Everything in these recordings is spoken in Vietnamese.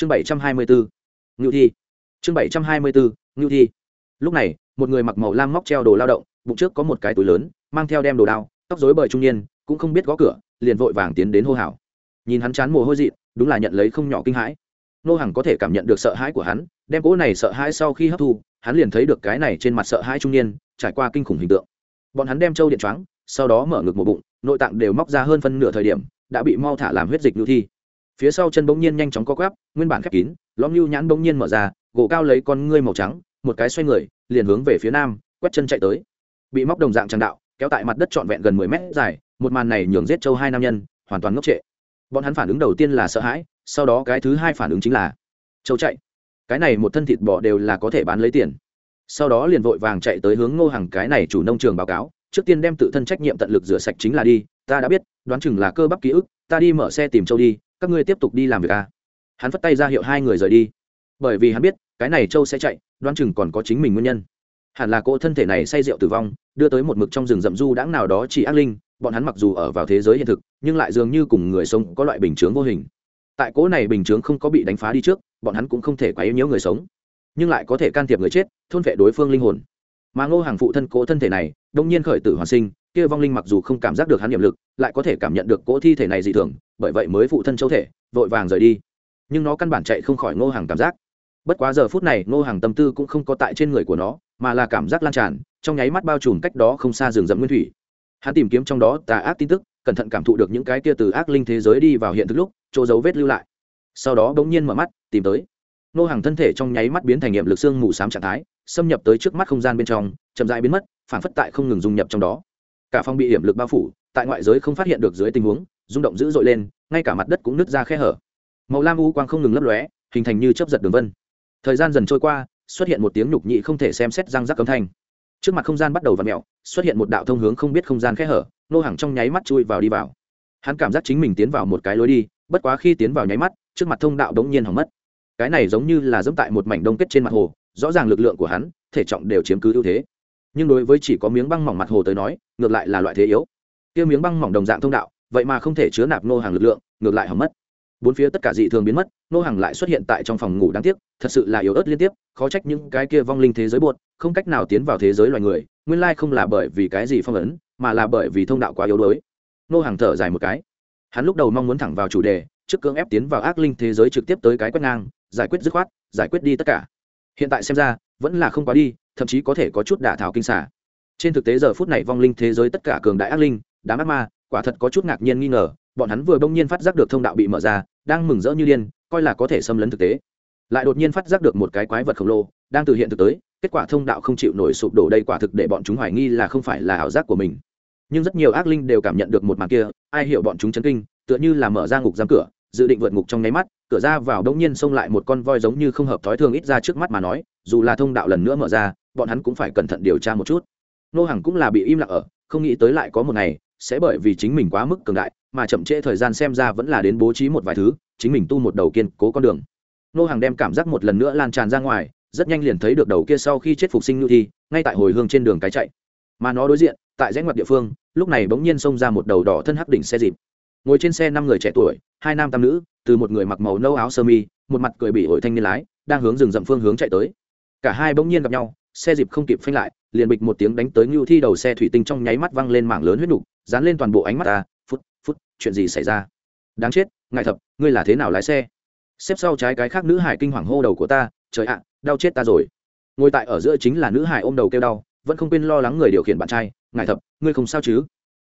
chương bảy trăm hai mươi bốn ngưu thi. Chương bảy trăm hai mươi bốn ngưu thi. Lúc này, một người mặc màu lam móc treo đồ lao động, bụng trước có một cái túi lớn, mang theo đem đồ đao, tóc dối bời trung niên, cũng không biết gõ cửa, liền vội vàng tiến đến hô hào. Nhìn hắn chán mồ hôi dị đúng là nhận lấy không nhỏ kinh hãi. Nô Hằng có thể cảm nhận được sợ hãi của hắn, đem cỗ này sợ hãi sau khi hấp thu, hắn liền thấy được cái này trên mặt sợ hãi trung niên, trải qua kinh khủng hình tượng. Bọn hắn đem trâu điện choáng, sau đó mở ngực một bụng, nội tạng đều móc ra hơn phân nửa thời điểm, đã bị mau thả làm huyết dịch lưu thi phía sau chân bỗng nhiên nhanh chóng co quắp, nguyên bản khép kín, lõm lưu nhãn bỗng nhiên mở ra, gỗ cao lấy con ngươi màu trắng, một cái xoay người, liền hướng về phía nam, quét chân chạy tới. Bị móc đồng dạng tràn đạo, kéo tại mặt đất trọn vẹn gần mười mét dài, một màn này nhường giết châu hai nam nhân, hoàn toàn ngốc trệ. Bọn hắn phản ứng đầu tiên là sợ hãi, sau đó cái thứ hai phản ứng chính là châu chạy. Cái này một thân thịt bò đều là có thể bán lấy tiền. Sau đó liền vội vàng chạy tới hướng ngô hàng cái này chủ nông trường báo cáo, trước tiên đem tự thân trách nhiệm tận lực rửa sạch chính là đi, ta đã biết, đoán chừng là cơ bắp ký ức, ta đi mở xe tìm châu đi các ngươi tiếp tục đi làm việc a hắn phất tay ra hiệu hai người rời đi. Bởi vì hắn biết, cái này châu sẽ chạy, đoán chừng còn có chính mình nguyên nhân. Hẳn là cỗ thân thể này say rượu tử vong, đưa tới một mực trong rừng rậm du đãng nào đó chỉ ác linh, bọn hắn mặc dù ở vào thế giới hiện thực, nhưng lại dường như cùng người sống có loại bình chướng vô hình. Tại cỗ này bình chướng không có bị đánh phá đi trước, bọn hắn cũng không thể quá yếu nhiễu người sống, nhưng lại có thể can thiệp người chết, thôn vệ đối phương linh hồn. Mà ngô hàng phụ thân cỗ thân thể này đông nhiên khởi tử hoàn sinh kia vong linh mặc dù không cảm giác được hắn niệm lực, lại có thể cảm nhận được cỗ thi thể này dị thường, bởi vậy mới phụ thân châu thể, vội vàng rời đi. Nhưng nó căn bản chạy không khỏi ngô hàng cảm giác. Bất quá giờ phút này, ngô hàng tâm tư cũng không có tại trên người của nó, mà là cảm giác lan tràn, trong nháy mắt bao trùm cách đó không xa rừng rậm nguyên thủy. Hắn tìm kiếm trong đó tà ác tin tức, cẩn thận cảm thụ được những cái kia từ ác linh thế giới đi vào hiện thực lúc, chỗ dấu vết lưu lại. Sau đó bỗng nhiên mở mắt, tìm tới. Nô hàng thân thể trong nháy mắt biến thành nghiệm lực xương mù sám trạng thái, xâm nhập tới trước mắt không gian bên trong, chậm dại biến mất, phản phất tại không ngừng dung nhập trong đó cả phòng bị hiểm lực bao phủ, tại ngoại giới không phát hiện được dưới tình huống, rung động dữ dội lên, ngay cả mặt đất cũng nứt ra khe hở. Màu lam u quang không ngừng lấp lóe, hình thành như chấp giật đường vân. Thời gian dần trôi qua, xuất hiện một tiếng nhục nhị không thể xem xét răng rắc âm thanh. Trước mặt không gian bắt đầu v ặ mẹo xuất hiện một đạo thông hướng không biết không gian khe hở, nô hàng trong nháy mắt chui vào đi vào. Hắn cảm giác chính mình tiến vào một cái lối đi, bất quá khi tiến vào nháy mắt, trước mặt thông đạo đống nhiên hỏng mất. Cái này giống như là dẫm tại một mảnh đông kết trên mặt hồ, rõ ràng lực lượng của hắn, thể trọng đều chiếm cứ ưu thế nhưng đối với chỉ có miếng băng mỏng mặt hồ tới nói, ngược lại là loại thế yếu. Kia miếng băng mỏng đồng dạng thông đạo, vậy mà không thể chứa nạp nô hàng lực lượng, ngược lại hỏng mất. Bốn phía tất cả dị thường biến mất, nô hàng lại xuất hiện tại trong phòng ngủ đáng tiếc, thật sự là yếu ớt liên tiếp, khó trách những cái kia vong linh thế giới buột, không cách nào tiến vào thế giới loài người, nguyên lai không là bởi vì cái gì phong ấn, mà là bởi vì thông đạo quá yếu đuối. Nô hàng thở dài một cái. Hắn lúc đầu mong muốn thẳng vào chủ đề, trước cưỡng ép tiến vào ác linh thế giới trực tiếp tới cái quét ngang, giải quyết dứt khoát, giải quyết đi tất cả. Hiện tại xem ra, vẫn là không quá đi thậm chí có thể có chút đả thảo kinh xả trên thực tế giờ phút này vong linh thế giới tất cả cường đại ác linh, đám ác ma, quả thật có chút ngạc nhiên nghi ngờ, bọn hắn vừa bỗng nhiên phát giác được thông đạo bị mở ra, đang mừng rỡ như điên, coi là có thể xâm lấn thực tế. Lại đột nhiên phát giác được một cái quái vật khổng lồ, đang từ hiện thực tới, kết quả thông đạo không chịu nổi sụp đổ đây quả thực để bọn chúng hoài nghi là không phải là ảo giác của mình. Nhưng rất nhiều ác linh đều cảm nhận được một màn kia, ai hiểu bọn chúng chấn kinh, tựa như là mở ra ngục giam cửa, dự định vượt ngục trong nháy mắt, cửa ra vào đống nhiên xông lại một con voi giống như không hợp thói thường ít ra trước mắt mà nói, dù là thông đạo lần nữa mở ra bọn hắn cũng phải cẩn thận điều tra một chút. Nô hàng cũng là bị im lặng ở, không nghĩ tới lại có một ngày, sẽ bởi vì chính mình quá mức cường đại, mà chậm trễ thời gian xem ra vẫn là đến bố trí một vài thứ, chính mình tu một đầu kiên cố con đường. Nô hàng đem cảm giác một lần nữa lan tràn ra ngoài, rất nhanh liền thấy được đầu kia sau khi chết phục sinh nhu thi, ngay tại hồi hương trên đường cái chạy. Mà nó đối diện, tại rẽ ngoặt địa phương, lúc này bỗng nhiên xông ra một đầu đỏ thân hắc đỉnh xe dịp. Ngồi trên xe năm người trẻ tuổi, hai nam tam nữ, từ một người mặc màu nâu áo sơ mi, một mặt cười bị ổi thanh niên lái, đang hướng rừng rậm phương hướng chạy tới. Cả hai bỗng nhiên gặp nhau xe dịp không kịp phanh lại, liền bịch một tiếng đánh tới ngưu thi đầu xe thủy tinh trong nháy mắt văng lên mảng lớn huyết nục, dán lên toàn bộ ánh mắt ta, phút phút, chuyện gì xảy ra? Đáng chết ngại thập, ngươi là thế nào lái xe? Xếp sau trái cái khác nữ hải kinh hoàng hô đầu của ta, trời ạ, đau chết ta rồi. Ngồi tại ở giữa chính là nữ hải ôm đầu kêu đau, vẫn không quên lo lắng người điều khiển bạn trai ngại thập, ngươi không sao chứ?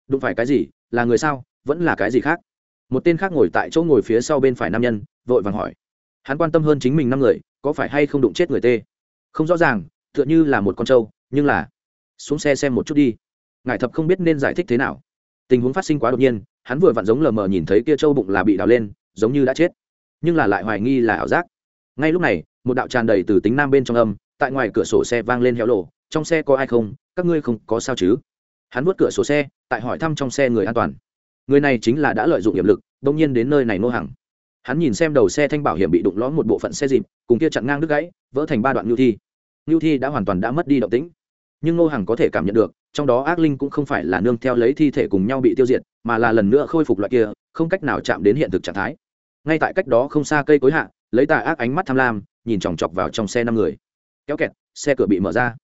Đụng phải cái gì, là người sao, vẫn là cái gì khác? Một tên khác ngồi tại chỗ ngồi phía sau bên phải nam nhân, vội vàng hỏi. Hắn quan tâm hơn chính mình năm người, có phải hay không đụng chết người tê? Không rõ ràng tựa như là một con trâu, nhưng là, xuống xe xem một chút đi. Ngài thập không biết nên giải thích thế nào. Tình huống phát sinh quá đột nhiên, hắn vừa vặn giống lờ mờ nhìn thấy kia trâu bụng là bị đào lên, giống như đã chết. Nhưng là lại hoài nghi là ảo giác. Ngay lúc này, một đạo tràn đầy từ tính nam bên trong âm, tại ngoài cửa sổ xe vang lên héo lộ, trong xe có ai không? Các ngươi không có sao chứ? Hắn vuốt cửa sổ xe, tại hỏi thăm trong xe người an toàn. Người này chính là đã lợi dụng hiệp lực, đông nhiên đến nơi này nô hàng. Hắn nhìn xem đầu xe thanh bảo hiểm bị đụng lõm một bộ phận xe dịp, cùng kia chặn ngang đứt gãy, vỡ thành ba đoạn nhu thi nhu thi đã hoàn toàn đã mất đi động tĩnh. Nhưng Ngô Hằng có thể cảm nhận được, trong đó ác linh cũng không phải là nương theo lấy thi thể cùng nhau bị tiêu diệt, mà là lần nữa khôi phục loại kia, không cách nào chạm đến hiện thực trạng thái. Ngay tại cách đó không xa cây cối hạ, lấy tà ác ánh mắt tham lam, nhìn chòng chọc vào trong xe năm người. Kéo kẹt, xe cửa bị mở ra.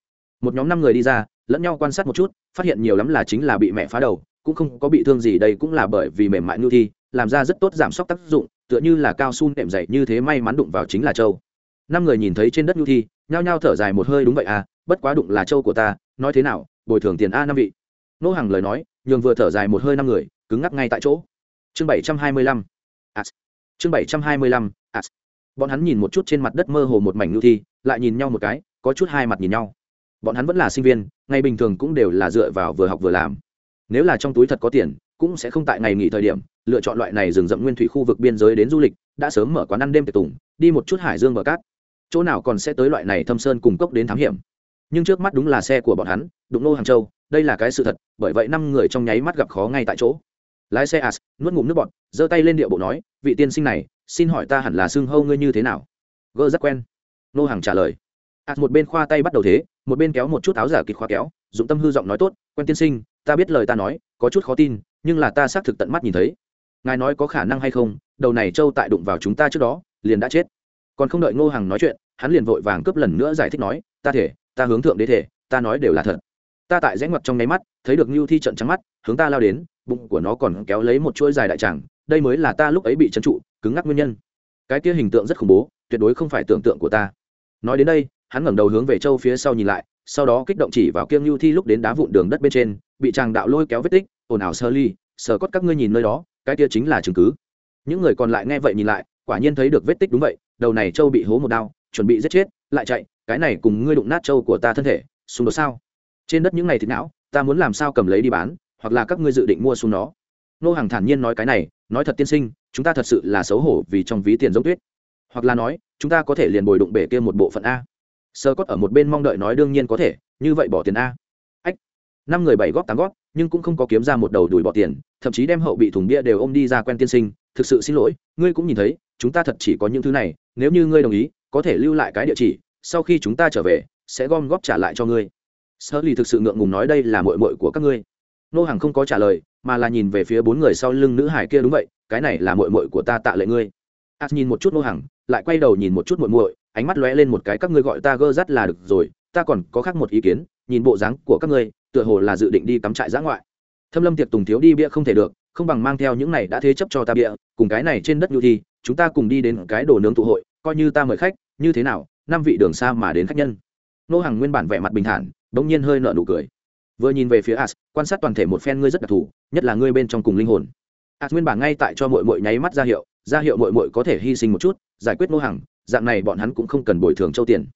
Một nhóm năm người đi ra, lẫn nhau quan sát một chút, phát hiện nhiều lắm là chính là bị mẹ phá đầu, cũng không có bị thương gì, đây cũng là bởi vì mềm mại ngưu thi, làm ra rất tốt giảm sốc tác dụng, tựa như là cao su nệm dày như thế may mắn đụng vào chính là châu. Năm người nhìn thấy trên đất ngưu thi nhao nhao thở dài một hơi đúng vậy à bất quá đụng là châu của ta, nói thế nào, bồi thường tiền a năm vị. Nô hàng lời nói, nhường vừa thở dài một hơi năm người, cứng ngắc ngay tại chỗ. Chương bảy trăm hai mươi lăm, as. Chương bảy trăm hai mươi lăm, as. Bọn hắn nhìn một chút trên mặt đất mơ hồ một mảnh ngưu thi, lại nhìn nhau một cái, có chút hai mặt nhìn nhau. Bọn hắn vẫn là sinh viên, ngày bình thường cũng đều là dựa vào vừa học vừa làm. Nếu là trong túi thật có tiền, cũng sẽ không tại ngày nghỉ thời điểm, lựa chọn loại này rừng rậm nguyên thủy khu vực biên giới đến du lịch, đã sớm mở quán ăn đêm tiệc tùng, đi một chút hải dương bờ cát chỗ nào còn sẽ tới loại này thâm sơn cùng cốc đến thám hiểm. Nhưng trước mắt đúng là xe của bọn hắn, đụng nô hàng châu, đây là cái sự thật, bởi vậy năm người trong nháy mắt gặp khó ngay tại chỗ. Lái xe as, nuốt ngụm nước bọt, giơ tay lên điệu bộ nói, vị tiên sinh này, xin hỏi ta hẳn là xưng hâu ngươi như thế nào? Gơ rất quen. Nô hàng trả lời. As một bên khoa tay bắt đầu thế, một bên kéo một chút áo giả kịch khoa kéo, dụng tâm hư giọng nói tốt, quen tiên sinh, ta biết lời ta nói, có chút khó tin, nhưng là ta xác thực tận mắt nhìn thấy. Ngài nói có khả năng hay không, đầu này châu tại đụng vào chúng ta trước đó, liền đã chết còn không đợi ngô hằng nói chuyện hắn liền vội vàng cướp lần nữa giải thích nói ta thể ta hướng thượng đế thể ta nói đều là thật ta tại rẽ ngoặt trong nháy mắt thấy được Nưu Thi trận trắng mắt, hướng ta lao đến, bụng của nó còn kéo lấy một chuỗi dài đại tràng, đây mới là ta lúc ấy bị trấn trụ, cứng ngắc nguyên nhân. Cái kia hình tượng rất khủng bố, tuyệt đối không phải tưởng tượng của ta. Nói đến đây, hắn ngẩng đầu hướng về châu phía sau nhìn lại, sau đó kích động chỉ vào kiêng Nưu Thi lúc đến đá vụn đường đất bên trên, bị chàng đạo lôi kéo vết tích, ồn ào sơ ly, sờ cốt các ngươi nhìn nơi đó, cái kia chính là chứng cứ. Những người còn lại nghe vậy nhìn lại, quả nhiên thấy được vết tích đúng vậy, đầu này châu bị hố một đao, chuẩn bị giết chết, lại chạy, cái này cùng ngươi đụng nát châu của ta thân thể, xung đột sao? trên đất những ngày thịt não ta muốn làm sao cầm lấy đi bán hoặc là các ngươi dự định mua xuống nó? Nô hàng thản nhiên nói cái này nói thật tiên sinh chúng ta thật sự là xấu hổ vì trong ví tiền giống tuyết. Hoặc là nói chúng ta có thể liền bồi đụng bể kia một bộ phận a. Sơ cốt ở một bên mong đợi nói đương nhiên có thể như vậy bỏ tiền a. Ách năm người bảy góp tám góp nhưng cũng không có kiếm ra một đầu đùi bỏ tiền thậm chí đem hậu bị thùng bia đều ôm đi ra quen tiên sinh thực sự xin lỗi ngươi cũng nhìn thấy chúng ta thật chỉ có những thứ này, nếu như ngươi đồng ý, có thể lưu lại cái địa chỉ, sau khi chúng ta trở về, sẽ gom góp trả lại cho ngươi. Sơ lì thực sự ngượng ngùng nói, đây là mội mội của các ngươi. Nô hàng không có trả lời, mà là nhìn về phía bốn người sau lưng nữ hải kia, đúng vậy, cái này là mội mội của ta tạ lệ ngươi. As nhìn một chút nô hàng lại quay đầu nhìn một chút mội mội ánh mắt lóe lên một cái, các ngươi gọi ta gơ rắt là được rồi, ta còn có khác một ý kiến, nhìn bộ dáng của các ngươi, tựa hồ là dự định đi cắm trại giã ngoại. Thâm lâm tiệc tùng thiếu đi bia không thể được, không bằng mang theo những này đã thế chấp cho ta bia, cùng cái này trên đất nhu thi chúng ta cùng đi đến cái đồ nướng tụ hội, coi như ta mời khách, như thế nào, năm vị đường xa mà đến khách nhân. Nô hàng nguyên bản vẻ mặt bình thản, bỗng nhiên hơi nở nụ cười. Vừa nhìn về phía as quan sát toàn thể một phen ngươi rất đặc thù, nhất là ngươi bên trong cùng linh hồn. As nguyên bản ngay tại cho mội mội nháy mắt ra hiệu ra hiệu mội mội có thể hy sinh một chút, giải quyết nô hàng dạng này bọn hắn cũng không cần bồi thường châu tiền.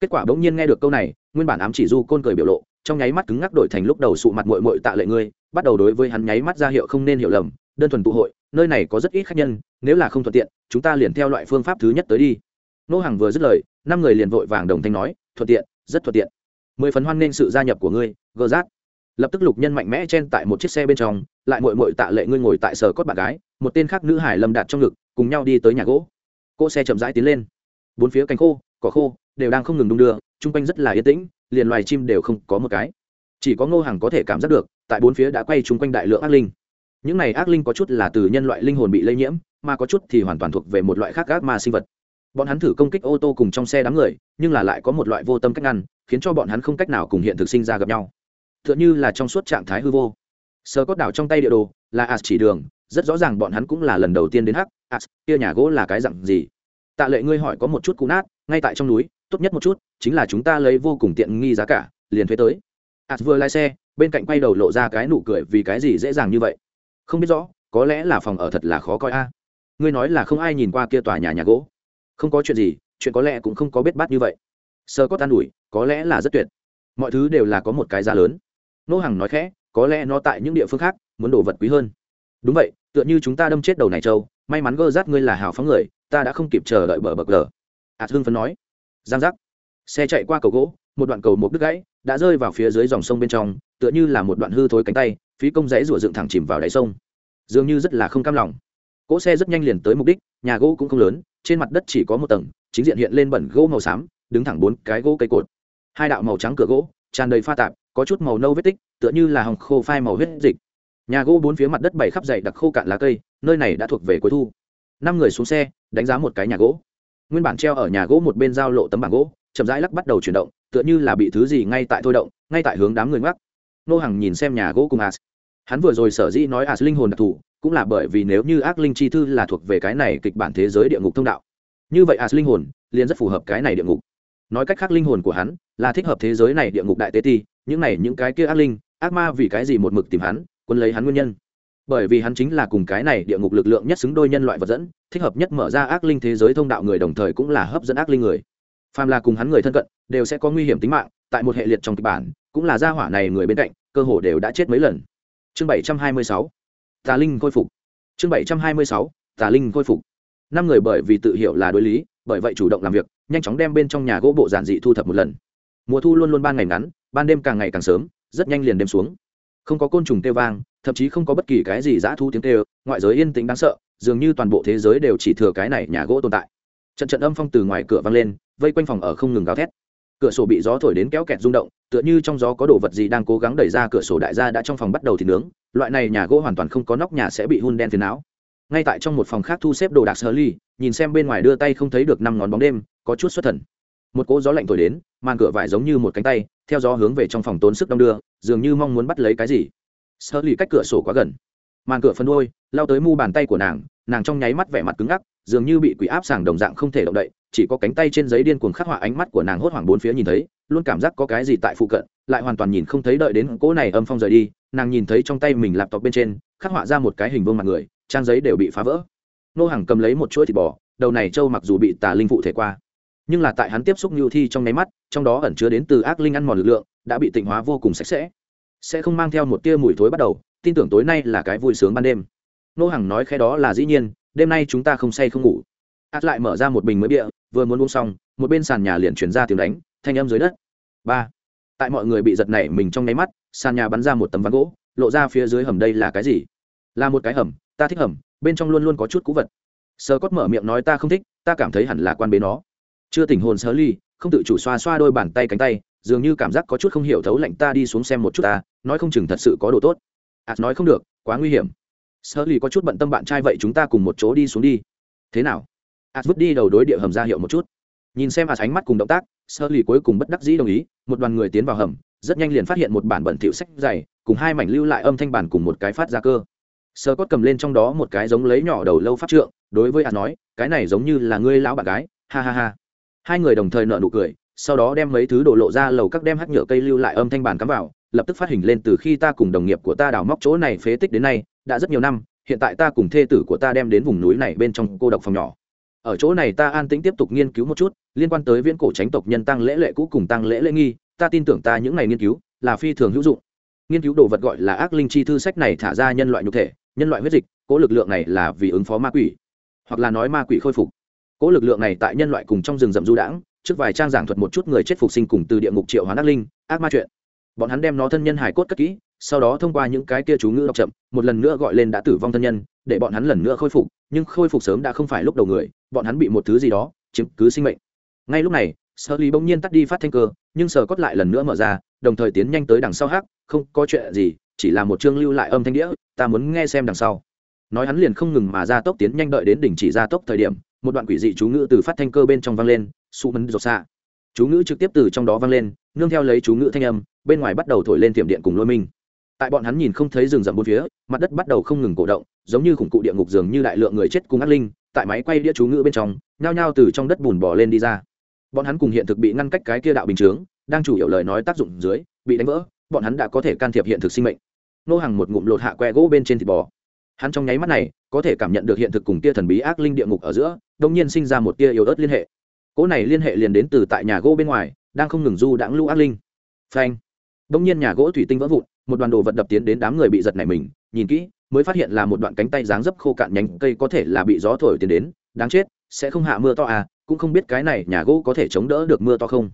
Kết quả bỗng nhiên nghe được câu này, nguyên bản ám chỉ du côn cười biểu lộ, trong nháy mắt cứng ngắc đổi thành lúc đầu sụ mặt mội mội tạ lệ ngươi, bắt đầu đối với hắn nháy mắt ra hiệu không nên hiểu lầm, đơn thuần tụ hội nơi này có rất ít khách nhân, nếu là không thuận tiện, chúng ta liền theo loại phương pháp thứ nhất tới đi. Nô hàng vừa dứt lời, năm người liền vội vàng đồng thanh nói, thuận tiện, rất thuận tiện. Mười phần hoan nghênh sự gia nhập của ngươi, gờ rát. Lập tức lục nhân mạnh mẽ chen tại một chiếc xe bên trong, lại mội mội tạ lệ ngươi ngồi tại sở cốt bạn gái, một tên khác nữ hải lâm đạt trong ngực, cùng nhau đi tới nhà gỗ. Cỗ xe chậm rãi tiến lên. Bốn phía cánh khô, cỏ khô, đều đang không ngừng đung đưa, chung quanh rất là yên tĩnh, liền loài chim đều không có một cái. Chỉ có ngô hàng có thể cảm giác được, tại bốn phía đã quay chung quanh đại lượng ác linh những này ác linh có chút là từ nhân loại linh hồn bị lây nhiễm, mà có chút thì hoàn toàn thuộc về một loại khác ác ma sinh vật. Bọn hắn thử công kích ô tô cùng trong xe đám người, nhưng là lại có một loại vô tâm cách ngăn, khiến cho bọn hắn không cách nào cùng hiện thực sinh ra gặp nhau. T h ư ợ n h ư là trong suốt trạng thái hư vô. Sơ cốt đảo trong tay địa đồ là as chỉ đường, rất rõ ràng bọn hắn cũng là lần đầu tiên đến hắc as kia nhà gỗ là cái dặn gì? Tạ lệ ngươi hỏi có một chút cụ nát, ngay tại trong núi, tốt nhất một chút, chính là chúng ta lấy vô cùng tiện nghi giá cả, liền thuế tới. As vừa lái xe, bên cạnh quay đầu lộ ra cái nụ cười vì cái gì dễ dàng như vậy? Không biết rõ, có lẽ là phòng ở thật là khó coi a. Ngươi nói là không ai nhìn qua kia tòa nhà nhà gỗ. Không có chuyện gì, chuyện có lẽ cũng không có biết bát như vậy. Sơ có tan ủi, có lẽ là rất tuyệt. Mọi thứ đều là có một cái giá lớn. Nô hằng nói khẽ, có lẽ nó tại những địa phương khác, muốn đồ vật quý hơn. Đúng vậy, tựa như chúng ta đâm chết đầu này châu may mắn gơ rát ngươi là hào phóng người, ta đã không kịp chờ đợi bờ bậc lờ ạt hưng phấn nói. Giang giác. Xe chạy qua cầu gỗ, một đoạn cầu một đứt gãy, đã rơi vào phía dưới dòng sông bên trong, tựa như là một đoạn hư thối cánh tay phí công rẽ rủa dựng thẳng chìm vào đáy sông. Dường như rất là không cam lòng. Cỗ xe rất nhanh liền tới mục đích, nhà gỗ cũng không lớn, trên mặt đất chỉ có một tầng, chính diện hiện lên bẩn gỗ màu xám, đứng thẳng bốn cái gỗ cây cột. Hai đạo màu trắng cửa gỗ, tràn đầy pha tạp, có chút màu nâu vết tích, tựa như là hồng khô phai màu huyết dịch. Nhà gỗ bốn phía mặt đất bảy khắp dày đặc khô cạn lá cây, nơi này đã thuộc về cuối thu. Năm người xuống xe, đánh giá một cái nhà gỗ. Nguyên bản treo ở nhà gỗ một bên giao lộ tấm bảng gỗ, chậm rãi lắc bắt đầu chuyển động, tựa như là bị thứ gì ngay tại thôi động, ngay tại hướng đám người ngoắc nô hàng nhìn xem nhà gỗ cùng as hắn vừa rồi sở dĩ nói as linh hồn đặc thù, cũng là bởi vì nếu như ác linh chi thư là thuộc về cái này kịch bản thế giới địa ngục thông đạo. Như vậy as linh hồn liền rất phù hợp cái này địa ngục. Nói cách khác linh hồn của hắn là thích hợp thế giới này địa ngục đại tế ti, những này, những cái kia ác linh, ác ma vì cái gì một mực tìm hắn, quân lấy hắn nguyên nhân. Bởi vì hắn chính là cùng cái này địa ngục lực lượng nhất xứng đôi nhân loại vật dẫn, thích hợp nhất mở ra ác linh thế giới thông đạo người đồng thời cũng là hấp dẫn ác linh người. Phàm là cùng hắn người thân cận, đều sẽ có nguy hiểm tính mạng tại một hệ liệt trong kịch bản, cũng là gia hỏa này người bên cạnh, cơ hồ đều đã chết mấy lần. Chương bảy trăm hai mươi sáu, tà linh khôi phục. Chương bảy trăm hai mươi sáu, tà linh khôi phục. Năm người bởi vì tự hiểu là đối lý, bởi vậy chủ động làm việc, nhanh chóng đem bên trong nhà gỗ bộ giản dị thu thập một lần. Mùa thu luôn luôn ban ngày ngắn, ban đêm càng ngày càng sớm, rất nhanh liền đêm xuống. Không có côn trùng kêu vang, thậm chí không có bất kỳ cái gì dã thu tiếng kêu, ngoại giới yên tĩnh đáng sợ, dường như toàn bộ thế giới đều chỉ thừa cái này nhà gỗ tồn tại. Trận trận âm phong từ ngoài cửa vang lên, vây quanh phòng ở không ngừng gào thét cửa sổ bị gió thổi đến kéo kẹt rung động, tựa như trong gió có đồ vật gì đang cố gắng đẩy ra cửa sổ đại gia đã trong phòng bắt đầu thì nướng, loại này nhà gỗ hoàn toàn không có nóc nhà sẽ bị hun đen phiền não. Ngay tại trong một phòng khác thu xếp đồ đạc sơ ly, nhìn xem bên ngoài đưa tay không thấy được năm ngón bóng đêm, có chút xuất thần. Một cỗ gió lạnh thổi đến, màn cửa vải giống như một cánh tay, theo gió hướng về trong phòng tốn sức đong đưa, dường như mong muốn bắt lấy cái gì. Sơ ly cách cửa sổ quá gần. Màn cửa phân đôi, lao tới mu bàn tay của nàng nàng trong nháy mắt vẻ mặt cứng ngắc, dường như bị quỷ áp sàng đồng dạng không thể động đậy chỉ có cánh tay trên giấy điên cuồng khắc họa ánh mắt của nàng hốt hoảng bốn phía nhìn thấy, luôn cảm giác có cái gì tại phụ cận, lại hoàn toàn nhìn không thấy đợi đến cỗ này âm phong rời đi, nàng nhìn thấy trong tay mình lạp tọc bên trên, khắc họa ra một cái hình vương mặt người, trang giấy đều bị phá vỡ nô hàng cầm lấy một chuỗi thịt bò, đầu này trâu mặc dù bị tà linh phụ thể qua, nhưng là tại hắn tiếp xúc nhu thi trong nháy mắt, trong đó ẩn chứa đến từ ác linh ăn mòn lực lượng, đã bị tịnh hóa vô cùng sạch sẽ sẽ không mang theo một tia mùi thối bắt đầu, tin tưởng tối nay là cái vui sướng ban đêm nô hàng nói khe đó là dĩ nhiên, đêm nay chúng ta không say không ngủ át lại mở ra một bình mới bịa vừa muốn uống xong, một bên sàn nhà liền chuyển ra tiếng đánh, thanh âm dưới đất. Ba. Tại mọi người bị giật nảy mình trong nháy mắt, sàn nhà bắn ra một tấm ván gỗ, lộ ra phía dưới hầm đây là cái gì? Là một cái hầm, ta thích hầm, bên trong luôn luôn có chút cũ vật. Sơ cốt mở miệng nói ta không thích, ta cảm thấy hẳn là quan bế nó. Chưa tỉnh hồn sơ ly, không tự chủ xoa xoa đôi bàn tay cánh tay, dường như cảm giác có chút không hiểu thấu lạnh ta đi xuống xem một chút ta, nói không chừng thật sự có đồ tốt. Ạt nói không được, quá nguy hiểm. Sơ ly có chút bận tâm bạn trai vậy chúng ta cùng một chỗ đi xuống đi. Thế nào? Ạt vứt đi đầu đối địa hầm ra hiệu một chút. Nhìn xem ạt ánh mắt cùng động tác, sơ lì cuối cùng bất đắc dĩ đồng ý, một đoàn người tiến vào hầm, rất nhanh liền phát hiện một bản bẩn thỉu sách dày, cùng hai mảnh lưu lại âm thanh bản cùng một cái phát ra cơ. Sơ cốt cầm lên trong đó một cái giống lấy nhỏ đầu lâu pháp trượng, đối với ạt nói, cái này giống như là ngươi lão bạn gái. Ha ha ha. Hai người đồng thời nợ nụ cười, sau đó đem mấy thứ đổ lộ ra lầu các đem hắc nhựa cây lưu lại âm thanh bản cắm vào, lập tức phát hình lên từ khi ta cùng đồng nghiệp của ta đào móc chỗ này phế tích đến nay, đã rất nhiều năm, hiện tại ta cùng thê tử của ta đem đến vùng núi này bên trong cô độc phòng nhỏ ở chỗ này ta an tĩnh tiếp tục nghiên cứu một chút, liên quan tới viễn cổ tránh tộc nhân tăng lễ lệ cũ cùng tăng lễ lễ nghi, ta tin tưởng ta những ngày nghiên cứu là phi thường hữu dụng. Nghiên cứu đồ vật gọi là ác linh chi thư sách này thả ra nhân loại nhục thể, nhân loại huyết dịch, cố lực lượng này là vì ứng phó ma quỷ, hoặc là nói ma quỷ khôi phục. Cố lực lượng này tại nhân loại cùng trong rừng rậm du đãng, trước vài trang giảng thuật một chút người chết phục sinh cùng từ địa ngục triệu hóa ác linh, ác ma chuyện. Bọn hắn đem nó thân nhân hài cốt cất kỹ, sau đó thông qua những cái kia chú ngữ đọc chậm, một lần nữa gọi lên đã tử vong thân nhân để bọn hắn lần nữa khôi phục, nhưng khôi phục sớm đã không phải lúc đầu người, bọn hắn bị một thứ gì đó chiếm cứ sinh mệnh. Ngay lúc này sơ lý bỗng nhiên tắt đi phát thanh cơ, nhưng sờ cốt lại lần nữa mở ra, đồng thời tiến nhanh tới đằng sau hát không có chuyện gì, chỉ là một chương lưu lại âm thanh đĩa, ta muốn nghe xem đằng sau. Nói hắn liền không ngừng mà ra tốc tiến nhanh đợi đến đỉnh chỉ ra tốc thời điểm, một đoạn quỷ dị chú ngữ từ phát thanh cơ bên trong vang lên su mấn rột xạ. Chú ngữ trực tiếp từ trong đó vang lên, nương theo lấy chú ngữ thanh âm, bên ngoài bắt đầu thổi lên tiệm điện cùng lôi minh. Tại bọn hắn nhìn không thấy rừng rậm bốn phía, mặt đất bắt đầu không ngừng cổ động giống như khủng cụ địa ngục dường như đại lượng người chết cùng ác linh, tại máy quay đĩa chú ngữ bên trong, nhao nhao từ trong đất bùn bò lên đi ra. Bọn hắn cùng hiện thực bị ngăn cách cái kia đạo bình chướng, đang chủ yếu lời nói tác dụng dưới, bị đánh vỡ, bọn hắn đã có thể can thiệp hiện thực sinh mệnh. Nô hàng một ngụm lột hạ que gỗ bên trên thịt bò. Hắn trong nháy mắt này, có thể cảm nhận được hiện thực cùng tia thần bí ác linh địa ngục ở giữa đông nhiên sinh ra một tia yếu ớt liên hệ. Cỗ này liên hệ liền đến từ tại nhà gỗ bên ngoài, đang không ngừng du đãng lũ ác linh. Phanh. Đông nhiên nhà gỗ thủy tinh vỡ vụn một đoàn đồ vật đập tiến đến đám người bị giật này mình nhìn kỹ mới phát hiện là một đoạn cánh tay dáng dấp khô cạn nhánh cây có thể là bị gió thổi tiến đến đáng chết sẽ không hạ mưa to à cũng không biết cái này nhà gỗ có thể chống đỡ được mưa to không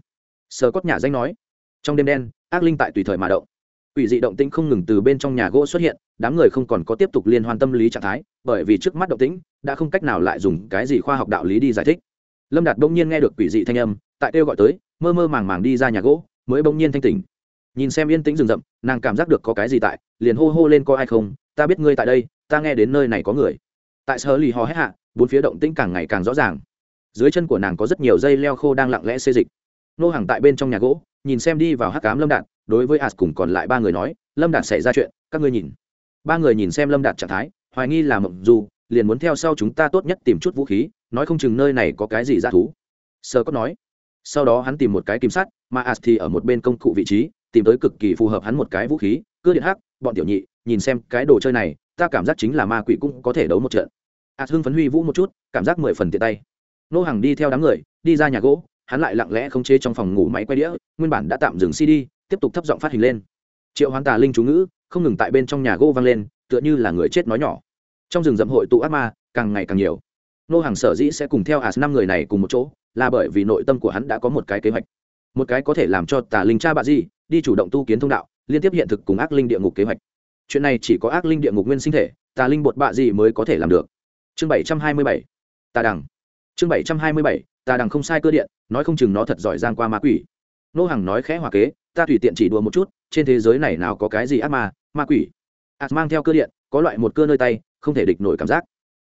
sờ cốt nhà danh nói trong đêm đen ác linh tại tùy thời mà động Quỷ dị động tĩnh không ngừng từ bên trong nhà gỗ xuất hiện, đám người không còn có tiếp tục liên hoan tâm lý trạng thái, bởi vì trước mắt động tĩnh đã không cách nào lại dùng cái gì khoa học đạo lý đi giải thích. Lâm Đạt bỗng nhiên nghe được quỷ dị thanh âm, tại kêu gọi tới, mơ mơ màng màng đi ra nhà gỗ, mới bỗng nhiên thanh tỉnh. Nhìn xem yên tĩnh rừng rậm, nàng cảm giác được có cái gì tại, liền hô hô lên có ai không, ta biết ngươi tại đây, ta nghe đến nơi này có người. Tại sở lì hò hét hạ, bốn phía động tĩnh càng ngày càng rõ ràng. dưới chân của nàng có rất nhiều dây leo khô đang lặng lẽ xê dịch nô hàng tại bên trong nhà gỗ nhìn xem đi vào hắc cám lâm đạt đối với ạt cùng còn lại ba người nói lâm đạt xảy ra chuyện các ngươi nhìn ba người nhìn xem lâm đạt trạng thái hoài nghi là mộng du liền muốn theo sau chúng ta tốt nhất tìm chút vũ khí nói không chừng nơi này có cái gì ra thú sơ có nói sau đó hắn tìm một cái kim sắt mà ạt thì ở một bên công cụ vị trí tìm tới cực kỳ phù hợp hắn một cái vũ khí, cưa điện hắc, bọn tiểu nhị, nhìn xem cái đồ chơi này, ta cảm giác chính là ma quỷ cũng có thể đấu một trận. As hưng phấn huy vũ một chút, cảm giác mười phần tiện tay. Nô hàng đi theo đám người, đi ra nhà gỗ, hắn lại lặng lẽ không chế trong phòng ngủ máy quay đĩa, nguyên bản đã tạm dừng cd, tiếp tục thấp giọng phát hình lên. Triệu hoán tà linh chú ngữ, không ngừng tại bên trong nhà gỗ vang lên, tựa như là người chết nói nhỏ. Trong rừng rậm hội tụ ác ma, càng ngày càng nhiều. Nô hàng sở dĩ sẽ cùng theo as năm người này cùng một chỗ, là bởi vì nội tâm của hắn đã có một cái kế hoạch. Một cái có thể làm cho tà linh cha bạ gì đi chủ động tu kiến thông đạo, liên tiếp hiện thực cùng ác linh địa ngục kế hoạch. Chuyện này chỉ có ác linh địa ngục nguyên sinh thể, tà linh bột bạ gì mới có thể làm được. Chương bảy trăm hai mươi bảy, tà đằng. Chương bảy trăm hai mươi bảy, tà đằng không sai cơ điện, nói không chừng nó thật giỏi giang qua ma quỷ. Nô hàng nói khẽ hòa kế, ta tùy tiện chỉ đùa một chút, trên thế giới này nào có cái gì ác ma ma quỷ. Ạt mang theo cơ điện, có loại một cơ nơi tay, không thể địch nổi cảm giác.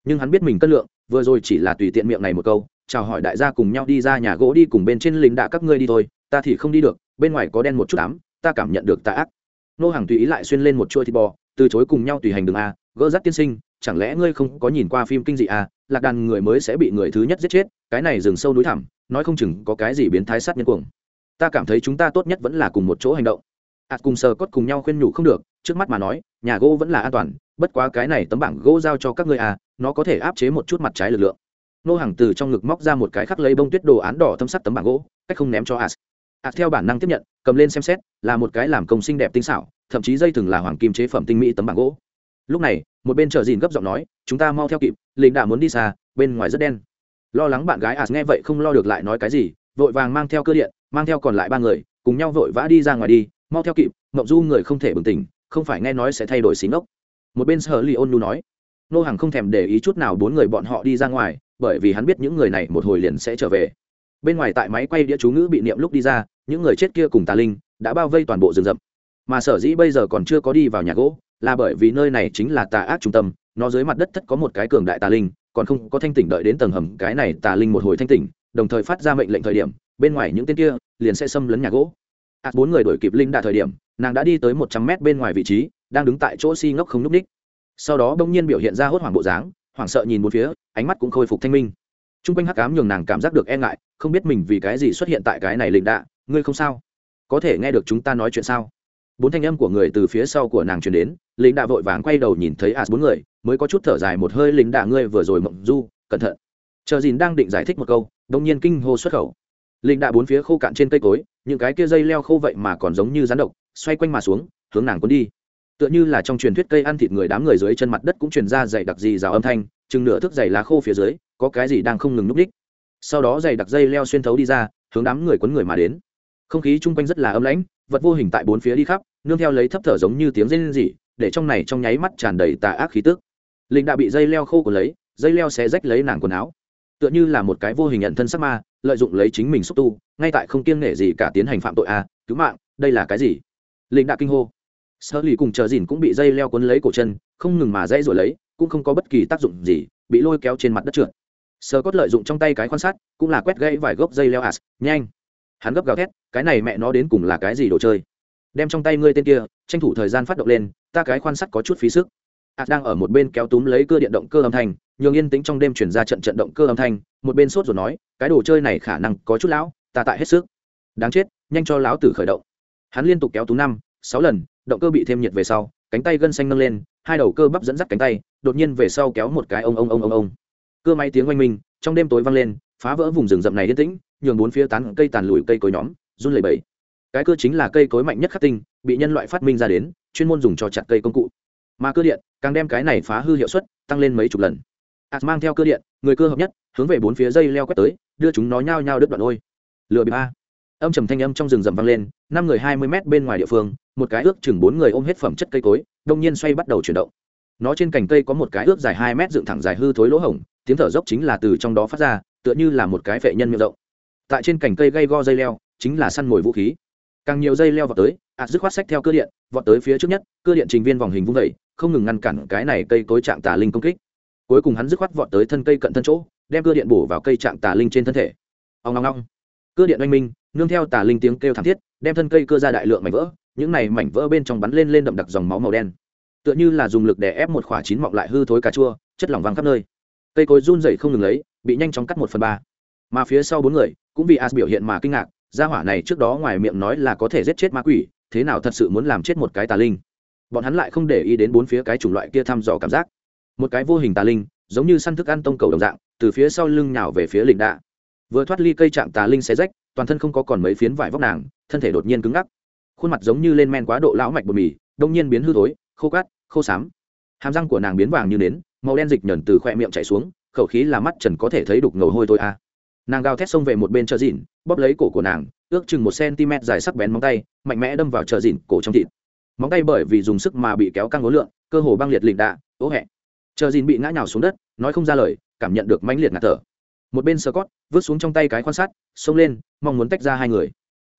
Nhưng hắn biết mình cân lượng, vừa rồi chỉ là tùy tiện miệng này một câu, chào hỏi đại gia cùng nhau đi ra nhà gỗ đi cùng bên trên lính đạ các ngươi đi thôi, ta thì không đi được bên ngoài có đen một chút ám, ta cảm nhận được tà ác. Nô hàng tùy ý lại xuyên lên một chuôi thịt bò, từ chối cùng nhau tùy hành đường a, gỡ rắt tiên sinh, chẳng lẽ ngươi không có nhìn qua phim kinh dị a, lạc đàn người mới sẽ bị người thứ nhất giết chết, cái này rừng sâu núi thẳm, nói không chừng có cái gì biến thái sát nhân cuồng. Ta cảm thấy chúng ta tốt nhất vẫn là cùng một chỗ hành động. Ạt cùng sờ cốt cùng nhau khuyên nhủ không được, trước mắt mà nói, nhà gỗ vẫn là an toàn, bất quá cái này tấm bảng gỗ giao cho các ngươi à nó có thể áp chế một chút mặt trái lực lượng. Nô hàng từ trong ngực móc ra một cái khắc lấy bông tuyết đồ án đỏ thâm sắt tấm bảng gỗ, cách không ném cho as theo bản năng tiếp nhận, cầm lên xem xét, là một cái làm công xinh đẹp tinh xảo, thậm chí dây thừng là hoàng kim chế phẩm tinh mỹ tấm bảng gỗ. Lúc này, một bên chờ dìn gấp giọng nói, chúng ta mau theo kịp, lính đã muốn đi xa, bên ngoài rất đen. Lo lắng bạn gái as nghe vậy không lo được lại nói cái gì, vội vàng mang theo cơ điện, mang theo còn lại ba người, cùng nhau vội vã đi ra ngoài đi, mau theo kịp, mộng du người không thể bừng tỉnh, không phải nghe nói sẽ thay đổi xí ngốc một bên sở li ôn nu nói, nô hàng không thèm để ý chút nào bốn người bọn họ đi ra ngoài, bởi vì hắn biết những người này một hồi liền sẽ trở về bên ngoài tại máy quay đĩa chú ngữ bị niệm lúc đi ra, những người chết kia cùng tà linh đã bao vây toàn bộ rừng rậm. Mà sở dĩ bây giờ còn chưa có đi vào nhà gỗ, là bởi vì nơi này chính là tà ác trung tâm, nó dưới mặt đất thất có một cái cường đại tà linh, còn không có thanh tỉnh đợi đến tầng hầm, cái này tà linh một hồi thanh tỉnh, đồng thời phát ra mệnh lệnh thời điểm, bên ngoài những tên kia liền sẽ xâm lấn nhà gỗ. Ạt bốn người đổi kịp linh đã thời điểm, nàng đã đi tới một trăm mét bên ngoài vị trí, đang đứng tại chỗ si ngốc không núp ních. Sau đó bỗng nhiên biểu hiện ra hốt hoảng bộ dáng, hoảng sợ nhìn một phía, ánh mắt cũng khôi phục thanh minh t r u n g quanh hắc cám nhường nàng cảm giác được e ngại, không biết mình vì cái gì xuất hiện tại cái này lịnh đạ, ngươi không sao? Có thể nghe được chúng ta nói chuyện sao? Bốn thanh âm của người từ phía sau của nàng truyền đến lính đạ vội vàng quay đầu nhìn thấy as bốn người, mới có chút thở dài một hơi lính đạ ngươi vừa rồi mộng du, cẩn thận. Chờ dìn đang định giải thích một câu đông nhiên kinh hô xuất khẩu. Lính đạ bốn phía khô cạn trên cây cối, những cái kia dây leo khô vậy mà còn giống như rắn độc, xoay quanh mà xuống, hướng nàng cuốn đi. Tựa như là trong truyền thuyết cây ăn thịt người đám người dưới chân mặt đất cũng truyền ra dày đặc gì rào âm thanh, chừng nửa thước dày lá khô phía dưới có cái gì đang không ngừng núp đích sau đó dày đặc dây leo xuyên thấu đi ra hướng đám người quấn người mà đến. Không khí chung quanh rất là âm lãnh vật vô hình tại bốn phía đi khắp nương theo lấy thấp thở giống như tiếng rên rỉ để trong này trong nháy mắt tràn đầy tà ác khí tức. Linh đã bị dây leo khô của lấy dây leo sẽ rách lấy nàng quần áo. Tựa như là một cái vô hình nhận thân sắc ma lợi dụng lấy chính mình xúc tu ngay tại không kiêng nể gì cả tiến hành phạm tội a à, cứu mạng đây là cái gì? Linh đã kinh hô. Sơ lì cùng chờ dìn cũng bị dây leo cuốn lấy cổ chân không ngừng mà dây rồi lấy cũng không có bất kỳ tác dụng gì bị lôi kéo trên mặt đất trượt sơ cốt lợi dụng trong tay cái quan sát, cũng là quét gãy vài gốc dây leo hạt nhanh! Hắn gấp gào thét, cái này mẹ nó đến cùng là cái gì đồ chơi? Đem trong tay ngươi tên kia, tranh thủ thời gian phát động lên, ta cái quan sát có chút phí sức. As đang ở một bên kéo túm lấy cơ điện động cơ âm thanh, nhường yên tĩnh trong đêm chuyển ra trận trận động cơ âm thanh, một bên sốt rồi nói, cái đồ chơi này khả năng có chút lão, ta tại hết sức. Đáng chết, nhanh cho lão tử khởi động. Hắn liên tục kéo túm năm, sáu lần, động cơ bị thêm nhiệt về sau, cánh tay gân xanh nâng lên, hai đầu cơ bắp dẫn dắt cánh tay, đột nhiên về sau kéo một cái ông ông ông ông ông cưa máy tiếng oanh minh, trong đêm tối vang lên, phá vỡ vùng rừng rậm này yên tĩnh, nhường bốn phía tán cây tàn lùi cây cối nhóm, run lẩy bẩy. Cái cưa chính là cây cối mạnh nhất khắc tinh, bị nhân loại phát minh ra đến, chuyên môn dùng cho chặt cây công cụ. Mà cơ điện, càng đem cái này phá hư hiệu suất, tăng lên mấy chục lần. Ạt mang theo cơ điện, người cơ hợp nhất, hướng về bốn phía dây leo quét tới, đưa chúng nó nhao nhao đứt đoạn ôi. Lựa bị ba âm trầm thanh âm trong rừng rậm vang lên, năm người hai mươi mét bên ngoài địa phương, một cái ước chừng bốn người ôm hết phẩm chất cây cối, đông nhiên xoay bắt đầu chuyển động. Nó trên cành cây có một cái ước dài hai mét dựng thẳng dài hư thối lỗ hổng tiếng thở dốc chính là từ trong đó phát ra, tựa như là một cái vệ nhân miệng rộng. Tại trên cành cây gây go dây leo, chính là săn mồi vũ khí. Càng nhiều dây leo vào tới, ạt dứt khoát sách theo cơ điện, vọt tới phía trước nhất cơ điện trình viên vòng hình vung vẩy không ngừng ngăn cản cái này cây cối trạng tà linh công kích. Cuối cùng hắn dứt khoát vọt tới thân cây cận thân chỗ, đem cơ điện bổ vào cây trạng tà linh trên thân thể. Ông ngong ngong cơ điện oanh minh, nương theo tà linh tiếng kêu thảm thiết, đem thân cây cơ ra đại lượng mảnh vỡ, những này mảnh vỡ bên trong bắn lên lên đậm đặc dòng máu màu đen. Tựa như là dùng lực để ép một khỏa chín mọng lại hư thối cà chua, chất lỏng văng khắp nơi cây cối run dậy không ngừng lấy, bị nhanh chóng cắt một phần ba. Mà phía sau bốn người, cũng vì as biểu hiện mà kinh ngạc, gia hỏa này trước đó ngoài miệng nói là có thể giết chết ma quỷ, thế nào thật sự muốn làm chết một cái tà linh. Bọn hắn lại không để ý đến bốn phía cái chủng loại kia thăm dò cảm giác. Một cái vô hình tà linh, giống như săn thức ăn tông cầu đồng dạng, từ phía sau lưng nhào về phía lịnh đạ. Vừa thoát ly cây trạng tà linh xé rách, toàn thân không có còn mấy phiến vải vóc nàng, thân thể đột nhiên cứng ngắc. Khuôn mặt giống như lên men quá độ lão mạch bột mì, đông nhiên biến hư thối, khô cát, khô xám. Hàm răng của nàng biến vàng như nến màu đen dịch nhờn từ khoe miệng chảy xuống, khẩu khí là mắt trần có thể thấy đục ngầu hôi thôi a à. nàng gào thét xông về một bên chợ dịn, bóp lấy cổ của nàng, ước chừng một cm dài sắc bén móng tay, mạnh mẽ đâm vào chợ dịn cổ trong thịt. Móng tay bởi vì dùng sức mà bị kéo căng ngối lượng cơ hồ băng liệt lịnh đạ, ố hẹ. Chợ dịn bị ngã nhào xuống đất, nói không ra lời, cảm nhận được mãnh liệt ngạt thở. Một bên sơ cót vứt xuống trong tay cái quan sát, xông lên, mong muốn tách ra hai người.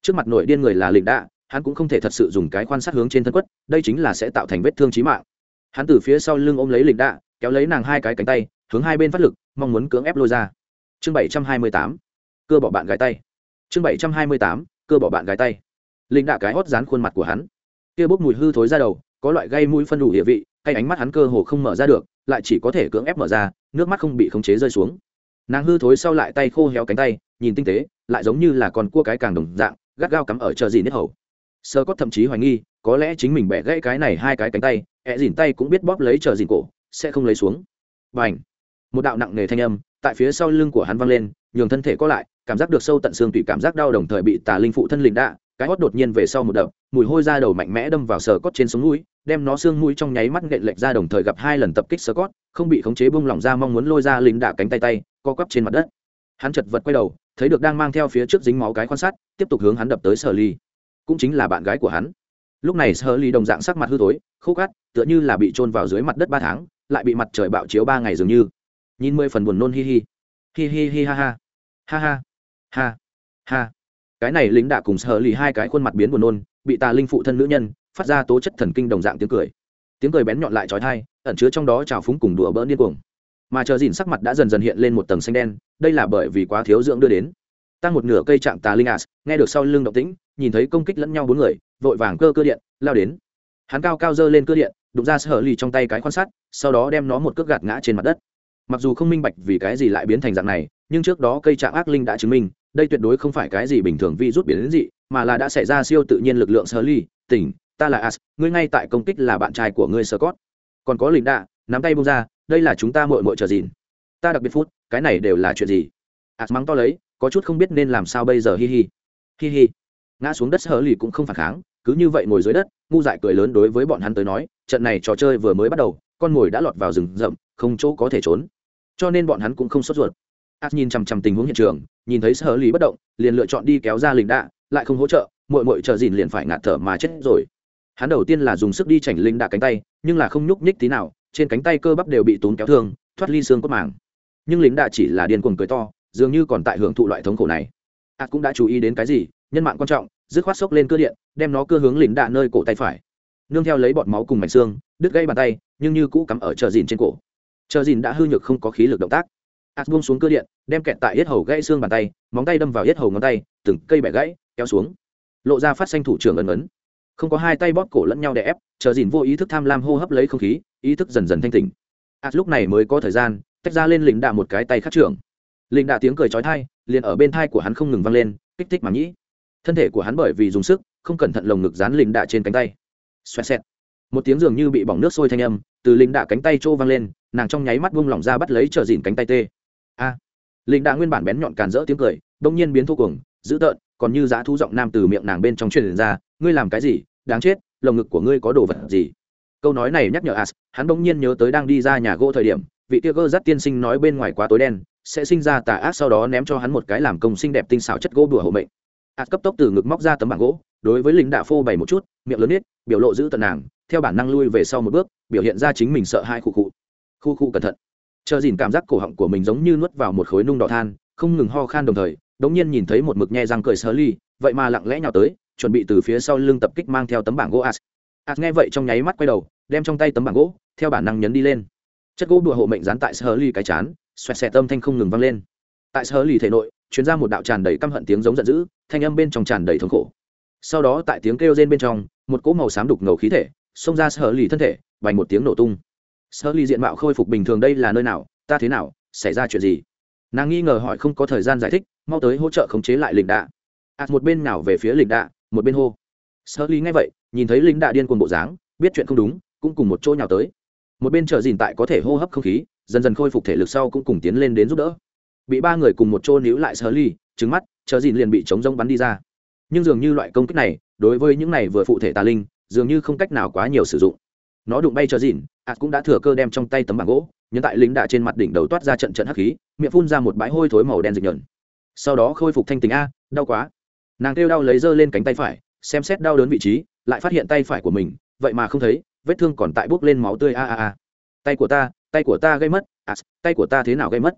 Trước mặt nổi điên người là lịnh đạ, hắn cũng không thể thật sự dùng cái quan sát hướng trên thân quất, đây chính là sẽ tạo thành vết thương trí mạng hắn từ phía sau lưng ôm lấy lịch đạ, kéo lấy nàng hai cái cánh tay, hướng hai bên phát lực, mong muốn cưỡng ép lôi ra. Chương bảy trăm hai mươi tám, cơ bỏ bạn gái tay. Chương bảy trăm hai mươi tám, cơ bỏ bạn gái tay. Lịch đạ cái hót dán khuôn mặt của hắn. Kia bốc mùi hư thối ra đầu, có loại gây mũi phân đủ địa vị hay ánh mắt hắn cơ hồ không mở ra được, lại chỉ có thể cưỡng ép mở ra, nước mắt không bị khống chế rơi xuống. Nàng hư thối sau lại tay khô héo cánh tay, nhìn tinh tế, lại giống như là con cua cái càng đồng dạng, gắt gao cắm ở chờ gì nết hầu sơ cốt thậm chí hoài nghi, có lẽ chính mình bẻ gãy cái này hai cái cánh tay, ẹ dìn tay cũng biết bóp lấy chờ dìn cổ, sẽ không lấy xuống. B à n h một đạo nặng nề thanh âm tại phía sau lưng của hắn văng lên, nhường thân thể có lại, cảm giác được sâu tận xương tùy cảm giác đau đồng thời bị tà linh phụ thân lịnh đạ, cái hót đột nhiên về sau một đập, mùi hôi ra đầu mạnh mẽ đâm vào sờ cốt trên sống mũi, đem nó xương mũi trong nháy mắt nện lệch ra đồng thời gặp hai lần tập kích sờ cốt không bị khống chế bung lỏng ra mong muốn lôi ra lính đạ cánh tay tay, co quắp trên mặt đất. Hắn chật vật quay đầu, thấy được đang mang theo phía trước dính máu cái quan sát, tiếp tục hướng hắn đập tới sở ly cũng chính là bạn gái của hắn. Lúc này sở ly đồng dạng sắc mặt hư tối khô cát, tựa như là bị trôn vào dưới mặt đất ba tháng, lại bị mặt trời bạo chiếu ba ngày dường như. Nhìn mười phần buồn nôn hi hi. Hi hi hi ha ha. Ha ha. Ha. Ha. Cái này lính đạ cùng sở ly hai cái khuôn mặt biến buồn nôn, bị tà linh phụ thân nữ nhân, phát ra tố chất thần kinh đồng dạng tiếng cười. Tiếng cười bén nhọn lại trói thai, ẩn chứa trong đó trào phúng cùng đùa bỡn điên cuồng. Mà chờ dìn sắc mặt đã dần dần hiện lên một tầng xanh đen, đây là bởi vì quá thiếu dưỡng đưa đến tăng một nửa cây trạng tà linh as nghe được sau lưng động tĩnh, nhìn thấy công kích lẫn nhau bốn người, vội vàng cơ cơ điện, lao đến. Hắn cao cao dơ lên cơ điện, đụng ra sở lì trong tay cái quan sát, sau đó đem nó một cước gạt ngã trên mặt đất. Mặc dù không minh bạch vì cái gì lại biến thành dạng này, nhưng trước đó cây trạng ác linh đã chứng minh, đây tuyệt đối không phải cái gì bình thường vi rút biến đến dị, mà là đã xảy ra siêu tự nhiên lực lượng sở lì. Tỉnh, ta là as, ngươi ngay tại công kích là bạn trai của ngươi sơ cót còn có lính đạ, nắm tay bông ra, đây là chúng ta mội mội chờ gìn. Ta đặc biệt phút, cái này đều là chuyện gì? Ạt mắng to lấy, có chút không biết nên làm sao bây giờ, hi hi. Hi hi. Ngã xuống đất hờ lì cũng không phản kháng, cứ như vậy ngồi dưới đất, ngu dại cười lớn đối với bọn hắn tới nói, trận này trò chơi vừa mới bắt đầu, con mồi đã lọt vào rừng rậm, không chỗ có thể trốn. Cho nên bọn hắn cũng không sốt ruột. Ạt nhìn chằm chằm tình huống hiện trường, nhìn thấy sở lý bất động, liền lựa chọn đi kéo ra lính đạ, lại không hỗ trợ mội mội chờ dìn liền phải ngạt thở mà chết rồi. Hắn đầu tiên là dùng sức đi chảnh lính đạ cánh tay, nhưng là không nhúc nhích tí nào, trên cánh tay cơ bắp đều bị tốn kéo thương, thoát ly xương cốt màng. Nhưng lính đạ chỉ là điên cuồng cười to dường như còn tại hưởng thụ loại thống khổ này. Ạt cũng đã chú ý đến cái gì? Nhân mạng quan trọng, dứt khoát xốc lên cơ điện, đem nó cơ hướng lính đạ nơi cổ tay phải. Nương theo lấy bọt máu cùng mảnh xương, đứt gây bàn tay, nhưng như cũ cắm ở chờ dìn trên cổ. Chờ dìn đã hư nhược không có khí lực động tác. Ạt buông xuống cơ điện, đem kẹt tại yết hầu gãy xương bàn tay, móng tay đâm vào yết hầu ngón tay, từng cây bẻ gãy, kéo xuống. Lộ ra phát xanh thủ trưởng ấn ấn. Không có hai tay bóp cổ lẫn nhau để ép, chờ dìn vô ý thức tham lam hô hấp lấy không khí, ý thức dần dần thanh tỉnh. Ạt lúc này mới có thời gian, tách ra lên lính đạ một cái tay khắc trưởng. Linh đạ tiếng cười trói thai liền ở bên thai của hắn không ngừng vang lên, kích thích mà nhĩ. Thân thể của hắn bởi vì dùng sức, không cẩn thận lồng ngực dán Linh đạ trên cánh tay. Xoẹt xẹt. Một tiếng dường như bị bỏng nước sôi thanh âm, từ Linh đạ cánh tay trô vang lên, nàng trong nháy mắt vung lỏng ra bắt lấy trở dìn cánh tay tê. A. Linh đạ nguyên bản bén nhọn càn rỡ tiếng cười, bỗng nhiên biến thô cuồng, dữ tợn, còn như dã thu giọng nam từ miệng nàng bên trong truyền ra, ngươi làm cái gì? Đáng chết, lồng ngực của ngươi có đồ vật gì? Câu nói này nhắc nhở as, hắn bỗng nhiên nhớ tới đang đi ra nhà gỗ thời điểm, vị tia gơ dắt tiên sinh nói bên ngoài quá tối đen sẽ sinh ra tà ác sau đó ném cho hắn một cái làm công xinh đẹp tinh xảo chất gỗ đùa hộ mệnh. As cấp tốc từ ngực móc ra tấm bảng gỗ, đối với lính đạ phô bày một chút, miệng lớn nít biểu lộ giữ tận nàng, theo bản năng lui về sau một bước, biểu hiện ra chính mình sợ hai khu khu khu khu cẩn thận. Chờ dìn cảm giác cổ họng của mình giống như nuốt vào một khối nung đỏ than, không ngừng ho khan đồng thời, đống nhiên nhìn thấy một mực nhe răng cười sơ ly, vậy mà lặng lẽ nhào tới, chuẩn bị từ phía sau lưng tập kích mang theo tấm bảng gỗ as. As nghe vậy trong nháy mắt quay đầu, đem trong tay tấm bảng gỗ, theo bản năng nhấn đi lên. Chất gỗ đùa hộ mệnh dán tại sơ ly cái chán xoẹt xẹt âm thanh không ngừng vang lên. Tại sở lì thể nội chuyến ra một đạo tràn đầy căm hận tiếng giống giận dữ, thanh âm bên trong tràn đầy thống khổ. Sau đó tại tiếng kêu rên bên trong, một cỗ màu xám đục ngầu khí thể, xông ra sở lì thân thể bành một tiếng nổ tung. Sở lì diện mạo khôi phục bình thường đây là nơi nào, ta thế nào, xảy ra chuyện gì? Nàng nghi ngờ hỏi không có thời gian giải thích, mau tới hỗ trợ khống chế lại lịch đạ. Ạt một bên nào về phía lịch đạ, một bên hô. Sở lì nghe vậy, nhìn thấy lính đạ điên cuồng bộ dáng, biết chuyện không đúng, cũng cùng một chỗ nhào tới. Một bên chờ dìn tại có thể hô hấp không khí dần dần khôi phục thể lực sau cũng cùng tiến lên đến giúp đỡ. Bị ba người cùng một chỗ níu lại sơ ly trứng mắt chờ dìn liền bị chống rông bắn đi ra. Nhưng dường như loại công kích này, đối với những này vừa phụ thể tà linh, dường như không cách nào quá nhiều sử dụng. Nó đụng bay chờ dìn ạt cũng đã thừa cơ đem trong tay tấm bảng gỗ, nhấn tại lính đạ trên mặt đỉnh đầu toát ra trận trận hắc khí, miệng phun ra một bãi hôi thối màu đen dịch nhợn. Sau đó khôi phục thanh tình a, đau quá. Nàng kêu đau lấy dơ lên cánh tay phải, xem xét đau đớn vị trí, lại phát hiện tay phải của mình, vậy mà không thấy, vết thương còn tại bốc lên máu tươi a a a. Tay của ta tay của ta gây mất à, tay của ta thế nào gây mất?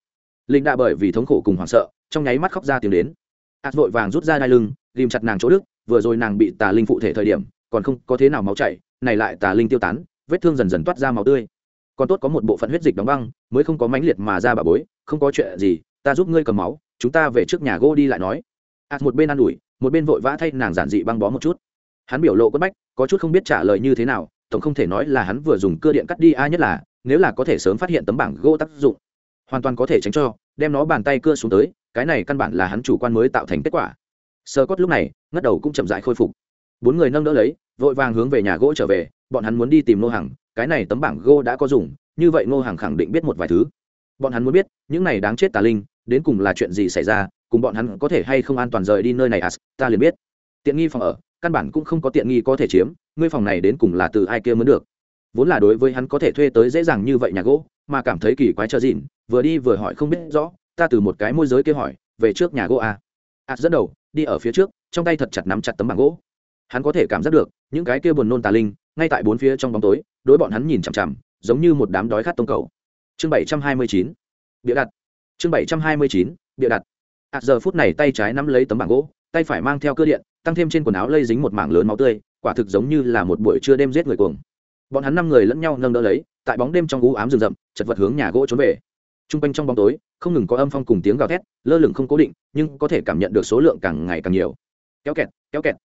Linh đã bởi vì thống khổ cùng hoảng sợ trong nháy mắt khóc ra tiếng đến. Ạt vội vàng rút ra đai lưng ghìm chặt nàng chỗ đức vừa rồi nàng bị tà linh phụ thể thời điểm còn không có thế nào máu chảy này lại tà linh tiêu tán vết thương dần dần toát ra máu tươi. Còn tốt có một bộ phận huyết dịch đóng băng mới không có mãnh liệt mà ra bà bối không có chuyện gì ta giúp ngươi cầm máu chúng ta về trước nhà gỗ đi lại nói. Ạt một bên ă n ủi một bên vội vã thay nàng giản dị băng bó một chút. Hắn biểu lộ quất bách có chút không biết trả lời như thế nào tổng không thể nói là hắn vừa dùng cơ điện cắt đi a nhất là nếu là có thể sớm phát hiện tấm bảng gỗ tác dụng, hoàn toàn có thể tránh cho, đem nó bàn tay cưa xuống tới, cái này căn bản là hắn chủ quan mới tạo thành kết quả. Sơ cốt lúc này, ngất đầu cũng chậm dại khôi phục. Bốn người nâng đỡ lấy, vội vàng hướng về nhà gỗ trở về, bọn hắn muốn đi tìm nô hàng cái này tấm bảng gỗ đã có dùng, như vậy nô hàng khẳng định biết một vài thứ. Bọn hắn muốn biết, những này đáng chết tà linh, đến cùng là chuyện gì xảy ra, cùng bọn hắn có thể hay không an toàn rời đi nơi này à ta liền biết. Tiện nghi phòng ở, căn bản cũng không có tiện nghi có thể chiếm, ngươi phòng này đến cùng là từ ai kia mới được? Vốn là đối với hắn có thể thuê tới dễ dàng như vậy nhà gỗ, mà cảm thấy kỳ quái chờ dịn vừa đi vừa hỏi không biết rõ, ta từ một cái môi giới kia hỏi, về trước nhà gỗ a ạt dẫn đầu, đi ở phía trước, trong tay thật chặt nắm chặt tấm bảng gỗ. Hắn có thể cảm giác được, những cái kia buồn nôn tà linh, ngay tại bốn phía trong bóng tối, đối bọn hắn nhìn chằm chằm, giống như một đám đói khát tông cầu. Chương bảy trăm hai mươi chín. Bịa đặt. Chương bảy trăm hai mươi chín. Bịa đặt. Ạt giờ phút này tay trái nắm lấy tấm bảng gỗ, tay phải mang theo cơ điện, tăng thêm trên quần áo lây dính một mảng lớn máu tươi, quả thực giống như là một buổi trưa đêm giết người cuồng bọn hắn năm người lẫn nhau nâng đỡ lấy, tại bóng đêm trong u ám rừng rậm, chật vật hướng nhà gỗ trốn về. T r u n g quanh trong bóng tối, không ngừng có âm phong cùng tiếng gào thét, lơ lửng không cố định, nhưng có thể cảm nhận được số lượng càng ngày càng nhiều. Kéo kẹt kéo kẹt.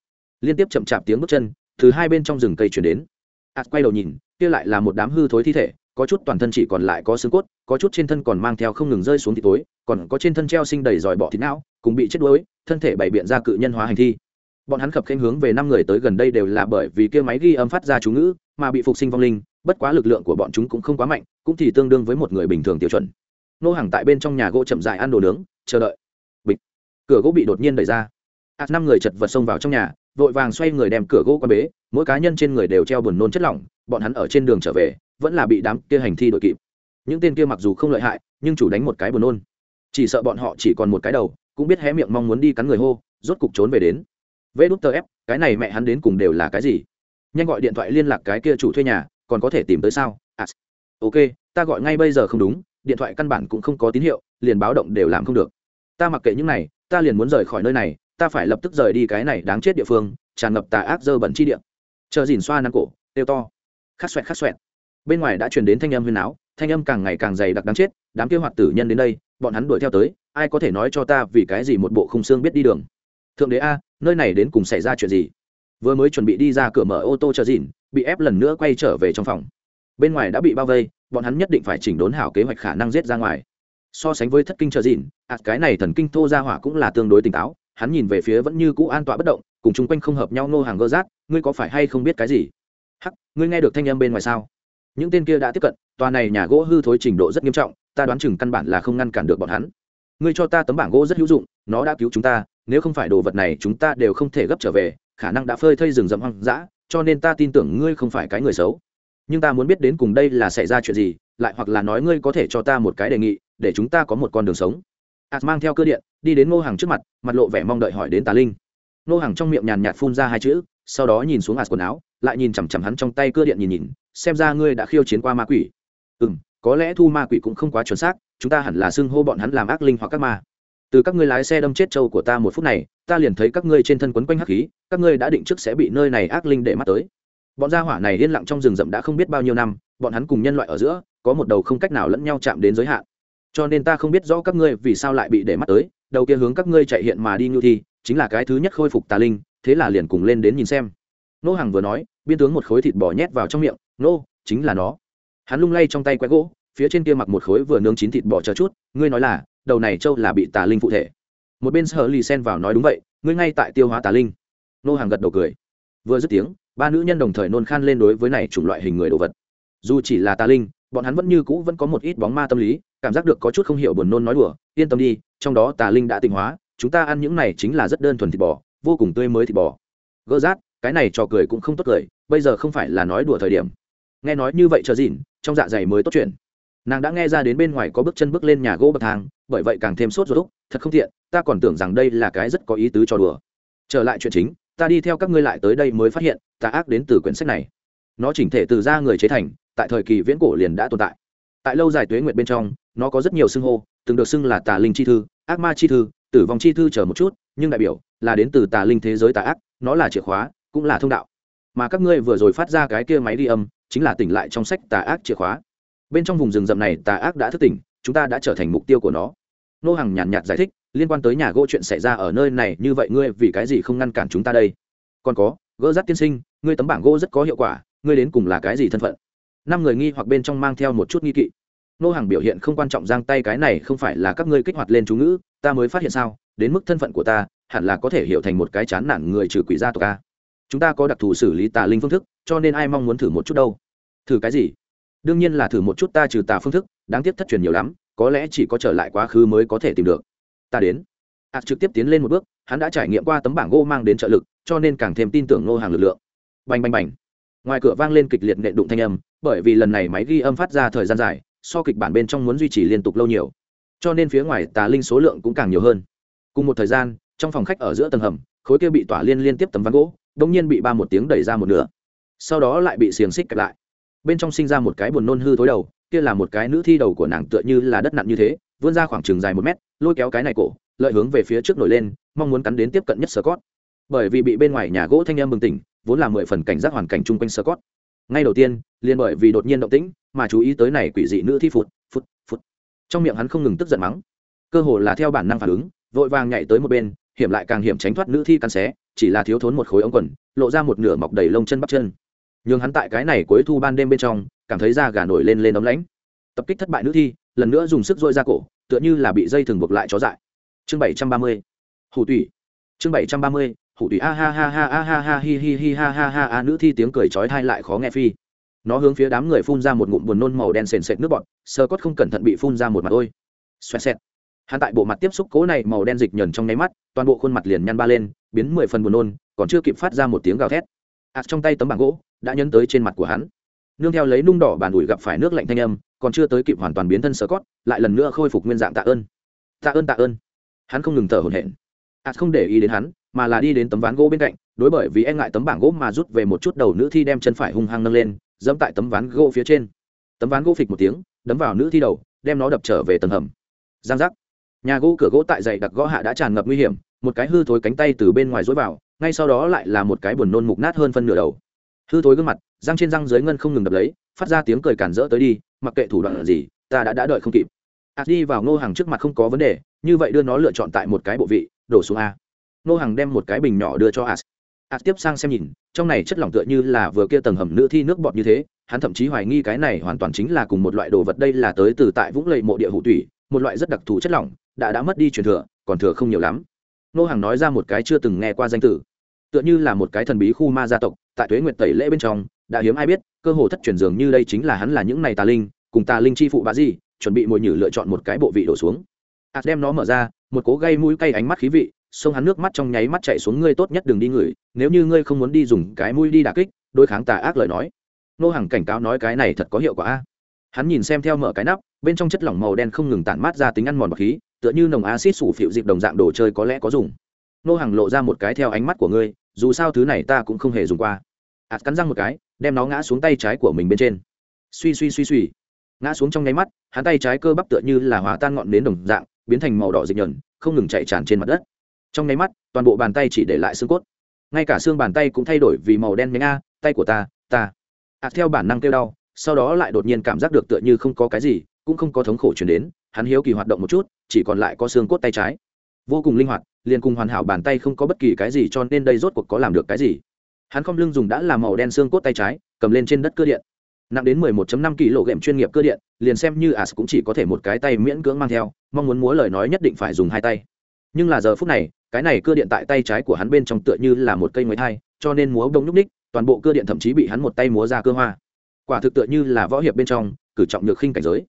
Liên tiếp chậm chạp tiếng bước chân, từ hai bên trong rừng cây chuyển đến. Ạt quay đầu nhìn, kia lại là một đám hư thối thi thể, có chút toàn thân chỉ còn lại có xương cốt, có chút trên thân còn mang theo không ngừng rơi xuống thịt tối còn có trên thân treo sinh đầy dòi bọ thịt não, cùng bị chết đuối, thân thể bày biện ra cự nhân hóa hành thi bọn hắn khập khênh hướng về năm người tới gần đây đều là bởi vì kia máy ghi âm phát ra chú ngữ, mà bị phục sinh vong linh, bất quá lực lượng của bọn chúng cũng không quá mạnh, cũng thì tương đương với một người bình thường tiêu chuẩn. Nô hàng tại bên trong nhà gỗ chậm dại ăn đồ nướng, chờ đợi. Bịch. Cửa gỗ bị đột nhiên đẩy ra. Ạt năm người chật vật xông vào trong nhà, vội vàng xoay người đem cửa gỗ qua bế, mỗi cá nhân trên người đều treo buồn nôn chất lỏng, bọn hắn ở trên đường trở về, vẫn là bị đám kia hành thi đội kịp. Những tên kia mặc dù không lợi hại, nhưng chủ đánh một cái buồn nôn. Chỉ sợ bọn họ chỉ còn một cái đầu, cũng biết hé miệng mong muốn đi cắn người hô, rốt cục trốn về đến vê đút tờ ép cái này mẹ hắn đến cùng đều là cái gì? Nhanh gọi điện thoại liên lạc cái kia chủ thuê nhà còn có thể tìm tới sao? À, ok ta gọi ngay bây giờ không đúng điện thoại căn bản cũng không có tín hiệu liền báo động đều làm không được. Ta mặc kệ những này ta liền muốn rời khỏi nơi này ta phải lập tức rời đi cái này đáng chết địa phương tràn ngập tà ác dơ bẩn chi điện chờ dìn xoa nắng cổ têu to. Khát xoẹt khát xoẹt. Bên ngoài đã truyền đến thanh âm huyền áo thanh âm càng ngày càng dày đặc đáng chết đám kêu hoạt tử nhân đến đây bọn hắn đuổi theo tới ai có thể nói cho ta vì cái gì một bộ khung xương biết đi đường? Thượng đế a, nơi này đến cùng xảy ra chuyện gì? Vừa mới chuẩn bị đi ra cửa mở ô tô chờ dìn bị ép lần nữa quay trở về trong phòng. Bên ngoài đã bị bao vây, bọn hắn nhất định phải chỉnh đốn hảo kế hoạch khả năng giết ra ngoài. So sánh với thất kinh chờ dìn ạt à, cái này thần kinh thô ra hỏa cũng là tương đối tỉnh táo, hắn nhìn về phía vẫn như cũ an tọa bất động, cùng chung quanh không hợp nhau nô hàng gơ rác ngươi có phải hay không biết cái gì? Hắc, ngươi nghe được thanh âm bên ngoài sao? Những tên kia đã tiếp cận, tòa này nhà gỗ hư thối trình độ rất nghiêm trọng, ta đoán chừng căn bản là không ngăn cản được bọn hắn. Ngươi cho ta tấm bảng gỗ rất hữu dụng, nó đã cứu chúng ta nếu không phải đồ vật này chúng ta đều không thể gấp trở về, khả năng đã phơi thây rừng rậm hoang dã, cho nên ta tin tưởng ngươi không phải cái người xấu. Nhưng ta muốn biết đến cùng đây là xảy ra chuyện gì, lại hoặc là nói ngươi có thể cho ta một cái đề nghị, để chúng ta có một con đường sống. Ạt mang theo cơ điện, đi đến ngô hàng trước mặt mặt lộ vẻ mong đợi hỏi đến tà linh. Ngô hàng trong miệng nhàn nhạt phun ra hai chữ, sau đó nhìn xuống ạt quần áo, lại nhìn chằm chằm hắn trong tay cơ điện nhìn nhìn, xem ra ngươi đã khiêu chiến qua ma quỷ. Ừ m có lẽ thu ma quỷ cũng không quá chuẩn xác, chúng ta hẳn là xưng hô bọn hắn làm ác linh hoặc các ma từ các ngươi lái xe đâm chết trâu của ta một phút này, ta liền thấy các ngươi trên thân quấn quanh hắc khí, các ngươi đã định trước sẽ bị nơi này ác linh để mắt tới. Bọn gia hỏa này yên lặng trong rừng rậm đã không biết bao nhiêu năm, bọn hắn cùng nhân loại ở giữa, có một đầu không cách nào lẫn nhau chạm đến giới hạn. Cho nên ta không biết rõ các ngươi vì sao lại bị để mắt tới, đầu kia hướng các ngươi chạy hiện mà đi ngưu thi, chính là cái thứ nhất khôi phục tà linh, thế là liền cùng lên đến nhìn xem. Nô hàng vừa nói, biên tướng một khối thịt bò nhét vào trong miệng, nô, chính là nó. Hắn lung lay trong tay quét gỗ, phía trên kia mặc một khối vừa nướng chín thịt bò chờ chút, ngươi nói là đầu này châu là bị tà linh phụ thể. Một bên sở lì sen vào nói đúng vậy, ngươi ngay tại tiêu hóa tà linh. Nô hàng gật đầu cười. Vừa dứt tiếng, ba nữ nhân đồng thời nôn khan lên đối với này chủng loại hình người đồ vật. Dù chỉ là tà linh, bọn hắn vẫn như cũ vẫn có một ít bóng ma tâm lý, cảm giác được có chút không hiểu buồn nôn nói đùa, yên tâm đi, trong đó tà linh đã tịnh hóa, chúng ta ăn những này chính là rất đơn thuần thịt bò, vô cùng tươi mới thịt bò. Gỡ rát, cái này trò cười cũng không tốt cười, bây giờ không phải là nói đùa thời điểm. Nghe nói như vậy chờ dịn, trong dạ dày mới tốt chuyện nàng đã nghe ra đến bên ngoài có bước chân bước lên nhà gỗ bậc thang, bởi vậy càng thêm sốt ruột úc thật không thiện ta còn tưởng rằng đây là cái rất có ý tứ cho đùa. Trở lại chuyện chính, ta đi theo các ngươi lại tới đây mới phát hiện tà ác đến từ quyển sách này. Nó chỉnh thể từ ra người chế thành, tại thời kỳ viễn cổ liền đã tồn tại. Tại lâu dài tuế nguyện bên trong, nó có rất nhiều xưng hô, từng được xưng là tà linh chi thư, ác ma chi thư, tử vong chi thư chờ một chút, nhưng đại biểu là đến từ tà linh thế giới tà ác, nó là chìa khóa, cũng là thông đạo. Mà các ngươi vừa rồi phát ra cái kia máy đi âm, chính là tỉnh lại trong sách tà ác chìa khóa bên trong vùng rừng rậm này tà ác đã thức tỉnh chúng ta đã trở thành mục tiêu của nó. Nô hàng nhàn nhạt, giải thích liên quan tới nhà gỗ chuyện xảy ra ở nơi này như vậy ngươi vì cái gì không ngăn cản chúng ta đây? Còn có gỡ rắt tiên sinh ngươi tấm bảng gỗ rất có hiệu quả ngươi đến cùng là cái gì thân phận? Năm người nghi hoặc bên trong mang theo một chút nghi kỵ. Nô hàng biểu hiện không quan trọng giang tay cái này không phải là các ngươi kích hoạt lên chú ngữ ta mới phát hiện sao đến mức thân phận của ta hẳn là có thể hiểu thành một cái chán nản người trừ quỷ gia tộc ta chúng ta có đặc thù xử lý tà linh phương thức cho nên ai mong muốn thử một chút đâu? Thử cái gì? Đương nhiên là thử một chút ta trừ tà phương thức, đáng tiếc thất truyền nhiều lắm, có lẽ chỉ có trở lại quá khứ mới có thể tìm được. Ta đến. Ạt trực tiếp tiến lên một bước, hắn đã trải nghiệm qua tấm bảng gỗ mang đến trợ lực, cho nên càng thêm tin tưởng Ngô hàng lực lượng. Bành bành bành. Ngoài cửa vang lên kịch liệt nệ đụng thanh âm, bởi vì lần này máy ghi âm phát ra thời gian dài, so kịch bản bên trong muốn duy trì liên tục lâu nhiều. Cho nên phía ngoài tà linh số lượng cũng càng nhiều hơn. Cùng một thời gian, trong phòng khách ở giữa tầng hầm, khối kia bị tỏa liên liên tiếp tấm ván gỗ đông nhiên bị ba một tiếng đẩy ra một nửa. Sau đó lại bị xiềng xích kẹp lại bên trong sinh ra một cái buồn nôn hư tối đầu, kia là một cái nữ thi đầu của nàng tựa như là đất nặng như thế, vươn ra khoảng trường dài một mét, lôi kéo cái này cổ, lợi hướng về phía trước nổi lên, mong muốn cắn đến tiếp cận nhất sơ cót bởi vì bị bên ngoài nhà gỗ thanh em bừng tỉnh, vốn là mười phần cảnh giác hoàn cảnh chung quanh sơ cót ngay đầu tiên, liền bởi vì đột nhiên động tĩnh, mà chú ý tới này quỷ dị nữ thi phụt phụt phụt. Trong miệng hắn không ngừng tức giận mắng. Cơ hồ là theo bản năng phản ứng, vội vàng nhảy tới một bên, hiểm lại càng hiểm tránh thoát nữ thi cắn xé, chỉ là thiếu thốn một khối ống quần, lộ ra một nửa mọc đầy lông chân bắp chân nhưng hắn tại cái này cuối thu ban đêm bên trong, cảm thấy da gà nổi lên lên ấm lãnh. Tập kích thất bại nữ thi, lần nữa dùng sức dội ra cổ, tựa như là bị dây thừng buộc lại chó dại. Chương bảy trăm ba mươi, hủ tủy. Chương bảy trăm ba mươi, hủ tủy. A ha ha ha a ha ha hi hi hi ha ha ha a, nữ thi tiếng cười chói thai lại khó nghe phi. Nó hướng phía đám người phun ra một ngụm buồn nôn màu đen sền sệt nước bọt sơ cốt không cẩn thận bị phun ra một mặt ôi. Xoẹt xẹt. Hắn tại bộ mặt tiếp xúc cố này màu đen dịch nhờn trong nháy mắt, toàn bộ khuôn mặt liền nhăn ba lên, biến mười phần buồn nôn, còn chưa kịp phát ra một tiếng gào thét ạt trong tay tấm bảng gỗ đã nhấn tới trên mặt của hắn. Nương theo lấy nung đỏ bàn ủi gặp phải nước lạnh thanh âm, còn chưa tới kịp hoàn toàn biến thân sơ cót lại lần nữa khôi phục nguyên dạng tạ ơn. Tạ ơn tạ ơn. Hắn không ngừng thở hổn hển. Ạt không để ý đến hắn, mà là đi đến tấm ván gỗ bên cạnh, đối bởi vì e ngại tấm bảng gỗ mà rút về một chút đầu nữ thi đem chân phải hung hăng nâng lên, dẫm tại tấm ván gỗ phía trên. Tấm ván gỗ phịch một tiếng, đấm vào nữ thi đầu, đem nó đập trở về tầng hầm. Giang giác. Nhà gỗ cửa gỗ tại dày đặc gõ hạ đã tràn ngập nguy hiểm, một cái hư thối cánh tay từ bên ngoài dối vào ngay sau đó lại là một cái buồn nôn mục nát hơn phân nửa đầu. Hư thối gương mặt, răng trên răng dưới ngân không ngừng đập lấy, phát ra tiếng cười cản rỡ tới đi, mặc kệ thủ đoạn là gì, ta đã đã đợi không kịp. Ạt đi vào ngô hàng trước mặt không có vấn đề, như vậy đưa nó lựa chọn tại một cái bộ vị, đổ xuống a. Ngô hàng đem một cái bình nhỏ đưa cho as as tiếp sang xem nhìn, trong này chất lỏng tựa như là vừa kia tầng hầm nữ thi nước bọt như thế, hắn thậm chí hoài nghi cái này hoàn toàn chính là cùng một loại đồ vật đây là tới từ tại vũng lầy mộ địa hụ tủy, một loại rất đặc thù chất lỏng, đã đã mất đi truyền thừa, còn thừa không nhiều lắm. Nô hàng nói ra một cái chưa từng nghe qua danh tử tựa như là một cái thần bí khu ma gia tộc, tại tuế nguyệt tẩy lễ bên trong, đã hiếm ai biết, cơ hồ thất truyền dường như đây chính là hắn là những này tà linh, cùng tà linh chi phụ bá gì chuẩn bị mồi nhử lựa chọn một cái bộ vị đổ xuống. Ạt đem nó mở ra, một cố gây mũi cay ánh mắt khí vị, xông hắn nước mắt trong nháy mắt chạy xuống, ngươi tốt nhất đừng đi ngửi, nếu như ngươi không muốn đi dùng cái mũi đi đà kích, đối kháng tà ác lời nói. Nô hàng cảnh cáo nói cái này thật có hiệu quả a. Hắn nhìn xem theo mở cái nắp, bên trong chất lỏng màu đen không ngừng tản mát ra tính ăn mòn bọc khí, tựa như nồng acid sủ phịu dịp đồng dạng đồ chơi có lẽ có dùng nô hàng lộ ra một cái theo ánh mắt của ngươi, dù sao thứ này ta cũng không hề dùng qua. Ạt cắn răng một cái, đem nó ngã xuống tay trái của mình bên trên. Suy suy suy suy. Ngã xuống trong nháy mắt, hắn tay trái cơ bắp tựa như là hòa tan ngọn nến đồng dạng, biến thành màu đỏ dịch nhờn, không ngừng chạy tràn trên mặt đất. Trong nháy mắt, toàn bộ bàn tay chỉ để lại xương cốt. Ngay cả xương bàn tay cũng thay đổi vì màu đen nhánh a, tay của ta ta. Ạt theo bản năng kêu đau, sau đó lại đột nhiên cảm giác được tựa như không có cái gì, cũng không có thống khổ chuyển đến, hắn hiếu kỳ hoạt động một chút, chỉ còn lại có xương cốt tay trái. Vô cùng linh hoạt liền cùng hoàn hảo bàn tay không có bất kỳ cái gì cho nên đây rốt cuộc có làm được cái gì. Hắn không lưng dùng đã làm màu đen xương cốt tay trái, cầm lên trên đất cơ điện. Nặng đến 11.5 kg chuyên nghiệp cơ điện, liền xem như as cũng chỉ có thể một cái tay miễn cưỡng mang theo, mong muốn múa lời nói nhất định phải dùng hai tay. Nhưng là giờ phút này, cái này cơ điện tại tay trái của hắn bên trong tựa như là một cây mới thai, cho nên múa đông nhúc ních toàn bộ cơ điện thậm chí bị hắn một tay múa ra cơ hoa. Quả thực tựa như là võ hiệp bên trong, cử trọng nhược khinh cảnh giới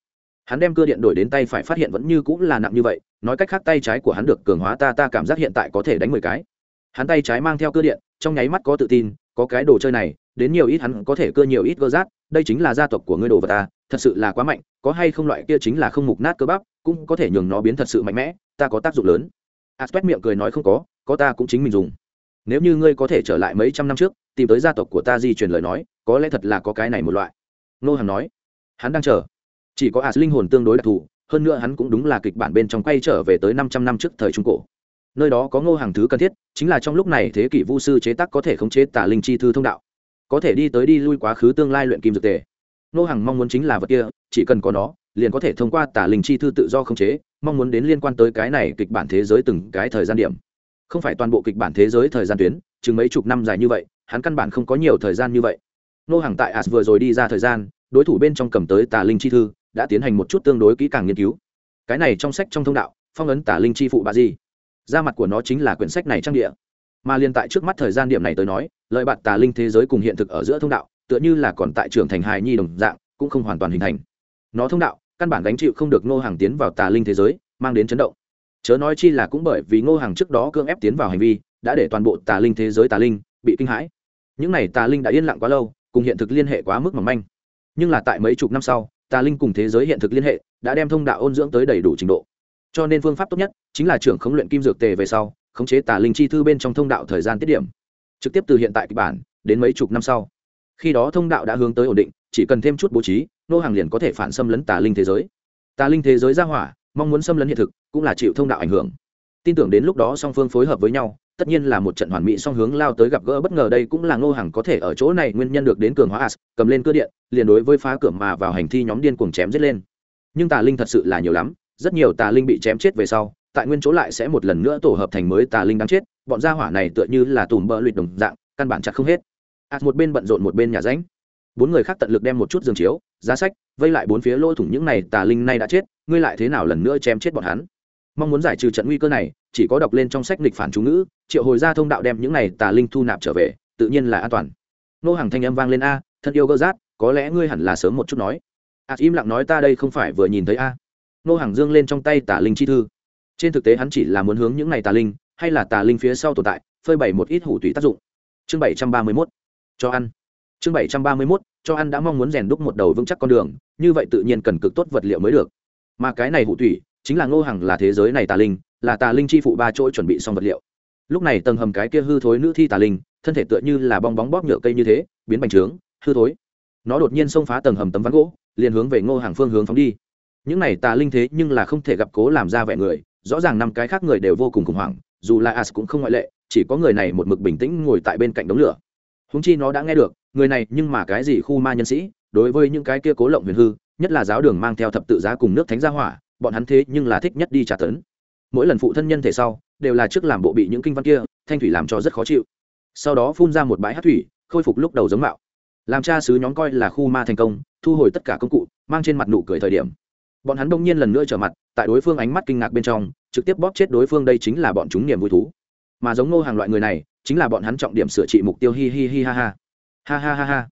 hắn đem cơ điện đổi đến tay phải phát hiện vẫn như cũng là nặng như vậy, nói cách khác tay trái của hắn được cường hóa ta ta cảm giác hiện tại có thể đánh mười cái. Hắn tay trái mang theo cơ điện, trong nháy mắt có tự tin, có cái đồ chơi này, đến nhiều ít hắn có thể cơ nhiều ít cơ giác đây chính là gia tộc của ngươi đồ vật ta, thật sự là quá mạnh, có hay không loại kia chính là không mục nát cơ bắp, cũng có thể nhường nó biến thật sự mạnh mẽ, ta có tác dụng lớn. Aspect miệng cười nói không có có ta cũng chính mình dùng. Nếu như ngươi có thể trở lại mấy trăm năm trước, tìm tới gia tộc của ta di truyền lời nói, có lẽ thật là có cái này một loại. Nô hàng nói. Hắn đang chờ chỉ có as linh hồn tương đối đặc thù, hơn nữa hắn cũng đúng là kịch bản bên trong quay trở về tới năm trăm năm trước thời trung cổ. Nơi đó có ngô hàng thứ cần thiết, chính là trong lúc này thế kỷ vu sư chế tác có thể khống chế tả linh chi thư thông đạo. Có thể đi tới đi lui quá khứ tương lai luyện kim dược tề. Ngô hàng mong muốn chính là vật kia, chỉ cần có nó, liền có thể thông qua tả linh chi thư tự do khống chế, mong muốn đến liên quan tới cái này kịch bản thế giới từng cái thời gian điểm. Không phải toàn bộ kịch bản thế giới thời gian tuyến, chừng mấy chục năm dài như vậy, hắn căn bản không có nhiều thời gian như vậy. Nô hàng tại as vừa rồi đi ra thời gian, đối thủ bên trong cầm tới tà linh chi thư đã tiến hành một chút tương đối kỹ càng nghiên cứu. Cái này trong sách trong thông đạo, phong ấn tả linh chi phụ bà di. Ra mặt của nó chính là quyển sách này trang địa. Mà liên tại trước mắt thời gian điểm này tới nói, lợi bạn tà linh thế giới cùng hiện thực ở giữa thông đạo, tựa như là còn tại trường thành hài nhi đồng dạng, cũng không hoàn toàn hình thành. Nó thông đạo, căn bản gánh chịu không được ngô hàng tiến vào tà linh thế giới, mang đến chấn động. Chớ nói chi là cũng bởi vì ngô hàng trước đó cưỡng ép tiến vào hành vi, đã để toàn bộ tà linh thế giới tà linh bị kinh hãi. Những n à y tà linh đã yên lặng quá lâu, cùng hiện thực liên hệ quá mức mỏng manh. Nhưng là tại mấy chục năm sau tà linh cùng thế giới hiện thực liên hệ, đã đem thông đạo ôn dưỡng tới đầy đủ trình độ. Cho nên phương pháp tốt nhất chính là trưởng khống luyện kim dược tề về sau, khống chế tà linh chi thư bên trong thông đạo thời gian tiết điểm. Trực tiếp từ hiện tại kịch bản, đến mấy chục năm sau. Khi đó thông đạo đã hướng tới ổn định, chỉ cần thêm chút bố trí, nô hàng liền có thể phản xâm lấn tà linh thế giới. Tà linh thế giới ra hỏa, mong muốn xâm lấn hiện thực, cũng là chịu thông đạo ảnh hưởng. Tin tưởng đến lúc đó song phương phối hợp với nhau tất nhiên là một trận hoàn mỹ song hướng lao tới gặp gỡ, bất ngờ đây cũng là ngô hàng có thể ở chỗ này nguyên nhân được đến cường hóa as, cầm lên cơ điện, liền đối với phá cửa mà vào hành thi nhóm điên cuồng chém giết lên. Nhưng tà linh thật sự là nhiều lắm, rất nhiều tà linh bị chém chết về sau, tại nguyên chỗ lại sẽ một lần nữa tổ hợp thành mới tà linh đáng chết, bọn gia hỏa này tựa như là tùm bỡ lụy đồng dạng, căn bản chặt không hết. As một bên bận rộn một bên nhà ránh. Bốn người khác tận lực đem một chút giường chiếu, giá sách, vây lại bốn phía lỗ thủng những này, tà linh nay đã chết, ngươi lại thế nào lần nữa chém chết bọn hắn? Mong muốn giải trừ trận nguy cơ này chỉ có đọc lên trong sách nghịch phản chú ngữ, triệu hồi ra thông đạo đem những này tà linh thu nạp trở về, tự nhiên là an toàn. Nô hàng thanh âm vang lên a, thân yêu gơ rát, có lẽ ngươi hẳn là sớm một chút nói. A im lặng nói ta đây không phải vừa nhìn thấy a. Nô hàng dương lên trong tay tà linh chi thư. Trên thực tế hắn chỉ là muốn hướng những này tà linh, hay là tà linh phía sau tồn tại, phơi bày một ít hủ tùy tác dụng. Chương bảy trăm ba mươi mốt, cho ăn. Chương bảy trăm ba mươi mốt, cho ăn đã mong muốn rèn đúc một đầu vững chắc con đường, như vậy tự nhiên cần cực tốt vật liệu mới được. Mà cái này hủ tùy, chính là ngô hằng là thế giới này tà linh là tà linh chi phụ ba chỗ chuẩn bị xong vật liệu. Lúc này tầng hầm cái kia hư thối nữ thi tà linh, thân thể tựa như là bong bóng bóp nhựa cây như thế, biến bành trướng, hư thối. Nó đột nhiên xông phá tầng hầm tấm ván gỗ, liền hướng về ngô hàng phương hướng phóng đi. Những này tà linh thế nhưng là không thể gặp cố làm ra vẻ người, rõ ràng năm cái khác người đều vô cùng khủng hoảng, dù là as cũng không ngoại lệ, chỉ có người này một mực bình tĩnh ngồi tại bên cạnh đống lửa. Húng chi nó đã nghe được, người này nhưng mà cái gì khu ma nhân sĩ, đối với những cái kia cố lộng huyền hư, nhất là giáo đường mang theo thập tự giá cùng nước thánh gia hỏa, bọn hắn thế nhưng là thích nhất đi trả tấn mỗi lần phụ thân nhân thể sau, đều là trước làm bộ bị những kinh văn kia, thanh thủy làm cho rất khó chịu. Sau đó phun ra một bãi hát thủy, khôi phục lúc đầu giống mạo. Làm cha sứ nhóm coi là khu ma thành công, thu hồi tất cả công cụ, mang trên mặt nụ cười thời điểm. Bọn hắn đông nhiên lần nữa trở mặt, tại đối phương ánh mắt kinh ngạc bên trong, trực tiếp bóp chết đối phương đây chính là bọn chúng niềm vui thú. Mà giống nô hàng loại người này, chính là bọn hắn trọng điểm sửa trị mục tiêu hi hi hi ha ha. Ha ha ha ha.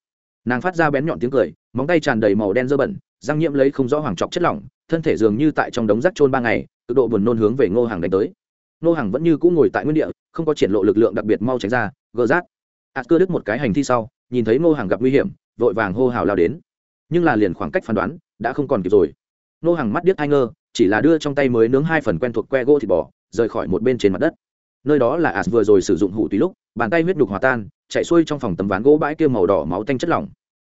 Nàng phát ra bén nhọn tiếng cười, móng tay tràn đầy màu đen dơ bẩn, răng nhiễm lấy không rõ hoàng trọc chất lỏng, thân thể dường như tại trong đống rác trôn ba ngày cực độ buồn nôn hướng về ngô hàng đánh tới. Ngô hàng vẫn như cũng ngồi tại nguyên địa không có triển lộ lực lượng đặc biệt mau tránh ra gỡ rác ạt à, cơ đứt một cái hành thi sau nhìn thấy ngô hàng gặp nguy hiểm vội vàng hô hào lao đến. Nhưng là liền khoảng cách phán đoán đã không còn kịp rồi. Ngô hàng mắt điếc ai ngơ chỉ là đưa trong tay mới nướng hai phần quen thuộc que gỗ thịt bò rời khỏi một bên trên mặt đất. Nơi đó là ạt vừa rồi sử dụng hủ tùy lúc bàn tay huyết đục hòa tan chạy xuôi trong phòng tấm ván gỗ bãi kia màu đỏ máu tanh chất lỏng.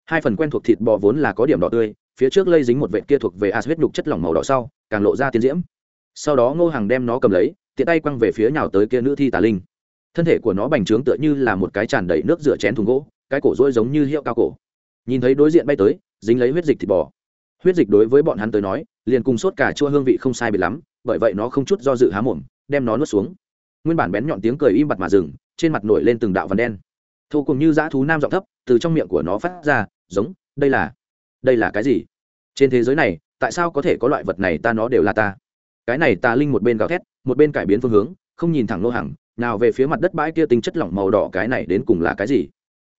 Hai phần quen thuộc thịt bò vốn là có điểm đỏ tươi phía trước lây dính một vệt kia thuộc về as huyết nhục chất lỏng màu đỏ sau càng lộ ra tiến diễm sau đó ngô hàng đem nó cầm lấy, tiện tay quăng về phía nhào tới kia nữ thi tà linh. Thân thể của nó bành trướng tựa như là một cái tràn đầy nước rửa chén thùng gỗ, cái cổ rỗi giống như hiệu cao cổ. Nhìn thấy đối diện bay tới, dính lấy huyết dịch thịt bò. Huyết dịch đối với bọn hắn tới nói, liền cùng sốt cả chua hương vị không sai biệt lắm, bởi vậy nó không chút do dự há mồm, đem nó nuốt xuống. Nguyên bản bén nhọn tiếng cười im bặt mà dừng, trên mặt nổi lên từng đạo vằn đen. Thô cùng như dã thú nam giọng thấp, từ trong miệng của nó phát ra, giống, đây là đây là cái gì? Trên thế giới này, tại sao có thể có loại vật này ta nó đều là ta? Cái này tà linh một bên gào thét, một bên cải biến phương hướng, không nhìn thẳng nô hàng nào về phía mặt đất bãi kia tính chất lỏng màu đỏ cái này đến cùng là cái gì?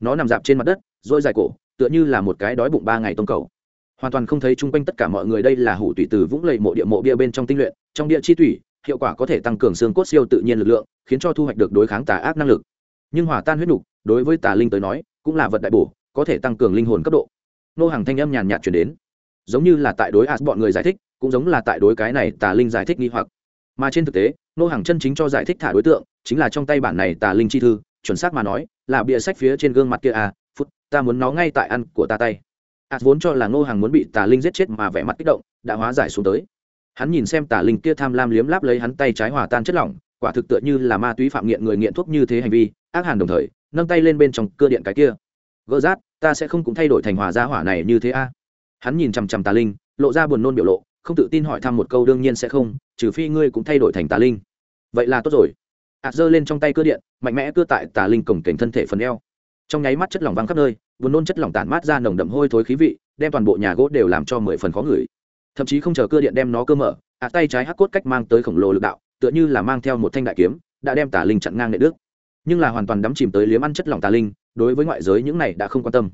Nó nằm dạp trên mặt đất dỗi dài cổ, tựa như là một cái đói bụng ba ngày tông cầu. Hoàn toàn không thấy chung quanh tất cả mọi người đây là hủ tủy từ vũng lầy mộ địa mộ bia bên trong tinh luyện, trong địa chi tủy, hiệu quả có thể tăng cường xương cốt siêu tự nhiên lực lượng, khiến cho thu hoạch được đối kháng tà ác năng lực. Nhưng hỏa tan huyết nục, đối với tà linh tới nói, cũng là vật đại bổ, có thể tăng cường linh hồn cấp độ. Nô hàng thanh âm nhàn nhạt chuyển đến, giống như là tại đối as bọn người giải thích cũng giống là tại đối cái này tà linh giải thích nghi hoặc. Mà trên thực tế, nô hàng chân chính cho giải thích thả đối tượng, chính là trong tay bản này tà linh chi thư, chuẩn xác mà nói, là bịa sách phía trên gương mặt kia à phút, ta muốn nó ngay tại ăn của ta tay. As vốn cho là nô hàng muốn bị tà linh giết chết mà vẻ mặt kích động, đã hóa giải xuống tới. Hắn nhìn xem tà linh kia tham lam liếm láp lấy hắn tay trái hòa tan chất lỏng, quả thực tựa như là ma túy phạm nghiện người nghiện thuốc như thế hành vi, ác hàn đồng thời, nâng tay lên bên trong cơ điện cái kia. Gỡ rát, ta sẽ không cũng thay đổi thành hòa gia hỏa này như thế a. À? hắn nhìn chằm chằm tà linh, lộ ra buồn nôn biểu lộ không tự tin hỏi thăm một câu đương nhiên sẽ không, trừ phi ngươi cũng thay đổi thành tà linh. Vậy là tốt rồi. Ạt giơ lên trong tay cơ điện, mạnh mẽ cưa tại tà linh cổng cảnh thân thể phần eo. Trong nháy mắt chất lỏng văng khắp nơi, buồn nôn chất lỏng tản mát ra nồng đậm hôi thối khí vị, đem toàn bộ nhà gỗ đều làm cho mười phần khó ngửi. Thậm chí không chờ cơ điện đem nó cơ mở ạt tay trái hắc cốt cách mang tới khổng lồ lực đạo, tựa như là mang theo một thanh đại kiếm, đã đem tà linh chặn ngang nệ đức. Nhưng là hoàn toàn đắm chìm tới liếm ăn chất lỏng tà linh, đối với ngoại giới những này đã không quan tâm.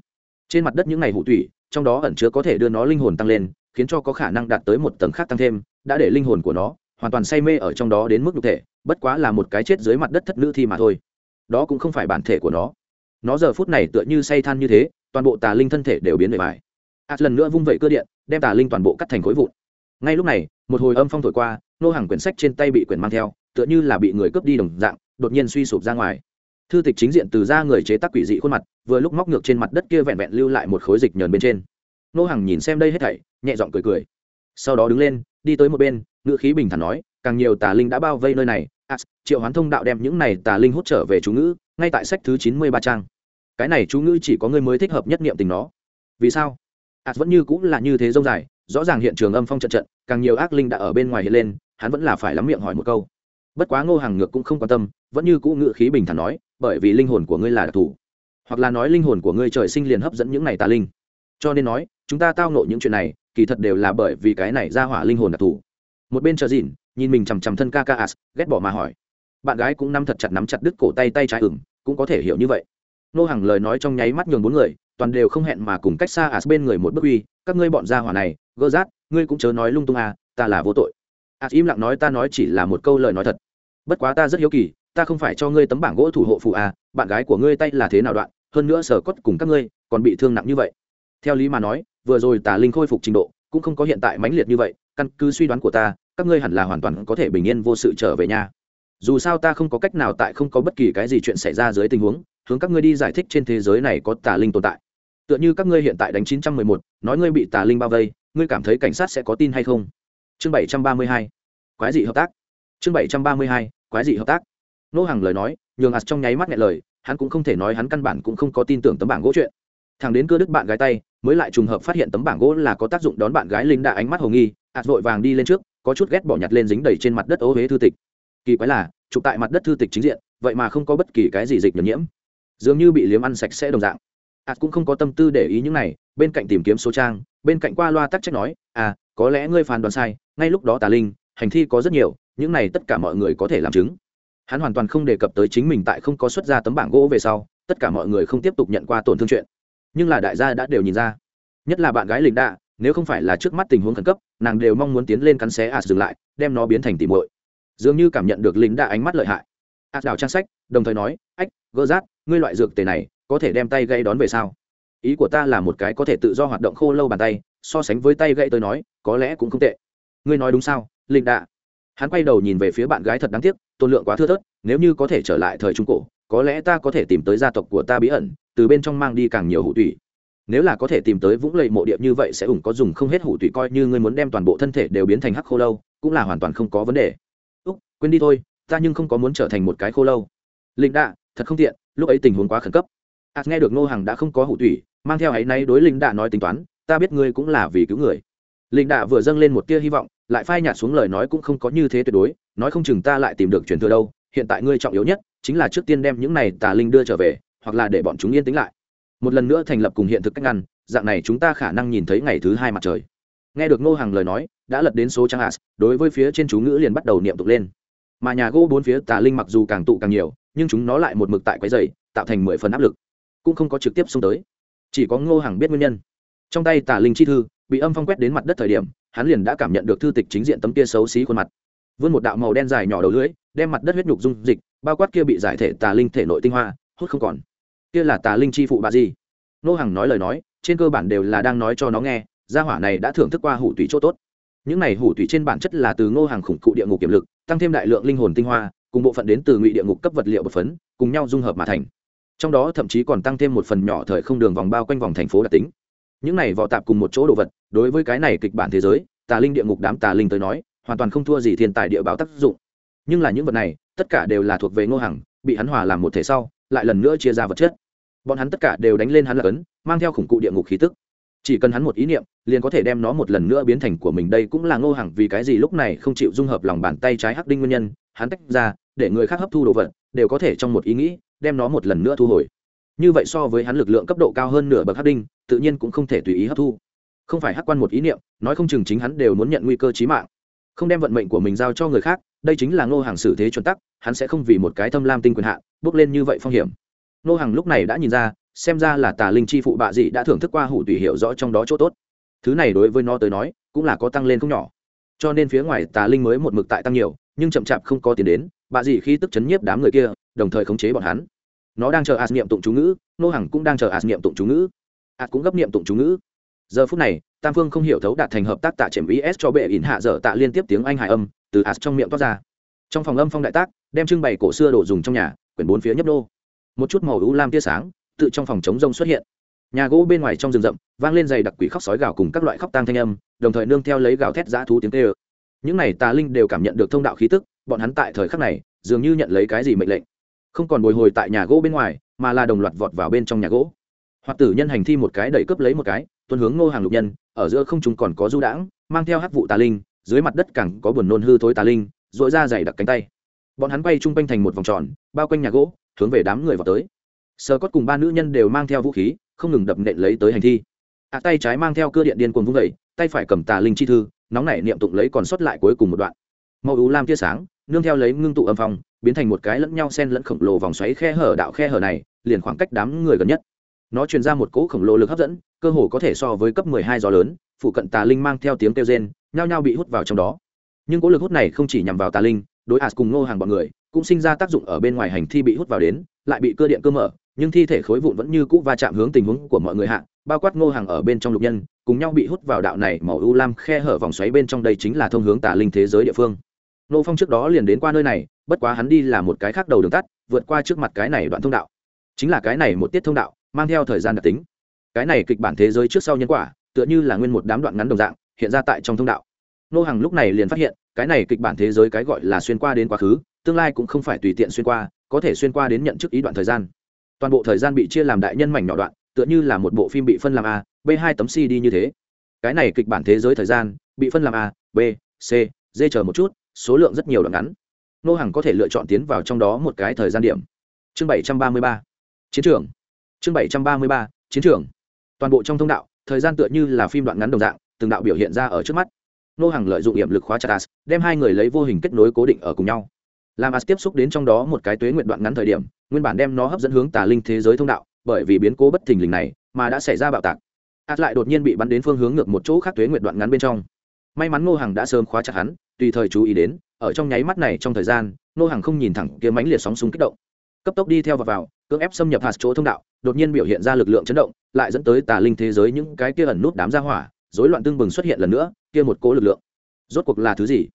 Trên mặt đất những này hủ thủy trong đó ẩn chứa có thể đưa nó linh hồn tăng lên khiến cho có khả năng đạt tới một tầng khác tăng thêm, đã để linh hồn của nó hoàn toàn say mê ở trong đó đến mức nhục thể, bất quá là một cái chết dưới mặt đất thất nữ thi mà thôi. Đó cũng không phải bản thể của nó. Nó giờ phút này tựa như say than như thế, toàn bộ tà linh thân thể đều biến bề bài. Ạt lần nữa vung vẩy cơ điện, đem tà linh toàn bộ cắt thành khối vụn. Ngay lúc này, một hồi âm phong thổi qua, nô hàng quyển sách trên tay bị quyển mang theo, tựa như là bị người cướp đi đồng dạng, đột nhiên suy sụp ra ngoài. Thư tịch chính diện từ ra người chế tác quỷ dị khuôn mặt, vừa lúc móc ngược trên mặt đất kia vẹn vẹn lưu lại một khối dịch nhờn bên trên nô hàng nhìn xem đây hết thảy nhẹ giọng cười cười. Sau đó đứng lên đi tới một bên ngữ khí bình thản nói càng nhiều tà linh đã bao vây nơi này As, triệu hoán thông đạo đem những này tà linh hút trở về chú ngữ ngay tại sách thứ chín mươi ba trang. Cái này chú ngữ chỉ có người mới thích hợp nhất niệm tình nó. Vì sao? As vẫn như cũng là như thế rông dài rõ ràng hiện trường âm phong trận trận càng nhiều ác linh đã ở bên ngoài hiện lên hắn vẫn là phải lắm miệng hỏi một câu. Bất quá ngô hàng ngược cũng không quan tâm vẫn như cũ ngữ khí bình thản nói bởi vì linh hồn của ngươi là đặc thù hoặc là nói linh hồn của ngươi trời sinh liền hấp dẫn những này tà linh cho nên nói, chúng ta tao nộ những chuyện này, kỳ thật đều là bởi vì cái này ra hỏa linh hồn đặc thù. Một bên chờ dìn nhìn mình chằm chằm thân ca ca as, ghét bỏ mà hỏi. Bạn gái cũng nắm thật chặt nắm chặt đứt cổ tay tay trái ửng, cũng có thể hiểu như vậy. Nô hàng lời nói trong nháy mắt nhường bốn người, toàn đều không hẹn mà cùng cách xa as bên người một bước uy, các ngươi bọn gia hỏa này gỡ rát, ngươi cũng chớ nói lung tung à ta là vô tội. As im lặng nói ta nói chỉ là một câu lời nói thật. Bất quá ta rất hiếu kỳ, ta không phải cho ngươi tấm bảng gỗ thủ hộ phụ à bạn gái của ngươi tay là thế nào đoạn, hơn nữa sở cốt cùng các ngươi còn bị thương nặng như vậy theo lý mà nói vừa rồi tà linh khôi phục trình độ cũng không có hiện tại mãnh liệt như vậy căn cứ suy đoán của ta các ngươi hẳn là hoàn toàn có thể bình yên vô sự trở về nhà dù sao ta không có cách nào tại không có bất kỳ cái gì chuyện xảy ra dưới tình huống hướng các ngươi đi giải thích trên thế giới này có tà linh tồn tại tựa như các ngươi hiện tại đánh 911, nói ngươi bị tà linh bao vây ngươi cảm thấy cảnh sát sẽ có tin hay không chương 732. quái dị hợp tác chương 732. quái dị hợp tác nô hàng lời nói nhường ạt trong nháy mắt nghẹn lời hắn cũng không thể nói hắn căn bản cũng không có tin tưởng tấm bảng gỗ chuyện thằng đến cưa đứt bạn gái tay, mới lại trùng hợp phát hiện tấm bảng gỗ là có tác dụng đón bạn gái linh đã ánh mắt hồ nghi, ạt vội vàng đi lên trước, có chút ghét bỏ nhặt lên dính đầy trên mặt đất ố huế thư tịch. Kỳ quái là, chụp tại mặt đất thư tịch chính diện, vậy mà không có bất kỳ cái gì dịch nhầm nhiễm. Dường như bị liếm ăn sạch sẽ đồng dạng. Ạt cũng không có tâm tư để ý những này, bên cạnh tìm kiếm số trang, bên cạnh qua loa tắc trách nói à có lẽ ngươi phán đoán sai, ngay lúc đó tà linh, hành thi có rất nhiều, những này tất cả mọi người có thể làm chứng. Hắn hoàn toàn không đề cập tới chính mình tại không có xuất ra tấm bảng gỗ về sau, tất cả mọi người không tiếp tục nhận qua tổn thương chuyện nhưng là đại gia đã đều nhìn ra. Nhất là bạn gái lịch đạ, nếu không phải là trước mắt tình huống khẩn cấp, nàng đều mong muốn tiến lên cắn xé ạt dừng lại, đem nó biến thành tìm muội. Dường như cảm nhận được lính đạ ánh mắt lợi hại. Ạt đào trang sách, đồng thời nói, ách, gỡ rát, ngươi loại dược tề này, có thể đem tay gây đón về sao? Ý của ta là một cái có thể tự do hoạt động khô lâu bàn tay, so sánh với tay gãy tôi nói, có lẽ cũng không tệ. Ngươi nói đúng sao linh đạ? Hắn quay đầu nhìn về phía bạn gái thật đáng tiếc, tôn lượng quá thưa thớt, nếu như có thể trở lại thời trung cổ có lẽ ta có thể tìm tới gia tộc của ta bí ẩn, từ bên trong mang đi càng nhiều hủ tủy. Nếu là có thể tìm tới vũng lầy mộ địa như vậy sẽ ủng có dùng không hết hủ tủy coi như ngươi muốn đem toàn bộ thân thể đều biến thành hắc khô lâu, cũng là hoàn toàn không có vấn đề. Úc, quên đi thôi, ta nhưng không có muốn trở thành một cái khô lâu. Linh đạ, thật không tiện, lúc ấy tình huống quá khẩn cấp. Ạt nghe được ngô hằng đã không có hủ tủy, mang theo ấy nay đối linh đạ nói tính toán, ta biết ngươi cũng là vì cứu người. Linh đạ vừa dâng lên một tia hy vọng, lại phai nhạt xuống lời nói cũng không có như thế tuyệt đối, nói không chừng ta lại tìm được truyền thừa đâu, hiện tại ngươi trọng yếu nhất chính là trước tiên đem những này tà linh đưa trở về, hoặc là để bọn chúng yên tĩnh lại. Một lần nữa thành lập cùng hiện thực cách ngăn, dạng này chúng ta khả năng nhìn thấy ngày thứ hai mặt trời. Nghe được ngô hàng lời nói, đã lật đến số trang as, đối với phía trên chú ngữ liền bắt đầu niệm tục lên. Mà nhà gỗ bốn phía tà linh mặc dù càng tụ càng nhiều, nhưng chúng nó lại một mực tại quái dày tạo thành mười phần áp lực. Cũng không có trực tiếp xông tới. Chỉ có ngô hàng biết nguyên nhân. Trong tay tà linh chi thư, bị âm phong quét đến mặt đất thời điểm, hắn liền đã cảm nhận được thư tịch chính diện tấm kia xấu xí khuôn mặt. Vươn một đạo màu đen dài nhỏ đầu lưỡi đem mặt đất huyết nhục dung dịch, bao quát kia bị giải thể tà linh thể nội tinh hoa, hút không còn. Kia là tà linh chi phụ bà gì? Nô Hằng nói lời nói, trên cơ bản đều là đang nói cho nó nghe, gia hỏa này đã thưởng thức qua hủ tùy chỗ tốt. Những này hủ tùy trên bản chất là từ ngô hàng khủng cụ địa ngục kiểm lực, tăng thêm đại lượng linh hồn tinh hoa, cùng bộ phận đến từ ngụy địa ngục cấp vật liệu bột phấn, cùng nhau dung hợp mà thành. Trong đó thậm chí còn tăng thêm một phần nhỏ thời không đường vòng bao quanh vòng thành phố đặc tính. Những này vỏ tạp cùng một chỗ đồ vật, đối với cái này kịch bản thế giới, tà linh địa ngục đám tà linh tới nói, hoàn toàn không thua gì thiên tài địa báo tác dụng nhưng là những vật này, tất cả đều là thuộc về ngô hằng, bị hắn hòa làm một thể sau, lại lần nữa chia ra vật chất. Bọn hắn tất cả đều đánh lên hắn là cấn mang theo khủng cụ địa ngục khí tức. Chỉ cần hắn một ý niệm, liền có thể đem nó một lần nữa biến thành của mình. Đây cũng là ngô hằng vì cái gì lúc này không chịu dung hợp lòng bàn tay trái hắc đinh nguyên nhân, hắn tách ra, để người khác hấp thu đồ vật, đều có thể trong một ý nghĩ, đem nó một lần nữa thu hồi. Như vậy so với hắn lực lượng cấp độ cao hơn nửa bậc hắc đinh, tự nhiên cũng không thể tùy ý hấp thu. Không phải hắc quan một ý niệm, nói không chừng chính hắn đều muốn nhận nguy cơ chí mạng. Không đem vận mệnh của mình giao cho người khác đây chính là ngô hàng xử thế chuẩn tắc, hắn sẽ không vì một cái thâm lam tinh quyền hạn, bước lên như vậy phong hiểm. Ngô hàng lúc này đã nhìn ra, xem ra là tà linh chi phụ bạ dị đã thưởng thức qua hủ tùy hiểu rõ trong đó chỗ tốt. Thứ này đối với nó tới nói, cũng là có tăng lên không nhỏ. Cho nên phía ngoài tà linh mới một mực tại tăng nhiều, nhưng chậm chạp không có tiền đến, bạ dị khi tức chấn nhiếp đám người kia, đồng thời khống chế bọn hắn. Nó đang chờ as niệm tụng chú ngữ nô hằng cũng đang chờ as niệm tụng chú ngữ. Ạt cũng gấp niệm tụng chú ngữ. Giờ phút này, tam phương không hiểu thấu đạt thành hợp tác tạ trẻm is cho bệ ỉn hạ dở tạ liên tiếp tiếng anh hải âm từ ạt trong miệng toát ra. Trong phòng âm phong đại tác, đem trưng bày cổ xưa đồ dùng trong nhà, quyển bốn phía nhấp đô một chút màu u lam tia sáng, tự trong phòng chống rông xuất hiện. Nhà gỗ bên ngoài trong rừng rậm, vang lên dày đặc quỷ khóc sói gào cùng các loại khóc tang thanh âm, đồng thời nương theo lấy gào thét dã thú tiếng tê ơ những này tà linh đều cảm nhận được thông đạo khí tức, bọn hắn tại thời khắc này, dường như nhận lấy cái gì mệnh lệnh. Không còn bồi hồi tại nhà gỗ bên ngoài, mà là đồng loạt vọt vào bên trong nhà gỗ. Hoặc tử nhân hành thi một cái đẩy cướp lấy một cái, tuân hướng ngô hàng lục nhân, ở giữa không chúng còn có du đãng, mang theo hát vụ tà linh dưới mặt đất càng có buồn nôn hư thối tà linh dội ra dày đặc cánh tay. Bọn hắn quay chung quanh thành một vòng tròn, bao quanh nhà gỗ, hướng về đám người vào tới. Sơ cốt cùng ba nữ nhân đều mang theo vũ khí, không ngừng đập nện lấy tới hành thi. Ạ tay trái mang theo cơ điện điên cuồng vung vẩy tay phải cầm tà linh chi thư, nóng nảy niệm tụng lấy còn sót lại cuối cùng một đoạn. Màu ú lam tia sáng, nương theo lấy ngưng tụ âm phong, biến thành một cái lẫn nhau sen lẫn khổng lồ vòng xoáy khe hở đạo khe hở này, liền khoảng cách đám người gần nhất. Nó truyền ra một cỗ khổng lồ lực hấp dẫn, cơ hồ có thể so với cấp mười hai gió lớn phụ cận tà linh mang theo tiếng kêu rên, nhao nhao bị hút vào trong đó. Nhưng cỗ lực hút này không chỉ nhằm vào tà linh, đối ạt cùng ngô hàng bọn người, cũng sinh ra tác dụng ở bên ngoài hành thi bị hút vào đến, lại bị cơ điện cơ mở, nhưng thi thể khối vụn vẫn như cũ va chạm hướng tình huống của mọi người hạ, bao quát ngô hàng ở bên trong lục nhân, cùng nhau bị hút vào đạo này màu u lam khe hở vòng xoáy bên trong đây chính là thông hướng tà linh thế giới địa phương. Nô phong trước đó liền đến qua nơi này, bất quá hắn đi là một cái khác đầu đường tắt, vượt qua trước mặt cái này đoạn thông đạo. Chính là cái này một tiết thông đạo, mang theo thời gian đặc tính. Cái này kịch bản thế giới trước sau nhân quả tựa như là nguyên một đám đoạn ngắn đồng dạng, hiện ra tại trong thông đạo. Nô hàng lúc này liền phát hiện, cái này kịch bản thế giới cái gọi là xuyên qua đến quá khứ, tương lai cũng không phải tùy tiện xuyên qua, có thể xuyên qua đến nhận chức ý đoạn thời gian. Toàn bộ thời gian bị chia làm đại nhân mảnh nhỏ đoạn, tựa như là một bộ phim bị phân làm a, b hai tấm cd như thế. Cái này kịch bản thế giới thời gian, bị phân làm a, b, c, d chờ một chút, số lượng rất nhiều đoạn ngắn. Nô hàng có thể lựa chọn tiến vào trong đó một cái thời gian điểm. Chương bảy trăm ba mươi ba, chiến trường. Chương bảy trăm ba mươi ba, chiến trường. Toàn bộ trong thông đạo thời gian tựa như là phim đoạn ngắn đồng dạng, từng đạo biểu hiện ra ở trước mắt. Nô hàng lợi dụng hiểm lực khóa chặt as, đem hai người lấy vô hình kết nối cố định ở cùng nhau. Làm as tiếp xúc đến trong đó một cái tuế nguyện đoạn ngắn thời điểm, nguyên bản đem nó hấp dẫn hướng tà linh thế giới thông đạo, bởi vì biến cố bất thình lình này mà đã xảy ra bạo tạc. As lại đột nhiên bị bắn đến phương hướng ngược một chỗ khác tuế nguyện đoạn ngắn bên trong. May mắn Nô hàng đã sớm khóa chặt hắn, tùy thời chú ý đến, ở trong nháy mắt này trong thời gian, Nô hàng không nhìn thẳng kia mãnh liệt sóng súng kích động cấp tốc đi theo và vào, cưỡng ép xâm nhập hạt chỗ thông đạo, đột nhiên biểu hiện ra lực lượng chấn động, lại dẫn tới tà linh thế giới những cái kia ẩn nút đám ra hỏa, rối loạn tương bừng xuất hiện lần nữa, kia một cố lực lượng. Rốt cuộc là thứ gì?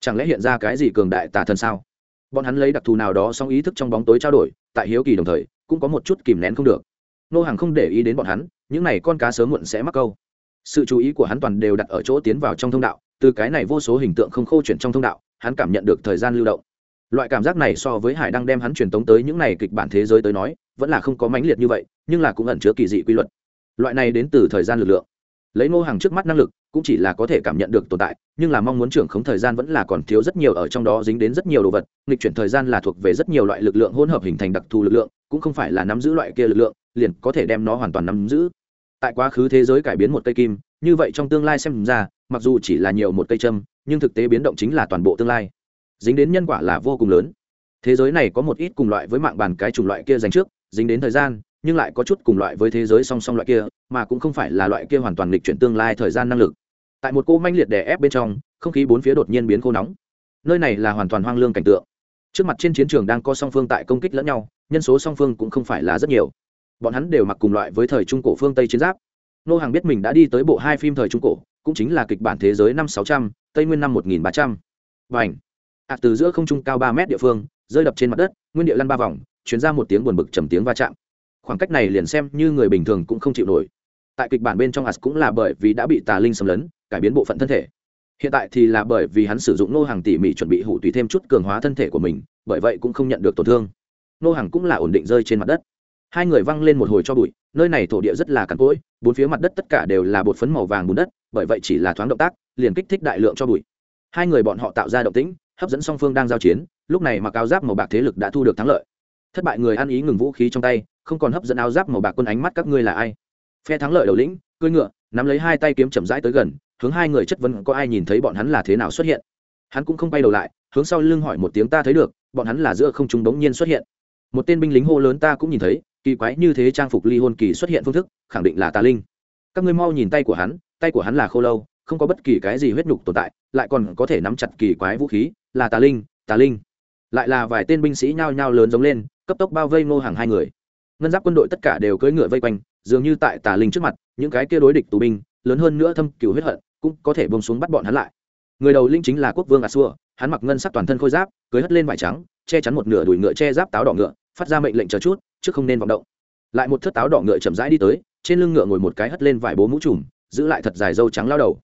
Chẳng lẽ hiện ra cái gì cường đại tà thần sao? Bọn hắn lấy đặc thù nào đó song ý thức trong bóng tối trao đổi, tại hiếu kỳ đồng thời, cũng có một chút kìm nén không được. Nô hàng không để ý đến bọn hắn, những này con cá sớm muộn sẽ mắc câu. Sự chú ý của hắn toàn đều đặt ở chỗ tiến vào trong thông đạo, từ cái này vô số hình tượng không khô chuyển trong thông đạo, hắn cảm nhận được thời gian lưu động loại cảm giác này so với hải Đăng đem hắn truyền tống tới những này kịch bản thế giới tới nói, vẫn là không có mãnh liệt như vậy, nhưng là cũng ẩn chứa kỳ dị quy luật. Loại này đến từ thời gian lực lượng. Lấy ngô hàng trước mắt năng lực, cũng chỉ là có thể cảm nhận được tồn tại, nhưng là mong muốn trưởng khống thời gian vẫn là còn thiếu rất nhiều ở trong đó dính đến rất nhiều đồ vật, nghịch chuyển thời gian là thuộc về rất nhiều loại lực lượng hỗn hợp hình thành đặc thù lực lượng, cũng không phải là nắm giữ loại kia lực lượng, liền có thể đem nó hoàn toàn nắm giữ. Tại quá khứ thế giới cải biến một cây kim, như vậy trong tương lai xem ra, mặc dù chỉ là nhiều một cây châm, nhưng thực tế biến động chính là toàn bộ tương lai dính đến nhân quả là vô cùng lớn. Thế giới này có một ít cùng loại với mạng bàn cái chủng loại kia dành trước, dính đến thời gian, nhưng lại có chút cùng loại với thế giới song song loại kia, mà cũng không phải là loại kia hoàn toàn lịch chuyển tương lai thời gian năng lực. Tại một cô manh liệt đè ép bên trong, không khí bốn phía đột nhiên biến khô nóng. Nơi này là hoàn toàn hoang lương cảnh tượng. Trước mặt trên chiến trường đang có song phương tại công kích lẫn nhau, nhân số song phương cũng không phải là rất nhiều. Bọn hắn đều mặc cùng loại với thời trung cổ phương tây chiến giáp. Nô hàng biết mình đã đi tới bộ hai phim thời trung cổ, cũng chính là kịch bản thế giới năm sáu trăm, tây nguyên năm một nghìn ba trăm. Và ảnh ạt từ giữa không trung cao ba mét địa phương, rơi đập trên mặt đất, nguyên địa lăn ba vòng chuyển ra một tiếng buồn bực trầm tiếng va chạm. Khoảng cách này liền xem như người bình thường cũng không chịu nổi. Tại kịch bản bên trong ạt cũng là bởi vì đã bị tà linh xâm lấn, cải biến bộ phận thân thể. Hiện tại thì là bởi vì hắn sử dụng nô hàng tỉ mỉ chuẩn bị hủ tùy thêm chút cường hóa thân thể của mình, bởi vậy cũng không nhận được tổn thương. Nô hàng cũng là ổn định rơi trên mặt đất. Hai người văng lên một hồi cho bụi, nơi này thổ địa rất là cằn cỗi, bốn phía mặt đất tất cả đều là bột phấn màu vàng bùn đất, bởi vậy chỉ là thoáng động tác, liền kích thích đại lượng cho bụi. Hai người bọn họ tạo ra động tĩnh hấp dẫn song phương đang giao chiến, lúc này mặc áo giáp màu bạc thế lực đã thu được thắng lợi. Thất bại người ăn ý ngừng vũ khí trong tay, không còn hấp dẫn áo giáp màu bạc quân ánh mắt các ngươi là ai? Phe thắng lợi đầu lĩnh, cưỡi ngựa, nắm lấy hai tay kiếm chậm rãi tới gần, hướng hai người chất vấn có ai nhìn thấy bọn hắn là thế nào xuất hiện. Hắn cũng không bay đầu lại, hướng sau lưng hỏi một tiếng ta thấy được, bọn hắn là giữa không trung đống nhiên xuất hiện. Một tên binh lính hô lớn ta cũng nhìn thấy, kỳ quái như thế trang phục ly hôn kỳ xuất hiện phương thức, khẳng định là tà linh. Các ngươi mau nhìn tay của hắn, tay của hắn là khô lâu không có bất kỳ cái gì huyết nhục tồn tại, lại còn có thể nắm chặt kỳ quái vũ khí, là tà linh tà linh. Lại là vài tên binh sĩ nhao nhao lớn giống lên, cấp tốc bao vây ngô hàng hai người. Ngân giáp quân đội tất cả đều cưỡi ngựa vây quanh, dường như tại tà linh trước mặt, những cái kia đối địch tù binh, lớn hơn nữa thâm cửu huyết hận, cũng có thể bông xuống bắt bọn hắn lại. Người đầu linh chính là quốc vương a xua hắn mặc ngân sắc toàn thân khôi giáp, cưới hất lên vải trắng, che chắn một nửa đùi ngựa che giáp táo đỏ ngựa, phát ra mệnh lệnh chờ chút chứ không nên vọng động. Lại một thất táo đỏ ngựa chậm rãi đi tới, trên lưng ngựa ngồi một cái hất lên vải bố mũ trùm, giữ lại thật dài dâu trắng lao đầu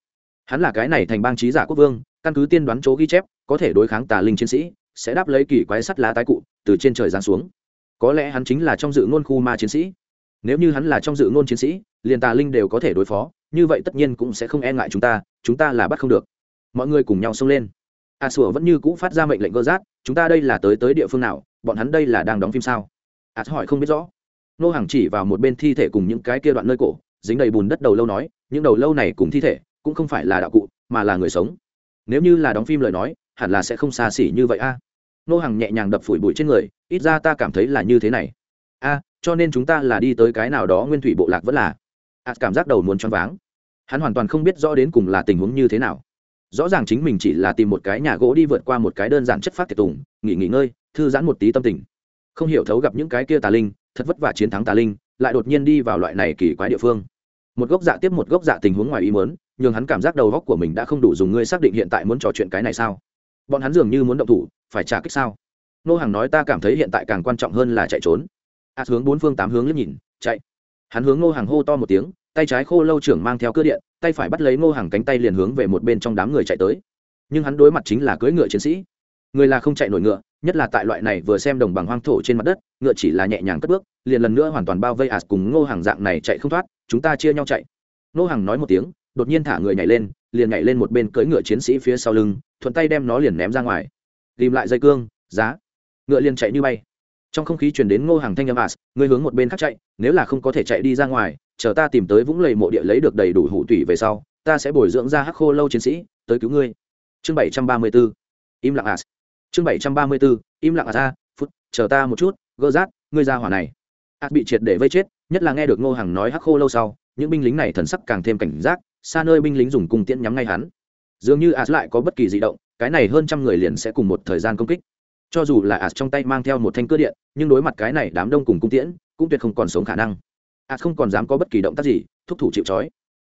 hắn là cái này thành bang trí giả quốc vương, căn cứ tiên đoán chỗ ghi chép, có thể đối kháng tà linh chiến sĩ, sẽ đáp lấy kỳ quái sắt lá tái cụ, từ trên trời giáng xuống. Có lẽ hắn chính là trong dự ngôn khu ma chiến sĩ. Nếu như hắn là trong dự ngôn chiến sĩ, liền tà linh đều có thể đối phó, như vậy tất nhiên cũng sẽ không e ngại chúng ta chúng ta là bắt không được. Mọi người cùng nhau xông lên. A sủa vẫn như cũ phát ra mệnh lệnh gơ rát, chúng ta đây là tới tới địa phương nào, bọn hắn đây là đang đóng phim sao? A hỏi không biết rõ. Nô hàng chỉ vào một bên thi thể cùng những cái kia đoạn nơi cổ, dính đầy bùn đất đầu lâu nói, những đầu lâu này cùng thi thể cũng không phải là đạo cụ, mà là người sống. Nếu như là đóng phim lời nói, hẳn là sẽ không xa xỉ như vậy a. Nô hàng nhẹ nhàng đập phủi bụi trên người, ít ra ta cảm thấy là như thế này. A, cho nên chúng ta là đi tới cái nào đó nguyên thủy bộ lạc vẫn là. A, cảm giác đầu muốn choáng váng. Hắn hoàn toàn không biết rõ đến cùng là tình huống như thế nào. Rõ ràng chính mình chỉ là tìm một cái nhà gỗ đi vượt qua một cái đơn giản chất phát tiệc tùng, nghỉ nghỉ ngơi, thư giãn một tí tâm tình. Không hiểu thấu gặp những cái kia tà linh, thật vất vả chiến thắng tà linh, lại đột nhiên đi vào loại này kỳ quái địa phương. Một gốc dạ tiếp một gốc dạ tình huống ngoài ý mớn nhưng hắn cảm giác đầu góc của mình đã không đủ dùng ngươi xác định hiện tại muốn trò chuyện cái này sao? Bọn hắn dường như muốn động thủ, phải trả kích sao? Nô hàng nói ta cảm thấy hiện tại càng quan trọng hơn là chạy trốn. A hướng bốn phương tám hướng liếc nhìn, chạy. Hắn hướng nô hàng hô to một tiếng, tay trái khô lâu trưởng mang theo cơ điện, tay phải bắt lấy nô hàng cánh tay liền hướng về một bên trong đám người chạy tới. Nhưng hắn đối mặt chính là cưỡi ngựa chiến sĩ. Người là không chạy nổi ngựa, nhất là tại loại này vừa xem đồng bằng hoang thổ trên mặt đất, ngựa chỉ là nhẹ nhàng cất bước, liền lần nữa hoàn toàn bao vây ạt cùng ngô hàng dạng này chạy không thoát, chúng ta chia nhau chạy. Ngô hàng nói một tiếng đột nhiên thả người nhảy lên, liền nhảy lên một bên cưỡi ngựa chiến sĩ phía sau lưng, thuận tay đem nó liền ném ra ngoài. Tìm lại dây cương, giá. Ngựa liền chạy như bay. Trong không khí chuyển đến ngô hàng thanh âm as người hướng một bên khác chạy, nếu là không có thể chạy đi ra ngoài, chờ ta tìm tới vũng lầy mộ địa lấy được đầy đủ hủ tủy về sau, ta sẽ bồi dưỡng ra hắc khô lâu chiến sĩ, tới cứu ngươi. Chương bảy trăm ba mươi b ố im lặng as chương bảy trăm ba mươi b ố im lặng as a phút, chờ ta một chút, gỡ rát, ngươi ra hỏa này. As bị triệt để vây chết, nhất là nghe được ngô hàng nói hắc khô lâu sau, những binh lính này thần sắc càng thêm cảnh giác xa nơi binh lính dùng cung tiễn nhắm ngay hắn. Dường như as lại có bất kỳ di động, cái này hơn trăm người liền sẽ cùng một thời gian công kích. Cho dù là as trong tay mang theo một thanh cưa điện, nhưng đối mặt cái này đám đông cùng cung tiễn, cũng tuyệt không còn sống khả năng. As không còn dám có bất kỳ động tác gì, thúc thủ chịu trói.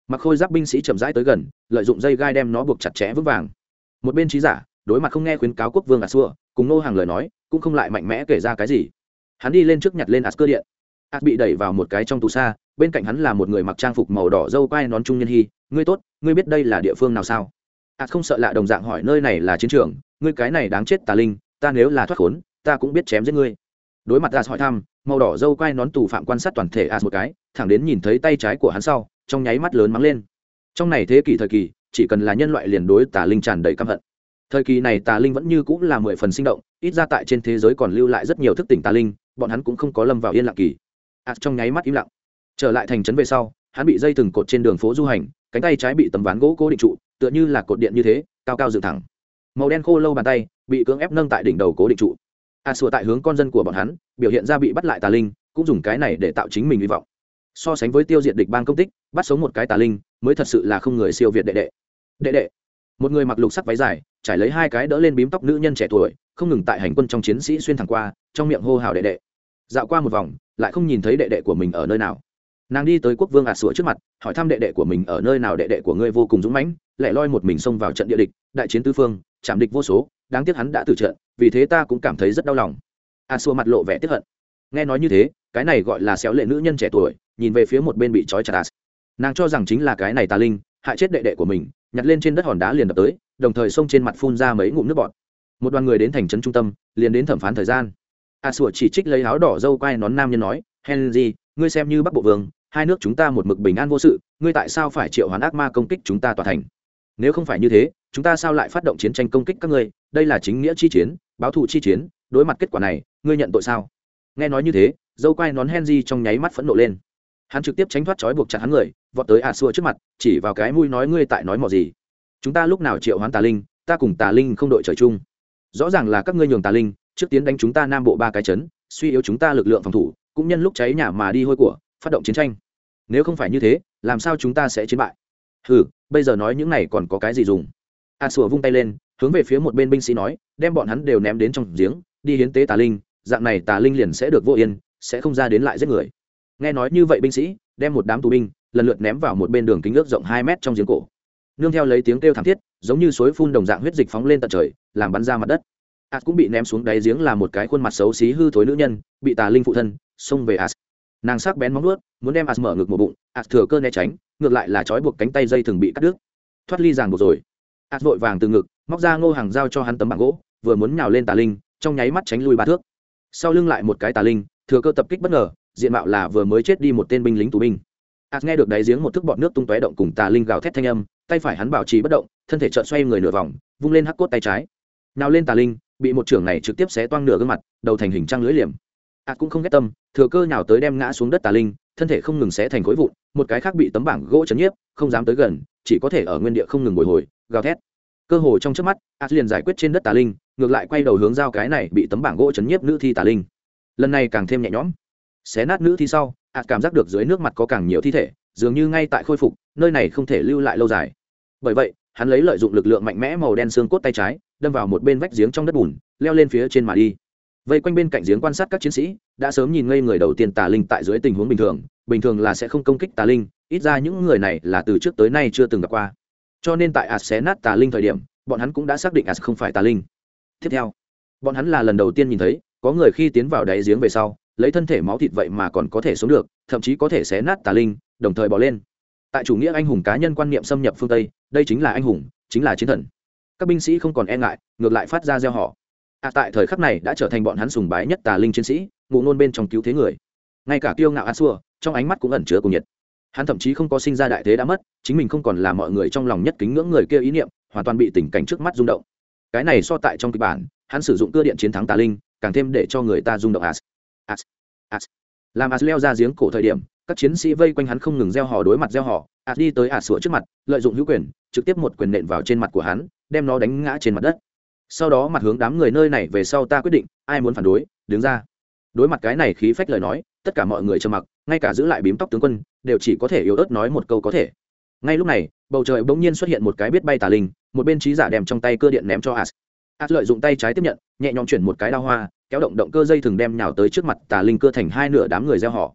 Mặc khôi giáp binh sĩ chậm rãi tới gần, lợi dụng dây gai đem nó buộc chặt chẽ vững vàng. Một bên trí giả, đối mặt không nghe khuyến cáo quốc vương as xua cùng nô hàng lời nói, cũng không lại mạnh mẽ kể ra cái gì. Hắn đi lên trước nhặt lên as cưa điện. As bị đẩy vào một cái trong tù xa bên cạnh hắn là một người mặc trang phục màu đỏ dâu quai nón trung nhân hy. Ngươi tốt ngươi biết đây là địa phương nào sao? As không sợ lạ đồng dạng hỏi nơi này là chiến trường. Ngươi cái này đáng chết tà linh ta nếu là thoát khốn ta cũng biết chém giết ngươi. Đối mặt as hỏi thăm màu đỏ dâu quai nón tù phạm quan sát toàn thể as một cái thẳng đến nhìn thấy tay trái của hắn sau trong nháy mắt lớn mắng lên. Trong này thế kỷ thời kỳ chỉ cần là nhân loại liền đối tà linh tràn đầy căm hận. Thời kỳ này tà linh vẫn như cũng là mười phần sinh động ít ra tại trên thế giới còn lưu lại rất nhiều thức tỉnh tà linh bọn hắn cũng không có lâm vào yên lặng kỳ. Ạt à, trong nháy mắt im lặng trở lại thành trấn về sau hắn bị dây từng cột trên đường phố du hành cánh tay trái bị tấm ván gỗ cố định trụ tựa như là cột điện như thế cao cao dựng thẳng. Màu đen khô lâu bàn tay bị cưỡng ép nâng tại đỉnh đầu cố định trụ. A à, sùa tại hướng con dân của bọn hắn biểu hiện ra bị bắt lại tà linh cũng dùng cái này để tạo chính mình hy vọng. So sánh với tiêu diệt địch bang công tích bắt sống một cái tà linh mới thật sự là không người siêu việt đệ đệ. Đệ đệ. Một người mặc lục sắc váy dài trải lấy hai cái đỡ lên bím tóc nữ nhân trẻ tuổi không ngừng tại hành quân trong chiến sĩ xuyên thẳng qua trong miệng hô hào đệ đệ. Dạo qua một vòng lại không nhìn thấy đệ đệ của mình ở nơi nào nàng đi tới quốc vương ạt sủa trước mặt, hỏi thăm đệ đệ của mình ở nơi nào đệ đệ của ngươi vô cùng dũng mãnh, lại loi một mình xông vào trận địa địch, đại chiến tư phương, chạm địch vô số, đáng tiếc hắn đã từ trận, vì thế ta cũng cảm thấy rất đau lòng. A sủa mặt lộ vẻ tiếp hận. Nghe nói như thế, cái này gọi là xéo lệ nữ nhân trẻ tuổi, nhìn về phía một bên bị trói chặt nàng cho rằng chính là cái này tà linh, hại chết đệ đệ của mình, nhặt lên trên đất hòn đá liền đập tới, đồng thời xông trên mặt phun ra mấy ngụm nước bọt. Một đoàn người đến thành trấn trung tâm, liền đến thẩm phán thời gian. A sủa chỉ trích lấy áo đỏ dâu quai nón nam nhân nói henry, ngươi xem như bắc bộ vương, hai nước chúng ta một mực bình an vô sự, ngươi tại sao phải triệu hoán ác ma công kích chúng ta tòa thành? Nếu không phải như thế, chúng ta sao lại phát động chiến tranh công kích các ngươi? Đây là chính nghĩa chi chiến, báo thù chi chiến, đối mặt kết quả này, ngươi nhận tội sao? Nghe nói như thế, dâu quai nón henry trong nháy mắt phẫn nộ lên. Hắn trực tiếp tránh thoát trói buộc chặt hắn người, vọt tới a xua trước mặt, chỉ vào cái mũi nói, ngươi tại nói mò gì? Chúng ta lúc nào triệu hoán tà linh, ta cùng tà linh không đội trời chung. Rõ ràng là các ngươi nhường tà linh, trước tiến đánh chúng ta nam bộ ba cái chấn, suy yếu chúng ta lực lượng phòng thủ cũng nhân lúc cháy nhà mà đi hôi của phát động chiến tranh. Nếu không phải như thế làm sao chúng ta sẽ chiến bại? Hừ, bây giờ nói những này còn có cái gì dùng? A sùa vung tay lên hướng về phía một bên binh sĩ nói đem bọn hắn đều ném đến trong giếng đi hiến tế tà linh dạng này tà linh liền sẽ được vô yên sẽ không ra đến lại giết người. Nghe nói như vậy binh sĩ đem một đám tù binh lần lượt ném vào một bên đường kính ước rộng hai mét trong giếng cổ. Nương theo lấy tiếng kêu thảm thiết giống như suối phun đồng dạng huyết dịch phóng lên tận trời làm bắn ra mặt đất as cũng bị ném xuống đáy giếng là một cái khuôn mặt xấu xí hư thối nữ nhân, bị tà linh phụ thân xông về as. Nàng sắc bén móng nuốt muốn đem as mở ngực một bụng, as thừa cơ né tránh, ngược lại là trói buộc cánh tay dây thường bị cắt đứt. Thoát ly ràng buộc rồi. As vội vàng từ ngực, móc ra ngô hàng giao cho hắn tấm bảng gỗ, vừa muốn nhào lên tà linh, trong nháy mắt tránh lui ba thước. Sau lưng lại một cái tà linh, thừa cơ tập kích bất ngờ, diện mạo là vừa mới chết đi một tên binh lính tù binh. As nghe được đáy giếng một thức bọt nước tung tóe động cùng tà linh gào thét thanh âm, tay phải hắn bảo trì bất động, thân thể trợn xoay người nửa vòng, vung lên hắc cốt tay trái. Nào lên tà linh bị một trưởng này trực tiếp xé toang nửa gương mặt, đầu thành hình trăng lưỡi liềm. Ạt cũng không ghét tâm, thừa cơ nào tới đem ngã xuống đất tà linh, thân thể không ngừng xé thành khối vụn, một cái khác bị tấm bảng gỗ chấn nhiếp, không dám tới gần, chỉ có thể ở nguyên địa không ngừng bồi hồi, gào thét. Cơ hồ trong trước mắt ạt liền giải quyết trên đất tà linh, ngược lại quay đầu hướng giao cái này bị tấm bảng gỗ chấn nhiếp nữ thi tà linh. Lần này càng thêm nhẹ nhõm. Xé nát nữ thi sau ạt cảm giác được dưới nước mặt có càng nhiều thi thể, dường như ngay tại khôi phục, nơi này không thể lưu lại lâu dài. Bởi vậy, hắn lấy lợi dụng lực lượng mạnh mẽ màu đen xương cốt tay trái đâm vào một bên vách giếng trong đất bùn, leo lên phía trên mà đi. Vây quanh bên cạnh giếng quan sát các chiến sĩ, đã sớm nhìn ngây người đầu tiên tà linh tại dưới tình huống bình thường bình thường là sẽ không công kích tà linh, ít ra những người này là từ trước tới nay chưa từng gặp qua. Cho nên tại ạt xé nát tà linh thời điểm, bọn hắn cũng đã xác định ạt không phải tà linh. Tiếp theo, bọn hắn là lần đầu tiên nhìn thấy, có người khi tiến vào đáy giếng về sau, lấy thân thể máu thịt vậy mà còn có thể sống được, thậm chí có thể xé nát tà linh, đồng thời bỏ lên. Tại chủ nghĩa anh hùng cá nhân quan niệm xâm nhập phương tây, đây chính là anh hùng, chính là chiến thần các binh sĩ không còn e ngại ngược lại phát ra gieo họ. À, tại thời khắc này đã trở thành bọn hắn sùng bái nhất tà linh chiến sĩ ngụ nôn bên trong cứu thế người. Ngay cả kiêu ngạo a xua trong ánh mắt cũng ẩn chứa cùng nhiệt. Hắn thậm chí không có sinh ra đại thế đã mất chính mình không còn là mọi người trong lòng nhất kính ngưỡng người kia ý niệm hoàn toàn bị tình cảnh trước mắt rung động. Cái này so tại trong kịch bản hắn sử dụng cơ điện chiến thắng tà linh càng thêm để cho người ta rung động. As as as. Làm as leo ra giếng cổ thời điểm các chiến sĩ vây quanh hắn không ngừng gieo hò đối mặt gieo hò as đi tới as sủa trước mặt, lợi dụng hữu quyền, trực tiếp một quyền nện vào trên mặt của hắn, đem nó đánh ngã trên mặt đất. Sau đó mặt hướng đám người nơi này về sau ta quyết định, ai muốn phản đối, đứng ra. Đối mặt cái này khí phách lời nói, tất cả mọi người trầm mặc, ngay cả giữ lại bím tóc tướng quân, đều chỉ có thể yếu ớt nói một câu có thể. Ngay lúc này, bầu trời bỗng nhiên xuất hiện một cái biết bay tà linh, một bên trí giả đem trong tay cơ điện ném cho as as lợi dụng tay trái tiếp nhận, nhẹ nhõm chuyển một cái đao hoa, kéo động động cơ dây thường đem nhào tới trước mặt tà linh cơ thành hai nửa đám người gieo họ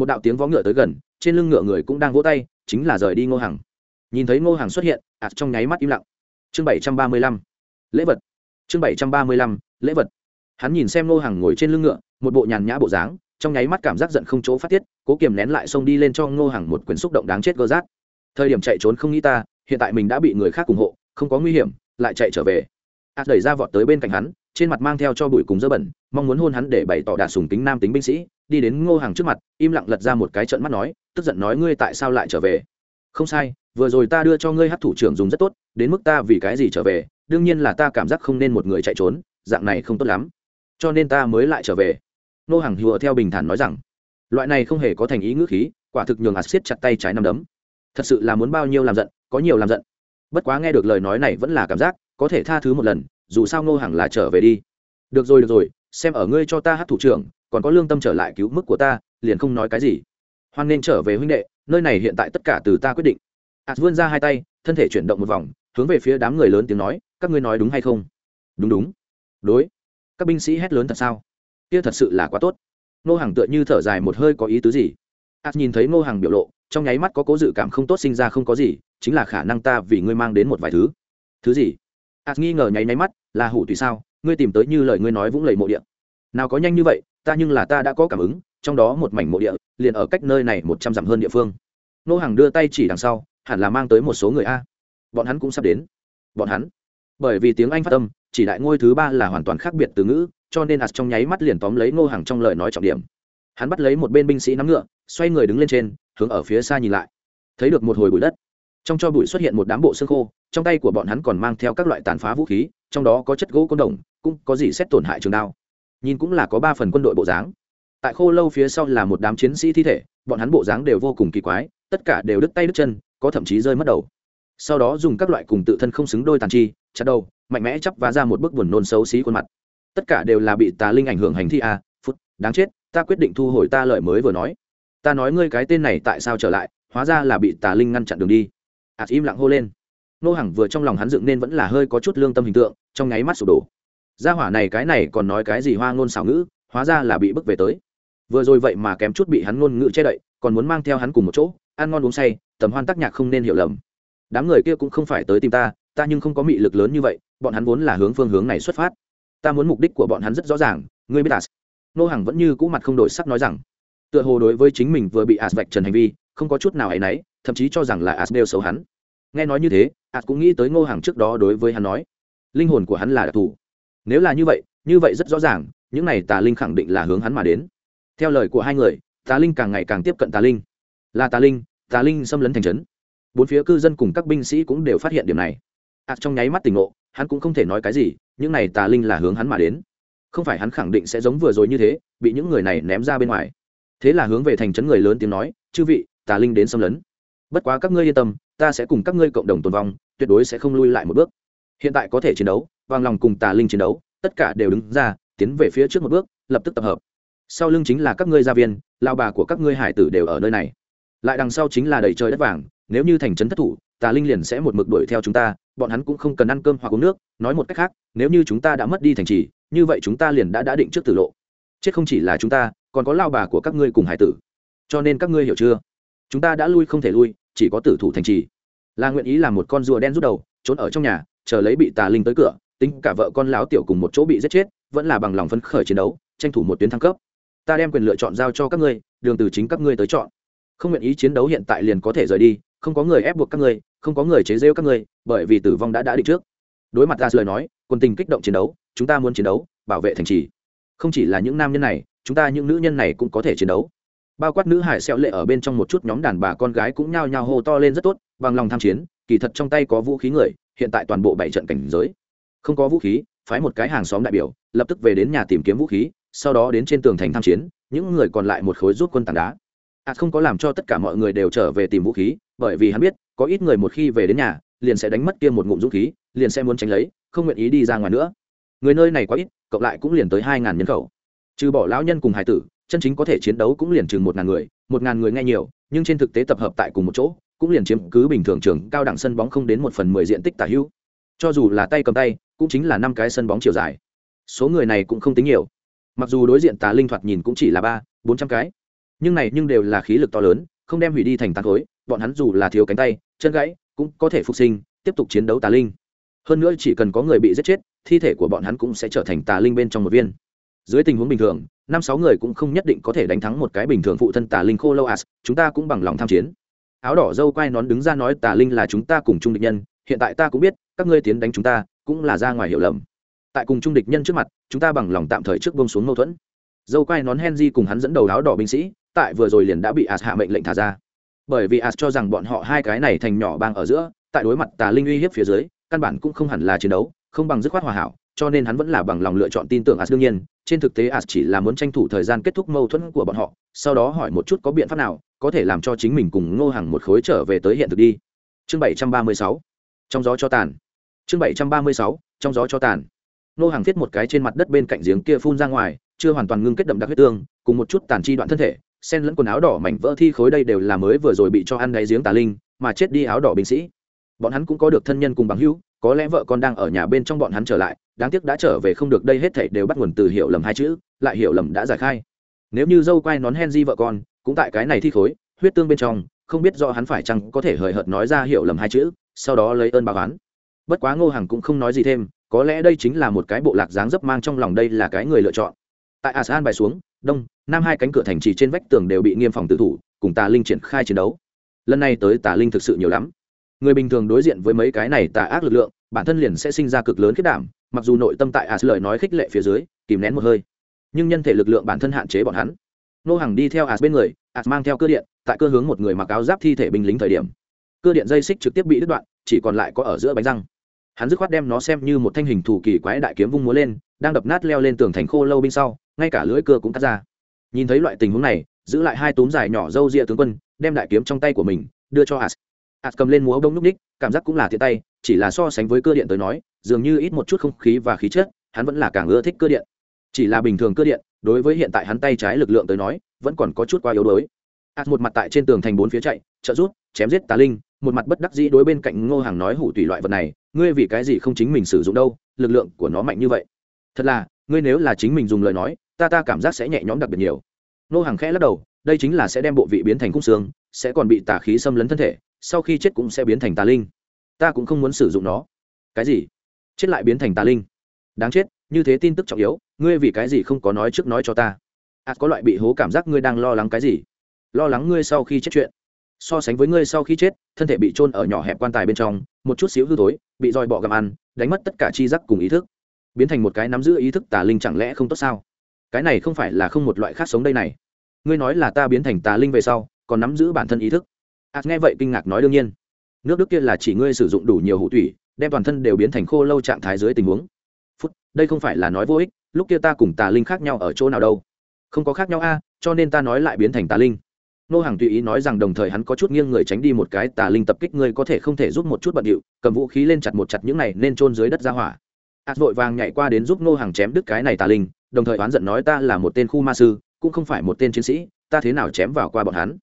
một đạo tiếng vó ngựa tới gần, trên lưng ngựa người cũng đang vỗ tay, chính là rời đi ngô hàng nhìn thấy ngô hàng xuất hiện, ạt trong nháy mắt im lặng. Chương bảy trăm ba mươi lăm, lễ vật. Chương bảy trăm ba mươi lăm, lễ vật. Hắn nhìn xem ngô hàng ngồi trên lưng ngựa, một bộ nhàn nhã bộ dáng, trong nháy mắt cảm giác giận không chỗ phát tiết, cố kiềm nén lại xông đi lên cho ngô hàng một quyển xúc động đáng chết gơ rát. Thời điểm chạy trốn không nghĩ ta, hiện tại mình đã bị người khác ủng hộ, không có nguy hiểm, lại chạy trở về. Ạt đẩy ra vọt tới bên cạnh hắn trên mặt mang theo cho bụi cùng dơ bẩn, mong muốn hôn hắn để bày tỏ đạt sùng tính nam tính binh sĩ, đi đến ngô hàng trước mặt, im lặng lật ra một cái trận mắt nói, tức giận nói ngươi tại sao lại trở về? Không sai, vừa rồi ta đưa cho ngươi hát thủ trưởng dùng rất tốt, đến mức ta vì cái gì trở về, đương nhiên là ta cảm giác không nên một người chạy trốn, dạng này không tốt lắm. Cho nên ta mới lại trở về. Ngô hàng hùa theo bình thản nói rằng, loại này không hề có thành ý ngữ khí, quả thực nhường ạt siết chặt tay trái nằm đấm. Thật sự là muốn bao nhiêu làm giận, có nhiều làm giận. Bất quá nghe được lời nói này vẫn là cảm giác, có thể tha thứ một lần dù sao ngô hàng là trở về đi. Được rồi được rồi, xem ở ngươi cho ta hát thủ trưởng, còn có lương tâm trở lại cứu mức của ta, liền không nói cái gì. Hoan nên trở về huynh đệ, nơi này hiện tại tất cả từ ta quyết định. Ạt vươn ra hai tay, thân thể chuyển động một vòng, hướng về phía đám người lớn tiếng nói, các ngươi nói đúng hay không? Đúng đúng. Đối. Các binh sĩ hét lớn thật sao? Kia thật sự là quá tốt. Nô hàng tựa như thở dài một hơi có ý tứ gì? Ạt nhìn thấy nô hàng biểu lộ, trong nháy mắt có cố dự cảm không tốt sinh ra không có gì, chính là khả năng ta vì ngươi mang đến một vài thứ. Thứ gì? Hạt nghi ngờ nháy nháy mắt, là hủ tùy sao? Ngươi tìm tới như lời ngươi nói vũng lầy mộ địa. Nào có nhanh như vậy, ta nhưng là ta đã có cảm ứng, trong đó một mảnh mộ địa, liền ở cách nơi này một trăm dặm hơn địa phương. Nô hàng đưa tay chỉ đằng sau, hẳn là mang tới một số người a. Bọn hắn cũng sắp đến. Bọn hắn. Bởi vì tiếng anh phát âm, chỉ đại ngôi thứ ba là hoàn toàn khác biệt từ ngữ, cho nên hạt trong nháy mắt liền tóm lấy ngô hàng trong lời nói trọng điểm. Hắn bắt lấy một bên binh sĩ nắm ngựa, xoay người đứng lên trên, hướng ở phía xa nhìn lại. Thấy được một hồi bụi đất trong cho bụi xuất hiện một đám bộ xương khô trong tay của bọn hắn còn mang theo các loại tàn phá vũ khí trong đó có chất gỗ côn đồng cũng có gì xét tổn hại trường đao. Nhìn cũng là có ba phần quân đội bộ dáng. Tại khô lâu phía sau là một đám chiến sĩ thi thể bọn hắn bộ dáng đều vô cùng kỳ quái tất cả đều đứt tay đứt chân có thậm chí rơi mất đầu. Sau đó dùng các loại cùng tự thân không xứng đôi tàn chi chặt đầu mạnh mẽ chắp vá ra một bức buồn nôn xấu xí khuôn mặt. Tất cả đều là bị tà linh ảnh hưởng hành thi à, phút đáng chết ta quyết định thu hồi ta lời mới vừa nói. Ta nói ngươi cái tên này tại sao trở lại hóa ra là bị tà linh ngăn chặn đường đi ạt im lặng hô lên. Nô hằng vừa trong lòng hắn dựng nên vẫn là hơi có chút lương tâm hình tượng, trong nháy mắt sụp đổ. Gia hỏa này cái này còn nói cái gì hoa ngôn xảo ngữ, hóa ra là bị bức về tới. Vừa rồi vậy mà kém chút bị hắn ngôn ngữ che đậy, còn muốn mang theo hắn cùng một chỗ, ăn ngon uống say, tầm hoan tác nhạc không nên hiểu lầm. Đám người kia cũng không phải tới tìm ta ta nhưng không có mị lực lớn như vậy, bọn hắn vốn là hướng phương hướng này xuất phát. Ta muốn mục đích của bọn hắn rất rõ ràng, ngươi biết as nô Hằng vẫn như cũ mặt không đổi sắc nói rằng, tựa hồ đối với chính mình vừa bị as vạch trần hành vi, không có chút nào ấ y n ấ y thậm chí cho rằng là as đều xấu hắn nghe nói như thế as cũng nghĩ tới ngô hàng trước đó đối với hắn nói, linh hồn của hắn là đặc thù. Nếu là như vậy như vậy rất rõ ràng, những này tà linh khẳng định là hướng hắn mà đến. Theo lời của hai người, tà linh càng ngày càng tiếp cận tà linh. Là tà linh tà linh xâm lấn thành trấn. Bốn phía cư dân cùng các binh sĩ cũng đều phát hiện điểm này. Ạt trong nháy mắt tỉnh ngộ, hắn cũng không thể nói cái gì, những này tà linh là hướng hắn mà đến. Không phải hắn khẳng định sẽ giống vừa rồi như thế, bị những người này ném ra bên ngoài. Thế là hướng về thành trấn người lớn tiếng nói, chư vị, tà linh đến xâm lấn. Bất quá các ngươi yên tâm ta sẽ cùng các ngươi cộng đồng tồn vong, tuyệt đối sẽ không lui lại một bước. Hiện tại có thể chiến đấu, vang lòng cùng tà linh chiến đấu, tất cả đều đứng ra, tiến về phía trước một bước, lập tức tập hợp. Sau lưng chính là các ngươi gia viên lao bà của các ngươi hải tử đều ở nơi này. Lại đằng sau chính là đầy trời đất vàng, nếu như thành trấn thất thủ, tà linh liền sẽ một mực đuổi theo chúng ta, bọn hắn cũng không cần ăn cơm hoặc uống nước, nói một cách khác, nếu như chúng ta đã mất đi thành trì, như vậy chúng ta liền đã đã định trước tử lộ. Chết không chỉ là chúng ta, còn có lao bà của các ngươi cùng hải tử. Cho nên các ngươi hiểu chưa? Chúng ta đã lui không thể lui chỉ có tử thủ thành trì. Là nguyện ý làm một con rùa đen rút đầu, trốn ở trong nhà, chờ lấy bị tà linh tới cửa, tính cả vợ con láo tiểu cùng một chỗ bị giết chết, vẫn là bằng lòng phấn khởi chiến đấu, tranh thủ một tuyến thăng cấp. Ta đem quyền lựa chọn giao cho các ngươi, đường từ chính các ngươi tới chọn. Không nguyện ý chiến đấu hiện tại liền có thể rời đi, không có người ép buộc các ngươi, không có người chế rêu các ngươi, bởi vì tử vong đã đã định trước. Đối mặt ta lời nói, quân tình kích động chiến đấu, chúng ta muốn chiến đấu, bảo vệ thành trì. Không chỉ là những nam nhân này, chúng ta những nữ nhân này cũng có thể chiến đấu bao quát nữ hải xẹo lệ ở bên trong một chút nhóm đàn bà con gái cũng nhao nhao hô to lên rất tốt, bằng lòng tham chiến, kỳ thật trong tay có vũ khí người, hiện tại toàn bộ bảy trận cảnh giới. Không có vũ khí, phái một cái hàng xóm đại biểu, lập tức về đến nhà tìm kiếm vũ khí, sau đó đến trên tường thành tham chiến, những người còn lại một khối rút quân tảng đá. Ạt không có làm cho tất cả mọi người đều trở về tìm vũ khí, bởi vì hắn biết, có ít người một khi về đến nhà, liền sẽ đánh mất kia một ngụm vũ khí, liền sẽ muốn tránh lấy, không nguyện ý đi ra ngoài nữa. Người nơi này quá ít, cộng lại cũng liền tới hai ngàn nhân khẩu. Trừ bỏ lão nhân cùng hải tử chân chính có thể chiến đấu cũng liền chừng một ngàn người, một ngàn người nghe nhiều, nhưng trên thực tế tập hợp tại cùng một chỗ, cũng liền chiếm cứ bình thường trường cao đẳng sân bóng không đến một phần mười diện tích tả hữu. Cho dù là tay cầm tay, cũng chính là năm cái sân bóng chiều dài. Số người này cũng không tính nhiều. Mặc dù đối diện tà linh thoạt nhìn cũng chỉ là ba, bốn trăm cái, nhưng này nhưng đều là khí lực to lớn, không đem hủy đi thành tàn khối, bọn hắn dù là thiếu cánh tay, chân gãy, cũng có thể phục sinh, tiếp tục chiến đấu tà linh. Hơn nữa chỉ cần có người bị giết chết, thi thể của bọn hắn cũng sẽ trở thành tà linh bên trong một viên. Dưới tình huống bình thường năm sáu người cũng không nhất định có thể đánh thắng một cái bình thường phụ thân tà linh khô lâu as chúng ta cũng bằng lòng tham chiến. Áo đỏ dâu quai nón đứng ra nói tà linh là chúng ta cùng chung địch nhân, hiện tại ta cũng biết, các ngươi tiến đánh chúng ta, cũng là ra ngoài hiểu lầm. Tại cùng chung địch nhân trước mặt, chúng ta bằng lòng tạm thời trước bông xuống mâu thuẫn. Dâu quai nón henry cùng hắn dẫn đầu áo đỏ binh sĩ, tại vừa rồi liền đã bị as hạ mệnh lệnh thả ra. Bởi vì as cho rằng bọn họ hai cái này thành nhỏ bang ở giữa, tại đối mặt tà linh uy hiếp phía dưới, căn bản cũng không hẳn là chiến đấu, không bằng dứt khoát hòa hảo, cho nên hắn vẫn là bằng lòng lựa chọn tin tưởng as đương nhiên trên thực tế as chỉ là muốn tranh thủ thời gian kết thúc mâu thuẫn của bọn họ, sau đó hỏi một chút có biện pháp nào có thể làm cho chính mình cùng ngô hàng một khối trở về tới hiện thực đi. Chương bảy trăm ba mươi sáu. Trong gió cho tàn. Chương bảy trăm ba mươi sáu. Trong gió cho tàn. Ngô hàng thiết một cái trên mặt đất bên cạnh giếng kia phun ra ngoài, chưa hoàn toàn ngưng kết đậm đặc huyết tương, cùng một chút tàn chi đoạn thân thể sen lẫn quần áo đỏ mảnh vỡ thi khối đây đều là mới vừa rồi bị cho ăn đáy giếng tà linh, mà chết đi áo đỏ binh sĩ. Bọn hắn cũng có được thân nhân cùng bằng hữu có lẽ vợ con đang ở nhà bên trong bọn hắn trở lại, đáng tiếc đã trở về không được, đây hết thảy đều bắt nguồn từ hiểu lầm hai chữ, lại hiểu lầm đã giải khai. Nếu như dâu quay nón hen di vợ con, cũng tại cái này thi khối, huyết tương bên trong, không biết do hắn phải chăng có thể hời hợt nói ra hiểu lầm hai chữ, sau đó lấy ơn báo oán. Bất quá ngô hằng cũng không nói gì thêm, có lẽ đây chính là một cái bộ lạc dáng dấp mang trong lòng đây là cái người lựa chọn. Tại asan bài xuống, đông, nam hai cánh cửa thành trì trên vách tường đều bị nghiêm phòng tự thủ, cùng tà linh triển khai chiến đấu. Lần này tới tà linh thực sự nhiều lắm người bình thường đối diện với mấy cái này tà ác lực lượng, bản thân liền sẽ sinh ra cực lớn kết đảm, mặc dù nội tâm tại as lời nói khích lệ phía dưới, kìm nén một hơi. Nhưng nhân thể lực lượng bản thân hạn chế bọn hắn. Nô hàng đi theo as bên người as mang theo cơ điện, tại cơ hướng một người mặc áo giáp thi thể binh lính thời điểm. Cơ điện dây xích trực tiếp bị đứt đoạn, chỉ còn lại có ở giữa bánh răng. Hắn dứt khoát đem nó xem như một thanh hình thủ kỳ quái đại kiếm vung múa lên, đang đập nát leo lên tường thành khô lâu binh sau, ngay cả lưỡi cưa cũng cắt ra. Nhìn thấy loại tình huống này, giữ lại hai túm dài nhỏ râu ria tướng quân, đem đại kiếm trong tay của mình đưa cho as ạt cầm lên múa bông núc ních, cảm giác cũng là thiện tay, chỉ là so sánh với cơ điện tới nói, dường như ít một chút không khí và khí chất, hắn vẫn là càng ưa thích cơ điện. Chỉ là bình thường cơ điện, đối với hiện tại hắn tay trái lực lượng tới nói, vẫn còn có chút quá yếu đuối. Ạt một mặt tại trên tường thành bốn phía chạy, trợ rút chém giết tà linh, một mặt bất đắc dĩ đối bên cạnh ngô hàng nói hủ tùy loại vật này, ngươi vì cái gì không chính mình sử dụng đâu, lực lượng của nó mạnh như vậy. Thật là, ngươi nếu là chính mình dùng lời nói, ta ta cảm giác sẽ nhẹ nhõm đặc biệt nhiều. Ngô hàng khẽ lắc đầu, đây chính là sẽ đem bộ vị biến thành cung xương, sẽ còn bị tà khí xâm lấn thân thể sau khi chết cũng sẽ biến thành tà linh. Ta cũng không muốn sử dụng nó. Cái gì? Chết lại biến thành tà linh. Đáng chết, như thế tin tức trọng yếu, ngươi vì cái gì không có nói trước nói cho ta? Ạt có loại bị hố cảm giác ngươi đang lo lắng cái gì? Lo lắng ngươi sau khi chết chuyện. So sánh với ngươi sau khi chết, thân thể bị trôn ở nhỏ hẹp quan tài bên trong, một chút xíu hư tối bị roi bọ gặm ăn, đánh mất tất cả chi giác cùng ý thức. Biến thành một cái nắm giữ ý thức tà linh chẳng lẽ không tốt sao? Cái này không phải là không một loại khác sống đây này. Ngươi nói là ta biến thành tà linh về sau, còn nắm giữ bản thân ý thức ạt nghe vậy kinh ngạc nói đương nhiên. Nước đức kia là chỉ ngươi sử dụng đủ nhiều hụ thủy đem toàn thân đều biến thành khô lâu trạng thái dưới tình huống. Phút, đây không phải là nói vô ích, lúc kia ta cùng tà linh khác nhau ở chỗ nào đâu. Không có khác nhau a, cho nên ta nói lại biến thành tà linh. Nô hàng tùy ý nói rằng đồng thời hắn có chút nghiêng người tránh đi một cái, tà linh tập kích ngươi có thể không thể giúp một chút bận điệu, cầm vũ khí lên chặt một chặt những này nên trôn dưới đất ra hỏa. Ạt vội vàng nhảy qua đến giúp nô hàng chém đứt cái này tà linh, đồng thời oán giận nói ta là một tên khu ma sư, cũng không phải một tên chiến sĩ, ta thế nào chém vào qua bọn hắn?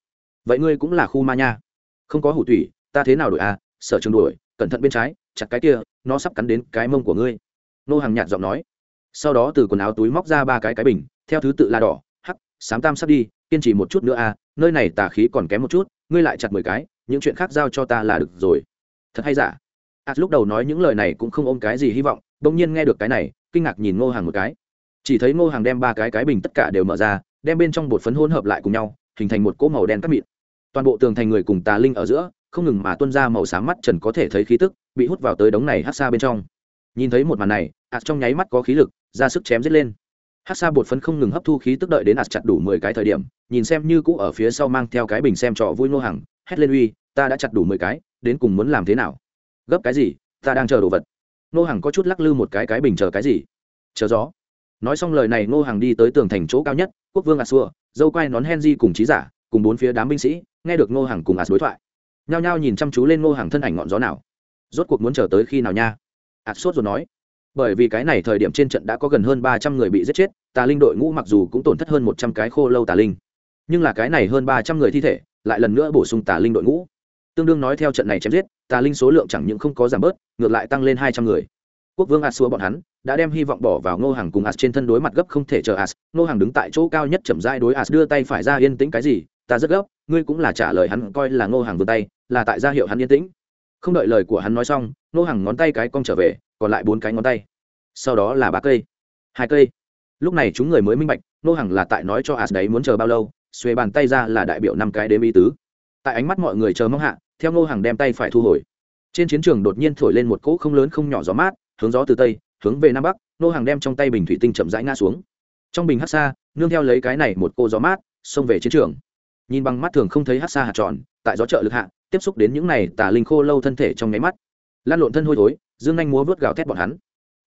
Vậy ngươi cũng là khu ma nha. Không có hủ thủy ta thế nào đổi à? sở trường đuổi, cẩn thận bên trái, chặt cái kia, nó sắp cắn đến cái mông của ngươi. Nô hàng nhạt giọng nói. Sau đó từ quần áo túi móc ra ba cái cái bình, theo thứ tự là đỏ, hắc sám tam sắp đi, kiên trì một chút nữa a nơi này tà khí còn kém một chút, ngươi lại chặt mười cái, những chuyện khác giao cho ta là được rồi. Thật hay giả? A lúc đầu nói những lời này cũng không ôm cái gì hy vọng, bỗng nhiên nghe được cái này, kinh ngạc nhìn ngô hàng một cái. Chỉ thấy ngô hàng đem ba cái cái bình tất cả đều mở ra, đem bên trong bột phấn hỗn hợp lại cùng nhau, hình thành một cỗ màu đen cắt mịn toàn bộ tường thành người cùng tà linh ở giữa, không ngừng mà tuân ra màu sáng mắt trần có thể thấy khí tức, bị hút vào tới đống này hát xa bên trong. Nhìn thấy một màn này ạt trong nháy mắt có khí lực, ra sức chém giết lên. Hát xa bột phấn không ngừng hấp thu khí tức đợi đến ạt chặt đủ mười cái thời điểm, nhìn xem như cũ ở phía sau mang theo cái bình xem trọ vui nô hàng hét lên uy, ta đã chặt đủ mười cái, đến cùng muốn làm thế nào? Gấp cái gì? Ta đang chờ đồ vật. Nô hàng có chút lắc lư một cái cái bình chờ cái gì? Chờ gió. Nói xong lời này nô hàng đi tới tường thành chỗ cao nhất, quốc vương ạt xua, dâu quai nón hen di cùng trí giả cùng bốn phía đám binh sĩ, nghe được Ngô hàng cùng ạt đối thoại. Nhao nhao nhìn chăm chú lên ngô hàng thân ảnh ngọn gió nào. Rốt cuộc muốn chờ tới khi nào nha? Ạt sốt rồi nói. Bởi vì cái này thời điểm trên trận đã có gần hơn ba trăm người bị giết chết, tà linh đội ngũ mặc dù cũng tổn thất hơn một trăm cái khô lâu tà linh. Nhưng là cái này hơn ba trăm người thi thể, lại lần nữa bổ sung tà linh đội ngũ. Tương đương nói theo trận này chém giết, tà linh số lượng chẳng những không có giảm bớt, ngược lại tăng lên hai trăm người. Quốc vương a xua bọn hắn, đã đem hy vọng bỏ vào ngô hàng cùng as trên thân đối mặt gấp không thể chờ as ngô hàng đứng tại chỗ cao nhất chậm dai đối as đưa tay phải ra yên tĩnh cái gì ta rất gấp, ngươi cũng là trả lời hắn coi là ngô hàng vươn tay, là tại gia hiệu hắn yên tĩnh. Không đợi lời của hắn nói xong, ngô hàng ngón tay cái cong trở về, còn lại bốn cái ngón tay. Sau đó là ba cây, hai cây. Lúc này chúng người mới minh bạch, ngô hàng là tại nói cho as đấy muốn chờ bao lâu, xuê bàn tay ra là đại biểu năm cái đếm ý tứ. Tại ánh mắt mọi người chờ mong hạ, theo ngô hàng đem tay phải thu hồi. Trên chiến trường đột nhiên thổi lên một cỗ không lớn không nhỏ gió mát, hướng gió từ tây, hướng về nam bắc, ngô hàng đem trong tay bình thủy tinh chậm rãi ngã xuống. Trong bình hát xa nương theo lấy cái này một cô gió mát, xông về chiến trường nhìn bằng mắt thường không thấy hát xa hạt tròn, tại gió chợ lực hạ, tiếp xúc đến những này tà linh khô lâu thân thể trong nháy mắt. Lan lộn thân hôi thối, dương anh múa vớt gào thét bọn hắn.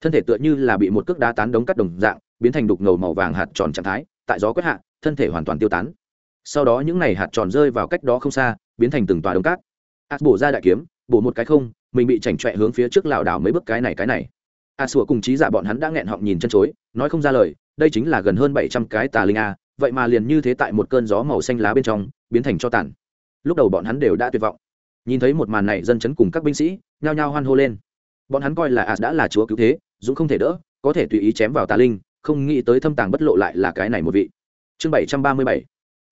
Thân thể tựa như là bị một cước đá tán đống cắt đồng dạng, biến thành đục ngầu màu vàng hạt tròn trạng thái, tại gió quét hạ, thân thể hoàn toàn tiêu tán. Sau đó những này hạt tròn rơi vào cách đó không xa, biến thành từng tòa đống cát. Ạt bổ ra đại kiếm, bổ một cái không, mình bị chảnh chọe hướng phía trước lảo đảo mấy bước cái này cái này. A sủa cùng trí giả bọn hắn đã nghẹn họng nhìn chân chối, nói không ra lời, đây chính là gần hơn bảy trăm cái tà linh a vậy mà liền như thế tại một cơn gió màu xanh lá bên trong, biến thành cho tàn. Lúc đầu bọn hắn đều đã tuyệt vọng. Nhìn thấy một màn này, dân chấn cùng các binh sĩ nhao nhao hoan hô lên. Bọn hắn coi là as đã là chúa cứu thế, dũng không thể đỡ, có thể tùy ý chém vào tà linh, không nghĩ tới thâm tàng bất lộ lại là cái này một vị. Chương bảy trăm ba mươi bảy,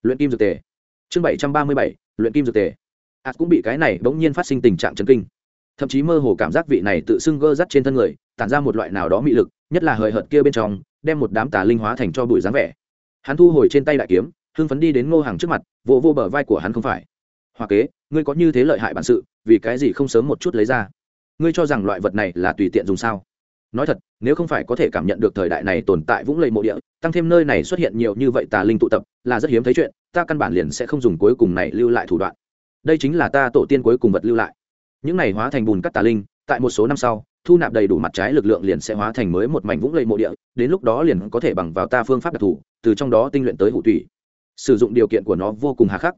luyện kim dược tề. Chương bảy trăm ba mươi bảy, luyện kim dược tề. As cũng bị cái này bỗng nhiên phát sinh tình trạng chấn kinh. Thậm chí mơ hồ cảm giác vị này tự xưng gơ rắt trên thân người, tản ra một loại nào đó mị lực, nhất là hời hợt kia bên trong, đem một đám tà linh hóa thành cho bụi dáng vẻ hắn thu hồi trên tay đại kiếm, hưng phấn đi đến ngô hàng trước mặt, vỗ vô bờ vai của hắn không phải. Hoa kế, ngươi có như thế lợi hại bản sự, vì cái gì không sớm một chút lấy ra? Ngươi cho rằng loại vật này là tùy tiện dùng sao? Nói thật, nếu không phải có thể cảm nhận được thời đại này tồn tại vũng lầy mộ địa, tăng thêm nơi này xuất hiện nhiều như vậy tà linh tụ tập, là rất hiếm thấy chuyện, ta căn bản liền sẽ không dùng cuối cùng này lưu lại thủ đoạn. Đây chính là ta tổ tiên cuối cùng vật lưu lại. Những này hóa thành bùn cắt tà linh, tại một số năm sau thu nạp đầy đủ mặt trái lực lượng liền sẽ hóa thành mới một mảnh vũng lầy mộ địa, đến lúc đó liền có thể bằng vào ta phương pháp đặc thù, từ trong đó tinh luyện tới hủ thủy sử dụng điều kiện của nó vô cùng hà khắc.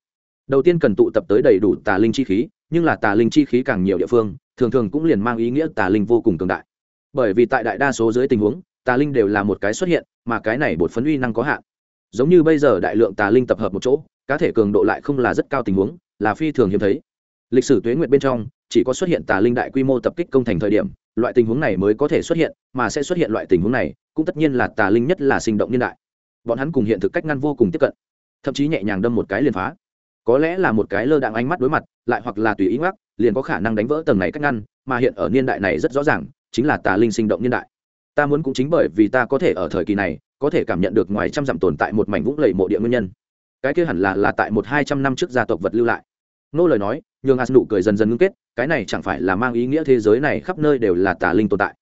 Đầu tiên cần tụ tập tới đầy đủ tà linh chi khí, nhưng là tà linh chi khí càng nhiều địa phương, thường thường cũng liền mang ý nghĩa tà linh vô cùng cường đại. Bởi vì tại đại đa số dưới tình huống, tà linh đều là một cái xuất hiện, mà cái này bột phấn uy năng có hạn. Giống như bây giờ đại lượng tà linh tập hợp một chỗ, cá thể cường độ lại không là rất cao tình huống, là phi thường hiếm thấy. Lịch sử tuế nguyệt bên trong, chỉ có xuất hiện tà linh đại quy mô tập kích công thành thời điểm loại tình huống này mới có thể xuất hiện, mà sẽ xuất hiện loại tình huống này, cũng tất nhiên là tà linh nhất là sinh động nhân đại. Bọn hắn cùng hiện thực cách ngăn vô cùng tiếp cận, thậm chí nhẹ nhàng đâm một cái liền phá. Có lẽ là một cái lơ đạn ánh mắt đối mặt, lại hoặc là tùy ý ngoắc, liền có khả năng đánh vỡ tầng này cách ngăn, mà hiện ở niên đại này rất rõ ràng, chính là tà linh sinh động niên đại. Ta muốn cũng chính bởi vì ta có thể ở thời kỳ này, có thể cảm nhận được ngoài trăm dặm tồn tại một mảnh vũng lầy mộ địa nguyên nhân. Cái kia hẳn là là tại một hai trăm năm trước gia tộc vật lưu lại nô lời nói, nhường as nụ cười dần dần ngưng kết, cái này chẳng phải là mang ý nghĩa thế giới này khắp nơi đều là tà linh tồn tại.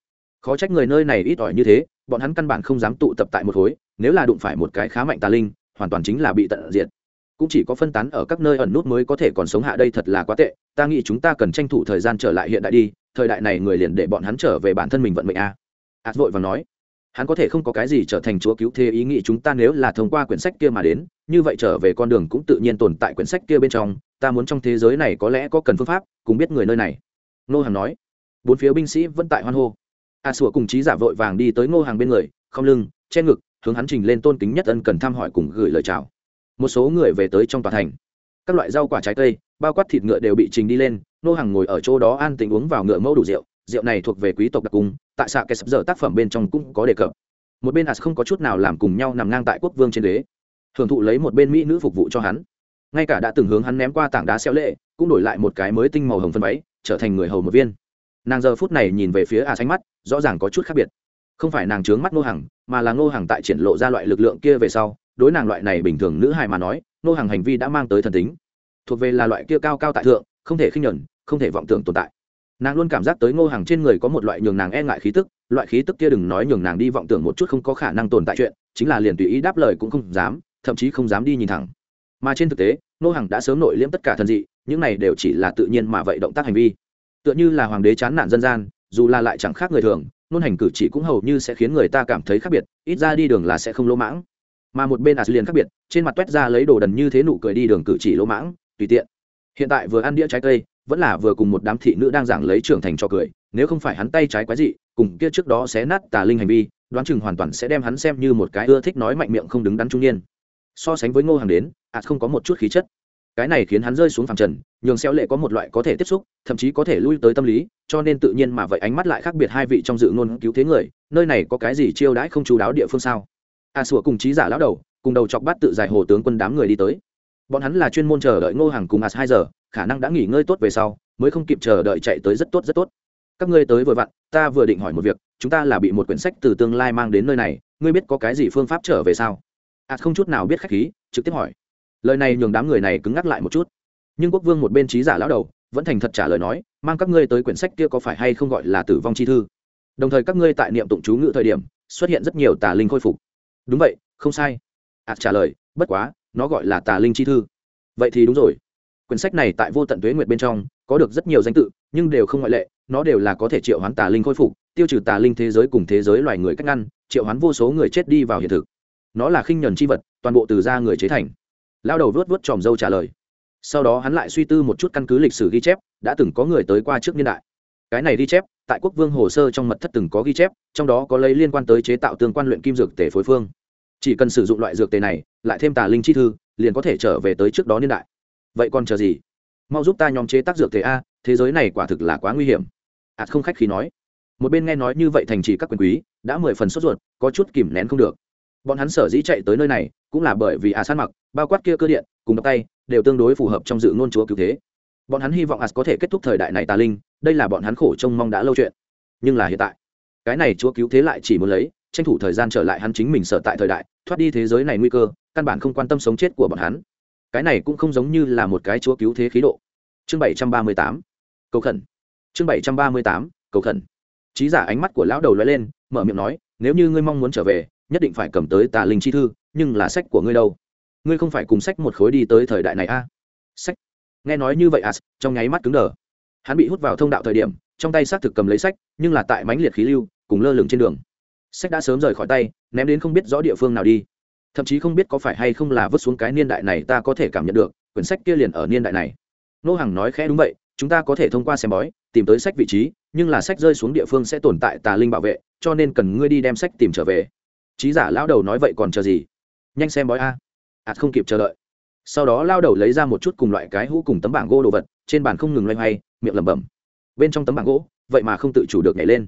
Khó trách người nơi này ít ỏi như thế, bọn hắn căn bản không dám tụ tập tại một khối, nếu là đụng phải một cái khá mạnh tà linh, hoàn toàn chính là bị tận diệt. Cũng chỉ có phân tán ở các nơi ẩn nút mới có thể còn sống hạ đây thật là quá tệ, ta nghĩ chúng ta cần tranh thủ thời gian trở lại hiện đại đi, thời đại này người liền để bọn hắn trở về bản thân mình vận mệnh a. À. ạt vội và nói hắn có thể không có cái gì trở thành chúa cứu thế ý nghĩ chúng ta nếu là thông qua quyển sách kia mà đến, như vậy trở về con đường cũng tự nhiên tồn tại quyển sách kia bên trong, ta muốn trong thế giới này có lẽ có cần phương pháp, cùng biết người nơi này. Ngô hàng nói. Bốn phía binh sĩ vẫn tại hoan hô. A sủa cùng trí giả vội vàng đi tới ngô hàng bên người, không lưng, che ngực, hướng hắn trình lên tôn kính nhất ân cần thăm hỏi cùng gửi lời chào. Một số người về tới trong tòa thành. Các loại rau quả trái cây, bao quát thịt ngựa đều bị trình đi lên nô hàng ngồi ở chỗ đó an tình uống vào ngựa mẫu đủ rượu rượu này thuộc về quý tộc đặc cung tại xạ kẻ sập dở tác phẩm bên trong cũng có đề cập. Một bên as không có chút nào làm cùng nhau nằm ngang tại quốc vương trên đế thường thụ lấy một bên mỹ nữ phục vụ cho hắn. Ngay cả đã từng hướng hắn ném qua tảng đá xéo lệ, cũng đổi lại một cái mới tinh màu hồng phân váy, trở thành người hầu một viên. Nàng giờ phút này nhìn về phía as ánh mắt, rõ ràng có chút khác biệt. Không phải nàng trướng mắt ngô hằng, mà là ngô hằng tại triển lộ ra loại lực lượng kia về sau, đối nàng loại này bình thường nữ hài mà nói, ngô hằng hành vi đã mang tới thần tính. Thuộc về là loại kia cao cao tại thượng, không thể khinh nhẫn, không thể vọng tưởng tồn tại nàng luôn cảm giác tới ngô hàng trên người có một loại nhường nàng e ngại khí tức, loại khí tức kia đừng nói nhường nàng đi vọng tưởng một chút không có khả năng tồn tại chuyện, chính là liền tùy ý đáp lời cũng không dám, thậm chí không dám đi nhìn thẳng. Mà trên thực tế, ngô hàng đã sớm nội liễm tất cả thần dị, những này đều chỉ là tự nhiên mà vậy động tác hành vi. Tựa như là hoàng đế chán nản dân gian, dù là lại chẳng khác người thường nôn hành cử chỉ cũng hầu như sẽ khiến người ta cảm thấy khác biệt, ít ra đi đường là sẽ không lỗ mãng. Mà một bên as liền khác biệt, trên mặt toét ra lấy đồ đần như thế nụ cười đi đường cử chỉ lỗ mãng, tùy tiện. Hiện tại vừa ăn đĩa trái cây vẫn là vừa cùng một đám thị nữ đang giảng lấy trưởng thành cho cười, nếu không phải hắn tay trái quái dị, cùng kia trước đó xé nát tà linh hành vi, đoán chừng hoàn toàn sẽ đem hắn xem như một cái ưa thích nói mạnh miệng không đứng đắn trung niên. So sánh với ngô hàng đến, ạt không có một chút khí chất. Cái này khiến hắn rơi xuống phẳng trần, nhường xéo lệ có một loại có thể tiếp xúc, thậm chí có thể lui tới tâm lý, cho nên tự nhiên mà vậy ánh mắt lại khác biệt hai vị trong dự ngôn cứu thế người, nơi này có cái gì chiêu đãi không chú đáo địa phương sao? A sủa cùng trí giả lão đầu, cùng đầu chọc bát tự giải hồ tướng quân đám người đi tới bọn hắn là chuyên môn chờ đợi ngô hàng cùng as hai giờ, khả năng đã nghỉ ngơi tốt về sau, mới không kịp chờ đợi chạy tới rất tốt rất tốt. Các ngươi tới vừa vặn, ta vừa định hỏi một việc, chúng ta là bị một quyển sách từ tương lai mang đến nơi này, ngươi biết có cái gì phương pháp trở về sao? As không chút nào biết khách khí, trực tiếp hỏi. Lời này nhường đám người này cứng ngắc lại một chút. Nhưng quốc vương một bên trí giả lão đầu, vẫn thành thật trả lời nói, mang các ngươi tới quyển sách kia có phải hay không gọi là tử vong chi thư? Đồng thời các ngươi tại niệm tụng chú ngự thời điểm, xuất hiện rất nhiều tà linh khôi phục. Đúng vậy, không sai. Ạt trả lời, bất quá nó gọi là tà linh chi thư. Vậy thì đúng rồi. Quyển sách này tại vô tận tuế nguyệt bên trong, có được rất nhiều danh tự, nhưng đều không ngoại lệ, nó đều là có thể triệu hoán tà linh khôi phục, tiêu trừ tà linh thế giới cùng thế giới loài người cách ngăn, triệu hoán vô số người chết đi vào hiện thực. Nó là khinh nhuần c h i vật, toàn bộ từ da người chế thành. Lao đầu vớt vớt tròm dâu trả lời. Sau đó hắn lại suy tư một chút căn cứ lịch sử ghi chép, đã từng có người tới qua trước niên đại. Cái này ghi chép, tại quốc vương hồ sơ trong mật thất từng có ghi chép, trong đó có lấy liên quan tới chế tạo tương quan luyện kim dược tể phối phương chỉ cần sử dụng loại dược tề này, lại thêm tà linh chi thư, liền có thể trở về tới trước đó niên đại. Vậy còn chờ gì? Mau giúp ta nhóm chế tác dược tề a, thế giới này quả thực là quá nguy hiểm. Ạt không khách khi nói. Một bên nghe nói như vậy thành trì các quyền quý, đã mười phần sốt ruột, có chút kìm nén không được. Bọn hắn sở dĩ chạy tới nơi này, cũng là bởi vì ả sát mặc, bao quát kia cơ điện, cùng đập tay, đều tương đối phù hợp trong dự ngôn chúa cứu thế. Bọn hắn hy vọng as có thể kết thúc thời đại này tà linh, đây là bọn hắn khổ trông mong đã lâu chuyện. Nhưng là hiện tại, cái này chúa cứu thế lại chỉ muốn lấy tranh thủ thời gian trở lại hắn chính mình sở tại thời đại, thoát đi thế giới này nguy cơ, căn bản không quan tâm sống chết của bọn hắn. Cái này cũng không giống như là một cái chúa cứu thế khí độ. Chương bảy trăm ba mươi tám, cầu khẩn. Chương bảy trăm ba mươi tám, cầu khẩn. Trí giả ánh mắt của lão đầu lóe lên, mở miệng nói, nếu như ngươi mong muốn trở về, nhất định phải cầm tới tà linh chi thư, nhưng là sách của ngươi đâu? Ngươi không phải cùng sách một khối đi tới thời đại này a? À? sách. Nghe nói như vậy à trong nháy mắt cứng đờ. Hắn bị hút vào thông đạo thời điểm, trong tay xác thực cầm lấy sách, nhưng là tại mánh liệt khí lưu, cùng lơ lửng trên đường sách đã sớm rời khỏi tay ném đến không biết rõ địa phương nào đi. Thậm chí không biết có phải hay không là vứt xuống cái niên đại này ta có thể cảm nhận được quyển sách kia liền ở niên đại này. Nô hàng nói khẽ đúng vậy chúng ta có thể thông qua xem bói tìm tới sách vị trí nhưng là sách rơi xuống địa phương sẽ tồn tại tà linh bảo vệ cho nên cần ngươi đi đem sách tìm trở về. Trí giả lão đầu nói vậy còn chờ gì? Nhanh xem bói a. Ạt à, không kịp chờ đợi. Sau đó lao đầu lấy ra một chút cùng loại cái hũ cùng tấm bảng gỗ đồ vật trên bàn không ngừng loay hoay miệng lẩm bẩm. Bên trong tấm bảng gỗ vậy mà không tự chủ được nhảy lên.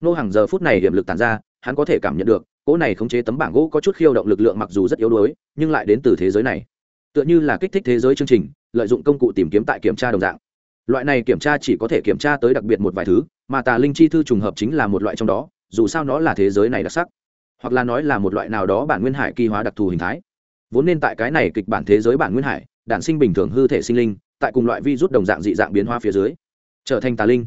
Nô hàng giờ phút này hiểm lực tàn ra hắn có thể cảm nhận được, cỗ này khống chế tấm bảng gỗ có chút khiêu động lực lượng mặc dù rất yếu đuối, nhưng lại đến từ thế giới này. Tựa như là kích thích thế giới chương trình, lợi dụng công cụ tìm kiếm tại kiểm tra đồng dạng. Loại này kiểm tra chỉ có thể kiểm tra tới đặc biệt một vài thứ, mà tà linh chi thư trùng hợp chính là một loại trong đó, dù sao nó là thế giới này đặc sắc. Hoặc là nói là một loại nào đó bản nguyên hải kỳ hóa đặc thù hình thái. Vốn nên tại cái này kịch bản thế giới bản nguyên hải, đản sinh bình thường hư thể sinh linh, tại cùng loại vi rút đồng dạng dị dạng biến hóa phía dưới, trở thành tà linh.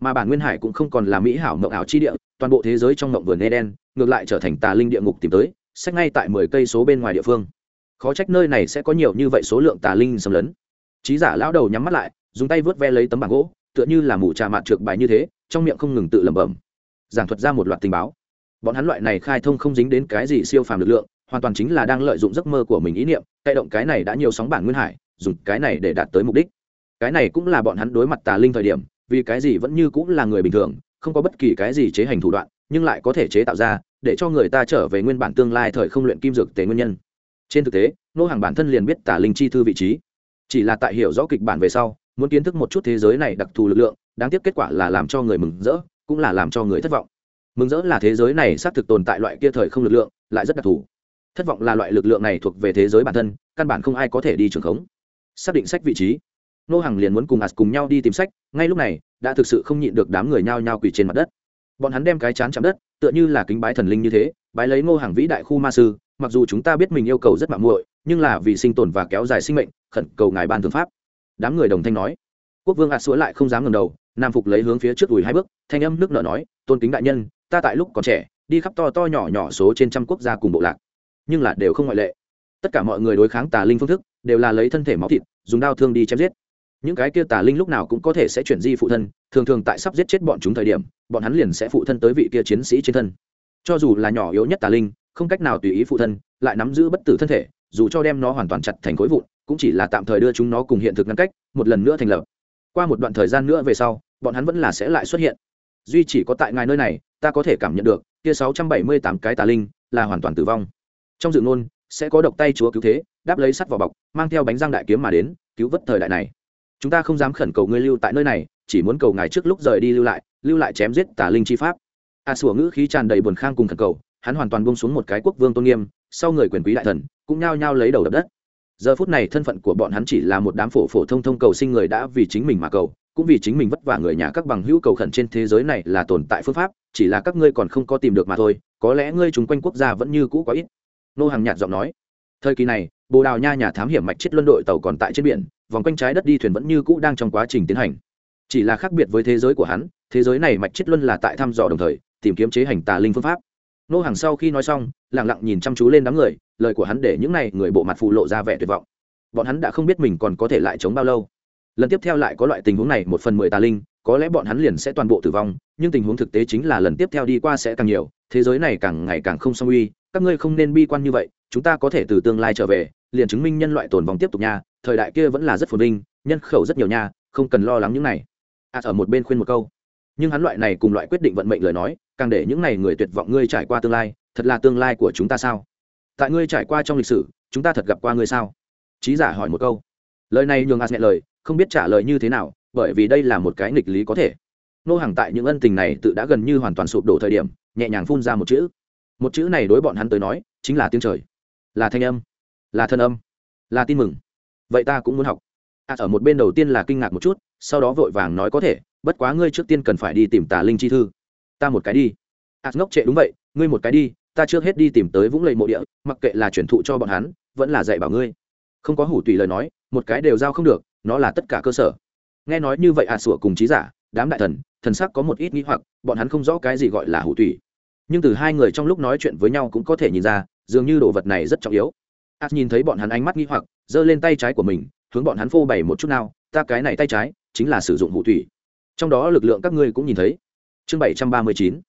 Mà bản nguyên hải cũng không còn là mỹ hảo mộng ảo chi địa toàn bộ thế giới trong mộng vườn eden, ngược lại trở thành tà linh địa ngục tìm tới sách ngay tại mười cây số bên ngoài địa phương. Khó trách nơi này sẽ có nhiều như vậy số lượng tà linh xâm lấn. Trí giả lão đầu nhắm mắt lại, dùng tay vớt ve lấy tấm bảng gỗ, tựa như là mụ trà mạt trượt bài như thế, trong miệng không ngừng tự lẩm bẩm. Giảng thuật ra một loạt tình báo. Bọn hắn loại này khai thông không dính đến cái gì siêu phàm lực lượng, hoàn toàn chính là đang lợi dụng giấc mơ của mình ý niệm, tay động cái này đã nhiều sóng bản nguyên hải, dùng cái này để đạt tới mục đích. Cái này cũng là bọn hắn đối mặt tà linh thời điểm, vì cái gì vẫn như cũng là người bình thường không có bất kỳ cái gì chế hành thủ đoạn, nhưng lại có thể chế tạo ra, để cho người ta trở về nguyên bản tương lai thời không luyện kim dược tế nguyên nhân. Trên thực tế, nô hàng bản thân liền biết tả linh chi thư vị trí. Chỉ là tại hiểu rõ kịch bản về sau, muốn kiến thức một chút thế giới này đặc thù lực lượng, đáng tiếc kết quả là làm cho người mừng rỡ, cũng là làm cho người thất vọng. Mừng rỡ là thế giới này xác thực tồn tại loại kia thời không lực lượng, lại rất đặc thù. Thất vọng là loại lực lượng này thuộc về thế giới bản thân, căn bản không ai có thể đi trường khống. Xác định sách vị trí nô hàng liền muốn cùng ạt cùng nhau đi tìm sách, ngay lúc này, đã thực sự không nhịn được đám người nhao nhao quỳ trên mặt đất. Bọn hắn đem cái chán chạm đất, tựa như là kính bái thần linh như thế, bái lấy ngô hàng vĩ đại khu ma sư, mặc dù chúng ta biết mình yêu cầu rất mạng muội, nhưng là vì sinh tồn và kéo dài sinh mệnh, khẩn cầu ngài ban thượng pháp. Đám người đồng thanh nói. Quốc vương ạt sữa lại không dám ngầm đầu, nam phục lấy hướng phía trước đùi hai bước, thanh âm nước nở nói, tôn kính đại nhân, ta tại lúc còn trẻ, đi khắp to to nhỏ nhỏ số trên trăm quốc gia cùng bộ lạc, nhưng là đều không ngoại lệ. Tất cả mọi người đối kháng tà linh phương thức, đều là lấy thân thể máu thịt, dùng đao thương đi chém giết những cái kia tà linh lúc nào cũng có thể sẽ chuyển di phụ thân, thường thường tại sắp giết chết bọn chúng thời điểm, bọn hắn liền sẽ phụ thân tới vị kia chiến sĩ trên thân. Cho dù là nhỏ yếu nhất tà linh, không cách nào tùy ý phụ thân, lại nắm giữ bất tử thân thể, dù cho đem nó hoàn toàn chặt thành khối vụn, cũng chỉ là tạm thời đưa chúng nó cùng hiện thực ngăn cách, một lần nữa thành lập. Qua một đoạn thời gian nữa về sau, bọn hắn vẫn là sẽ lại xuất hiện. Duy chỉ có tại ngài nơi này, ta có thể cảm nhận được, kia sáu trăm bảy mươi tám cái tà linh là hoàn toàn tử vong. Trong dự ngôn, sẽ có độc tay chúa cứu thế, đáp lấy sắt vào bọc, mang theo bánh răng đại kiếm mà đến, cứu vớt thời đại này chúng ta không dám khẩn cầu ngươi lưu tại nơi này chỉ muốn cầu ngài trước lúc rời đi lưu lại lưu lại chém giết tà linh chi pháp. A à, sủa ngữ khí tràn đầy buồn khang cùng khẩn cầu hắn hoàn toàn bông xuống một cái quốc vương tôn nghiêm sau người quyền quý đại thần cũng nhao nhao lấy đầu đập đất. Giờ phút này thân phận của bọn hắn chỉ là một đám phổ phổ thông thông cầu sinh người đã vì chính mình mà cầu cũng vì chính mình vất vả người nhà các bằng hữu cầu khẩn trên thế giới này là tồn tại phương pháp chỉ là các ngươi còn không có tìm được mà thôi có lẽ ngươi chúng quanh quốc gia vẫn như cũ quá ít. Nô hàng nhạt giọng nói. Thời kỳ này bồ đào nha nhà thám hiểm mạch chết luân đội tàu còn tại trên biển vòng quanh trái đất đi thuyền vẫn như cũ đang trong quá trình tiến hành. Chỉ là khác biệt với thế giới của hắn, thế giới này mạch chết luân là tại thăm dò đồng thời, tìm kiếm chế hành tà linh phương pháp. Nô hàng sau khi nói xong lẳng lặng nhìn chăm chú lên đám người, lời của hắn để những n à y người bộ mặt phụ lộ ra vẻ tuyệt vọng. Bọn hắn đã không biết mình còn có thể lại chống bao lâu. Lần tiếp theo lại có loại tình huống này, một phần mười tà linh, có lẽ bọn hắn liền sẽ toàn bộ tử vong, nhưng tình huống thực tế chính là lần tiếp theo đi qua sẽ càng nhiều, thế giới này càng ngày càng không song uy, các ngươi không nên bi quan như vậy, chúng ta có thể từ tương lai trở về, liền chứng minh nhân loại tồn vong tiếp tục nha thời đại kia vẫn là rất phồn vinh nhân khẩu rất nhiều nha không cần lo lắng những này. À, ở một bên khuyên một câu. Nhưng hắn loại này cùng loại quyết định vận mệnh lời nói càng để những này người tuyệt vọng ngươi trải qua tương lai thật là tương lai của chúng ta sao? Tại ngươi trải qua trong lịch sử chúng ta thật gặp qua ngươi sao? Trí giả hỏi một câu. Lời này nhường a nhẹ lời không biết trả lời như thế nào bởi vì đây là một cái nghịch lý có thể. Nô hàng tại những ân tình này tự đã gần như hoàn toàn sụp đổ thời điểm nhẹ nhàng phun ra một chữ. Một chữ này đối bọn hắn tới nói chính là tiếng trời là thanh âm là thân âm là tin mừng vậy ta cũng muốn học. À, ở một bên đầu tiên là kinh ngạc một chút sau đó vội vàng nói có thể bất quá ngươi trước tiên cần phải đi tìm tà linh chi thư. Ta một cái đi. À, ngốc trệ đúng vậy ngươi một cái đi ta trước hết đi tìm tới vũng lầy mộ địa mặc kệ là chuyển thụ cho bọn hắn vẫn là dạy bảo ngươi. Không có hủ tùy lời nói một cái đều giao không được nó là tất cả cơ sở. Nghe nói như vậy à sủa cùng trí giả đám đại thần thần sắc có một ít nghĩ hoặc bọn hắn không rõ cái gì gọi là hủ tùy. Nhưng từ hai người trong lúc nói chuyện với nhau cũng có thể nhìn ra dường như đồ vật này rất trọng yếu. A nhìn thấy bọn hắn ánh mắt nghĩ hoặc giơ lên tay trái của mình, hướng bọn hắn phô bày một chút nào, ta cái này tay trái chính là sử dụng hủ thủy. Trong đó lực lượng các ngươi cũng nhìn thấy. Chương bảy trăm ba mươi chín,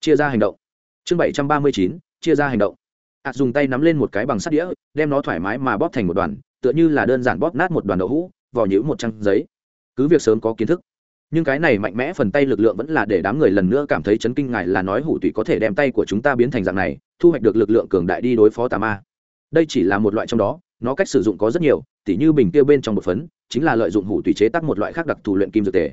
chia ra hành động. Chương bảy trăm ba mươi chín, chia ra hành động. A dùng tay nắm lên một cái bằng sắt đĩa, đem nó thoải mái mà bóp thành một đoàn, tựa như là đơn giản bóp nát một đoàn đậu hũ, vò nhũ một trang giấy. Cứ việc sớm có kiến thức, nhưng cái này mạnh mẽ phần tay lực lượng vẫn là để đám người lần nữa cảm thấy chấn kinh ngài là nói hủ tủy có thể đem tay của chúng ta biến thành dạng này, thu hoạch được lực lượng cường đại đi đối phó tà ma. Đây chỉ là một loại trong đó nó cách sử dụng có rất nhiều, tỉ như bình tiêu bên trong một phấn, chính là lợi dụng hủ tùy chế tác một loại khác đặc thù luyện kim dược tề.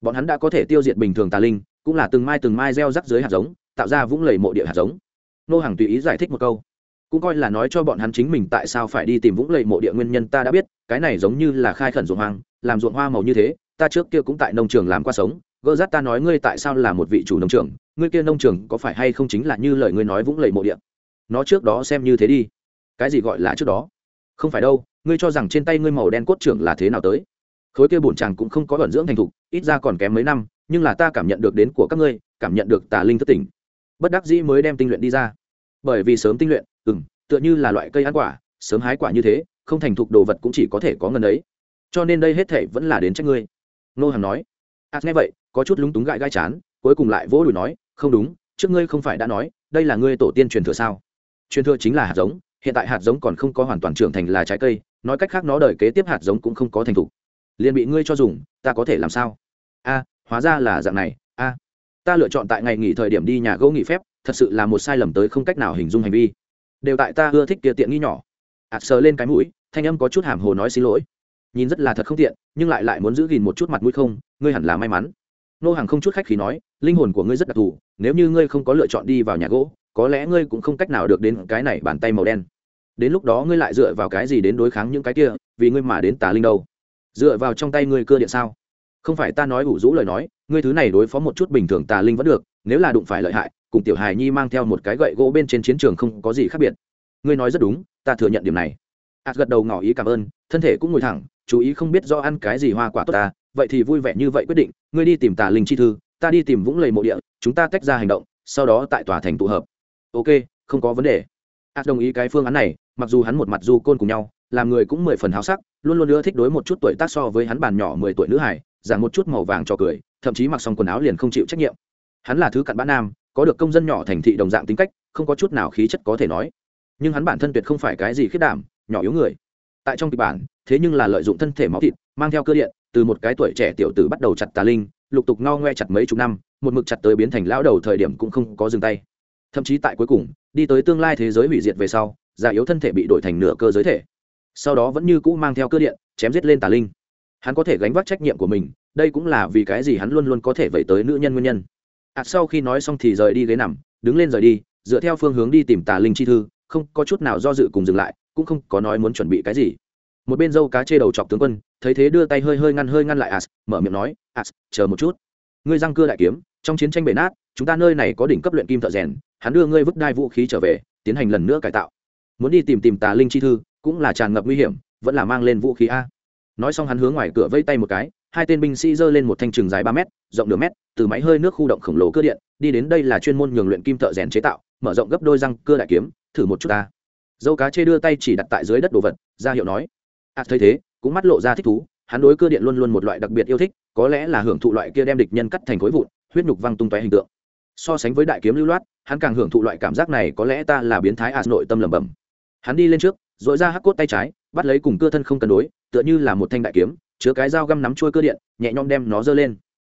Bọn hắn đã có thể tiêu diệt bình thường tà linh, cũng là từng mai từng mai gieo rắc dưới hạt giống, tạo ra vũng lầy mộ địa hạt giống. Nô hàng tùy ý giải thích một câu. Cũng coi là nói cho bọn hắn chính mình tại sao phải đi tìm vũng lầy mộ địa nguyên nhân ta đã biết, cái này giống như là khai khẩn ruộng hoang, làm ruộng hoa màu như thế, ta trước kia cũng tại nông trường làm qua sống, gỡ rát ta nói ngươi tại sao là một vị chủ nông trường, ngươi kia nông trường có phải hay không chính là như lời ngươi nói vũng lầy mộ địa? Nó trước đó xem như thế đi. Cái gì gọi là trước đó? Không phải đâu, ngươi cho rằng trên tay ngươi màu đen cốt trưởng là thế nào tới? Khối kia bổn chàng cũng không có vận dưỡng thành thục, ít ra còn kém mấy năm, nhưng là ta cảm nhận được đến của các ngươi, cảm nhận được tà linh thất tỉnh bất đắc dĩ mới đem tinh luyện đi ra. Bởi vì sớm tinh luyện ừ m tựa như là loại cây ăn quả, sớm hái quả như thế, không thành thục đồ vật cũng chỉ có thể có ngần ấy. Cho nên đây hết thể vẫn là đến trách ngươi. Nô hàng nói. Ạt nghe vậy, có chút lúng túng gãi gai chán, cuối cùng lại vỗ đùi nói, không đúng, trước ngươi không phải đã nói, đây là ngươi tổ tiên truyền thừa sao? Truyền thừa chính là hạt giống hiện tại hạt giống còn không có hoàn toàn trưởng thành là trái cây, nói cách khác nó đời kế tiếp hạt giống cũng không có thành thục. Liền bị ngươi cho dùng, ta có thể làm sao? A, hóa ra là dạng này, a. Ta lựa chọn tại ngày nghỉ thời điểm đi nhà gỗ nghỉ phép, thật sự là một sai lầm tới không cách nào hình dung hành vi. Đều tại ta ưa thích kia tiện nghi nhỏ. Ạt sờ lên cái mũi, thanh âm có chút hàm hồ nói xin lỗi. Nhìn rất là thật không tiện, nhưng lại lại muốn giữ gìn một chút mặt mũi không, ngươi hẳn là may mắn. Nô hàng không chút khách khí nói, linh hồn của ngươi rất đặc thù, nếu như ngươi không có lựa chọn đi vào nhà gỗ có lẽ ngươi cũng không cách nào được đến cái này bàn tay màu đen. Đến lúc đó ngươi lại dựa vào cái gì đến đối kháng những cái kia, vì ngươi mà đến tà linh đâu? Dựa vào trong tay ngươi cơ điện sao? Không phải ta nói ủ rũ lời nói, ngươi thứ này đối phó một chút bình thường tà linh vẫn được, nếu là đụng phải lợi hại, cùng tiểu hài nhi mang theo một cái gậy gỗ bên trên chiến trường không có gì khác biệt. Ngươi nói rất đúng, ta thừa nhận điểm này. Ạt gật đầu ngỏ ý cảm ơn, thân thể cũng ngồi thẳng, chú ý không biết do ăn cái gì hoa quả tốt ta, vậy thì vui vẻ như vậy quyết định, ngươi đi tìm tà linh chi thư, ta đi tìm vũng lầy mộ địa, chúng ta tách ra hành động, sau đó tại tòa thành tụ hợp ok, không có vấn đề. Ạt đồng ý cái phương án này, mặc dù hắn một mặt du côn cùng nhau, làm người cũng mười phần háo sắc, luôn luôn nữa thích đối một chút tuổi tác so với hắn bàn nhỏ mười tuổi nữ hải giảm một chút màu vàng cho cười, thậm chí mặc xong quần áo liền không chịu trách nhiệm. Hắn là thứ cặn bã nam, có được công dân nhỏ thành thị đồng dạng tính cách, không có chút nào khí chất có thể nói. Nhưng hắn bản thân tuyệt không phải cái gì khiết đảm, nhỏ yếu người. Tại trong kịch bản, thế nhưng là lợi dụng thân thể máu thịt, mang theo cơ điện, từ một cái tuổi trẻ tiểu tử bắt đầu chặt tà linh, lục tục no ngoe chặt mấy chục năm, một mực chặt tới biến thành lão đầu thời điểm cũng không có dừng tay thậm chí tại cuối cùng, đi tới tương lai thế giới hủy diệt về sau, già yếu thân thể bị đổi thành nửa cơ giới thể. Sau đó vẫn như cũ mang theo cơ điện, chém giết lên tà linh. Hắn có thể gánh vác trách nhiệm của mình, đây cũng là vì cái gì hắn luôn luôn có thể vẩy tới nữ nhân nguyên nhân. Ạt sau khi nói xong thì rời đi ghế nằm, đứng lên rời đi, dựa theo phương hướng đi tìm tà linh chi thư, không có chút nào do dự cùng dừng lại, cũng không có nói muốn chuẩn bị cái gì. Một bên dâu cá chê đầu chọc tướng quân, thấy thế đưa tay hơi hơi ngăn hơi ngăn lại as mở miệng nói as chờ một chút. Ngươi răng cưa đại kiếm, trong chiến tranh bể nát, chúng ta nơi này có đỉnh cấp luyện kim thợ rèn hắn đưa ngươi vứt đai vũ khí trở về, tiến hành lần nữa cải tạo. Muốn đi tìm tìm tà linh chi thư, cũng là tràn ngập nguy hiểm, vẫn là mang lên vũ khí a. Nói xong hắn hướng ngoài cửa vây tay một cái, hai tên binh sĩ giơ lên một thanh trường dài ba m rộng nửa mét, từ máy hơi nước khu động khổng lồ cơ điện, đi đến đây là chuyên môn nhường luyện kim thợ rèn chế tạo, mở rộng gấp đôi răng, cưa đại kiếm, thử một chút ta dâu cá chê đưa tay chỉ đặt tại dưới đất đồ vật, ra hiệu nói. Ạt thấy thế, cũng mắt lộ ra thích thú, hắn đối cơ điện luôn luôn một loại đặc biệt yêu thích, có lẽ là hưởng thụ loại kia đem địch nhân cắt thành khối vụn, huyết nhục văng tung tóe hình tượng so sánh với đại kiếm lưu loát, hắn càng hưởng thụ loại cảm giác này có lẽ ta là biến thái ạt nội tâm lẩm bẩm. Hắn đi lên trước dội ra hắc cốt tay trái, bắt lấy cùng cưa thân không cân đối, tựa như là một thanh đại kiếm, chứa cái dao găm nắm trôi cơ điện, nhẹ nhõm đem nó giơ lên.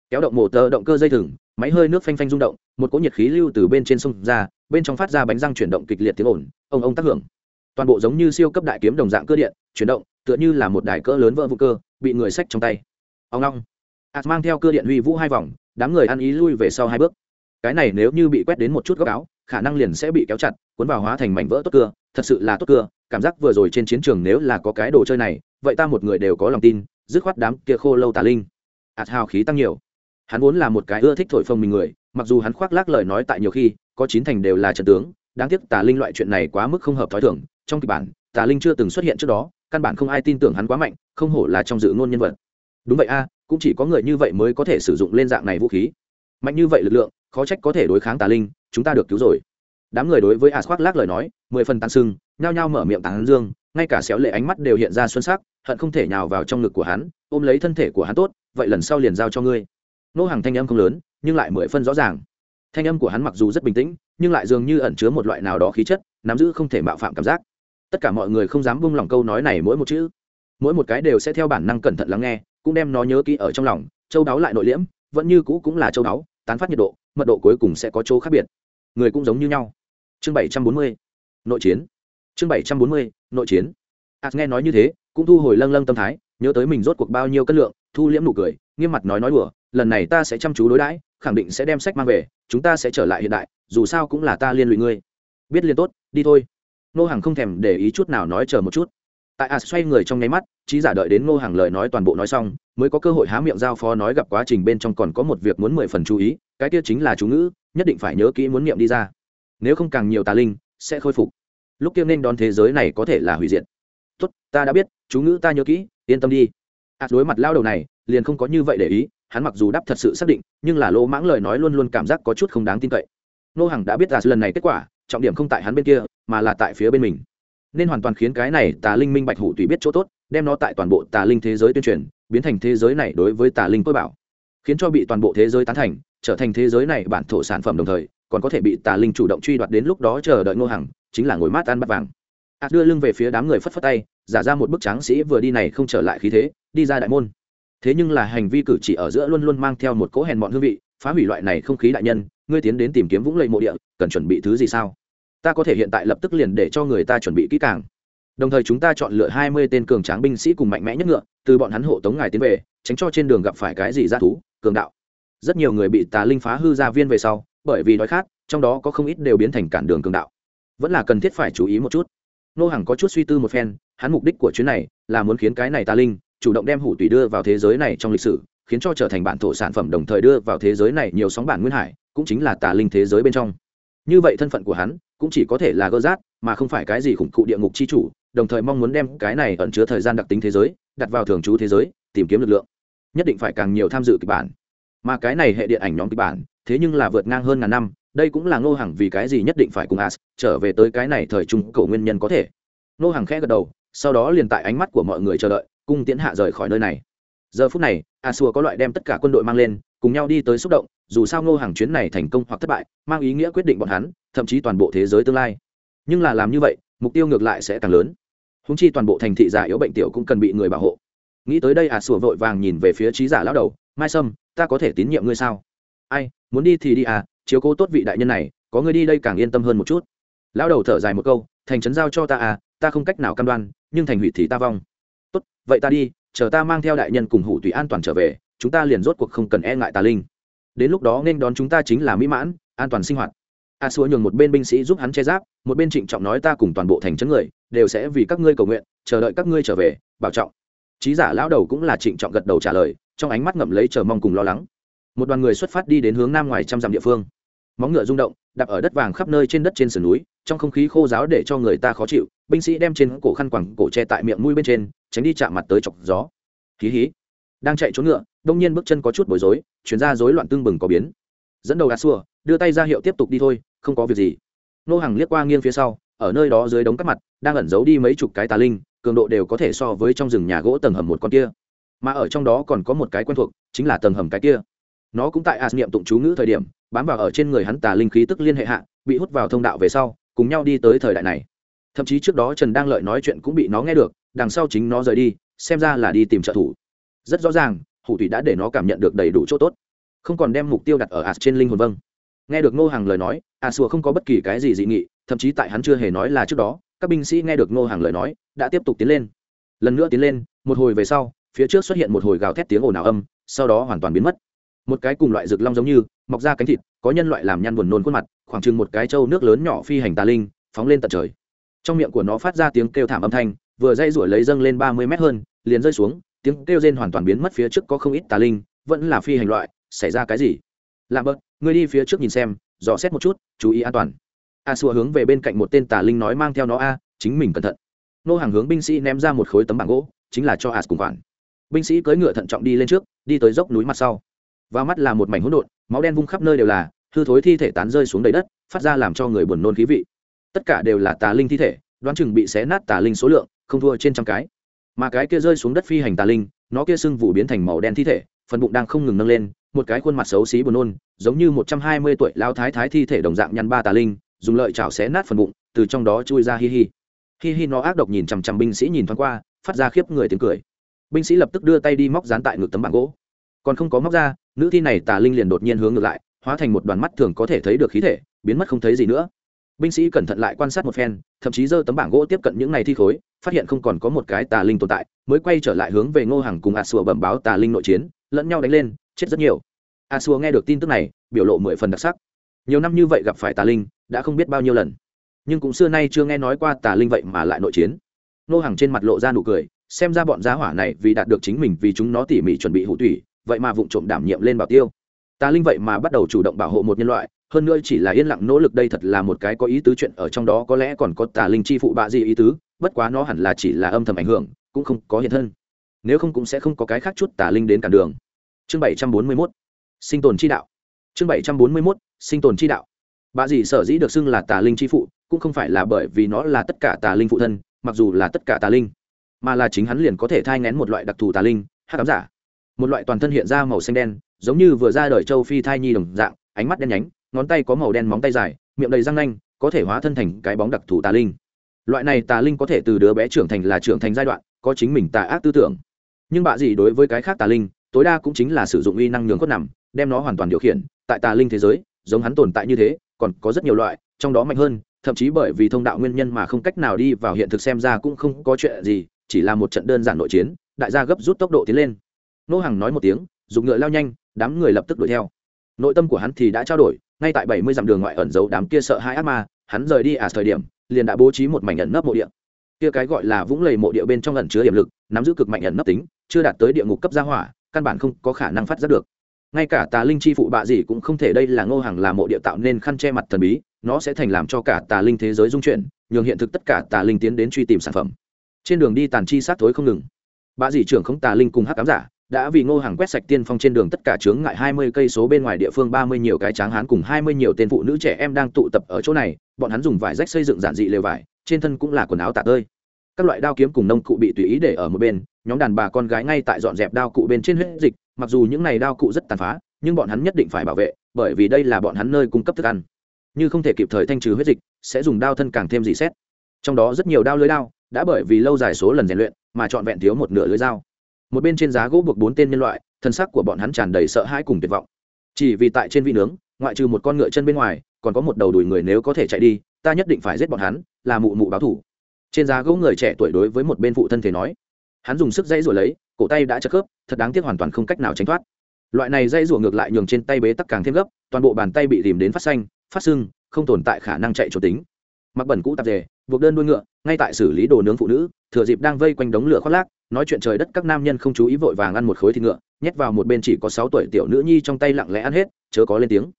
Kéo động mổ tờ động cơ dây thừng, máy hơi nước phanh phanh rung động, một cỗ nhiệt khí lưu từ bên trên sông ra, bên trong phát ra bánh răng chuyển động kịch liệt tiếng ồn, ông ông tác hưởng. Toàn bộ giống như siêu cấp đại kiếm đồng dạng cơ điện, chuyển động, tựa như là một đài cỡ lớn vỡ vụ cơ, bị người xách trong tay. Ông long. Ạt mang theo cơ điện huy vũ hai vòng, đám người ăn ý lui về sau hai bước cái này nếu như bị quét đến một chút góc áo, khả năng liền sẽ bị kéo chặt, cuốn vào hóa thành mảnh vỡ tốt cưa, thật sự là tốt cưa, cảm giác vừa rồi trên chiến trường nếu là có cái đồ chơi này, vậy ta một người đều có lòng tin, dứt khoát đám kia khô lâu tà linh. Ạt hào khí tăng nhiều. Hắn vốn là một cái ưa thích thổi phồng mình người, mặc dù hắn khoác lác lời nói tại nhiều khi, có chín thành đều là trận tướng, đáng tiếc tà linh loại chuyện này quá mức không hợp thói thường, trong kịch bản, tà linh chưa từng xuất hiện trước đó, căn bản không ai tin tưởng hắn quá mạnh, không hổ là trong dự ngôn nhân vật. Đúng vậy a, cũng chỉ có người như vậy mới có thể sử dụng lên dạng này vũ khí mạnh như vậy lực lượng, khó trách có thể đối kháng tà linh, chúng ta được cứu rồi. Đám người đối với a khoác lác lời nói, mười phần tàn sưng, nhao nhao mở miệng tán dương, ngay cả xéo lệ ánh mắt đều hiện ra xuân sắc, hận không thể nhào vào trong ngực của hắn, ôm lấy thân thể của hắn tốt, vậy lần sau liền giao cho ngươi. Nô hàng thanh âm không lớn, nhưng lại mười phân rõ ràng. Thanh âm của hắn mặc dù rất bình tĩnh, nhưng lại dường như ẩn chứa một loại nào đó khí chất, nắm giữ không thể mạo phạm cảm giác. Tất cả mọi người không dám buông lỏng câu nói này mỗi một chữ. Mỗi một cái đều sẽ theo bản năng cẩn thận lắng nghe, cũng đem nó nhớ kỹ ở trong lòng, châu đáo lại nội liễm, vẫn như cũ cũng là châu đáo tán phát nhiệt độ, mật độ cuối cùng sẽ có chỗ khác biệt. Người cũng giống như nhau. Chương bảy trăm bốn mươi, nội chiến. Chương bảy trăm bốn mươi, nội chiến. Ạt nghe nói như thế, cũng thu hồi lâng lâng tâm thái, nhớ tới mình rốt cuộc bao nhiêu cân lượng, thu liễm nụ cười, nghiêm mặt nói nói đùa, lần này ta sẽ chăm chú đối đãi, khẳng định sẽ đem sách mang về, chúng ta sẽ trở lại hiện đại, dù sao cũng là ta liên lụy ngươi. Biết liên tốt, đi thôi. Nô hàng không thèm để ý chút nào nói chờ một chút. Tại ạt xoay người trong nháy mắt, trí giả đợi đến nô hàng lời nói toàn bộ nói xong mới có cơ hội há miệng giao phó nói gặp quá trình bên trong còn có một việc muốn mười phần chú ý, cái kia chính là chú ngữ, nhất định phải nhớ kỹ muốn niệm đi ra. Nếu không càng nhiều tà linh, sẽ khôi phục. Lúc kia nên đón thế giới này có thể là hủy diệt. Tốt, ta đã biết, chú ngữ ta nhớ kỹ, yên tâm đi. Ạt đối mặt lao đầu này, liền không có như vậy để ý, hắn mặc dù đáp thật sự xác định, nhưng là lỗ mãng lời nói luôn luôn cảm giác có chút không đáng tin cậy. Nô hàng đã biết ạt lần này kết quả, trọng điểm không tại hắn bên kia, mà là tại phía bên mình. Nên hoàn toàn khiến cái này tà linh minh bạch hủ tùy biết chỗ tốt, đem nó tại toàn bộ tà linh thế giới tuyên truyền biến thành thế giới này đối với tà linh tôi bảo, khiến cho bị toàn bộ thế giới tán thành, trở thành thế giới này bản thổ sản phẩm đồng thời, còn có thể bị tà linh chủ động truy đoạt đến lúc đó chờ đợi ngô hàng chính là ngồi mát ăn bắt vàng. A đưa lưng về phía đám người phất phất tay, giả ra một bức tráng sĩ vừa đi này không trở lại khí thế, đi ra đại môn. Thế nhưng là hành vi cử chỉ ở giữa luôn luôn mang theo một cỗ hèn mọn hương vị, phá hủy loại này không khí đại nhân, ngươi tiến đến tìm kiếm vũng lầy mộ địa, cần chuẩn bị thứ gì sao? Ta có thể hiện tại lập tức liền để cho người ta chuẩn bị kỹ càng đồng thời chúng ta chọn lựa hai mươi tên cường tráng binh sĩ cùng mạnh mẽ nhất ngựa, từ bọn hắn hộ tống ngài tiến về, tránh cho trên đường gặp phải cái gì ra thú, cường đạo. Rất nhiều người bị tà linh phá hư gia viên về sau, bởi vì đói khát, trong đó có không ít đều biến thành cản đường cường đạo. Vẫn là cần thiết phải chú ý một chút. Nô hàng có chút suy tư một phen, hắn mục đích của chuyến này là muốn khiến cái này tà linh chủ động đem hủ tùy đưa vào thế giới này trong lịch sử, khiến cho trở thành bản thổ sản phẩm đồng thời đưa vào thế giới này nhiều sóng bản nguyên hải, cũng chính là tà linh thế giới bên trong. Như vậy thân phận của hắn cũng chỉ có thể là gơ rát mà không phải cái gì khủng cụ địa ngục chi chủ đồng thời mong muốn đem cái này ẩn chứa thời gian đặc tính thế giới, đặt vào thường trú thế giới, tìm kiếm lực lượng. Nhất định phải càng nhiều tham dự kịch bản. Mà cái này hệ điện ảnh nhóm kịch bản, thế nhưng là vượt ngang hơn ngàn năm, đây cũng là ngô hàng vì cái gì nhất định phải cùng as trở về tới cái này thời trung cổ nguyên nhân có thể. Ngô hàng khẽ gật đầu, sau đó liền tại ánh mắt của mọi người chờ đợi, cung tiến hạ rời khỏi nơi này. Giờ phút này a xua có loại đem tất cả quân đội mang lên, cùng nhau đi tới xúc động, dù sao ngô hàng chuyến này thành công hoặc thất bại, mang ý nghĩa quyết định bọn hắn, thậm chí toàn bộ thế giới tương lai. Nhưng là làm như vậy mục tiêu ngược lại sẽ càng lớn. Húng chi toàn bộ thành thị giả yếu bệnh tiểu cũng cần bị người bảo hộ. Nghĩ tới đây à sùa vội vàng nhìn về phía trí giả lão đầu, mai sâm, ta có thể tín nhiệm ngươi sao? Ai, muốn đi thì đi à chiếu cố tốt vị đại nhân này, có người đi đây càng yên tâm hơn một chút. Lão đầu thở dài một câu, thành trấn giao cho ta à ta không cách nào cam đoan, nhưng thành hủy thì ta vong. Tốt, vậy ta đi, chờ ta mang theo đại nhân cùng hủ tùy an toàn trở về, chúng ta liền rốt cuộc không cần e ngại tà linh. Đến lúc đó nên đón chúng ta chính là mỹ mãn, an toàn sinh hoạt a xua nhường một bên binh sĩ giúp hắn che giáp, một bên trịnh trọng nói ta cùng toàn bộ thành trấn người, đều sẽ vì các ngươi cầu nguyện, chờ đợi các ngươi trở về, bảo trọng. Trí giả lão đầu cũng là trịnh trọng gật đầu trả lời, trong ánh mắt ngậm lấy chờ mong cùng lo lắng. Một đoàn người xuất phát đi đến hướng nam ngoài trăm dặm địa phương. Móng ngựa rung động, đạp ở đất vàng khắp nơi trên đất trên sườn núi, trong không khí khô giáo để cho người ta khó chịu, binh sĩ đem trên cổ khăn quẳng cổ che tại miệng mũi bên trên, tránh đi chạm mặt tới chọc gió. Hí hí. Đang chạy trốn ngựa, đông nhiên bước chân có chút bối rối, chuyển ra rối loạn tương bừng có biến. Dẫn đầu gà xua đưa tay ra hiệu tiếp tục đi thôi không có việc gì. Nô hàng liếc qua nghiêng phía sau, ở nơi đó dưới đống cắt mặt, đang ẩn giấu đi mấy chục cái tà linh, cường độ đều có thể so với trong rừng nhà gỗ tầng hầm một con kia. Mà ở trong đó còn có một cái quen thuộc, chính là tầng hầm cái kia. Nó cũng tại as niệm tụng chú ngữ thời điểm, bám vào ở trên người hắn tà linh khí tức liên hệ hạ, bị hút vào thông đạo về sau, cùng nhau đi tới thời đại này. Thậm chí trước đó trần đang lợi nói chuyện cũng bị nó nghe được, đằng sau chính nó rời đi, xem ra là đi tìm trợ thủ. Rất rõ ràng, hủ thủy đã để nó cảm nhận được đầy đủ chỗ tốt, không còn đem mục tiêu đặt ở as trên linh hồn vâng nghe được ngô hàng lời nói, a xua không có bất kỳ cái gì dị nghị, thậm chí tại hắn chưa hề nói là trước đó, các binh sĩ nghe được ngô hàng lời nói, đã tiếp tục tiến lên. Lần nữa tiến lên, một hồi về sau, phía trước xuất hiện một hồi gào thét tiếng ồn ào âm, sau đó hoàn toàn biến mất. Một cái cùng loại rực long giống như, mọc ra cánh thịt, có nhân loại làm nhăn buồn nôn khuôn mặt, khoảng chừng một cái trâu nước lớn nhỏ phi hành tà linh, phóng lên tận trời. Trong miệng của nó phát ra tiếng kêu thảm âm thanh, vừa dây rủi lấy dâng lên ba mươi mét hơn, liền rơi xuống, tiếng kêu rên hoàn toàn biến mất phía trước có không ít tà linh, vẫn là phi hành loại, xảy ra cái gì? Làm bớt, ngươi đi phía trước nhìn xem, dò xét một chút, chú ý an toàn. A xua hướng về bên cạnh một tên tà linh nói mang theo nó a, chính mình cẩn thận. Nô hàng hướng binh sĩ ném ra một khối tấm bảng gỗ, chính là cho A cùng khoản. Binh sĩ cưỡi ngựa thận trọng đi lên trước, đi tới dốc núi mặt sau. Vào mắt là một mảnh hỗn độn, máu đen vung khắp nơi đều là, hư thối thi thể tán rơi xuống đầy đất, phát ra làm cho người buồn nôn khí vị. Tất cả đều là tà linh thi thể, đoán chừng bị xé nát tà linh số lượng, không thua trên trăm cái. Mà cái kia rơi xuống đất phi hành tà linh, nó kia sưng vụ biến thành màu đen thi thể, phần bụng đang không ngừng nâng lên một cái khuôn mặt xấu xí buồn nôn, giống như một trăm hai mươi tuổi lao thái thái thi thể đồng dạng nhăn ba tà linh, dùng lợi chảo xé nát phần bụng, từ trong đó chui ra hi hi. Hi hi nó ác độc nhìn chằm chằm binh sĩ nhìn thoáng qua, phát ra khiếp người tiếng cười. Binh sĩ lập tức đưa tay đi móc dán tại ngực tấm bảng gỗ. Còn không có móc ra, nữ thi này tà linh liền đột nhiên hướng ngược lại, hóa thành một đoàn mắt thường có thể thấy được khí thể, biến mất không thấy gì nữa. Binh sĩ cẩn thận lại quan sát một phen, thậm chí giơ tấm bảng gỗ tiếp cận những này thi khối, phát hiện không còn có một cái tà linh tồn tại, mới quay trở lại hướng về ngô hàng cùng a sùa bẩm báo tà linh nội chiến, lẫn nhau đánh lên chết rất nhiều. A xua nghe được tin tức này, biểu lộ mười phần đặc sắc. Nhiều năm như vậy gặp phải tà linh, đã không biết bao nhiêu lần. Nhưng cũng xưa nay chưa nghe nói qua tà linh vậy mà lại nội chiến. Nô hàng trên mặt lộ ra nụ cười, xem ra bọn giá hỏa này vì đạt được chính mình vì chúng nó tỉ mỉ chuẩn bị hụ tủy, vậy mà vụ trộm đảm nhiệm lên bảo tiêu. Tà linh vậy mà bắt đầu chủ động bảo hộ một nhân loại, hơn nữa chỉ là yên lặng nỗ lực đây thật là một cái có ý tứ chuyện ở trong đó có lẽ còn có tà linh chi phụ bạ gì ý tứ, bất quá nó hẳn là chỉ là âm thầm ảnh hưởng, cũng không có hiện thân. Nếu không cũng sẽ không có cái khác chút tà linh đến cản đường chương bảy trăm bốn mươi mốt, sinh tồn chi đạo. Chương bảy trăm bốn mươi mốt, sinh tồn chi đạo. Bà dì sở dĩ được xưng là tà linh chi phụ cũng không phải là bởi vì nó là tất cả tà linh phụ thân, mặc dù là tất cả tà linh, mà là chính hắn liền có thể thai ngén một loại đặc thù tà linh, hát cám giả. Một loại toàn thân hiện ra màu xanh đen, giống như vừa ra đời châu phi thai nhi đồng dạng, ánh mắt đen nhánh, ngón tay có màu đen móng tay dài, miệng đầy răng nanh, có thể hóa thân thành cái bóng đặc thù tà linh. Loại này tà linh có thể từ đứa bé trưởng thành là trưởng thành giai đoạn, có chính mình tà ác tư tưởng. Nhưng bạ gì đối với cái khác tà linh tối đa cũng chính là sử dụng uy năng nhường cốt nằm, đem nó hoàn toàn điều khiển. Tại tà linh thế giới, giống hắn tồn tại như thế, còn có rất nhiều loại, trong đó mạnh hơn, thậm chí bởi vì thông đạo nguyên nhân mà không cách nào đi vào hiện thực xem ra cũng không có chuyện gì, chỉ là một trận đơn giản nội chiến, đại gia gấp rút tốc độ tiến lên. Nô hàng nói một tiếng, dùng ngựa lao nhanh, đám người lập tức đuổi theo. Nội tâm của hắn thì đã trao đổi, ngay tại bảy mươi dặm đường ngoại ẩn giấu đám kia sợ hai ác ma, hắn rời đi à thời điểm, liền đã bố trí một mảnh ẩn nấp mộ địa. Kia cái gọi là vũng lầy mộ địa bên trong ẩn chứa hiểm lực, nắm giữ cực mạnh ẩn nấp tính, chưa đạt tới địa ngục cấp gia hỏa căn bản không có khả năng phát giác được. Ngay cả tà linh chi phụ bạ gì cũng không thể đây là ngô hàng là mộ địa tạo nên khăn che mặt thần bí, nó sẽ thành làm cho cả tà linh thế giới dung chuyển, nhường hiện thực tất cả tà linh tiến đến truy tìm sản phẩm. Trên đường đi tàn chi sát thối không ngừng. Bạ dị trưởng không tà linh cùng hắc cám giả, đã vì ngô hàng quét sạch tiên phong trên đường tất cả chướng ngại hai mươi cây số bên ngoài địa phương ba mươi nhiều cái tráng hán cùng hai mươi nhiều tên phụ nữ trẻ em đang tụ tập ở chỗ này, bọn hắn dùng vải rách xây dựng giản dị lều vải, trên thân cũng là quần áo tạ tơi các loại đao kiếm cùng nông cụ bị tùy ý để ở một bên, nhóm đàn bà con gái ngay tại dọn dẹp đao cụ bên trên huyết dịch, mặc dù những này đao cụ rất tàn phá, nhưng bọn hắn nhất định phải bảo vệ, bởi vì đây là bọn hắn nơi cung cấp thức ăn. Như không thể kịp thời thanh trừ huyết dịch, sẽ dùng đao thân càng thêm dị xét. Trong đó rất nhiều đao lưới đao, đã bởi vì lâu dài số lần rèn luyện, mà trọn vẹn thiếu một nửa lưới dao. Một bên trên giá gỗ buộc bốn tên nhân loại, thân sắc của bọn hắn tràn đầy sợ hãi cùng tuyệt vọng. Chỉ vì tại trên vị nướng, ngoại trừ một con ngựa chân bên ngoài, còn có một đầu đùi người nếu có thể chạy đi, ta nhất định phải giết bọn hắn, là mụ mụ báo thủ trên giá gỗ người trẻ tuổi đối với một bên phụ thân thể nói. Hắn dùng sức dây rồi lấy, cổ tay đã chật khớp, thật đáng tiếc hoàn toàn không cách nào tránh thoát. Loại này dây rủa ngược lại nhường trên tay bế tắc càng thêm gấp, toàn bộ bàn tay bị tìm đến phát xanh, phát sưng, không tồn tại khả năng chạy trốn tính. Mặc bẩn cũ tạp dề, buộc đơn đuôi ngựa, ngay tại xử lý đồ nướng phụ nữ, thừa dịp đang vây quanh đống lửa khoác lác, nói chuyện trời đất các nam nhân không chú ý vội vàng ăn một khối thịt ngựa, nhét vào một bên chỉ có sáu tuổi tiểu nữ nhi trong tay lặng lẽ ăn hết, chớ có lên tiếng.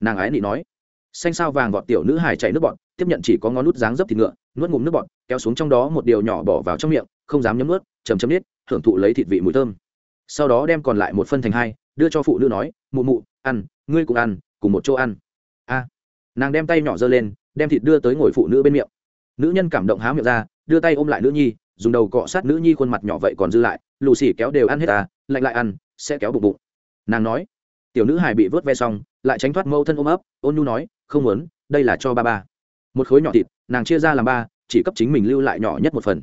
Nàng ái nị nói xanh sao vàng vọt tiểu nữ hải chạy nước bọn tiếp nhận chỉ có ngón nút dáng dấp thịt ngựa, nuốt ngụm nước bọn kéo xuống trong đó một điều nhỏ bỏ vào trong miệng, không dám nhấm nuốt chầm chấm nít, hưởng thụ lấy thịt vị mùi thơm. Sau đó đem còn lại một phân thành hai, đưa cho phụ nữ nói, mụ mụ, ăn, ngươi cũng ăn, cùng một chỗ ăn. A. Nàng đem tay nhỏ giơ lên, đem thịt đưa tới ngồi phụ nữ bên miệng. Nữ nhân cảm động há miệng ra, đưa tay ôm lại nữ nhi, dùng đầu cọ sát nữ nhi khuôn mặt nhỏ vậy còn dư lại lù xì kéo đều ăn hết ta, lạnh lại ăn, sẽ kéo bụng bụng. Nàng nói. Tiểu nữ hài bị vớt ve xong, lại tránh thoát mâu thân ôm ấp, ôn nhu nói không muốn, đây là cho ba ba. Một khối nhỏ thịt, nàng chia ra làm ba, chỉ cấp chính mình lưu lại nhỏ nhất một phần.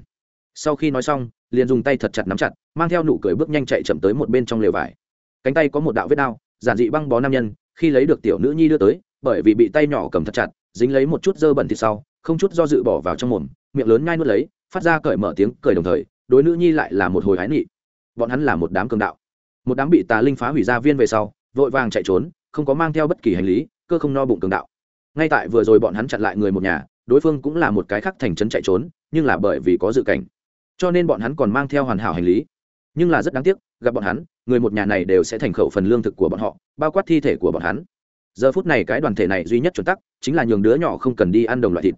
Sau khi nói xong, liền dùng tay thật chặt nắm chặt, mang theo nụ cười bước nhanh chạy chậm tới một bên trong lều vải. Cánh tay có một đạo vết đao, giản dị băng bó nam nhân, khi lấy được tiểu nữ nhi đưa tới, bởi vì bị tay nhỏ cầm thật chặt, dính lấy một chút dơ bẩn thịt sau, không chút do dự bỏ vào trong mồm, miệng lớn nhai nuốt lấy, phát ra cởi mở tiếng cười đồng thời, đối nữ nhi lại là một hồi hái nị. Bọn hắn là một đám cường đạo. Một đám bị tà linh phá hủy gia viên về sau, vội vàng chạy trốn, không có mang theo bất kỳ hành lý, cơ không no bụng cường đạo ngay tại vừa rồi bọn hắn chặn lại người một nhà, đối phương cũng là một cái khác thành trấn chạy trốn, nhưng là bởi vì có dự cảnh. Cho nên bọn hắn còn mang theo hoàn hảo hành lý. Nhưng là rất đáng tiếc, gặp bọn hắn, người một nhà này đều sẽ thành khẩu phần lương thực của bọn họ, bao quát thi thể của bọn hắn. Giờ phút này cái đoàn thể này duy nhất chuẩn tắc, chính là nhường đứa nhỏ không cần đi ăn đồng loại thịt.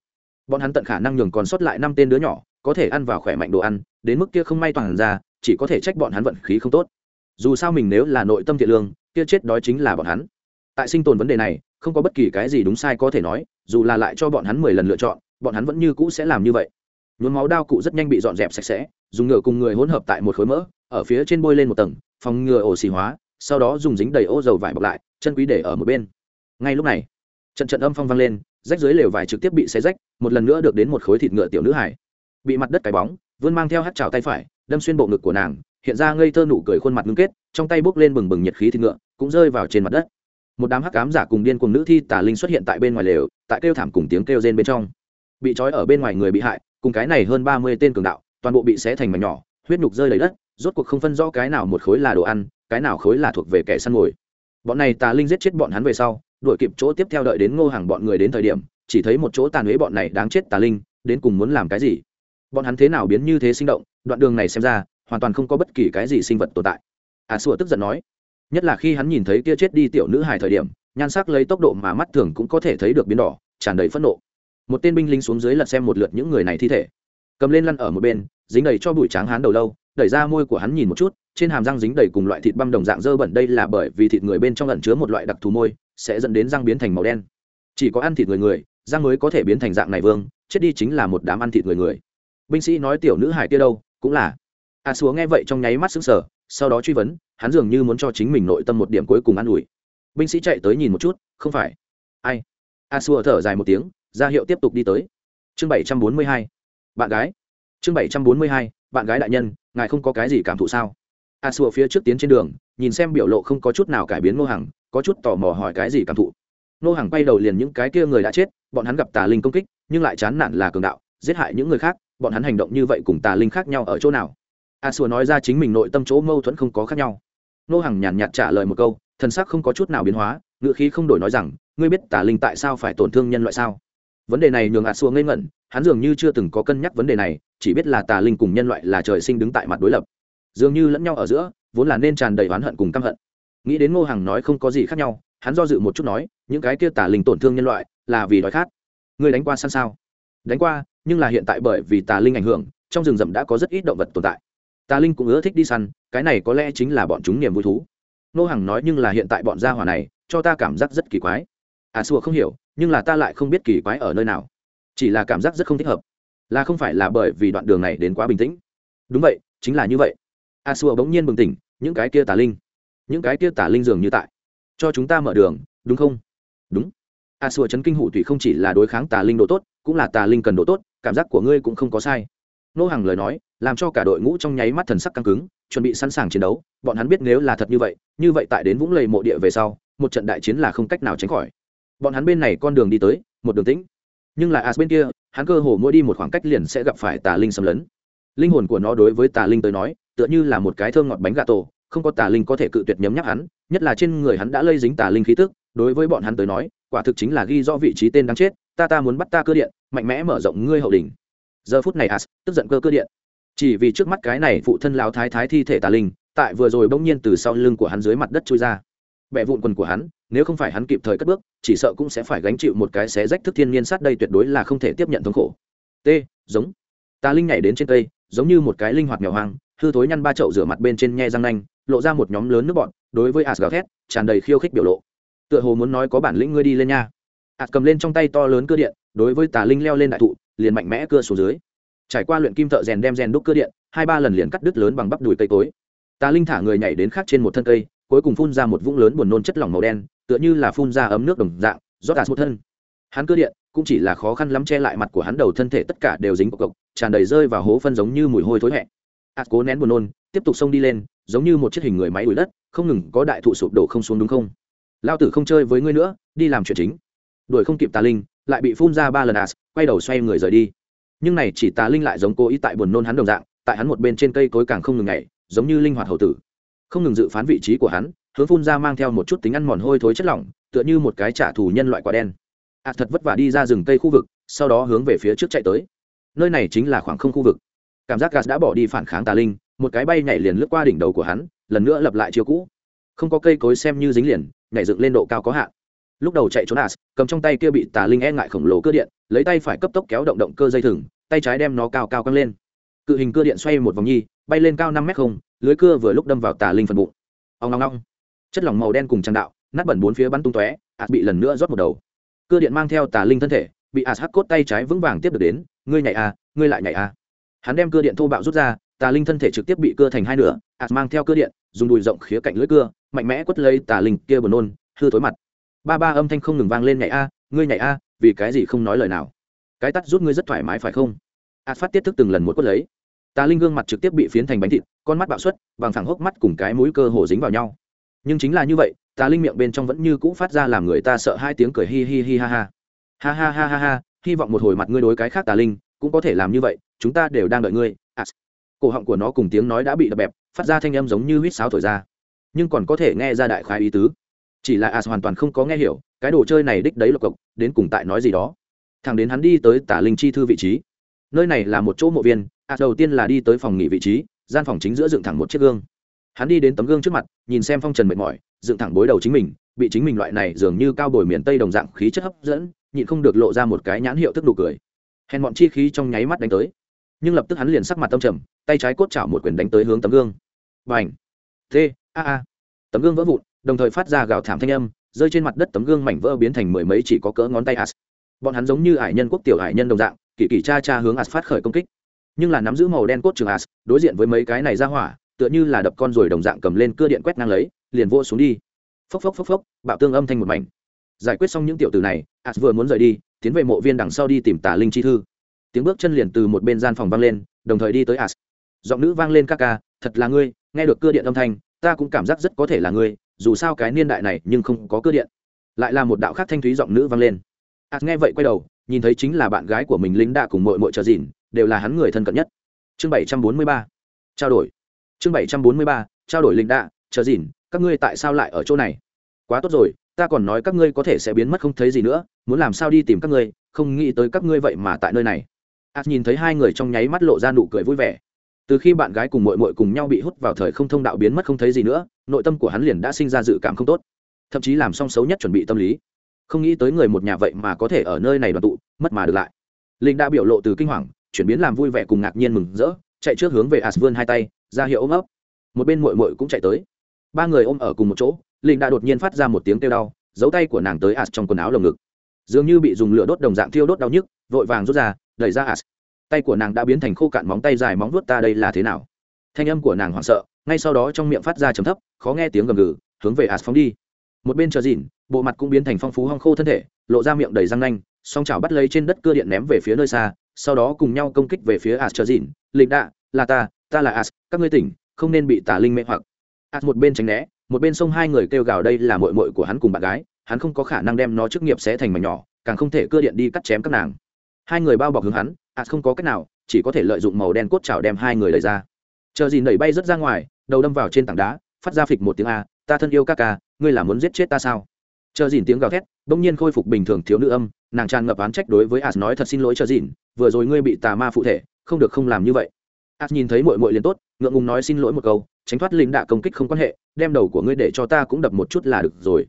Bọn hắn tận khả năng nhường còn sót lại năm tên đứa nhỏ, có thể ăn vào khỏe mạnh đồ ăn, đến mức kia không may toàn ra, chỉ có thể trách bọn hắn vận khí không tốt. Dù sao mình nếu là nội tâm thiện lương, kia chết đói chính là bọn hắn tại sinh tồn vấn đề này, không có bất kỳ cái gì đúng sai có thể nói, dù là lại cho bọn hắn mười lần lựa chọn, bọn hắn vẫn như cũ sẽ làm như vậy. Nhuốm máu đao cụ rất nhanh bị dọn dẹp sạch sẽ, dùng ngựa cùng người hỗn hợp tại một khối mỡ, ở phía trên bôi lên một tầng, phòng ngừa ổ xì hóa, sau đó dùng dính đầy ô dầu vải bọc lại, chân quý để ở một bên. Ngay lúc này, trận trận âm phong vang lên, rách dưới lều vải trực tiếp bị xé rách, một lần nữa được đến một khối thịt ngựa tiểu nữ hải bị mặt đất cái bóng, vươn mang theo hát trào tay phải, đâm xuyên bộ ngực của nàng, hiện ra ngây thơ nụ cười khuôn mặt ngưng kết, trong tay bốc lên bừng bừng nhiệt khí thịt ngựa, cũng rơi vào trên mặt đất một đám hắc cám giả cùng điên cùng nữ thi tà linh xuất hiện tại bên ngoài lều, tại kêu thảm cùng tiếng kêu rên bên trong. Bị trói ở bên ngoài người bị hại, cùng cái này hơn ba mươi tên cường đạo, toàn bộ bị xé thành mảnh nhỏ, huyết nhục rơi lấy đất, rốt cuộc không phân rõ cái nào một khối là đồ ăn, cái nào khối là thuộc về kẻ săn mồi. Bọn này tà linh giết chết bọn hắn về sau, đuổi kịp chỗ tiếp theo đợi đến ngô hàng bọn người đến thời điểm, chỉ thấy một chỗ tàn huế bọn này đáng chết tà linh, đến cùng muốn làm cái gì? Bọn hắn thế nào biến như thế sinh động, đoạn đường này xem ra, hoàn toàn không có bất kỳ cái gì sinh vật tồn tại. À sủa tức giận nói nhất là khi hắn nhìn thấy kia chết đi tiểu nữ hài thời điểm, nhan sắc lấy tốc độ mà mắt thường cũng có thể thấy được biến đỏ, tràn đầy phẫn nộ. Một tên binh lính xuống dưới lật xem một lượt những người này thi thể. Cầm lên lăn ở một bên, dính đầy cho bụi tráng hắn đầu lâu, đẩy ra môi của hắn nhìn một chút, trên hàm răng dính đầy cùng loại thịt băm đồng dạng dơ bẩn đây là bởi vì thịt người bên trong lẩn chứa một loại đặc thù môi, sẽ dẫn đến răng biến thành màu đen. Chỉ có ăn thịt người người, răng mới có thể biến thành dạng này vương, chết đi chính là một đám ăn thịt người người. Binh sĩ nói tiểu nữ hải kia đâu, cũng là. A à nghe vậy trong nháy mắt sững sờ, sau đó truy vấn hắn dường như muốn cho chính mình nội tâm một điểm cuối cùng an ủi. Binh sĩ chạy tới nhìn một chút, không phải. Ai? A xua thở dài một tiếng, ra hiệu tiếp tục đi tới. Chương bảy trăm bốn mươi hai. Bạn gái. Chương bảy trăm bốn mươi hai, bạn gái đại nhân, ngài không có cái gì cảm thụ sao? A xua phía trước tiến trên đường, nhìn xem biểu lộ không có chút nào cải biến ngô hằng, có chút tò mò hỏi cái gì cảm thụ. Ngô hằng quay đầu liền những cái kia người đã chết, bọn hắn gặp tà linh công kích, nhưng lại chán nản là cường đạo, giết hại những người khác, bọn hắn hành động như vậy cùng tà linh khác nhau ở chỗ nào? A xua nói ra chính mình nội tâm chỗ mâu thuẫn không có khác nhau. Nô hằng nhàn nhạt trả lời một câu, thần sắc không có chút nào biến hóa ngựa khí không đổi nói rằng, ngươi biết tà linh tại sao phải tổn thương nhân loại sao? Vấn đề này nhường a xua ngây ngẩn, hắn dường như chưa từng có cân nhắc vấn đề này, chỉ biết là tà linh cùng nhân loại là trời sinh đứng tại mặt đối lập. Dường như lẫn nhau ở giữa, vốn là nên tràn đầy oán hận cùng căm hận. Nghĩ đến ngô hằng nói không có gì khác nhau, hắn do dự một chút nói, những cái kia tà linh tổn thương nhân loại là vì đói khát. Ngươi đánh qua săn sao? Đánh qua, nhưng là hiện tại bởi vì tà linh ảnh hưởng, trong rừng rậm đã có rất ít động vật tồn tại. Tà linh cũng ưa thích đi săn cái này có lẽ chính là bọn chúng niềm vui thú. Nô hằng nói nhưng là hiện tại bọn gia hỏa này, cho ta cảm giác rất kỳ quái. À xua, không hiểu, nhưng là ta lại không biết kỳ quái ở nơi nào. Chỉ là cảm giác rất không thích hợp. Là không phải là bởi vì đoạn đường này đến quá bình tĩnh. Đúng vậy, chính là như vậy. A xua bỗng nhiên bừng tỉnh, những cái kia tà linh. Những cái kia tà linh dường như tại. Cho chúng ta mở đường, đúng không? Đúng. A xua chấn kinh hụ thủy không chỉ là đối kháng tà linh độ tốt, cũng là tà linh cần độ tốt, cảm giác của ngươi cũng không có sai. Nô hàng lời nói, làm cho cả đội ngũ trong nháy mắt thần sắc căng cứng chuẩn bị sẵn sàng chiến đấu, bọn hắn biết nếu là thật như vậy như vậy tại đến vũng lầy mộ địa về sau, một trận đại chiến là không cách nào tránh khỏi. Bọn hắn bên này con đường đi tới, một đường tĩnh. Nhưng lại as bên kia, hắn cơ hồ mỗi đi một khoảng cách liền sẽ gặp phải tà linh xâm lấn. Linh hồn của nó đối với tà linh tới nói, tựa như là một cái thơm ngọt bánh gà tổ, không có tà linh có thể cự tuyệt nhấm nhắc hắn, nhất là trên người hắn đã lây dính tà linh khí tức, đối với bọn hắn tới nói, quả thực chính là ghi rõ vị trí tên đáng chết, ta ta muốn bắt ta cơ điện, mạnh mẽ mở rộng ngươi hậu đình giờ phút này as tức giận cơ cơ điện chỉ vì trước mắt cái này phụ thân lão thái thái thi thể tà linh, tại vừa rồi bỗng nhiên từ sau lưng của hắn dưới mặt đất chui ra. Bẹ vụn quần của hắn, nếu không phải hắn kịp thời cất bước, chỉ sợ cũng sẽ phải gánh chịu một cái xé rách thức thiên niên sát đây tuyệt đối là không thể tiếp nhận thống khổ. T, giống. Tà linh nhảy đến trên cây, giống như một cái linh hoạt mèo hoang, hư thối nhăn ba chậu rửa mặt bên trên nhe răng nanh, lộ ra một nhóm lớn nước bọn đối với as gào thét tràn đầy khiêu khích biểu lộ. Tựa hồ muốn nói có bản lĩnh ngươi đi lên nha. Ạt cầm lên trong tay to lớn cơ điện, đối với tà linh leo lên đại thụ, liền mạnh mẽ cưa xuống dưới trải qua luyện kim thợ rèn đem rèn đúc cơ điện, hai ba lần liền cắt đứt lớn bằng bắp đùi cây cối. Tà linh thả người nhảy đến khác trên một thân cây, cuối cùng phun ra một vũng lớn buồn nôn chất lỏng màu đen, tựa như là phun ra ấm nước đồng dạng, rót cả một thân. Hắn cơ điện, cũng chỉ là khó khăn lắm che lại mặt của hắn đầu thân thể tất cả đều dính cộc cộc tràn đầy rơi vào hố phân giống như mùi hôi thối hẹ. Ạt cố nén buồn nôn, tiếp tục xông đi lên, giống như một chiếc hình người máy đuổi đất, không ngừng có đại thụ sụp đổ không xuống đúng không? Lao tử không chơi với ngươi nữa, đi làm chuyện chính. Đuổi không kịp tà linh, lại bị phun ra ba lần as quay đầu xoay người rời đi nhưng này chỉ tà linh lại giống cố ý tại buồn nôn hắn đồng dạng, tại hắn một bên trên cây cối càng không ngừng nhảy, giống như linh hoạt hậu tử. Không ngừng dự phán vị trí của hắn, hướng phun ra mang theo một chút tính ăn mòn hôi thối chất lỏng, tựa như một cái trả thù nhân loại quả đen. Ạt thật vất vả đi ra rừng cây khu vực, sau đó hướng về phía trước chạy tới. Nơi này chính là khoảng không khu vực. Cảm giác gas đã bỏ đi phản kháng tà linh, một cái bay nhảy liền lướt qua đỉnh đầu của hắn, lần nữa lập lại chiều cũ. Không có cây cối xem như dính liền, nhảy dựng lên độ cao có hạn lúc đầu chạy trốn as cầm trong tay kia bị tà linh e ngại khổng lồ cơ điện lấy tay phải cấp tốc kéo động động cơ dây thừng tay trái đem nó cao cao căng lên. Cự hình cơ điện xoay một vòng nhi bay lên cao năm mét không lưới cưa vừa lúc đâm vào tà linh phần bụng. Ông long long chất lỏng màu đen cùng tràn đạo nát bẩn bốn phía bắn tung tóe as bị lần nữa rót một đầu. Cơ điện mang theo tà linh thân thể bị as hắc cốt tay trái vững vàng tiếp được đến ngươi nhảy a à, ngươi lại nhảy a à. hắn đem cơ điện thô bạo rút ra tà linh thân thể trực tiếp bị cưa thành hai nửa as mang theo cơ điện dùng đùi rộng khía cạnh lưỡi cưa mạnh mẽ quất lấy tà linh kia buồn nôn hư tối mặt ba ba âm thanh không ngừng vang lên nhảy a ngươi nhảy a vì cái gì không nói lời nào? Cái tắt rút ngươi rất thoải mái phải không? Ạt phát tiết thức từng lần một quất lấy. Tà linh gương mặt trực tiếp bị phiến thành bánh thịt con mắt bạo xuất bằng thẳng hốc mắt cùng cái mũi cơ hồ dính vào nhau. Nhưng chính là như vậy tà linh miệng bên trong vẫn như cũ phát ra làm người ta sợ hai tiếng cười hi hi hi ha ha. Ha ha ha ha ha hy vọng một hồi mặt ngươi đối cái khác tà linh cũng có thể làm như vậy chúng ta đều đang đợi ngươi. À, cổ họng của nó cùng tiếng nói đã bị đập bẹp phát ra thanh âm giống như huýt sáo thổi ra. Nhưng còn có thể nghe ra đại khái ý tứ chỉ là as hoàn toàn không có nghe hiểu, cái đồ chơi này đích đấy lộc cộc, đến cùng tại nói gì đó. Thằng đến hắn đi tới tả linh chi thư vị trí. Nơi này là một chỗ mộ viên, as đầu tiên là đi tới phòng nghỉ vị trí, gian phòng chính giữa dựng thẳng một chiếc gương. Hắn đi đến tấm gương trước mặt, nhìn xem phong trần mệt mỏi, dựng thẳng bối đầu chính mình, bị chính mình loại này dường như cao bồi miền tây đồng dạng khí chất hấp dẫn, nhịn không được lộ ra một cái nhãn hiệu thức nụ cười. Hèn bọn chi khí trong nháy mắt đánh tới. Nhưng lập tức hắn liền sắc mặt tâm trầm, tay trái cốt chảo một quyền đánh tới hướng tấm gương. Và h t a a! Tấm gương vỡ vụn đồng thời phát ra gào thảm thanh âm, rơi trên mặt đất tấm gương mảnh vỡ biến thành mười mấy chỉ có cỡ ngón tay as bọn hắn giống như ải nhân quốc tiểu ải nhân đồng dạng, kỳ kỳ cha cha hướng as phát khởi công kích. Nhưng là nắm giữ màu đen cốt trường as đối diện với mấy cái này ra hỏa, tựa như là đập con rồi đồng dạng cầm lên cưa điện quét ngang lấy, liền vô xuống đi. Phốc phốc phốc phốc, bạo tương âm thanh một mảnh. Giải quyết xong những tiểu tử này as vừa muốn rời đi, tiến về mộ viên đằng sau đi tìm tà linh chi thư. Tiếng bước chân liền từ một bên gian phòng vang lên, đồng thời đi tới as giọng nữ vang lên ca ca, thật là ngươi, nghe được cưa điện âm thanh, ta cũng cảm giác rất có thể là ngươi dù sao cái niên đại này nhưng không có cơ điện. Lại là một đạo khác thanh thúy giọng nữ vang lên. Ạt nghe vậy quay đầu, nhìn thấy chính là bạn gái của mình lính đạ cùng mội mội chờ dìn đều là hắn người thân cận nhất. Chương bảy trăm bốn mươi ba, trao đổi. Chương bảy trăm bốn mươi ba, trao đổi lính đạ chờ dìn các ngươi tại sao lại ở chỗ này? Quá tốt rồi, ta còn nói các ngươi có thể sẽ biến mất không thấy gì nữa, muốn làm sao đi tìm các ngươi, không nghĩ tới các ngươi vậy mà tại nơi này. Ạt nhìn thấy hai người trong nháy mắt lộ ra nụ cười vui vẻ từ khi bạn gái cùng mội mội cùng nhau bị hút vào thời không thông đạo biến mất không thấy gì nữa, nội tâm của hắn liền đã sinh ra dự cảm không tốt. Thậm chí làm xong xấu nhất chuẩn bị tâm lý. Không nghĩ tới người một nhà vậy mà có thể ở nơi này đoàn tụ, mất mà được lại. Linh đã biểu lộ từ kinh hoàng, chuyển biến làm vui vẻ cùng ngạc nhiên mừng rỡ, chạy trước hướng về as vươn hai tay, ra hiệu ôm ấp. Một bên mội mội cũng chạy tới. Ba người ôm ở cùng một chỗ, linh đã đột nhiên phát ra một tiếng kêu đau, giấu tay của nàng tới as trong quần áo lồng ngực. Dường như bị dùng lửa đốt đồng dạng thiêu đốt đau nhức, vội vàng rút ra, đẩy ra as tay của nàng đã biến thành khô cạn móng tay dài móng vuốt ta đây là thế nào? Thanh âm của nàng hoảng sợ, ngay sau đó trong miệng phát ra trầm thấp, khó nghe tiếng gầm gừ, hướng về ạt phóng đi. Một bên chờ dìn bộ mặt cũng biến thành phong phú hong khô thân thể, lộ ra miệng đầy răng nanh, song chảo bắt lấy trên đất cưa điện ném về phía nơi xa, sau đó cùng nhau công kích về phía ạt chờ dìn lịch đạ, là ta ta là as các ngươi tỉnh, không nên bị tà linh mê hoặc. As một bên tránh né, một bên sông hai người kêu gào, đây là mội mội của hắn cùng bạn gái, hắn không có khả năng đem nó chức nghiệp sẽ thành mảnh nhỏ, càng không thể cưa điện đi cắt chém các nàng. Hai người bao bọc hướng hắn hạt không có cách nào, chỉ có thể lợi dụng màu đen cốt chảo đem hai người đẩy ra. Chờ gì nẩy bay rất ra ngoài, đầu đâm vào trên tảng đá, phát ra phịch một tiếng a, ta thân yêu ca ca, ngươi là muốn giết chết ta sao? Chờ dìn tiếng gào thét, bỗng nhiên khôi phục bình thường thiếu nữ âm, nàng tràn ngập án trách đối với as nói thật xin lỗi chờ dìn vừa rồi ngươi bị tà ma phụ thể, không được không làm như vậy. As nhìn thấy mội mội liền tốt, ngượng ngùng nói xin lỗi một câu, tránh thoát lính đạ công kích không quan hệ, đem đầu của ngươi để cho ta cũng đập một chút là được rồi.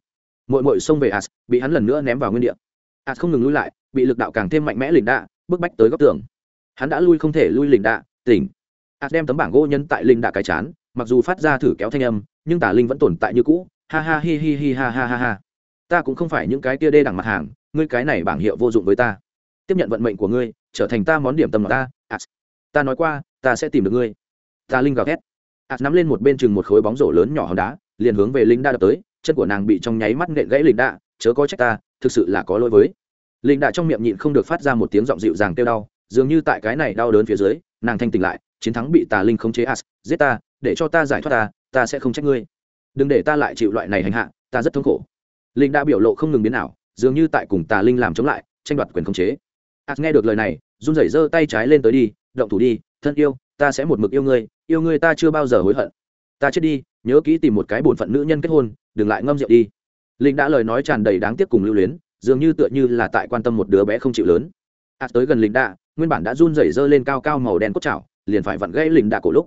Mội mội xông về as bị hắn lần nữa ném vào nguyên địa. As không ngừng lui lại, bị lực đạo càng thêm mạnh mẽ lính đạ bức bách tới góc tường. Hắn đã lui không thể lui lình đạ, tỉnh. As đem tấm bảng gỗ nhân tại linh đạ cái chán, mặc dù phát ra thử kéo thanh âm, nhưng tà linh vẫn tồn tại như cũ. Ha ha hi hi hi ha ha ha ha. Ta cũng không phải những cái tia đê đẳng mặt hàng, ngươi cái này bảng hiệu vô dụng với ta. Tiếp nhận vận mệnh của ngươi, trở thành ta món điểm tâm ta. As ta nói qua, ta sẽ tìm được ngươi. Ta linh gào thét. Ạt nắm lên một bên chừng một khối bóng rổ lớn nhỏ hòn đá, liền hướng về linh đa đập tới. Chân của nàng bị trong nháy mắt nện gãy linh đa chớ có trách ta, thực sự là có lỗi với linh đại trong miệng nhịn không được phát ra một tiếng giọng dịu dàng kêu đau, dường như tại cái này đau đớn phía dưới, nàng thanh tỉnh lại, chiến thắng bị tà linh khống chế as, giết ta, để cho ta giải thoát ta ta sẽ không trách ngươi. Đừng để ta lại chịu loại này hành hạ, ta rất thống khổ. Linh đã biểu lộ không ngừng biến nào dường như tại cùng tà linh làm chống lại, tranh đoạt quyền khống chế. As nghe được lời này, run rẩy giơ tay trái lên tới đi, động thủ đi, thân yêu, ta sẽ một mực yêu ngươi yêu ngươi ta chưa bao giờ hối hận. Ta chết đi, nhớ kỹ tìm một cái bổn phận nữ nhân kết hôn, đừng lại ngâm rượu đi. Linh đã lời nói tràn đầy đáng tiếc cùng lưu luyến dường như tựa như là tại quan tâm một đứa bé không chịu lớn. A tới gần linh đạ, nguyên bản đã run rẩy dơ lên cao cao màu đen cốt chảo, liền phải vặn gãy linh đạ cổ lúc.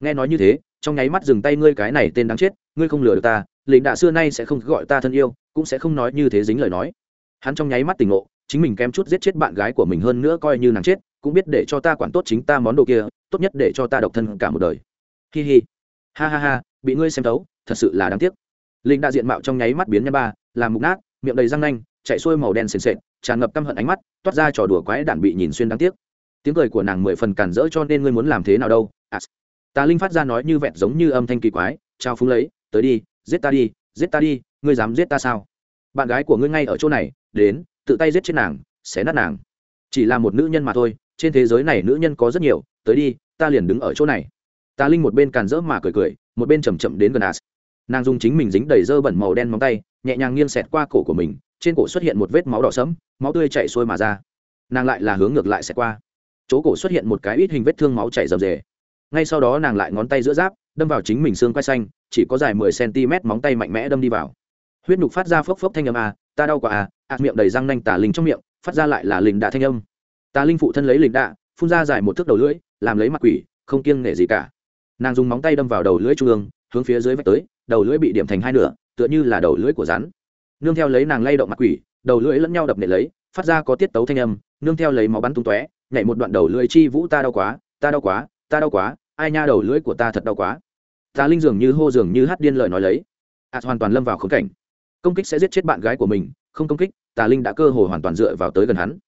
Nghe nói như thế, trong nháy mắt dừng tay ngươi cái này tên đáng chết, ngươi không lừa được ta linh đạ xưa nay sẽ không gọi ta thân yêu, cũng sẽ không nói như thế dính lời nói. Hắn trong nháy mắt tỉnh ngộ, chính mình kém chút giết chết bạn gái của mình hơn nữa coi như nàng chết, cũng biết để cho ta quản tốt chính ta món đồ kia, tốt nhất để cho ta độc thân cả một đời. Hi hi. Ha ha ha, bị ngươi xem thấu, thật sự là đáng tiếc. Linh đạ diện mạo trong nháy mắt biến nhân ba, làm mục nát, miệng đầy răng nanh chạy xuôi màu đen sền sệt tràn ngập căm hận ánh mắt toát ra trò đùa quái đản bị nhìn xuyên đáng tiếc. Tiếng cười của nàng mười phần cản rỡ cho nên ngươi muốn làm thế nào đâu? À, tà linh phát ra nói như vẹn giống như âm thanh kỳ quái trao phúng lấy tới đi giết ta đi giết ta đi ngươi dám giết ta sao? Bạn gái của ngươi ngay ở chỗ này đến tự tay giết chết nàng xé nát nàng. Chỉ là một nữ nhân mà thôi trên thế giới này nữ nhân có rất nhiều tới đi ta liền đứng ở chỗ này. Tà linh một bên càn rỡ mà cười cười một bên chầm chậm đến gần as. Nàng dùng chính mình dính đầy dơ bẩn màu đen móng tay nhẹ nhàng nghiêng xẹt qua cổ của mình trên cổ xuất hiện một vết máu đỏ sẫm, máu tươi chảy xuôi mà ra. Nàng lại là hướng ngược lại sẽ qua. Chỗ cổ xuất hiện một cái ít hình vết thương máu chảy rầm rề. Ngay sau đó nàng lại ngón tay giữa giáp, đâm vào chính mình xương quai xanh, chỉ có dài mười cm móng tay mạnh mẽ đâm đi vào. Huyết nhục phát ra phốc phốc thanh âm a ta đau quá à ạt miệng đầy răng nanh tà linh trong miệng, phát ra lại là linh đạ thanh âm. Tà linh phụ thân lấy linh đạ, phun ra dài một thước đầu lưỡi, làm lấy mặt quỷ, không kiêng nể gì cả. Nàng dùng móng tay đâm vào đầu lưỡi trung ương, hướng phía dưới vách tới, đầu lưỡi bị điểm thành hai nửa, tựa như là đầu lưỡi của rắn nương theo lấy nàng lay động mặt quỷ đầu lưỡi lẫn nhau đập nệ lấy phát ra có tiết tấu thanh âm nương theo lấy máu bắn tung tóe nhảy một đoạn đầu lưỡi chi vũ ta đau quá ta đau quá ta đau quá ai nha đầu lưỡi của ta thật đau quá. Ta linh dường như hô dường như hát điên lời nói lấy. Ạ à, hoàn toàn lâm vào khống cảnh. Công kích sẽ giết chết bạn gái của mình không công kích tà linh đã cơ hồ hoàn toàn dựa vào tới gần hắn.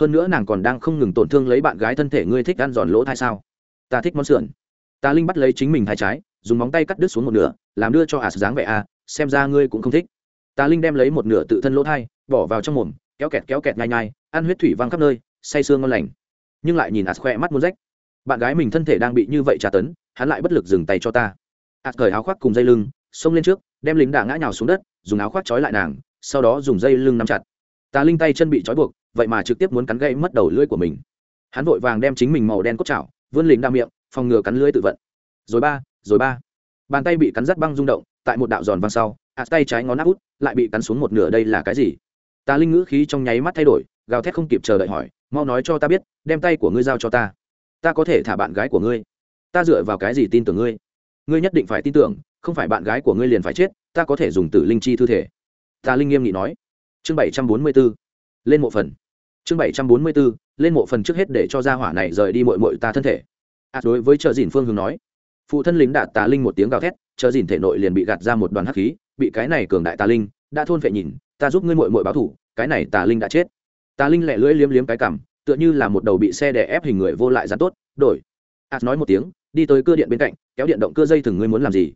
Hơn nữa nàng còn đang không ngừng tổn thương lấy bạn gái thân thể ngươi thích ăn giòn lỗ thai sao? Ta thích món sườn. Tà linh bắt lấy chính mình thai trái dùng móng tay cắt đứt xuống một nửa làm đưa cho ạt dáng vẻ a xem ra ngươi cũng không thích tà linh đem lấy một nửa tự thân lỗ thai, bỏ vào trong mồm, kéo kẹt kéo kẹt nhai nhai, ăn huyết thủy văng khắp nơi, say sương ngon lành. Nhưng lại nhìn ạt khoe mắt muốn rách. Bạn gái mình thân thể đang bị như vậy tra tấn, hắn lại bất lực dừng tay cho ta. Ạt cởi áo khoác cùng dây lưng, xông lên trước, đem lính đà ngã nhào xuống đất, dùng áo khoác trói lại nàng, sau đó dùng dây lưng nắm chặt. Tà linh tay chân bị trói buộc, vậy mà trực tiếp muốn cắn gây mất đầu lưỡi của mình. Hắn vội vàng đem chính mình màu đen cốt chảo, vươn lính đa miệng, phòng ngừa cắn lưỡi tự vận. Rồi ba rồi ba. Bàn tay bị cắn rắt băng rung động, tại một đạo giòn văng sau ạt tay trái ngón áp út lại bị cắn xuống một nửa, đây là cái gì? Ta linh ngữ khí trong nháy mắt thay đổi, gào thét không kịp chờ đợi hỏi, mau nói cho ta biết, đem tay của ngươi giao cho ta. Ta có thể thả bạn gái của ngươi. Ta dựa vào cái gì tin tưởng ngươi? Ngươi nhất định phải tin tưởng, không phải bạn gái của ngươi liền phải chết, ta có thể dùng tử linh chi thư thể. Ta linh nghiêm nghị nói. Chương bảy trăm bốn mươi b ố lên mộ phần. Chương bảy trăm bốn mươi b ố lên mộ phần trước hết để cho gia hỏa này rời đi mội mội ta thân thể. À đối với chợ dìn phương hướng nói, phụ thân lính đạt tà linh một tiếng gào thét chợ dìn thể nội liền bị gạt ra một đoàn hắc khí bị cái này cường đại tà linh, đã thôn vệ nhìn, ta giúp ngươi mội mội báo thủ, cái này tà linh đã chết. Tà linh lẹ lưỡi liếm liếm cái cằm, tựa như là một đầu bị xe đè ép hình người vô lại dán tốt, đổi. Ạt nói một tiếng, đi tới cưa điện bên cạnh, kéo điện động cưa dây thừng ngươi muốn làm gì?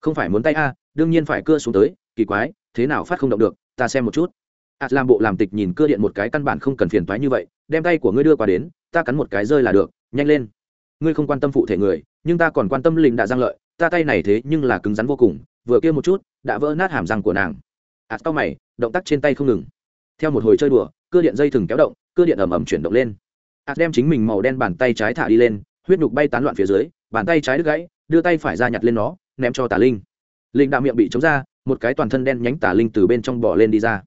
Không phải muốn tay a, đương nhiên phải cưa xuống tới, kỳ quái, thế nào phát không động được, ta xem một chút. Ạt làm bộ làm tịch nhìn cưa điện một cái căn bản không cần phiền toái như vậy, đem tay của ngươi đưa qua đến, ta cắn một cái rơi là được, nhanh lên. Ngươi không quan tâm phụ thể người, nhưng ta còn quan tâm linh đã giang lợi, ta tay này thế nhưng là cứng rắn vô cùng, vừa kia một chút đã vỡ nát hàm răng của nàng. Ạt tao mày, động tác trên tay không ngừng. Theo một hồi chơi đùa, cưa điện dây thừng kéo động, cưa điện ầm ầm chuyển động lên. Ạt đem chính mình màu đen bàn tay trái thả đi lên, huyết nhục bay tán loạn phía dưới, bàn tay trái đứt gãy, đưa tay phải ra nhặt lên nó, ném cho tà linh. Linh đạo miệng bị chống ra, một cái toàn thân đen nhánh tà linh từ bên trong bỏ lên đi ra.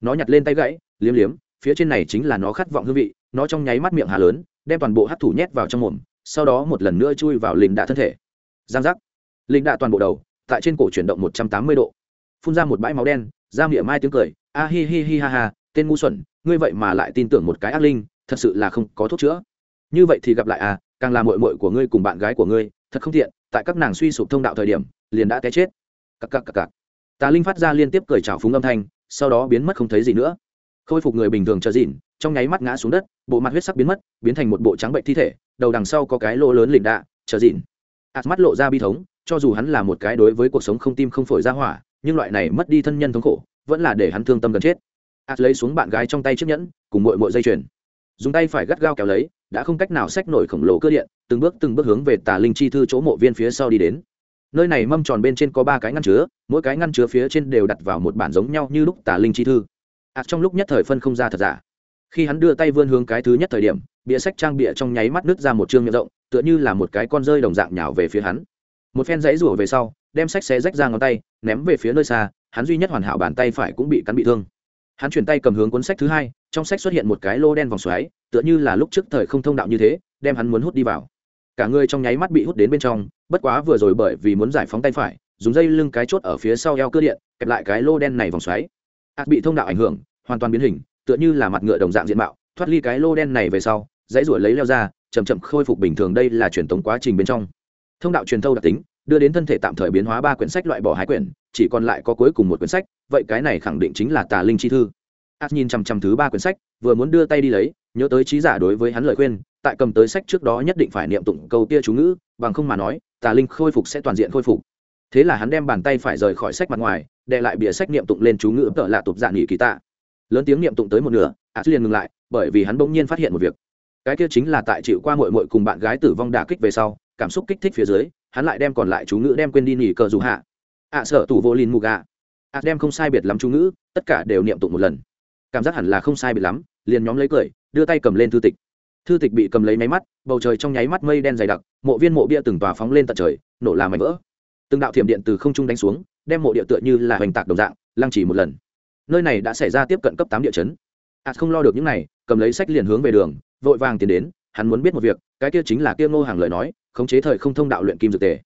Nó nhặt lên tay gãy, liếm liếm, phía trên này chính là nó khát vọng hương vị, nó trong nháy mắt miệng hà lớn, đem toàn bộ hát thủ nhét vào trong mồm, sau đó một lần nữa chui vào linh đạ thân thể. Giang giác. Linh đạ toàn bộ đầu tại trên cổ chuyển động một trăm tám mươi độ. Phun ra một bãi máu đen ra miệng mai tiếng cười, a, hi hi hi, ha ha, tên ngu xuẩn, ngươi vậy mà lại tin tưởng một cái ác linh, thật sự là không có thuốc chữa. Như vậy thì gặp lại à càng là mội mội của ngươi cùng bạn gái của ngươi, thật không thiện tại các nàng suy sụp thông đạo thời điểm, liền đã té chết. Cặc cặc cặc cặc. Tà linh phát ra liên tiếp cười trào phúng âm thanh, sau đó biến mất không thấy gì nữa. Khôi phục người bình thường chờ dịn, trong nháy mắt ngã xuống đất, bộ mặt huyết sắc biến mất, biến thành một bộ trắng bệnh thi thể, đầu đằng sau có cái lỗ lớn lịnh đạ, chờ dịn. Ạt mắt lộ ra bi thống cho dù hắn là một cái đối với cuộc sống không tim không phổi ra hỏa, nhưng loại này mất đi thân nhân thống khổ, vẫn là để hắn thương tâm gần chết. Ạt lấy xuống bạn gái trong tay chiếc nhẫn, cùng mội mội dây chuyền. Dùng tay phải gắt gao kéo lấy, đã không cách nào xách nổi khổng lồ cơ điện, từng bước từng bước hướng về tà linh chi thư chỗ mộ viên phía sau đi đến. Nơi này mâm tròn bên trên có ba cái ngăn chứa, mỗi cái ngăn chứa phía trên đều đặt vào một bản giống nhau như lúc tà linh chi thư. Ạt trong lúc nhất thời phân không ra thật giả. Khi hắn đưa tay vươn hướng cái thứ nhất thời điểm, bìa sách trang bịa trong nháy mắt nứt ra một chương miệng rộng, tựa như là một cái con rơi đồng dạng nhào về phía hắn một phen dãy rủa về sau, đem sách xé rách ra ngón tay, ném về phía nơi xa, hắn duy nhất hoàn hảo bàn tay phải cũng bị cắn bị thương. Hắn chuyển tay cầm hướng cuốn sách thứ hai, trong sách xuất hiện một cái lô đen vòng xoáy, tựa như là lúc trước thời không thông đạo như thế, đem hắn muốn hút đi vào. Cả người trong nháy mắt bị hút đến bên trong, bất quá vừa rồi bởi vì muốn giải phóng tay phải, dùng dây lưng cái chốt ở phía sau eo cơ điện, kẹp lại cái lô đen này vòng xoáy. Ạt bị thông đạo ảnh hưởng, hoàn toàn biến hình, tựa như là mặt ngựa đồng dạng diện mạo, thoát ly cái lô đen này về sau, dãy ruổi lấy leo ra chầm chậm khôi phục bình thường, đây là truyền thống quá trình bên trong thông đạo truyền thâu đặc tính, đưa đến thân thể tạm thời biến hóa ba quyển sách loại bỏ hai quyển, chỉ còn lại có cuối cùng một quyển sách, vậy cái này khẳng định chính là tà linh chi thư. Ạt nhìn chằm chằm thứ ba quyển sách, vừa muốn đưa tay đi lấy, nhớ tới trí giả đối với hắn lời khuyên, tại cầm tới sách trước đó nhất định phải niệm tụng câu tia chú ngữ, bằng không mà nói, tà linh khôi phục sẽ toàn diện khôi phục. Thế là hắn đem bàn tay phải rời khỏi sách mặt ngoài đệ lại bìa sách niệm tụng lên chú ngữ tợ lạ tục dạ nghỉ kỳ tạ. Lớn tiếng niệm tụng tới một nửa ạt liền ngừng lại, bởi vì hắn bỗng nhiên phát hiện một việc. Cái kia chính là tại chịu qua mội mội cùng bạn gái tử vong đả kích về sau cảm xúc kích thích phía dưới, hắn lại đem còn lại chú ngữ đem quên đi nghỉ cờ dù hạ. Ạ sợ tủ vô lin mù gà. Ạ đem không sai biệt lắm chú ngữ, tất cả đều niệm tụng một lần. Cảm giác hẳn là không sai biệt lắm, liền nhóm lấy cười, đưa tay cầm lên thư tịch. Thư tịch bị cầm lấy máy mắt, bầu trời trong nháy mắt mây đen dày đặc, mộ viên mộ bia từng tòa phóng lên tận trời, nổ làm mảnh vỡ. Từng đạo thiểm điện từ không trung đánh xuống, đem mộ địa tựa như là hoành tạc đồng dạng, lăng chỉ một lần. Nơi này đã xảy ra tiếp cận cấp tám địa chấn. Ạt không lo được những này, cầm lấy sách liền hướng về đường, vội vàng tiến đến hắn muốn biết một việc, cái kia chính là kia ngô hàng lời nói, khống chế thời không thông đạo luyện kim dược tề.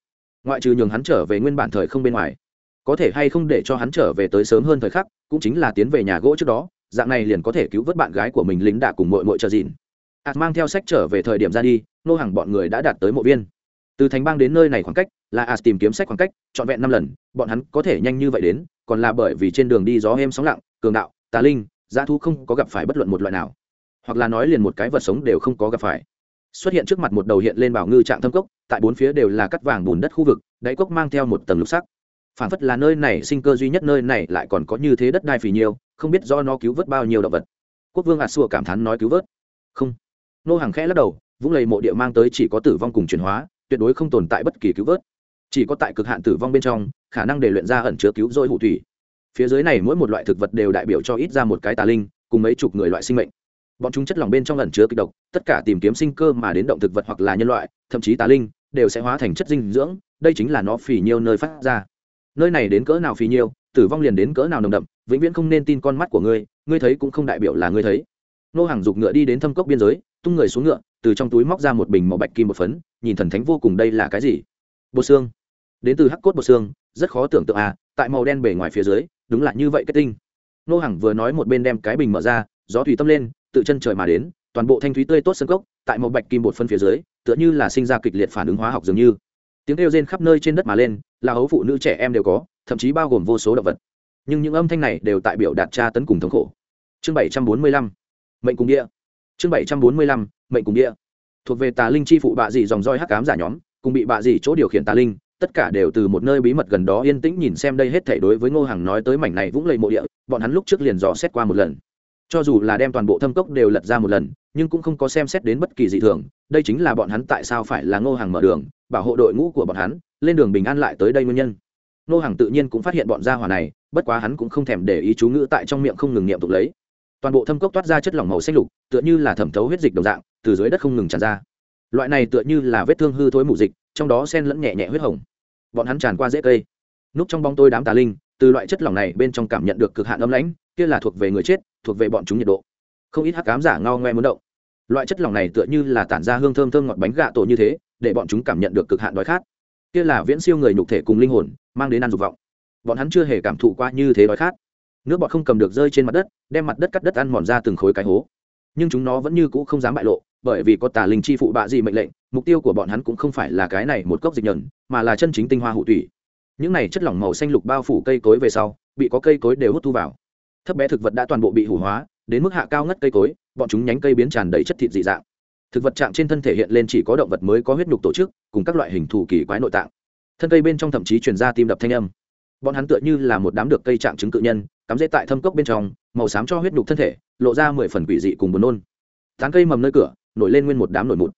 Ngoại trừ nhường hắn trở về nguyên bản thời không bên ngoài, có thể hay không để cho hắn trở về tới sớm hơn thời khắc, cũng chính là tiến về nhà gỗ trước đó, dạng này liền có thể cứu vớt bạn gái của mình lính đạ cùng mội mội chờ dịn. Ạt mang theo sách trở về thời điểm ra đi nô hàng bọn người đã đạt tới mộ viên. Từ thành bang đến nơi này khoảng cách, là ạt tìm kiếm sách khoảng cách, trọn vẹn năm lần, bọn hắn có thể nhanh như vậy đến, còn là bởi vì trên đường đi gió êm sóng lặng, cường đạo, tà linh giá thu không có gặp phải bất luận một loại nào hoặc là nói liền một cái vật sống đều không có gặp phải. Xuất hiện trước mặt một đầu hiện lên bảo ngư trạng thâm cốc, tại bốn phía đều là cắt vàng bùn đất khu vực, đáy cốc mang theo một tầng lục sắc. Phản phất là nơi này sinh cơ duy nhất nơi này lại còn có như thế đất đai phì nhiều không biết do nó cứu vớt bao nhiêu động vật. Quốc vương ạt xua cảm thán nói cứu vớt. Không. Nô hàng khẽ lắc đầu, vũng lầy mộ địa mang tới chỉ có tử vong cùng chuyển hóa, tuyệt đối không tồn tại bất kỳ cứu vớt. Chỉ có tại cực hạn tử vong bên trong, khả năng để luyện ra ẩn chứa cứu dôi hụ thủy. Phía dưới này mỗi một loại thực vật đều đại biểu cho ít ra một cái tà linh, cùng mấy chục người loại sinh mệnh bọn chúng chất lỏng bên trong ẩn chứa kịch độc, tất cả tìm kiếm sinh cơ mà đến động thực vật hoặc là nhân loại, thậm chí tà linh, đều sẽ hóa thành chất dinh dưỡng, đây chính là nó phì nhiêu nơi phát ra. Nơi này đến cỡ nào phì nhiêu, tử vong liền đến cỡ nào nồng đậm, vĩnh viễn không nên tin con mắt của ngươi ngươi thấy cũng không đại biểu là ngươi thấy. Nô hàng giục ngựa đi đến thâm cốc biên giới, tung người xuống ngựa, từ trong túi móc ra một bình màu bạch kim một phấn, nhìn thần thánh vô cùng đây là cái gì? Bột xương. Đến từ hắc cốt bột xương, rất khó tưởng tượng à tại màu đen bề ngoài phía dưới, đúng là như vậy kết tinh. Nô hàng vừa nói một bên đem cái bình mở ra, gió thủy tâm lên tự chân trời mà đến, toàn bộ thanh thúy tươi tốt sân cốc, tại một bạch kim bột phân phía dưới, tựa như là sinh ra kịch liệt phản ứng hóa học dường như. Tiếng kêu rên khắp nơi trên đất mà lên, là hấu phụ nữ trẻ em đều có, thậm chí bao gồm vô số động vật. Nhưng những âm thanh này đều tại biểu đạt tra tấn cùng thống khổ. Chương bảy trăm bốn mươi lăm, mệnh cùng địa. Chương bảy trăm bốn mươi lăm, mệnh cùng địa. Thuộc về tà linh chi phụ bạ dị dòng roi hắc cám giả nhóm, cùng bị bạ dị chỗ điều khiển tà linh, tất cả đều từ một nơi bí mật gần đó yên tĩnh nhìn xem đây hết thảy đối với ngô hằng nói tới mảnh này vũng lầy mộ địa, bọn hắn lúc trước liền dò xét qua một lần cho dù là đem toàn bộ thâm cốc đều lật ra một lần, nhưng cũng không có xem xét đến bất kỳ dị thường, đây chính là bọn hắn tại sao phải là ngô hàng mở đường, bảo hộ đội ngũ của bọn hắn, lên đường bình an lại tới đây nguyên nhân. Ngô hàng tự nhiên cũng phát hiện bọn gia hỏa này, bất quá hắn cũng không thèm để ý chú ngữ tại trong miệng không ngừng niệm tục lấy. Toàn bộ thâm cốc toát ra chất lỏng màu xanh lục, tựa như là thẩm thấu huyết dịch đồng dạng, từ dưới đất không ngừng tràn ra. Loại này tựa như là vết thương hư thối mù dịch, trong đó sen lẫn nhẹ nhẹ huyết hồng. Bọn hắn tràn qua dễ cây. Núp trong bóng tôi đám tà linh, từ loại chất lỏng này bên trong cảm nhận được cực hạn âm lãnh kia là thuộc về người chết, thuộc về bọn chúng nhiệt độ. Không ít hắc cám giả ngao ngoe muốn động. Loại chất lỏng này tựa như là tản ra hương thơm thơm ngọt bánh gạ tổ như thế, để bọn chúng cảm nhận được cực hạn đói khát. Kia là viễn siêu người nhục thể cùng linh hồn, mang đến ăn dục vọng. Bọn hắn chưa hề cảm thụ qua như thế đói khát. Nước bọt không cầm được rơi trên mặt đất, đem mặt đất cắt đất ăn mòn ra từng khối cái hố. Nhưng chúng nó vẫn như cũ không dám bại lộ, bởi vì có tà linh chi phụ bạ gì mệnh lệnh, mục tiêu của bọn hắn cũng không phải là cái này một cốc dịch nhờn, mà là chân chính tinh hoa hụ tủy. Những này chất lỏng màu xanh lục bao phủ cây cối về sau, bị có cây cối đều hút thu vào thấp bé thực vật đã toàn bộ bị hủ hóa, đến mức hạ cao ngất cây cối, bọn chúng nhánh cây biến tràn đầy chất thịt dị dạng. Thực vật trạng trên thân thể hiện lên chỉ có động vật mới có huyết nhục tổ chức, cùng các loại hình thù kỳ quái nội tạng. Thân cây bên trong thậm chí truyền ra tim đập thanh âm. Bọn hắn tựa như là một đám được cây trạng chứng cự nhân, cắm dễ tại thâm cốc bên trong, màu xám cho huyết nhục thân thể, lộ ra mười phần quỷ dị cùng buồn nôn. Tán cây mầm nơi cửa, nổi lên nguyên một đám nổi mụt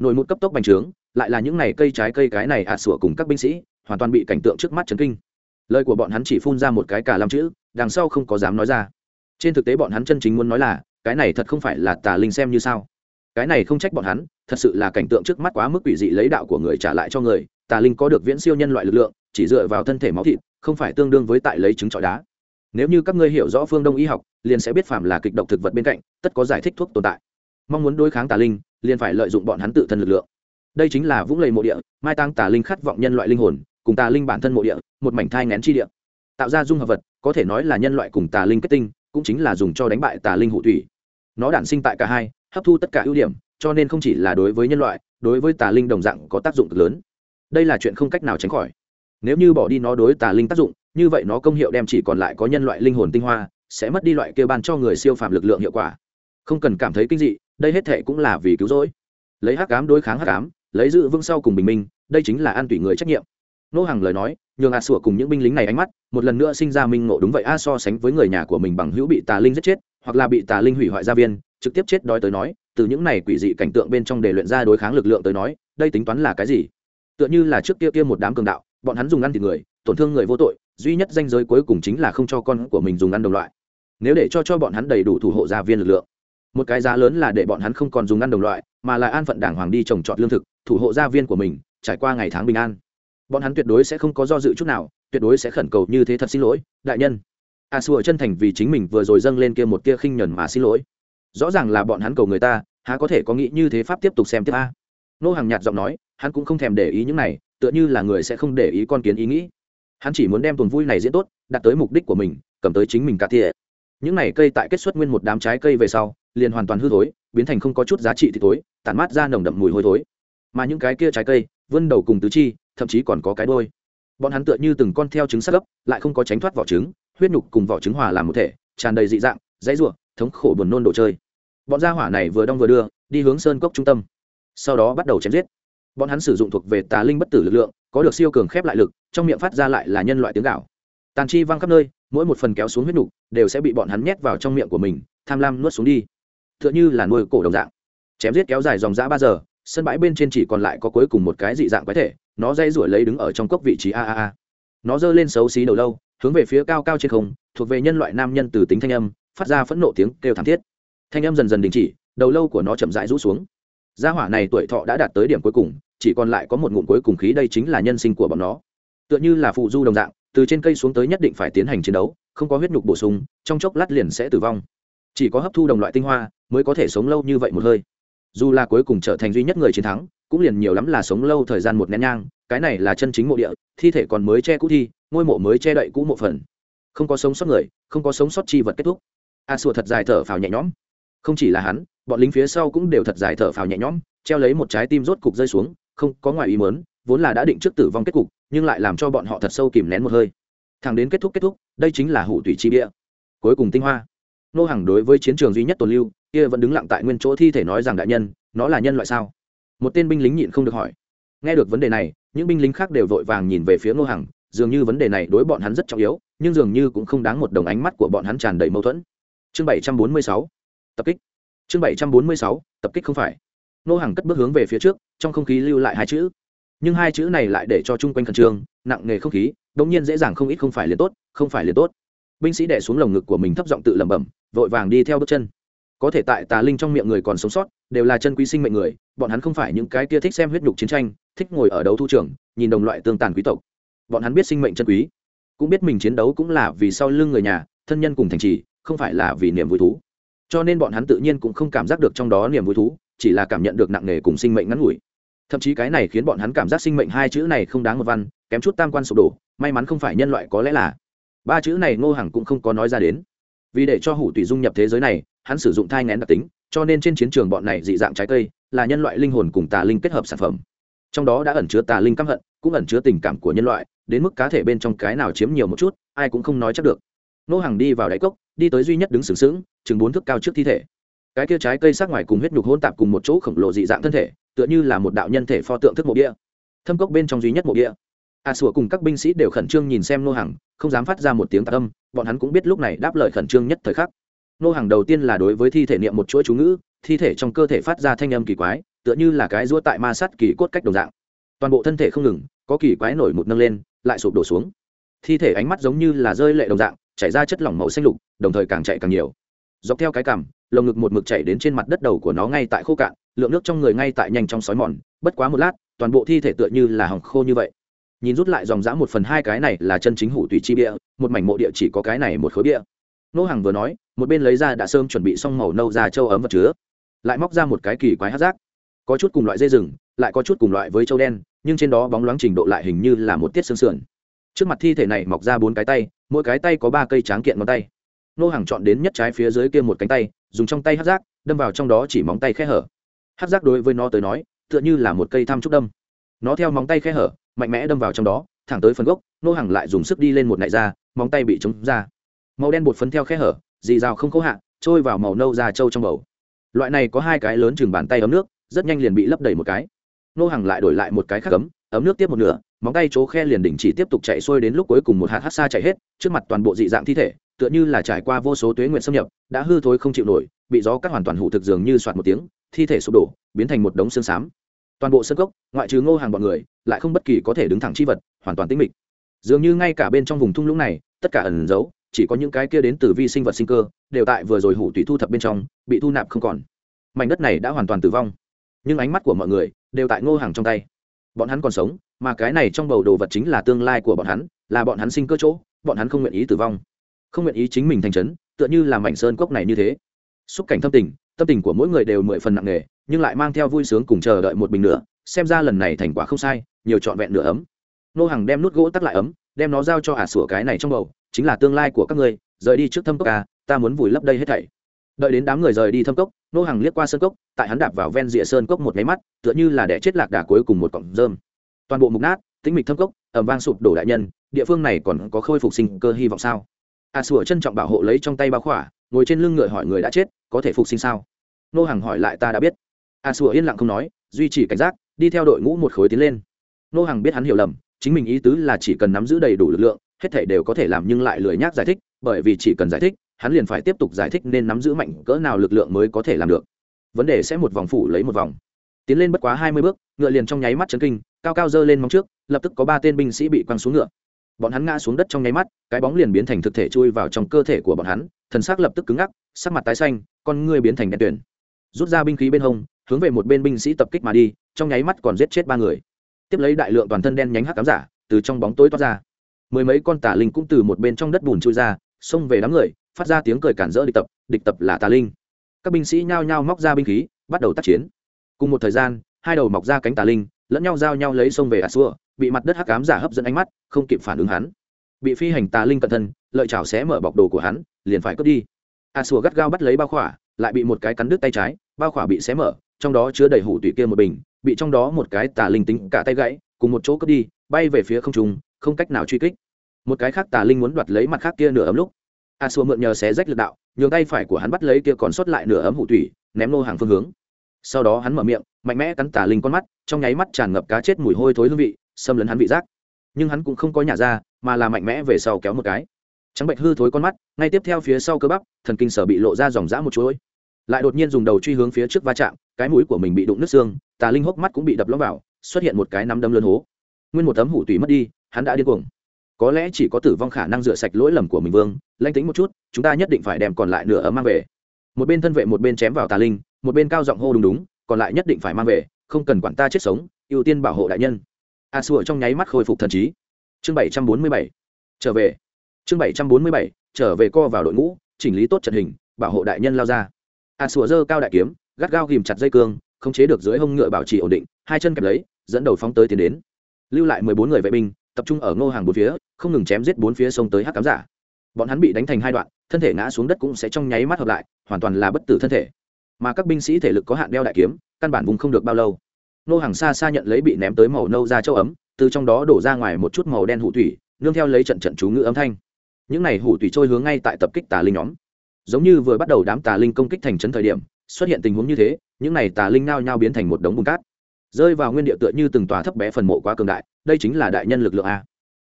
nổi mụt cấp tốc bành trướng, lại là những này cây trái cây cái này ạ sủa cùng các binh sĩ, hoàn toàn bị cảnh tượng trước mắt chấn kinh. Lời của bọn hắn chỉ phun ra một cái cả làm chữ đằng sau không có dám nói ra. Trên thực tế bọn hắn chân chính muốn nói là, cái này thật không phải là tà linh xem như sao? Cái này không trách bọn hắn, thật sự là cảnh tượng trước mắt quá mức quỷ dị lấy đạo của người trả lại cho người, tà linh có được viễn siêu nhân loại lực lượng, chỉ dựa vào thân thể máu thịt, không phải tương đương với tại lấy trứng trọi đá. Nếu như các ngươi hiểu rõ phương đông y học, liền sẽ biết phạm là kịch độc thực vật bên cạnh, tất có giải thích thuốc tồn tại. Mong muốn đối kháng tà linh, liền phải lợi dụng bọn hắn tự thân lực lượng. Đây chính là vũng lầy mộ địa, mai tăng tà linh khát vọng nhân loại linh hồn, cùng tà linh bản thân mộ địa, một mảnh thai ngén chi địa tạo ra dung hợp vật, có thể nói là nhân loại cùng tà linh kết tinh, cũng chính là dùng cho đánh bại tà linh hụ thủy. Nó đản sinh tại cả hai, hấp thu tất cả ưu điểm, cho nên không chỉ là đối với nhân loại, đối với tà linh đồng dạng có tác dụng cực lớn. Đây là chuyện không cách nào tránh khỏi. Nếu như bỏ đi nó đối tà linh tác dụng, như vậy nó công hiệu đem chỉ còn lại có nhân loại linh hồn tinh hoa, sẽ mất đi loại kêu ban cho người siêu phàm lực lượng hiệu quả. Không cần cảm thấy kinh dị, đây hết thệ cũng là vì cứu rỗi. Lấy hắc ám đối kháng hắc ám, lấy giữ vững sau cùng bình minh, đây chính là an tùy người trách nhiệm nô hàng lời nói, nhường a sủa cùng những binh lính này ánh mắt, một lần nữa sinh ra minh ngộ đúng vậy, a so sánh với người nhà của mình bằng hữu bị tà linh giết chết, hoặc là bị tà linh hủy hoại gia viên, trực tiếp chết đói tới nói, từ những này quỷ dị cảnh tượng bên trong để luyện ra đối kháng lực lượng tới nói, đây tính toán là cái gì? Tựa như là trước kia kia một đám cường đạo, bọn hắn dùng ăn thịt người, tổn thương người vô tội, duy nhất danh giới cuối cùng chính là không cho con của mình dùng ăn đồng loại. Nếu để cho cho bọn hắn đầy đủ thủ hộ gia viên lực lượng, một cái giá lớn là để bọn hắn không còn dùng ăn đồng loại, mà là an phận đảng hoàng đi trồng trọt lương thực, thủ hộ gia viên của mình, trải qua ngày tháng bình an bọn hắn tuyệt đối sẽ không có do dự chút nào tuyệt đối sẽ khẩn cầu như thế thật xin lỗi đại nhân. À, a xua chân thành vì chính mình vừa rồi dâng lên kia một tia khinh nhẫn mà xin lỗi. Rõ ràng là bọn hắn cầu người ta há có thể có nghĩ như thế pháp tiếp tục xem tiếp a. Nô hàng nhạt giọng nói hắn cũng không thèm để ý những này tựa như là người sẽ không để ý con kiến ý nghĩ. Hắn chỉ muốn đem tuần vui này diễn tốt đạt tới mục đích của mình cầm tới chính mình cả thiện những này cây tại kết xuất nguyên một đám trái cây về sau liền hoàn toàn hư thối biến thành không có chút giá trị thì thối, tản mát ra nồng đậm mùi hôi thối. Mà những cái kia trái cây vươn đầu cùng tứ chi thậm chí còn có cái đôi bọn hắn tựa như từng con theo trứng sắt lấp, lại không có tránh thoát vỏ trứng huyết nhục cùng vỏ trứng hòa làm một thể tràn đầy dị dạng dãy ruộng thống khổ buồn nôn đồ chơi. Bọn gia hỏa này vừa đong vừa đưa đi hướng sơn cốc trung tâm. Sau đó bắt đầu chém giết. Bọn hắn sử dụng thuộc về tà linh bất tử lực lượng có được siêu cường khép lại lực trong miệng phát ra lại là nhân loại tiếng gạo. Tàn chi văng khắp nơi mỗi một phần kéo xuống huyết nhục đều sẽ bị bọn hắn nhét vào trong miệng của mình tham lam nuốt xuống đi. T h ư ợ n h ư là nuôi cổ đồng dạng. Chém giết kéo dài dòng dã ba giờ sân bãi bên trên chỉ còn lại có cuối cùng một cái dị dạng quái thể, nó dây rủi lấy đứng ở trong cốc vị trí a a a. Nó giơ lên xấu xí đầu lâu, hướng về phía cao cao trên không, thuộc về nhân loại nam nhân từ tính thanh âm, phát ra phẫn nộ tiếng kêu thảm thiết. Thanh âm dần dần đình chỉ, đầu lâu của nó chậm rãi rũ xuống. Gia hỏa này tuổi thọ đã đạt tới điểm cuối cùng, chỉ còn lại có một ngụm cuối cùng khí đây chính là nhân sinh của bọn nó. Tựa như là phụ du đồng dạng, từ trên cây xuống tới nhất định phải tiến hành chiến đấu, không có huyết nhục bổ sung, trong chốc lát liền sẽ tử vong. Chỉ có hấp thu đồng loại tinh hoa mới có thể sống lâu như vậy một hơi dù là cuối cùng trở thành duy nhất người chiến thắng cũng liền nhiều lắm là sống lâu thời gian một nén nhang cái này là chân chính mộ địa thi thể còn mới che cũ thi ngôi mộ mới che đậy cũ mộ phần. Không có sống sót người không có sống sót chi vật kết thúc. A sùa thật dài thở phào nhẹ nhõm. Không chỉ là hắn bọn lính phía sau cũng đều thật dài thở phào nhẹ nhõm treo lấy một trái tim rốt cục rơi xuống không có ngoài ý mớn vốn là đã định trước tử vong kết cục nhưng lại làm cho bọn họ thật sâu kìm nén một hơi. Thẳng đến kết thúc kết thúc đây chính là hủ tủy chi địa, cuối cùng tinh hoa. Nô hàng đối với chiến trường duy nhất tồn lưu kia vẫn đứng lặng tại nguyên chỗ thi thể nói rằng đại nhân, nó là nhân loại sao? Một tên binh lính nhịn không được hỏi. Nghe được vấn đề này, những binh lính khác đều vội vàng nhìn về phía Ngô Hằng, dường như vấn đề này đối bọn hắn rất trọng yếu, nhưng dường như cũng không đáng một đồng ánh mắt của bọn hắn tràn đầy mâu thuẫn. Chương bảy trăm bốn mươi sáu, tập kích. Chương bảy trăm bốn mươi sáu, tập kích không phải. Ngô Hằng cất bước hướng về phía trước, trong không khí lưu lại hai chữ. Nhưng hai chữ này lại để cho chung quanh khẩn trương, nặng nề không khí đ ỗ n g nhiên dễ dàng không ít không phải liền tốt, không phải liền tốt. Binh sĩ đẻ xuống lồng ngực của mình thấp giọng tự lẩm bẩm, vội vàng đi theo bước chân có thể tại tà linh trong miệng người còn sống sót, đều là chân quý sinh mệnh người, bọn hắn không phải những cái kia thích xem huyết nhục chiến tranh, thích ngồi ở đấu thu trường, nhìn đồng loại tương tàn quý tộc. Bọn hắn biết sinh mệnh chân quý, cũng biết mình chiến đấu cũng là vì sau lưng người nhà, thân nhân cùng thành trì, không phải là vì niềm vui thú. Cho nên bọn hắn tự nhiên cũng không cảm giác được trong đó niềm vui thú, chỉ là cảm nhận được nặng nề cùng sinh mệnh ngắn ngủi. Thậm chí cái này khiến bọn hắn cảm giác sinh mệnh hai chữ này không đáng một văn, kém chút tam quan sụp đổ, may mắn không phải nhân loại có lẽ là. Ba chữ này ngô hằng cũng không có nói ra đến vì để cho hủ tùy dung nhập thế giới này, hắn sử dụng thai ngén đặc tính, cho nên trên chiến trường bọn này dị dạng trái cây là nhân loại linh hồn cùng tà linh kết hợp sản phẩm. Trong đó đã ẩn chứa tà linh căm hận, cũng ẩn chứa tình cảm của nhân loại, đến mức cá thể bên trong cái nào chiếm nhiều một chút, ai cũng không nói chắc được. Nô hàng đi vào đáy cốc, đi tới duy nhất đứng sừng sững, chừng bốn thước cao trước thi thể. Cái kia trái cây sắc ngoài cùng huyết nhục hôn tạp cùng một chỗ khổng lồ dị dạng thân thể, tựa như là một đạo nhân thể pho tượng thức mộ bia thâm cốc bên trong duy nhất mộ bia a sủa cùng các binh sĩ đều khẩn trương nhìn xem nô hàng không dám phát ra một tiếng tạc âm, bọn hắn cũng biết lúc này đáp lời khẩn trương nhất thời khắc. Nô hàng đầu tiên là đối với thi thể niệm một chuỗi chú ngữ, thi thể trong cơ thể phát ra thanh âm kỳ quái, tựa như là cái rũa tại ma sát kỳ cốt cách đồng dạng. Toàn bộ thân thể không ngừng, có kỳ quái nổi một nâng lên, lại sụp đổ xuống. Thi thể ánh mắt giống như là rơi lệ đồng dạng, chảy ra chất lỏng màu xanh lục, đồng thời càng chạy càng nhiều. Dọc theo cái cằm, lồng ngực một mực chảy đến trên mặt đất đầu của nó ngay tại khô cạn, lượng nước trong người ngay tại nhanh trong sói mòn, bất quá một lát, toàn bộ thi thể tựa như là hỏng khô như vậy nhìn rút lại dòng dã một phần hai cái này là chân chính hủ tùy chi bia, một mảnh mộ địa chỉ có cái này một khối bia. Nô hàng vừa nói, một bên lấy ra đã sơm chuẩn bị xong màu nâu ra châu ấm vật chứa, lại móc ra một cái kỳ quái hát rác có chút cùng loại dây rừng, lại có chút cùng loại với châu đen, nhưng trên đó bóng loáng trình độ lại hình như là một tiết xương sườn. Trước mặt thi thể này mọc ra bốn cái tay, mỗi cái tay có ba cây tráng kiện ngón tay. Nô hàng chọn đến nhất trái phía dưới kia một cánh tay, dùng trong tay hát rác đâm vào trong đó chỉ móng tay khe hở. Hát rác đối với nó tới nói, tựa như là một cây tham trúc đâm. Nó theo móng tay khe hở mạnh mẽ đâm vào trong đó, thẳng tới phần gốc nô hàng lại dùng sức đi lên một nại ra, móng tay bị trống ra. Màu đen bột phấn theo khe hở, dì rào không khô hạ, trôi vào màu nâu da trâu trong bầu. Loại này có hai cái lớn chừng bàn tay ấm nước, rất nhanh liền bị lấp đầy một cái. Nô hàng lại đổi lại một cái khác ấm ấm nước tiếp một nửa, móng tay chỗ khe liền đình chỉ tiếp tục chạy xuôi đến lúc cuối cùng một hạt hát xa chạy hết, trước mặt toàn bộ dị dạng thi thể, tựa như là trải qua vô số tuế nguyện xâm nhập, đã hư thối không chịu nổi, bị gió cắt hoàn toàn hủ thực dường như soạt một tiếng, thi thể sụp đổ, biến thành một đống xương xám. Toàn bộ sân cốc ngoại trừ ngô hàng bọn người lại không bất kỳ có thể đứng thẳng chi vật, hoàn toàn tĩnh mịch. Dường như ngay cả bên trong vùng thung lũng này, tất cả ẩn giấu, chỉ có những cái kia đến từ vi sinh vật sinh cơ, đều tại vừa rồi hủ tùy thu thập bên trong, bị thu nạp không còn. Mảnh đất này đã hoàn toàn tử vong. Nhưng ánh mắt của mọi người đều tại ngô hàng trong tay. Bọn hắn còn sống, mà cái này trong bầu đồ vật chính là tương lai của bọn hắn, là bọn hắn sinh cơ chỗ, bọn hắn không nguyện ý tử vong. Không nguyện ý chính mình thành trấn, tựa như là mảnh sơn cốc này như thế. Xúc cảnh thâm tình, tâm tình của mỗi người đều mười phần nặng nề, nhưng lại mang theo vui sướng cùng chờ đợi một bình nữa, xem ra lần này thành quả không sai nhiều trọn vẹn nửa ấm. Nô hàng đem nút gỗ tắt lại ấm đem nó giao cho ả sủa cái này trong bầu chính là tương lai của các ngươi rời đi trước thâm cốc à, ta muốn vùi lấp đây hết thảy. Đợi đến đám người rời đi thâm cốc nô hàng liếc qua sơn cốc tại hắn đạp vào ven rìa sơn cốc một máy mắt tựa như là đẻ chết lạc đà cuối cùng một cọng rơm. Toàn bộ mục nát tĩnh mịch thâm cốc ẩm vang sụp đổ đại nhân địa phương này còn có khôi phục sinh cơ hy vọng sao? A sủa trân trọng bảo hộ lấy trong tay bao khỏa ngồi trên lưng ngựa hỏi người đã chết có thể phục sinh sao? Nô hàng hỏi lại ta đã biết. A sủa yên lặng không nói duy trì cảnh giác đi theo đội ngũ một khối tiến lên nô hàng biết hắn hiểu lầm, chính mình ý tứ là chỉ cần nắm giữ đầy đủ lực lượng, hết thể đều có thể làm nhưng lại lười nhác giải thích, bởi vì chỉ cần giải thích, hắn liền phải tiếp tục giải thích nên nắm giữ mạnh cỡ nào lực lượng mới có thể làm được. Vấn đề sẽ một vòng phủ lấy một vòng. Tiến lên bất quá hai mươi bước, ngựa liền trong nháy mắt chấn kinh, cao cao dơ lên móng trước, lập tức có ba tên binh sĩ bị quăng xuống ngựa. Bọn hắn ngã xuống đất trong nháy mắt, cái bóng liền biến thành thực thể chui vào trong cơ thể của bọn hắn, thần xác lập tức cứng ngắc, sắc mặt tái xanh, con ngươi biến thành đen tuyển rút ra binh khí bên hông, hướng về một bên binh sĩ tập kích mà đi, trong nháy mắt còn giết chết ba người tiếp lấy đại lượng toàn thân đen nhánh hắc cám giả từ trong bóng tối toát ra. Mười mấy con tà linh cũng từ một bên trong đất bùn trôi ra, xông về đám người, phát ra tiếng cười cản rỡ địch tập địch tập là tà linh. Các binh sĩ nhao nhao móc ra binh khí, bắt đầu tác chiến. Cùng một thời gian, hai đầu mọc ra cánh tà linh, lẫn nhau giao nhau lấy xông về ả xua bị mặt đất hắc cám giả hấp dẫn ánh mắt, không kịp phản ứng hắn. Bị phi hành tà linh cẩn thân, lợi chảo xé mở bọc đồ của hắn, liền phải cướp đi. A xua gắt gao bắt lấy bao khỏa, lại bị một cái cắn đứt tay trái, bao khỏa bị xé mở, trong đó chứa đầy hủ tủy kia một bình bị trong đó một cái tà linh tính cả tay gãy, cùng một chỗ cướp đi, bay về phía không trung, không cách nào truy kích. Một cái khác tà linh muốn đoạt lấy mặt khác kia nửa ấm lúc. A xua mượn nhờ xé rách lực đạo, nhường tay phải của hắn bắt lấy kia còn sót lại nửa ấm hụ thủy ném nô hàng phương hướng. Sau đó hắn mở miệng, mạnh mẽ cắn tà linh con mắt, trong nháy mắt tràn ngập cá chết mùi hôi thối hương vị, xâm lấn hắn vị giác. Nhưng hắn cũng không có nhả ra, mà là mạnh mẽ về sau kéo một cái. Trắng bệnh hư thối con mắt, ngay tiếp theo phía sau cơ bắp, thần kinh sở bị lộ ra dòng dã một chuỗi. Lại đột nhiên dùng đầu truy hướng phía trước va chạm cái mũi của mình bị đụng nứt xương, tà linh hốc mắt cũng bị đập lõm vào, xuất hiện một cái nắm đâm lớn hố. Nguyên một tấm hủ tùy mất đi, hắn đã điên cuồng. Có lẽ chỉ có tử vong khả năng rửa sạch lỗi lầm của mình, vương. Lanh tính một chút, chúng ta nhất định phải đem còn lại nửa ấm mang về. Một bên thân vệ một bên chém vào tà linh, một bên cao giọng hô đúng đúng, còn lại nhất định phải mang về, không cần quản ta chết sống, ưu tiên bảo hộ đại nhân. A sủa trong nháy mắt khôi phục thần trí. Chương bảy trăm bốn mươi bảy, trở về. Chương bảy trăm bốn mươi bảy, trở về co vào đội ngũ, chỉnh lý tốt trận hình, bảo hộ đại nhân lao ra. A sủa dơ cao đại kiếm gắt gao ghìm chặt dây cương không chế được dưới hông ngựa bảo trì ổn định, hai chân kẹp lấy, dẫn đầu phóng tới tiến đến. Lưu lại mười bốn người vệ binh, tập trung ở ngô hàng bốn phía, không ngừng chém giết bốn phía sông tới hắc cám giả. Bọn hắn bị đánh thành hai đoạn, thân thể ngã xuống đất cũng sẽ trong nháy mắt hợp lại, hoàn toàn là bất tử thân thể. Mà các binh sĩ thể lực có hạn đeo đại kiếm, căn bản vùng không được bao lâu. Nô hàng xa xa nhận lấy bị ném tới màu nâu ra châu ấm, từ trong đó đổ ra ngoài một chút màu đen hủ thủy nương theo lấy trận trận chú ngữ âm thanh. Những này hủ thủy trôi hướng ngay tại tập kích tà linh nhóm. Giống như vừa bắt đầu đám tà linh công kích thành trấn thời điểm xuất hiện tình huống như thế, những này tà linh nao nhao biến thành một đống bùn cát. Rơi vào nguyên địa tựa như từng tòa thấp bé phần mộ quá cường đại, đây chính là đại nhân lực lượng a.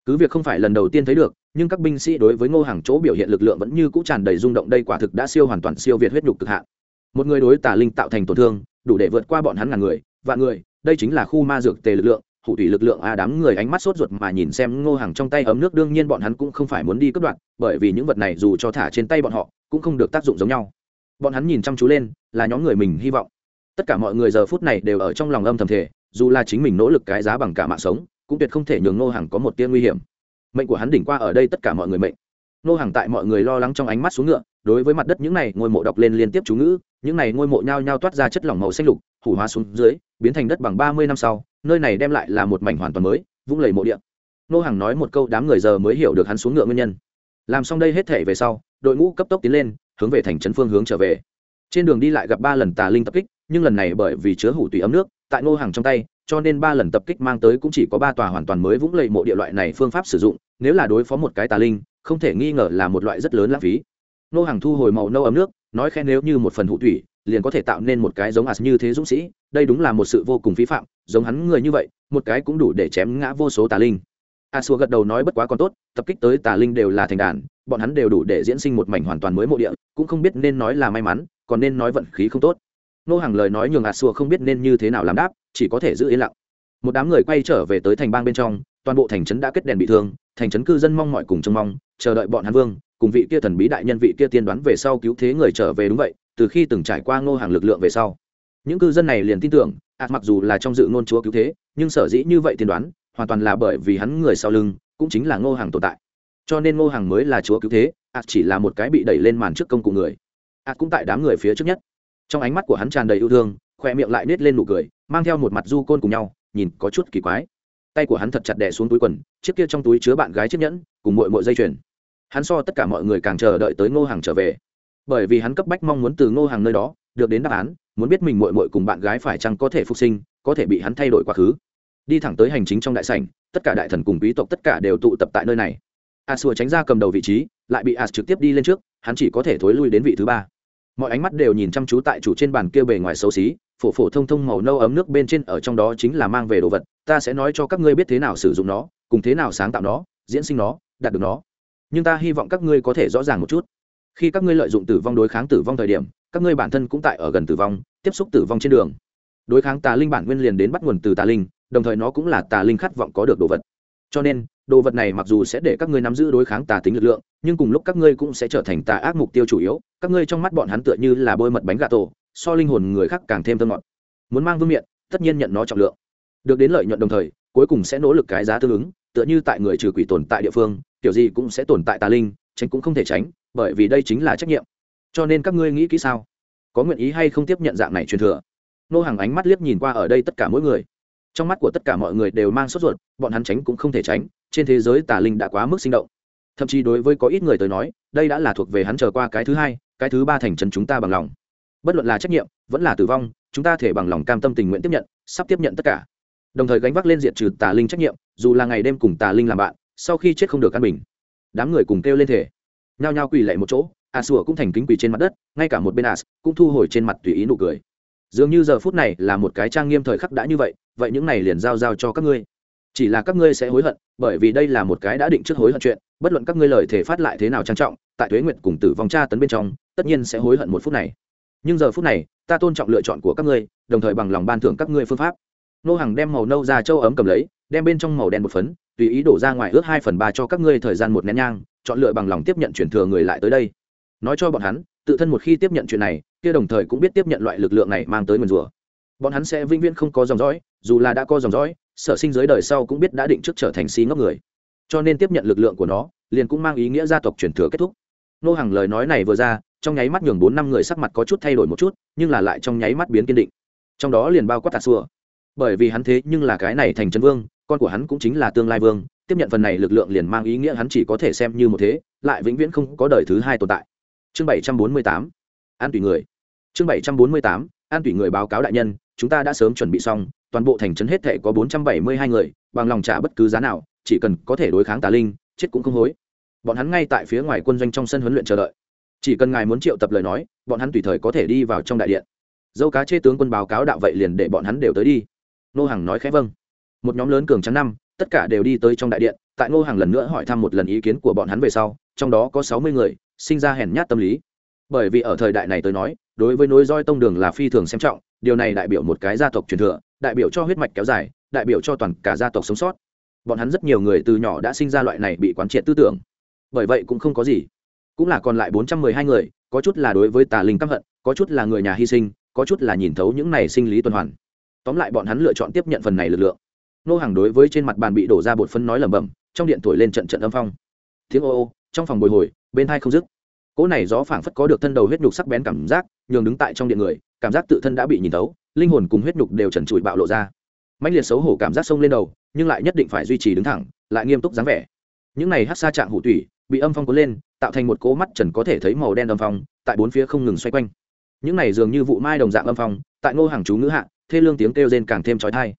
Cứ việc không phải lần đầu tiên thấy được, nhưng các binh sĩ đối với ngô hàng chỗ biểu hiện lực lượng vẫn như cũ tràn đầy rung động, đây quả thực đã siêu hoàn toàn siêu việt huyết nhục cực hạn. Một người đối tà linh tạo thành tổn thương, đủ để vượt qua bọn hắn ngàn người, vạn người, đây chính là khu ma dược tề lực lượng, hủ thủy lực lượng a đám người ánh mắt sốt ruột mà nhìn xem ngô hàng trong tay ấm nước, đương nhiên bọn hắn cũng không phải muốn đi cướp đoạt, bởi vì những vật này dù cho thả trên tay bọn họ, cũng không được tác dụng giống nhau bọn hắn nhìn chăm chú lên, là nhóm người mình hy vọng. Tất cả mọi người giờ phút này đều ở trong lòng âm thầm thể dù là chính mình nỗ lực cái giá bằng cả mạng sống, cũng tuyệt không thể nhường ngô hàng có một tia nguy hiểm. Mệnh của hắn đỉnh qua ở đây tất cả mọi người mệnh. Ngô hàng tại mọi người lo lắng trong ánh mắt xuống ngựa, đối với mặt đất những này ngôi mộ đọc lên liên tiếp chú ngữ, những này ngôi mộ nhao nhao toát ra chất lỏng màu xanh lục, hủ hóa xuống dưới, biến thành đất bằng ba mươi năm sau, nơi này đem lại là một mảnh hoàn toàn mới, vũng lầy mộ địa. Nô hàng nói một câu đám người giờ mới hiểu được hắn xuống ngựa nguyên nhân. Làm xong đây hết thể về sau đội ngũ cấp tốc tiến lên, hướng về thành trấn phương hướng trở về. Trên đường đi lại gặp ba lần tà linh tập kích, nhưng lần này bởi vì chứa hủ tùy ấm nước, tại ngô hàng trong tay, cho nên ba lần tập kích mang tới cũng chỉ có ba tòa hoàn toàn mới vũng lầy mộ địa loại này phương pháp sử dụng, nếu là đối phó một cái tà linh, không thể nghi ngờ là một loại rất lớn lãng phí. Ngô hàng thu hồi màu nâu ấm nước, nói khen nếu như một phần hủ thủy liền có thể tạo nên một cái giống as như thế dũng sĩ, đây đúng là một sự vô cùng phí phạm, giống hắn người như vậy, một cái cũng đủ để chém ngã vô số tà linh. A xua gật đầu nói bất quá còn tốt, tập kích tới tà linh đều là thành đàn bọn hắn đều đủ để diễn sinh một mảnh hoàn toàn mới mộ địa, cũng không biết nên nói là may mắn, còn nên nói vận khí không tốt. Nô hàng lời nói nhường a xua không biết nên như thế nào làm đáp, chỉ có thể giữ yên lặng. Một đám người quay trở về tới thành bang bên trong, toàn bộ thành trấn đã kết đèn bị thương, thành trấn cư dân mong mọi cùng trông mong, chờ đợi bọn hắn vương, cùng vị kia thần bí đại nhân vị kia tiên đoán về sau cứu thế người trở về đúng vậy, từ khi từng trải qua ngô hàng lực lượng về sau. Những cư dân này liền tin tưởng ạt mặc dù là trong dự ngôn chúa cứu thế, nhưng sở dĩ như vậy tiên đoán, hoàn toàn là bởi vì hắn người sau lưng, cũng chính là ngô hàng tồn tại cho nên ngô hàng mới là chúa cứu thế ạt chỉ là một cái bị đẩy lên màn trước công cụ người. ạt cũng tại đám người phía trước nhất. Trong ánh mắt của hắn tràn đầy yêu thương khoe miệng lại nết lên nụ cười, mang theo một mặt du côn cùng nhau, nhìn có chút kỳ quái. Tay của hắn thật chặt đè xuống túi quần, chiếc kia trong túi chứa bạn gái chiếc nhẫn, cùng mội mội dây chuyền. Hắn so tất cả mọi người càng chờ đợi tới ngô hàng trở về. Bởi vì hắn cấp bách mong muốn từ ngô hàng nơi đó, được đến đáp án, muốn biết mình mội mội cùng bạn gái phải chăng có thể phục sinh, có thể bị hắn thay đổi quá khứ. Đi thẳng tới hành chính trong đại sảnh, tất cả đại thần cùng quý tộc tất cả đều tụ tập tại nơi này a xua tránh ra cầm đầu vị trí, lại bị a trực tiếp đi lên trước, hắn chỉ có thể thối lui đến vị thứ ba. Mọi ánh mắt đều nhìn chăm chú tại chủ trên bàn kia bề ngoài xấu xí, phổ phổ thông thông màu nâu ấm nước bên trên ở trong đó chính là mang về đồ vật, ta sẽ nói cho các ngươi biết thế nào sử dụng nó, cùng thế nào sáng tạo nó, diễn sinh nó, đạt được nó. Nhưng ta hy vọng các ngươi có thể rõ ràng một chút. Khi các ngươi lợi dụng tử vong đối kháng tử vong thời điểm, các ngươi bản thân cũng tại ở gần tử vong, tiếp xúc tử vong trên đường. Đối kháng tà linh bản nguyên liền đến bắt nguồn từ tà linh, đồng thời nó cũng là tà linh khát vọng có được đồ vật. Cho nên đồ vật này mặc dù sẽ để các ngươi nắm giữ đối kháng tà tính lực lượng, nhưng cùng lúc các ngươi cũng sẽ trở thành tà ác mục tiêu chủ yếu, các ngươi trong mắt bọn hắn tựa như là bôi mật bánh gà tổ, so linh hồn người khác càng thêm thơm ngọt. Muốn mang vương miện, tất nhiên nhận nó trọng lượng. Được đến lợi nhuận đồng thời, cuối cùng sẽ nỗ lực cái giá tương ứng, tựa như tại người trừ quỷ tồn tại địa phương, kiểu gì cũng sẽ tồn tại tà linh, tránh cũng không thể tránh, bởi vì đây chính là trách nhiệm. Cho nên các ngươi nghĩ kỹ sao? Có nguyện ý hay không tiếp nhận dạng này truyền thừa? Nô hàng ánh mắt liếc nhìn qua ở đây tất cả mỗi người trong mắt của tất cả mọi người đều mang sốt ruột, bọn hắn tránh cũng không thể tránh, trên thế giới tà linh đã quá mức sinh động. Thậm chí đối với có ít người tới nói, đây đã là thuộc về hắn trở qua cái thứ hai, cái thứ ba thành trấn chúng ta bằng lòng. Bất luận là trách nhiệm, vẫn là tử vong, chúng ta thể bằng lòng cam tâm tình nguyện tiếp nhận, sắp tiếp nhận tất cả. Đồng thời gánh vác lên diện trừ tà linh trách nhiệm, dù là ngày đêm cùng tà linh làm bạn, sau khi chết không được căn bình. Đám người cùng kêu lên thể nhao nhao quỳ lạy một chỗ, a sủa cũng thành kính quỳ trên mặt đất, ngay cả một bên A cũng thu hồi trên mặt tùy ý nụ cười dường như giờ phút này là một cái trang nghiêm thời khắc đã như vậy vậy những này liền giao giao cho các ngươi. Chỉ là các ngươi sẽ hối hận, bởi vì đây là một cái đã định trước hối hận chuyện, bất luận các ngươi lời thể phát lại thế nào trang trọng, tại thuế nguyện cùng tử vong tra tấn bên trong, tất nhiên sẽ hối hận một phút này. Nhưng giờ phút này, ta tôn trọng lựa chọn của các ngươi, đồng thời bằng lòng ban thưởng các ngươi phương pháp. Nô hàng đem màu nâu ra châu ấm cầm lấy, đem bên trong màu đen một phấn, tùy ý đổ ra ngoài ước hai phần ba cho các ngươi thời gian một nén nhang, chọn lựa bằng lòng tiếp nhận chuyển thừa người lại tới đây. Nói cho bọn hắn tự thân một khi tiếp nhận chuyện này, kia đồng thời cũng biết tiếp nhận loại lực lượng này mang tới nguyền rủa bọn hắn sẽ vĩnh viễn không có dòng dõi, dù là đã có dòng dõi, sở sinh giới đời sau cũng biết đã định trước trở thành si ngốc người. Cho nên tiếp nhận lực lượng của nó, liền cũng mang ý nghĩa gia tộc truyền thừa kết thúc. Nô hàng lời nói này vừa ra, trong nháy mắt nhường bốn năm người sắc mặt có chút thay đổi một chút, nhưng là lại trong nháy mắt biến kiên định. Trong đó liền bao quát tà xua bởi vì hắn thế nhưng là cái này thành trấn vương, con của hắn cũng chính là tương lai vương, tiếp nhận phần này lực lượng liền mang ý nghĩa hắn chỉ có thể xem như một thế, lại vĩnh viễn không có đời thứ hai tồn tại chương bảy trăm bốn mươi tám, an tùy người. Chương bảy trăm bốn mươi tám, an tùy người báo cáo đại nhân, chúng ta đã sớm chuẩn bị xong, toàn bộ thành trấn hết thể có bốn trăm bảy mươi hai người, bằng lòng trả bất cứ giá nào, chỉ cần có thể đối kháng tà linh, chết cũng không hối. Bọn hắn ngay tại phía ngoài quân doanh trong sân huấn luyện chờ đợi. Chỉ cần ngài muốn triệu tập lời nói, bọn hắn tùy thời có thể đi vào trong đại điện. Dâu cá chê tướng quân báo cáo đạo vậy liền để bọn hắn đều tới đi. Nô hằng nói khẽ vâng. Một nhóm lớn cường trắng năm, tất cả đều đi tới trong đại điện, tại ngô Hằng lần nữa hỏi thăm một lần ý kiến của bọn hắn về sau, trong đó có sáu mươi người sinh ra hèn nhát tâm lý. Bởi vì ở thời đại này tôi nói, đối với nối roi tông đường là phi thường xem trọng, điều này đại biểu một cái gia tộc truyền thừa, đại biểu cho huyết mạch kéo dài, đại biểu cho toàn cả gia tộc sống sót. Bọn hắn rất nhiều người từ nhỏ đã sinh ra loại này bị quán triệt tư tưởng. Bởi vậy cũng không có gì. Cũng là còn lại bốn trăm mười hai người, có chút là đối với tà linh căm hận, có chút là người nhà hy sinh, có chút là nhìn thấu những này sinh lý tuần hoàn. Tóm lại bọn hắn lựa chọn tiếp nhận phần này lực lượng. Nô hàng đối với trên mặt bàn bị đổ ra bột phân nói lẩm bẩm, trong điện thổi lên trận trận âm phong. Tiếng ô ô trong phòng bồi hồi, bên hai không dứt. Cỗ này gió phảng phất có được thân đầu huyết nhục sắc bén cảm giác, nhường đứng tại trong điện người, cảm giác tự thân đã bị nhìn thấu, linh hồn cùng huyết nhục đều trần trụi bạo lộ ra. Mạnh liệt xấu hổ cảm giác sông lên đầu, nhưng lại nhất định phải duy trì đứng thẳng, lại nghiêm túc dáng vẻ. Những này hát xa trạng hủ tủy, bị âm phong cuốn lên, tạo thành một cỗ mắt trần có thể thấy màu đen âm phong, tại bốn phía không ngừng xoay quanh. Những này dường như vụ mai đồng dạng âm phong, tại ngô hàng chú ngữ hạ, thê lương tiếng kêu rên càng thêm trói thai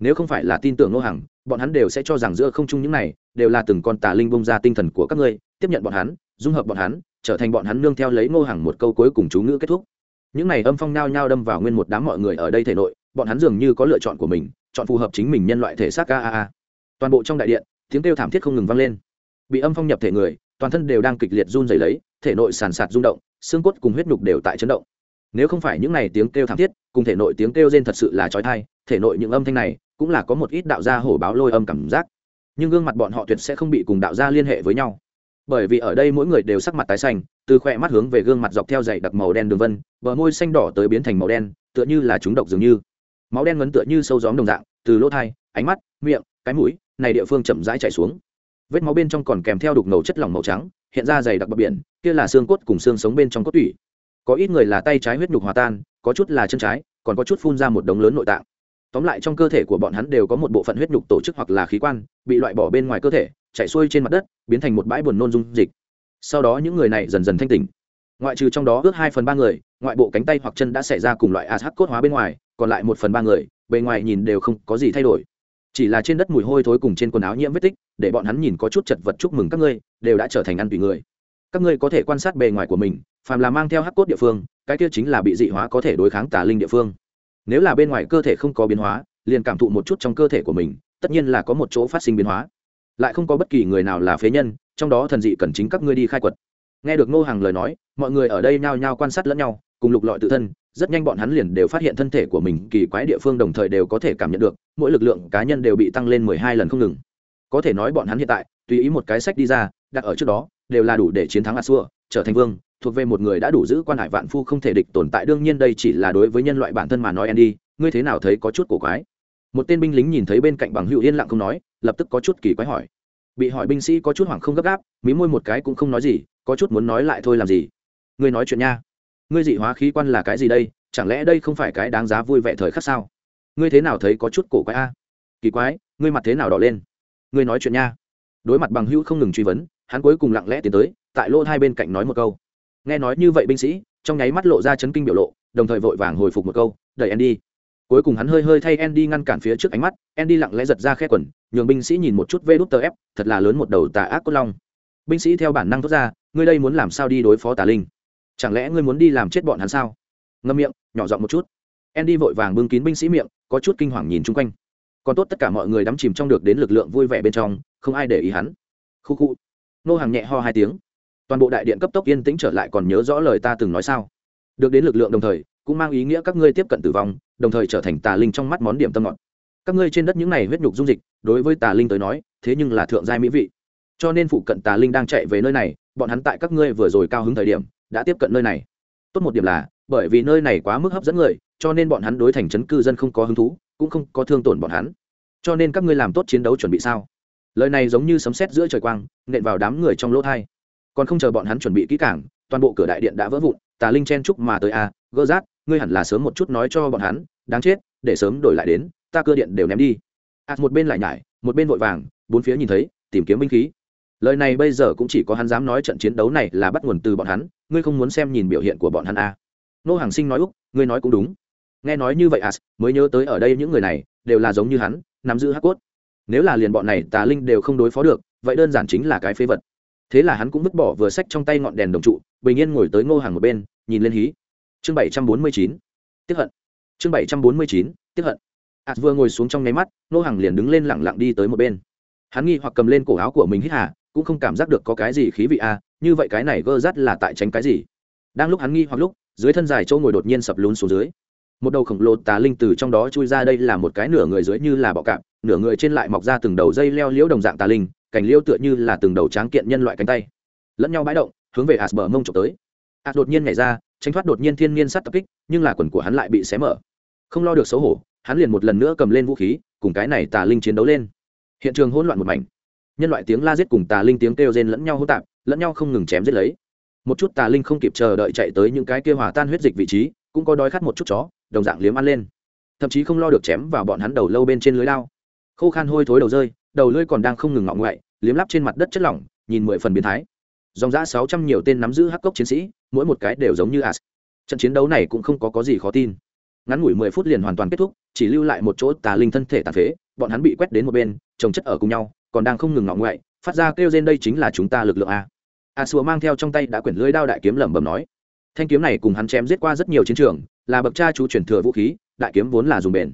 nếu không phải là tin tưởng ngô hàng bọn hắn đều sẽ cho rằng giữa không trung những này, đều là từng con tà linh bông ra tinh thần của các ngươi tiếp nhận bọn hắn, dung hợp bọn hắn, trở thành bọn hắn nương theo lấy ngô hàng một câu cuối cùng chú ngữ kết thúc. Những này âm phong nao nhao đâm vào nguyên một đám mọi người ở đây thể nội, bọn hắn dường như có lựa chọn của mình, chọn phù hợp chính mình nhân loại thể xác a a a. Toàn bộ trong đại điện, tiếng kêu thảm thiết không ngừng vang lên. Bị âm phong nhập thể người, toàn thân đều đang kịch liệt run rẩy lấy, thể nội sàn sạt rung động, xương cốt cùng huyết nhục đều tại chấn động. Nếu không phải những này tiếng kêu thảm thiết, cùng thể nội tiếng kêu rên thật sự là trói thai thể nội những âm thanh này cũng là có một ít đạo gia hổ báo lôi âm cảm giác. Nhưng gương mặt bọn họ tuyệt sẽ không bị cùng đạo gia liên hệ với nhau bởi vì ở đây mỗi người đều sắc mặt tái xanh, từ khỏe mắt hướng về gương mặt dọc theo dày đặc màu đen đường vân, bờ môi xanh đỏ tới biến thành màu đen, tựa như là chúng độc dường như. Máu đen ngấn tựa như sâu gióm đồng dạng, từ lỗ thai, ánh mắt, miệng, cái mũi, này địa phương chậm rãi chảy xuống. Vết máu bên trong còn kèm theo đục ngầu chất lỏng màu trắng, hiện ra dày đặc bờ biển, kia là xương cốt cùng xương sống bên trong cốt tủy. Có ít người là tay trái huyết nhục hòa tan, có chút là chân trái, còn có chút phun ra một đống lớn nội tạng. Tóm lại trong cơ thể của bọn hắn đều có một bộ phận huyết nhục tổ chức hoặc là khí quan, bị loại bỏ bên ngoài cơ thể chạy xuôi trên mặt đất, biến thành một bãi buồn nôn dung dịch. Sau đó những người này dần dần thanh tỉnh. Ngoại trừ trong đó ước hai phần ba người, ngoại bộ cánh tay hoặc chân đã xảy ra cùng loại ashak cốt hóa bên ngoài, còn lại một phần ba người, bề ngoài nhìn đều không có gì thay đổi. Chỉ là trên đất mùi hôi thối cùng trên quần áo nhiễm vết tích, để bọn hắn nhìn có chút chật vật chúc mừng các ngươi, đều đã trở thành ăn tùy người. Các ngươi có thể quan sát bề ngoài của mình, phàm là mang theo hắc cốt địa phương, cái kia chính là bị dị hóa có thể đối kháng tà linh địa phương. Nếu là bên ngoài cơ thể không có biến hóa, liền cảm thụ một chút trong cơ thể của mình, tất nhiên là có một chỗ phát sinh biến hóa lại không có bất kỳ người nào là phế nhân, trong đó thần dị cần chính các ngươi đi khai quật. Nghe được ngô hàng lời nói, mọi người ở đây nhao nhao quan sát lẫn nhau, cùng lục lọi tự thân, rất nhanh bọn hắn liền đều phát hiện thân thể của mình kỳ quái địa phương đồng thời đều có thể cảm nhận được, mỗi lực lượng cá nhân đều bị tăng lên mười hai lần không ngừng. Có thể nói bọn hắn hiện tại, tùy ý một cái sách đi ra, đặt ở trước đó, đều là đủ để chiến thắng a xua trở thành vương, thuộc về một người đã đủ giữ quan hải vạn phu không thể địch tồn tại, đương nhiên đây chỉ là đối với nhân loại bản thân mà nói andy, ngươi thế nào thấy có chút cổ quái? Một tên binh lính nhìn thấy bên cạnh bằng hữu yên lặng không nói lập tức có chút kỳ quái hỏi. Bị hỏi binh sĩ có chút hoảng không gấp gáp, mí môi một cái cũng không nói gì, có chút muốn nói lại thôi làm gì? Ngươi nói chuyện nha. Ngươi dị hóa khí quan là cái gì đây? Chẳng lẽ đây không phải cái đáng giá vui vẻ thời khắc sao? Ngươi thế nào thấy có chút cổ quái a? Kỳ quái, ngươi mặt thế nào đỏ lên? Ngươi nói chuyện nha. Đối mặt bằng hữu không ngừng truy vấn, hắn cuối cùng lặng lẽ tiến tới, tại lỗ hai bên cạnh nói một câu. Nghe nói như vậy binh sĩ, trong nháy mắt lộ ra chấn kinh biểu lộ, đồng thời vội vàng hồi phục một câu, đẩy andy. Cuối cùng hắn hơi hơi thay andy ngăn cản phía trước ánh mắt, andy lặng lẽ giật ra khe quần nhường binh sĩ nhìn một chút vê đút tờ ép, thật là lớn một đầu tà ác cốt long. Binh sĩ theo bản năng thốt ra, ngươi đây muốn làm sao đi đối phó tà linh? Chẳng lẽ ngươi muốn đi làm chết bọn hắn sao? Ngâm miệng, nhỏ giọng một chút. Andy vội vàng bưng kín binh sĩ miệng, có chút kinh hoàng nhìn chung quanh. Còn tốt tất cả mọi người đắm chìm trong được đến lực lượng vui vẻ bên trong, không ai để ý hắn. Khu khu. Nô hàng nhẹ ho hai tiếng. Toàn bộ đại điện cấp tốc yên tĩnh trở lại còn nhớ rõ lời ta từng nói sao. Được đến lực lượng đồng thời, cũng mang ý nghĩa các ngươi tiếp cận tử vong, đồng thời trở thành tà linh trong mắt món điểm tâm ngọt các ngươi trên đất những này huyết nhục dung dịch đối với tà linh tới nói thế nhưng là thượng giai mỹ vị. Cho nên phụ cận tà linh đang chạy về nơi này bọn hắn tại các ngươi vừa rồi cao hứng thời điểm đã tiếp cận nơi này. Tốt một điểm là bởi vì nơi này quá mức hấp dẫn người cho nên bọn hắn đối thành trấn cư dân không có hứng thú cũng không có thương tổn bọn hắn. Cho nên các ngươi làm tốt chiến đấu chuẩn bị sao? Lời này giống như sấm sét giữa trời quang nện vào đám người trong lỗ thai. Còn không chờ bọn hắn chuẩn bị kỹ cảng toàn bộ cửa đại điện đã vỡ vụn tà linh chen chúc mà tới a à, gỡ rát ngươi hẳn là sớm một chút nói cho bọn hắn đáng chết để sớm đổi lại đến ta cơ điện đều ném đi. A một bên lại nhải, một bên vội vàng, bốn phía nhìn thấy, tìm kiếm binh khí. Lời này bây giờ cũng chỉ có hắn dám nói trận chiến đấu này là bắt nguồn từ bọn hắn, ngươi không muốn xem nhìn biểu hiện của bọn hắn à. nô hàng sinh nói úc, ngươi nói cũng đúng. Nghe nói như vậy as mới nhớ tới ở đây những người này, đều là giống như hắn, nắm giữ hắc cốt. Nếu là liền bọn này, tà linh đều không đối phó được, vậy đơn giản chính là cái phế vật. Thế là hắn cũng vứt bỏ vừa sách trong tay ngọn đèn đồng trụ, bình yên ngồi tới ngô hàng một bên, nhìn lên hí. Chương bảy trăm bốn mươi chín, tiếp hận. Chương bảy trăm bốn mươi chín, tiếp hận ạt vừa ngồi xuống trong nháy mắt nô hàng liền đứng lên lẳng lặng đi tới một bên. Hắn nghi hoặc cầm lên cổ áo của mình hít hà, cũng không cảm giác được có cái gì khí vị a, như vậy cái này gơ rắt là tại tránh cái gì? Đang lúc hắn nghi hoặc lúc, dưới thân dài châu ngồi đột nhiên sập lún xuống dưới. Một đầu khổng lồ tà linh từ trong đó chui ra đây là một cái nửa người dưới như là bọ cạp, nửa người trên lại mọc ra từng đầu dây leo liễu đồng dạng tà linh, cành liễu tựa như là từng đầu tráng kiện nhân loại cánh tay. Lẫn nhau bãi động, hướng về ạt bờ mông trộm tới. Ạt đột nhiên nhảy ra, tránh thoát đột nhiên thiên nhiên sát tập kích, nhưng là quần của hắn lại bị xé mở. Không lo được xấu hổ hắn liền một lần nữa cầm lên vũ khí cùng cái này tà linh chiến đấu lên. Hiện trường hỗn loạn một mảnh. Nhân loại tiếng la giết cùng tà linh tiếng kêu rên lẫn nhau hỗn tạp lẫn nhau không ngừng chém giết lấy. Một chút tà linh không kịp chờ đợi chạy tới những cái kia hòa tan huyết dịch vị trí cũng có đói khát một chút chó đồng dạng liếm ăn lên. Thậm chí không lo được chém vào bọn hắn đầu lâu bên trên lưới lao. Khô khan hôi thối đầu rơi đầu lưỡi còn đang không ngừng ngọng ngoại liếm lắp trên mặt đất chất lỏng nhìn mười phần biến thái. Dòng giã sáu trăm nhiều tên nắm giữ hắc cốc chiến sĩ mỗi một cái đều giống như as trận chiến đấu này cũng không có, có gì khó tin ngắn ngủi mười phút liền hoàn toàn kết thúc, chỉ lưu lại một chỗ tà linh thân thể tàn phế, bọn hắn bị quét đến một bên trồng chất ở cùng nhau, còn đang không ngừng ngọ ngoại, phát ra kêu trên đây chính là chúng ta lực lượng a. A xua mang theo trong tay đã quyển lưới đao đại kiếm lẩm bẩm nói, thanh kiếm này cùng hắn chém giết qua rất nhiều chiến trường, là bậc cha chú chuyển thừa vũ khí, đại kiếm vốn là dùng bền.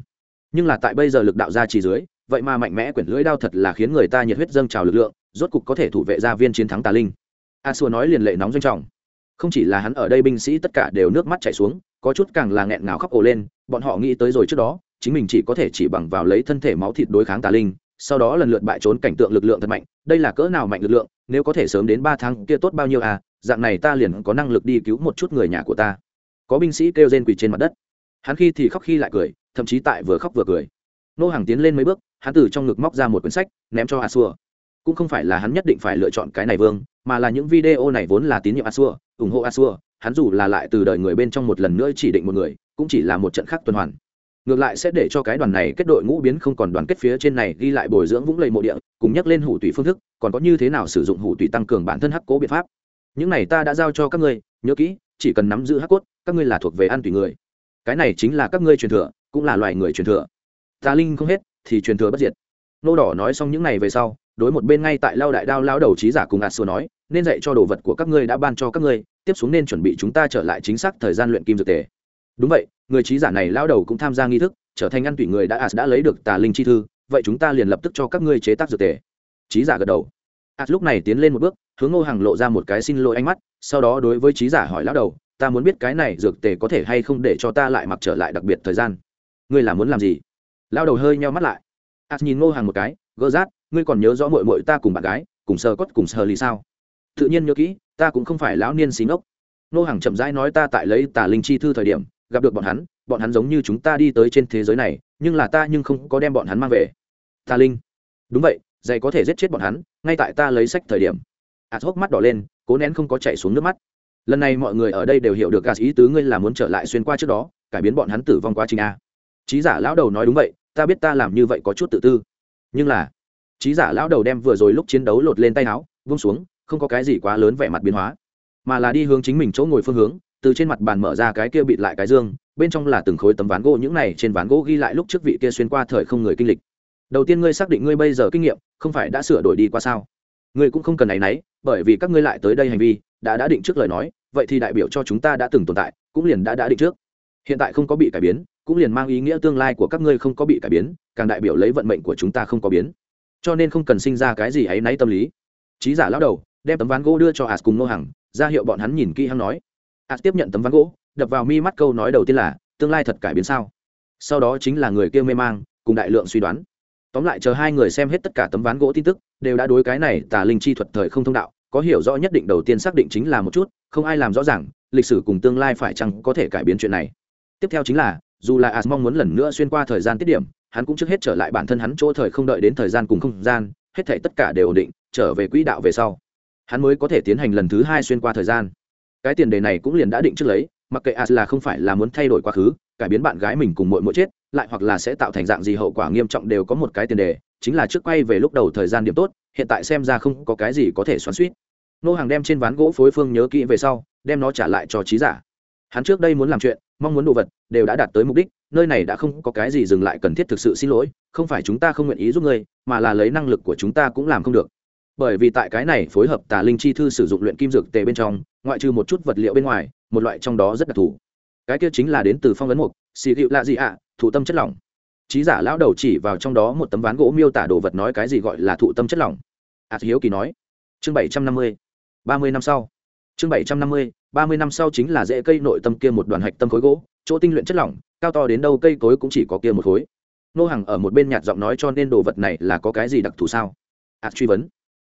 Nhưng là tại bây giờ lực đạo ra chỉ dưới, vậy mà mạnh mẽ quyển lưỡi đao thật là khiến người ta nhiệt huyết dâng trào lực lượng, rốt cục có thể thủ vệ gia viên chiến thắng tà linh. A xua nói liền lệ nóng doanh trọng. Không chỉ là hắn ở đây binh sĩ tất cả đều nước mắt chảy xuống có chút càng là nghẹn ngào khóc ồ lên, bọn họ nghĩ tới rồi trước đó, chính mình chỉ có thể chỉ bằng vào lấy thân thể máu thịt đối kháng tà linh, sau đó lần lượt bại trốn cảnh tượng lực lượng thật mạnh, đây là cỡ nào mạnh lực lượng, nếu có thể sớm đến ba tháng kia tốt bao nhiêu à dạng này ta liền có năng lực đi cứu một chút người nhà của ta. Có binh sĩ kêu rên quỳ trên mặt đất. Hắn khi thì khóc khi lại cười, thậm chí tại vừa khóc vừa cười. Nô hàng tiến lên mấy bước, hắn từ trong ngực móc ra một cuốn sách, ném cho a xua. Cũng không phải là hắn nhất định phải lựa chọn cái này vương, mà là những video này vốn là tín nhiệm a xua, ủng hộ a xua hắn dù là lại từ đời người bên trong một lần nữa chỉ định một người, cũng chỉ là một trận khác tuần hoàn. Ngược lại sẽ để cho cái đoàn này kết đội ngũ biến không còn đoàn kết phía trên này ghi lại bồi dưỡng vũng lầy mộ địa, cùng nhắc lên hủ tùy phương thức, còn có như thế nào sử dụng hủ tùy tăng cường bản thân hắc cố biện pháp. Những này ta đã giao cho các ngươi, nhớ kỹ, chỉ cần nắm giữ hắc cốt, các ngươi là thuộc về ăn tùy người. Cái này chính là các ngươi truyền thừa, cũng là loài người truyền thừa. Ta linh không hết, thì truyền thừa bất diệt. Nô đỏ nói xong những này về sau, đối một bên ngay tại lao đại đao lao đầu trí giả cùng ạt xua nói, nên dạy cho đồ vật của các ngươi đã ban cho các ngươi tiếp xuống nên chuẩn bị chúng ta trở lại chính xác thời gian luyện kim dược tề. Đúng vậy, người trí giả này lao đầu cũng tham gia nghi thức, trở thành ngăn tủy người đã as đã lấy được tà linh chi thư, vậy chúng ta liền lập tức cho các ngươi chế tác dược tề. Trí giả gật đầu. As lúc này tiến lên một bước, hướng ngô hàng lộ ra một cái xin lỗi ánh mắt, sau đó đối với trí giả hỏi lao đầu, ta muốn biết cái này dược tề có thể hay không để cho ta lại mặc trở lại đặc biệt thời gian? Ngươi là muốn làm gì? Lao đầu hơi nheo mắt lại. As nhìn ngô hàng một cái gỡ rát, ngươi còn nhớ rõ mội mội ta cùng bạn gái, cùng sơ cốt cùng sơ lý sao? Tự nhiên nhớ kỹ, ta cũng không phải lão niên xí ngốc. Nô hàng chậm rãi nói ta tại lấy tà linh chi thư thời điểm, gặp được bọn hắn bọn hắn giống như chúng ta đi tới trên thế giới này, nhưng là ta nhưng không có đem bọn hắn mang về. Tà linh. Đúng vậy, dạy có thể giết chết bọn hắn, ngay tại ta lấy sách thời điểm. Ạt hốc mắt đỏ lên, cố nén không có chạy xuống nước mắt. Lần này mọi người ở đây đều hiểu được gạt ý tứ ngươi là muốn trở lại xuyên qua trước đó, cải biến bọn hắn tử vong quá trình a. Trí giả lão đầu nói đúng vậy, ta biết ta làm như vậy có chút tự tư. Nhưng là trí giả lão đầu đem vừa rồi lúc chiến đấu lột lên tay áo vung xuống không có cái gì quá lớn vẻ mặt biến hóa, mà là đi hướng chính mình chỗ ngồi phương hướng, từ trên mặt bàn mở ra cái kia bịt lại cái dương, bên trong là từng khối tấm ván gỗ, những này trên ván gỗ ghi lại lúc trước vị kia xuyên qua thời không người kinh lịch. Đầu tiên ngươi xác định ngươi bây giờ kinh nghiệm, không phải đã sửa đổi đi qua sao? Ngươi cũng không cần áy náy bởi vì các ngươi lại tới đây hành vi, đã đã định trước lời nói, vậy thì đại biểu cho chúng ta đã từng tồn tại, cũng liền đã đã định trước. Hiện tại không có bị cải biến, cũng liền mang ý nghĩa tương lai của các ngươi không có bị cải biến, càng đại biểu lấy vận mệnh của chúng ta không có biến. Cho nên không cần sinh ra cái gì áy náy tâm lý. Trí giả lão đầu đem tấm ván gỗ đưa cho as cùng nô hằng, ra hiệu bọn hắn nhìn kỹ hắn nói. As tiếp nhận tấm ván gỗ, đập vào mi mắt câu nói đầu tiên là, tương lai thật cải biến sao? Sau đó chính là người kia mê mang, cùng đại lượng suy đoán. Tóm lại chờ hai người xem hết tất cả tấm ván gỗ tin tức, đều đã đối cái này tà linh chi thuật thời không thông đạo, có hiểu rõ nhất định đầu tiên xác định chính là một chút, không ai làm rõ ràng, lịch sử cùng tương lai phải chăng có thể cải biến chuyện này. Tiếp theo chính là, dù là as mong muốn lần nữa xuyên qua thời gian tiết điểm, hắn cũng trước hết trở lại bản thân hắn chỗ thời không đợi đến thời gian cùng không gian, hết thể tất cả đều ổn định, trở về quỹ đạo về sau hắn mới có thể tiến hành lần thứ hai xuyên qua thời gian. Cái tiền đề này cũng liền đã định trước lấy, mặc kệ as là không phải là muốn thay đổi quá khứ, cải biến bạn gái mình cùng mỗi mỗi chết, lại hoặc là sẽ tạo thành dạng gì hậu quả nghiêm trọng đều có một cái tiền đề, chính là trước quay về lúc đầu thời gian điểm tốt, hiện tại xem ra không có cái gì có thể xoắn suýt nô hàng đem trên ván gỗ phối phương nhớ kỹ về sau, đem nó trả lại cho trí giả. Hắn trước đây muốn làm chuyện, mong muốn đồ vật, đều đã đạt tới mục đích, nơi này đã không có cái gì dừng lại cần thiết thực sự xin lỗi, không phải chúng ta không nguyện ý giúp ngươi, mà là lấy năng lực của chúng ta cũng làm không được bởi vì tại cái này phối hợp tà linh chi thư sử dụng luyện kim dược tề bên trong, ngoại trừ một chút vật liệu bên ngoài, một loại trong đó rất đặc thù. Cái kia chính là đến từ phong ấn mục, xì hiệu lạ gì ạ, thụ tâm chất lỏng. Trí giả lão đầu chỉ vào trong đó một tấm ván gỗ miêu tả đồ vật nói cái gì gọi là thụ tâm chất lỏng. Ạt hiếu kỳ nói, chương bảy trăm năm mươi, ba mươi năm sau. Chương bảy trăm năm mươi, ba mươi năm sau chính là rễ cây nội tâm kia một đoàn hạch tâm khối gỗ, chỗ tinh luyện chất lỏng, cao to đến đâu cây cối cũng chỉ có kia một khối. Nô hàng ở một bên nhạt giọng nói cho nên đồ vật này là có cái gì đặc thù sao? Ạt truy vấn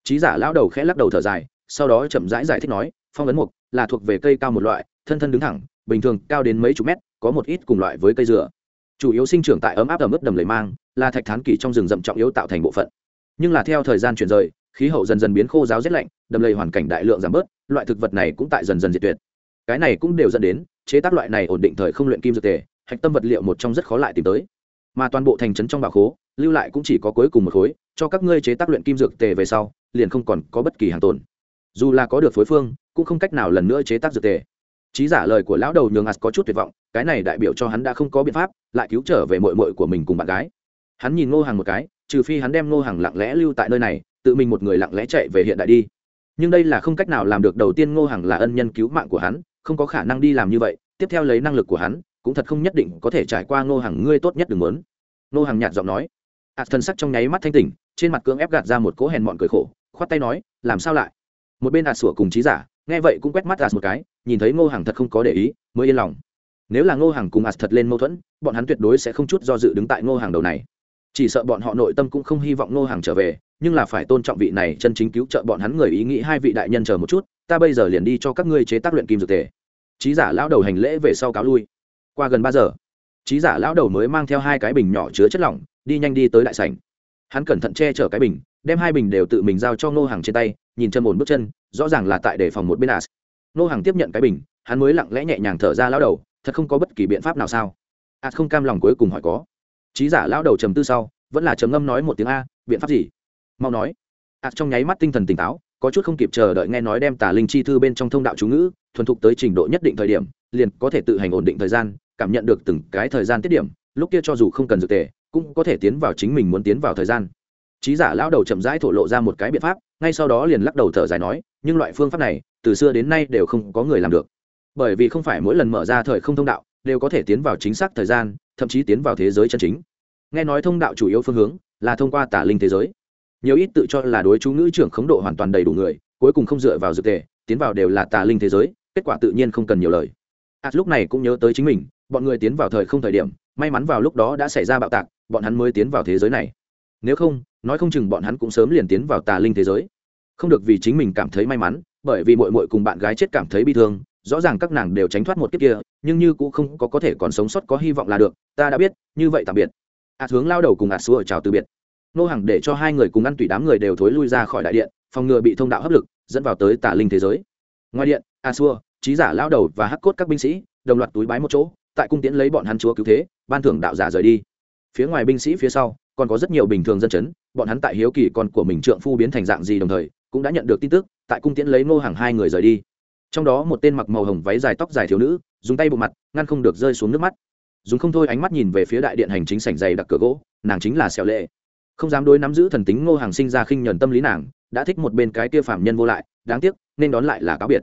trí giả lão đầu khẽ lắc đầu thở dài sau đó chậm rãi giải, giải thích nói phong ấn mục là thuộc về cây cao một loại thân thân đứng thẳng bình thường cao đến mấy chục mét có một ít cùng loại với cây dừa. Chủ yếu sinh trưởng tại ấm áp ẩm ướt đầm lầy mang là thạch thán kỳ trong rừng rậm trọng yếu tạo thành bộ phận. Nhưng là theo thời gian chuyển rời khí hậu dần dần biến khô giáo rét lạnh đầm lầy hoàn cảnh đại lượng giảm bớt loại thực vật này cũng tại dần dần diệt tuyệt. Cái này cũng đều dẫn đến chế tác loại này ổn định thời không luyện kim dược tề hạch tâm vật liệu một trong rất khó lại tìm tới. Mà toàn bộ thành trấn trong bảo khố lưu lại cũng chỉ có cuối cùng một khối, cho các ngươi chế tác luyện kim dược tề về sau, liền không còn có bất kỳ hàng tồn. Dù là có được phối phương, cũng không cách nào lần nữa chế tác dược tề. Trí giả lời của lão đầu nhường ạt có chút tuyệt vọng, cái này đại biểu cho hắn đã không có biện pháp, lại cứu trở về mội mội của mình cùng bạn gái. Hắn nhìn ngô hàng một cái, trừ phi hắn đem ngô hàng lặng lẽ lưu tại nơi này, tự mình một người lặng lẽ chạy về hiện đại đi. Nhưng đây là không cách nào làm được, đầu tiên ngô hàng là ân nhân cứu mạng của hắn, không có khả năng đi làm như vậy, tiếp theo lấy năng lực của hắn, cũng thật không nhất định có thể trải qua ngô hàng ngươi tốt nhất đừng muốn. Ngô hàng nhạt giọng nói ạt thần sắc trong nháy mắt thanh tỉnh, trên mặt cưỡng ép gạt ra một cỗ hèn mọn cười khổ, khoát tay nói, làm sao lại? Một bên ạt sủa cùng trí giả, nghe vậy cũng quét mắt hạt một cái, nhìn thấy ngô hàng thật không có để ý, mới yên lòng. Nếu là ngô hàng cùng hạt thật lên mâu thuẫn, bọn hắn tuyệt đối sẽ không chút do dự đứng tại ngô hàng đầu này. Chỉ sợ bọn họ nội tâm cũng không hy vọng ngô hàng trở về, nhưng là phải tôn trọng vị này chân chính cứu trợ bọn hắn người ý nghĩ hai vị đại nhân chờ một chút, ta bây giờ liền đi cho các ngươi chế tác luyện kim dược tề. Trí giả lão đầu hành lễ về sau cáo lui. Qua gần ba giờ trí giả lão đầu mới mang theo hai cái bình nhỏ chứa chất lỏng đi nhanh đi tới đại sảnh. Hắn cẩn thận che chở cái bình, đem hai bình đều tự mình giao cho ngô hàng trên tay, nhìn chân ổn bước chân, rõ ràng là tại đề phòng một bên as ngô hàng tiếp nhận cái bình, hắn mới lặng lẽ nhẹ nhàng thở ra lão đầu, thật không có bất kỳ biện pháp nào sao? As không cam lòng cuối cùng hỏi có. Trí giả lão đầu trầm tư sau, vẫn là trầm ngâm nói một tiếng a, biện pháp gì? Mau nói. As trong nháy mắt tinh thần tỉnh táo, có chút không kịp chờ đợi nghe nói đem tà linh chi thư bên trong thông đạo chú ngữ, thuần thục tới trình độ nhất định thời điểm, liền có thể tự hành ổn định thời gian, cảm nhận được từng cái thời gian tiết điểm, lúc kia cho dù không cần dược tề cũng có thể tiến vào chính mình muốn tiến vào thời gian. Trí giả lão đầu chậm rãi thổ lộ ra một cái biện pháp, ngay sau đó liền lắc đầu thở dài nói, nhưng loại phương pháp này, từ xưa đến nay đều không có người làm được. Bởi vì không phải mỗi lần mở ra thời không thông đạo, đều có thể tiến vào chính xác thời gian, thậm chí tiến vào thế giới chân chính. Nghe nói thông đạo chủ yếu phương hướng là thông qua tả linh thế giới. Nhiều ít tự cho là đối chú ngữ trưởng khống độ hoàn toàn đầy đủ người, cuối cùng không dựa vào dược tề tiến vào đều là tà linh thế giới, kết quả tự nhiên không cần nhiều lời. Ạt lúc này cũng nhớ tới chính mình, bọn người tiến vào thời không thời điểm, may mắn vào lúc đó đã xảy ra bạo tạc bọn hắn mới tiến vào thế giới này. Nếu không, nói không chừng bọn hắn cũng sớm liền tiến vào tà linh thế giới. Không được vì chính mình cảm thấy may mắn, bởi vì mội mội cùng bạn gái chết cảm thấy bi thương, rõ ràng các nàng đều tránh thoát một kiếp kia, nhưng như cũng không có có thể còn sống sót có hy vọng là được, ta đã biết, như vậy tạm biệt. Ạt hướng lao đầu cùng ạt xua chào từ biệt. Nô hàng để cho hai người cùng ăn tùy đám người đều thối lui ra khỏi đại điện, phòng ngừa bị thông đạo hấp lực, dẫn vào tới tà linh thế giới. Ngoài điện, a xua trí giả lao đầu và hắc cốt các binh sĩ, đồng loạt túi bái một chỗ, tại cung tiễn lấy bọn hắn chúa cứu thế, ban thưởng đạo giả rời đi phía ngoài binh sĩ phía sau, còn có rất nhiều bình thường dân chấn, bọn hắn tại hiếu kỳ con của mình trượng phu biến thành dạng gì đồng thời, cũng đã nhận được tin tức, tại cung tiễn lấy ngô hàng hai người rời đi. Trong đó một tên mặc màu hồng váy dài tóc dài thiếu nữ, dùng tay bộ mặt, ngăn không được rơi xuống nước mắt. Dùng không thôi ánh mắt nhìn về phía đại điện hành chính sảnh dày đặc cửa gỗ, nàng chính là xẻo lệ. Không dám đối nắm giữ thần tính ngô hàng sinh ra khinh nhuần tâm lý nàng, đã thích một bên cái kia phạm nhân vô lại, đáng tiếc, nên đón lại là cáo biệt.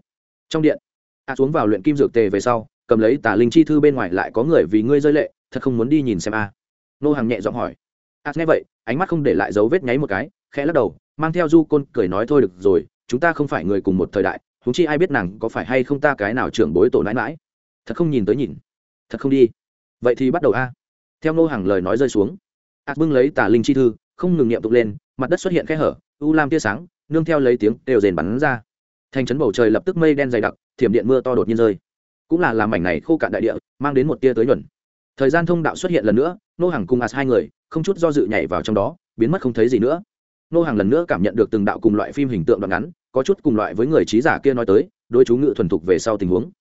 Trong điện, a xuống vào luyện kim dược tề về sau, cầm lấy tà linh chi thư bên ngoài lại có người vì ngươi rơi lệ, thật không muốn đi nhìn xem a nô hàng nhẹ giọng hỏi. A nghe vậy, ánh mắt không để lại dấu vết nháy một cái, khẽ lắc đầu, mang theo du côn cười nói thôi được rồi, chúng ta không phải người cùng một thời đại húng chi ai biết nàng có phải hay không ta cái nào trưởng bối tổ nãi mãi thật không nhìn tới nhìn. Thật không đi. Vậy thì bắt đầu a. Theo nô hàng lời nói rơi xuống. A bưng lấy tà linh chi thư, không ngừng niệm tục lên, mặt đất xuất hiện khe hở, u lam tia sáng, nương theo lấy tiếng đều rền bắn ra. Thành trấn bầu trời lập tức mây đen dày đặc, thiểm điện mưa to đột nhiên rơi. Cũng là làm mảnh này khô cạn đại địa, mang đến một tia tới nhuận thời gian thông đạo xuất hiện lần nữa, nô hàng cùng as hai người, không chút do dự nhảy vào trong đó, biến mất không thấy gì nữa. Nô hàng lần nữa cảm nhận được từng đạo cùng loại phim hình tượng đoạn ngắn, có chút cùng loại với người trí giả kia nói tới, đối chú ngự thuần thục về sau tình huống.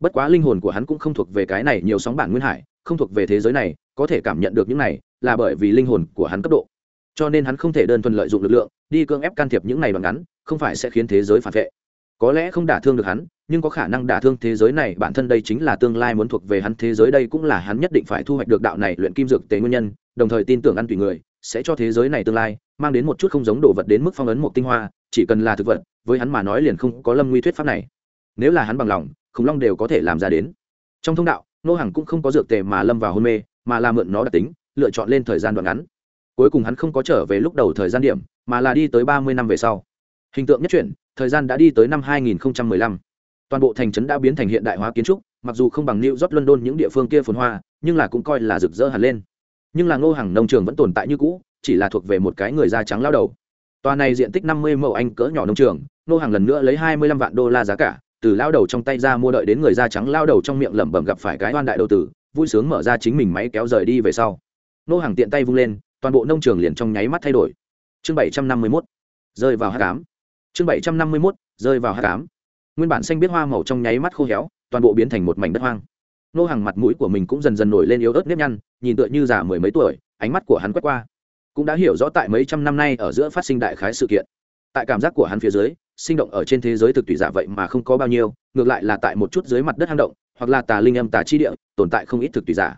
Bất quá linh hồn của hắn cũng không thuộc về cái này nhiều sóng bản nguyên hải, không thuộc về thế giới này, có thể cảm nhận được những này là bởi vì linh hồn của hắn cấp độ. Cho nên hắn không thể đơn thuần lợi dụng lực lượng, đi cưỡng ép can thiệp những này đoạn ngắn, không phải sẽ khiến thế giới phản vệ. Có lẽ không đả thương được hắn nhưng có khả năng đả thương thế giới này, bản thân đây chính là tương lai muốn thuộc về hắn, thế giới đây cũng là hắn nhất định phải thu hoạch được đạo này luyện kim dược tế nguyên nhân, đồng thời tin tưởng ăn tùy người, sẽ cho thế giới này tương lai mang đến một chút không giống đồ vật đến mức phong ấn một tinh hoa, chỉ cần là thực vật, với hắn mà nói liền không có lâm nguy thuyết pháp này. Nếu là hắn bằng lòng, khủng long đều có thể làm ra đến. Trong thông đạo, nô hàng cũng không có dược tề mà lâm vào hôn mê, mà là mượn nó đặc tính, lựa chọn lên thời gian đoạn ngắn. Cuối cùng hắn không có trở về lúc đầu thời gian điểm, mà là đi tới ba mươi năm về sau. Hình tượng nhất chuyển, thời gian đã đi tới năm 2015 toàn bộ thành trấn đã biến thành hiện đại hóa kiến trúc, mặc dù không bằng new york, london những địa phương kia phồn hoa, nhưng là cũng coi là rực rỡ hẳn lên. Nhưng là ngô hàng nông trường vẫn tồn tại như cũ, chỉ là thuộc về một cái người da trắng lao đầu. Tòa này diện tích năm mươi mẫu anh cỡ nhỏ nông trường, ngô hàng lần nữa lấy hai mươi lăm vạn đô la giá cả, từ lao đầu trong tay ra mua đợi đến người da trắng lao đầu trong miệng lẩm bẩm gặp phải cái oan đại đầu tử, vui sướng mở ra chính mình máy kéo rời đi về sau. Ngô hàng tiện tay vung lên, toàn bộ nông trường liền trong nháy mắt thay đổi. Chương bảy trăm năm mươi mốt, rơi vào hát cám. Chương bảy trăm năm mươi mốt, rơi vào hát cám nguyên bản xanh biết hoa màu trong nháy mắt khô héo, toàn bộ biến thành một mảnh đất hoang. Nô hàng mặt mũi của mình cũng dần dần nổi lên yếu ớt nếp nhăn, nhìn tựa như già mười mấy tuổi, ánh mắt của hắn quét qua. Cũng đã hiểu rõ tại mấy trăm năm nay ở giữa phát sinh đại khái sự kiện. Tại cảm giác của hắn phía dưới, sinh động ở trên thế giới thực tùy giả vậy mà không có bao nhiêu, ngược lại là tại một chút dưới mặt đất hang động, hoặc là tà linh âm tà chi địa, tồn tại không ít thực tùy giả.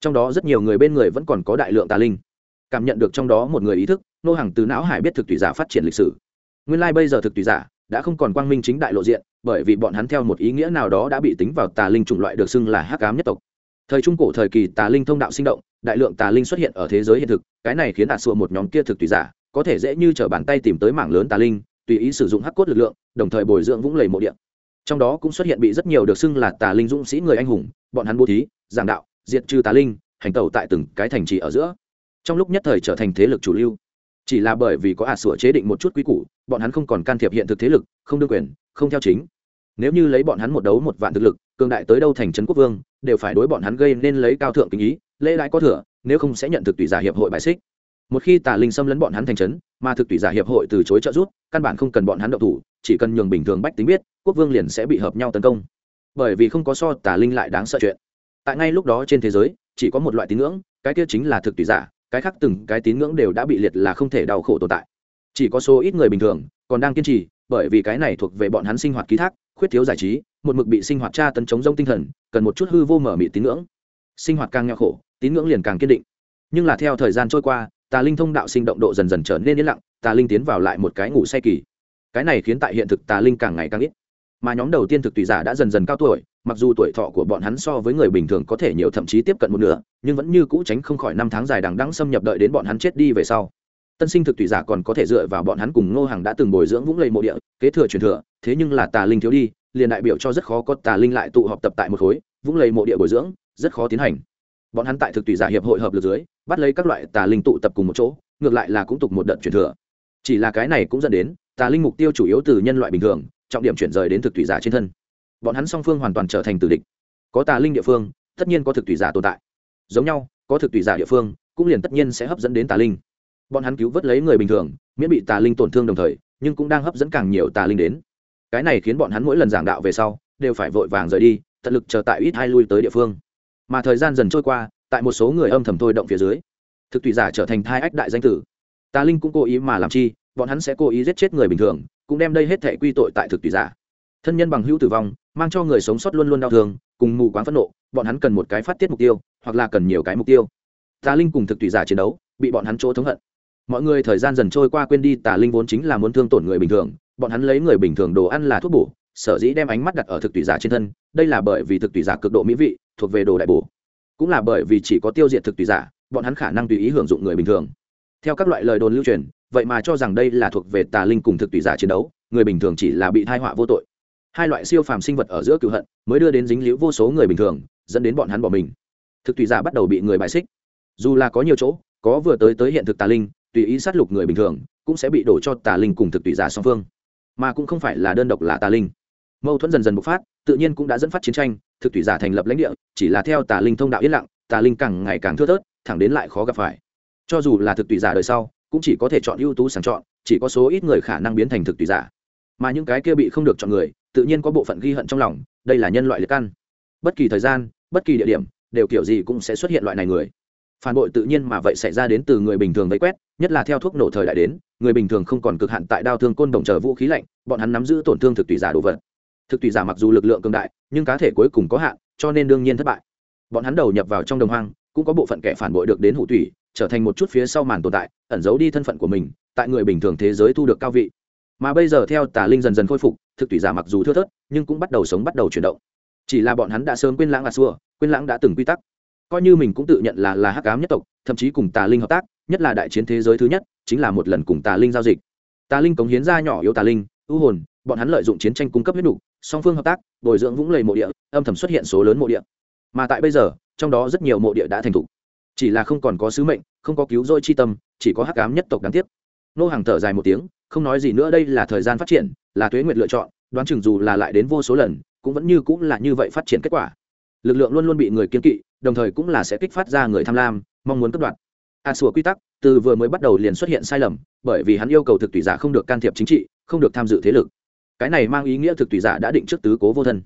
Trong đó rất nhiều người bên người vẫn còn có đại lượng tà linh. Cảm nhận được trong đó một người ý thức, nô hàng từ não hải biết thực tùy giả phát triển lịch sử. Nguyên lai、like、bây giờ thực tùy giả đã không còn quang minh chính đại lộ diện, bởi vì bọn hắn theo một ý nghĩa nào đó đã bị tính vào tà linh chủng loại được xưng là hắc ám nhất tộc. Thời trung cổ thời kỳ tà linh thông đạo sinh động, đại lượng tà linh xuất hiện ở thế giới hiện thực, cái này khiến đạt sụa một nhóm kia thực tùy giả, có thể dễ như t r ở bàn tay tìm tới mảng lớn tà linh, tùy ý sử dụng hắc cốt lực lượng, đồng thời bồi dưỡng vũng lầy mộ điện trong đó cũng xuất hiện bị rất nhiều được xưng là tà linh dũng sĩ người anh hùng, bọn hắn bố thí, giảng đạo, diệt trừ tà linh, hành tẩu tại từng cái thành trì ở giữa. Trong lúc nhất thời trở thành thế lực chủ lưu, chỉ là bởi vì có ạt sủa chế định một chút quy củ bọn hắn không còn can thiệp hiện thực thế lực, không đương quyền, không theo chính. Nếu như lấy bọn hắn một đấu một vạn thực lực, cường đại tới đâu thành trấn quốc vương, đều phải đối bọn hắn gây nên lấy cao thượng tình ý, lễ đãi có thừa, nếu không sẽ nhận thực tùy giả hiệp hội bài xích. Một khi tà linh xâm lấn bọn hắn thành trấn, mà thực tùy giả hiệp hội từ chối trợ giúp, căn bản không cần bọn hắn động thủ, chỉ cần nhường bình thường bách tính biết, quốc vương liền sẽ bị hợp nhau tấn công. Bởi vì không có so tà linh lại đáng sợ chuyện. Tại ngay lúc đó trên thế giới, chỉ có một loại tín ngưỡng, cái kia chính là thực tùy giả, cái khác từng cái tín ngưỡng đều đã bị liệt là không thể đau khổ tồn tại chỉ có số ít người bình thường còn đang kiên trì, bởi vì cái này thuộc về bọn hắn sinh hoạt ký thác, khuyết thiếu giải trí, một mực bị sinh hoạt tra tấn chống rông tinh thần, cần một chút hư vô mở mị tín ngưỡng. Sinh hoạt càng nghèo khổ, tín ngưỡng liền càng kiên định. Nhưng là theo thời gian trôi qua, tà linh thông đạo sinh động độ dần dần trở nên yên lặng, tà linh tiến vào lại một cái ngủ say kỳ. Cái này khiến tại hiện thực tà linh càng ngày càng ít. Mà nhóm đầu tiên thực tùy giả đã dần dần cao tuổi, mặc dù tuổi thọ của bọn hắn so với người bình thường có thể nhiều thậm chí tiếp cận một nửa, nhưng vẫn như cũ tránh không khỏi năm tháng dài đằng đẵng xâm nhập đợi đến bọn hắn chết đi về sau tân sinh thực tùy giả còn có thể dựa vào bọn hắn cùng ngô hàng đã từng bồi dưỡng vũng lầy mộ địa, kế thừa truyền thừa, thế nhưng là tà linh thiếu đi, liền đại biểu cho rất khó có tà linh lại tụ họp tập tại một khối, vũng lầy mộ địa bồi dưỡng, rất khó tiến hành. Bọn hắn tại thực tùy giả hiệp hội hợp lực dưới, bắt lấy các loại tà linh tụ tập cùng một chỗ, ngược lại là cũng tục một đợt truyền thừa. Chỉ là cái này cũng dẫn đến, tà linh mục tiêu chủ yếu từ nhân loại bình thường, trọng điểm chuyển rời đến thực tùy giả trên thân. Bọn hắn song phương hoàn toàn trở thành tử địch. Có tà linh địa phương, tất nhiên có thực tùy giả tồn tại. Giống nhau, có thực tùy giả địa phương, cũng liền tất nhiên sẽ hấp dẫn đến tà linh bọn hắn cứu vớt lấy người bình thường, miễn bị tà linh tổn thương đồng thời, nhưng cũng đang hấp dẫn càng nhiều tà linh đến. Cái này khiến bọn hắn mỗi lần giảng đạo về sau, đều phải vội vàng rời đi, tận lực chờ tại ít hai lui tới địa phương. Mà thời gian dần trôi qua, tại một số người âm thầm thôi động phía dưới, thực tùy giả trở thành thai ách đại danh tử. Tà linh cũng cố ý mà làm chi, bọn hắn sẽ cố ý giết chết người bình thường, cũng đem đây hết thể quy tội tại thực tùy giả. Thân nhân bằng hữu tử vong, mang cho người sống sót luôn luôn đau thương, cùng mù quáng phẫn nộ, bọn hắn cần một cái phát tiết mục tiêu, hoặc là cần nhiều cái mục tiêu. Tà linh cùng thực tùy giả chiến đấu, bị bọn hắn chỗ thống hận mọi người thời gian dần trôi qua quên đi, tà linh vốn chính là muốn thương tổn người bình thường, bọn hắn lấy người bình thường đồ ăn là thuốc bổ, sở dĩ đem ánh mắt đặt ở thực tùy giả trên thân, đây là bởi vì thực tùy giả cực độ mỹ vị, thuộc về đồ đại bổ. Cũng là bởi vì chỉ có tiêu diệt thực tùy giả, bọn hắn khả năng tùy ý hưởng dụng người bình thường. Theo các loại lời đồn lưu truyền, vậy mà cho rằng đây là thuộc về tà linh cùng thực tùy giả chiến đấu, người bình thường chỉ là bị thai họa vô tội. Hai loại siêu phàm sinh vật ở giữa cựu hận, mới đưa đến dính liễu vô số người bình thường, dẫn đến bọn hắn bỏ mình. Thực tùy giả bắt đầu bị người bại xích. Dù là có nhiều chỗ, có vừa tới tới hiện thực tà linh tùy ý sát lục người bình thường, cũng sẽ bị đổ cho tà linh cùng thực tùy giả song phương. Mà cũng không phải là đơn độc là tà linh. Mâu thuẫn dần dần bộc phát, tự nhiên cũng đã dẫn phát chiến tranh, thực tùy giả thành lập lãnh địa, chỉ là theo tà linh thông đạo yên lặng, tà linh càng ngày càng thưa thớt, thẳng đến lại khó gặp phải. Cho dù là thực tùy giả đời sau, cũng chỉ có thể chọn ưu tú sàng chọn, chỉ có số ít người khả năng biến thành thực tùy giả. Mà những cái kia bị không được chọn người, tự nhiên có bộ phận ghi hận trong lòng, đây là nhân loại liệt căn. Bất kỳ thời gian, bất kỳ địa điểm, đều kiểu gì cũng sẽ xuất hiện loại này người phản bội tự nhiên mà vậy xảy ra đến từ người bình thường vây quét nhất là theo thuốc nổ thời đại đến người bình thường không còn cực hạn tại đao thương côn đồng chờ vũ khí lạnh bọn hắn nắm giữ tổn thương thực tùy giả đồ vật. Thực tùy giả mặc dù lực lượng cường đại nhưng cá thể cuối cùng có hạn cho nên đương nhiên thất bại. Bọn hắn đầu nhập vào trong đồng hoang cũng có bộ phận kẻ phản bội được đến hủ thủy, trở thành một chút phía sau màn tồn tại ẩn giấu đi thân phận của mình tại người bình thường thế giới thu được cao vị. Mà bây giờ theo tà linh dần dần khôi phục thực tùy giả mặc dù thưa thớt nhưng cũng bắt đầu sống bắt đầu chuyển động. Chỉ là bọn hắn đã sớm quên lãng a xua quên lãng đã từng quy tắc coi như mình cũng tự nhận là là hắc ám nhất tộc thậm chí cùng tà linh hợp tác nhất là đại chiến thế giới thứ nhất chính là một lần cùng tà linh giao dịch. Tà linh cống hiến ra nhỏ yếu tà linh ưu hồn bọn hắn lợi dụng chiến tranh cung cấp huyết đủ, song phương hợp tác bồi dưỡng vũng lầy mộ địa âm thầm xuất hiện số lớn mộ địa. Mà tại bây giờ trong đó rất nhiều mộ địa đã thành thục. Chỉ là không còn có sứ mệnh không có cứu rỗi chi tâm chỉ có hắc ám nhất tộc đáng tiếc. Nô hàng thở dài một tiếng không nói gì nữa đây là thời gian phát triển là tuế nguyệt lựa chọn đoán chừng dù là lại đến vô số lần cũng vẫn như cũng là như vậy phát triển kết quả lực lượng luôn luôn bị người kiên kỵ, đồng thời cũng là sẽ kích phát ra người tham lam, mong muốn cất đoạt. À, A sùa quy tắc, từ vừa mới bắt đầu liền xuất hiện sai lầm, bởi vì hắn yêu cầu thực tùy giả không được can thiệp chính trị, không được tham dự thế lực. Cái này mang ý nghĩa thực tùy giả đã định trước tứ cố vô thân.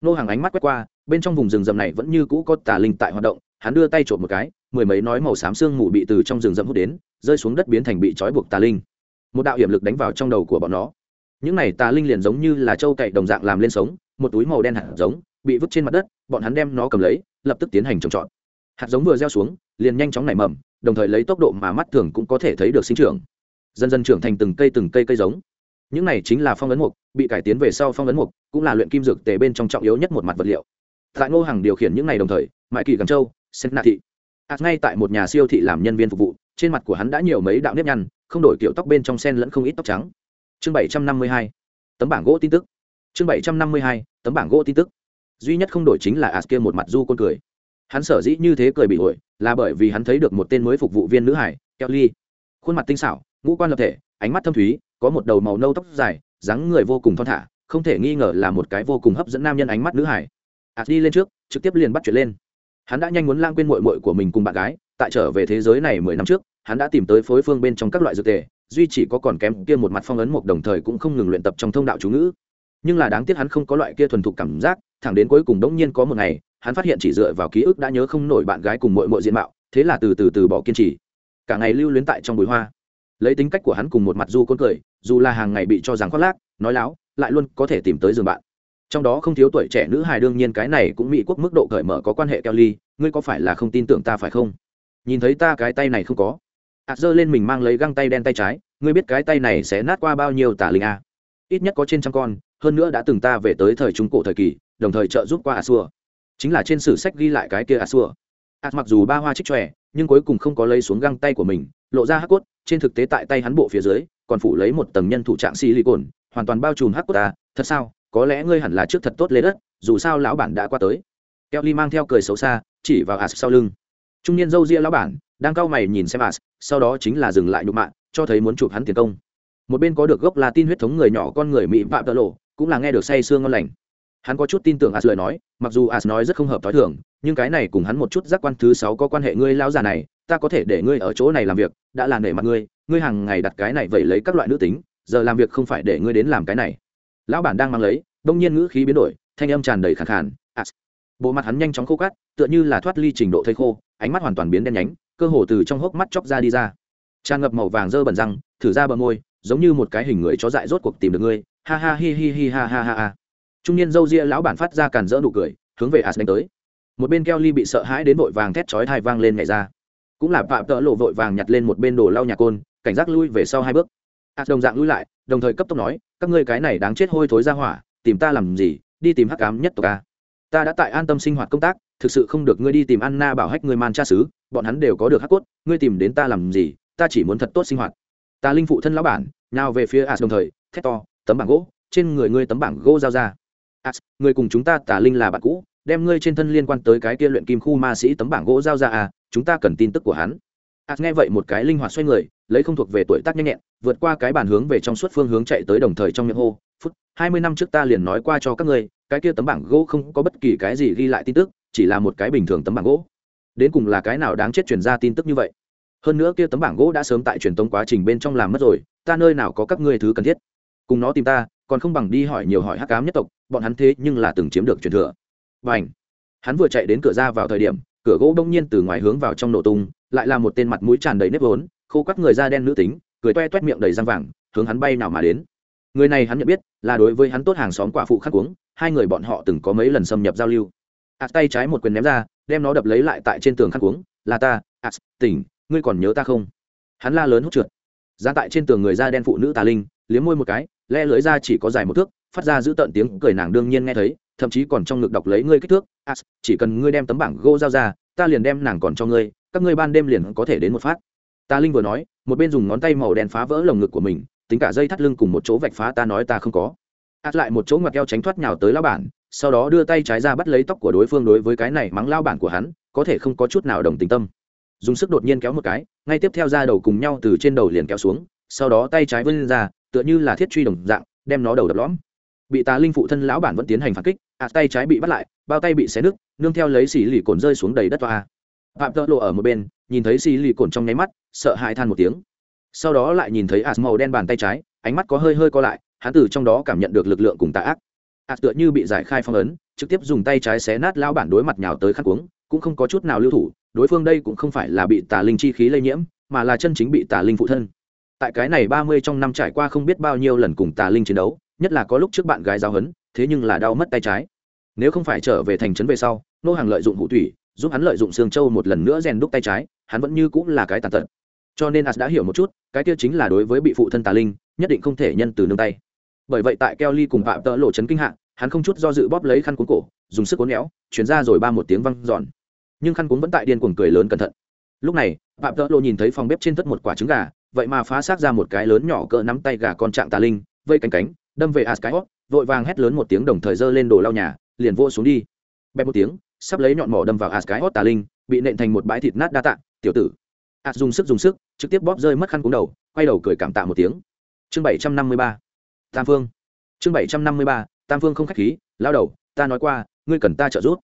Nô hàng ánh mắt quét qua, bên trong vùng rừng rậm này vẫn như cũ có tà linh tại hoạt động, hắn đưa tay trộm một cái, mười mấy nói màu xám xương mù bị từ trong rừng rậm hút đến, rơi xuống đất biến thành bị trói buộc tà linh. Một đạo hiểm lực đánh vào trong đầu của bọn nó. Những này tà linh liền giống như là trâu cậy đồng dạng làm lên sống, một túi màu đen hạt giống bị vứt trên mặt đất, bọn hắn đem nó cầm lấy, lập tức tiến hành trồng trọt. Hạt giống vừa gieo xuống, liền nhanh chóng nảy mầm, đồng thời lấy tốc độ mà mắt thường cũng có thể thấy được sinh trưởng. Dần dần trưởng thành từng cây từng cây cây giống. Những này chính là phong ấn mục, bị cải tiến về sau phong ấn mục, cũng là luyện kim dược tề bên trong trọng yếu nhất một mặt vật liệu. Tại ngô hàng điều khiển những này đồng thời mãi kỳ gần châu sen nạ thị. Ạt ngay tại một nhà siêu thị làm nhân viên phục vụ, trên mặt của hắn đã nhiều mấy đạo nếp nhăn, không đổi kiểu tóc bên trong sen lẫn không ít tóc trắng. Chương bảy trăm năm mươi hai, tấm bảng gỗ tin tức. Chương bảy trăm năm mươi hai, tấm bảng gỗ tin tức duy nhất không đổi chính là ạt kia một mặt du côn cười. Hắn sở dĩ như thế cười bị ổi là bởi vì hắn thấy được một tên mới phục vụ viên nữ hải kelly khuôn mặt tinh xảo, ngũ quan lập thể, ánh mắt thâm thúy, có một đầu màu nâu tóc dài, dáng người vô cùng thon thả, không thể nghi ngờ là một cái vô cùng hấp dẫn nam nhân ánh mắt nữ hải. Ạt đi lên trước, trực tiếp liền bắt chuyện lên. Hắn đã nhanh muốn lang quên mội mội của mình cùng bạn gái, tại trở về thế giới này mười năm trước, hắn đã tìm tới phối phương bên trong các loại dược tề, duy chỉ có còn kém kia một mặt phong ấn một đồng thời cũng không ngừng luyện tập trong thông đạo chú ngữ nhưng là đáng tiếc hắn không có loại kia thuần thục cảm giác, thẳng đến cuối cùng đống nhiên có một ngày, hắn phát hiện chỉ dựa vào ký ức đã nhớ không nổi bạn gái cùng mội mội diện mạo, thế là từ từ từ bỏ kiên trì. Cả ngày lưu luyến tại trong bụi hoa. Lấy tính cách của hắn cùng một mặt du côn cười, dù là hàng ngày bị cho rằng khoác lác, nói láo, lại luôn có thể tìm tới giường bạn. Trong đó không thiếu tuổi trẻ nữ hài đương nhiên cái này cũng mỹ quốc mức độ cởi mở có quan hệ keo ly, ngươi có phải là không tin tưởng ta phải không? Nhìn thấy ta cái tay này không có. Ạt giơ lên mình mang lấy găng tay đen tay trái, ngươi biết cái tay này sẽ nát qua bao nhiêu tả linh a? Ít nhất có trên trăm con hơn nữa đã từng ta về tới thời trung cổ thời kỳ, đồng thời trợ giúp qua a xua. Chính là trên sử sách ghi lại cái kia a xua. A mặc dù ba hoa trích tròe, nhưng cuối cùng không có lấy xuống găng tay của mình, lộ ra hắc cốt, trên thực tế tại tay hắn bộ phía dưới, còn phủ lấy một tầng nhân thủ trạng xì lì cồn, hoàn toàn bao trùm hắc cốt ta. Thật sao? Có lẽ ngươi hẳn là trước thật tốt lấy đất, dù sao lão bản đã qua tới. Kelly mang theo cười xấu xa, chỉ vào as sau lưng. Trung niên dâu ria lão bản, đang cau mày nhìn xem as sau đó chính là dừng lại nhục mạ, cho thấy muốn chụp hắn tiền công. Một bên có được gốc là tin huyết thống người nhỏ con người mỹ phạm tợ lộ cũng là nghe được say sương ngon lành. Hắn có chút tin tưởng as lời nói mặc dù as nói rất không hợp t h i thường nhưng cái này cùng hắn một chút giác quan thứ sáu có quan hệ ngươi lao già này ta có thể để ngươi ở chỗ này làm việc đã là nể mặt ngươi ngươi hàng ngày đặt cái này vậy lấy các loại nữ tính giờ làm việc không phải để ngươi đến làm cái này. Lão bản đang mang lấy đông nhiên ngữ khí biến đổi thanh âm tràn đầy khẳng khàn as. Bộ mặt hắn nhanh chóng khô cát, tựa như là thoát ly trình độ thây khô ánh mắt hoàn toàn biến đen nhánh cơ hồ từ trong hốc mắt chóc ra đi ra. Tràn ngập màu vàng dơ bẩn răng thử ra bờ môi giống như một cái hình người chó dại rốt cuộc tìm được ngươi ha ha hi hi hi ha ha ha ha. Trung niên dâu ria lão bản phát ra càn rỡ nụ cười, hướng về as đánh tới. Một bên keo ly bị sợ hãi đến vội vàng thét chói thai vang lên nhảy ra. Cũng là phạm tợ lộ vội vàng nhặt lên một bên đồ lau nhà côn, cảnh giác lui về sau hai bước. As đồng dạng lui lại, đồng thời cấp tốc nói, các ngươi cái này đáng chết hôi thối ra hỏa, tìm ta làm gì? Đi tìm hắc cám nhất tộc ta ta đã tại an tâm sinh hoạt công tác, thực sự không được ngươi đi tìm anna bảo hách ngươi man cha xứ, bọn hắn đều có được hắc cốt, ngươi tìm đến ta làm gì? Ta chỉ muốn thật tốt sinh hoạt. Ta linh phụ thân lão bản, nào về phía as đồng thời, thét to tấm bảng gỗ trên người ngươi tấm bảng gỗ giao ra. À, người cùng chúng ta tà linh là bạn cũ đem ngươi trên thân liên quan tới cái kia luyện kim khu ma sĩ tấm bảng gỗ giao ra à chúng ta cần tin tức của hắn. À, nghe vậy một cái linh hoạt xoay người lấy không thuộc về tuổi tác nhanh nhẹn vượt qua cái bản hướng về trong suốt phương hướng chạy tới đồng thời trong miệng hô phút hai mươi năm trước ta liền nói qua cho các ngươi cái kia tấm bảng gỗ không có bất kỳ cái gì ghi lại tin tức chỉ là một cái bình thường tấm bảng gỗ. Đến cùng là cái nào đáng chết truyền ra tin tức như vậy? Hơn nữa kia tấm bảng gỗ đã sớm tại truyền tống quá trình bên trong làm mất rồi ta nơi nào có các ngươi thứ cần thiết? Cùng nó tìm ta, còn không bằng đi hỏi nhiều hỏi hắc cám nhất tộc, bọn hắn thế nhưng là từng chiếm được truyền thừa. Và ảnh hắn vừa chạy đến cửa ra vào thời điểm, cửa gỗ đông nhiên từ ngoài hướng vào trong nổ tung, lại là một tên mặt mũi tràn đầy nếp vốn, khô quắt người da đen nữ tính, cười toe toét miệng đầy răng vàng, hướng hắn bay nào mà đến. Người này hắn nhận biết, là đối với hắn tốt hàng xóm quả phụ khắc uống, hai người bọn họ từng có mấy lần xâm nhập giao lưu. Ạt tay trái một quyền ném ra, đem nó đập lấy lại tại trên tường khắc uống, là ta ạt tỉnh, ngươi còn nhớ ta không? Hắn la lớn hút trượt. Ra tại trên tường người da đen phụ nữ tà linh, liếm môi một cái le lưới ra chỉ có dài một thước, phát ra giữ tận tiếng cười nàng đương nhiên nghe thấy, thậm chí còn trong ngực đọc lấy ngươi kích thước. As chỉ cần ngươi đem tấm bảng gỗ giao ra, ta liền đem nàng còn cho ngươi, các ngươi ban đêm liền có thể đến một phát. Ta linh vừa nói, một bên dùng ngón tay màu đen phá vỡ lồng ngực của mình, tính cả dây thắt lưng cùng một chỗ vạch phá ta nói ta không có. Át lại một chỗ ngoặt eo tránh thoát nhào tới lao bản, sau đó đưa tay trái ra bắt lấy tóc của đối phương đối với cái này mắng lao bản của hắn, có thể không có chút nào đồng tình tâm. Dùng sức đột nhiên kéo một cái, ngay tiếp theo ra đầu cùng nhau từ trên đầu liền kéo xuống, sau đó tay trái vươn ra tựa như là thiết truy đồng dạng, đem nó đầu đập lõm. Bị tà linh phụ thân lão bản vẫn tiến hành phản kích ạt tay trái bị bắt lại, bao tay bị xé nứt, nương theo lấy xì lì cồn rơi xuống đầy đất toa phạm tợ lộ ở một bên, nhìn thấy xì lì cồn trong nháy mắt, sợ hãi than một tiếng. Sau đó lại nhìn thấy ạ, màu đen bàn tay trái, ánh mắt có hơi hơi co lại, hắn từ trong đó cảm nhận được lực lượng cùng tà ác. Ạ, tựa như bị giải khai phong ấn, trực tiếp dùng tay trái xé nát lão bản đối mặt nhào tới khăn cuống, cũng không có chút nào lưu thủ, đối phương đây cũng không phải là bị tà linh chi khí lây nhiễm, mà là chân chính bị tà linh phụ thân tại cái này ba mươi trong năm trải qua không biết bao nhiêu lần cùng tà linh chiến đấu, nhất là có lúc trước bạn gái giao hấn thế nhưng là đau mất tay trái. Nếu không phải trở về thành trấn về sau, nô hàng lợi dụng hụ thủy, giúp hắn lợi dụng xương châu một lần nữa rèn đúc tay trái, hắn vẫn như cũng là cái tàn tật. Cho nên as đã hiểu một chút, cái kia chính là đối với bị phụ thân tà linh, nhất định không thể nhân từ nương tay. Bởi vậy tại keo ly cùng phạm tợ lộ chấn kinh hạ, hắn không chút do dự bóp lấy khăn cuốn cổ, dùng sức cuốn éo, chuyển ra rồi ba một tiếng văng giòn nhưng khăn cuốn vẫn tại điên cuồng cười lớn cẩn thận. Lúc này, phạm tợ lộ nhìn thấy phòng bếp trên tất một quả trứng gà vậy mà phá xác ra một cái lớn nhỏ cỡ nắm tay gà con trạng tà linh, vây cánh cánh, đâm về as cái hót vội vàng hét lớn một tiếng đồng thời giơ lên đồ lau nhà, liền vô xuống đi. Bẹp một tiếng, sắp lấy nhọn mỏ đâm vào as cái hót tà linh, bị nện thành một bãi thịt nát đa tạ tiểu tử. As dùng sức dùng sức, trực tiếp bóp rơi mất khăn cúng đầu, quay đầu cười cảm tạ một tiếng. Chương bảy trăm năm mươi ba, tam phương. Chương bảy trăm năm mươi ba, tam phương không khách khí, lao đầu, ta nói qua, ngươi cần ta trợ giúp.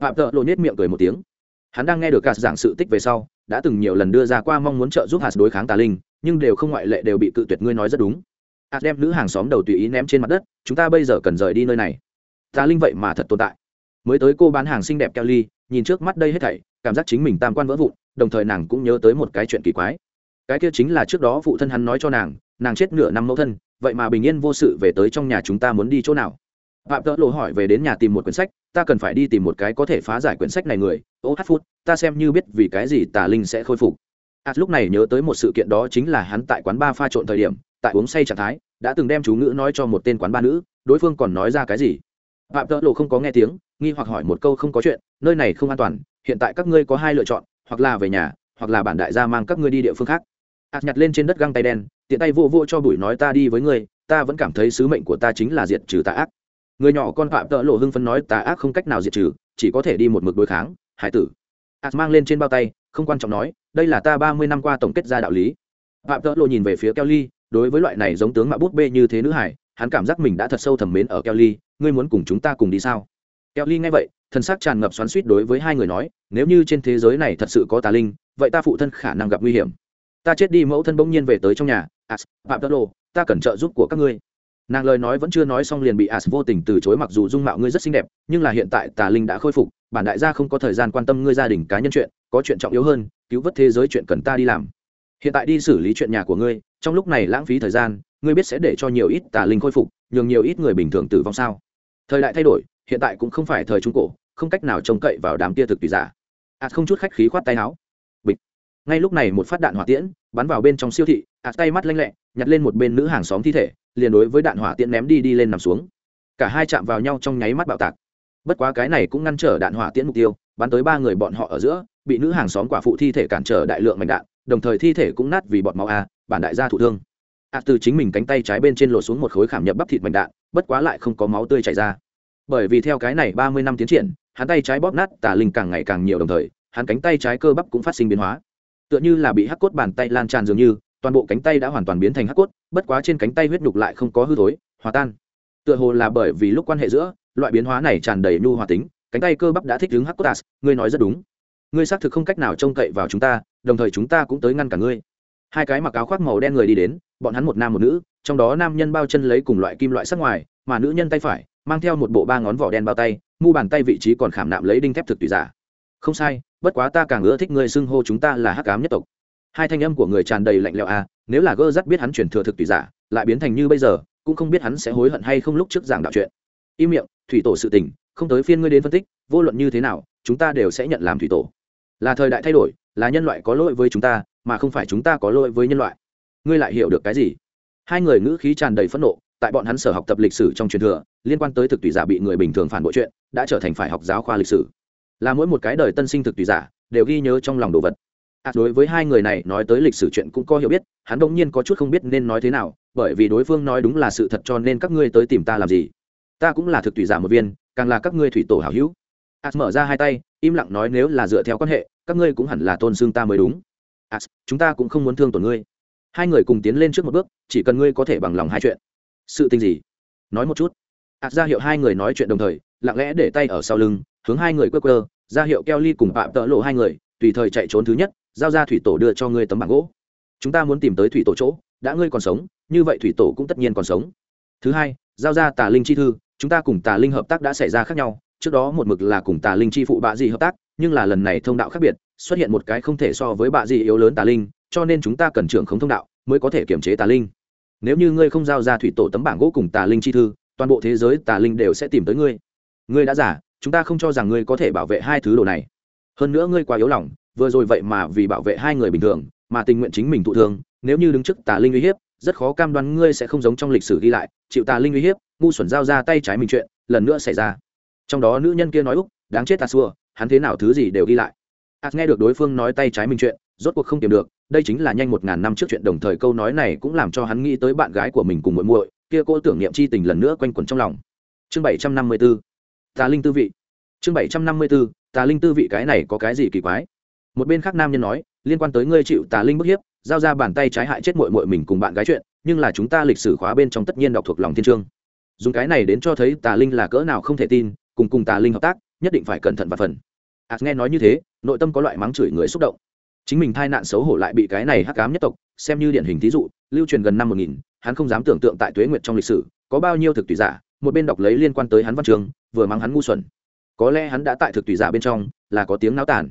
Phạm tợ lộ nhét miệng cười một tiếng. Hắn đang nghe được gạt giảng sự tích về sau, đã từng nhiều lần đưa ra qua mong muốn trợ giúp hạt đối kháng tà linh nhưng đều không ngoại lệ đều bị cự tuyệt ngươi nói rất đúng. Hạt đem nữ hàng xóm đầu tùy ý ném trên mặt đất, chúng ta bây giờ cần rời đi nơi này. Tà linh vậy mà thật tồn tại. Mới tới cô bán hàng xinh đẹp kelly, nhìn trước mắt đây hết thảy, cảm giác chính mình tam quan vỡ vụn, đồng thời nàng cũng nhớ tới một cái chuyện kỳ quái. Cái kia chính là trước đó phụ thân hắn nói cho nàng nàng chết nửa năm mẫu thân, vậy mà bình yên vô sự về tới trong nhà chúng ta muốn đi chỗ nào? Phạm tợ lộ hỏi về đến nhà tìm một quyển sách, ta cần phải đi tìm một cái có thể phá giải quyển sách này người. Ô hát phút, ta xem như biết vì cái gì tà linh sẽ khôi phục à, lúc này nhớ tới một sự kiện đó chính là hắn tại quán ba pha trộn thời điểm tại uống say trạng thái đã từng đem chú ngữ nói cho một tên quán ba nữ đối phương còn nói ra cái gì? Phạm tợ lộ không có nghe tiếng nghi hoặc hỏi một câu không có chuyện nơi này không an toàn hiện tại các ngươi có hai lựa chọn hoặc là về nhà hoặc là bản đại gia mang các ngươi đi địa phương khác. Ạt nhặt lên trên đất găng tay đen tiện tay vô vô cho bụi nói ta đi với ngươi ta vẫn cảm thấy sứ mệnh của ta chính là diệt trừ tà ác. Người nhỏ con phạm tợ lộ hưng phấn nói tà ác không cách nào diệt trừ chỉ có thể đi một mực đối kháng hải tử. Ạt mang lên trên bao tay không quan trọng nói đây là ta ba mươi năm qua tổng kết ra đạo lý. Phạm tợ lộ nhìn về phía kelly, đối với loại này giống tướng Mạ bút bê như thế nữ hải, hắn cảm giác mình đã thật sâu thầm mến ở kelly, ngươi muốn cùng chúng ta cùng đi sao? Kelly nghe vậy thân xác tràn ngập xoắn suýt đối với hai người nói, nếu như trên thế giới này thật sự có tà linh, vậy ta phụ thân khả năng gặp nguy hiểm. Ta chết đi mẫu thân bỗng nhiên về tới trong nhà. As, phạm tợ lộ ta cần trợ giúp của các ngươi. Nàng lời nói vẫn chưa nói xong liền bị as vô tình từ chối mặc dù dung mạo ngươi rất xinh đẹp, nhưng là hiện tại tà linh đã khôi phục, bản đại gia không có thời gian quan tâm ngươi gia đình cá nhân chuyện có chuyện trọng yếu hơn, cứu vớt thế giới chuyện cần ta đi làm. Hiện tại đi xử lý chuyện nhà của ngươi, trong lúc này lãng phí thời gian, ngươi biết sẽ để cho nhiều ít tà linh khôi phục, nhường nhiều ít người bình thường tử vong sao? Thời đại thay đổi, hiện tại cũng không phải thời trung cổ, không cách nào trông cậy vào đám tia thực tùy giả. Ạt không chút khách khí khoát tay áo. Bịch. Ngay lúc này một phát đạn hỏa tiễn bắn vào bên trong siêu thị, ạt tay mắt lanh lẹ, nhặt lên một bên nữ hàng xóm thi thể, liền đối với đạn hỏa tiễn ném đi đi lên nằm xuống. Cả hai chạm vào nhau trong nháy mắt bạo tạc. Bất quá cái này cũng ngăn trở đạn hỏa tiễn mục tiêu, bắn tới ba người bọn họ ở giữa bị nữ hàng xóm quả phụ thi thể cản trở đại lượng mảnh đạn, đồng thời thi thể cũng nát vì bọt máu a, bản đại gia thụ thương. A từ chính mình cánh tay trái bên trên lột xuống một khối khảm nhập bắp thịt mảnh đạn, bất quá lại không có máu tươi chảy ra. Bởi vì theo cái này ba mươi năm tiến triển, hắn tay trái bóp nát tà linh càng ngày càng nhiều đồng thời, hắn cánh tay trái cơ bắp cũng phát sinh biến hóa. Tựa như là bị hắc cốt bàn tay lan tràn dường như, toàn bộ cánh tay đã hoàn toàn biến thành hắc cốt, bất quá trên cánh tay huyết nhục lại không có hư thối, hòa tan. Tựa hồ là bởi vì lúc quan hệ giữa, loại biến hóa này tràn đầy nhu hòa tính, cánh tay cơ bắp đã thích ứng hắc cốt tas ngươi nói rất đúng ngươi xác thực không cách nào trông cậy vào chúng ta đồng thời chúng ta cũng tới ngăn cả ngươi. Hai cái mặc áo khoác màu đen người đi đến bọn hắn một nam một nữ trong đó nam nhân bao chân lấy cùng loại kim loại sắc ngoài mà nữ nhân tay phải mang theo một bộ ba ngón vỏ đen bao tay mu bàn tay vị trí còn khảm nạm lấy đinh thép thực tùy giả. Không sai bất quá ta càng ưa thích ngươi xưng hô chúng ta là hắc ám nhất tộc. Hai thanh âm của người tràn đầy lạnh lẽo à, nếu là gơ dắt biết hắn chuyển thừa thực tùy giả lại biến thành như bây giờ cũng không biết hắn sẽ hối hận hay không lúc trước giảng đạo chuyện. Im miệng thủy tổ sự tình không tới phiên ngươi đến phân tích vô luận như thế nào chúng ta đều sẽ nhận làm thủy tổ là thời đại thay đổi là nhân loại có lỗi với chúng ta mà không phải chúng ta có lỗi với nhân loại. Ngươi lại hiểu được cái gì? Hai người ngữ khí tràn đầy phẫn nộ tại bọn hắn sở học tập lịch sử trong truyền thừa liên quan tới thực tùy giả bị người bình thường phản bội chuyện đã trở thành phải học giáo khoa lịch sử. Là mỗi một cái đời tân sinh thực tùy giả đều ghi nhớ trong lòng đồ vật. À, đối với hai người này nói tới lịch sử chuyện cũng có hiểu biết hắn đông nhiên có chút không biết nên nói thế nào bởi vì đối phương nói đúng là sự thật cho nên các ngươi tới tìm ta làm gì. Ta cũng là thực tùy giả một viên càng là các ngươi thủy tổ hảo hữu as mở ra hai tay, im lặng nói nếu là dựa theo quan hệ, các ngươi cũng hẳn là tôn xương ta mới đúng. As, chúng ta cũng không muốn thương tổn ngươi. Hai người cùng tiến lên trước một bước, chỉ cần ngươi có thể bằng lòng hai chuyện. Sự tình gì? Nói một chút. As ra hiệu hai người nói chuyện đồng thời, lặng lẽ để tay ở sau lưng, hướng hai người quơ quơ, ra hiệu keo ly cùng phạm tợ lộ hai người, tùy thời chạy trốn thứ nhất, giao ra thủy tổ đưa cho ngươi tấm bảng gỗ. Chúng ta muốn tìm tới thủy tổ chỗ, đã ngươi còn sống, như vậy thủy tổ cũng tất nhiên còn sống. Thứ hai, giao ra tà linh chi thư, chúng ta cùng tà linh hợp tác đã xảy ra khác nhau trước đó một mực là cùng tà linh chi phụ bạ dị hợp tác, nhưng là lần này thông đạo khác biệt, xuất hiện một cái không thể so với bạ dị yếu lớn tà linh, cho nên chúng ta cần trưởng khống thông đạo, mới có thể kiểm chế tà linh. Nếu như ngươi không giao ra thủy tổ tấm bảng gỗ cùng tà linh chi thư, toàn bộ thế giới tà linh đều sẽ tìm tới ngươi. Ngươi đã giả, chúng ta không cho rằng ngươi có thể bảo vệ hai thứ đồ này. Hơn nữa ngươi quá yếu lòng, vừa rồi vậy mà vì bảo vệ hai người bình thường, mà tình nguyện chính mình thụ thương, nếu như đứng trước tà linh uy hiếp, rất khó cam đoan ngươi sẽ không giống trong lịch sử ghi lại, chịu tà linh uy hiếp, ngu xuẩn giao ra tay trái mình chuyện, lần nữa xảy ra trong đó nữ nhân kia nói úc, đáng chết ta xua, hắn thế nào thứ gì đều ghi lại. Ạt nghe được đối phương nói tay trái mình chuyện, rốt cuộc không tìm được, đây chính là nhanh một ngàn năm trước chuyện đồng thời câu nói này cũng làm cho hắn nghĩ tới bạn gái của mình cùng muội muội, kia cô tưởng niệm chi tình lần nữa quanh quẩn trong lòng. Chương bảy trăm năm mươi 754 tà linh tư vị. Chương bảy trăm năm mươi 754 tà linh tư vị cái này có cái gì kỳ quái? Một bên khác nam nhân nói, liên quan tới ngươi chịu tà linh bức hiếp, giao ra bàn tay trái hại chết muội muội mình cùng bạn gái chuyện, nhưng là chúng ta lịch sử khóa bên trong tất nhiên đọc thuộc lòng thiên trương dùng cái này đến cho thấy tà linh là cỡ nào không thể tin cùng cùng tà linh hợp tác, nhất định phải cẩn thận và phần. Ạt nghe nói như thế, nội tâm có loại mắng chửi người xúc động. Chính mình thai nạn xấu hổ lại bị cái này hắc cám nhất tộc, xem như điển hình thí dụ, lưu truyền gần năm một nghìn, hắn không dám tưởng tượng tại tuế nguyệt trong lịch sử, có bao nhiêu thực tùy giả, một bên đọc lấy liên quan tới hắn văn trường vừa mắng hắn ngu xuẩn. Có lẽ hắn đã tại thực tùy giả bên trong, là có tiếng náo tàn.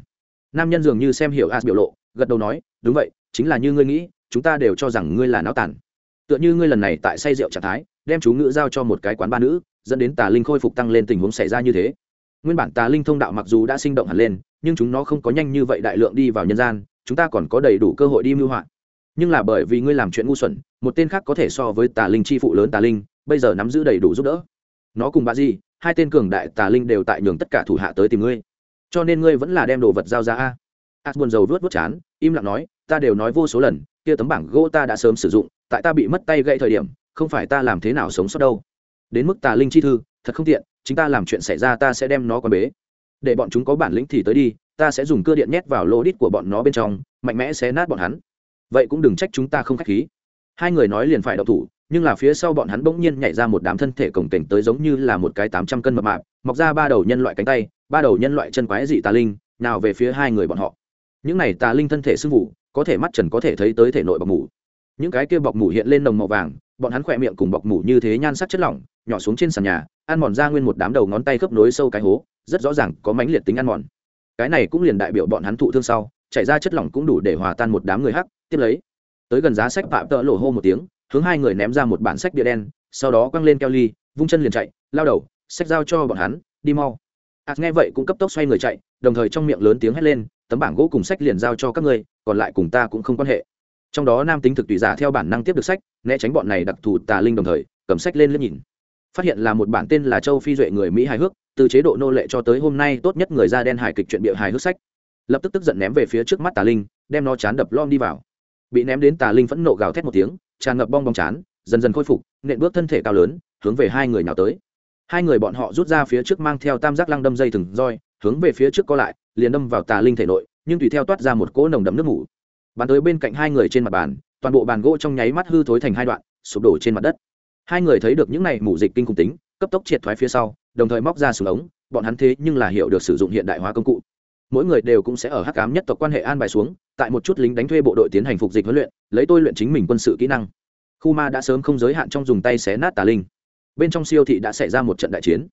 Nam nhân dường như xem hiểu as biểu lộ, gật đầu nói, đúng vậy, chính là như ngươi nghĩ, chúng ta đều cho rằng ngươi là náo tàn. Tựa như ngươi lần này tại say rượu trạng thái, đem chú ngữ giao cho một cái quán ba nữ dẫn đến tà linh khôi phục tăng lên tình huống xảy ra như thế. Nguyên bản tà linh thông đạo mặc dù đã sinh động hẳn lên, nhưng chúng nó không có nhanh như vậy đại lượng đi vào nhân gian, chúng ta còn có đầy đủ cơ hội đi mưu hoạn nhưng là bởi vì ngươi làm chuyện ngu xuẩn, một tên khác có thể so với tà linh chi phụ lớn tà linh, bây giờ nắm giữ đầy đủ giúp đỡ. Nó cùng bà di hai tên cường đại tà linh đều tại nhường tất cả thủ hạ tới tìm ngươi. Cho nên ngươi vẫn là đem đồ vật giao ra a. Ạt buồn dầu vớt vớt chán, im lặng nói, ta đều nói vô số lần, kia tấm bảng gỗ ta đã sớm sử dụng, tại ta bị mất tay gãy thời điểm, không phải ta làm thế nào sống sót đâu đến mức tà linh chi thư, thật không tiện, chính ta làm chuyện xảy ra ta sẽ đem nó qua bế. Để bọn chúng có bản lĩnh thì tới đi, ta sẽ dùng cưa điện nhét vào lô đít của bọn nó bên trong, mạnh mẽ xé nát bọn hắn. Vậy cũng đừng trách chúng ta không k h á c h khí. Hai người nói liền phải đậu thủ, nhưng là phía sau bọn hắn bỗng nhiên nhảy ra một đám thân thể cổng cảnh tới giống như là một cái tám trăm cân mập mạp, mọc ra ba đầu nhân loại cánh tay, ba đầu nhân loại chân quái dị tà linh, nào về phía hai người bọn họ. Những này tà linh thân thể sưng vụ, có thể mắt trần có thể thấy tới thể nội bọc mủ những cái kia bọc mủ hiện lên nồng màu vàng, bọn hắn khỏe miệng cùng bọc mủ như thế nhan sắc chất lỏng, nhỏ xuống trên sàn nhà, ăn mòn ra nguyên một đám đầu ngón tay khớp nối sâu cái hố, rất rõ ràng có mánh liệt tính ăn mòn. Cái này cũng liền đại biểu bọn hắn thụ thương sau, chảy ra chất lỏng cũng đủ để hòa tan một đám người hắc, tiếp lấy. Tới gần giá sách phạm tợ lộ hô một tiếng, hướng hai người ném ra một bản sách bia đen, sau đó quăng lên keo ly, vung chân liền chạy, lao đầu, sách giao cho bọn hắn, đi mau. Ạt nghe vậy cũng cấp tốc xoay người chạy, đồng thời trong miệng lớn tiếng hét lên, tấm bảng gỗ cùng sách liền giao cho các ngươi, còn lại cùng ta cũng không quan hệ trong đó nam tính thực tùy giả theo bản năng tiếp được sách, né tránh bọn này đặc thù tà linh đồng thời, cầm sách lên liếc nhìn. Phát hiện là một bản tên là châu phi duệ người mỹ hài hước, từ chế độ nô lệ cho tới hôm nay tốt nhất người da đen hài kịch chuyện bịa hài hước sách. Lập tức tức giận ném về phía trước mắt tà linh, đem nó chán đập lom đi vào. Bị ném đến tà linh phẫn nộ gào thét một tiếng, tràn ngập bong bong chán, dần dần khôi phục, nện bước thân thể cao lớn, hướng về hai người nào tới. Hai người bọn họ rút ra phía trước mang theo tam giác lăng đâm dây thừng roi, hướng về phía trước co lại, liền đâm vào tà linh thể nội, nhưng tùy theo toát ra một cỗ nồng đậm nước mũi bắn tới bên cạnh hai người trên mặt bàn, toàn bộ bàn gỗ trong nháy mắt hư thối thành hai đoạn, sụp đổ trên mặt đất. Hai người thấy được những này mủ dịch kinh khủng tính, cấp tốc triệt thoái phía sau, đồng thời móc ra súng ống, bọn hắn thế nhưng là hiểu được sử dụng hiện đại hóa công cụ. Mỗi người đều cũng sẽ ở hắc cám nhất tộc quan hệ an bài xuống, tại một chút lính đánh thuê bộ đội tiến hành phục dịch huấn luyện, lấy tôi luyện chính mình quân sự kỹ năng. Khu ma đã sớm không giới hạn trong dùng tay xé nát tà linh. Bên trong siêu thị đã xảy ra một trận đại chiến.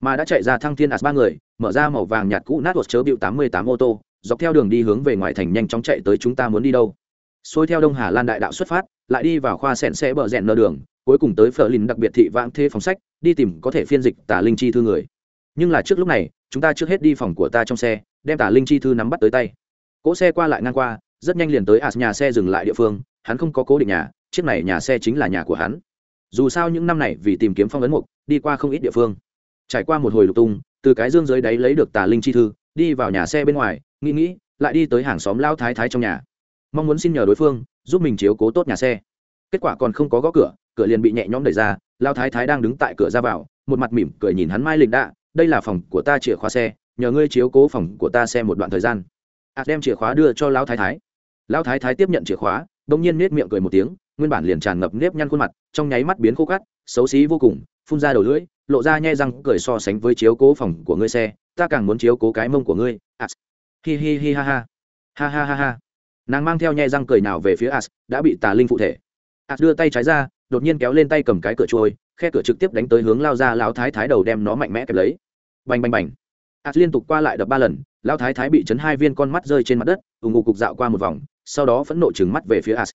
Mà đã chạy ra thăng thiên ạt ba người, mở ra màu vàng nhạt cũ nát hột chớ bịu tám mươi tám ô tô dọc theo đường đi hướng về ngoài thành nhanh chóng chạy tới chúng ta muốn đi đâu. Xuôi theo đông hà lan đại đạo xuất phát, lại đi vào khoa sẹn xe bờ rẽn nơ đường, cuối cùng tới phở lìn đặc biệt thị vãng thế phòng sách, đi tìm có thể phiên dịch tả linh chi thư người. Nhưng là trước lúc này, chúng ta trước hết đi phòng của ta trong xe, đem tả linh chi thư nắm bắt tới tay. Cỗ xe qua lại ngang qua, rất nhanh liền tới as nhà xe dừng lại địa phương, hắn không có cố định nhà, chiếc này nhà xe chính là nhà của hắn. Dù sao những năm này vì tìm kiếm phong ấn mục, đi qua không ít địa phương. Trải qua một hồi lục tung, từ cái dương dưới đáy lấy được tà linh chi thư, đi vào nhà xe bên ngoài nghĩ nghĩ lại đi tới hàng xóm lao thái thái trong nhà. Mong muốn xin nhờ đối phương giúp mình chiếu cố tốt nhà xe. Kết quả còn không có gõ cửa cửa liền bị nhẹ nhõm đẩy ra lao thái thái đang đứng tại cửa ra vào một mặt mỉm cười nhìn hắn mai lịnh đạ đây là phòng của ta chìa khóa xe nhờ ngươi chiếu cố phòng của ta xe một đoạn thời gian. Ạt đem chìa khóa đưa cho lão thái thái. Lão thái thái tiếp nhận chìa khóa đ ỗ n g nhiên nết miệng cười một tiếng nguyên bản liền tràn ngập nếp nhăn khuôn mặt trong nháy mắt biến khô cắt xấu xí vô cùng phun ra đầu lưỡi lộ ra nhai răng cười so sánh với chiếu cố phòng của ngươi xe ta càng muốn chiếu cố cái mông của ngươi. À, hi hi hi, ha ha. Ha ha ha ha. Nàng mang theo nhai răng cười nào về phía as, đã bị tà linh phụ thể. As đưa tay trái ra, đột nhiên kéo lên tay cầm cái cửa trôi, khe cửa trực tiếp đánh tới hướng lao ra lão thái thái đầu đem nó mạnh mẽ kẹp lấy. Bành bành bành. As liên tục qua lại đập ba lần lao thái thái bị chấn hai viên con mắt rơi trên mặt đất ủng ngục cục dạo qua một vòng, sau đó phẫn nộ trừng mắt về phía as.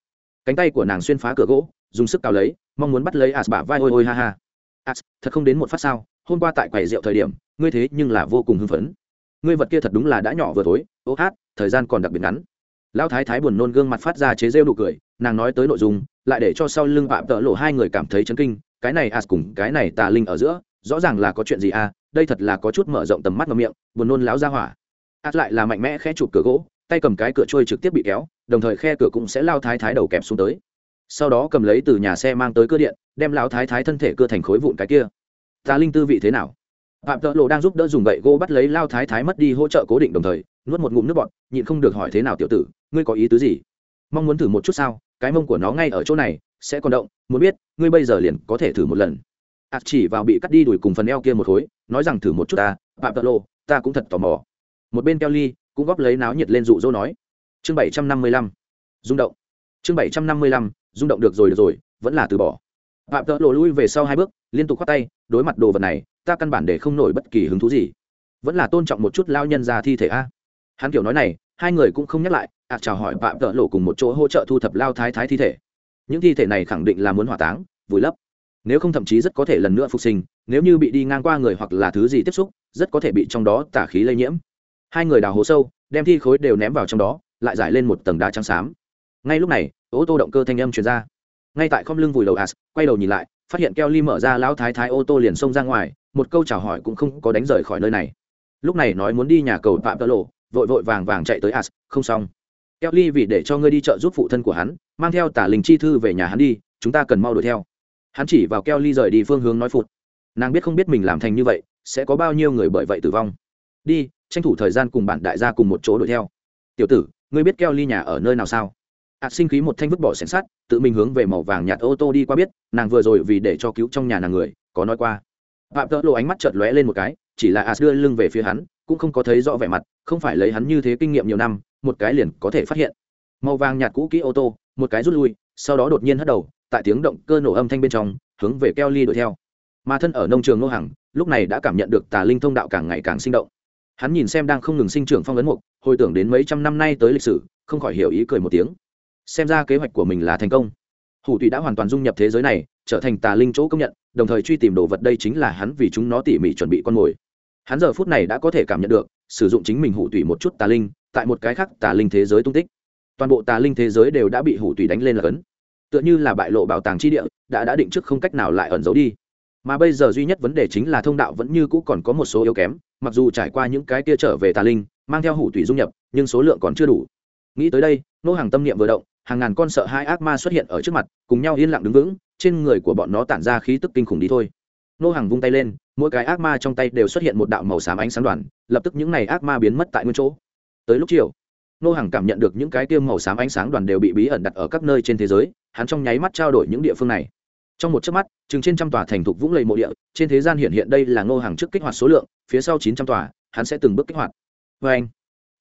Cánh tay của nàng xuyên phá cửa gỗ, dùng sức cào lấy, mong muốn bắt lấy as bả vai, ôi ôi, ha ha. As, thật không đến một phát sao, hôm qua tại quầy rượu thời điểm, ngươi thế nhưng là vô cùng hưng phấn ngươi vật kia thật đúng là đã nhỏ vừa tối ô hát, thời gian còn đặc biệt ngắn. Lão thái thái buồn nôn gương mặt phát ra chế rêu nụ cười, nàng nói tới nội dung, lại để cho sau lưng phạm tợ lộ hai người cảm thấy chấn kinh, cái này as cùng cái này tà linh ở giữa, rõ ràng là có chuyện gì à đây thật là có chút mở rộng tầm mắt ngầm miệng, buồn nôn láo ra hỏa. As lại là mạnh mẽ khẽ chụp cửa gỗ, tay cầm cái cửa trôi trực tiếp bị kéo, đồng thời khe cửa cũng sẽ lao thái thái đầu kẹp xuống tới. Sau đó cầm lấy từ nhà xe mang tới cơ điện, đem Lão thái thái thân thể cưa thành khối vụn cái kia. Tà linh tư vị thế nào? Phạm tợ lộ đang giúp đỡ dùng gậy gỗ bắt lấy lao thái thái mất đi hỗ trợ cố định đồng thời, nuốt một ngụm nước bọt, nhịn không được hỏi thế nào tiểu tử, ngươi có ý tứ gì? Mong muốn thử một chút sao? Cái mông của nó ngay ở chỗ này, sẽ còn động, muốn biết, ngươi bây giờ liền có thể thử một lần. Ạt chỉ vào bị cắt đi đuổi cùng phần eo kia một khối, nói rằng thử một chút ta, phạm tợ lộ, ta cũng thật tò mò. Một bên kelly cũng góp lấy náo nhiệt lên dụ dỗ nói. Chương bảy trăm năm mươi lăm, rung động. Chương bảy trăm năm mươi lăm, rung động được rồi được rồi, vẫn là từ bỏ phạm tợ lộ lui về sau hai bước, liên tục khoác tay, đối mặt đồ vật này, ta căn bản để không nổi bất kỳ hứng thú gì. Vẫn là tôn trọng một chút lao nhân ra thi thể a. Hắn kiểu nói này, hai người cũng không nhắc lại ạt chào hỏi phạm tợ lộ cùng một chỗ hỗ trợ thu thập lao thái thái thi thể. Những thi thể này khẳng định là muốn hỏa táng, vùi lấp. Nếu không thậm chí rất có thể lần nữa phục sinh, nếu như bị đi ngang qua người hoặc là thứ gì tiếp xúc, rất có thể bị trong đó tả khí lây nhiễm. Hai người đào hố sâu, đem thi khối đều ném vào trong đó, lại giải lên một tầng đá trắng xám. Ngay lúc này, ô tô động cơ thanh âm truyền ra ngay tại khom lưng vùi đầu as quay đầu nhìn lại phát hiện keo ly mở ra lão thái thái ô tô liền xông ra ngoài một câu chào hỏi cũng không có đánh rời khỏi nơi này lúc này nói muốn đi nhà cầu phạm tơ lộ vội vội vàng vàng chạy tới as không xong Kelly vì để cho ngươi đi chợ giúp phụ thân của hắn, mang theo tả linh chi thư về nhà hắn đi, chúng ta cần mau đuổi theo. Hắn chỉ vào Kelly rời đi phương hướng nói phụt. Nàng biết không biết mình làm thành như vậy, sẽ có bao nhiêu người bởi vậy tử vong. Đi, tranh thủ thời gian cùng bạn đại gia cùng một chỗ đuổi theo. Tiểu tử, ngươi biết Kelly nhà ở nơi nào sao? Ạt sinh khí một thanh vứt bỏ sẻng sắt, tự mình hướng về màu vàng nhạt ô tô đi qua biết, nàng vừa rồi vì để cho cứu trong nhà nàng người, có nói qua. Phạm Tợ lộ ánh mắt chợt lóe lên một cái, chỉ là ạ đưa lưng về phía hắn, cũng không có thấy rõ vẻ mặt, không phải lấy hắn như thế kinh nghiệm nhiều năm, một cái liền có thể phát hiện. Màu vàng nhạt cũ kỹ ô tô một cái rút lui sau đó đột nhiên hất đầu tại tiếng động cơ nổ âm thanh bên trong hướng về keo ly đuổi theo. Mà thân ở nông trường nô hàng lúc này đã cảm nhận được tà linh thông đạo càng ngày càng sinh động. Hắn nhìn xem đang không ngừng sinh trưởng phong ấn mục hồi tưởng đến mấy trăm năm nay tới lịch sử không khỏi hiểu ý cười một tiếng xem ra kế hoạch của mình là thành công. Hủ tùy đã hoàn toàn dung nhập thế giới này, trở thành tà linh chỗ công nhận, đồng thời truy tìm đồ vật đây chính là hắn vì chúng nó tỉ mỉ chuẩn bị con mồi. Hắn giờ phút này đã có thể cảm nhận được, sử dụng chính mình hủ tùy một chút tà linh, tại một cái khác tà linh thế giới tung tích. Toàn bộ tà linh thế giới đều đã bị hủ tùy đánh lên là cấn. Tựa như là bại lộ bảo tàng chi địa, đã đã định trước không cách nào lại ẩn giấu đi. Mà bây giờ duy nhất vấn đề chính là thông đạo vẫn như cũ còn có một số yếu kém, mặc dù trải qua những cái kia trở về tà linh, mang theo hủ tùy dung nhập, nhưng số lượng còn chưa đủ. Nghĩ tới đây, nô hàng tâm niệm vừa động hàng ngàn con sợ hai ác ma xuất hiện ở trước mặt, cùng nhau yên lặng đứng vững, trên người của bọn nó tản ra khí tức kinh khủng đi thôi. Nô hàng vung tay lên, mỗi cái ác ma trong tay đều xuất hiện một đạo màu xám ánh sáng đoàn, lập tức những n à y ác ma biến mất tại nguyên chỗ. Tới lúc chiều, nô hàng cảm nhận được những cái tiêm màu xám ánh sáng đoàn đều bị bí ẩn đặt ở các nơi trên thế giới, hắn trong nháy mắt trao đổi những địa phương này. Trong một chớp mắt, chừng trên trăm tòa thành thục vũng lầy mộ địa, trên thế gian hiện hiện đây là nô hàng trước kích hoạt số lượng, phía sau chín trăm tòa, hắn sẽ từng bước kích hoạt. Vê anh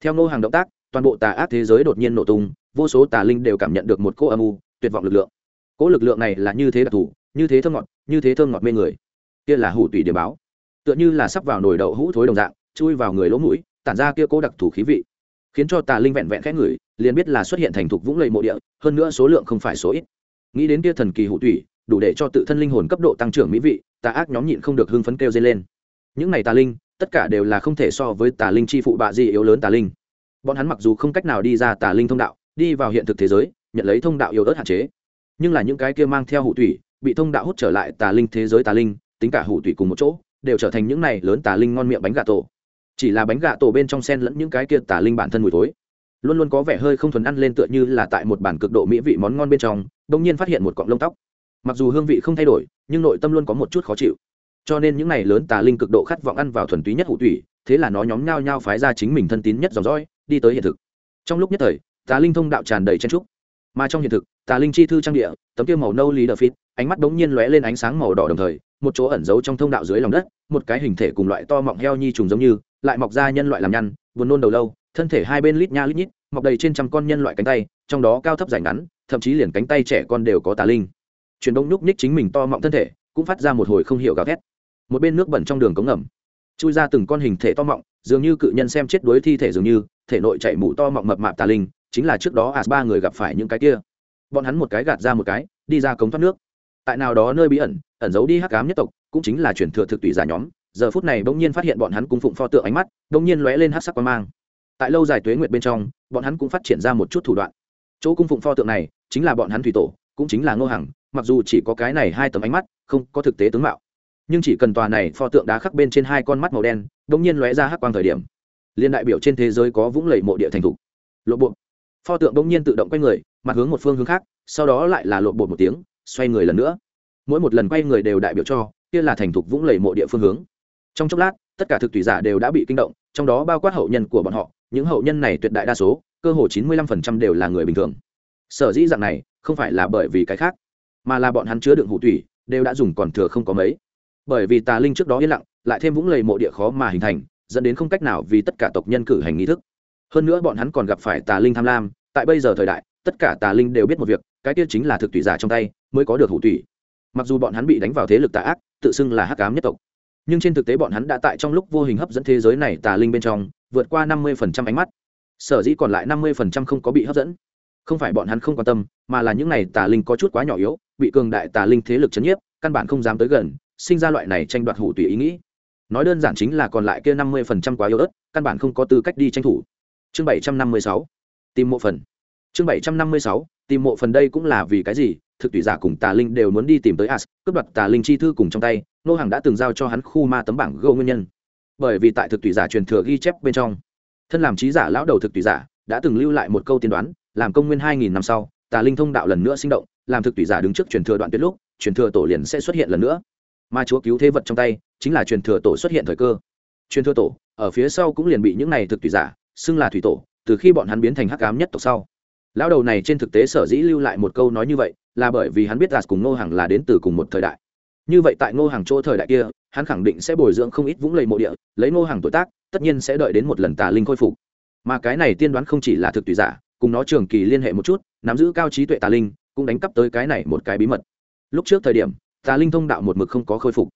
theo nô hàng động tác, toàn bộ tà ác thế giới đột nhiên nổ tung vô số tà linh đều cảm nhận được một cỗ âm u, tuyệt vọng lực lượng. Cỗ lực lượng này là như thế đặc thù, như thế thơm ngọt, như thế thơm ngọt mê người. Kia là hủ tùy điểm báo. Tựa như là sắp vào nồi đậu hũ thối đồng dạng, chui vào người lỗ mũi, tản ra kia cố đặc thù khí vị. Khiến cho tà linh vẹn vẹn khẽ ngửi, liền biết là xuất hiện thành thục vũng lầy mộ địa, hơn nữa số lượng không phải số ít. Nghĩ đến kia thần kỳ hủ tủy, đủ để cho tự thân linh hồn cấp độ tăng trưởng mỹ vị, tà ác nhóm nhịn không được hưng phấn kêu dây lên. Những này tà linh, tất cả đều là không thể so với tà linh chi phụ bạ gì yếu lớn tà linh. Bọn hắn mặc dù không cách nào đi ra tà linh thông đạo đi vào hiện thực thế giới, nhận lấy thông đạo yếu ớt hạn chế. Nhưng là những cái kia mang theo hủ thủy bị thông đạo hút trở lại tà linh thế giới tà linh, tính cả hủ thủy cùng một chỗ, đều trở thành những này lớn tà linh ngon miệng bánh gà tổ. Chỉ là bánh gà tổ bên trong sen lẫn những cái kia tà linh bản thân mùi tối luôn luôn có vẻ hơi không thuần ăn lên tựa như là tại một bản cực độ mỹ vị món ngon bên trong đông nhiên phát hiện một cọng lông tóc. Mặc dù hương vị không thay đổi, nhưng nội tâm luôn có một chút khó chịu. Cho nên những này lớn tà linh cực độ khát vọng ăn vào thuần túy nhất hủ thủy thế là nó nhóm nhao nhao phái ra chính mình thân tín nhất dòng dõi, đi tới hiện thực. Trong lúc nhất thời tà linh thông đạo tràn đầy chen trúc. Mà trong hiện thực, tà linh chi thư trang địa, tấm kia màu nâu lý đờ phít ánh mắt đống nhiên lóe lên ánh sáng màu đỏ đồng thời, một chỗ ẩn giấu trong thông đạo dưới lòng đất, một cái hình thể cùng loại to mọng heo nhi trùng giống như, lại mọc ra nhân loại làm nhăn, buồn nôn đầu lâu, thân thể hai bên lít nha lít nhít, mọc đầy trên trăm con nhân loại cánh tay, trong đó cao thấp dài ngắn, thậm chí liền cánh tay trẻ con đều có tà linh. Chuyển đông nhúc nhích chính mình to mọng thân thể, cũng phát ra một hồi không hiểu gào thét. Một bên nước bẩn trong đường cống ngầm, chui ra từng con hình thể to mọng, dường như cự nhân xem chết đuối thi thể dường như, thể nội chạy mũ to mọng mập mạp tà linh chính là trước đó as ba người gặp phải những cái kia. Bọn hắn một cái gạt ra một cái, đi ra cống thoát nước. Tại nào đó nơi bí ẩn ẩn giấu đi hắc ám nhất tộc, cũng chính là chuyển thừa thực tùy giả nhóm. Giờ phút này bỗng nhiên phát hiện bọn hắn cung phụng pho tượng ánh mắt, bỗng nhiên lóe lên hắc sắc quan mang. Tại lâu dài tuế nguyệt bên trong, bọn hắn cũng phát triển ra một chút thủ đoạn. Chỗ cung phụng pho tượng này, chính là bọn hắn thủy tổ, cũng chính là ngô hằng, mặc dù chỉ có cái này hai tấm ánh mắt, không có thực tế tướng mạo. Nhưng chỉ cần tòa này pho tượng đá khắc bên trên hai con mắt màu đen, bỗng nhiên lóe ra hắc quang thời điểm, liên đại biểu trên thế giới có vũng lầy mộ địa thành thục. Lộ bộ pho tượng bỗng nhiên tự động quay người, mặt hướng một phương hướng khác, sau đó lại là lộn bột một tiếng, xoay người lần nữa. Mỗi một lần quay người đều đại biểu cho, kia là thành thục vũng lầy mộ địa phương hướng. Trong chốc lát, tất cả thực thủy giả đều đã bị kinh động, trong đó bao quát hậu nhân của bọn họ, những hậu nhân này tuyệt đại đa số, cơ hồ chín mươi lăm phần trăm đều là người bình thường. Sở dĩ dạng này, không phải là bởi vì cái khác, mà là bọn hắn chứa đựng hủ thủy đều đã dùng còn thừa không có mấy. Bởi vì tà linh trước đó yên lặng, lại thêm vũng lầy mộ địa khó mà hình thành, dẫn đến không cách nào vì tất cả tộc nhân cử hành nghi thức hơn nữa bọn hắn còn gặp phải tà linh tham lam, tại bây giờ thời đại, tất cả tà linh đều biết một việc, cái tiết chính là thực tùy giả trong tay mới có được hủ tùy mặc dù bọn hắn bị đánh vào thế lực tà ác, tự xưng là hắc cám nhất tộc, nhưng trên thực tế bọn hắn đã tại trong lúc vô hình hấp dẫn thế giới này tà linh bên trong, vượt qua năm mươi ánh mắt. Sở dĩ còn lại năm mươi không có bị hấp dẫn. Không phải bọn hắn không quan tâm, mà là những này tà linh có chút quá nhỏ yếu, bị cường đại tà linh thế lực chấn nhiếp, căn bản không dám tới gần, sinh ra loại này tranh đoạt hủ tùy ý nghĩ. Nói đơn giản chính là còn lại kia năm mươi phần trăm quá yếu ớt, căn bản không có tư cách đi tranh thủ chương bảy trăm năm mươi sáu, tìm mộ phần. Chương bảy trăm năm mươi sáu, tìm mộ phần đây cũng là vì cái gì? Thực tùy giả cùng tà linh đều muốn đi tìm tới as, cướp đoạt tà linh chi thư cùng trong tay, nô hàng đã từng giao cho hắn khu ma tấm bảng gâu nguyên nhân. Bởi vì tại thực tùy giả truyền thừa ghi chép bên trong, thân làm trí giả lão đầu thực tùy giả, đã từng lưu lại một câu tiên đoán, làm công nguyên hai nghìn năm sau, tà linh thông đạo lần nữa sinh động, làm thực tùy giả đứng trước truyền thừa đoạn tuyệt lúc, truyền thừa tổ liền sẽ xuất hiện lần nữa. Mà chúa cứu thế vật trong tay, chính là truyền thừa tổ xuất hiện thời cơ. Truyền thừa tổ, ở phía sau cũng liền bị những này thực tùy giả xưng là thủy tổ, từ khi bọn hắn biến thành hắc ám nhất tộc sau. Lão đầu này trên thực tế sở dĩ lưu lại một câu nói như vậy, là bởi vì hắn biết đạt cùng ngô hàng là đến từ cùng một thời đại. Như vậy tại ngô hàng chỗ thời đại kia, hắn khẳng định sẽ bồi dưỡng không ít vũng lầy mộ địa, lấy ngô hàng tuổi tác, tất nhiên sẽ đợi đến một lần tà linh khôi phục. Mà cái này tiên đoán không chỉ là thực tùy giả, cùng nó trường kỳ liên hệ một chút, nắm giữ cao trí tuệ tà linh, cũng đánh cắp tới cái này một cái bí mật. Lúc trước thời điểm, tà linh thông đạo một mực không có khôi phục.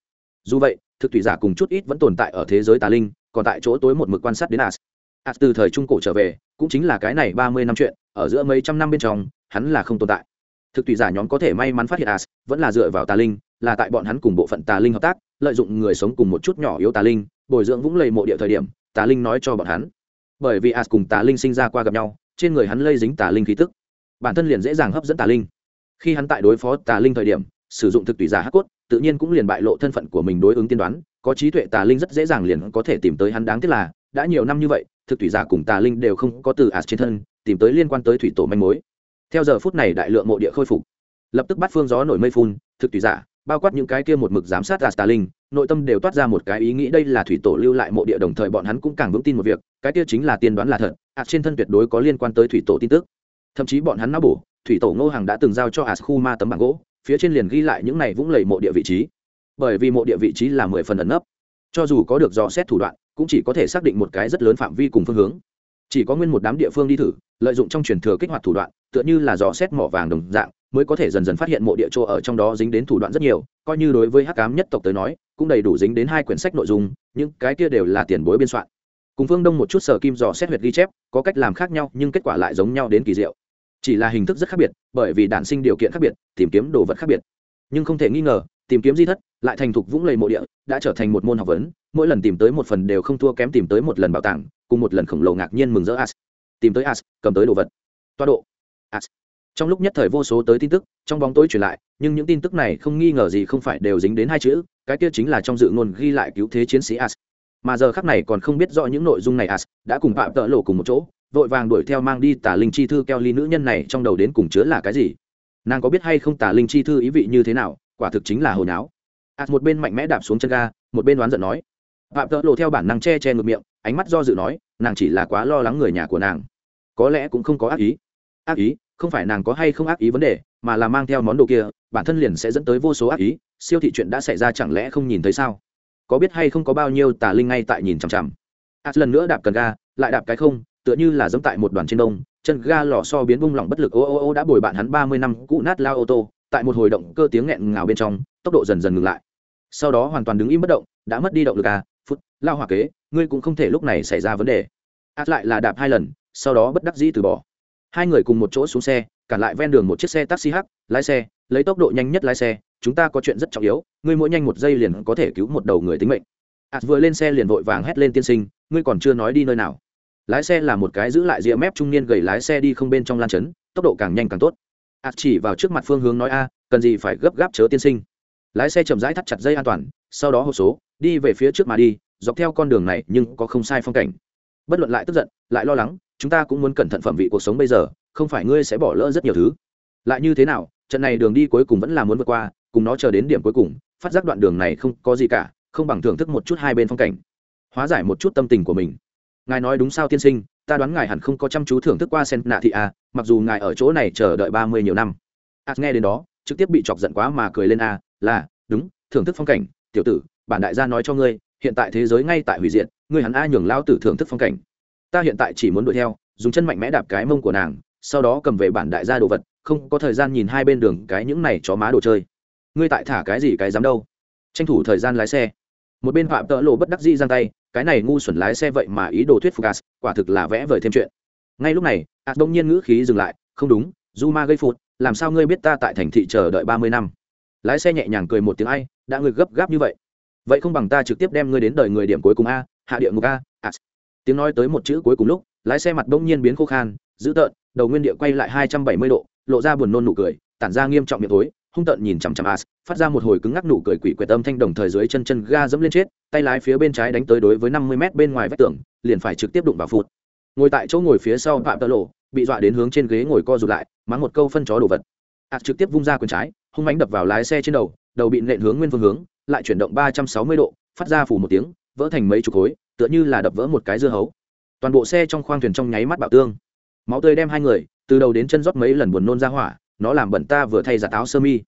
Dù vậy, thực thủy giả cùng chút ít vẫn tồn tại ở thế giới tà linh, còn tại chỗ tối một mực quan sát đến as as từ thời trung cổ trở về, cũng chính là cái này ba mươi năm chuyện, ở giữa mấy trăm năm bên trong, hắn là không tồn tại. Thực tùy giả nhóm có thể may mắn phát hiện as, vẫn là dựa vào tà linh, là tại bọn hắn cùng bộ phận tà linh hợp tác, lợi dụng người sống cùng một chút nhỏ yếu tà linh, bồi dưỡng vũng lầy mộ địa thời điểm, tà linh nói cho bọn hắn. Bởi vì as cùng tà linh sinh ra qua gặp nhau, trên người hắn lây dính tà linh khí tức. Bản thân liền dễ dàng hấp dẫn tà linh. Khi hắn tại đối phó tà linh thời điểm, sử dụng thực tùy giả hắc cốt, tự nhiên cũng liền bại lộ thân phận của mình đối ứng tiên đoán, có trí tuệ tà linh rất dễ dàng liền có thể tìm tới hắn, đáng tiếc là, đã nhiều năm như vậy thực thủy giả cùng tà linh đều không có từ ạt trên thân, tìm tới liên quan tới thủy tổ manh mối. Theo giờ phút này đại lượng mộ địa khôi phục, lập tức bắt phương gió nổi mây phun, thực thủy giả, bao quát những cái kia một mực giám sát ạt tà linh, nội tâm đều toát ra một cái ý nghĩ đây là thủy tổ lưu lại mộ địa đồng thời bọn hắn cũng càng vững tin một việc, cái kia chính là tiên đoán là thật, ạt trên thân tuyệt đối có liên quan tới thủy tổ tin tức. Thậm chí bọn hắn não bổ, thủy tổ ngô hàng đã từng giao cho ạt khu ma tấm bảng gỗ, phía trên liền ghi lại những này vũng lầy mộ địa vị trí. Bởi vì mộ địa vị trí là mười phần ẩn nấp, cho dù có được dò xét thủ đoạn cũng chỉ có thể xác định một cái rất lớn phạm vi cùng phương hướng. Chỉ có nguyên một đám địa phương đi thử, lợi dụng trong truyền thừa kích hoạt thủ đoạn, tựa như là dò xét mỏ vàng đồng dạng, mới có thể dần dần phát hiện mộ địa chỗ ở trong đó dính đến thủ đoạn rất nhiều, coi như đối với hắc cám nhất tộc tới nói, cũng đầy đủ dính đến hai quyển sách nội dung, những cái kia đều là tiền bối biên soạn. Cùng phương đông một chút sở kim dò xét huyệt ghi chép, có cách làm khác nhau, nhưng kết quả lại giống nhau đến kỳ diệu. Chỉ là hình thức rất khác biệt, bởi vì đản sinh điều kiện khác biệt, tìm kiếm đồ vật khác biệt nhưng không thể nghi ngờ, tìm kiếm di thất, lại thành thục vũng lầy mộ địa, đã trở thành một môn học vấn, mỗi lần tìm tới một phần đều không thua kém tìm tới một lần bảo tàng, cùng một lần khổng lồ ngạc nhiên mừng rỡ as. Tìm tới as, cầm tới đồ vật. Toa độ. As. Trong lúc nhất thời vô số tới tin tức, trong bóng tối truyền lại, nhưng những tin tức này không nghi ngờ gì không phải đều dính đến hai chữ, cái kia chính là trong dự ngôn ghi lại cứu thế chiến sĩ as. Mà giờ khắc này còn không biết rõ những nội dung này as đã cùng phạm tợ lộ cùng một chỗ, vội vàng đuổi theo mang đi tả linh chi thư keo ly nữ nhân này trong đầu đến cùng chứa là cái gì nàng có biết hay không tả linh chi thư ý vị như thế nào, quả thực chính là hồi náo. As một bên mạnh mẽ đạp xuống chân ga, một bên đoán giận nói. Phạm tợ lộ theo bản năng che che ngược miệng, ánh mắt do dự nói, nàng chỉ là quá lo lắng người nhà của nàng. Có lẽ cũng không có ác ý. Ác ý? Không phải nàng có hay không ác ý vấn đề, mà là mang theo món đồ kia, bản thân liền sẽ dẫn tới vô số ác ý, siêu thị chuyện đã xảy ra chẳng lẽ không nhìn thấy sao? Có biết hay không có bao nhiêu tà linh ngay tại nhìn chằm chằm? Ạt lần nữa đạp cần ga, lại đạp cái không tựa như là giống tại một đoàn trên đông, chân ga lò so biến bung lỏng bất lực, ô ô ô, đã bồi bạn hắn ba mươi năm cũ nát lao ô tô, tại một hồi động cơ tiếng nghẹn ngào bên trong, tốc độ dần dần ngừng lại. Sau đó hoàn toàn đứng im bất động, đã mất đi động lực à phút, lao hỏa kế, ngươi cũng không thể lúc này xảy ra vấn đề. Ạt lại là đạp hai lần, sau đó bất đắc dĩ từ bỏ. Hai người cùng một chỗ xuống xe, cản lại ven đường một chiếc xe taxi hắc lái xe, lấy tốc độ nhanh nhất lái xe, chúng ta có chuyện rất trọng yếu, ngươi mỗi nhanh một giây liền có thể cứu một đầu người tính mệnh. Ạt vừa lên xe liền vội vàng hét lên tiên sinh, ngươi còn chưa nói đi nơi nào lái xe là một cái giữ lại rìa mép trung niên gầy lái xe đi không bên trong lan chấn tốc độ càng nhanh càng tốt. Ạt chỉ vào trước mặt phương hướng nói, a, cần gì phải gấp gáp chớ tiên sinh. Lái xe chậm rãi thắt chặt dây an toàn, sau đó hộp số, đi về phía trước mà đi, dọc theo con đường này nhưng có không sai phong cảnh. Bất luận lại tức giận, lại lo lắng, chúng ta cũng muốn cẩn thận phẩm vị cuộc sống bây giờ, không phải ngươi sẽ bỏ lỡ rất nhiều thứ. Lại như thế nào, trận này đường đi cuối cùng vẫn là muốn vượt qua, cùng nó chờ đến điểm cuối cùng, phát giác đoạn đường này không có gì cả, không bằng thưởng thức một chút hai bên phong cảnh, hóa giải một chút tâm tình của mình ngài nói đúng sao tiên sinh, ta đoán ngài hẳn không có chăm chú thưởng thức qua sen nạ thị à? mặc dù ngài ở chỗ này chờ đợi ba mươi nhiều năm. A nghe đến đó, trực tiếp bị chọc giận quá mà cười lên a là, đúng, thưởng thức phong cảnh, tiểu tử, bản đại gia nói cho ngươi, hiện tại thế giới ngay tại hủy diệt, ngươi hẳn a nhường lao tử thưởng thức phong cảnh. Ta hiện tại chỉ muốn đuổi theo, dùng chân mạnh mẽ đạp cái mông của nàng, sau đó cầm về bản đại gia đồ vật, không có thời gian nhìn hai bên đường cái những này chó má đồ chơi. Ngươi tại thả cái gì cái dám đâu? Tranh thủ thời gian lái xe. Một bên phạm tợ lộ bất đắc dĩ giang tay cái này ngu xuẩn lái xe vậy mà ý đồ thuyết phục gas quả thực là vẽ vời thêm chuyện. Ngay lúc này ạt đông nhiên ngữ khí dừng lại, không đúng du ma gây phụt, làm sao ngươi biết ta tại thành thị chờ đợi ba mươi năm? Lái xe nhẹ nhàng cười một tiếng, ai, đã ngươi gấp gáp như vậy? Vậy không bằng ta trực tiếp đem ngươi đến đời người điểm cuối cùng a, hạ địa ngục a ạt tiếng nói tới một chữ cuối cùng lúc, lái xe mặt đông nhiên biến khô khan, dữ tợn, đầu nguyên địa quay lại hai trăm bảy mươi độ, lộ ra buồn nôn nụ cười, tản ra nghiêm trọng miệng tối hung tợn nhìn chằm chằm as, phát ra một hồi cứng ngắc nụ cười quỷ quyệt âm thanh đồng thời dưới chân chân ga dẫm lên chết, tay lái phía bên trái đánh tới đối với năm mươi m bên ngoài vách tường, liền phải trực tiếp đụng vào phụt. Ngồi tại chỗ ngồi phía sau phạm tơ lộ, bị dọa đến hướng trên ghế ngồi co rụt lại, mắng một câu phân chó đồ vật. As trực tiếp vung ra quyền trái, hung mánh đập vào lái xe trên đầu đầu bị nện hướng nguyên phương hướng, lại chuyển động ba trăm sáu mươi độ, phát ra phủ một tiếng, vỡ thành mấy chục khối, tựa như là đập vỡ một cái dưa hấu. Toàn bộ xe trong khoang thuyền trong nháy mắt bạo tương. Máu tươi đem hai người, từ đầu đến chân rót mấy lần buồn nôn ra hỏa nó làm bẩn ta vừa thay giặt áo sơ mi.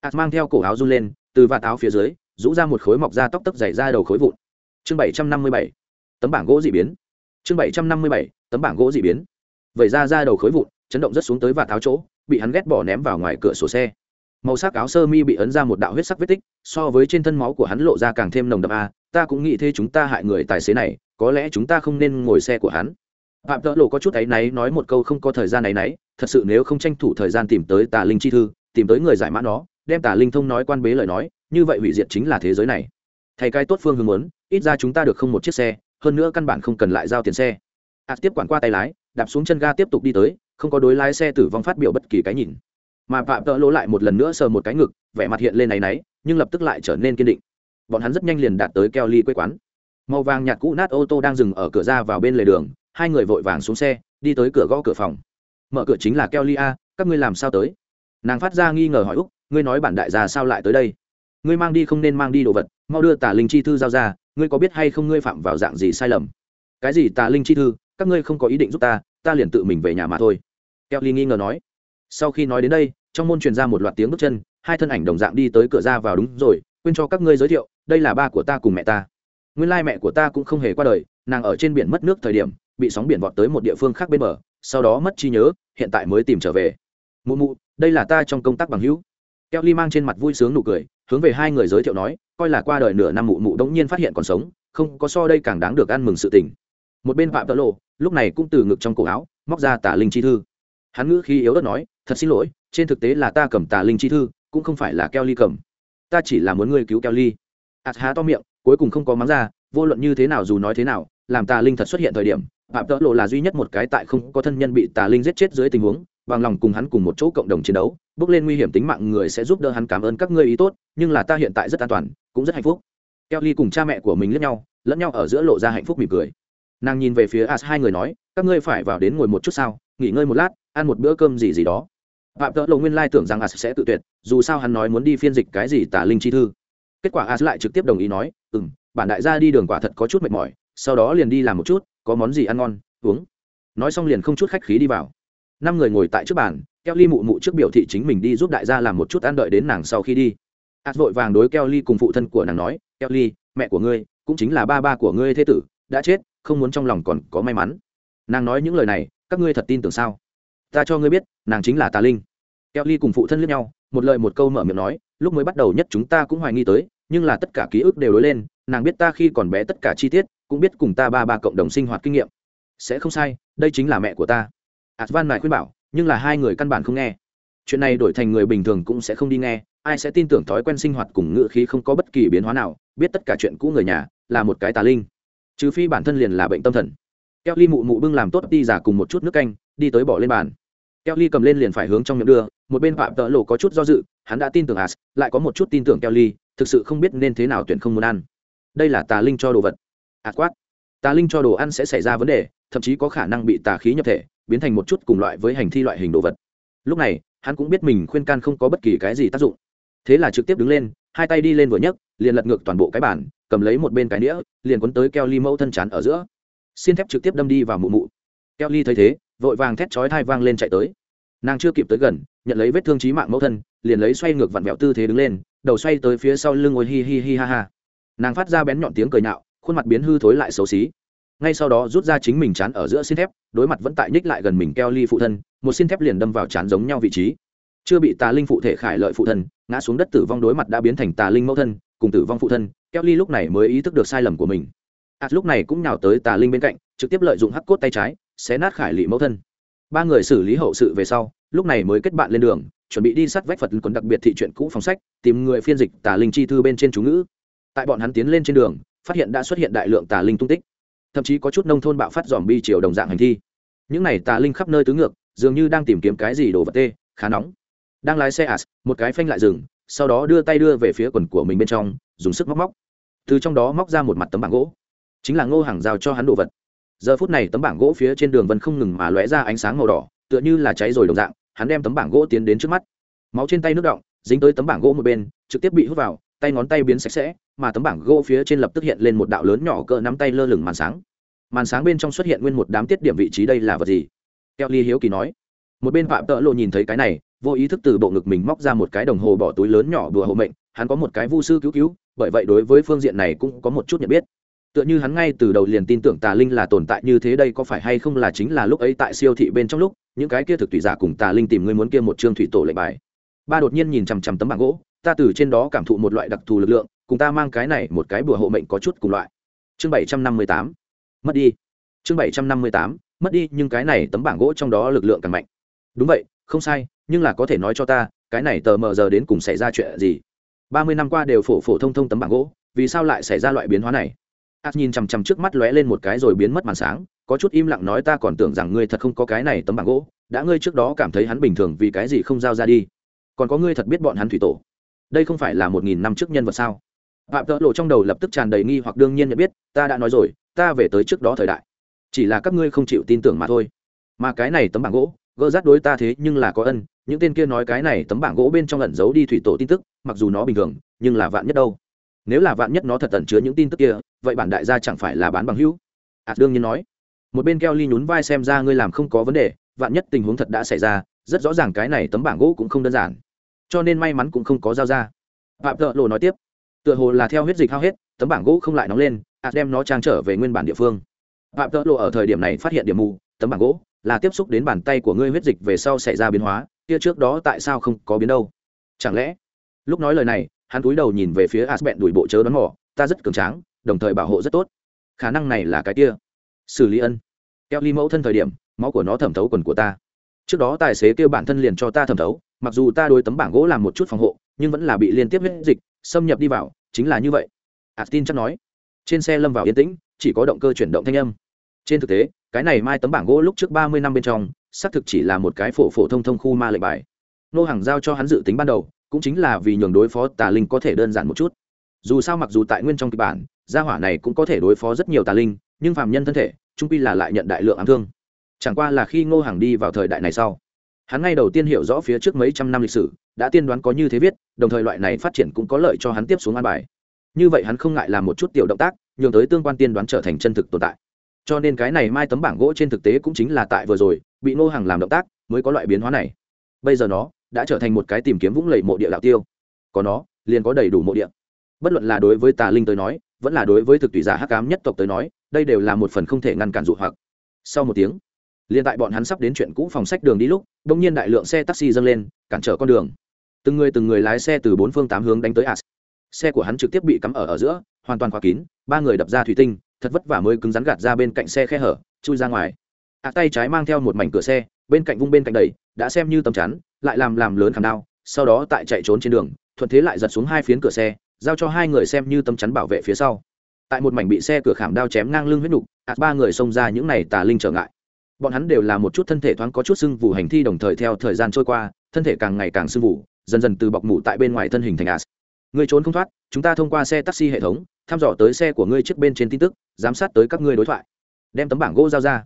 Ạt mang theo cổ áo run lên, từ vạt áo phía dưới, rũ ra một khối mọc da tóc tấp dày ra đầu khối vụn. Chương bảy trăm năm mươi bảy. Tấm bảng gỗ dị biến. Chương bảy trăm năm mươi bảy. Tấm bảng gỗ dị biến. Vẩy ra ra đầu khối vụn, chấn động rất xuống tới vạt áo chỗ, bị hắn ghét bỏ ném vào ngoài cửa sổ xe. Màu sắc áo sơ mi bị ấn ra một đạo huyết sắc vết tích, so với trên thân máu của hắn lộ ra càng thêm nồng đậm a, ta cũng nghĩ thế chúng ta hại người tài xế này, có lẽ chúng ta không nên ngồi xe của hắn. Phạm tợ lộ có chút áy náy nói một câu không có thời gian áy náy thật sự nếu không tranh thủ thời gian tìm tới tà linh chi thư, tìm tới người giải mã nó, đem tà linh thông nói quan bế lời nói, như vậy hủy diệt chính là thế giới này. Thầy cái tốt phương hướng muốn, ít ra chúng ta được không một chiếc xe, hơn nữa căn bản không cần lại giao tiền xe. A tiếp quản qua tay lái, đạp xuống chân ga tiếp tục đi tới, không có đối lái xe tử vong phát biểu bất kỳ cái nhìn. Mà phạm tợ lỗ lại một lần nữa sờ một cái ngực, vẻ mặt hiện lên này náy, nhưng lập tức lại trở nên kiên định. Bọn hắn rất nhanh liền đạt tới keo ly quê quán. Màu vàng nhạt cũ nát ô tô đang dừng ở cửa ra vào bên lề đường, hai người vội vàng xuống xe, đi tới cửa gõ cửa phòng mở cửa chính là keo a, các ngươi làm sao tới? Nàng phát ra nghi ngờ hỏi úc, ngươi nói bản đại gia sao lại tới đây? Ngươi mang đi không nên mang đi đồ vật, mau đưa tà linh chi thư giao ra, ngươi có biết hay không ngươi phạm vào dạng gì sai lầm? Cái gì tà linh chi thư? Các ngươi không có ý định giúp ta ta liền tự mình về nhà mà thôi. Kelly nghi ngờ nói. Sau khi nói đến đây, trong môn truyền ra một loạt tiếng bước chân, hai thân ảnh đồng dạng đi tới cửa ra vào đúng rồi, quên cho các ngươi giới thiệu, đây là ba của ta cùng mẹ ta. Nguyên lai mẹ của ta cũng không hề qua đời, nàng ở trên biển mất nước thời điểm, bị sóng biển vọt tới một địa phương khác bên bờ sau đó mất trí nhớ, hiện tại mới tìm trở về. Mụ mụ, đây là ta trong công tác bằng hữu. Kelly mang trên mặt vui sướng nụ cười, hướng về hai người giới thiệu nói, coi là qua đời nửa năm mụ mụ đống nhiên phát hiện còn sống, không có so đây càng đáng được ăn mừng sự tình. Một bên phạm tợ lộ, lúc này cũng từ ngực trong cổ áo, móc ra tả linh chi thư. Hắn ngữ khi yếu ớt nói, thật xin lỗi, trên thực tế là ta cầm tà linh chi thư, cũng không phải là Kelly cầm. Ta chỉ là muốn ngươi cứu Kelly. ạt há to miệng, cuối cùng không có mắng ra, vô luận như thế nào dù nói thế nào, làm tà linh thật xuất hiện thời điểm phạm tợ lộ là duy nhất một cái tại không có thân nhân bị tà linh giết chết dưới tình huống, bằng lòng cùng hắn cùng một chỗ cộng đồng chiến đấu, bước lên nguy hiểm tính mạng người sẽ giúp đỡ hắn cảm ơn các ngươi ý tốt, nhưng là ta hiện tại rất an toàn, cũng rất hạnh phúc. Kelly cùng cha mẹ của mình lẫn nhau lẫn nhau ở giữa lộ ra hạnh phúc mỉm cười. Nàng nhìn về phía as hai người nói, các ngươi phải vào đến ngồi một chút sao, nghỉ ngơi một lát, ăn một bữa cơm gì gì đó. Phạm tợ lộ nguyên lai tưởng rằng as sẽ tự tuyệt, dù sao hắn nói muốn đi phiên dịch cái gì tả linh chi thư. Kết quả as lại trực tiếp đồng ý nói ừ m bản đại gia đi đường quả thật có chút mệt mỏi, sau đó liền đi làm một chút có món gì ăn ngon, uống. Nói xong liền không chút khách khí đi vào. Năm người ngồi tại trước bàn, keo ly mụ mụ trước biểu thị chính mình đi giúp đại gia làm một chút ăn đợi đến nàng sau khi đi. Ạt vội vàng đối keo ly cùng phụ thân của nàng nói, keo ly, mẹ của ngươi, cũng chính là ba ba của ngươi thế tử, đã chết, không muốn trong lòng còn có may mắn. Nàng nói những lời này, các ngươi thật tin tưởng sao? Ta cho ngươi biết, nàng chính là tà linh. Keo ly cùng phụ thân liếc nhau, một lời một câu mở miệng nói, lúc mới bắt đầu nhất chúng ta cũng hoài nghi tới, nhưng là tất cả ký ức đều đối lên, nàng biết ta khi còn bé tất cả chi tiết cũng biết cùng ta ba ba cộng đồng sinh hoạt kinh nghiệm. Sẽ không sai, đây chính là mẹ của ta. Advan lại khuyên bảo, nhưng là hai người căn bản không nghe. Chuyện này đổi thành người bình thường cũng sẽ không đi nghe, ai sẽ tin tưởng thói quen sinh hoạt cùng ngữ khí không có bất kỳ biến hóa nào, biết tất cả chuyện cũ người nhà là một cái tà linh. Trừ phi bản thân liền là bệnh tâm thần. Keo ly mụ mụ bưng làm tốt đi giả cùng một chút nước canh, đi tới bỏ lên bàn. Keo ly cầm lên liền phải hướng trong miệng đưa, một bên phạm tợ lộ có chút do dự, hắn đã tin tưởng as lại có một chút tin tưởng keo ly thực sự không biết nên thế nào tuyển không muốn ăn. Đây là tà linh cho đồ vật ạt quát. Tà linh cho đồ ăn sẽ xảy ra vấn đề, thậm chí có khả năng bị tà khí nhập thể, biến thành một chút cùng loại với hành thi loại hình đồ vật. Lúc này, hắn cũng biết mình khuyên can không có bất kỳ cái gì tác dụng. Thế là trực tiếp đứng lên, hai tay đi lên vừa nhấc, liền lật ngược toàn bộ cái bản cầm lấy một bên cái đĩa liền quấn tới keo ly mẫu thân chán ở giữa. Xin thép trực tiếp đâm đi vào mụ mụ. Keo ly thấy thế, vội vàng thét chói thai vang lên chạy tới. Nàng chưa kịp tới gần, nhận lấy vết thương trí mạng mẫu thân, liền lấy xoay ngược vặn vẹo tư thế đứng lên, đầu xoay tới phía sau lưng ngồi hi hi hi ha ha. Nàng phát ra bén nhọn tiếng cười nhạo khuôn mặt biến hư thối lại xấu xí. Ngay sau đó rút ra chính mình chán ở giữa xin thép, đối mặt vẫn tại nhích lại gần mình keo ly phụ thân, một xin thép liền đâm vào chán giống nhau vị trí. Chưa bị tà linh phụ thể khải lợi phụ thân, ngã xuống đất tử vong đối mặt đã biến thành tà linh mẫu thân, cùng tử vong phụ thân, keo ly lúc này mới ý thức được sai lầm của mình. Ạt lúc này cũng nhào tới tà linh bên cạnh, trực tiếp lợi dụng hắc cốt tay trái, xé nát khải lị mẫu thân. Ba người xử lý hậu sự về sau, lúc này mới kết bạn lên đường, chuẩn bị đi sát vách phật còn đặc biệt thị chuyện cũ phòng sách, tìm người phiên dịch tà linh chi thư bên trên chú ngữ. Tại bọn hắn tiến lên trên đường phát hiện đã xuất hiện đại lượng tà linh tung tích, thậm chí có chút nông thôn bạo phát dòm bi chiều đồng dạng hành thi. Những này tà linh khắp nơi tứ ngược, dường như đang tìm kiếm cái gì đồ vật tê, khá nóng. Đang lái xe as một cái phanh lại rừng sau đó đưa tay đưa về phía quần của mình bên trong, dùng sức móc móc. Từ trong đó móc ra một mặt tấm bảng gỗ. Chính là ngô hàng giao cho hắn đồ vật. Giờ phút này tấm bảng gỗ phía trên đường vân không ngừng mà lóe ra ánh sáng màu đỏ, tựa như là cháy rồi đồng dạng, hắn đem tấm bảng gỗ tiến đến trước mắt. Máu trên tay nước động, dính tới tấm bảng gỗ một bên, trực tiếp bị hút vào tay ngón tay biến sạch sẽ, mà tấm bảng gỗ phía trên lập tức hiện lên một đạo lớn nhỏ cỡ nắm tay lơ lửng màn sáng. Màn sáng bên trong xuất hiện nguyên một đám tiết điểm vị trí đây là vật gì? Kelly hiếu kỳ nói. Một bên phạm tợ lộ nhìn thấy cái này, vô ý thức từ bộ ngực mình móc ra một cái đồng hồ bỏ túi lớn nhỏ đùa hộ mệnh, hắn có một cái vu sư cứu cứu, bởi vậy đối với phương diện này cũng có một chút nhận biết. Tựa như hắn ngay từ đầu liền tin tưởng tà linh là tồn tại như thế đây có phải hay không là chính là lúc ấy tại siêu thị bên trong lúc, những cái kia thực thủy giả cùng tà linh tìm người muốn kia một chương thủy tổ lệnh bài. Ba đột nhiên nhìn chằm chằm tấm bảng gỗ ta từ trên đó cảm thụ một loại đặc thù lực lượng, cùng ta mang cái này một cái bùa hộ mệnh có chút cùng loại. Chương bảy trăm năm mươi tám, mất đi. Chương bảy trăm năm mươi tám, mất đi, nhưng cái này tấm bảng gỗ trong đó lực lượng càng mạnh. Đúng vậy, không sai, nhưng là có thể nói cho ta, cái này tờ mờ giờ đến cùng xảy ra chuyện gì? Ba mươi năm qua đều phổ phổ thông thông tấm bảng gỗ, vì sao lại xảy ra loại biến hóa này? Ạt nhìn chằm chằm trước mắt lóe lên một cái rồi biến mất màn sáng, có chút im lặng nói ta còn tưởng rằng ngươi thật không có cái này tấm bảng gỗ, đã ngươi trước đó cảm thấy hắn bình thường vì cái gì không giao ra đi? Còn có ngươi thật biết bọn hắn thủy tổ đây không phải là một nghìn năm trước nhân vật sao? Phạm tợ lộ trong đầu lập tức tràn đầy nghi hoặc đương nhiên nhận biết ta đã nói rồi ta về tới trước đó thời đại. Chỉ là các ngươi không chịu tin tưởng mà thôi. Mà cái này tấm bảng gỗ gỡ rát đối ta thế nhưng là có ân những tên kia nói cái này tấm bảng gỗ bên trong ẩn giấu đi thủy tổ tin tức mặc dù nó bình thường nhưng là vạn nhất đâu? Nếu là vạn nhất nó thật ẩn chứa những tin tức kia vậy bản đại gia chẳng phải là bán bằng hữu? Ạ à, đương nhiên nói. Một bên keo ly nhún vai xem ra ngươi làm không có vấn đề vạn nhất tình huống thật đã xảy ra rất rõ ràng cái này tấm bảng gỗ cũng không đơn giản cho nên may mắn cũng không có dao ra. Phạm thợ lộ nói tiếp, tựa hồ là theo huyết dịch hao hết, tấm bảng gỗ không lại nóng lên ạt đem nó trang trở về nguyên bản địa phương. Phạm thợ lộ ở thời điểm này phát hiện điểm mù, tấm bảng gỗ là tiếp xúc đến bàn tay của ngươi huyết dịch về sau xảy ra biến hóa, kia trước đó tại sao không có biến đâu? Chẳng lẽ, lúc nói lời này, hắn cúi đầu nhìn về phía asbẹn đuổi bộ chớ đón mỏ ta rất cường tráng, đồng thời bảo hộ rất tốt. Khả năng này là cái kia. Xử lý ân. Keo ly mẫu thân thời điểm, máu của nó thẩm thấu quần của ta. Trước đó tài xế kêu bản thân liền cho ta thẩm thấu mặc dù ta đối tấm bảng gỗ làm một chút phòng hộ nhưng vẫn là bị liên tiếp huyết dịch xâm nhập đi vào chính là như vậy. Astin chắc nói. Trên xe lâm vào yên tĩnh chỉ có động cơ chuyển động thanh âm. Trên thực tế cái này mai tấm bảng gỗ lúc trước ba mươi năm bên trong xác thực chỉ là một cái phổ phổ thông thông khu ma lệnh bài. Nô hàng giao cho hắn dự tính ban đầu cũng chính là vì nhường đối phó tà linh có thể đơn giản một chút. Dù sao mặc dù tại nguyên trong kịch bản gia hỏa này cũng có thể đối phó rất nhiều tà linh nhưng phàm nhân thân thể trung pi là lại nhận đại lượng ám thương. Chẳng qua là khi ngô hàng đi vào thời đại này sau hắn ngay đầu tiên hiểu rõ phía trước mấy trăm năm lịch sử, đã tiên đoán có như thế viết, đồng thời loại này phát triển cũng có lợi cho hắn tiếp xuống an bài. Như vậy hắn không ngại làm một chút tiểu động tác, nhường tới tương quan tiên đoán trở thành chân thực tồn tại. Cho nên cái này mai tấm bảng gỗ trên thực tế cũng chính là tại vừa rồi, bị ngô hàng làm động tác mới có loại biến hóa này. Bây giờ nó đã trở thành một cái tìm kiếm vũng lầy mộ địa đạo tiêu. Có nó, liền có đầy đủ mộ địa. Bất luận là đối với tà linh tới nói, vẫn là đối với thực tùy giả hắc cám nhất tộc tới nói, đây đều là một phần không thể ngăn cản dụ hoặc. Sau một tiếng liền tại bọn hắn sắp đến chuyện cũ phòng sách đường đi lúc đột nhiên đại lượng xe taxi dâng lên, cản trở con đường. Từng người từng người lái xe từ bốn phương tám hướng đánh tới as xe của hắn trực tiếp bị cắm ở ở giữa, hoàn toàn khóa kín, ba người đập ra thủy tinh, thật vất vả mới cứng rắn gạt ra bên cạnh xe khe hở, chui ra ngoài. Ạ tay trái mang theo một mảnh cửa xe, bên cạnh vung bên cạnh đầy, đã xem như tầm chắn, lại làm làm lớn khảm đao, sau đó tại chạy trốn trên đường, thuận thế lại giật xuống hai phiến cửa xe, giao cho hai người xem như tấm chắn bảo vệ phía sau. Tại một mảnh bị xe cửa khảm đao chém ngang lưng huyết nục ạt ba người xông ra những này tà linh trở ngại bọn hắn đều là một chút thân thể thoáng có chút sưng vù hành thi đồng thời theo thời gian trôi qua thân thể càng ngày càng sưng vù, dần dần từ bọc mủ tại bên ngoài thân hình thành as Người trốn không thoát chúng ta thông qua xe taxi hệ thống thăm dò tới xe của ngươi trước bên trên tin tức giám sát tới các ngươi đối thoại. Đem tấm bảng gỗ giao ra.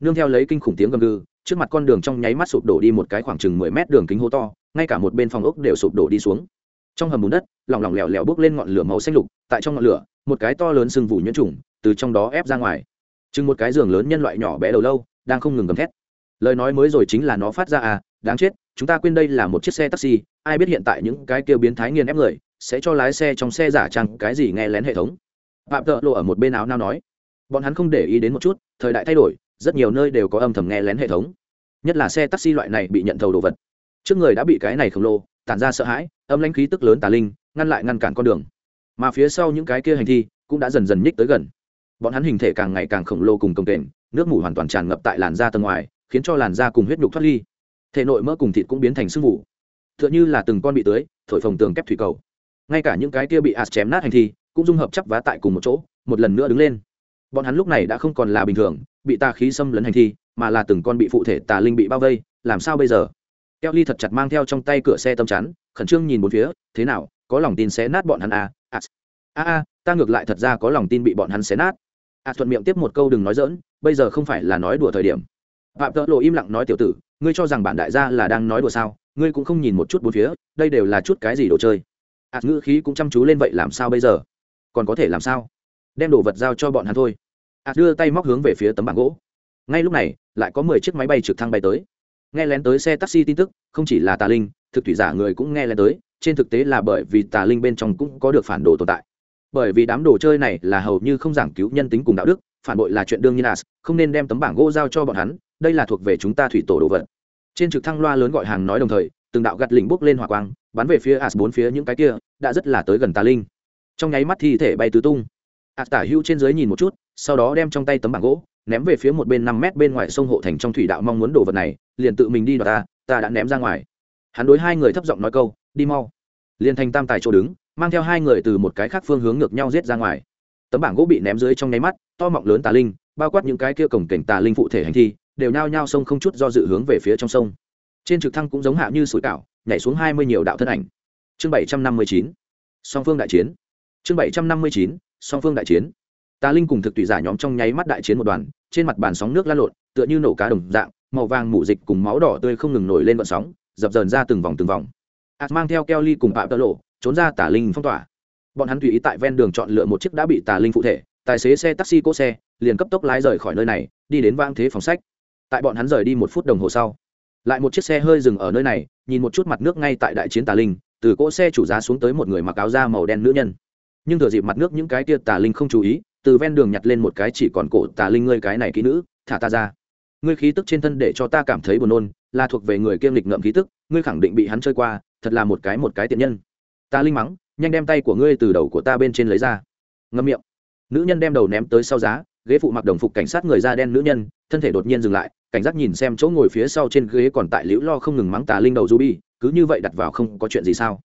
Nương theo lấy kinh khủng tiếng gầm gừ trước mặt con đường trong nháy mắt sụp đổ đi một cái khoảng chừng mười mét đường kính hố to ngay cả một bên phòng ốc đều sụp đổ đi xuống. Trong hầm bùn đất lỏng lỏng lẻo lẻo bước lên ngọn lửa màu xanh lục tại trong ngọn lửa một cái to lớn sưng vù nhuyễn trùng từ trong đó ép ra ngoài. Chừng một cái giường lớn nhân loại nhỏ bé đầu lâu đang không ngừng gầm thét. Lời nói mới rồi chính là nó phát ra à đáng chết, chúng ta quên đây là một chiếc xe taxi, ai biết hiện tại những cái kêu biến thái nghiền ép người, sẽ cho lái xe trong xe giả trăng cái gì nghe lén hệ thống. Phạm tợ lộ ở một bên áo nao nói, bọn hắn không để ý đến một chút, thời đại thay đổi, rất nhiều nơi đều có âm thầm nghe lén hệ thống. Nhất là xe taxi loại này bị nhận thầu đồ vật. Trước người đã bị cái này khổng lồ, tản ra sợ hãi, âm lãnh khí tức lớn tà linh, ngăn lại ngăn cản con đường. Mà phía sau những cái kia hành thi cũng đã dần dần nhích tới gần. Bọn hắn hình thể càng ngày càng khổng lồ cùng công kềnh nước mủ hoàn toàn tràn ngập tại làn da tầng ngoài, khiến cho làn da cùng huyết nhục thoát ly. Thể nội mỡ cùng thịt cũng biến thành sưng vụ t h ư ợ n h ư là từng con bị tưới, thổi phồng tường kép thủy cầu. Ngay cả những cái kia bị ạt chém nát hành thi, cũng dung hợp chắp vá tại cùng một chỗ, một lần nữa đứng lên. Bọn hắn lúc này đã không còn là bình thường, bị tà khí xâm lấn hành thi, mà là từng con bị phụ thể tà linh bị bao vây, làm sao bây giờ? Keo ly thật chặt mang theo trong tay cửa xe tâm chắn, khẩn trương nhìn một phía, thế nào, có lòng tin sẽ nát bọn hắn à? a a ta ngược lại thật ra có lòng tin bị bọn hắn xé nát a thuận miệng tiếp một câu đừng nói dỡn bây giờ không phải là nói đùa thời điểm. Phạm tợ lộ im lặng nói, tiểu tử, ngươi cho rằng bản đại gia là đang nói đùa sao? Ngươi cũng không nhìn một chút bốn phía, đây đều là chút cái gì đồ chơi? A ngữ khí cũng chăm chú lên, vậy làm sao bây giờ? Còn có thể làm sao? Đem đồ vật giao cho bọn hắn thôi. A đưa tay móc hướng về phía tấm bảng gỗ. Ngay lúc này, lại có mười chiếc máy bay trực thăng bay tới. Nghe lén tới xe taxi tin tức, không chỉ là tà linh, thực thủy giả người cũng nghe lén tới. Trên thực tế là bởi vì tà linh bên trong cũng có được phản đồ tồn tại bởi vì đám đồ chơi này là hầu như không giảng cứu nhân tính cùng đạo đức, phản bội là chuyện đương nhiên as không nên đem tấm bảng gỗ giao cho bọn hắn, đây là thuộc về chúng ta thủy tổ đồ vật. Trên trực thăng loa lớn gọi hàng nói đồng thời, từng đạo gặt lỉnh bốc lên hỏa quang, bắn về phía as bốn phía những cái kia, đã rất là tới gần tà linh. Trong nháy mắt thi thể bay tứ tung. As tả hữu trên dưới nhìn một chút, sau đó đem trong tay tấm bảng gỗ, ném về phía một bên năm mét bên ngoài sông hộ thành trong thủy đạo mong muốn đồ vật này, liền tự mình đi đoạt ta ta đã ném ra ngoài. Hắn đối hai người thấp giọng nói câu, đi mau. Liền thành tam tài chỗ đứng mang theo hai người từ một cái khác phương hướng ngược nhau giết ra ngoài. Tấm bảng gỗ bị ném dưới trong nháy mắt, to mọng lớn tà linh, bao quát những cái kia cổng cảnh tà linh phụ thể hành thi, đều nhao nhao sông không chút do dự hướng về phía trong sông. Trên trực thăng cũng giống hạ như sủi cảo, nhảy xuống hai mươi nhiều đạo thân ảnh. Chương bảy trăm năm mươi chín, song phương đại chiến. Chương bảy trăm năm mươi chín, song phương đại chiến. Tà linh cùng thực tùy giả nhóm trong nháy mắt đại chiến một đoàn, trên mặt bàn sóng nước lan lộn, tựa như nổ cá đồng dạng, màu vàng mủ dịch cùng máu đỏ tươi không ngừng nổi lên vận sóng, dập dờn ra từng vòng từng vòng. Ạt mang theo keo ly cùng phạm tơ lộ trốn ra tà linh phong tỏa. Bọn hắn tùy ý tại ven đường chọn lựa một chiếc đã bị tà linh phụ thể, tài xế xe, taxi, cỗ xe, liền cấp tốc lái rời khỏi nơi này, đi đến vang thế phòng sách. Tại bọn hắn rời đi một phút đồng hồ sau, lại một chiếc xe hơi dừng ở nơi này, nhìn một chút mặt nước ngay tại đại chiến tà linh, từ cỗ xe chủ giá xuống tới một người mặc áo da màu đen nữ nhân. Nhưng thừa dịp mặt nước những cái kia tà linh không chú ý, từ ven đường nhặt lên một cái chỉ còn cổ tà linh ngươi cái này kỹ nữ, thả ta ra. Ngươi khí tức trên thân để cho ta cảm thấy buồn nôn, là thuộc về người kiêm lịch ngậm khí tức, ngươi khẳng định bị hắn chơi qua, thật là một cái một cái tiện nhân ta linh mắng, nhanh đem tay của ngươi từ đầu của ta bên trên lấy ra. Ngâm miệng. Nữ nhân đem đầu ném tới sau giá, ghế phụ mặc đồng phục cảnh sát người da đen nữ nhân, thân thể đột nhiên dừng lại, cảnh giác nhìn xem chỗ ngồi phía sau trên ghế còn tại liễu lo không ngừng mắng tà linh đầu ruby, cứ như vậy đặt vào không có chuyện gì sao?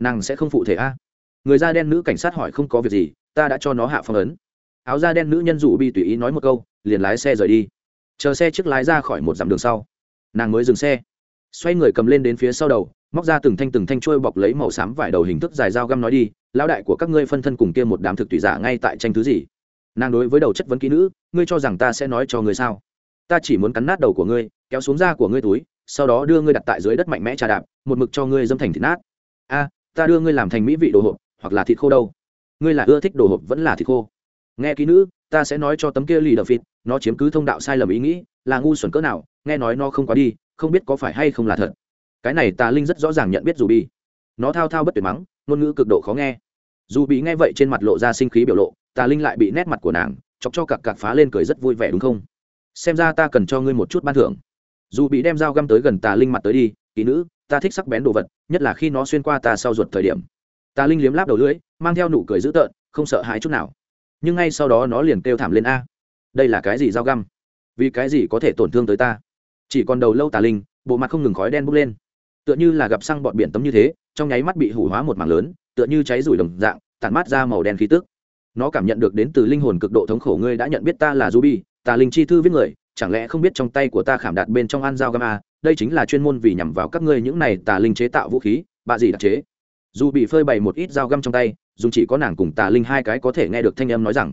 Nàng sẽ không phụ thể a? Người da đen nữ cảnh sát hỏi không có việc gì, ta đã cho nó hạ phong ấn. Áo da đen nữ nhân rủ bi tùy ý nói một câu, liền lái xe rời đi. Chờ xe chiếc lái ra khỏi một dặm đường sau, nàng mới dừng xe xoay người cầm lên đến phía sau đầu, móc ra từng thanh từng thanh trôi bọc lấy màu xám vải đầu hình thức dài dao găm nói đi, lão đại của các ngươi phân thân cùng kia một đám thực tùy giả ngay tại tranh thứ gì? Nàng đối với đầu chất vấn kỹ nữ, ngươi cho rằng ta sẽ nói cho ngươi sao? Ta chỉ muốn cắn nát đầu của ngươi, kéo xuống da của ngươi túi, sau đó đưa ngươi đặt tại dưới đất mạnh mẽ trà đạp, một mực cho ngươi dâm thành thịt nát. A, ta đưa ngươi làm thành mỹ vị đồ hộp, hoặc là thịt khô đâu. Ngươi là ưa thích đồ hộp vẫn là thịt khô. Nghe kỹ nữ ta sẽ nói cho tấm kia lì đờ phịt, nó chiếm cứ thông đạo sai lầm ý nghĩ, là ngu xuẩn cỡ nào, nghe nói nó không quá đi, không biết có phải hay không là thật. Cái này tà linh rất rõ ràng nhận biết dù bi. Nó thao thao bất tuyệt mắng, ngôn ngữ cực độ khó nghe. Dù bị nghe vậy trên mặt lộ ra sinh khí biểu lộ, tà linh lại bị nét mặt của nàng, chọc cho cặp cặp phá lên cười rất vui vẻ đúng không? Xem ra ta cần cho ngươi một chút ban thưởng. Dù bị đem dao găm tới gần tà linh mặt tới đi, kỹ nữ, ta thích sắc bén đồ vật, nhất là khi nó xuyên qua ta sau ruột thời điểm. Tà linh liếm láp đầu lưỡi, mang theo nụ cười dữ tợn, không sợ hãi chút nào nhưng ngay sau đó nó liền kêu thảm lên a. Đây là cái gì dao găm? Vì cái gì có thể tổn thương tới ta? Chỉ còn đầu lâu tà linh, bộ mặt không ngừng khói đen bốc lên. Tựa như là gặp xăng bọn biển tấm như thế, trong nháy mắt bị hủ hóa một mảng lớn, tựa như cháy rủi đồng dạng, tản mát ra màu đen khí tức. Nó cảm nhận được đến từ linh hồn cực độ thống khổ, ngươi đã nhận biết ta là ruby, tà linh chi thư viết người, chẳng lẽ không biết trong tay của ta khảm đặt bên trong ăn dao găm a? Đây chính là chuyên môn vì nhằm vào các ngươi những này tà linh chế tạo vũ khí bạ gì đặc chế. Dù bị phơi bày một ít dao găm trong tay dùng chỉ có nàng cùng tà linh hai cái có thể nghe được thanh âm nói rằng.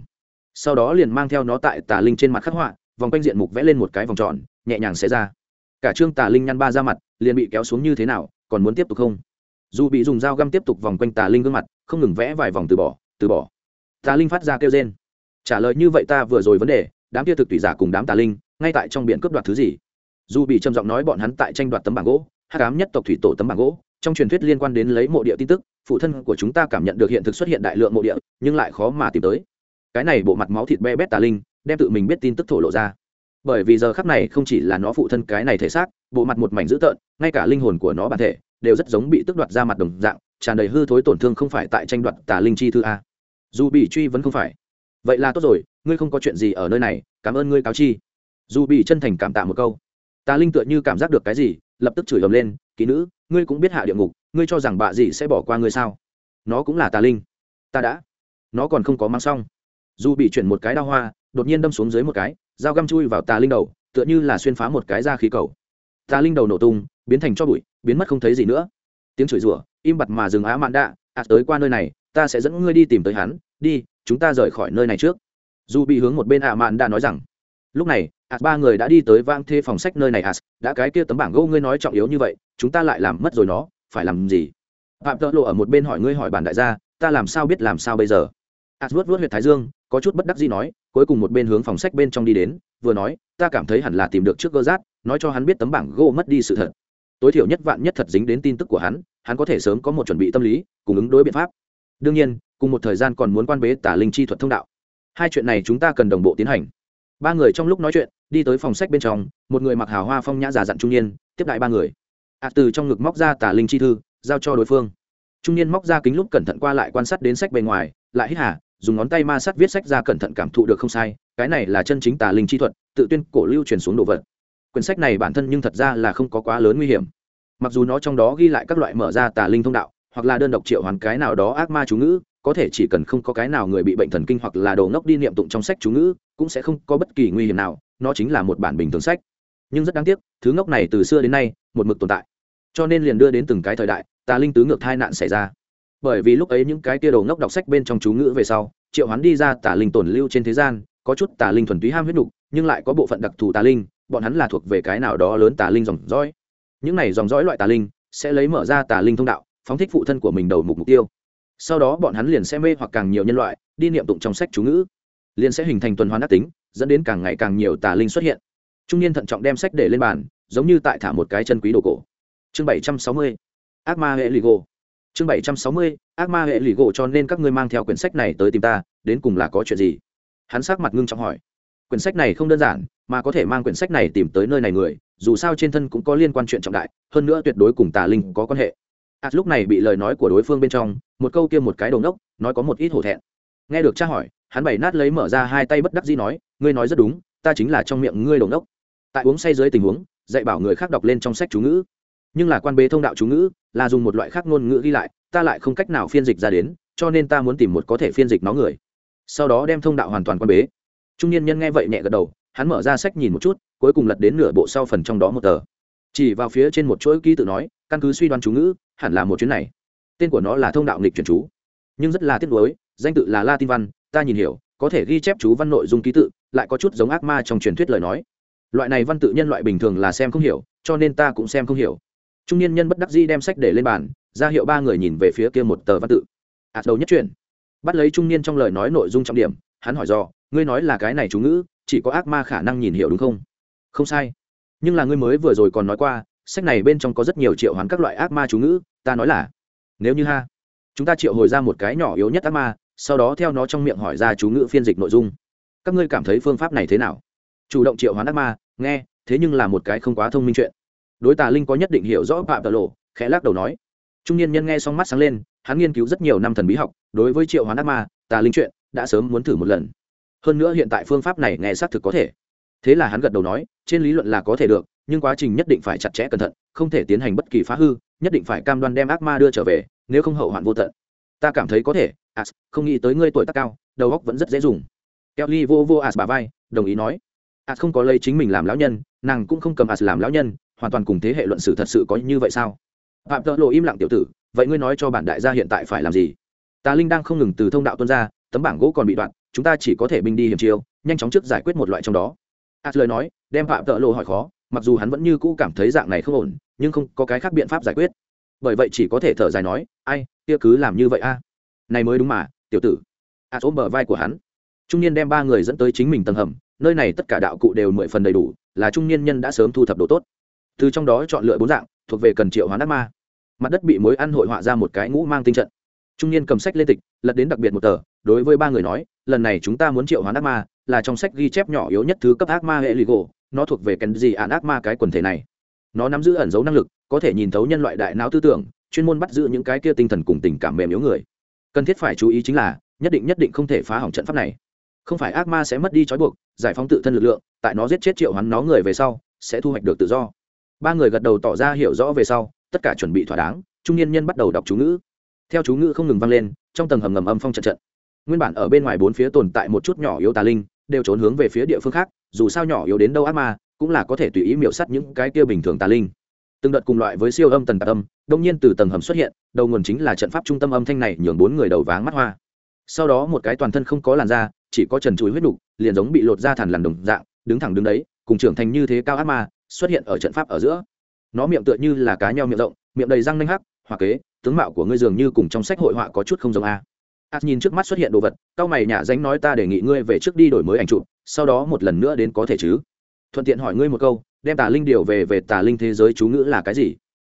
Sau đó liền mang theo nó tại tà linh trên mặt khắc họa, vòng quanh diện mục vẽ lên một cái vòng tròn, nhẹ nhàng xé ra. Cả trương tà linh nhăn ba ra mặt, liền bị kéo xuống như thế nào, còn muốn tiếp tục không? Dù bị dùng dao găm tiếp tục vòng quanh tà linh gương mặt, không ngừng vẽ vài vòng từ bỏ từ bỏ. Tà linh phát ra kêu rên. Trả lời như vậy ta vừa rồi vấn đề, đám kia thực tùy giả cùng đám tà linh, ngay tại trong biển cướp đoạt thứ gì? Dù bị trầm giọng nói bọn hắn tại tranh đoạt tấm bảng gỗ hát cám nhất tộc thủy tổ tấm bảng gỗ trong truyền thuyết liên quan đến lấy mộ địa tin tức, phụ thân của chúng ta cảm nhận được hiện thực xuất hiện đại lượng mộ địa, nhưng lại khó mà tìm tới. Cái này bộ mặt máu thịt be bét tà linh, đem tự mình biết tin tức thổ lộ ra. Bởi vì giờ khắc này không chỉ là nó phụ thân cái này thể xác, bộ mặt một mảnh dữ tợn, ngay cả linh hồn của nó bản thể đều rất giống bị tước đoạt ra mặt đồng dạng, tràn đầy hư thối tổn thương không phải tại tranh đoạt tà linh chi thư a. Dù bị truy vẫn không phải. Vậy là tốt rồi, ngươi không có chuyện gì ở nơi này, cảm ơn ngươi cáo chi. Dù bị chân thành cảm tạ một câu. Tà linh tựa như cảm giác được cái gì, lập tức chửi ầm lên, kỹ nữ ngươi cũng biết hạ địa ngục, ngươi cho rằng bạ gì sẽ bỏ qua ngươi sao? Nó cũng là tà linh. Ta đã. Nó còn không có mang xong. Dù bị chuyển một cái đao hoa, đột nhiên đâm xuống dưới một cái, dao găm chui vào tà linh đầu, tựa như là xuyên phá một cái ra khí cầu. Tà linh đầu nổ tung, biến thành cho bụi, biến mất không thấy gì nữa. Tiếng chửi rủa, im bặt mà dừng á mạn đạ ạt tới qua nơi này, ta sẽ dẫn ngươi đi tìm tới hắn. Đi, chúng ta rời khỏi nơi này trước. Dù bị hướng một bên ạ mạn đạ nói rằng lúc này, as ba người đã đi tới vang thê phòng sách nơi này, as, đã cái kia tấm bảng gỗ ngươi nói trọng yếu như vậy, chúng ta lại làm mất rồi nó, phải làm gì? Phạm tợ lộ ở một bên hỏi ngươi hỏi bản đại gia, ta làm sao biết làm sao bây giờ? As vuốt vuốt huyệt thái dương, có chút bất đắc gì nói, cuối cùng một bên hướng phòng sách bên trong đi đến, vừa nói, ta cảm thấy hẳn là tìm được trước gơ rát, nói cho hắn biết tấm bảng gỗ mất đi sự thật. Tối thiểu nhất vạn nhất thật dính đến tin tức của hắn hắn có thể sớm có một chuẩn bị tâm lý, cùng ứng đối biện pháp. Đương nhiên, cùng một thời gian còn muốn quan bế tả linh chi thuật thông đạo. Hai chuyện này chúng ta cần đồng bộ tiến hành ba người trong lúc nói chuyện, đi tới phòng sách bên trong, một người mặc hào hoa phong nhã giả dặn trung niên, tiếp đại ba người. Ạ từ trong ngực móc ra tả linh chi thư, giao cho đối phương. Trung niên móc ra kính lúc cẩn thận qua lại quan sát đến sách bề ngoài, lại hít hà, dùng ngón tay ma sát viết sách ra cẩn thận cảm thụ được không sai, cái này là chân chính tà linh chi thuật, tự tuyên cổ lưu truyền xuống đồ vật. Quyển sách này bản thân nhưng thật ra là không có quá lớn nguy hiểm. Mặc dù nó trong đó ghi lại các loại mở ra tà linh thông đạo, hoặc là đơn độc triệu hoàn cái nào đó ác ma chú ngữ có thể chỉ cần không có cái nào người bị bệnh thần kinh hoặc là đồ ngốc đi niệm tụng trong sách chú ngữ, cũng sẽ không có bất kỳ nguy hiểm nào, nó chính là một bản bình thường sách. Nhưng rất đáng tiếc, thứ ngốc này từ xưa đến nay, một mực tồn tại. Cho nên liền đưa đến từng cái thời đại, tà linh tứ ngược tai nạn xảy ra. Bởi vì lúc ấy những cái tia đồ ngốc đọc sách bên trong chú ngữ về sau, triệu hoán đi ra tà linh tồn lưu trên thế gian, có chút tà linh thuần túy ham huyết nục, nhưng lại có bộ phận đặc thù tà linh, bọn hắn là thuộc về cái nào đó lớn tà linh dòng dõi. Những này dòng dõi loại tà linh sẽ lấy mở ra tà linh thông đạo, phóng thích phụ thân của mình đầu mục mục tiêu sau đó bọn hắn liền sẽ mê hoặc càng nhiều nhân loại, đi niệm tụng trong sách chú ngữ, liền sẽ hình thành tuần hoàn ác tính, dẫn đến càng ngày càng nhiều tà linh xuất hiện. Trung niên thận trọng đem sách để lên bàn, giống như tại thả một cái chân quý đồ cổ. Chương bảy trăm sáu mươi, ác ma hệ lì gỗ. Chương bảy trăm sáu mươi, ác ma hệ lì gỗ cho nên các ngươi mang theo quyển sách này tới tìm ta, đến cùng là có chuyện gì? Hắn sắc mặt ngưng trọng hỏi. Quyển sách này không đơn giản, mà có thể mang quyển sách này tìm tới nơi này người, dù sao trên thân cũng có liên quan chuyện trọng đại, hơn nữa tuyệt đối cùng tà linh có quan hệ ạt lúc này bị lời nói của đối phương bên trong một câu kia một cái đầu nốc, nói có một ít hổ thẹn. Nghe được cha hỏi hắn bày nát lấy mở ra hai tay bất đắc dĩ nói ngươi nói rất đúng ta chính là trong miệng ngươi đầu nốc. tại uống say dưới tình huống dạy bảo người khác đọc lên trong sách chú ngữ. Nhưng là quan bế thông đạo chú ngữ là dùng một loại khác ngôn ngữ ghi lại ta lại không cách nào phiên dịch ra đến cho nên ta muốn tìm một có thể phiên dịch nó người. Sau đó đem thông đạo hoàn toàn quan bế. Trung niên nhân nghe vậy nhẹ gật đầu hắn mở ra sách nhìn một chút cuối cùng lật đến nửa bộ sau phần trong đó một tờ. Chỉ vào phía trên một chuỗi ký tự nói căn cứ suy đoán chú ngữ, hẳn là một chuyến này. Tên của nó là thông đạo nghịch truyền chú. Nhưng rất là tiếc nuối, danh tự là latin văn, ta nhìn hiểu, có thể ghi chép chú văn nội dung ký tự, lại có chút giống ác ma trong truyền thuyết lời nói. Loại này văn tự nhân loại bình thường là xem không hiểu, cho nên ta cũng xem không hiểu. Trung niên nhân bất đắc dĩ đem sách để lên bàn, ra hiệu ba người nhìn về phía kia một tờ văn tự. Ạt đầu nhất truyền bắt lấy trung niên trong lời nói nội dung trọng điểm, hắn hỏi do ngươi nói là cái này chú ngữ, chỉ có ác ma khả năng nhìn hiểu đúng không? Không sai. Nhưng là ngươi mới vừa rồi còn nói qua sách này bên trong có rất nhiều triệu hoán các loại ác ma chú ngữ, ta nói là, nếu như ha, chúng ta triệu hồi ra một cái nhỏ yếu nhất ác ma, sau đó theo nó trong miệng hỏi ra chú ngữ phiên dịch nội dung. Các ngươi cảm thấy phương pháp này thế nào? Chủ động triệu hoán ác ma, nghe, thế nhưng là một cái không quá thông minh chuyện. Đối tà linh có nhất định hiểu rõ phạm tà lộ, khẽ lắc đầu nói. Trung niên nhân nghe xong mắt sáng lên, hắn nghiên cứu rất nhiều năm thần bí học, đối với triệu hoán ác ma, tà linh chuyện, đã sớm muốn thử một lần. Hơn nữa hiện tại phương pháp này nghe xác thực có thể. Thế là hắn gật đầu nói, trên lý luận là có thể được nhưng quá trình nhất định phải chặt chẽ cẩn thận, không thể tiến hành bất kỳ phá hư, nhất định phải cam đoan đem ác ma đưa trở về, nếu không hậu hoạn vô tận. Ta cảm thấy có thể, as, không nghĩ tới ngươi tuổi tác cao, đầu óc vẫn rất dễ dùng. Kelly vô vô as bà vai, đồng ý nói. As không có lấy chính mình làm lão nhân, nàng cũng không cầm as làm lão nhân, hoàn toàn cùng thế hệ luận sử thật sự có như vậy sao? Phạm tợ lộ im lặng tiểu tử, vậy ngươi nói cho bản đại gia hiện tại phải làm gì? Tà linh đang không ngừng từ thông đạo tuân ra, tấm bảng gỗ còn bị đoạn, chúng ta chỉ có thể binh đi hiểm chiêu, nhanh chóng trước giải quyết một loại trong đó. As lời nói, đem phạm tợ lộ hỏi khó mặc dù hắn vẫn như cũ cảm thấy dạng này không ổn, nhưng không có cái khác biện pháp giải quyết. Bởi vậy chỉ có thể thở dài nói, ai, kia cứ làm như vậy a. Này mới đúng mà, tiểu tử. A ôm bờ vai của hắn. Trung niên đem ba người dẫn tới chính mình tầng hầm, nơi này tất cả đạo cụ đều mười phần đầy đủ, là trung niên nhân đã sớm thu thập đồ tốt. Từ trong đó chọn lựa bốn dạng, thuộc về cần triệu hoán ác ma. Mặt đất bị mối ăn hội họa ra một cái ngũ mang tinh trận. Trung niên cầm sách lên tịch, lật đến đặc biệt một tờ, đối với ba người nói, lần này chúng ta muốn triệu hoán ác ma, là trong sách ghi chép nhỏ yếu nhất thứ cấp ác ma hệ lì gỗ nó thuộc về kèn gì ạn ác ma cái quần thể này. Nó nắm giữ ẩn dấu năng lực, có thể nhìn thấu nhân loại đại não tư tưởng, chuyên môn bắt giữ những cái kia tinh thần cùng tình cảm mềm yếu người. Cần thiết phải chú ý chính là, nhất định nhất định không thể phá hỏng trận pháp này. Không phải ác ma sẽ mất đi trói buộc, giải phóng tự thân lực lượng, tại nó giết chết triệu hắn nó người về sau, sẽ thu hoạch được tự do. Ba người gật đầu tỏ ra hiểu rõ về sau, tất cả chuẩn bị thỏa đáng, trung niên nhân bắt đầu đọc chú ngữ. Theo chú ngữ không ngừng vang lên, trong tầng hầm ngầm âm phong trận trận. Nguyên bản ở bên ngoài bốn phía tồn tại một chút nhỏ yếu tà linh, đều trốn hướng về phía địa phương khác dù sao nhỏ yếu đến đâu ác ma, cũng là có thể tùy ý miểu sắt những cái kia bình thường tà linh. Từng đợt cùng loại với siêu âm tần tạc âm, đông nhiên từ tầng hầm xuất hiện, đầu nguồn chính là trận pháp trung tâm âm thanh này nhường bốn người đầu váng mắt hoa. Sau đó một cái toàn thân không có làn da, chỉ có trần chuối huyết đục, liền giống bị lột ra thằn lằn đồng dạng, đứng thẳng đứng đấy, cùng trưởng thành như thế cao ác ma, xuất hiện ở trận pháp ở giữa. Nó miệng tựa như là cá nheo miệng rộng, miệng đầy răng nanh hắc hoặc kế, tướng mạo của ngươi dường như cùng trong sách hội họa có chút không giống a. Ạt nhìn trước mắt xuất hiện đồ vật, cao mày nhả danh nói ta đề nghị ngươi về trước đi đổi mới ảnh chụp sau đó một lần nữa đến có thể chứ? Thuận tiện hỏi ngươi một câu, đem tà linh điều về về tà linh thế giới chú ngữ là cái gì?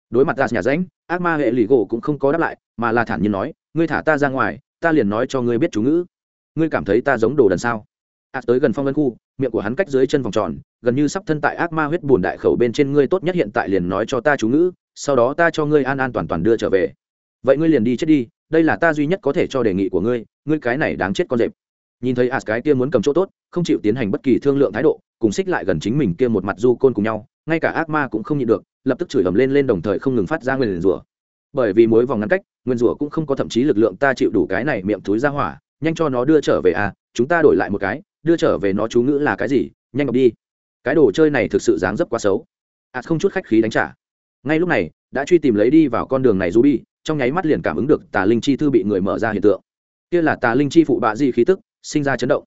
Đối mặt ra nhà ránh ác ma hệ lì gỗ cũng không có đáp lại, mà là thản nhiên nói, ngươi thả ta ra ngoài, ta liền nói cho ngươi biết chú ngữ. Ngươi cảm thấy ta giống đồ đần sao? Ạt tới gần phong vân khu, miệng của hắn cách dưới chân vòng tròn, gần như sắp thân tại ác ma huyết bùn đại khẩu bên trên ngươi tốt nhất hiện tại liền nói cho ta chú ngữ, sau đó ta cho ngươi an an toàn toàn đưa trở về. Vậy ngươi liền đi chết đi, đây là ta duy nhất có thể cho đề nghị của ngươi ngươi cái này đáng chết con rệp nhìn thấy as cái kia muốn cầm chỗ tốt, không chịu tiến hành bất kỳ thương lượng thái độ, cùng xích lại gần chính mình kia một mặt du côn cùng nhau, ngay cả ác ma cũng không nhịn được, lập tức chửi ầm lên lên đồng thời không ngừng phát ra nguyên rủa. Bởi vì mối vòng ngăn cách, nguyên rủa cũng không có thậm chí lực lượng ta chịu đủ cái này miệng túi ra hỏa, nhanh cho nó đưa trở về à chúng ta đổi lại một cái, đưa trở về nó chú ngữ là cái gì, nhanh đi. Cái đồ chơi này thực sự dáng dấp quá xấu. À không chút khách khí đánh trả. Ngay lúc này, đã truy tìm lấy đi vào con đường này ruby, trong nháy mắt liền cảm ứng được tà linh chi thư bị người mở ra hiện tượng. Kia là tà linh chi phụ bạ di khí tức sinh ra chấn động.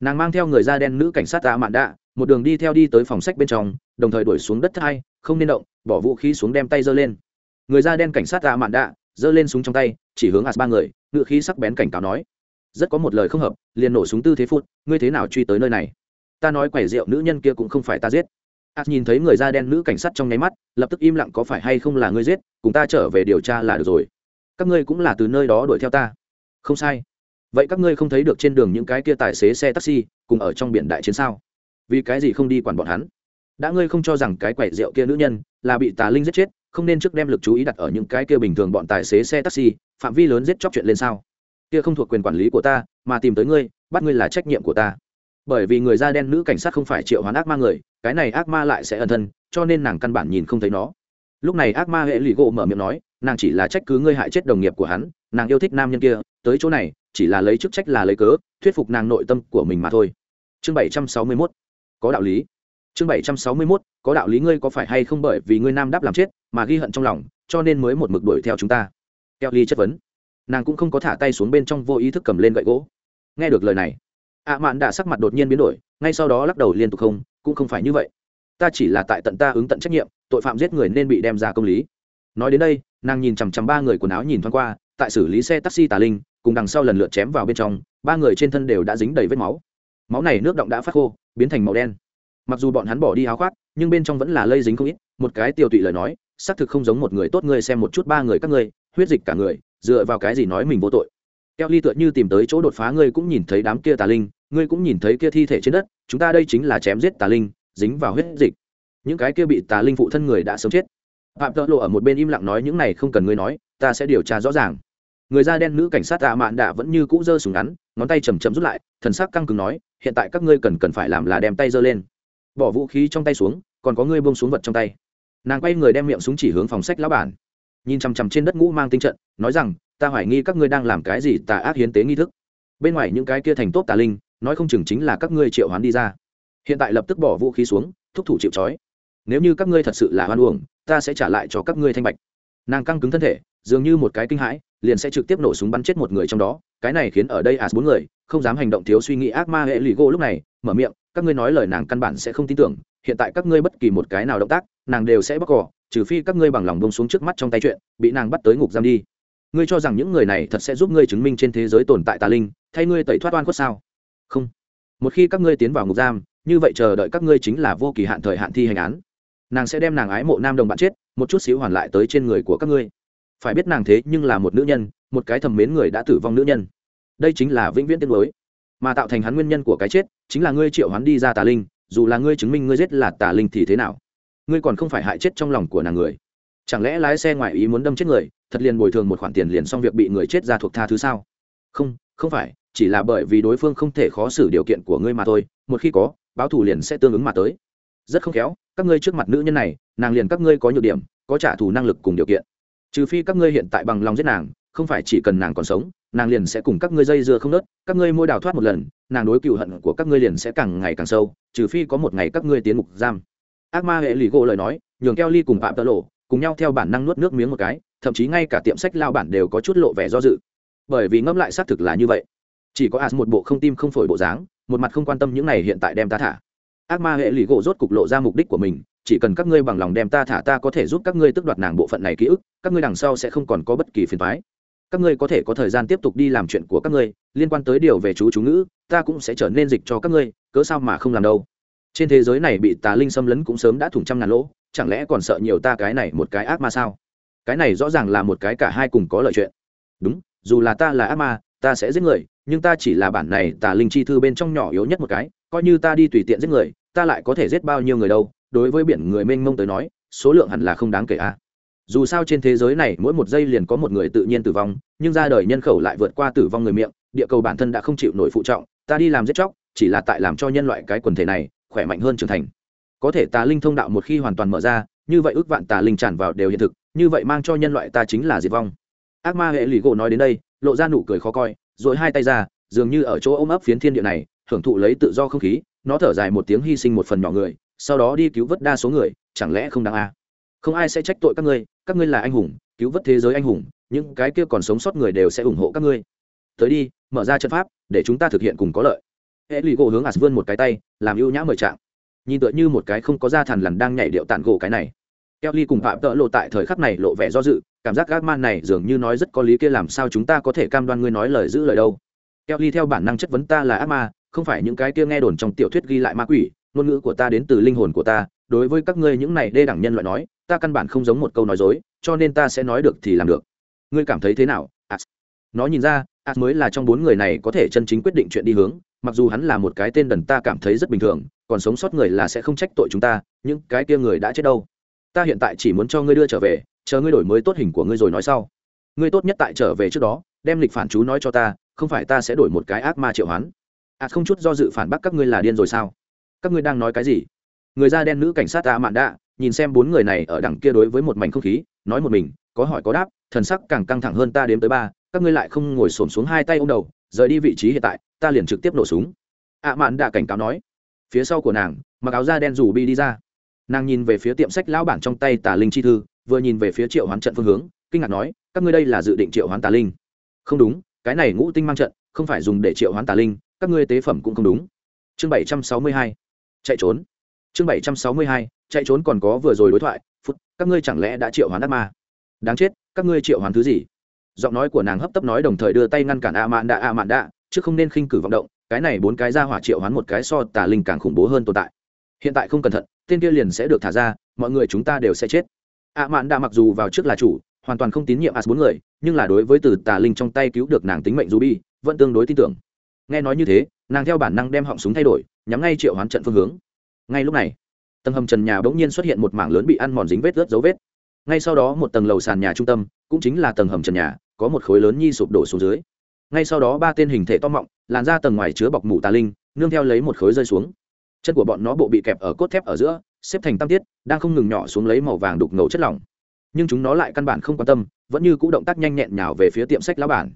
Nàng mang theo người da đen nữ cảnh sát tạ mạn đạ, một đường đi theo đi tới phòng sách bên trong, đồng thời đuổi xuống đất thai không nên động, bỏ vũ khí xuống đem tay giơ lên. Người da đen cảnh sát tạ mạn đạ, giơ lên súng trong tay, chỉ hướng ạt ba người, ngự khí sắc bén cảnh cáo nói. Rất có một lời không hợp, liền nổ súng tư thế phút ngươi thế nào truy tới nơi này? Ta nói quẻ rượu nữ nhân kia cũng không phải ta giết. Ạt nhìn thấy người da đen nữ cảnh sát trong nháy mắt, lập tức im lặng có phải hay không là ngươi giết, cùng ta trở về điều tra là được rồi. Các ngươi cũng là từ nơi đó đuổi theo ta. Không sai vậy các ngươi không thấy được trên đường những cái kia tài xế xe taxi cùng ở trong biển đại chiến sao? Vì cái gì không đi quản bọn hắn? Đã ngươi không cho rằng cái quẻ rượu kia nữ nhân là bị tà linh giết chết, không nên trước đem lực chú ý đặt ở những cái kia bình thường bọn tài xế xe taxi, phạm vi lớn giết chóc chuyện lên sao? Kia không thuộc quyền quản lý của ta, mà tìm tới ngươi, bắt ngươi là trách nhiệm của ta. Bởi vì người da đen nữ cảnh sát không phải triệu hoán ác ma người, cái này ác ma lại sẽ ẩn thân, cho nên nàng căn bản nhìn không thấy nó. Lúc này ác ma hệ lụy gỗ mở miệng nói, nàng chỉ là trách cứ ngươi hại chết đồng nghiệp của hắn, nàng yêu thích nam nhân kia tới chỗ này, chỉ là lấy chức trách là lấy cớ, thuyết phục nàng nội tâm của mình mà thôi. Chương bảy trăm sáu mươi mốt, có đạo lý. Chương bảy trăm sáu mươi mốt, có đạo lý ngươi có phải hay không bởi vì ngươi nam đáp làm chết mà ghi hận trong lòng, cho nên mới một mực đuổi theo chúng ta? Kelly chất vấn. Nàng cũng không có thả tay xuống bên trong vô ý thức cầm lên gậy gỗ. Nghe được lời này ạ mạn đã sắc mặt đột nhiên biến đổi, ngay sau đó lắc đầu liên tục không, cũng không phải như vậy. Ta chỉ là tại tận ta ứng tận trách nhiệm, tội phạm giết người nên bị đem ra công lý. Nói đến đây, nàng nhìn chằm chằm ba người quần áo nhìn thoáng qua, tại xử lý xe taxi tà linh cùng đằng sau lần lượt chém vào bên trong, ba người trên thân đều đã dính đầy vết máu. Máu này nước động đã phát khô, biến thành màu đen. Mặc dù bọn hắn bỏ đi háo khoác, nhưng bên trong vẫn là lây dính không ít. Một cái tiêu tụy lời nói, xác thực không giống một người tốt ngươi xem một chút ba người các ngươi, huyết dịch cả người, dựa vào cái gì nói mình vô tội. Keo ly tựa như tìm tới chỗ đột phá ngươi cũng nhìn thấy đám kia tà linh, ngươi cũng nhìn thấy kia thi thể trên đất, chúng ta đây chính là chém giết tà linh, dính vào huyết dịch. Những cái kia bị tà linh phụ thân người đã sớm chết. Phạm tợ lộ ở một bên im lặng nói những này không cần ngươi nói, ta sẽ điều tra rõ ràng người da đen nữ cảnh sát tạ à mạn đạ vẫn như cũ giơ súng ngắn, ngón tay chầm chậm rút lại, thần sắc căng cứng nói, hiện tại các ngươi cần cần phải làm là đem tay giơ lên. Bỏ vũ khí trong tay xuống, còn có ngươi buông xuống vật trong tay. Nàng quay người đem miệng súng chỉ hướng phòng sách lão bản. Nhìn chằm chằm trên đất ngũ mang tinh trận, nói rằng, ta hoài nghi các ngươi đang làm cái gì, tà ác hiến tế nghi thức. Bên ngoài những cái kia thành tốt tà linh, nói không chừng chính là các ngươi triệu hoán đi ra. Hiện tại lập tức bỏ vũ khí xuống, thúc thủ chịu trói. Nếu như các ngươi thật sự là hoan uổng, ta sẽ trả lại cho các ngươi thanh bạch. Nàng căng cứng thân thể, dường như một cái kinh hãi liền sẽ trực tiếp nổ súng bắn chết một người trong đó, cái này khiến ở đây as bốn người không dám hành động thiếu suy nghĩ ác ma hệ lì gô lúc này, mở miệng, các ngươi nói lời nàng căn bản sẽ không tin tưởng, hiện tại các ngươi bất kỳ một cái nào động tác, nàng đều sẽ bóc cỏ, trừ phi các ngươi bằng lòng bông xuống trước mắt trong tay chuyện, bị nàng bắt tới ngục giam đi. Ngươi cho rằng những người này thật sẽ giúp ngươi chứng minh trên thế giới tồn tại tà linh, thay ngươi tẩy thoát oan khuất sao? Không. Một khi các ngươi tiến vào ngục giam, như vậy chờ đợi các ngươi chính là vô kỳ hạn thời hạn thi hành án. Nàng sẽ đem nàng ái mộ nam đồng bạn chết, một chút xíu hoàn lại tới trên người của các ngươi phải biết nàng thế nhưng là một nữ nhân, một cái thầm mến người đã tử vong nữ nhân. Đây chính là vĩnh viễn tiên lối mà tạo thành hắn nguyên nhân của cái chết, chính là ngươi triệu hắn đi ra tà linh, dù là ngươi chứng minh ngươi giết là tà linh thì thế nào? Ngươi còn không phải hại chết trong lòng của nàng người. Chẳng lẽ lái xe ngoài ý muốn đâm chết người, thật liền bồi thường một khoản tiền liền xong việc bị người chết ra thuộc tha thứ sao? Không không phải, chỉ là bởi vì đối phương không thể khó xử điều kiện của ngươi mà thôi, một khi có, báo thù liền sẽ tương ứng mà tới. Rất không khéo, các ngươi trước mặt nữ nhân này, nàng liền các ngươi có nhược điểm, có trả thù năng lực cùng điều kiện trừ phi các ngươi hiện tại bằng lòng giết nàng, không phải chỉ cần nàng còn sống, nàng liền sẽ cùng các ngươi dây dưa không nớt, các ngươi môi đào thoát một lần, nàng đối cựu hận của các ngươi liền sẽ càng ngày càng sâu, trừ phi có một ngày các ngươi tiến mục giam. Ác ma hệ lì gỗ lời nói, nhường keo ly cùng phạm tơ lộ cùng nhau theo bản năng nuốt nước miếng một cái, thậm chí ngay cả tiệm sách lao bản đều có chút lộ vẻ do dự. Bởi vì ngẫm lại xác thực là như vậy. Chỉ có as một bộ không tim không phổi bộ dáng, một mặt không quan tâm những này hiện tại đem ta thả. Ác ma hệ lì gỗ rốt cục lộ ra mục đích của mình chỉ cần các ngươi bằng lòng đem ta thả ta có thể giúp các ngươi tước đoạt nàng bộ phận này ký ức, các ngươi đằng sau sẽ không còn có bất kỳ phiền thoái các ngươi có thể có thời gian tiếp tục đi làm chuyện của các ngươi, liên quan tới điều về chú chú ngữ, ta cũng sẽ trở nên dịch cho các ngươi, cớ sao mà không làm đâu. Trên thế giới này bị tà linh xâm lấn cũng sớm đã thủng trăm ngàn lỗ, chẳng lẽ còn sợ nhiều ta cái này một cái ác ma sao? Cái này rõ ràng là một cái cả hai cùng có lợi chuyện. Đúng, dù là ta là ác ma, ta sẽ giết người, nhưng ta chỉ là bản này tà linh chi thư bên trong nhỏ yếu nhất một cái, coi như ta đi tùy tiện giết người, ta lại có thể giết bao nhiêu người đâu đối với biển người mênh mông tới nói, số lượng hẳn là không đáng kể a. Dù sao trên thế giới này mỗi một giây liền có một người tự nhiên tử vong, nhưng ra đời nhân khẩu lại vượt qua tử vong người miệng, địa cầu bản thân đã không chịu nổi phụ trọng, ta đi làm giết chóc, chỉ là tại làm cho nhân loại cái quần thể này, khỏe mạnh hơn trưởng thành. Có thể tà linh thông đạo một khi hoàn toàn mở ra, như vậy ước vạn tà linh tràn vào đều hiện thực, như vậy mang cho nhân loại ta chính là diệt vong. Ác ma hệ lì gỗ nói đến đây, lộ ra nụ cười khó coi, rồi hai tay ra, dường như ở chỗ ôm ấp phiến thiên địa này, hưởng thụ lấy tự do không khí, nó thở dài một tiếng hy sinh một phần nhỏ người sau đó đi cứu vớt đa số người chẳng lẽ không đáng a à? không ai sẽ trách tội các ngươi các ngươi là anh hùng cứu vớt thế giới anh hùng những cái kia còn sống sót người đều sẽ ủng hộ các ngươi tới đi mở ra trận pháp để chúng ta thực hiện cùng có lợi hệ lụy gỗ hướng ạt vươn một cái tay làm ưu nhã mời trạng nhìn tựa như một cái không có da thằn lằn đang nhảy điệu tàn gỗ cái này Kelly cùng Phạm Tợ lộ tại thời khắc này lộ vẻ do dự, cảm giác gác man này dường như nói rất có lý kia làm sao chúng ta có thể cam đoan ngươi nói lời giữ lời đâu. Kelly theo bản năng chất vấn ta là ác ma, không phải những cái kia nghe đồn trong tiểu thuyết ghi lại ma quỷ, ngôn ngữ của ta đến từ linh hồn của ta, đối với các ngươi những này đê đẳng nhân loại nói, ta căn bản không giống một câu nói dối, cho nên ta sẽ nói được thì làm được. Ngươi cảm thấy thế nào? As. Nó nhìn ra, As mới là trong bốn người này có thể chân chính quyết định chuyện đi hướng, mặc dù hắn là một cái tên đần ta cảm thấy rất bình thường, còn sống sót người là sẽ không trách tội chúng ta, những cái kia người đã chết đâu ta hiện tại chỉ muốn cho ngươi đưa trở về chờ ngươi đổi mới tốt hình của ngươi rồi nói sau ngươi tốt nhất tại trở về trước đó đem lịch phản chú nói cho ta không phải ta sẽ đổi một cái ác ma triệu hoán à không chút do dự phản bác các ngươi là điên rồi sao các ngươi đang nói cái gì? Người da đen nữ cảnh sát ta mạn đạ, nhìn xem bốn người này ở đằng kia đối với một mảnh không khí, nói một mình, có hỏi có đáp, thần sắc càng căng thẳng hơn ta đếm tới ba, các ngươi lại không ngồi xổm xuống hai tay ô m đầu, rời đi vị trí hiện tại, ta liền trực tiếp nổ súng. Ạ mạn đạ cảnh cáo nói. Phía sau của nàng, mặc áo da đen rủ bi đi ra. Nàng nhìn về phía tiệm sách lão bản trong tay tà linh chi thư, vừa nhìn về phía triệu hoán trận phương hướng, kinh ngạc nói, các ngươi đây là dự định triệu hoán tà linh. Không đúng, cái này ngũ tinh mang trận, không phải dùng để triệu hoán tà linh, các ngươi tế phẩm cũng không đúng. Chương bảy trăm sáu mươi hai chạy trốn. Chương bảy trăm sáu mươi hai, chạy trốn còn có vừa rồi đối thoại, phút, các ngươi chẳng lẽ đã triệu hoán ác ma? Đáng chết, các ngươi triệu hoán thứ gì? Giọng nói của nàng hấp tấp nói đồng thời đưa tay ngăn cản a mạn đạ a mạn đạ, chứ không nên khinh cử vọng động, cái này bốn cái ra hỏa triệu hoán một cái so tà linh càng khủng bố hơn tồn tại. Hiện tại không cẩn thận, tên kia liền sẽ được thả ra, mọi người chúng ta đều sẽ chết. A mạn đạ mặc dù vào trước là chủ, hoàn toàn không tín nhiệm as bốn người, nhưng là đối với từ tà linh trong tay cứu được nàng tính mệnh ruby, vẫn tương đối tin tưởng nghe nói như thế, nàng theo bản năng đem họng súng thay đổi, nhắm ngay triệu hoán trận phương hướng. Ngay lúc này, tầng hầm trần nhà bỗng nhiên xuất hiện một mảng lớn bị ăn mòn dính vết rớt dấu vết. Ngay sau đó một tầng lầu sàn nhà trung tâm, cũng chính là tầng hầm trần nhà, có một khối lớn nhi sụp đổ xuống dưới. Ngay sau đó ba tên hình thể to mọng, làn ra tầng ngoài chứa bọc mủ tà linh, nương theo lấy một khối rơi xuống. Chân của bọn nó bộ bị kẹp ở cốt thép ở giữa, xếp thành tam tiết, đang không ngừng nhỏ xuống lấy màu vàng đục ngầu chất lỏng. Nhưng chúng nó lại căn bản không quan tâm, vẫn như cũ động tác nhanh nhẹn nhào về phía tiệm sách lá bản.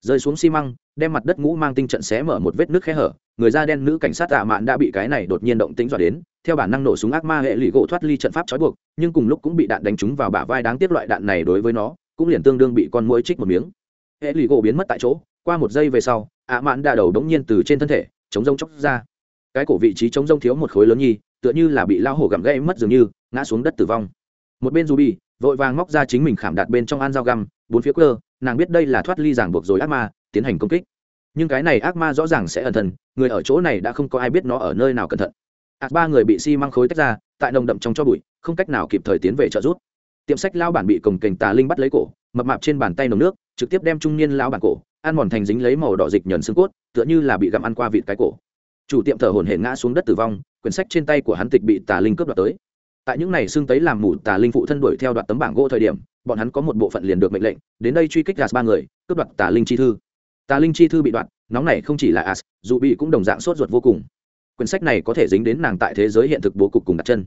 Rơi xuống xi măng đem mặt đất ngũ mang tinh trận xé mở một vết nước khe hở, người da đen nữ cảnh sát tạ mạn đã bị cái này đột nhiên động tính dọa đến, theo bản năng nổ súng ác ma hệ lụy gỗ thoát ly trận pháp trói buộc, nhưng cùng lúc cũng bị đạn đánh trúng vào bả vai đáng tiếc loại đạn này đối với nó, cũng liền tương đương bị con mũi trích một miếng. Hệ lụy gỗ biến mất tại chỗ, qua một giây về sau, ạ mạn đã đầu đống nhiên từ trên thân thể, chống rông chóc ra. Cái cổ vị trí chống rông thiếu một khối lớn nhi, tựa như là bị lao hổ gặm gãy mất dường như, ngã xuống đất tử vong. Một bên ruby, vội vàng móc ra chính mình khảm đạt bên trong an dao găm, bốn phía cơ nàng biết đây là thoát ly giảng buộc rồi ác ma, tiến hành công kích. Nhưng cái này ác ma rõ ràng sẽ ẩn thần người ở chỗ này đã không có ai biết nó ở nơi nào cẩn thận. Ác ba người bị xi、si、măng khối tách ra, tại nồng đậm trong cho bụi, không cách nào kịp thời tiến về trợ giúp. tiệm sách lao bản bị cổng kềnh tà linh bắt lấy cổ, mập mạp trên bàn tay nồng nước, trực tiếp đem trung niên lao bản cổ, ăn mòn thành dính lấy màu đỏ dịch nhờn xương cốt, tựa như là bị gặm ăn qua vịt cái cổ. Chủ tiệm thở hổn hển ngã xuống đất tử vong, quyển sách trên tay của hắn tịch bị tà linh cướp đoạt tới tại những này xương tấy làm mù tà linh phụ thân đuổi theo đoạt tấm bảng gỗ thời điểm, bọn hắn có một bộ phận liền được mệnh lệnh, đến đây truy kích gạt ba người, cướp đoạt tà linh chi thư. Tà linh chi thư bị đoạt, nóng này không chỉ là as dù bị cũng đồng dạng sốt ruột vô cùng. Quyển sách này có thể dính đến nàng tại thế giới hiện thực bố cục cùng đặt chân.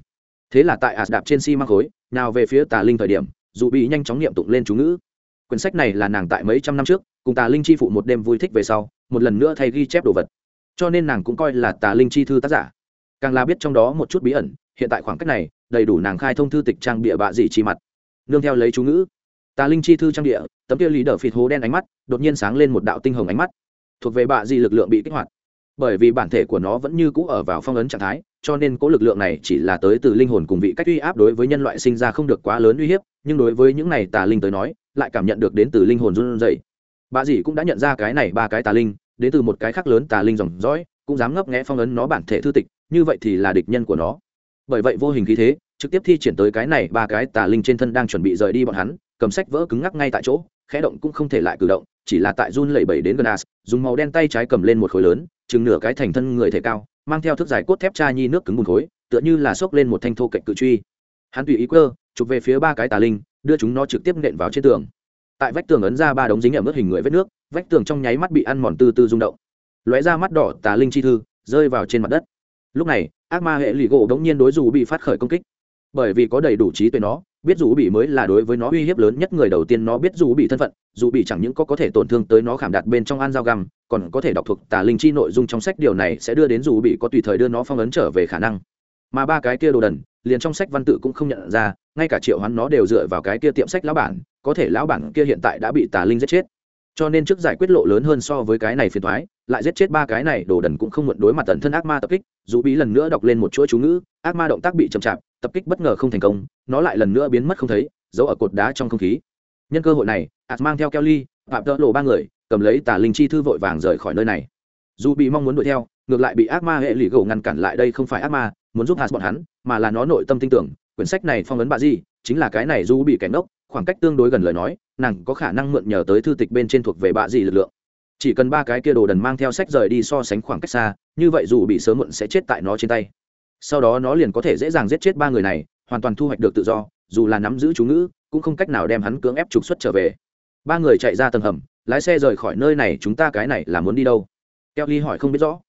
Thế là tại as đạp trên xi、si、măng khối, nào về phía tà linh thời điểm, dù bị nhanh chóng niệm tụng lên chú ngữ. Quyển sách này là nàng tại mấy trăm năm trước, cùng tà linh chi phụ một đêm vui thích về sau, một lần nữa thay ghi chép đồ vật. Cho nên nàng cũng coi là tà linh chi thư tác giả. Càng là biết trong đó một chút bí ẩn hiện tại khoảng cách này, đầy đủ nàng khai thông thư tịch trang bịa bạ dị chi mặt. Nương theo lấy chú ngữ, tà linh chi thư trang địa tấm kia lý đờ phịt hố đen ánh mắt, đột nhiên sáng lên một đạo tinh hồng ánh mắt. Thuộc về bạ dị lực lượng bị kích hoạt. Bởi vì bản thể của nó vẫn như cũ ở vào phong ấn trạng thái, cho nên cố lực lượng này chỉ là tới từ linh hồn cùng vị cách uy áp đối với nhân loại sinh ra không được quá lớn uy hiếp, nhưng đối với những này tà linh tới nói, lại cảm nhận được đến từ linh hồn run rẩy. Bà dì cũng đã nhận ra cái này ba cái tà linh, đến từ một cái khác lớn tà linh dòng dõi cũng dám ngấp nghẽ phong ấn nó bản thể thư tịch, như vậy thì là địch nhân của nó bởi vậy vô hình khí thế, trực tiếp thi triển tới cái này ba cái tà linh trên thân đang chuẩn bị rời đi bọn hắn, cầm sách vỡ cứng ngắc ngay tại chỗ, khẽ động cũng không thể lại cử động, chỉ là tại run lẩy bẩy đến gần as dùng màu đen tay trái cầm lên một khối lớn, chừng nửa cái thành thân người thể cao, mang theo thước dài cốt thép cha nhi nước cứng bùn khối, tựa như là xốc lên một thanh thô cạnh cự truy. Hắn tùy ý cơ chụp về phía ba cái tà linh, đưa chúng nó trực tiếp nện vào trên tường. Tại vách tường ấn ra ba đống dính ở mức hình người vết nước, vách tường trong nháy mắt bị ăn mòn từ từ rung động. Lóe ra mắt đỏ tà linh chi thư, rơi vào trên mặt đất lúc này, ác ma hệ lì gỗ đống nhiên đối dù bị phát khởi công kích. Bởi vì có đầy đủ trí tuệ nó, biết dù bị mới là đối với nó uy hiếp lớn nhất người đầu tiên nó biết dù bị thân phận, dù bị chẳng những có có thể tổn thương tới nó khảm đạt bên trong an dao găm, còn có thể đọc thuộc tà linh chi nội dung trong sách, điều này sẽ đưa đến dù bị có tùy thời đưa nó phong ấn trở về khả năng. Mà ba cái kia đồ đần, liền trong sách văn tự cũng không nhận ra, ngay cả triệu hoán nó đều dựa vào cái kia tiệm sách lão bản, có thể lão bản kia hiện tại đã bị tà linh giết chết cho nên trước giải quyết lộ lớn hơn so với cái này phiền thoái, lại giết chết ba cái này, đồ đần cũng không muộn đối mặt tần thân ác ma tập kích, dù bí lần nữa đọc lên một chuỗi chú ngữ, ác ma động tác bị chậm chạp, tập kích bất ngờ không thành công, nó lại lần nữa biến mất không thấy, giấu ở cột đá trong không khí. Nhân cơ hội này ạt mang theo kelly, phạm tợ lộ ba người, cầm lấy tà linh chi thư vội vàng rời khỏi nơi này. Dù bị mong muốn đuổi theo, ngược lại bị ác ma hệ lụy gầu ngăn cản lại đây không phải ác ma, muốn giúp hạt bọn hắn, mà là nó nội tâm tin tưởng, quyển sách này phong ấn bà gì chính là cái này dù bị kẻ ngốc khoảng cách tương đối gần lời nói, nàng có khả năng mượn nhờ tới thư tịch bên trên thuộc về bạ gì lực lượng. Chỉ cần ba cái kia đồ đần mang theo sách rời đi so sánh khoảng cách xa, như vậy dù bị sớm muộn sẽ chết tại nó trên tay. Sau đó nó liền có thể dễ dàng giết chết ba người này, hoàn toàn thu hoạch được tự do, dù là nắm giữ chú ngữ, cũng không cách nào đem hắn cưỡng ép trục xuất trở về. Ba người chạy ra tầng hầm, lái xe rời khỏi nơi này, chúng ta cái này là muốn đi đâu? Kelly hỏi không biết rõ.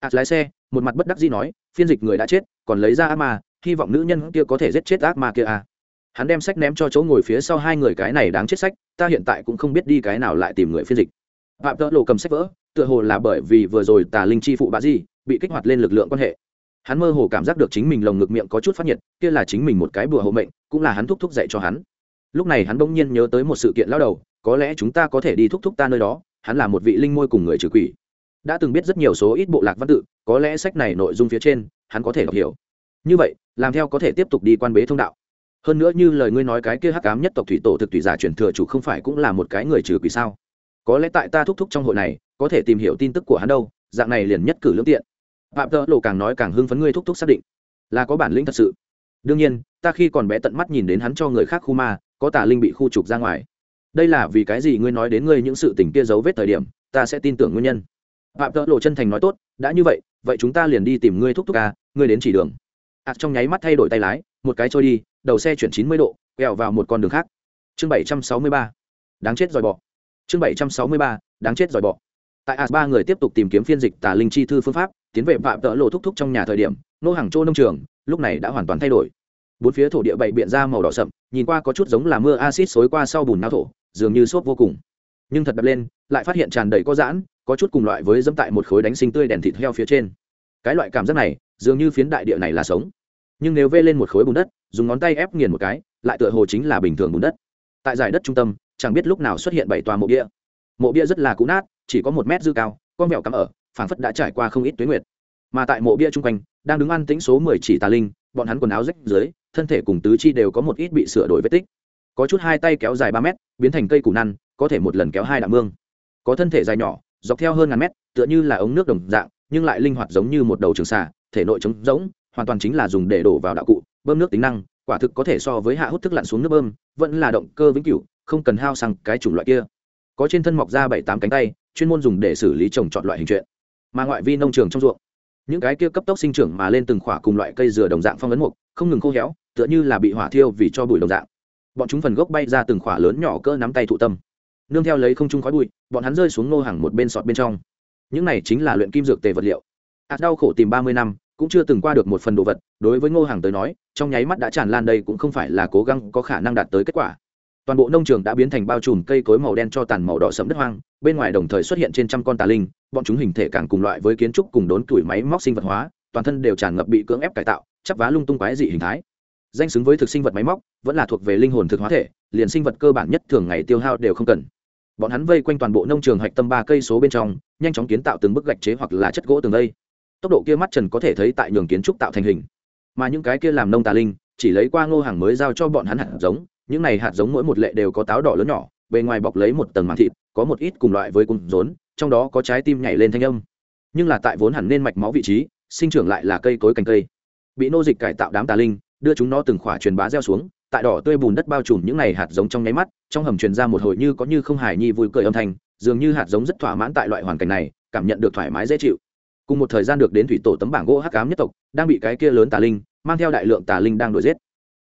Ạt lái xe, một mặt bất đắc dĩ nói, phiên dịch người đã chết, còn lấy ra ác ma, hy vọng nữ nhân kia có thể giết chết ác ma kia à hắn đem sách ném cho chỗ ngồi phía sau hai người cái này đáng chết sách, ta hiện tại cũng không biết đi cái nào lại tìm người phiên dịch. Phạm tợ lộ cầm sách vỡ, tựa hồ là bởi vì vừa rồi tà linh chi phụ bà gì bị kích hoạt lên lực lượng quan hệ. Hắn mơ hồ cảm giác được chính mình lồng ngực miệng có chút phát nhiệt, kia là chính mình một cái bùa hộ mệnh, cũng là hắn thúc thúc dạy cho hắn. Lúc này hắn bỗng nhiên nhớ tới một sự kiện lao đầu, có lẽ chúng ta có thể đi thúc thúc ta nơi đó, hắn là một vị linh môi cùng người trừ quỷ. Đã từng biết rất nhiều số ít bộ lạc văn tự, có lẽ sách này nội dung phía trên, hắn có thể đọc hiểu. Như vậy, làm theo có thể tiếp tục đi quan bế thông đạo hơn nữa như lời ngươi nói cái kia hắc cám nhất tộc thủy tổ thực thủy giả truyền thừa chủ không phải cũng là một cái người trừ quỷ sao? Có lẽ tại ta thúc thúc trong hội này, có thể tìm hiểu tin tức của hắn đâu, dạng này liền nhất cử lương tiện. Phạm tợ lộ càng nói càng hưng phấn ngươi thúc thúc xác định. Là có bản lĩnh thật sự. Đương nhiên, ta khi còn bé tận mắt nhìn đến hắn cho người khác khu ma, có tà linh bị khu trục ra ngoài. Đây là vì cái gì ngươi nói đến ngươi những sự tình kia giấu vết thời điểm, ta sẽ tin tưởng nguyên nhân. Phạm tợ lộ chân thành nói tốt, đã như vậy vậy chúng ta liền đi tìm ngươi thúc thúc ca ngươi đến chỉ đường. Ạt trong nháy mắt thay đổi tay lái, một cái trôi đi đầu xe chuyển chín mươi độ, quẹo vào một con đường khác. Chương bảy trăm sáu mươi ba. Đáng chết dòi bọ. Chương bảy trăm sáu mươi ba. Đáng chết dòi bọ. Tại as ba người tiếp tục tìm kiếm phiên dịch tà linh chi thư phương pháp, tiến về phạm tợ lộ thúc thúc trong nhà thời điểm, nô hàng chỗ nông trường, lúc này đã hoàn toàn thay đổi. Bốn phía thổ địa bậy biện ra màu đỏ sậm, nhìn qua có chút giống là mưa acid xối qua sau bùn nao thổ, dường như xốp vô cùng. Nhưng thật đập lên, lại phát hiện tràn đầy có giãn, có chút cùng loại với dẫm tại một khối đánh sinh tươi đèn thịt heo phía trên. Cái loại cảm giác này, dường như phiến đại địa này là sống nhưng nếu vê lên một khối bùn đất, dùng ngón tay ép nghiền một cái, lại tựa hồ chính là bình thường bùn đất. Tại giải đất trung tâm, chẳng biết lúc nào xuất hiện bảy tòa mộ bia. Mộ bia rất là cũ nát, chỉ có một mét dư cao, con mèo cắm ở, phảng phất đã trải qua không ít tuyến nguyệt. Mà tại mộ bia chung quanh, đang đứng ăn tính số mười chỉ tà linh, bọn hắn quần áo rách dưới, thân thể cùng tứ chi đều có một ít bị sửa đổi vết tích. Có chút hai tay kéo dài ba mét, biến thành cây củ năn, có thể một lần kéo hai đạm mương. Có thân thể dài nhỏ, dọc theo hơn ngàn mét, tựa như là ống nước đồng dạng, nhưng lại linh hoạt giống như một đầu trường xà, thể nội trống rỗng hoàn toàn chính là dùng để đổ vào đạo cụ, bơm nước tính năng, quả thực có thể so với hạ hút thức lặn xuống nước bơm, vẫn là động cơ vĩnh cửu, không cần hao xăng cái chủng loại kia. Có trên thân mọc ra bảy tám cánh tay, chuyên môn dùng để xử lý trồng trọt loại hình chuyện. Mà ngoại vi nông trường trong ruộng, những cái kia cấp tốc sinh trưởng mà lên từng khỏa cùng loại cây dừa đồng dạng phong ấn mục, không ngừng khô héo, tựa như là bị hỏa thiêu vì cho bụi đồng dạng. Bọn chúng phần gốc bay ra từng khỏa lớn nhỏ cỡ nắm tay thụ tâm. Nương theo lấy không trung khói bụi, bọn hắn rơi xuống nô hàng một bên sọt bên trong. Những này chính là luyện kim dược tề vật liệu. Ạt đau khổ tìm ba mươi năm cũng chưa từng qua được một phần đồ vật, đối với ngô hàng tới nói, trong nháy mắt đã tràn lan đây cũng không phải là cố gắng có khả năng đạt tới kết quả. Toàn bộ nông trường đã biến thành bao trùm cây cối màu đen cho tàn màu đỏ sẫm đất hoang, bên ngoài đồng thời xuất hiện trên trăm con tà linh, bọn chúng hình thể càng cùng loại với kiến trúc cùng đốn tuổi máy móc sinh vật hóa, toàn thân đều tràn ngập bị cưỡng ép cải tạo, chắp vá lung tung quái dị hình thái. Danh xứng với thực sinh vật máy móc, vẫn là thuộc về linh hồn thực hóa thể, liền sinh vật cơ bản nhất thường ngày tiêu hao đều không cần. Bọn hắn vây quanh toàn bộ nông trường hạch tâm ba cây số bên trong, nhanh chóng kiến tạo từng bức gạch chế hoặc là chất gỗ từng đây tốc độ kia mắt trần có thể thấy tại nhường kiến trúc tạo thành hình. Mà những cái kia làm nông tà linh, chỉ lấy qua ngô hàng mới giao cho bọn hắn hạt giống, những này hạt giống mỗi một lệ đều có táo đỏ lớn nhỏ, bề ngoài bọc lấy một tầng màng thịt, có một ít cùng loại với cung rốn, trong đó có trái tim nhảy lên thanh âm. Nhưng là tại vốn hẳn nên mạch máu vị trí, sinh trưởng lại là cây cối cành cây. Bị nô dịch cải tạo đám tà linh, đưa chúng nó từng khỏa truyền bá gieo xuống, tại đỏ tươi bùn đất bao trùm những này hạt giống trong nháy mắt, trong hầm truyền ra một hồi như có như không hài nhi vui cười âm thanh, dường như hạt giống rất thỏa mãn tại loại hoàn cảnh này, cảm nhận được thoải mái dễ chịu cùng một thời gian được đến thủy tổ tấm bảng gỗ hắc ám nhất tộc, đang bị cái kia lớn tà linh, mang theo đại lượng tà linh đang đuổi giết.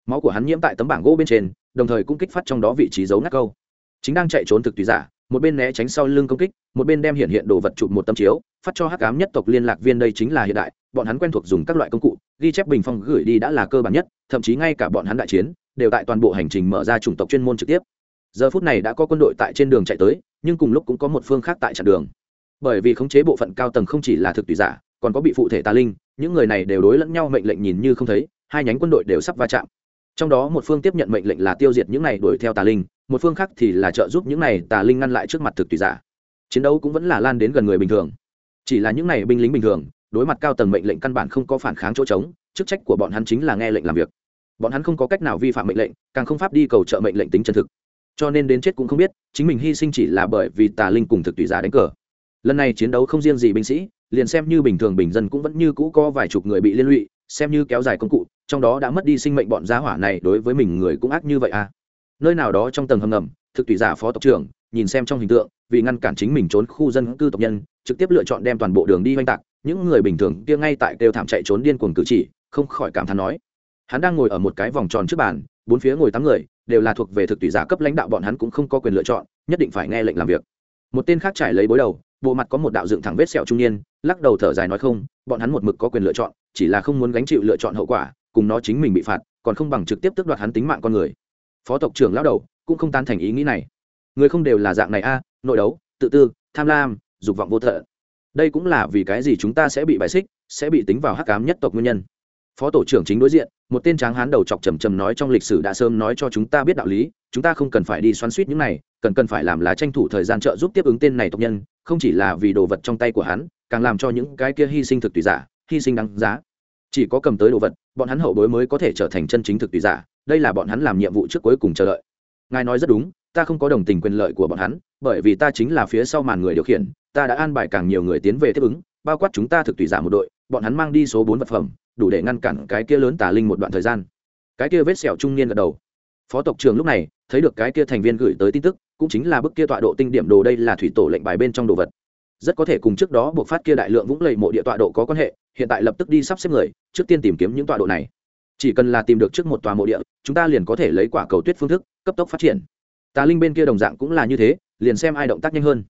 Máu của hắn nhiễm tại tấm bảng gỗ bên trên, đồng thời cũng kích phát trong đó vị trí giấu ngắt câu. Chính đang chạy trốn thực tùy giả, một bên né tránh sau lưng công kích, một bên đem hiện hiện đồ vật chụp một tấm chiếu, phát cho hắc ám nhất tộc liên lạc viên đây chính là hiện đại, bọn hắn quen thuộc dùng các loại công cụ, ghi chép bình phong gửi đi đã là cơ bản nhất, thậm chí ngay cả bọn hắn đại chiến, đều tại toàn bộ hành trình mở ra chủng tộc chuyên môn trực tiếp. Giờ phút này đã có quân đội tại trên đường chạy tới, nhưng cùng lúc cũng có một phương khác tại chặn đường bởi vì khống chế bộ phận cao tầng không chỉ là thực tùy giả, còn có bị phụ thể tà linh, những người này đều đối lẫn nhau mệnh lệnh nhìn như không thấy, hai nhánh quân đội đều sắp va chạm. Trong đó một phương tiếp nhận mệnh lệnh là tiêu diệt những này đuổi theo tà linh, một phương khác thì là trợ giúp những này tà linh ngăn lại trước mặt thực tùy giả. Chiến đấu cũng vẫn là lan đến gần người bình thường. Chỉ là những này binh lính bình thường, đối mặt cao tầng mệnh lệnh căn bản không có phản kháng chỗ trống, chức trách của bọn hắn chính là nghe lệnh làm việc. Bọn hắn không có cách nào vi phạm mệnh lệnh, càng không pháp đi cầu trợ mệnh lệnh tính chân thực. Cho nên đến chết cũng không biết, chính mình hy sinh chỉ là bởi vì tà linh cùng thực tùy giả đánh cờ lần này chiến đấu không riêng gì binh sĩ, liền xem như bình thường bình dân cũng vẫn như cũ có vài chục người bị liên lụy, xem như kéo dài công cụ, trong đó đã mất đi sinh mệnh bọn giá hỏa này đối với mình người cũng ác như vậy à. Nơi nào đó trong tầng hầm ngầm, thực tùy giả phó tộc trưởng, nhìn xem trong hình tượng, vì ngăn cản chính mình trốn khu dân cư tộc nhân, trực tiếp lựa chọn đem toàn bộ đường đi oanh tạc, những người bình thường kia ngay tại kêu thảm chạy trốn điên cuồng cử chỉ, không khỏi cảm thán nói. Hắn đang ngồi ở một cái vòng tròn trước bàn, bốn phía ngồi tám người, đều là thuộc về thực tùy giả cấp lãnh đạo, bọn hắn cũng không có quyền lựa chọn, nhất định phải nghe lệnh làm việc. Một tên khác trải lấy bối đầu bộ mặt có một đạo dựng thẳng vết sẹo trung niên, lắc đầu thở dài nói không, bọn hắn một mực có quyền lựa chọn, chỉ là không muốn gánh chịu lựa chọn hậu quả, cùng nó chính mình bị phạt, còn không bằng trực tiếp tước đoạt hắn tính mạng con người. Phó tộc trưởng lao đầu, cũng không tan thành ý nghĩ này. Người không đều là dạng này a, nội đấu, tự tư, tham lam, dục vọng vô thợ. Đây cũng là vì cái gì chúng ta sẽ bị bài xích, sẽ bị tính vào hắc cám nhất tộc nguyên nhân. Phó tổ trưởng chính đối diện, một tên tráng hán đầu chọc trầm trầm nói trong lịch sử đã sớm nói cho chúng ta biết đạo lý, chúng ta không cần phải đi xoắn suýt những này cần cần phải làm là tranh thủ thời gian trợ giúp tiếp ứng tên này tộc nhân, không chỉ là vì đồ vật trong tay của hắn, càng làm cho những cái kia hy sinh thực tùy giả, hy sinh đáng giá. Chỉ có cầm tới đồ vật, bọn hắn hậu bối mới có thể trở thành chân chính thực tùy giả, đây là bọn hắn làm nhiệm vụ trước cuối cùng chờ đợi. Ngài nói rất đúng, ta không có đồng tình quyền lợi của bọn hắn, bởi vì ta chính là phía sau màn người điều khiển, ta đã an bài càng nhiều người tiến về tiếp ứng, bao quát chúng ta thực tùy giả một đội, bọn hắn mang đi số bốn vật phẩm, đủ để ngăn cản cái kia lớn tà linh một đoạn thời gian. Cái kia vết sẹo trung niên gật đầu. Phó tộc trưởng lúc này, thấy được cái kia thành viên gửi tới tin tức cũng chính là bức kia tọa độ tinh điểm đồ đây là thủy tổ lệnh bài bên trong đồ vật. Rất có thể cùng trước đó buộc phát kia đại lượng vũng lầy mộ địa tọa độ có quan hệ, hiện tại lập tức đi sắp xếp người, trước tiên tìm kiếm những tọa độ này. Chỉ cần là tìm được trước một tòa mộ địa, chúng ta liền có thể lấy quả cầu tuyết phương thức, cấp tốc phát triển. Tà linh bên kia đồng dạng cũng là như thế, liền xem ai động tác nhanh hơn.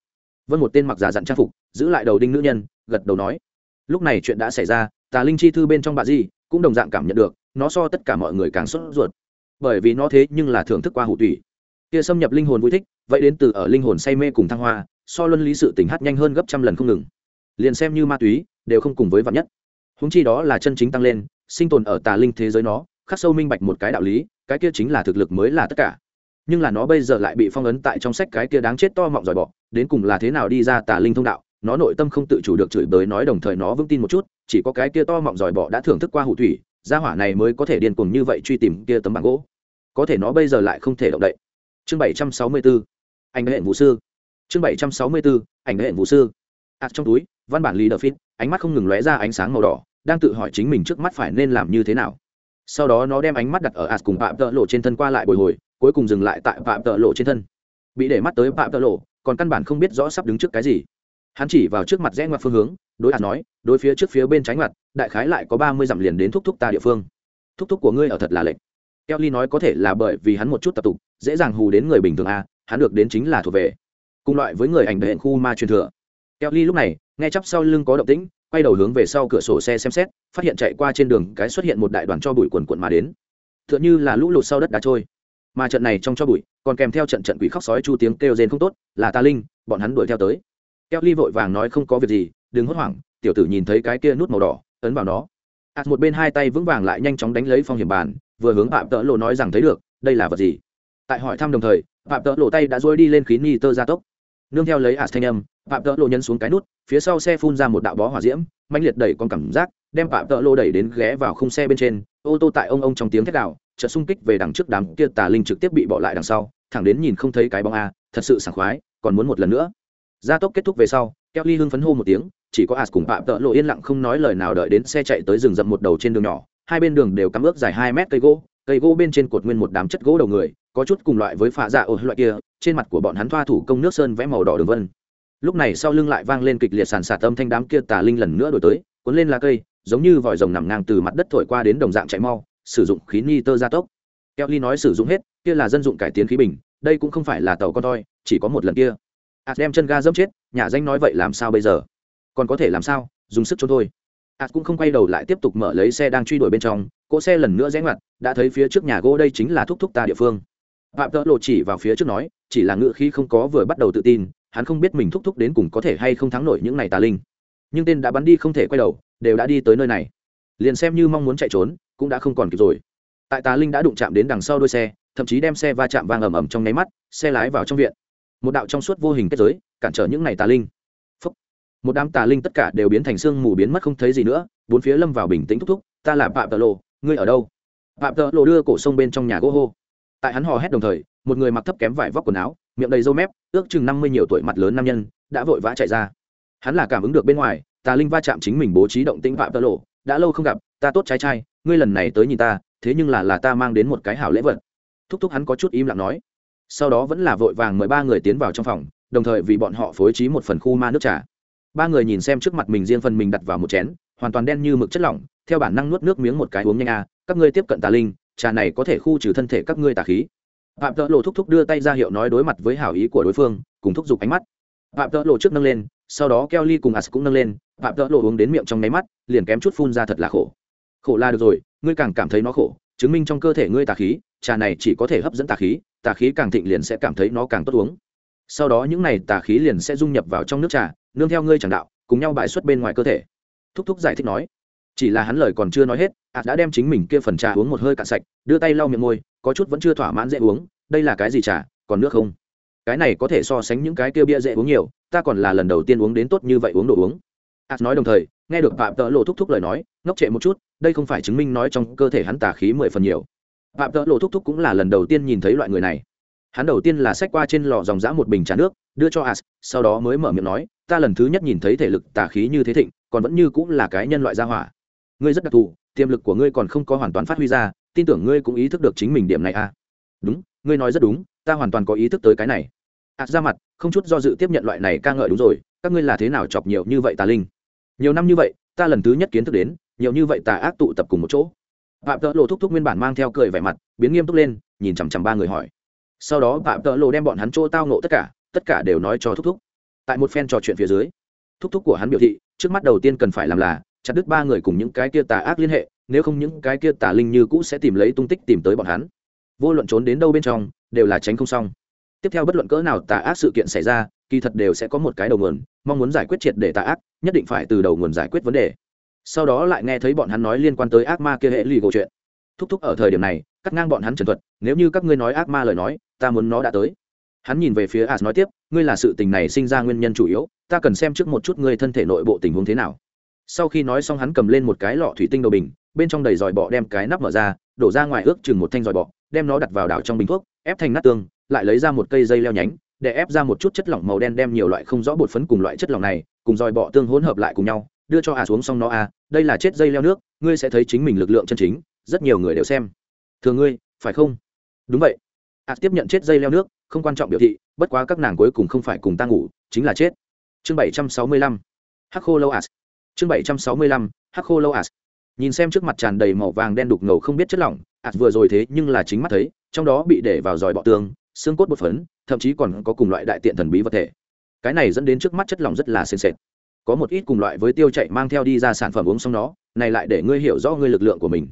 Vân một tên mặc giả dặn trang phục, giữ lại đầu đinh nữ nhân, gật đầu nói. Lúc này chuyện đã xảy ra, tà linh chi thư bên trong bà di cũng đồng dạng cảm nhận được, nó so tất cả mọi người càng sốt ruột. Bởi vì nó thế nhưng là thưởng thức qua hủ tủy kia xâm nhập linh hồn vui thích, vậy đến từ ở linh hồn say mê cùng thăng hoa, so luân lý sự tình hát nhanh hơn gấp trăm lần không ngừng. Liền xem như ma túy, đều không cùng với vạn nhất. Húng chi đó là chân chính tăng lên, sinh tồn ở tà linh thế giới nó, khắc sâu minh bạch một cái đạo lý, cái kia chính là thực lực mới là tất cả. Nhưng là nó bây giờ lại bị phong ấn tại trong sách cái kia đáng chết to mọng dòi bọ, đến cùng là thế nào đi ra tà linh thông đạo, nó nội tâm không tự chủ được chửi bới nói đồng thời nó vững tin một chút, chỉ có cái kia to mọng dòi bọ đã thưởng thức qua hủ thủy, gia hỏa này mới có thể điên cuồng như vậy truy tìm kia tấm bảng gỗ. Có thể nó bây giờ lại không thể động đậy chương bảy trăm sáu mươi bốn anh hệ vũ sư. Chương bảy trăm sáu mươi bốn ảnh hệ vũ sư. Ạt trong túi, văn bản lý đờ phít, ánh mắt không ngừng lóe ra ánh sáng màu đỏ, đang tự hỏi chính mình trước mắt phải nên làm như thế nào. Sau đó nó đem ánh mắt đặt ở ạt cùng phạm tợ lộ trên thân qua lại bồi hồi, cuối cùng dừng lại tại phạm tợ lộ trên thân. Bị để mắt tới phạm tợ lộ, còn căn bản không biết rõ sắp đứng trước cái gì. Hắn chỉ vào trước mặt rẽ ngoặt phương hướng, đối ạt nói, đối phía trước phía bên trái ngoặt, đại khái lại có ba mươi dặm liền đến thúc thúc ta địa phương. Thúc thúc của ngươi ở thật là lệch kelly nói có thể là bởi vì hắn một chút tập tục, dễ dàng hù đến người bình thường a, hắn được đến chính là thuộc về. Cùng loại với người ảnh đệ khu ma truyền thừa. Kelly lúc này, nghe chắp sau lưng có động tĩnh, quay đầu hướng về sau cửa sổ xe xem xét, phát hiện chạy qua trên đường cái xuất hiện một đại đoàn cho bụi quần quận mà đến. T h ư ợ n h ư là lũ lụt sau đất đá trôi. Mà trận này trong cho bụi, còn kèm theo trận trận quỷ khóc sói chu tiếng kêu rên không tốt, là ta linh, bọn hắn đuổi theo tới. Kelly vội vàng nói không có việc gì, đừng hốt hoảng, tiểu tử nhìn thấy cái kia nút màu đỏ, ấn vào nó. Ạt một bên hai tay vững vàng lại nhanh chóng đánh lấy phong hiểm bàn vừa hướng phạm tợ lộ nói rằng thấy được, đây là vật gì? Tại hỏi thăm đồng thời, phạm tợ lộ tay đã dôi đi lên khí ni tơ gia tốc. Nương theo lấy ạt thanh âm, phạm tợ lộ nhân xuống cái nút, phía sau xe phun ra một đạo bó hỏa diễm mạnh liệt đẩy con cảm giác, đem phạm tợ lộ đẩy đến ghé vào khung xe bên trên, ô tô tại ông ông trong tiếng thét đạo chợt xung kích về đằng trước đám kia tà linh trực tiếp bị bỏ lại đằng sau, thẳng đến nhìn không thấy cái bóng a, thật sự sảng khoái, còn muốn một lần nữa. Gia tốc kết thúc về sau keo ly hưng phấn hô một tiếng, chỉ có as cùng phạm tợ lộ yên lặng không nói lời nào đợi đến xe chạy tới rừng rậm một đầu trên đường nhỏ hai bên đường đều cắm ước dài hai mét cây gỗ cây gỗ bên trên cột nguyên một đám chất gỗ đầu người, có chút cùng loại với phạ dạ ổ loại kia, trên mặt của bọn hắn thoa thủ công nước sơn vẽ màu đỏ đường vân. Lúc này sau lưng lại vang lên kịch liệt sàn sạt âm thanh đám kia tà linh lần nữa đổi tới, cuốn lên lá cây, giống như vòi rồng nằm ngang từ mặt đất thổi qua đến đồng dạng chạy mau, sử dụng khí ni tơ gia tốc. Kelly nói sử dụng hết, kia là dân dụng cải tiến khí bình, đây cũng không phải là tàu con toi, chỉ có một lần kia. Ạt đem chân ga dẫm chết, nhà danh nói vậy làm sao bây giờ? Còn có thể làm sao, dùng sức cho thôi ạt cũng không quay đầu lại tiếp tục mở lấy xe đang truy đuổi bên trong, cỗ xe lần nữa rẽ ngoặt, đã thấy phía trước nhà gỗ đây chính là thúc thúc ta địa phương. Phạm tợ lộ chỉ vào phía trước nói, chỉ là ngựa khi không có vừa bắt đầu tự tin, hắn không biết mình thúc thúc đến cùng có thể hay không thắng nổi những này tà linh. Nhưng tên đã bắn đi không thể quay đầu, đều đã đi tới nơi này. Liền xem như mong muốn chạy trốn, cũng đã không còn kịp rồi. Tại tà linh đã đụng chạm đến đằng sau đuôi xe, thậm chí đem xe va chạm vang ầm ầm trong nháy mắt, xe lái vào trong viện. Một đạo trong suốt vô hình kết giới, cản trở những này tà linh một đám tà linh tất cả đều biến thành xương mù biến mất không thấy gì nữa, bốn phía lâm vào bình tĩnh thúc thúc, ta là phạm tợ lộ, ngươi ở đâu? Phạm tợ lộ đưa cổ sông bên trong nhà gỗ hô. Tại hắn hò hét đồng thời, một người mặc thấp kém vải vóc quần áo, miệng đầy râu mép, ước chừng năm mươi nhiều tuổi mặt lớn nam nhân, đã vội vã chạy ra. Hắn là cảm ứng được bên ngoài, tà linh va chạm chính mình bố trí động tĩnh phạm tợ lộ, đã lâu không gặp, ta tốt trái trai, ngươi lần này tới nhìn ta, thế nhưng là là ta mang đến một cái hảo lễ vật. Thúc thúc hắn có chút im lặng nói. Sau đó vẫn là vội vàng mời ba người tiến vào trong phòng, đồng thời vì bọn họ phối trí một phần khu ma nước trà ba người nhìn xem trước mặt mình riêng phần mình đặt vào một chén, hoàn toàn đen như mực chất lỏng, theo bản năng nuốt nước miếng một cái uống nhanh a, các ngươi tiếp cận tà linh, trà này có thể khu trừ thân thể các ngươi tà khí. Phạm tợ lộ thúc thúc đưa tay ra hiệu nói đối mặt với hảo ý của đối phương, cùng thúc giục ánh mắt. Phạm tợ lộ trước nâng lên, sau đó keo ly cùng as cũng nâng lên, phạm tợ lộ uống đến miệng trong nháy mắt, liền kém chút phun ra thật là khổ. Khổ là được rồi, ngươi càng cảm thấy nó khổ, chứng minh trong cơ thể ngươi tà khí, trà này chỉ có thể hấp dẫn tà khí tà khí càng thịnh liền sẽ cảm thấy nó càng tốt uống sau đó những này tà khí liền sẽ dung nhập vào trong nước trà, nương theo ngươi chẳng đạo, cùng nhau bài xuất bên ngoài cơ thể. Thúc thúc giải thích nói. Chỉ là hắn lời còn chưa nói hết ạt đã đem chính mình kia phần trà uống một hơi cạn sạch, đưa tay lau miệng môi, có chút vẫn chưa thỏa mãn dễ uống, đây là cái gì trà, còn nước không? Cái này có thể so sánh những cái kia bia dễ uống nhiều, ta còn là lần đầu tiên uống đến tốt như vậy uống đồ uống. Ạt nói đồng thời, nghe được phạm tợ lộ thúc thúc lời nói, ngốc trệ một chút, đây không phải chứng minh nói trong cơ thể hắn tà khí mười phần nhiều. Phạm tợ lộ thúc thúc cũng là lần đầu tiên nhìn thấy loại người này hắn đầu tiên là xách qua trên lò dòng dã một bình trà nước, đưa cho as, sau đó mới mở miệng nói, ta lần thứ nhất nhìn thấy thể lực tà khí như thế thịnh, còn vẫn như cũng là cái nhân loại gia hỏa. Ngươi rất đặc thù, tiềm lực của ngươi còn không có hoàn toàn phát huy ra, tin tưởng ngươi cũng ý thức được chính mình điểm này à? Đúng, ngươi nói rất đúng, ta hoàn toàn có ý thức tới cái này. As ra mặt, không chút do dự tiếp nhận loại này ca ngợi đúng rồi, các ngươi là thế nào chọc nhiều như vậy tà linh? Nhiều năm như vậy, ta lần thứ nhất kiến thức đến, nhiều như vậy tà ác tụ tập cùng một chỗ. Phạm tợ lộ thúc thúc nguyên bản mang theo cười vẻ mặt, biến nghiêm túc lên, nhìn chằm chằm ba người hỏi sau đó phạm tợ lộ đem bọn hắn chỗ tao nộ tất cả tất cả đều nói cho thúc thúc. Tại một phen trò chuyện phía dưới, thúc thúc của hắn biểu thị, trước mắt đầu tiên cần phải làm là, chặt đứt ba người cùng những cái kia tà ác liên hệ, nếu không những cái kia tà linh như cũ sẽ tìm lấy tung tích tìm tới bọn hắn. Vô luận trốn đến đâu bên trong, đều là tránh không xong. Tiếp theo bất luận cỡ nào tà ác sự kiện xảy ra, kỳ thật đều sẽ có một cái đầu nguồn, mong muốn giải quyết triệt để tà ác, nhất định phải từ đầu nguồn giải quyết vấn đề. Sau đó lại nghe thấy bọn hắn nói liên quan tới ác ma kia hệ lì gỗ chuyện. Thúc thúc ở thời điểm này, cắt ngang bọn hắn trần thuật, nếu như các ngươi nói ác ma lời nói ta muốn nó đã tới. Hắn nhìn về phía as nói tiếp, ngươi là sự tình này sinh ra nguyên nhân chủ yếu, ta cần xem trước một chút ngươi thân thể nội bộ tình huống thế nào. Sau khi nói xong hắn cầm lên một cái lọ thủy tinh đầu bình, bên trong đầy dòi bọ đem cái nắp mở ra, đổ ra ngoài ước chừng một thanh dòi bọ, đem nó đặt vào đảo trong bình thuốc, ép thành nát tương, lại lấy ra một cây dây leo nhánh, để ép ra một chút chất lỏng màu đen đem nhiều loại không rõ bột phấn cùng loại chất lỏng này, cùng dòi bọ tương hỗn hợp lại cùng nhau, đưa cho à xuống xong nó à đây là chết dây leo nước, ngươi sẽ thấy chính mình lực lượng chân chính, rất nhiều người đều xem. Thường ngươi, phải không? Đúng vậy à tiếp nhận chết dây leo nước không quan trọng biểu thị bất quá các nàng cuối cùng không phải cùng ta ngủ chính là chết. Chương bảy trăm sáu mươi lăm. Hắc khô lâu ạt chương bảy trăm sáu mươi lăm. Hắc khô lâu ạt nhìn xem trước mặt tràn đầy màu vàng đen đục ngầu không biết chất lỏng as vừa rồi thế nhưng là chính mắt thấy trong đó bị để vào giỏi bọ tường, xương cốt bột phấn thậm chí còn có cùng loại đại tiện thần bí vật thể. Cái này dẫn đến trước mắt chất lỏng rất là sền sệt. Có một ít cùng loại với tiêu chạy mang theo đi ra sản phẩm uống xong nó này lại để ngươi hiểu rõ ngươi lực lượng của mình.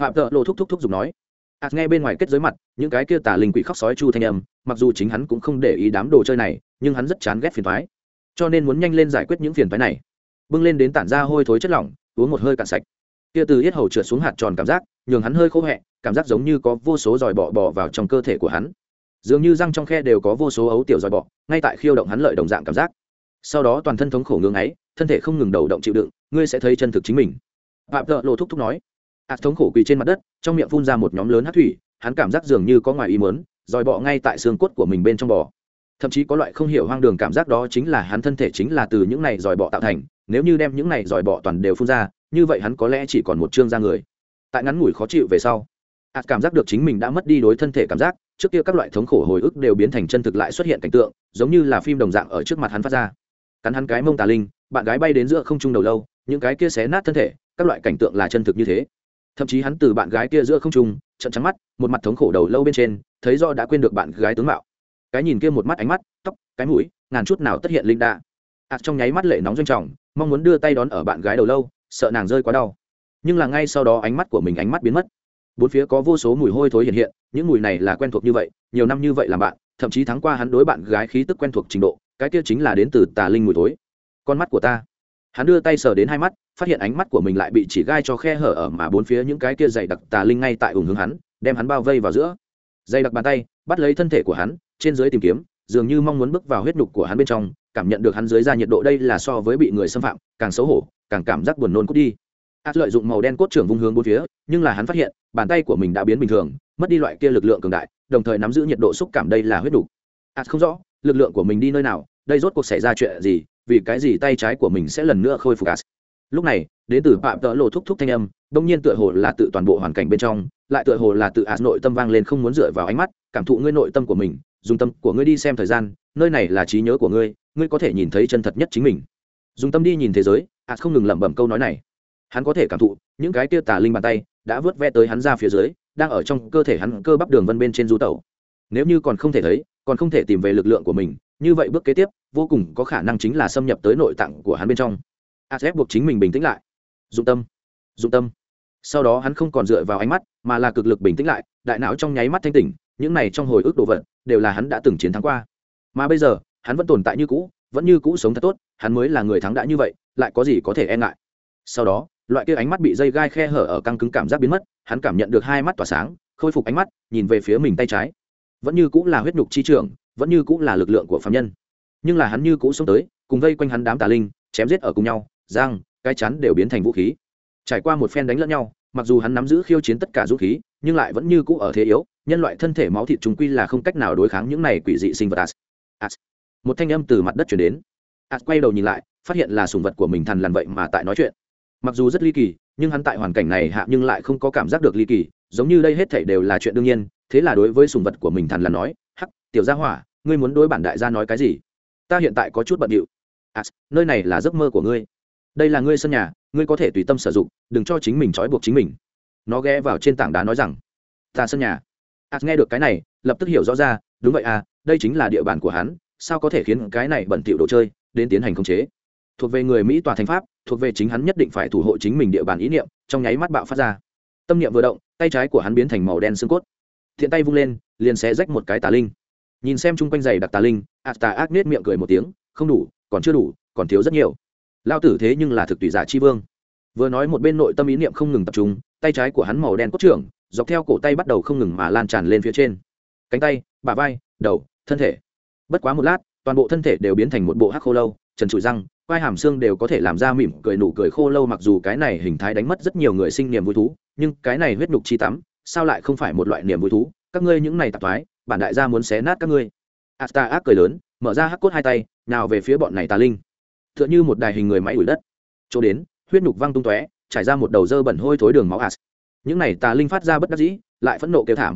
Phạm thợ lộ thúc thúc thúc giục nói ạt nghe bên ngoài kết giới mặt, những cái kia tà linh quỷ khóc sói chu thanh âm, mặc dù chính hắn cũng không để ý đám đồ chơi này, nhưng hắn rất chán ghét phiền thoái cho nên muốn nhanh lên giải quyết những phiền thoái này. Bưng lên đến tản ra hôi thối chất lỏng, uống một hơi cạn sạch. Kia từ yết hầu trượt xuống hạt tròn cảm giác, nhường hắn hơi khô hẹ, cảm giác giống như có vô số dòi bọ bò vào trong cơ thể của hắn. Dường như răng trong khe đều có vô số ấu tiểu dòi bọ, ngay tại khiêu động hắn lợi đồng dạng cảm giác. Sau đó toàn thân thống khổ ngưng ấy thân thể không ngừng đầu động chịu đựng, ngươi sẽ thấy chân thực chính mình. Phạm tợ lộ thúc thúc nói ạt thống khổ quỳ trên mặt đất, trong miệng phun ra một nhóm lớn hát thủy, hắn cảm giác dường như có ngoài ý mớn dòi bọ ngay tại xương cốt của mình bên trong bò. Thậm chí có loại không hiểu hoang đường cảm giác đó chính là hắn thân thể chính là từ những này dòi bọ tạo thành, nếu như đem những này dòi bọ toàn đều phun ra, như vậy hắn có lẽ chỉ còn một chương ra người. Tại ngắn ngủi khó chịu về sau ạt cảm giác được chính mình đã mất đi đối thân thể cảm giác, trước kia các loại thống khổ hồi ức đều biến thành chân thực lại xuất hiện cảnh tượng, giống như là phim đồng dạng ở trước mặt hắn phát ra. Cắn hắn cái mông tà linh, bạn gái bay đến giữa không trung đầu lâu, những cái kia xé nát thân thể, các loại cảnh tượng là chân thực như thế thậm chí hắn từ bạn gái kia giữa không trung trận trắng mắt, một mặt thống khổ đầu lâu bên trên, thấy do đã quên được bạn gái tướng mạo. Cái nhìn kia một mắt ánh mắt, tóc, cái mũi, ngàn chút nào tất hiện linh đa. Ạt trong nháy mắt lệ nóng doanh trọng, mong muốn đưa tay đón ở bạn gái đầu lâu, sợ nàng rơi quá đau. Nhưng là ngay sau đó ánh mắt của mình ánh mắt biến mất. Bốn phía có vô số mùi hôi thối hiện hiện, những mùi này là quen thuộc như vậy, nhiều năm như vậy làm bạn, thậm chí tháng qua hắn đối bạn gái khí tức quen thuộc trình độ, cái kia chính là đến từ tà linh mùi thối. Con mắt của ta hắn đưa tay sờ đến hai mắt, phát hiện ánh mắt của mình lại bị chỉ gai cho khe hở ở mà bốn phía những cái kia dày đặc tà linh ngay tại ủng hướng hắn, đem hắn bao vây vào giữa. Dày đặc bàn tay, bắt lấy thân thể của hắn, trên dưới tìm kiếm, dường như mong muốn bước vào huyết nhục của hắn bên trong, cảm nhận được hắn dưới ra nhiệt độ đây là so với bị người xâm phạm, càng xấu hổ, càng cảm giác buồn nôn cút đi. Át lợi dụng màu đen cốt trưởng vung hướng bốn phía, nhưng là hắn phát hiện, bàn tay của mình đã biến bình thường, mất đi loại kia lực lượng cường đại, đồng thời nắm giữ nhiệt độ xúc cảm đây là huyết đục át không rõ, lực lượng của mình đi nơi nào, đây rốt cuộc xảy ra chuyện gì vì cái gì tay trái của mình sẽ lần nữa khôi phục gas. lúc này, đến từ phạm tợ lộ thúc thúc thanh âm, đông nhiên tựa hồ là tự toàn bộ hoàn cảnh bên trong, lại tựa hồ là tự ạt nội tâm vang lên không muốn dựa vào ánh mắt, cảm thụ ngươi nội tâm của mình, dùng tâm của ngươi đi xem thời gian, nơi này là trí nhớ của ngươi ngươi có thể nhìn thấy chân thật nhất chính mình. Dùng tâm đi nhìn thế giới ạt không ngừng lẩm bẩm câu nói này. Hắn có thể cảm thụ, những cái tia tà linh bàn tay đã vớt ve tới hắn ra phía dưới, đang ở trong cơ thể hắn cơ bắp đường vân bên trên du tẩu. Nếu như còn không thể thấy, còn không thể tìm về lực lượng của mình như vậy bước kế tiếp, vô cùng có khả năng chính là xâm nhập tới nội tạng của hắn bên trong. A ép buộc chính mình bình tĩnh lại. Dụng tâm. Dụng tâm. Sau đó hắn không còn dựa vào ánh mắt, mà là cực lực bình tĩnh lại, đại não trong nháy mắt thanh tỉnh, những này trong hồi ức đồ vật, đều là hắn đã từng chiến thắng qua. Mà bây giờ, hắn vẫn tồn tại như cũ, vẫn như cũ sống thật tốt, hắn mới là người thắng đã như vậy, lại có gì có thể e ngại. Sau đó, loại kia ánh mắt bị dây gai khe hở ở căng cứng cảm giác biến mất, hắn cảm nhận được hai mắt tỏa sáng, khôi phục ánh mắt, nhìn về phía mình tay trái. Vẫn như cũng là huyết nhục chi trường vẫn như cũng là lực lượng của phạm nhân nhưng là hắn như cũ xông tới, cùng vây quanh hắn đám tà linh, chém giết ở cùng nhau, giang, cái chắn đều biến thành vũ khí trải qua một phen đánh lẫn nhau, mặc dù hắn nắm giữ khiêu chiến tất cả vũ khí, nhưng lại vẫn như cũ ở thế yếu, nhân loại thân thể máu thịt chúng quy là không cách nào đối kháng những này quỷ dị sinh vật as. as. một thanh âm từ mặt đất chuyển đến as quay đầu nhìn lại, phát hiện là sùng vật của mình thằn lằn vậy mà tại nói chuyện mặc dù rất ly kỳ, nhưng hắn tại hoàn cảnh này hạ nhưng lại không có cảm giác được ly kỳ, giống như đây hết thảy đều là chuyện đương nhiên, thế là đối với sùng vật của mình thằn lằn nói tiểu gia hỏa, ngươi muốn đối bản đại gia nói cái gì? Ta hiện tại có chút bận điệu. As nơi này là giấc mơ của ngươi. Đây là ngươi sân nhà, ngươi có thể tùy tâm sử dụng, đừng cho chính mình trói buộc chính mình. Nó ghé vào trên tảng đá nói rằng. Ta sân nhà. As nghe được cái này, lập tức hiểu rõ ra, đúng vậy à đây chính là địa bàn của hắn, sao có thể khiến cái này bẩn thỉu đồ chơi đến tiến hành khống chế? Thuộc về người mỹ tòa thành pháp, thuộc về chính hắn nhất định phải thủ hộ chính mình địa bàn ý niệm, trong nháy mắt bạo phát ra. Tâm niệm vừa động, tay trái của hắn biến thành màu đen xương cốt. Thiện tay vung lên, liền xé rách một cái tà linh nhìn xem chung quanh giày đặc tà linh ạt tà ác nết miệng cười một tiếng, không đủ, còn chưa đủ, còn thiếu rất nhiều. Lao tử thế nhưng là thực tùy giả chi vương. Vừa nói một bên nội tâm ý niệm không ngừng tập trung, tay trái của hắn màu đen cốt trưởng, dọc theo cổ tay bắt đầu không ngừng mà lan tràn lên phía trên. Cánh tay, bả vai, đầu, thân thể. Bất quá một lát, toàn bộ thân thể đều biến thành một bộ hắc khô lâu, trần trụi răng vai hàm xương đều có thể làm ra mỉm cười nụ cười khô lâu mặc dù cái này hình thái đánh mất rất nhiều người sinh niềm vui thú, nhưng cái này huyết nhục chi tắm, sao lại không phải một loại niềm vui thú? Các ngươi những này tạp thoái bản đại gia muốn xé nát các ngươi. Asta ác cười lớn, mở ra hắc cốt hai tay, nào về phía bọn này tà linh. T h ư ợ n h ư một đài hình người máy ủi đất. Chỗ đến, huyết nhục văng tung tóe, trải ra một đầu dơ bẩn hôi thối đường máu as những này tà linh phát ra bất đắc dĩ, lại phẫn nộ kêu thảm.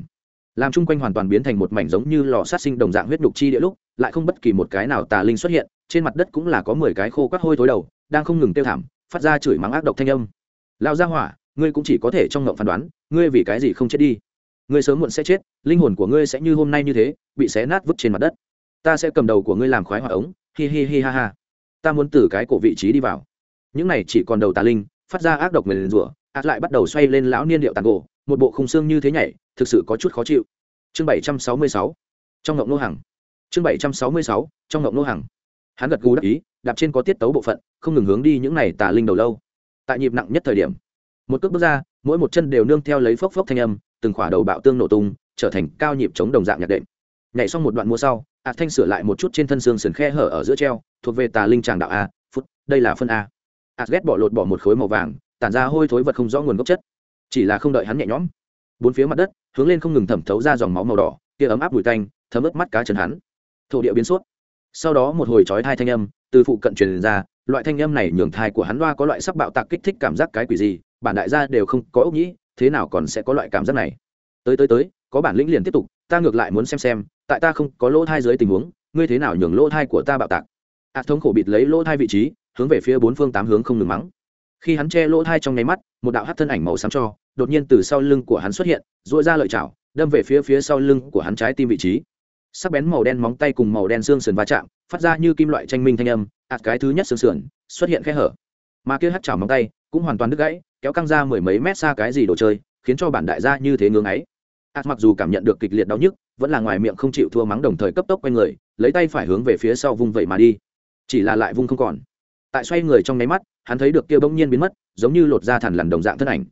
Làm chung quanh hoàn toàn biến thành một mảnh giống như lò sát sinh đồng dạng huyết nhục chi địa lúc, lại không bất kỳ một cái nào tà linh xuất hiện, trên mặt đất cũng là có mười cái khô quắt hôi thối đầu, đang không ngừng tiêu thảm, phát ra chửi mắng ác độc thanh âm. Lao ra hỏa, ngươi cũng chỉ có thể trong ngộng phán đoán, ngươi vì cái gì không chết đi? Ngươi sớm muộn sẽ chết, linh hồn của ngươi sẽ như hôm nay như thế, bị xé nát vứt trên mặt đất. Ta sẽ cầm đầu của ngươi làm khoái hỏa ống, hi hi hi ha ha. Ta muốn từ cái cổ vị trí đi vào. Những này chỉ còn đầu tà linh, phát ra ác độc người liền rủa, ác lại bắt đầu xoay lên lão niên điệu tàn cổ một bộ khung xương như thế nhảy, thực sự có chút khó chịu. Chương bảy trăm sáu mươi sáu. Trong ngộng nô hàng chương bảy trăm sáu mươi sáu. Trong ngộng nô hàng hắn gật gù đắc ý, đạp trên có tiết tấu bộ phận, không ngừng hướng đi những này tà linh đầu lâu. Tại nhịp nặng nhất thời điểm, một cước bước ra, mỗi một chân đều nương theo lấy phốc phốc thanh âm từng khỏa đầu bạo tương nổ tung, trở thành cao nhịp chống đồng dạng nhạc đệm. Nhảy xong một đoạn mua sau ạt thanh sửa lại một chút trên thân xương sườn khe hở ở giữa treo, thuộc về tà linh tràng đạo a, phút, đây là phân a. Ạt ghét bỏ lột bỏ một khối màu vàng, tản ra hôi thối vật không rõ nguồn gốc chất. Chỉ là không đợi hắn nhẹ nhõm, bốn phía mặt đất, hướng lên không ngừng thẩm thấu ra dòng máu màu đỏ, kia ấm áp bụi tanh, thấm ướt mắt cá chân hắn. Thổ địa biến suốt. Sau đó một hồi chói thai thanh âm, từ phụ cận truyền ra, loại thanh âm này nhường thai của hắn loa có loại sắc bạo tạc kích thích cảm giác cái quỷ gì, bản đại gia đều không có ốc nhĩ thế nào còn sẽ có loại cảm giác này? Tới tới tới, có bản lĩnh liền tiếp tục, ta ngược lại muốn xem xem, tại ta không có lỗ thai dưới tình huống, ngươi thế nào nhường lỗ thai của ta bạo tạc? Ạt thống khổ bịt lấy lỗ thai vị trí, hướng về phía bốn phương tám hướng không ngừng mắng. Khi hắn che lỗ thai trong nháy mắt, một đạo hát thân ảnh màu xám cho, đột nhiên từ sau lưng của hắn xuất hiện dội ra lợi chảo, đâm về phía phía sau lưng của hắn trái tim vị trí. Sắc bén màu đen móng tay cùng màu đen xương sườn va chạm, phát ra như kim loại tranh minh thanh âm, ạt cái thứ nhất xương sườn, xuất hiện khe hở. Mà kia hát chảo móng tay cũng hoàn toàn đứt gãy kéo căng ra mười mấy mét xa cái gì đồ chơi khiến cho bản đại gia như thế ngưng ấy. Ạt mặc dù cảm nhận được kịch liệt đau nhức vẫn là ngoài miệng không chịu thua mắng đồng thời cấp tốc quay người lấy tay phải hướng về phía sau vung vậy mà đi. Chỉ là lại vung không còn. Tại xoay người trong nháy mắt hắn thấy được kia bỗng nhiên biến mất giống như lột ra thẳn lằn đồng dạng thân ảnh.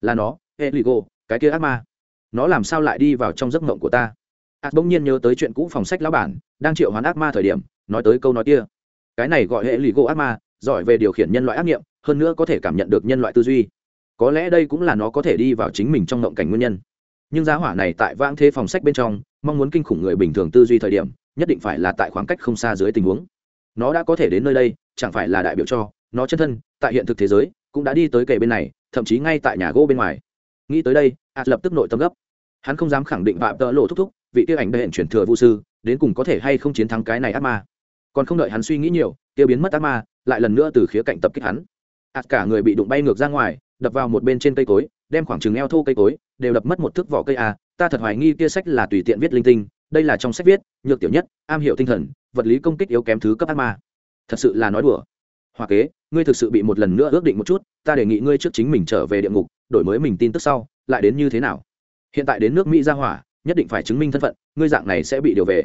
Là nó Eligo, cái kia ác ma. Nó làm sao lại đi vào trong giấc mộng của ta? Ạt bỗng nhiên nhớ tới chuyện cũ phòng sách lão bản đang triệu hoán ác ma thời điểm nói tới câu nói kia. Cái này gọi hệ lì ác ma giỏi về điều khiển nhân loại ác nghiệm hơn nữa có thể cảm nhận được nhân loại tư duy. Có lẽ đây cũng là nó có thể đi vào chính mình trong ngộng cảnh nguyên nhân. Nhưng giá hỏa này tại vãng thế phòng sách bên trong, mong muốn kinh khủng người bình thường tư duy thời điểm, nhất định phải là tại khoảng cách không xa dưới tình huống. Nó đã có thể đến nơi đây, chẳng phải là đại biểu cho nó chân thân, tại hiện thực thế giới, cũng đã đi tới kề bên này, thậm chí ngay tại nhà gỗ bên ngoài. Nghĩ tới đây ạt lập tức nội tâm gấp. Hắn không dám khẳng định phạm tợ lộ thúc thúc, vị tiêu ảnh đại hiện chuyển thừa vũ sư, đến cùng có thể hay không chiến thắng cái này ác ma. Còn không đợi hắn suy nghĩ nhiều tiêu biến mất ác ma, lại lần nữa từ khía cạnh tập kích hắn ạt cả người bị đụng bay ngược ra ngoài, đập vào một bên trên cây cối, đem khoảng chừng eo thô cây cối, đều đập mất một thước vỏ cây a ta thật hoài nghi kia sách là tùy tiện viết linh tinh, đây là trong sách viết, nhược tiểu nhất, am hiểu tinh thần, vật lý công kích yếu kém thứ cấp ác ma. Thật sự là nói đùa. Hoa kế, ngươi thực sự bị một lần nữa ước định một chút, ta đề nghị ngươi trước chính mình trở về địa ngục, đổi mới mình tin tức sau, lại đến như thế nào? Hiện tại đến nước mỹ ra hỏa, nhất định phải chứng minh thân phận, ngươi dạng này sẽ bị điều về.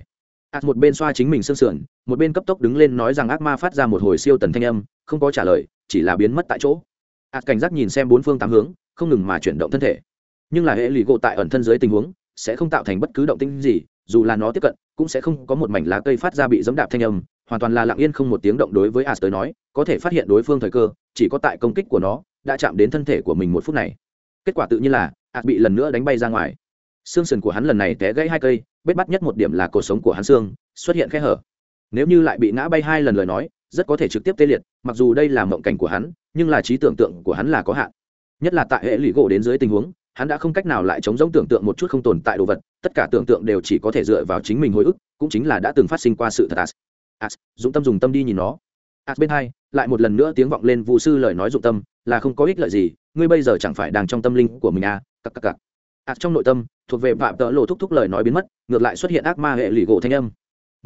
Ạt một bên xoa chính mình sương sườn một bên cấp tốc đứng lên nói rằng ác ma phát ra một hồi siêu tần thanh âm, không có trả lời, chỉ là biến mất tại chỗ. Ạt cảnh giác nhìn xem bốn phương tám hướng, không ngừng mà chuyển động thân thể. Nhưng là hệ lụy gỗ tại ẩn thân dưới tình huống, sẽ không tạo thành bất cứ động tinh gì, dù là nó tiếp cận, cũng sẽ không có một mảnh lá cây phát ra bị dẫm đạp thanh âm, hoàn toàn là lặng yên không một tiếng động đối với ạt tới nói, có thể phát hiện đối phương thời cơ, chỉ có tại công kích của nó, đã chạm đến thân thể của mình một phút này. Kết quả tự nhiên là ạt bị lần nữa đánh bay ra ngoài. Xương sườn của hắn lần này té gãy hai cây, bết bắt nhất một điểm là cuộc sống của hắn xương, xuất hiện khe hở nếu như lại bị ngã bay hai lần lời nói, rất có thể trực tiếp tê liệt, mặc dù đây là mộng cảnh của hắn, nhưng là trí tưởng tượng của hắn là có hạn. Nhất là tại hệ lụy gỗ đến dưới tình huống, hắn đã không cách nào lại chống giống tưởng tượng một chút không tồn tại đồ vật, tất cả tưởng tượng đều chỉ có thể dựa vào chính mình hồi ức, cũng chính là đã từng phát sinh qua sự thật. As as, dũng tâm dùng tâm đi nhìn nó. As bên hai, lại một lần nữa tiếng vọng lên vụ sư lời nói dụng tâm, là không có ích lợi gì, ngươi bây giờ chẳng phải đang trong tâm linh của mình à cặc cặc cặc. As trong nội tâm, thuộc về phạm tợ lộ thúc thúc lời nói biến mất, ngược lại xuất hiện ác ma hệ lụy gỗ thanh âm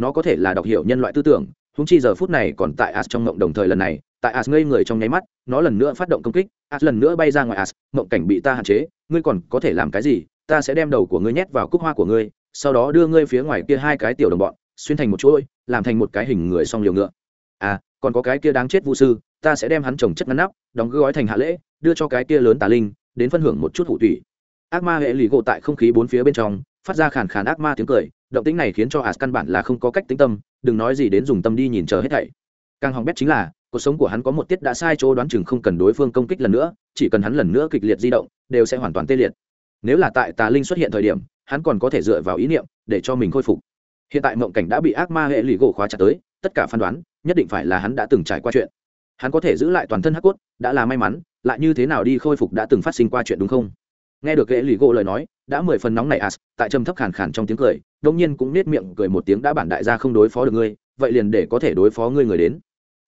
nó có thể là đọc hiểu nhân loại tư tưởng húng chi giờ phút này còn tại as trong ngộng đồng thời lần này, tại as ngây người trong nháy mắt, nó lần nữa phát động công kích, as lần nữa bay ra ngoài as, ngộng cảnh bị ta hạn chế, ngươi còn có thể làm cái gì? Ta sẽ đem đầu của ngươi nhét vào cúc hoa của ngươi, sau đó đưa ngươi phía ngoài kia hai cái tiểu đồng bọn, xuyên thành một chuỗi, làm thành một cái hình người song liều ngựa. À còn có cái kia đáng chết vũ sư, ta sẽ đem hắn trồng chất ngăn nắp, đóng gói thành hạ lễ, đưa cho cái kia lớn tà linh, đến phân hưởng một chút hủ tủy. Ác ma hệ lì gộ tại không khí bốn phía bên trong, phát ra khàn khàn ác ma tiếng cười động tĩnh này khiến cho as căn bản là không có cách tĩnh tâm, đừng nói gì đến dùng tâm đi nhìn chờ hết thảy. Càng hỏng bét chính là, cuộc sống của hắn có một tiết đã sai chỗ đoán chừng không cần đối phương công kích lần nữa, chỉ cần hắn lần nữa kịch liệt di động, đều sẽ hoàn toàn tê liệt. Nếu là tại tà linh xuất hiện thời điểm, hắn còn có thể dựa vào ý niệm để cho mình khôi phục. Hiện tại mộng cảnh đã bị ác ma hệ lụy gỗ khóa chặt tới, tất cả phán đoán, nhất định phải là hắn đã từng trải qua chuyện. Hắn có thể giữ lại toàn thân hắc cốt, đã là may mắn, lại như thế nào đi khôi phục đã từng phát sinh qua chuyện đúng không? Nghe được ghệ lì gỗ lời nói, đã mười phần nóng này as à, tại trầm thấp khàn khàn trong tiếng cười đông nhiên cũng nết miệng cười một tiếng đã bản đại gia không đối phó được ngươi, vậy liền để có thể đối phó ngươi người đến.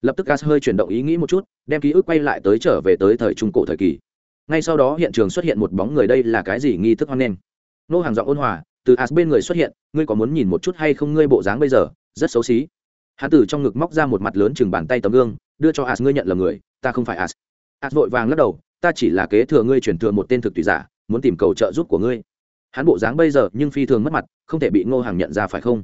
Lập tức as hơi chuyển động ý nghĩ một chút, đem ký ức quay lại tới trở về tới thời trung cổ thời kỳ. Ngay sau đó hiện trường xuất hiện một bóng người đây là cái gì nghi thức hoan nghênh. Nô hàng giọng ôn hòa, từ as bên người xuất hiện, ngươi có muốn nhìn một chút hay không ngươi bộ dáng bây giờ? Rất xấu xí. Hắn từ trong ngực móc ra một mặt lớn chừng bàn tay tấm gương, đưa cho as ngươi nhận là người, ta không phải as as vội vàng lắc đầu, ta chỉ là kế thừa ngươi chuyển thừa một tên thực tùy giả muốn tìm cầu trợ giúp của ngươi. Hắn bộ dáng bây giờ nhưng phi thường mất mặt, không thể bị ngô hàng nhận ra phải không?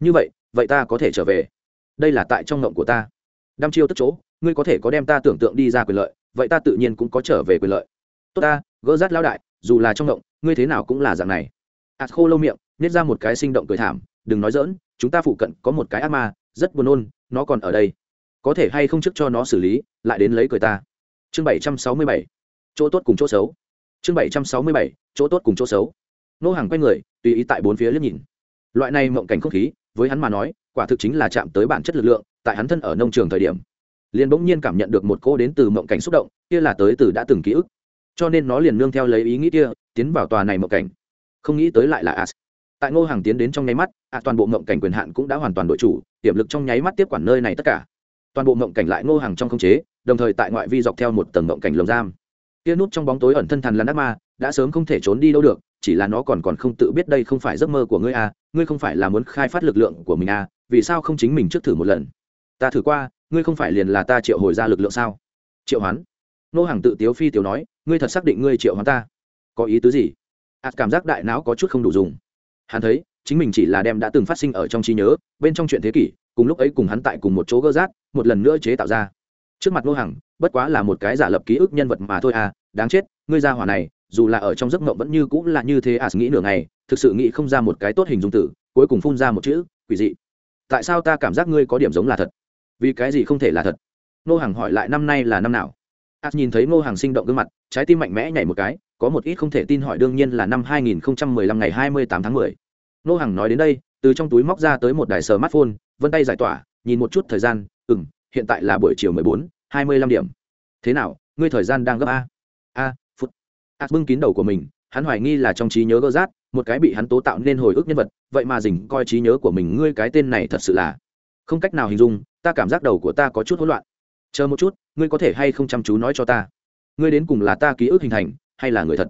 Như vậy vậy ta có thể trở về. Đây là tại trong ngộng của ta. Đăm chiêu tức chỗ, ngươi có thể có đem ta tưởng tượng đi ra quyền lợi, vậy ta tự nhiên cũng có trở về quyền lợi. Tốt ta, gỡ rát lao đại, dù là trong ngộng, ngươi thế nào cũng là dạng này. Ạt khô lâu miệng nhét ra một cái sinh động cười thảm, đừng nói dỡn chúng ta phụ cận có một cái ác ma, rất buồn nôn, nó còn ở đây. Có thể hay không trước cho nó xử lý, lại đến lấy cười ta. Chương bảy trăm sáu mươi bảy. Chỗ tốt cùng chỗ xấu chương bảy trăm sáu mươi bảy, chỗ tốt cùng chỗ xấu. Nô hàng quay người, tùy ý tại bốn phía liếc nhìn. Loại này mộng cảnh không khí, với hắn mà nói, quả thực chính là chạm tới bản chất lực lượng, tại hắn thân ở nông trường thời điểm. Liền bỗng nhiên cảm nhận được một cô đến từ mộng cảnh xúc động, kia là tới từ đã từng ký ức. Cho nên nó liền nương theo lấy ý nghĩ kia, tiến vào tòa này mộng cảnh. Không nghĩ tới lại là as. Tại ngô hàng tiến đến trong nháy mắt, ạ, toàn bộ mộng cảnh quyền hạn cũng đã hoàn toàn đội chủ, tiềm lực trong nháy mắt tiếp quản nơi này tất cả. Toàn bộ mộng cảnh lại ngô hàng trong không chế, đồng thời tại ngoại vi dọc theo một tầng mộng cảnh lồng giam kia nút trong bóng tối ẩn thân thần là ác ma, đã sớm không thể trốn đi đâu được, chỉ là nó còn còn không tự biết đây không phải giấc mơ của ngươi à ngươi không phải là muốn khai phát lực lượng của mình à vì sao không chính mình trước thử một lần? Ta thử qua, ngươi không phải liền là ta triệu hồi ra lực lượng sao? Triệu hoán. Nô hàng tự tiếu phi tiểu nói, ngươi thật xác định ngươi triệu hoán ta? Có ý tứ gì? Ạt cảm giác đại não có chút không đủ dùng. Hắn thấy, chính mình chỉ là đem đã từng phát sinh ở trong trí nhớ, bên trong chuyện thế kỷ, cùng lúc ấy cùng hắn tại cùng một chỗ gơ rát một lần nữa chế tạo ra. Trước mặt nô hàng bất quá là một cái giả lập ký ức nhân vật mà thôi à đáng chết ngươi ra hỏa này dù là ở trong giấc mộng vẫn như cũng là như thế à nghĩ nửa ngày thực sự nghĩ không ra một cái tốt hình dung tử cuối cùng phun ra một chữ quỷ dị. Tại sao ta cảm giác ngươi có điểm giống là thật? Vì cái gì không thể là thật? Nô hàng hỏi lại năm nay là năm nào? Ạt nhìn thấy ngô hàng sinh động gương mặt trái tim mạnh mẽ nhảy một cái có một ít không thể tin hỏi đương nhiên là năm 2015 ngày 28 tháng 10. ngô hàng nói đến đây từ trong túi móc ra tới một đài smartphone vân tay giải tỏa nhìn một chút thời gian ừm hiện tại là buổi chiều 14, 25 điểm. Thế nào, ngươi thời gian đang gấp a? A, phút. Ạt bưng kín đầu của mình, hắn hoài nghi là trong trí nhớ gỡ rát một cái bị hắn tố tạo nên hồi ức nhân vật, vậy mà dình coi trí nhớ của mình ngươi cái tên này thật sự là. Không cách nào hình dung, ta cảm giác đầu của ta có chút hỗn loạn. Chờ một chút, ngươi có thể hay không chăm chú nói cho ta? Ngươi đến cùng là ta ký ức hình thành, hay là người thật?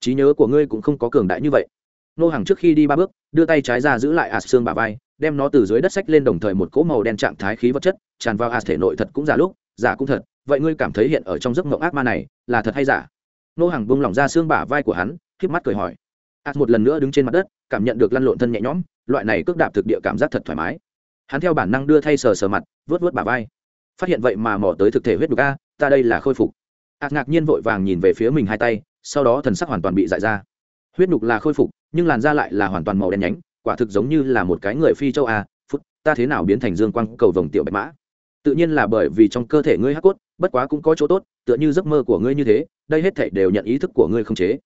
Trí nhớ của ngươi cũng không có cường đại như vậy. Nô hàng trước khi đi ba bước, đưa tay trái ra giữ lại ạt xương bà vai, đem nó từ dưới đất sách lên đồng thời một cỗ màu đen trạng thái khí vật chất, tràn vào ạt thể nội thật cũng giả lúc giả cũng thật, vậy ngươi cảm thấy hiện ở trong giấc mộng ác ma này là thật hay giả? Nô hàng bông lỏng ra xương bả vai của hắn k mắt cười hỏi. Ạt một lần nữa đứng trên mặt đất, cảm nhận được lăn lộn thân nhẹ nhõm, loại này cước đạp thực địa cảm giác thật thoải mái. Hắn theo bản năng đưa thay sờ sờ mặt vớt vớt bả vai. Phát hiện vậy mà mò tới thực thể huyết đục a, ta đây là khôi phục. Ạt ngạc nhiên vội vàng nhìn về phía mình hai tay, sau đó thần sắc hoàn toàn bị dại ra. Huyết đục là khôi phục, nhưng làn da lại là hoàn toàn màu đen nhánh, quả thực giống như là một cái người phi châu a. Phút, ta thế nào biến thành dương quang cầu vồng tiểu bạch mã? Tự nhiên là bởi vì trong cơ thể ngươi hắc cốt bất quá cũng có chỗ tốt tựa như giấc mơ của ngươi như thế đây hết thể đều nhận ý thức của ngươi không chế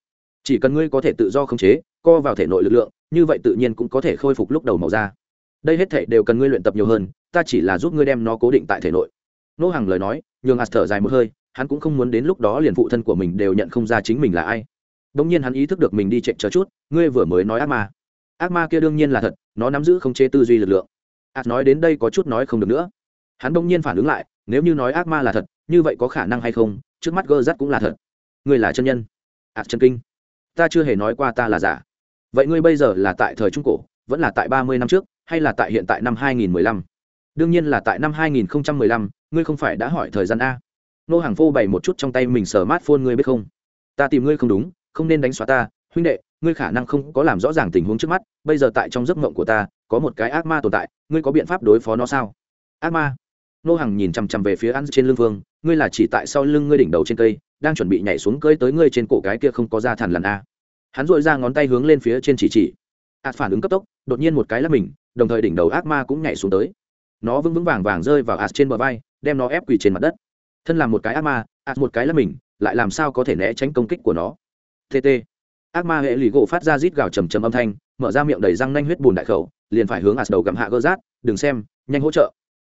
chỉ cần ngươi có thể tự do không chế co vào thể nội lực lượng như vậy tự nhiên cũng có thể khôi phục lúc đầu màu da đây hết thể đều cần ngươi luyện tập nhiều hơn ta chỉ là giúp ngươi đem nó cố định tại thể nội nô hàng lời nói nhường ạt thở dài một hơi hắn cũng không muốn đến lúc đó liền phụ thân của mình đều nhận không ra chính mình là ai Đống nhiên hắn ý thức được mình đi chạy chờ chút, ngươi vừa mới nói ác ma. Ác ma kia đương nhiên là thật, nó nắm giữ không chế tư duy lực lượng. Ác nói đến đây có chút nói không được nữa. Hắn bỗng nhiên phản ứng lại, nếu như nói ác ma là thật, như vậy có khả năng hay không? Trước mắt gơ rắt cũng là thật. Ngươi là chân nhân. Ác chân kinh. Ta chưa hề nói qua ta là giả. Vậy ngươi bây giờ là tại thời trung cổ, vẫn là tại ba mươi năm trước, hay là tại hiện tại năm hai nghìn mười lăm? Đương nhiên là tại năm hai nghìn mười lăm. ngươi không phải đã hỏi thời gian a? Nô Hàng Phô bày một chút trong tay mình sờ mát phôn ngươi biết không? Ta tìm ngươi không đúng, không nên đánh xóa ta huynh đệ ngươi khả năng không có làm rõ ràng tình huống trước mắt bây giờ tại trong giấc mộng của ta có một cái ác ma tồn tại ngươi có biện pháp đối phó nó sao ác ma nô hằng nhìn chằm chằm về phía ăn trên lưng vương, ngươi là chỉ tại sau lưng ngươi đỉnh đầu trên cây, đang chuẩn bị nhảy xuống cơi tới ngươi trên cổ cái kia không có ra thằn lằn a. Hắn dội ra ngón tay hướng lên phía trên chỉ chỉ. Ạt phản ứng cấp tốc, đột nhiên một cái là mình, đồng thời đỉnh đầu ác ma cũng nhảy xuống tới. Nó vững vững vàng vàng rơi vào ạt trên bờ vai, đem nó ép quỳ trên mặt đất. Thân làm một cái ác ma ạt một cái là mình, lại làm sao có thể né tránh công kích của nó? Tt ác ma hệ lì gỗ phát ra rít gào trầm trầm âm thanh, mở ra miệng đầy răng nanh huyết bùn đại khẩu, liền phải hướng ạt đầu gặm hạ gơ rát, đừng xem, nhanh hỗ trợ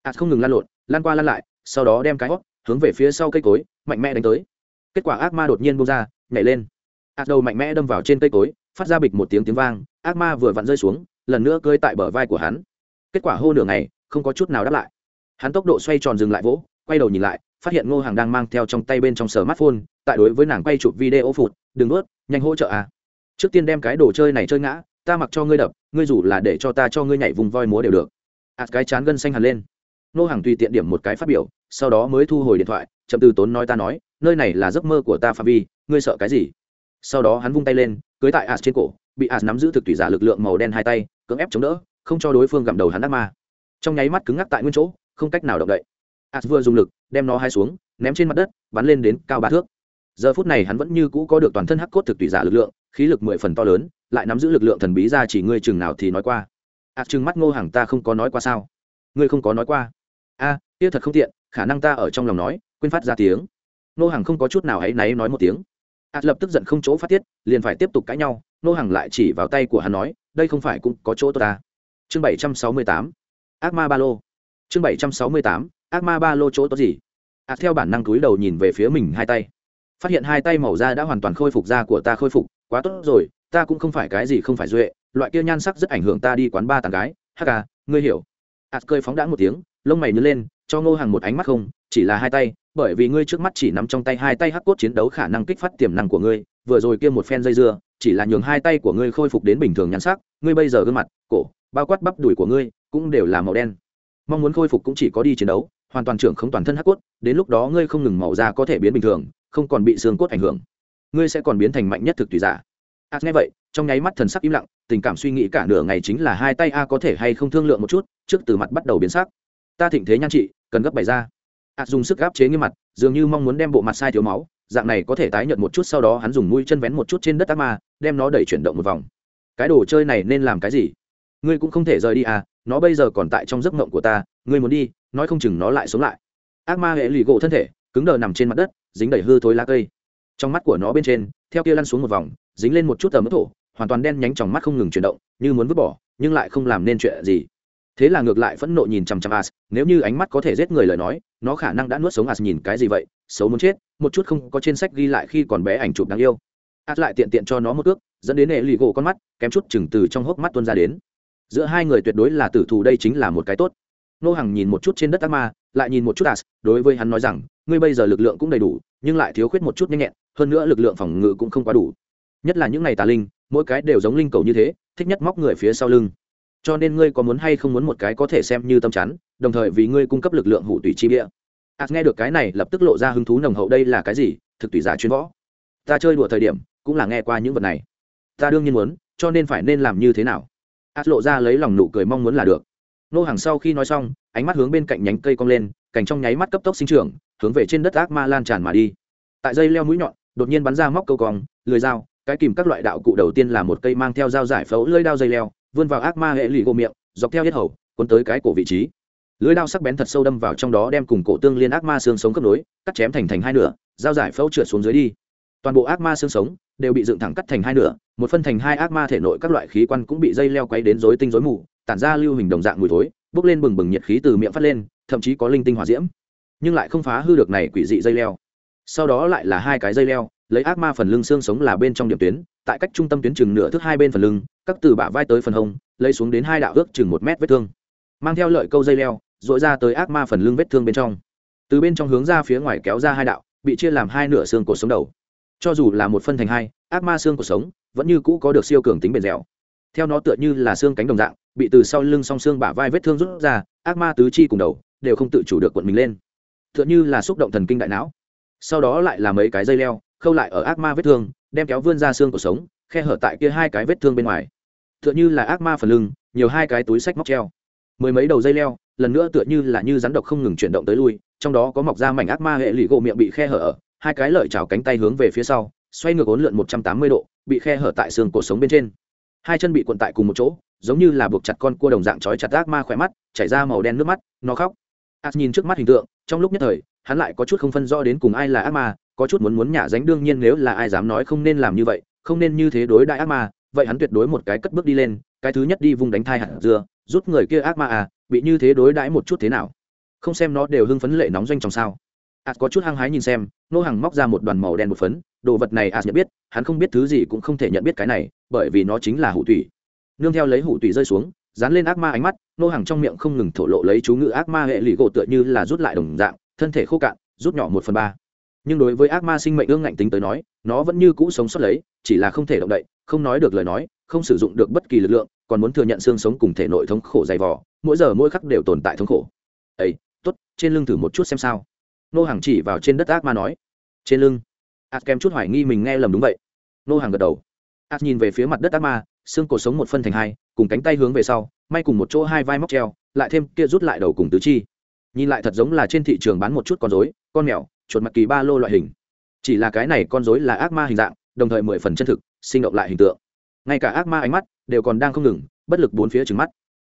hạt không ngừng lan lộn, lan qua lan lại, sau đó đem cái hót hướng về phía sau cây cối, mạnh mẽ đánh tới. Kết quả ác ma đột nhiên bung ra, nhảy lên. Hạt đầu mạnh mẽ đâm vào trên cây cối, phát ra bịch một tiếng tiếng vang, ác ma vừa vặn rơi xuống, lần nữa cơi tại bờ vai của hắn. Kết quả hô nửa ngày, không có chút nào đáp lại. Hắn tốc độ xoay tròn dừng lại vỗ, quay đầu nhìn lại, phát hiện ngô hàng đang mang theo trong tay bên trong sở smartphone, tại đối với nàng quay chụp video phụt, đừng nuốt, nhanh hỗ trợ à. Trước tiên đem cái đồ chơi này chơi ngã, ta mặc cho ngươi đập, ngươi rủ là để cho ta cho ngươi nhảy vùng voi múa đều được. Ạt cái chán gân xanh hẳn lên nô hàng tùy tiện điểm một cái phát biểu sau đó mới thu hồi điện thoại chậm từ tốn nói ta nói nơi này là giấc mơ của ta phạm vi ngươi sợ cái gì? Sau đó hắn vung tay lên cưới tại ạt trên cổ bị ạt nắm giữ thực tùy giả lực lượng màu đen hai tay cưỡng ép chống đỡ không cho đối phương gặm đầu hắn ác ma. Trong nháy mắt cứng ngắc tại nguyên chỗ không cách nào động đậy. Ạt vừa dùng lực đem nó hai xuống ném trên mặt đất bắn lên đến cao ba thước. Giờ phút này hắn vẫn như cũ có được toàn thân hắc cốt thực tùy giả lực lượng khí lực mười phần to lớn lại nắm giữ lực lượng thần bí ra chỉ ngươi chừng nào thì nói qua. Ạt à, chừng mắt ngô hàng ta không có nói qua sao? Ngươi không có nói qua a à, kia thật không tiện khả năng ta ở trong lòng nói quên phát ra tiếng. Nô hàng không có chút nào hãy náy nói một tiếng. Ạt lập tức giận không chỗ phát tiết liền phải tiếp tục cãi nhau Nô hàng lại chỉ vào tay của hắn nói đây không phải cũng có chỗ tốt ta. Chương bảy trăm sáu mươi tám ác ma ba lô. Chương bảy trăm sáu mươi tám ác ma ba lô chỗ tốt gì? Ạt theo bản năng túi đầu nhìn về phía mình hai tay. Phát hiện hai tay màu da đã hoàn toàn khôi phục da của ta khôi phục quá tốt rồi ta cũng không phải cái gì không phải duệ loại kia nhan sắc rất ảnh hưởng ta đi quán ba tàn gái. Hắc à ngươi hiểu. Ạt cơi phóng đãng một tiếng lông mày nhớ lên, cho ngô hàng một ánh mắt không, chỉ là hai tay, bởi vì ngươi trước mắt chỉ nắm trong tay hai tay hắc cốt chiến đấu khả năng kích phát tiềm năng của ngươi, vừa rồi kia một phen dây dưa, chỉ là nhường hai tay của ngươi khôi phục đến bình thường nhắn sắc, ngươi bây giờ gương mặt, cổ, bao quát bắp đùi của ngươi, cũng đều là màu đen. Mong muốn khôi phục cũng chỉ có đi chiến đấu, hoàn toàn trưởng không toàn thân hắc cốt, đến lúc đó ngươi không ngừng màu da có thể biến bình thường, không còn bị xương cốt ảnh hưởng. Ngươi sẽ còn biến thành mạnh nhất thực tùy giả. A nghe vậy, trong nháy mắt thần sắc im lặng, tình cảm suy nghĩ cả nửa ngày chính là hai tay a có thể hay không thương lượng một chút, trước từ mặt bắt đầu biến sắc ta thịnh thế nhan trị, cần gấp bày ra. A dùng sức gáp chế nghiêm mặt, dường như mong muốn đem bộ mặt sai thiếu máu, dạng này có thể tái nhận một chút sau đó hắn dùng mũi chân vén một chút trên đất ác ma, đem nó đẩy chuyển động một vòng. Cái đồ chơi này nên làm cái gì? Ngươi cũng không thể rời đi à nó bây giờ còn tại trong giấc mộng của ta, ngươi muốn đi, nói không chừng nó lại sống lại. Ác ma hệ lụy gỗ thân thể, cứng đờ nằm trên mặt đất, dính đầy hư thối lá cây. Trong mắt của nó bên trên, theo kia lăn xuống một vòng, dính lên một chút tờ mất thổ, hoàn toàn đen nhánh trong mắt không ngừng chuyển động, như muốn vứt bỏ, nhưng lại không làm nên chuyện gì thế là ngược lại phẫn nộ nhìn chằm chằm as, nếu như ánh mắt có thể giết người lời nói, nó khả năng đã nuốt sống as nhìn cái gì vậy, xấu muốn chết, một chút không có trên sách ghi lại khi còn bé ảnh chụp đáng yêu. As lại tiện tiện cho nó một ước, dẫn đến hệ lì gỗ con mắt, kém chút chừng từ trong hốc mắt tuôn ra đến. Giữa hai người tuyệt đối là tử thù đây chính là một cái tốt. Nô hằng nhìn một chút trên đất ác ma, lại nhìn một chút as, đối với hắn nói rằng, ngươi bây giờ lực lượng cũng đầy đủ, nhưng lại thiếu khuyết một chút nhanh nhẹn, hơn nữa lực lượng phòng ngự cũng không quá đủ. Nhất là những ngày tà linh, mỗi cái đều giống linh cầu như thế, thích nhất móc người phía sau lưng cho nên ngươi có muốn hay không muốn một cái có thể xem như tâm chắn, đồng thời vì ngươi cung cấp lực lượng hủ tùy chi bia. As nghe được cái này, lập tức lộ ra hứng thú nồng hậu đây là cái gì? Thực tùy giả chuyên võ. Ta chơi đùa thời điểm, cũng là nghe qua những vật này. Ta đương nhiên muốn, cho nên phải nên làm như thế nào? As lộ ra lấy lòng nụ cười mong muốn là được. Nô hàng sau khi nói xong, ánh mắt hướng bên cạnh nhánh cây cong lên, cành trong nháy mắt cấp tốc sinh trưởng, hướng về trên đất ác ma lan tràn mà đi. Tại dây leo mũi nhọn, đột nhiên bắn ra móc câu cong lười dao, cái kìm các loại đạo cụ đầu tiên là một cây mang theo dao giải phẫu lưỡi đao dây leo vươn vào ác ma hệ lụy gỗ miệng, dọc theo hết hầu, cuốn tới cái cổ vị trí. Lưỡi đao sắc bén thật sâu đâm vào trong đó đem cùng cổ tương liên ác ma xương sống cấp nối, cắt chém thành thành hai nửa, dao giải phẫu trượt xuống dưới đi. Toàn bộ ác ma xương sống đều bị dựng thẳng cắt thành hai nửa, một phân thành hai ác ma thể nội các loại khí quan cũng bị dây leo quay đến rối tinh rối mù, tản ra lưu hình đồng dạng mùi thối, bốc lên bừng bừng nhiệt khí từ miệng phát lên, thậm chí có linh tinh hỏa diễm. Nhưng lại không phá hư được này quỷ dị dây leo. Sau đó lại là hai cái dây leo, lấy ác ma phần lưng xương sống là bên trong điểm tuyến, tại cách trung tâm tuyến chừng nửa thước hai bên phần lưng các từ bả vai tới phần hông, lấy xuống đến hai đạo ước chừng một mét vết thương. Mang theo lợi câu dây leo dội ra tới ác ma phần lưng vết thương bên trong. Từ bên trong hướng ra phía ngoài kéo ra hai đạo, bị chia làm hai nửa xương cột sống đầu. Cho dù là một phân thành hai, ác ma xương cột sống vẫn như cũ có được siêu cường tính bền dẻo. Theo nó tựa như là xương cánh đồng dạng, bị từ sau lưng song xương bả vai vết thương rút ra, ác ma tứ chi cùng đầu đều không tự chủ được cuộn mình lên. Tựa như là xúc động thần kinh đại não. Sau đó lại là mấy cái dây leo, khâu lại ở ác ma vết thương, đem kéo vươn ra xương của sống, khe hở tại kia hai cái vết thương bên ngoài tựa như là ác ma phần lưng, nhiều hai cái túi sách móc treo. Mười mấy đầu dây leo, lần nữa tựa như là như rắn độc không ngừng chuyển động tới lui, trong đó có mọc ra mảnh ác ma hệ lụy gỗ miệng bị khe hở ở, hai cái lợi chảo cánh tay hướng về phía sau, xoay ngược ốn lượn một trăm tám mươi độ, bị khe hở tại xương cổ sống bên trên. Hai chân bị cuộn tại cùng một chỗ, giống như là buộc chặt con cua đồng dạng trói chặt ác ma khỏe mắt, chảy ra màu đen nước mắt, nó khóc. Ác nhìn trước mắt hình tượng, trong lúc nhất thời, hắn lại có chút không phân rõ đến cùng ai là ác ma, có chút muốn muốn nhả dánh đương nhiên nếu là ai dám nói không nên làm như vậy, không nên như thế đối đại ác ma vậy hắn tuyệt đối một cái cất bước đi lên, cái thứ nhất đi vùng đánh thai hạt dưa, rút người kia ác ma à bị như thế đối đãi một chút thế nào? Không xem nó đều hưng phấn lệ nóng doanh trong sao? Ạt có chút hăng hái nhìn xem nô hàng móc ra một đoàn màu đen một phấn, đồ vật này ạt nhận biết, hắn không biết thứ gì cũng không thể nhận biết cái này, bởi vì nó chính là hủ thủy. nương theo lấy hủ thủy rơi xuống, dán lên ác ma ánh mắt nô hàng trong miệng không ngừng thổ lộ lấy chú ngữ ác ma hệ lụy gỗ tựa như là rút lại đồng dạng, thân thể khô cạn, rút nhỏ một phần ba. Nhưng đối với ác ma sinh mệnh ương ngạnh tính tới nói, nó vẫn như cũ sống sót lấy, chỉ là không thể động đậy không nói được lời nói, không sử dụng được bất kỳ lực lượng, còn muốn thừa nhận xương sống cùng thể nội thống khổ dày vò, mỗi giờ mỗi khắc đều tồn tại thống khổ. Ấy t ố t trên lưng thử một chút xem sao. Nô hàng chỉ vào trên đất ác ma nói. Trên lưng? Ạt kèm chút hoài nghi mình nghe lầm đúng vậy. Nô hàng gật đầu. Ạt nhìn về phía mặt đất ác ma, xương cổ sống một phân thành hai, cùng cánh tay hướng về sau, may cùng một chỗ hai vai móc treo, lại thêm kia rút lại đầu cùng tứ chi. Nhìn lại thật giống là trên thị trường bán một chút con dối con mèo, chuột mặt kỳ ba lô loại hình. Chỉ là cái này con dối là ác ma hình dạng, đồng thời mười phần chân thực sinh động lại hình tượng. Ngay cả ác ma ánh mắt đều còn đang không ngừng, bất lực bốn phía trứng mắt.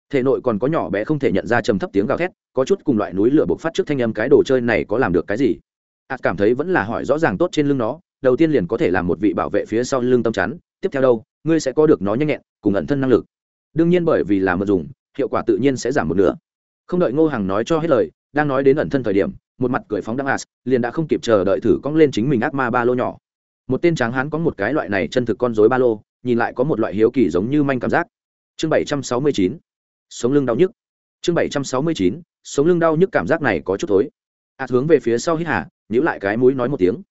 Thể nội còn có nhỏ bé không thể nhận ra trầm thấp tiếng gào thét, có chút cùng loại núi lửa bộc phát trước thanh âm cái đồ chơi này có làm được cái gì? Ạt cảm thấy vẫn là hỏi rõ ràng tốt trên lưng nó, đầu tiên liền có thể làm một vị bảo vệ phía sau lưng tâm chắn, tiếp theo đâu, ngươi sẽ có được nó nhanh nhẹn, cùng ẩn thân năng lực. Đương nhiên bởi vì là mật dùng, hiệu quả tự nhiên sẽ giảm một nửa. Không đợi ngô hằng nói cho hết lời, đang nói đến ẩn thân thời điểm, một mặt cười phóng đăng as, liền đã không kịp chờ đợi thử cong lên chính mình ác ma ba lô nhỏ một tên tráng hán có một cái loại này chân thực con dối ba lô, nhìn lại có một loại hiếu kỳ giống như manh cảm giác. Chương bảy trăm sáu mươi chín, sống lưng đau nhức. Chương bảy trăm sáu mươi chín, sống lưng đau nhức cảm giác này có chút thối. Ạt hướng về phía sau hít hà nhữ lại cái mũi nói một tiếng.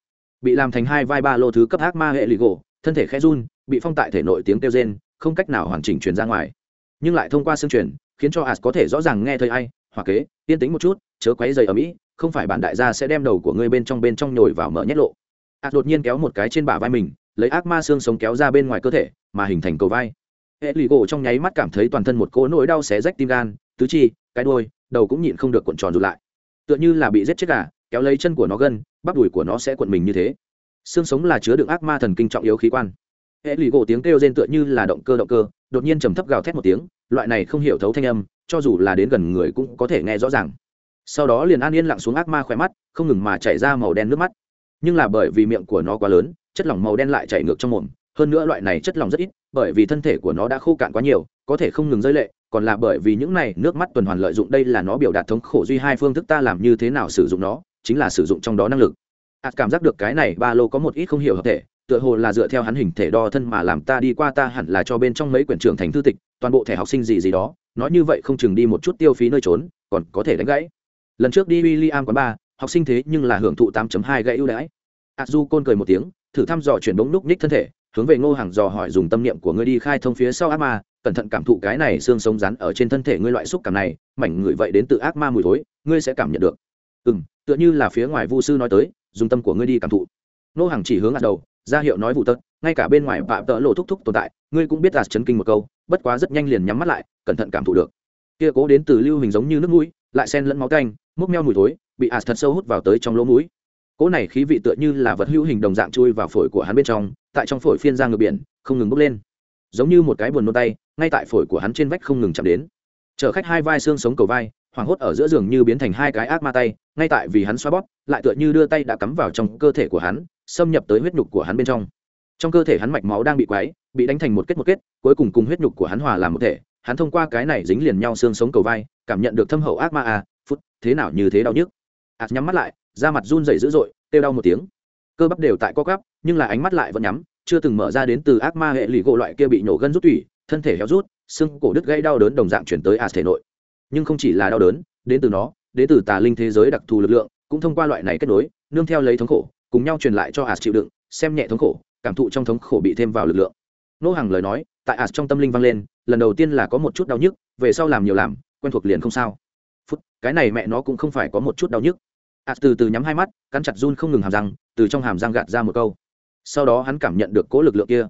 Bị làm thành hai vai ba lô thứ cấp ác ma hệ lì gỗ, thân thể khẽ run, bị phong tại thể nội tiếng kêu rên, không cách nào hoàn chỉnh truyền ra ngoài. Nhưng lại thông qua xương truyền, khiến cho ạt có thể rõ ràng nghe thấy ai hoặc kế, yên tĩnh một chút, chớ quấy dày ở mỹ, không phải bản đại gia sẽ đem đầu của ngươi bên trong bên trong nhồi vào mở nhét lộ as đột nhiên kéo một cái trên bả vai mình, lấy ác ma xương sống kéo ra bên ngoài cơ thể, mà hình thành cầu vai. Hệ lì gỗ trong nháy mắt cảm thấy toàn thân một cỗ nỗi đau xé rách tim gan, tứ chi, cái đôi đầu cũng nhịn không được cuộn tròn rụt lại. Tựa như là bị giết chết cả. kéo lấy chân của nó gân, bắp đùi của nó sẽ cuộn mình như thế. Xương sống là chứa đựng ác ma thần kinh trọng yếu khí quan. Hệ lì gỗ tiếng kêu rên tựa như là động cơ động cơ, đột nhiên trầm thấp gào thét một tiếng, loại này không hiểu thấu thanh âm, cho dù là đến gần người cũng có thể nghe rõ ràng. Sau đó liền an yên lặng xuống ác ma khỏe mắt, không ngừng mà chảy ra màu đen nước mắt nhưng là bởi vì miệng của nó quá lớn, chất lỏng màu đen lại chảy ngược trong mồm. Hơn nữa loại này chất lỏng rất ít, bởi vì thân thể của nó đã khô cạn quá nhiều, có thể không ngừng rơi lệ, còn là bởi vì những này nước mắt tuần hoàn lợi dụng đây là nó biểu đạt thống khổ duy hai phương thức ta làm như thế nào sử dụng nó, chính là sử dụng trong đó năng lực. Ạt cảm giác được cái này ba lô có một ít không hiểu hợp thể, tựa hồ là dựa theo hắn hình thể đo thân mà làm ta đi qua ta hẳn là cho bên trong mấy quyển trưởng thành thư tịch, toàn bộ thẻ học sinh gì gì đó, nói như vậy không chừng đi một chút tiêu phí nơi trốn, còn có thể đánh gãy. Lần trước đi William quán ba học sinh thế nhưng là hưởng thụ 8.2 gãy ưu đãi. Azu côn cười một tiếng thử thăm dò chuyển bóng núc ních thân thể hướng về ngô hàng dò hỏi dùng tâm niệm của ngươi đi khai thông phía sau ác ma cẩn thận cảm thụ cái này xương sống rắn ở trên thân thể ngươi loại xúc cảm này mảnh người vậy đến từ ác ma mùi thối ngươi sẽ cảm nhận được. Ừm, tựa như là phía ngoài vu sư nói tới dùng tâm của ngươi đi cảm thụ. Ngô hàng chỉ hướng ạt đầu ra hiệu nói vụ tật ngay cả bên ngoài vạm tợ lộ thúc thúc tồn tại ngươi cũng biết ạt chấn kinh một câu bất quá rất nhanh liền nhắm mắt lại cẩn thận cảm thụ được. Kia cố đến từ lưu hình giống như nước mũi lại xen lẫn máu canh múc meo mùi thối, bị ạt thật sâu hút vào tới trong lỗ mũi. Cỗ này khí vị tựa như là vật hữu hình đồng dạng chui vào phổi của hắn bên trong, tại trong phổi phiên ra ngược biển, không ngừng bốc lên. Giống như một cái buồn nôn tay, ngay tại phổi của hắn trên vách không ngừng chạm đến. Chở khách hai vai xương sống cầu vai, hoảng hốt ở giữa giường như biến thành hai cái ác ma tay, ngay tại vì hắn xoa bóp, lại tựa như đưa tay đã cắm vào trong cơ thể của hắn, xâm nhập tới huyết nhục của hắn bên trong. Trong cơ thể hắn mạch máu đang bị quáy bị đánh thành một kết một kết, cuối cùng cùng huyết nhục của hắn hòa làm một thể. Hắn thông qua cái này dính liền nhau xương sống cầu vai, cảm nhận được thâm hậu ác ma à phút, thế nào như thế đau nhức. Ạt nhắm mắt lại, da mặt run rẩy dữ dội, kêu đau một tiếng. Cơ bắp đều tại co gắp nhưng là ánh mắt lại vẫn nhắm, chưa từng mở ra đến từ ác ma hệ lụy gỗ loại kia bị nổ gân rút tủy, thân thể héo rút, xương cổ đứt gây đau đớn đồng dạng chuyển tới ạt thể nội. Nhưng không chỉ là đau đớn, đến từ nó, đến từ tà linh thế giới đặc thù lực lượng, cũng thông qua loại này kết nối, nương theo lấy thống khổ, cùng nhau truyền lại cho ạt chịu đựng, xem nhẹ thống khổ, cảm thụ trong thống khổ bị thêm vào lực lượng. Nô hàng lời nói, tại ạt trong tâm linh vang lên, lần đầu tiên là có một chút đau nhức, về sau làm nhiều làm, quen thuộc liền không sao phút, cái này mẹ nó cũng không phải có một chút đau nhức. Ạt từ từ nhắm hai mắt, cắn chặt run không ngừng hàm răng, từ trong hàm răng gạt ra một câu. Sau đó hắn cảm nhận được cố lực lượng kia.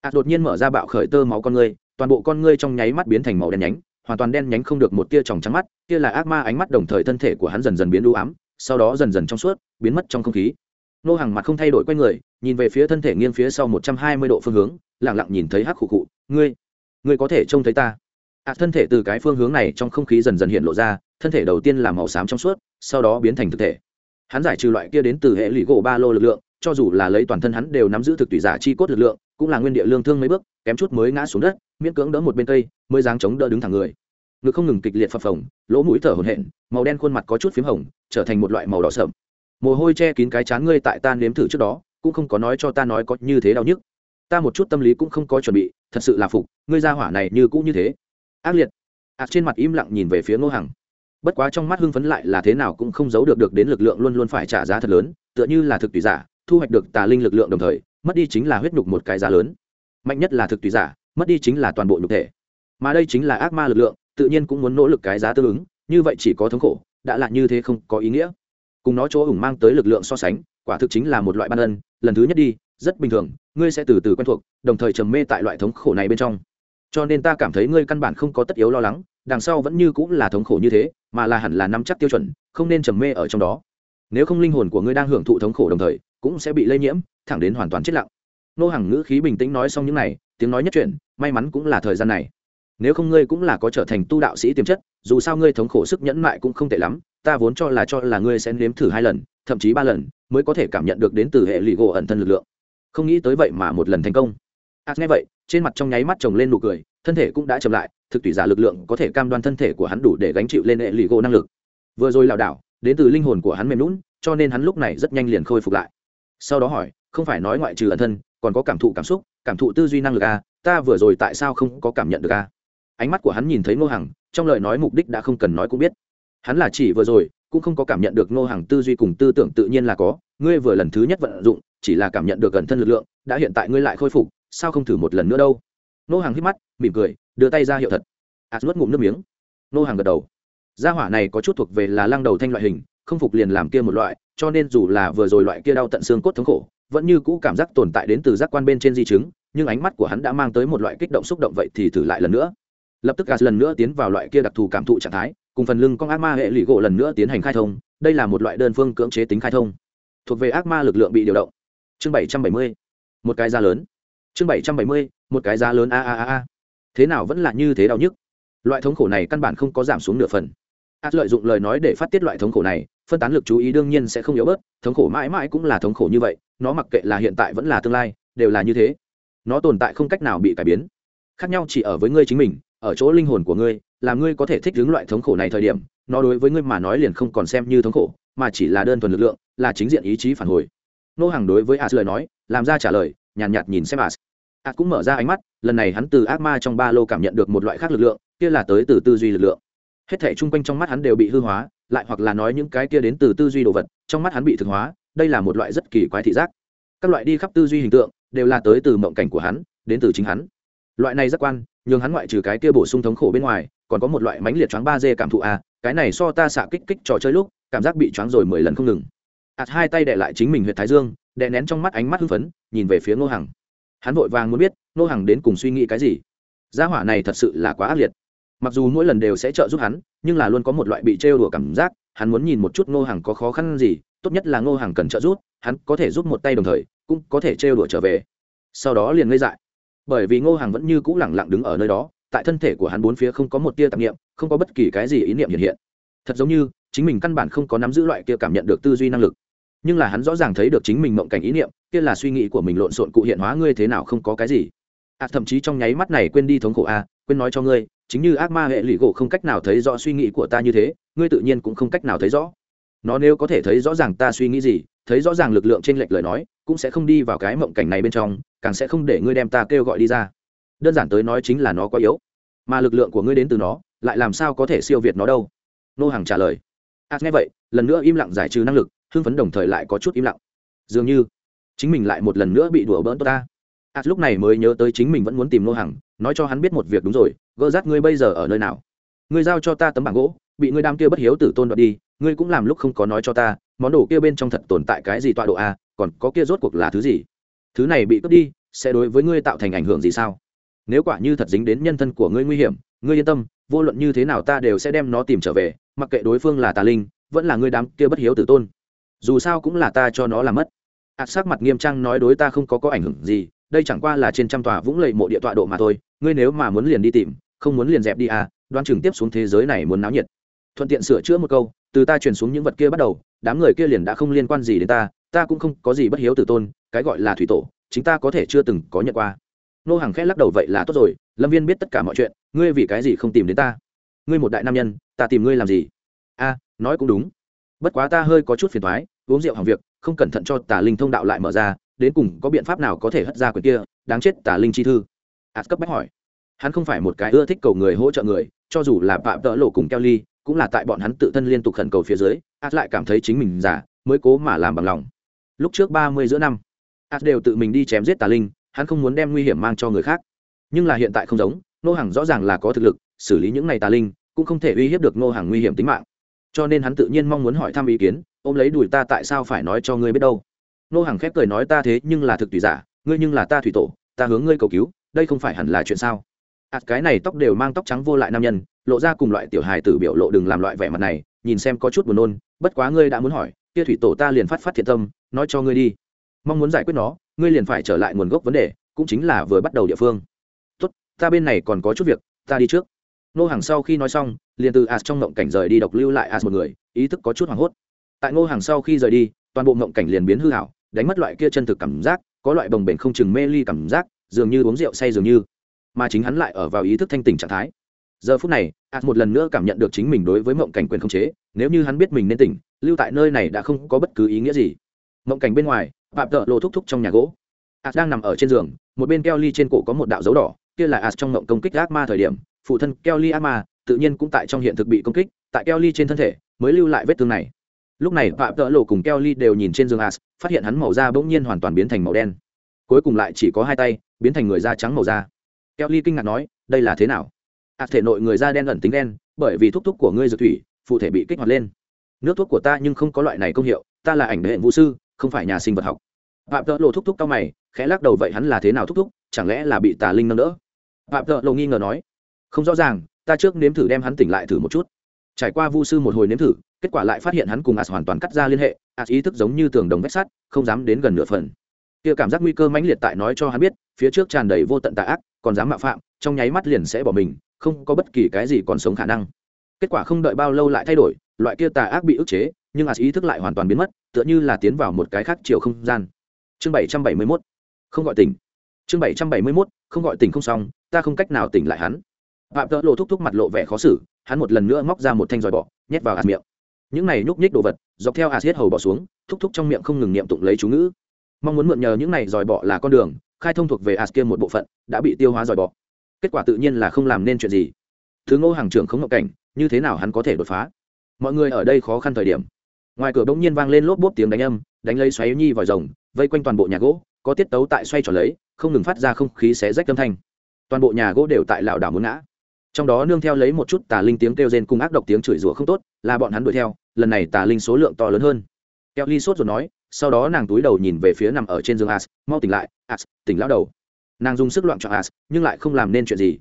Ạt đột nhiên mở ra bạo khởi tơ máu con ngươi, toàn bộ con ngươi trong nháy mắt biến thành màu đen nhánh, hoàn toàn đen nhánh không được một tia tròng trắng mắt, kia là ác ma ánh mắt đồng thời thân thể của hắn dần dần biến u ám, sau đó dần dần trong suốt, biến mất trong không khí. Nô hàng mặt không thay đổi q u a y người, nhìn về phía thân thể nghiêng phía sau một trăm hai mươi độ phương hướng lẳng lặng nhìn thấy hắc khụ khụ, ngươi ngươi có thể trông thấy ta? Ạ thân thể từ cái phương hướng này trong không khí dần dần hiện lộ ra, thân thể đầu tiên là màu xám trong suốt, sau đó biến thành thực thể. Hắn giải trừ loại kia đến từ hệ lụy gỗ ba lô lực lượng, cho dù là lấy toàn thân hắn đều nắm giữ thực tùy giả chi cốt lực lượng, cũng là nguyên địa lương thương mấy bước, kém chút mới ngã xuống đất, miễn cưỡng đỡ một bên cây, mới dáng chống đỡ đứng thẳng người. Ngực không ngừng kịch liệt phập phồng, lỗ mũi thở hổn hển, màu đen khuôn mặt có chút p h í m hồng, trở thành một loại màu đỏ sợm mồ hôi che kín cái chán ngươi tại ta nếm thử trước đó, cũng không có nói cho ta nói có như thế đau nhức. Ta một chút tâm lý cũng không có chuẩn bị, thật sự là phục, ngươi ra hỏa này như cũ như thế ác liệt. Ác trên mặt im lặng nhìn về phía ngô hằng. Bất quá trong mắt hưng phấn lại là thế nào cũng không giấu được được đến lực lượng luôn luôn phải trả giá thật lớn, tựa như là thực tùy giả, thu hoạch được tà linh lực lượng đồng thời, mất đi chính là huyết nhục một cái giá lớn. Mạnh nhất là thực tùy giả, mất đi chính là toàn bộ nhục thể. Mà đây chính là ác ma lực lượng, tự nhiên cũng muốn nỗ lực cái giá tương ứng, như vậy chỉ có thống khổ, đã là như thế không có ý nghĩa. Cùng nó chỗ ủng mang tới lực lượng so sánh, quả thực chính là một loại ban ân, lần thứ nhất đi, rất bình thường, ngươi sẽ từ từ quen thuộc, đồng thời trầm mê tại loại thống khổ này bên trong cho nên ta cảm thấy ngươi căn bản không có tất yếu lo lắng, đằng sau vẫn như cũng là thống khổ như thế, mà là hẳn là nắm chắc tiêu chuẩn, không nên trầm mê ở trong đó. Nếu không linh hồn của ngươi đang hưởng thụ thống khổ đồng thời, cũng sẽ bị lây nhiễm, thẳng đến hoàn toàn chết lặng. Nô hàng ngữ khí bình tĩnh nói xong những này, tiếng nói nhất chuyện may mắn cũng là thời gian này. Nếu không ngươi cũng là có trở thành tu đạo sĩ tiềm chất, dù sao ngươi thống khổ sức nhẫn mại cũng không tệ lắm, ta vốn cho là cho là ngươi sẽ nếm thử hai lần, thậm chí ba lần, mới có thể cảm nhận được đến từ hệ lụy gỗ ẩn thân lực lượng. Không nghĩ tới vậy mà một lần thành công. À nghe vậy trên mặt trong nháy mắt chồng lên nụ cười thân thể cũng đã chậm lại thực tùy giả lực lượng có thể cam đoan thân thể của hắn đủ để gánh chịu lên hệ lụy gỗ năng lực. Vừa rồi lảo đảo đến từ linh hồn của hắn mềm lún cho nên hắn lúc này rất nhanh liền khôi phục lại. Sau đó hỏi không phải nói ngoại trừ ẩn thân còn có cảm thụ cảm xúc cảm thụ tư duy năng lực a à, ta vừa rồi tại sao không có cảm nhận được a à? ánh mắt của hắn nhìn thấy ngô hằng trong lời nói mục đích đã không cần nói cũng biết. Hắn là chỉ vừa rồi cũng không có cảm nhận được ngô hằng tư duy cùng tư tưởng tự nhiên là có ngươi vừa lần thứ nhất vận dụng chỉ là cảm nhận được gần thân lực lượng đã hiện tại ngươi lại khôi phục sao không thử một lần nữa đâu? Nô hàng hít mắt, mỉm cười, đưa tay ra hiệu thật. Ạt nuốt ngụm nước miếng. Nô hàng gật đầu. Gia hỏa này có chút thuộc về là lăng đầu thanh loại hình, không phục liền làm kia một loại, cho nên dù là vừa rồi loại kia đau tận xương cốt thống khổ, vẫn như cũ cảm giác tồn tại đến từ giác quan bên trên di chứng, nhưng ánh mắt của hắn đã mang tới một loại kích động xúc động vậy thì thử lại lần nữa. Lập tức gạt lần nữa tiến vào loại kia đặc thù cảm thụ trạng thái, cùng phần lưng con ác ma hệ lụy gỗ lần nữa tiến hành khai thông, đây là một loại đơn phương cưỡng chế tính khai thông. Thuộc về ác ma lực lượng bị điều động. Chương bảy trăm bảy mươi, một cái da lớn chương bảy trăm bảy mươi, một cái giá lớn a a a a. Thế nào vẫn là như thế đau nhức? Loại thống khổ này căn bản không có giảm xuống nửa phần. Át lợi dụng lời nói để phát tiết loại thống khổ này, phân tán lực chú ý đương nhiên sẽ không yếu bớt, thống khổ mãi mãi cũng là thống khổ như vậy, nó mặc kệ là hiện tại vẫn là tương lai, đều là như thế. Nó tồn tại không cách nào bị cải biến. Khác nhau chỉ ở với ngươi chính mình, ở chỗ linh hồn của ngươi, là ngươi có thể thích ứng loại thống khổ này thời điểm, nó đối với ngươi mà nói liền không còn xem như thống khổ, mà chỉ là đơn thuần lực lượng, là chính diện ý chí phản hồi. Nô hàng đối với as lời nói, làm ra trả lời nhàn nhạt, nhạt nhìn xem as as cũng mở ra ánh mắt lần này hắn từ ác ma trong ba lô cảm nhận được một loại khác lực lượng kia là tới từ tư duy lực lượng. Hết thể chung quanh trong mắt hắn đều bị hư hóa lại hoặc là nói những cái kia đến từ tư duy đồ vật trong mắt hắn bị thực hóa đây là một loại rất kỳ quái thị giác. Các loại đi khắp tư duy hình tượng đều là tới từ mộng cảnh của hắn đến từ chính hắn. Loại này giác quan nhường hắn ngoại trừ cái kia bổ sung thống khổ bên ngoài còn có một loại mãnh liệt choáng ba d cảm thụ a cái này so ta xạ kích kích trò chơi lúc cảm giác bị choáng rồi mười lần không ngừng ạt hai tay đệ lại chính mình huyện thái dương đệ nén trong mắt ánh mắt hưng phấn, nhìn về phía ngô hằng. Hắn vội vàng muốn biết, ngô hằng đến cùng suy nghĩ cái gì? Gia hỏa này thật sự là quá ác liệt. Mặc dù mỗi lần đều sẽ trợ giúp hắn, nhưng là luôn có một loại bị trêu đùa cảm giác, hắn muốn nhìn một chút ngô Hằng có khó khăn gì, tốt nhất là ngô Hằng cần trợ giúp, hắn có thể giúp một tay đồng thời, cũng có thể trêu đùa trở về. Sau đó liền ngây dại. Bởi vì ngô Hằng vẫn như cũ lẳng lặng đứng ở nơi đó, tại thân thể của hắn bốn phía không có một tia tạp nghiệm không có bất kỳ cái gì ý niệm hiện hiện. Thật giống như, chính mình căn bản không có nắm giữ loại kia cảm nhận được tư duy năng lực nhưng là hắn rõ ràng thấy được chính mình mộng cảnh ý niệm kia là suy nghĩ của mình lộn xộn cụ hiện hóa ngươi thế nào không có cái gì. À, thậm chí trong nháy mắt này quên đi thống khổ a à, quên nói cho ngươi chính như ác ma hệ lụy gỗ không cách nào thấy rõ suy nghĩ của ta như thế ngươi tự nhiên cũng không cách nào thấy rõ. Nó nếu có thể thấy rõ ràng ta suy nghĩ gì thấy rõ ràng lực lượng trên lệch lời nói cũng sẽ không đi vào cái mộng cảnh này bên trong càng sẽ không để ngươi đem ta kêu gọi đi ra. Đơn giản tới nói chính là nó quá yếu mà lực lượng của ngươi đến từ nó lại làm sao có thể siêu việt nó đâu? Nô hàng trả lời. Ác nghe vậy lần nữa im lặng giải trừ năng lực hưng phấn đồng thời lại có chút im lặng. Dường như chính mình lại một lần nữa bị đùa bỡn tôi ta. A lúc này mới nhớ tới chính mình vẫn muốn tìm nô hàng nói cho hắn biết một việc đúng rồi gỡ rát ngươi bây giờ ở nơi nào? Ngươi giao cho ta tấm bảng gỗ, bị ngươi đam kia bất hiếu tử tôn đoạt đi, ngươi cũng làm lúc không có nói cho ta, món đồ kia bên trong thật tồn tại cái gì tọa độ a còn có kia rốt cuộc là thứ gì? Thứ này bị cướp đi, sẽ đối với ngươi tạo thành ảnh hưởng gì sao? Nếu quả như thật dính đến nhân thân của ngươi nguy hiểm, ngươi yên tâm, vô luận như thế nào ta đều sẽ đem nó tìm trở về, mặc kệ đối phương là tà linh, vẫn là ngươi đám kia bất hiếu tử tôn dù sao cũng là ta cho nó làm mất. Ạt sắc mặt nghiêm trang nói đối ta không có có ảnh hưởng gì, đây chẳng qua là trên trăm tòa vũng lầy mộ địa tọa độ mà thôi, ngươi nếu mà muốn liền đi tìm, không muốn liền dẹp đi à đoan chừng tiếp xuống thế giới này muốn náo nhiệt. Thuận tiện sửa chữa một câu, từ ta truyền xuống những vật kia bắt đầu, đám người kia liền đã không liên quan gì đến ta ta cũng không có gì bất hiếu từ tôn, cái gọi là thủy tổ, chính ta có thể chưa từng có nhận qua. Nô hàng khẽ lắc đầu vậy là tốt rồi, lâm viên biết tất cả mọi chuyện, ngươi vì cái gì không tìm đến ta? Ngươi một đại nam nhân, ta tìm ngươi làm gì? A nói cũng đúng bất quá ta hơi có chút phiền thoái uống rượu hỏng việc, không cẩn thận cho tà linh thông đạo lại mở ra, đến cùng có biện pháp nào có thể hất ra quyền kia, đáng chết tà linh chi thư. Ạt cấp bách hỏi. Hắn không phải một cái ưa thích cầu người hỗ trợ người, cho dù là phạm tợ lộ cùng keo ly, cũng là tại bọn hắn tự thân liên tục khẩn cầu phía dưới ạt lại cảm thấy chính mình giả mới cố mà làm bằng lòng. Lúc trước ba mươi giữa năm ạt đều tự mình đi chém giết tà linh, hắn không muốn đem nguy hiểm mang cho người khác. Nhưng là hiện tại không giống nô hàng rõ ràng là có thực lực, xử lý những này tà linh, cũng không thể uy hiếp được nô hàng nguy hiểm tính mạng cho nên hắn tự nhiên mong muốn hỏi thăm ý kiến, ôm lấy đùi ta tại sao phải nói cho ngươi biết đâu. Nô hàng khép cười nói ta thế nhưng là thực tùy giả, ngươi nhưng là ta thủy tổ, ta hướng ngươi cầu cứu, đây không phải hẳn là chuyện sao? Ạt cái này tóc đều mang tóc trắng vô lại nam nhân, lộ ra cùng loại tiểu hài tử biểu lộ đừng làm loại vẻ mặt này, nhìn xem có chút buồn nôn, bất quá ngươi đã muốn hỏi, kia thủy tổ ta liền phát phát thiện tâm, nói cho ngươi đi. Mong muốn giải quyết nó, ngươi liền phải trở lại nguồn gốc vấn đề, cũng chính là vừa bắt đầu địa phương. Tốt, ta bên này còn có chút việc, ta đi trước nô hàng sau khi nói xong, liền từ as trong ngộng cảnh rời đi độc lưu lại as một người, ý thức có chút hoảng hốt. Tại ngô hàng sau khi rời đi, toàn bộ ngộng cảnh liền biến hư hảo đánh mất loại kia chân thực cảm giác, có loại bồng bềnh không chừng mê ly cảm giác, dường như uống rượu say dường như. Mà chính hắn lại ở vào ý thức thanh tỉnh trạng thái. Giờ phút này, as một lần nữa cảm nhận được chính mình đối với mộng cảnh quyền không chế, nếu như hắn biết mình nên tỉnh, lưu tại nơi này đã không có bất cứ ý nghĩa gì. Mộng cảnh bên ngoài, phạm tợ lộ thúc thúc trong nhà gỗ. As đang nằm ở trên giường, một bên keo ly trên cổ có một đạo dấu đỏ, kia là as trong mộng công kích ác ma thời điểm phụ thân kelly ama tự nhiên cũng tại trong hiện thực bị công kích, tại Kelly trên thân thể mới lưu lại vết thương này. Lúc này, phạm tợ lộ cùng Kelly đều nhìn trên giường as, phát hiện hắn màu da bỗng nhiên hoàn toàn biến thành màu đen. Cuối cùng lại chỉ có hai tay, biến thành người da trắng màu da. Kelly kinh ngạc nói, đây là thế nào? As thể nội người da đen ẩn tính đen, bởi vì thuốc thúc của ngươi dược thủy, phụ thể bị kích hoạt lên. Nước thuốc của ta nhưng không có loại này công hiệu, ta là ảnh hệ vũ sư, không phải nhà sinh vật học. Phạm tợ lộ thúc thúc cao mày, khẽ lắc đầu, vậy hắn là thế nào thúc thúc? Chẳng lẽ là bị tà linh nâng đỡ? Phạm tợ lộ nghi ngờ nói không rõ ràng, ta trước nếm thử đem hắn tỉnh lại thử một chút. Trải qua vu sư một hồi nếm thử, kết quả lại phát hiện hắn cùng as hoàn toàn cắt ra liên hệ, as ý thức giống như tường đồng vách sắt, không dám đến gần nửa phần. Kia cảm giác nguy cơ mãnh liệt tại nói cho hắn biết, phía trước tràn đầy vô tận tà ác, còn dám mạo phạm, trong nháy mắt liền sẽ bỏ mình, không có bất kỳ cái gì còn sống khả năng. Kết quả không đợi bao lâu lại thay đổi, loại kia tà ác bị ức chế, nhưng as ý thức lại hoàn toàn biến mất, tựa như là tiến vào một cái khác chiều không gian. Chương bảy trăm bảy mươi mốt. Không gọi tỉnh. Chương bảy trăm bảy mươi mốt, không gọi tỉnh không xong, ta không cách nào tỉnh lại hắn phạm tợ lộ thúc thúc mặt lộ vẻ khó xử, hắn một lần nữa móc ra một thanh dòi bọ, nhét vào hạt miệng. Những này nhúc nhích đồ vật, dọc theo hạt hết hầu bỏ xuống, thúc thúc trong miệng không ngừng niệm tụng lấy chú ngữ. Mong muốn mượn nhờ những này dòi bọ là con đường, khai thông thuộc về hạt kia một bộ phận, đã bị tiêu hóa dòi bọ. Kết quả tự nhiên là không làm nên chuyện gì. Thứ ngô hàng trưởng không ngộ cảnh, như thế nào hắn có thể đột phá? Mọi người ở đây khó khăn thời điểm. Ngoài cửa bỗng nhiên vang lên lốp bốp tiếng đánh âm, đánh lấy xoáy nhi vòi rồng, vây quanh toàn bộ nhà gỗ, có tiết tấu tại xoay tròn lấy, không ngừng phát ra không khí xé rách âm thanh. Toàn bộ nhà gỗ đều tại lảo đảo muốn ngã trong đó nương theo lấy một chút tà linh tiếng kêu rên cùng ác độc tiếng chửi rủa không tốt, là bọn hắn đuổi theo, lần này tà linh số lượng to lớn hơn. Keo ly sốt rồi nói, sau đó nàng túi đầu nhìn về phía nằm ở trên giường as, mau tỉnh lại, as, tỉnh lão đầu. Nàng dùng sức loạn cho as, nhưng lại không làm nên chuyện gì.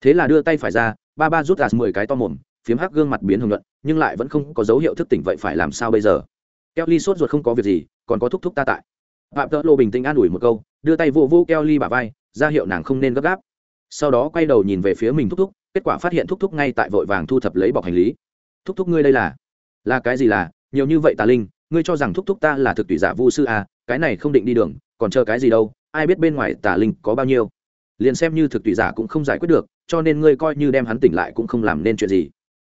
Thế là đưa tay phải ra, ba ba rút as mười cái to mồm, phiếm hắc gương mặt biến hồng luận nhưng lại vẫn không có dấu hiệu thức tỉnh vậy phải làm sao bây giờ? Keo ly sốt ruột không có việc gì, còn có thúc thúc ta tại. Phạm tợ lộ bình tĩnh an ủi một câu, đưa tay vô vô keo ly bả vai, ra hiệu nàng không nên gấp gáp. Sau đó quay đầu nhìn về phía mình thúc thúc kết quả phát hiện thúc thúc ngay tại vội vàng thu thập lấy bọc hành lý. Thúc thúc ngươi đây là? Là cái gì là? Nhiều như vậy tà linh ngươi cho rằng thúc thúc ta là thực tùy giả vu sư à, cái này không định đi đường còn chờ cái gì đâu? Ai biết bên ngoài tà linh có bao nhiêu? Liền xem như thực tùy giả cũng không giải quyết được cho nên ngươi coi như đem hắn tỉnh lại cũng không làm nên chuyện gì.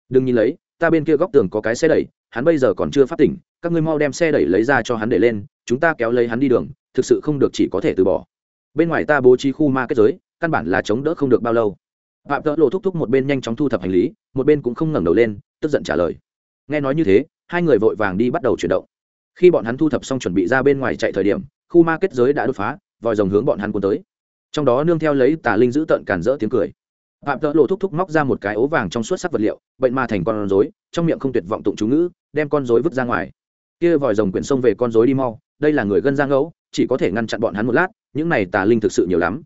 Đừng nhìn lấy ta bên kia góc tường có cái xe đẩy hắn bây giờ còn chưa phát tỉnh các ngươi mau đem xe đẩy lấy ra cho hắn để lên chúng ta kéo lấy hắn đi đường thực sự không được chỉ có thể từ bỏ. Bên ngoài ta bố trí khu ma kết giới căn bản là chống đỡ không được bao lâu phạm tợ lộ thúc thúc một bên nhanh chóng thu thập hành lý, một bên cũng không ngẩng đầu lên, tức giận trả lời. Nghe nói như thế, hai người vội vàng đi bắt đầu chuyển động. Khi bọn hắn thu thập xong chuẩn bị ra bên ngoài chạy thời điểm, khu ma kết giới đã đột phá, vòi rồng hướng bọn hắn cuốn tới. Trong đó nương theo lấy tà linh giữ tợn cản rỡ tiếng cười. Phạm tợ lộ thúc thúc móc ra một cái ố vàng trong suốt sắc vật liệu, bệnh ma thành con rối, trong miệng không tuyệt vọng tụng chú ngữ, đem con rối vứt ra ngoài. Kia vòi rồng quyển sông về con rối đi mau, đây là người gân giang ngẫu, chỉ có thể ngăn chặn bọn hắn một lát, những này tà linh thực sự nhiều lắm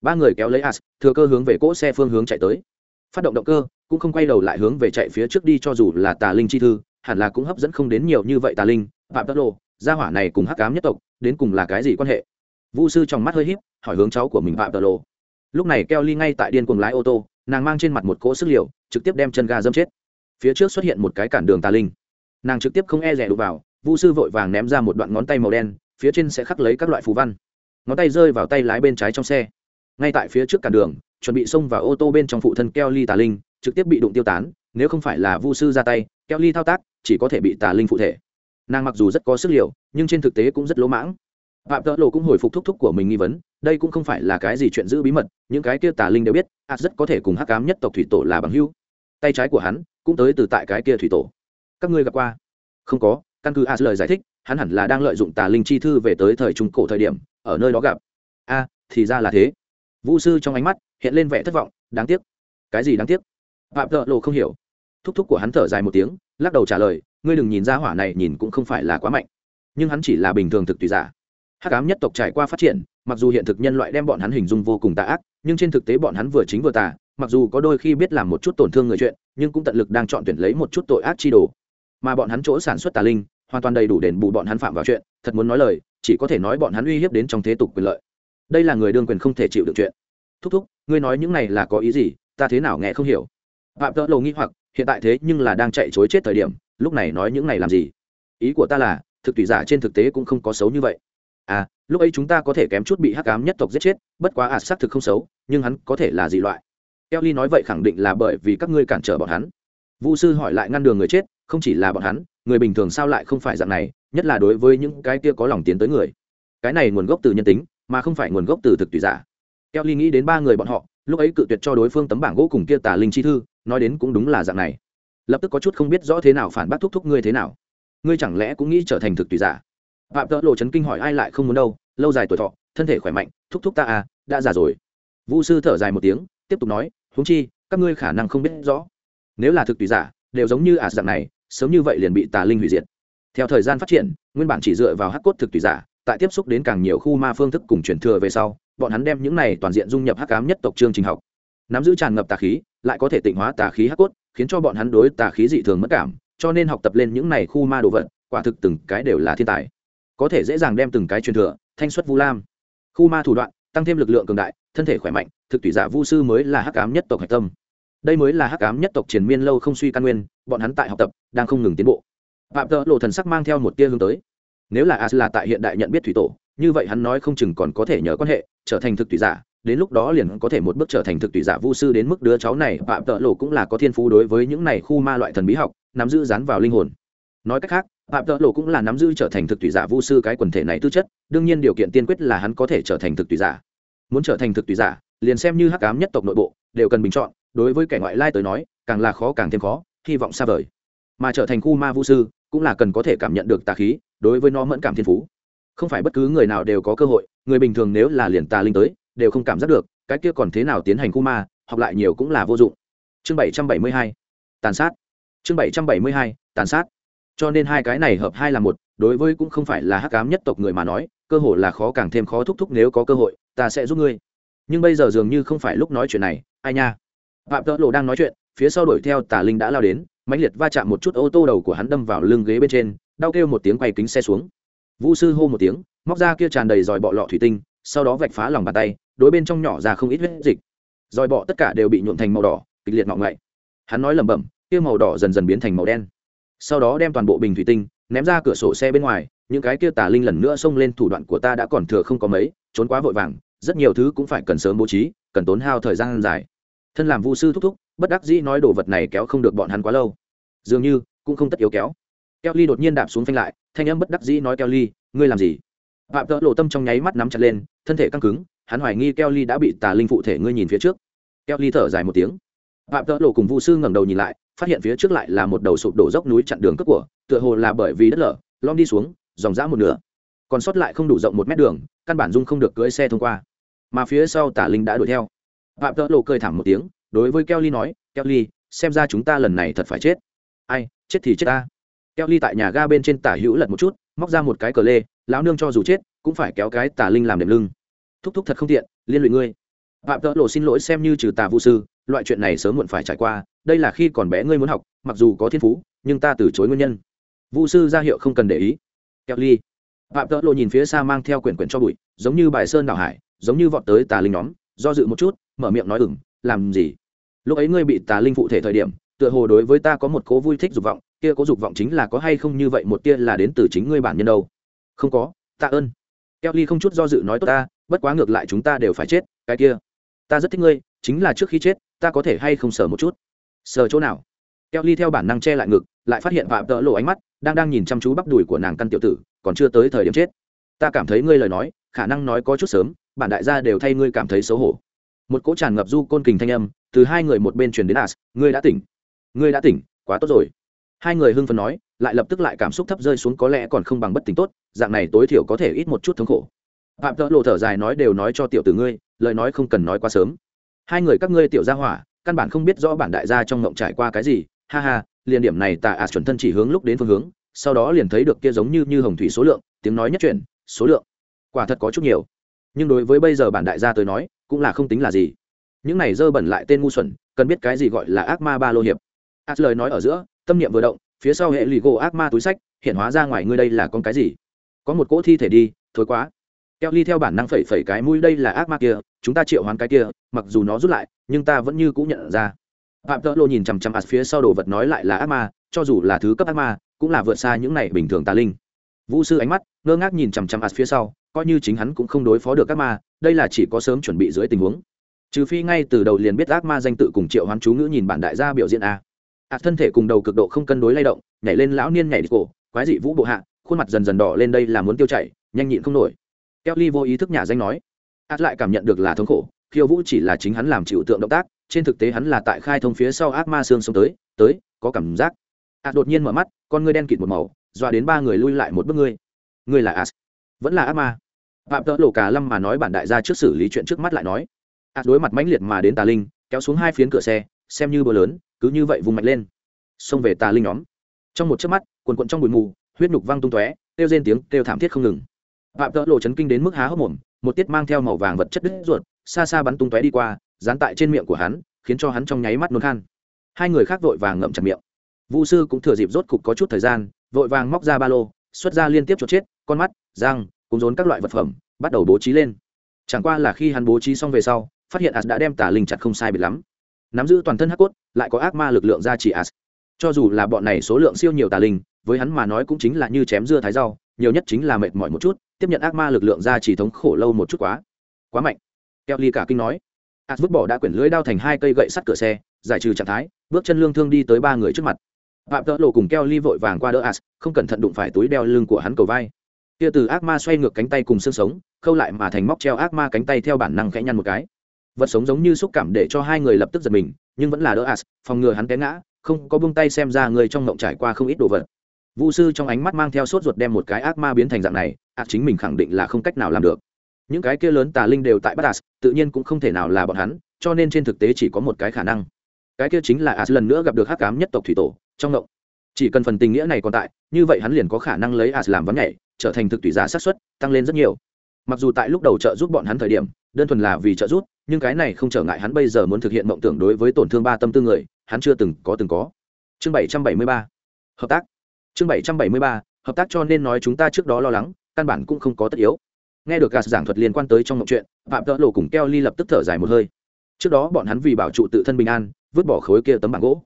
ba người kéo lấy as, thừa cơ hướng về cỗ xe phương hướng chạy tới. Phát động động cơ, cũng không quay đầu lại hướng về chạy phía trước đi cho dù là tà linh chi thư, hẳn là cũng hấp dẫn không đến nhiều như vậy tà linh, phạm tất lộ, gia hỏa này cùng hắc cám nhất tộc, đến cùng là cái gì quan hệ? Vũ sư trong mắt hơi híp, hỏi hướng cháu của mình phạm tất lộ. Lúc này keo ly ngay tại điên cuồng lái ô tô, nàng mang trên mặt một cỗ sức liều, trực tiếp đem chân ga dâm chết. Phía trước xuất hiện một cái cản đường tà linh. Nàng trực tiếp không e rẻ đụng vào vũ sư vội vàng ném ra một đoạn ngón tay màu đen, phía trên sẽ khắc lấy các loại phù văn. Ngón tay rơi vào tay lái bên trái trong xe ngay tại phía trước cản đường chuẩn bị xông vào ô tô bên trong phụ thân keo ly tà linh trực tiếp bị đụng tiêu tán nếu không phải là vu sư ra tay keo ly thao tác chỉ có thể bị tà linh phụ thể. Nàng mặc dù rất có sức liệu, nhưng trên thực tế cũng rất lỗ mãng. Phạm tợ lộ cũng hồi phục thúc thúc của mình nghi vấn đây cũng không phải là cái gì chuyện giữ bí mật những cái kia tà linh đều biết ạt rất có thể cùng hắc cám nhất tộc thủy tổ là bằng hưu tay trái của hắn cũng tới từ tại cái kia thủy tổ. Các ngươi gặp qua? Không có căn cứ ạt lời giải thích hắn hẳn là đang lợi dụng tà linh chi thư về tới thời trung cổ thời điểm ở nơi đó gặp. A thì ra là thế vũ sư trong ánh mắt hiện lên vẻ thất vọng, đáng tiếc. Cái gì đáng tiếc? Phạm thợ lộ không hiểu. Thúc thúc của hắn thở dài một tiếng, lắc đầu trả lời, ngươi đừng nhìn ra hỏa này nhìn cũng không phải là quá mạnh, nhưng hắn chỉ là bình thường thực tùy giả. Hắc ám nhất tộc trải qua phát triển, mặc dù hiện thực nhân loại đem bọn hắn hình dung vô cùng tà ác, nhưng trên thực tế bọn hắn vừa chính vừa tà, mặc dù có đôi khi biết làm một chút tổn thương người chuyện, nhưng cũng tận lực đang chọn tuyển lấy một chút tội ác chi đồ. Mà bọn hắn chỗ sản xuất tà linh, hoàn toàn đầy đủ đền bù bọn hắn phạm vào chuyện, thật muốn nói lời, chỉ có thể nói bọn hắn uy hiếp đến trong thế tục quyền lợi đây là người đương quyền không thể chịu được chuyện. Thúc thúc ngươi nói những này là có ý gì? Ta thế nào nghe không hiểu. Phạm tợ lầu nghĩ hoặc hiện tại thế nhưng là đang chạy chối chết thời điểm lúc này nói những này làm gì? Ý của ta là thực tùy giả trên thực tế cũng không có xấu như vậy. À lúc ấy chúng ta có thể kém chút bị hắc cám nhất tộc giết chết bất quá ạt à, xác thực không xấu nhưng hắn có thể là gì loại. Kelly nói vậy khẳng định là bởi vì các ngươi cản trở bọn hắn. Vu sư hỏi lại ngăn đường người chết không chỉ là bọn hắn người bình thường sao lại không phải dạng này nhất là đối với những cái kia có lòng tiến tới người. Cái này nguồn gốc từ nhân tính mà không phải nguồn gốc từ thực tùy giả. Kelly nghĩ đến ba người bọn họ, lúc ấy cự tuyệt cho đối phương tấm bảng gỗ cùng kia tà linh chi thư, nói đến cũng đúng là dạng này. Lập tức có chút không biết rõ thế nào phản bác thúc thúc ngươi thế nào. Ngươi chẳng lẽ cũng nghĩ trở thành thực tùy giả? Phạm tợ lộ chấn kinh hỏi ai lại không muốn đâu, lâu dài tuổi thọ, thân thể khỏe mạnh, thúc thúc ta à đã già rồi. Vũ sư thở dài một tiếng, tiếp tục nói, huống chi, các ngươi khả năng không biết rõ. Nếu là thực tùy giả, đều giống như ả dạng này, sớm như vậy liền bị tà linh hủy diệt. Theo thời gian phát triển, nguyên bản chỉ dựa vào hắc cốt thực tùy giả tại tiếp xúc đến càng nhiều khu ma phương thức cùng truyền thừa về sau, bọn hắn đem những này toàn diện dung nhập hắc ám nhất tộc chương trình học. Nắm giữ tràn ngập tà khí, lại có thể tịnh hóa tà khí hắc cốt, khiến cho bọn hắn đối tà khí dị thường mất cảm, cho nên học tập lên những này khu ma đồ vật, quả thực từng cái đều là thiên tài. Có thể dễ dàng đem từng cái truyền thừa, thanh xuất vu lam. Khu ma thủ đoạn, tăng thêm lực lượng cường đại, thân thể khỏe mạnh, thực tùy giả vu sư mới là hắc ám nhất tộc hạch tâm. Đây mới là hắc ám nhất tộc triền miên lâu không suy căn nguyên, bọn hắn tại học tập, đang không ngừng tiến bộ. Phạm tợ lộ thần sắc mang theo một tia hướng tới nếu là as là tại hiện đại nhận biết thủy tổ, như vậy hắn nói không chừng còn có thể nhờ quan hệ, trở thành thực thủy giả, đến lúc đó liền có thể một bước trở thành thực tùy giả vu sư đến mức đứa cháu này phạm tợ lộ cũng là có thiên phú đối với những này khu ma loại thần bí học, nắm giữ dán vào linh hồn. Nói cách khác phạm tợ lộ cũng là nắm giữ trở thành thực tùy giả vu sư cái quần thể này tư chất, đương nhiên điều kiện tiên quyết là hắn có thể trở thành thực tùy giả. Muốn trở thành thực tùy giả, liền xem như hắc ám nhất tộc nội bộ, đều cần bình chọn, đối với kẻ ngoại lai tới nói, càng là khó càng thêm khó, hy vọng xa vời. Mà trở thành khu ma vu sư, cũng là cần có thể cảm nhận được tà khí đối với nó mẫn cảm thiên phú. Không phải bất cứ người nào đều có cơ hội, người bình thường nếu là liền tà linh tới, đều không cảm giác được, cái kia còn thế nào tiến hành khu ma học lại nhiều cũng là vô dụng. Chương bảy trăm bảy mươi hai, tàn sát. Chương bảy trăm bảy mươi hai, tàn sát. Cho nên hai cái này hợp hai là một, đối với cũng không phải là hắc cám nhất tộc người mà nói, cơ hội là khó càng thêm khó thúc thúc nếu có cơ hội, ta sẽ giúp ngươi. Nhưng bây giờ dường như không phải lúc nói chuyện này, ai nha? Phạm tợ lộ đang nói chuyện, phía sau đuổi theo tà linh đã lao đến, mãnh liệt va chạm một chút ô tô đầu của hắn đâm vào lưng ghế bên trên đau kêu một tiếng quay kính xe xuống. Vũ sư hô một tiếng, móc ra kia tràn đầy dòi bọ lọ thủy tinh, sau đó vạch phá lòng bàn tay, đối bên trong nhỏ ra không ít huyết dịch. Dòi bọ tất cả đều bị nhuộm thành màu đỏ, kịch liệt ngọ ngậy. Hắn nói lẩm bẩm, kia màu đỏ dần dần biến thành màu đen. Sau đó đem toàn bộ bình thủy tinh, ném ra cửa sổ xe bên ngoài, những cái kia tà linh lần nữa xông lên thủ đoạn của ta đã còn thừa không có mấy, trốn quá vội vàng, rất nhiều thứ cũng phải cần sớm bố trí, cần tốn hao thời gian dài. Thân làm vu sư thúc thúc, bất đắc dĩ nói đồ vật này kéo không được bọn hắn quá lâu. Dường như, cũng không tất yếu kéo. Kelly đột nhiên đạp xuống phanh lại thanh âm bất đắc dĩ nói Kelly, ngươi làm gì? Phạm tợ lộ tâm trong nháy mắt nắm chặt lên thân thể căng cứng hắn hoài nghi Kelly đã bị tà linh phụ thể ngươi nhìn phía trước. Kelly thở dài một tiếng. Phạm tợ lộ cùng vu sư ngẩng đầu nhìn lại phát hiện phía trước lại là một đầu sụp đổ dốc núi chặn đường cướp của tựa hồ là bởi vì đất lở lom đi xuống dòng dã một nửa. Còn sót lại không đủ rộng một mét đường căn bản dung không được cưỡi xe thông qua. Mà phía sau tà linh đã đuổi theo. Phạm tợ lộ cười thảm một tiếng đối với kelly nói kelly xem ra chúng ta lần này thật phải chết. Ai chết thì chết ta kelly tại nhà ga bên trên tả hữu lật một chút, móc ra một cái cờ lê, lão nương cho dù chết, cũng phải kéo cái tà linh làm đệm lưng. Thúc thúc thật không tiện, liên lụy ngươi. Phạm tợ lộ xin lỗi xem như trừ tà vũ sư, loại chuyện này sớm muộn phải trải qua, đây là khi còn bé ngươi muốn học, mặc dù có thiên phú, nhưng ta từ chối nguyên nhân. Vũ sư ra hiệu không cần để ý. Kelly phạm tợ lộ nhìn phía xa mang theo quyển quyển cho bụi, giống như bài sơn đảo hải, giống như vọt tới tà linh nhóm, do dự một chút, mở miệng nói ừng làm gì? Lúc ấy ngươi bị tà linh phụ thể thời điểm, tựa hồ đối với ta có một cố vui thích dục vọng kia có dục vọng chính là có hay không như vậy một tia là đến từ chính ngươi bản nhân đâu. Không có, tạ ơn. Kelly không chút do dự nói tốt ta, bất quá ngược lại chúng ta đều phải chết, cái kia. Ta rất thích ngươi, chính là trước khi chết, ta có thể hay không sờ một chút? Sờ chỗ nào? Kelly theo bản năng che lại ngực, lại phát hiện vạm tợ lộ ánh mắt, đang đang nhìn chăm chú bắp đùi của nàng căn tiểu tử, còn chưa tới thời điểm chết. Ta cảm thấy ngươi lời nói, khả năng nói có chút sớm, bản đại gia đều thay ngươi cảm thấy xấu hổ. Một cỗ tràn ngập du côn kình thanh âm, từ hai người một bên truyền đến as ngươi đã tỉnh. Ngươi đã tỉnh, quá tốt rồi hai người hưng phấn nói, lại lập tức lại cảm xúc thấp rơi xuống có lẽ còn không bằng bất tỉnh tốt, dạng này tối thiểu có thể ít một chút thống khổ. Phạm tợ lộ thở dài nói đều nói cho tiểu tử ngươi, lời nói không cần nói quá sớm. Hai người các ngươi tiểu gia hỏa, căn bản không biết rõ bản đại gia trong ngộng trải qua cái gì, ha ha, liền điểm này tà ạt chuẩn thân chỉ hướng lúc đến phương hướng, sau đó liền thấy được kia giống như như hồng thủy số lượng, tiếng nói nhất chuyển số lượng. Quả thật có chút nhiều. Nhưng đối với bây giờ bản đại gia tới nói, cũng là không tính là gì. Những này dơ bẩn lại tên ngu xuẩn, cần biết cái gì gọi là ác ma ba lô hiệp. Ác lời nói ở giữa tâm niệm vừa động, phía sau hệ lì gỗ ác ma túi sách, hiện hóa ra ngoài ngươi đây là con cái gì? Có một cỗ thi thể đi, thối quá. Keo ly theo bản năng phẩy phẩy cái mũi, đây là ác ma kia, chúng ta triệu hoán cái kia, mặc dù nó rút lại, nhưng ta vẫn như cũng nhận ra. Phạm tợ lộ nhìn chằm chằm ạt phía sau đồ vật nói lại là ác ma, cho dù là thứ cấp ác ma, cũng là vượt xa những này bình thường tà linh. Vũ sư ánh mắt, ngơ ngác nhìn chằm chằm ạt phía sau, coi như chính hắn cũng không đối phó được ác ma, đây là chỉ có sớm chuẩn bị dưới tình huống. Trừ phi ngay từ đầu liền biết ác ma danh tự cùng triệu hoán chú ngữ nhìn bản đại gia biểu diễn a ạt thân thể cùng đầu cực độ không cân đối lay động, nhảy lên lão niên nhảy đi cổ, quái dị vũ bộ hạ, khuôn mặt dần dần đỏ lên đây là muốn tiêu chảy, nhanh nhịn không nổi. Kelly vô ý thức nhà danh nói. Ạt lại cảm nhận được là thống khổ, khiêu vũ chỉ là chính hắn làm chịu tượng động tác, trên thực tế hắn là tại khai thông phía sau ác ma xương sống tới tới, có cảm giác. Ạt đột nhiên mở mắt, con ngươi đen kịt một màu, dọa đến ba người lui lại một bước ngươi. Ngươi là as. Vẫn là ác ma. Phạm tợ lộ cả lâm mà nói bản đại gia trước xử lý chuyện trước mắt lại nói. As đối mặt mãnh liệt mà đến tà linh, kéo xuống hai phiến cửa xe, xem như bờ lớn cứ như vậy vùng mạnh lên. Xông về tà linh nhóm. Trong một chớp mắt, quần quận trong bụi mù, huyết nhục văng tung tóe, kêu rên tiếng, kêu thảm thiết không ngừng. Phạm tợ lộ chấn kinh đến mức há hốc mồm, một tiết mang theo màu vàng vật chất đứt ruột, xa xa bắn tung tóe đi qua, dán tại trên miệng của hắn, khiến cho hắn trong nháy mắt nôn khan. Hai người khác vội vàng ngậm chặt miệng. Vu sư cũng thừa dịp rốt cục có chút thời gian, vội vàng móc ra ba lô, xuất ra liên tiếp chốt chết, con mắt, răng cũng rốn các loại vật phẩm, bắt đầu bố trí lên. Chẳng qua là khi hắn bố trí xong về sau, phát hiện ạt đã đem tà linh chặt không sai biệt lắm nắm giữ toàn thân hắc cốt, lại có ác ma lực lượng ra chỉ as. Cho dù là bọn này số lượng siêu nhiều tà linh, với hắn mà nói cũng chính là như chém dưa thái rau, nhiều nhất chính là mệt mỏi một chút, tiếp nhận ác ma lực lượng ra chỉ thống khổ lâu một chút quá. Quá mạnh. Keo ly cả kinh nói. As vứt bỏ đã quyển lưới đao thành hai cây gậy sắt cửa xe, giải trừ trạng thái, bước chân lương thương đi tới ba người trước mặt. Phạm tợ lộ cùng keo ly vội vàng qua đỡ as, không cẩn thận đụng phải túi đeo lưng của hắn cầu vai. Kia từ ác ma xoay ngược cánh tay cùng xương sống, khâu lại mà thành móc treo ác ma cánh tay theo bản năng khẽ nhăn một cái vật sống giống như xúc cảm để cho hai người lập tức giật mình, nhưng vẫn là đỡ as, phòng ngừa hắn té ngã, không có buông tay xem ra người trong ngộng trải qua không ít đồ vật. Vũ sư trong ánh mắt mang theo sốt ruột đem một cái ác ma biến thành dạng này ác chính mình khẳng định là không cách nào làm được. Những cái kia lớn tà linh đều tại bắt as, tự nhiên cũng không thể nào là bọn hắn, cho nên trên thực tế chỉ có một cái khả năng. Cái kia chính là as lần nữa gặp được hắc ám nhất tộc thủy tổ, trong ngộng. Chỉ cần phần tình nghĩa này còn tại, như vậy hắn liền có khả năng lấy as làm vắng nhảy, trở thành thực thủy giả xác suất, tăng lên rất nhiều. Mặc dù tại lúc đầu trợ giúp bọn hắn thời điểm đơn thuần là vì trợ giúp, nhưng cái này không trở ngại hắn bây giờ muốn thực hiện mộng tưởng đối với tổn thương ba tâm tư người, hắn chưa từng có từng có. Chương bảy trăm bảy mươi ba. Hợp tác. Chương bảy trăm bảy mươi ba, hợp tác cho nên nói chúng ta trước đó lo lắng, căn bản cũng không có tất yếu. Nghe được gạt giảng thuật liên quan tới trong mộng chuyện, phạm tợ lộ cùng keo ly lập tức thở dài một hơi. Trước đó bọn hắn vì bảo trụ tự thân bình an, vứt bỏ khối kia tấm bảng gỗ.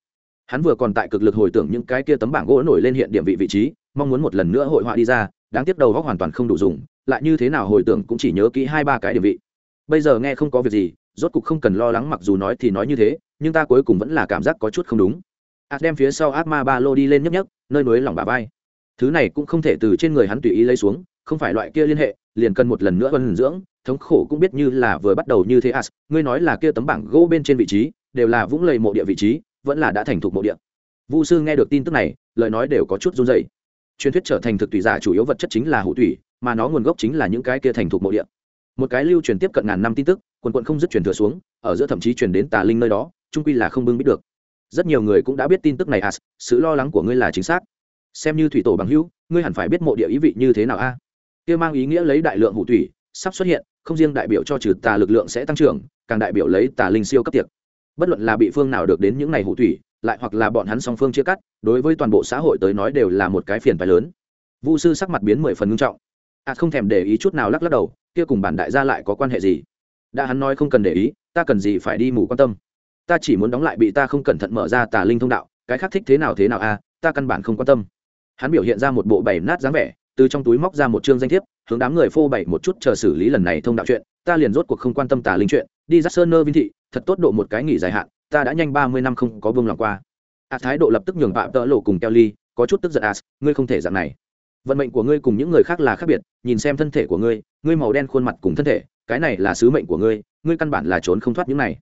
Hắn vừa còn tại cực lực hồi tưởng những cái kia tấm bảng gỗ nổi lên hiện điểm vị vị trí, mong muốn một lần nữa hội họa đi ra, đáng tiếc đầu góc hoàn toàn không đủ dùng, lại như thế nào hồi tưởng cũng chỉ nhớ kỹ hai ba cái điểm vị bây giờ nghe không có việc gì, rốt cục không cần lo lắng mặc dù nói thì nói như thế, nhưng ta cuối cùng vẫn là cảm giác có chút không đúng. Ạt đem phía sau ác ma ba lô đi lên nhấp nhấp nơi núi lỏng bà vai. Thứ này cũng không thể từ trên người hắn tùy ý lấy xuống, không phải loại kia liên hệ, liền cần một lần nữa vân dưỡng, thống khổ cũng biết như là vừa bắt đầu như thế as, ngươi nói là kia tấm bảng gỗ bên trên vị trí, đều là vũng lầy mộ địa vị trí, vẫn là đã thành thục mộ địa. Vu sư nghe được tin tức này, lời nói đều có chút run dày truyền thuyết trở thành thực tùy giả chủ yếu vật chất chính là hủ thủy mà nó nguồn gốc chính là những cái kia thành thục mộ địa một cái lưu truyền tiếp cận ngàn năm tin tức, quần quận không dứt truyền thừa xuống, ở giữa thậm chí truyền đến tà linh nơi đó trung quy là không bưng biết được. Rất nhiều người cũng đã biết tin tức này à? sự lo lắng của ngươi là chính xác. Xem như thủy tổ bằng hữu, ngươi hẳn phải biết mộ địa ý vị như thế nào a. Kia mang ý nghĩa lấy đại lượng hủ thủy, sắp xuất hiện, không riêng đại biểu cho trừ tà lực lượng sẽ tăng trưởng, càng đại biểu lấy tà linh siêu cấp tiệc. Bất luận là bị phương nào được đến những này hủ thủy, lại hoặc là bọn hắn song phương chia cắt, đối với toàn bộ xã hội tới nói đều là một cái phiền phái lớn. Vu sư sắc mặt biến mười phần ngưng trọng. À không thèm để ý chút nào lắc lắc đầu kia cùng bản đại gia lại có quan hệ gì? Đã hắn nói không cần để ý, ta cần gì phải đi mù quan tâm? Ta chỉ muốn đóng lại bị ta không cẩn thận mở ra tà linh thông đạo, cái khác thích thế nào thế nào a ta căn bản không quan tâm. Hắn biểu hiện ra một bộ bảy nát dáng vẻ, từ trong túi móc ra một chương danh thiếp, hướng đám người phô bày một chút chờ xử lý lần này thông đạo chuyện. Ta liền rốt cuộc không quan tâm tà linh chuyện, đi ra sơn nơ vinh thị, thật tốt độ một cái nghỉ dài hạn, ta đã nhanh ba mươi năm không có vương lòng qua. A thái độ lập tức nhường phạm tỡ lộ cùng kelly có chút tức giận. As ngươi không thể dạng này vận mệnh của ngươi cùng những người khác là khác biệt, nhìn xem thân thể của ngươi ngươi màu đen khuôn mặt cùng thân thể, cái này là sứ mệnh của ngươi ngươi căn bản là trốn không thoát những này.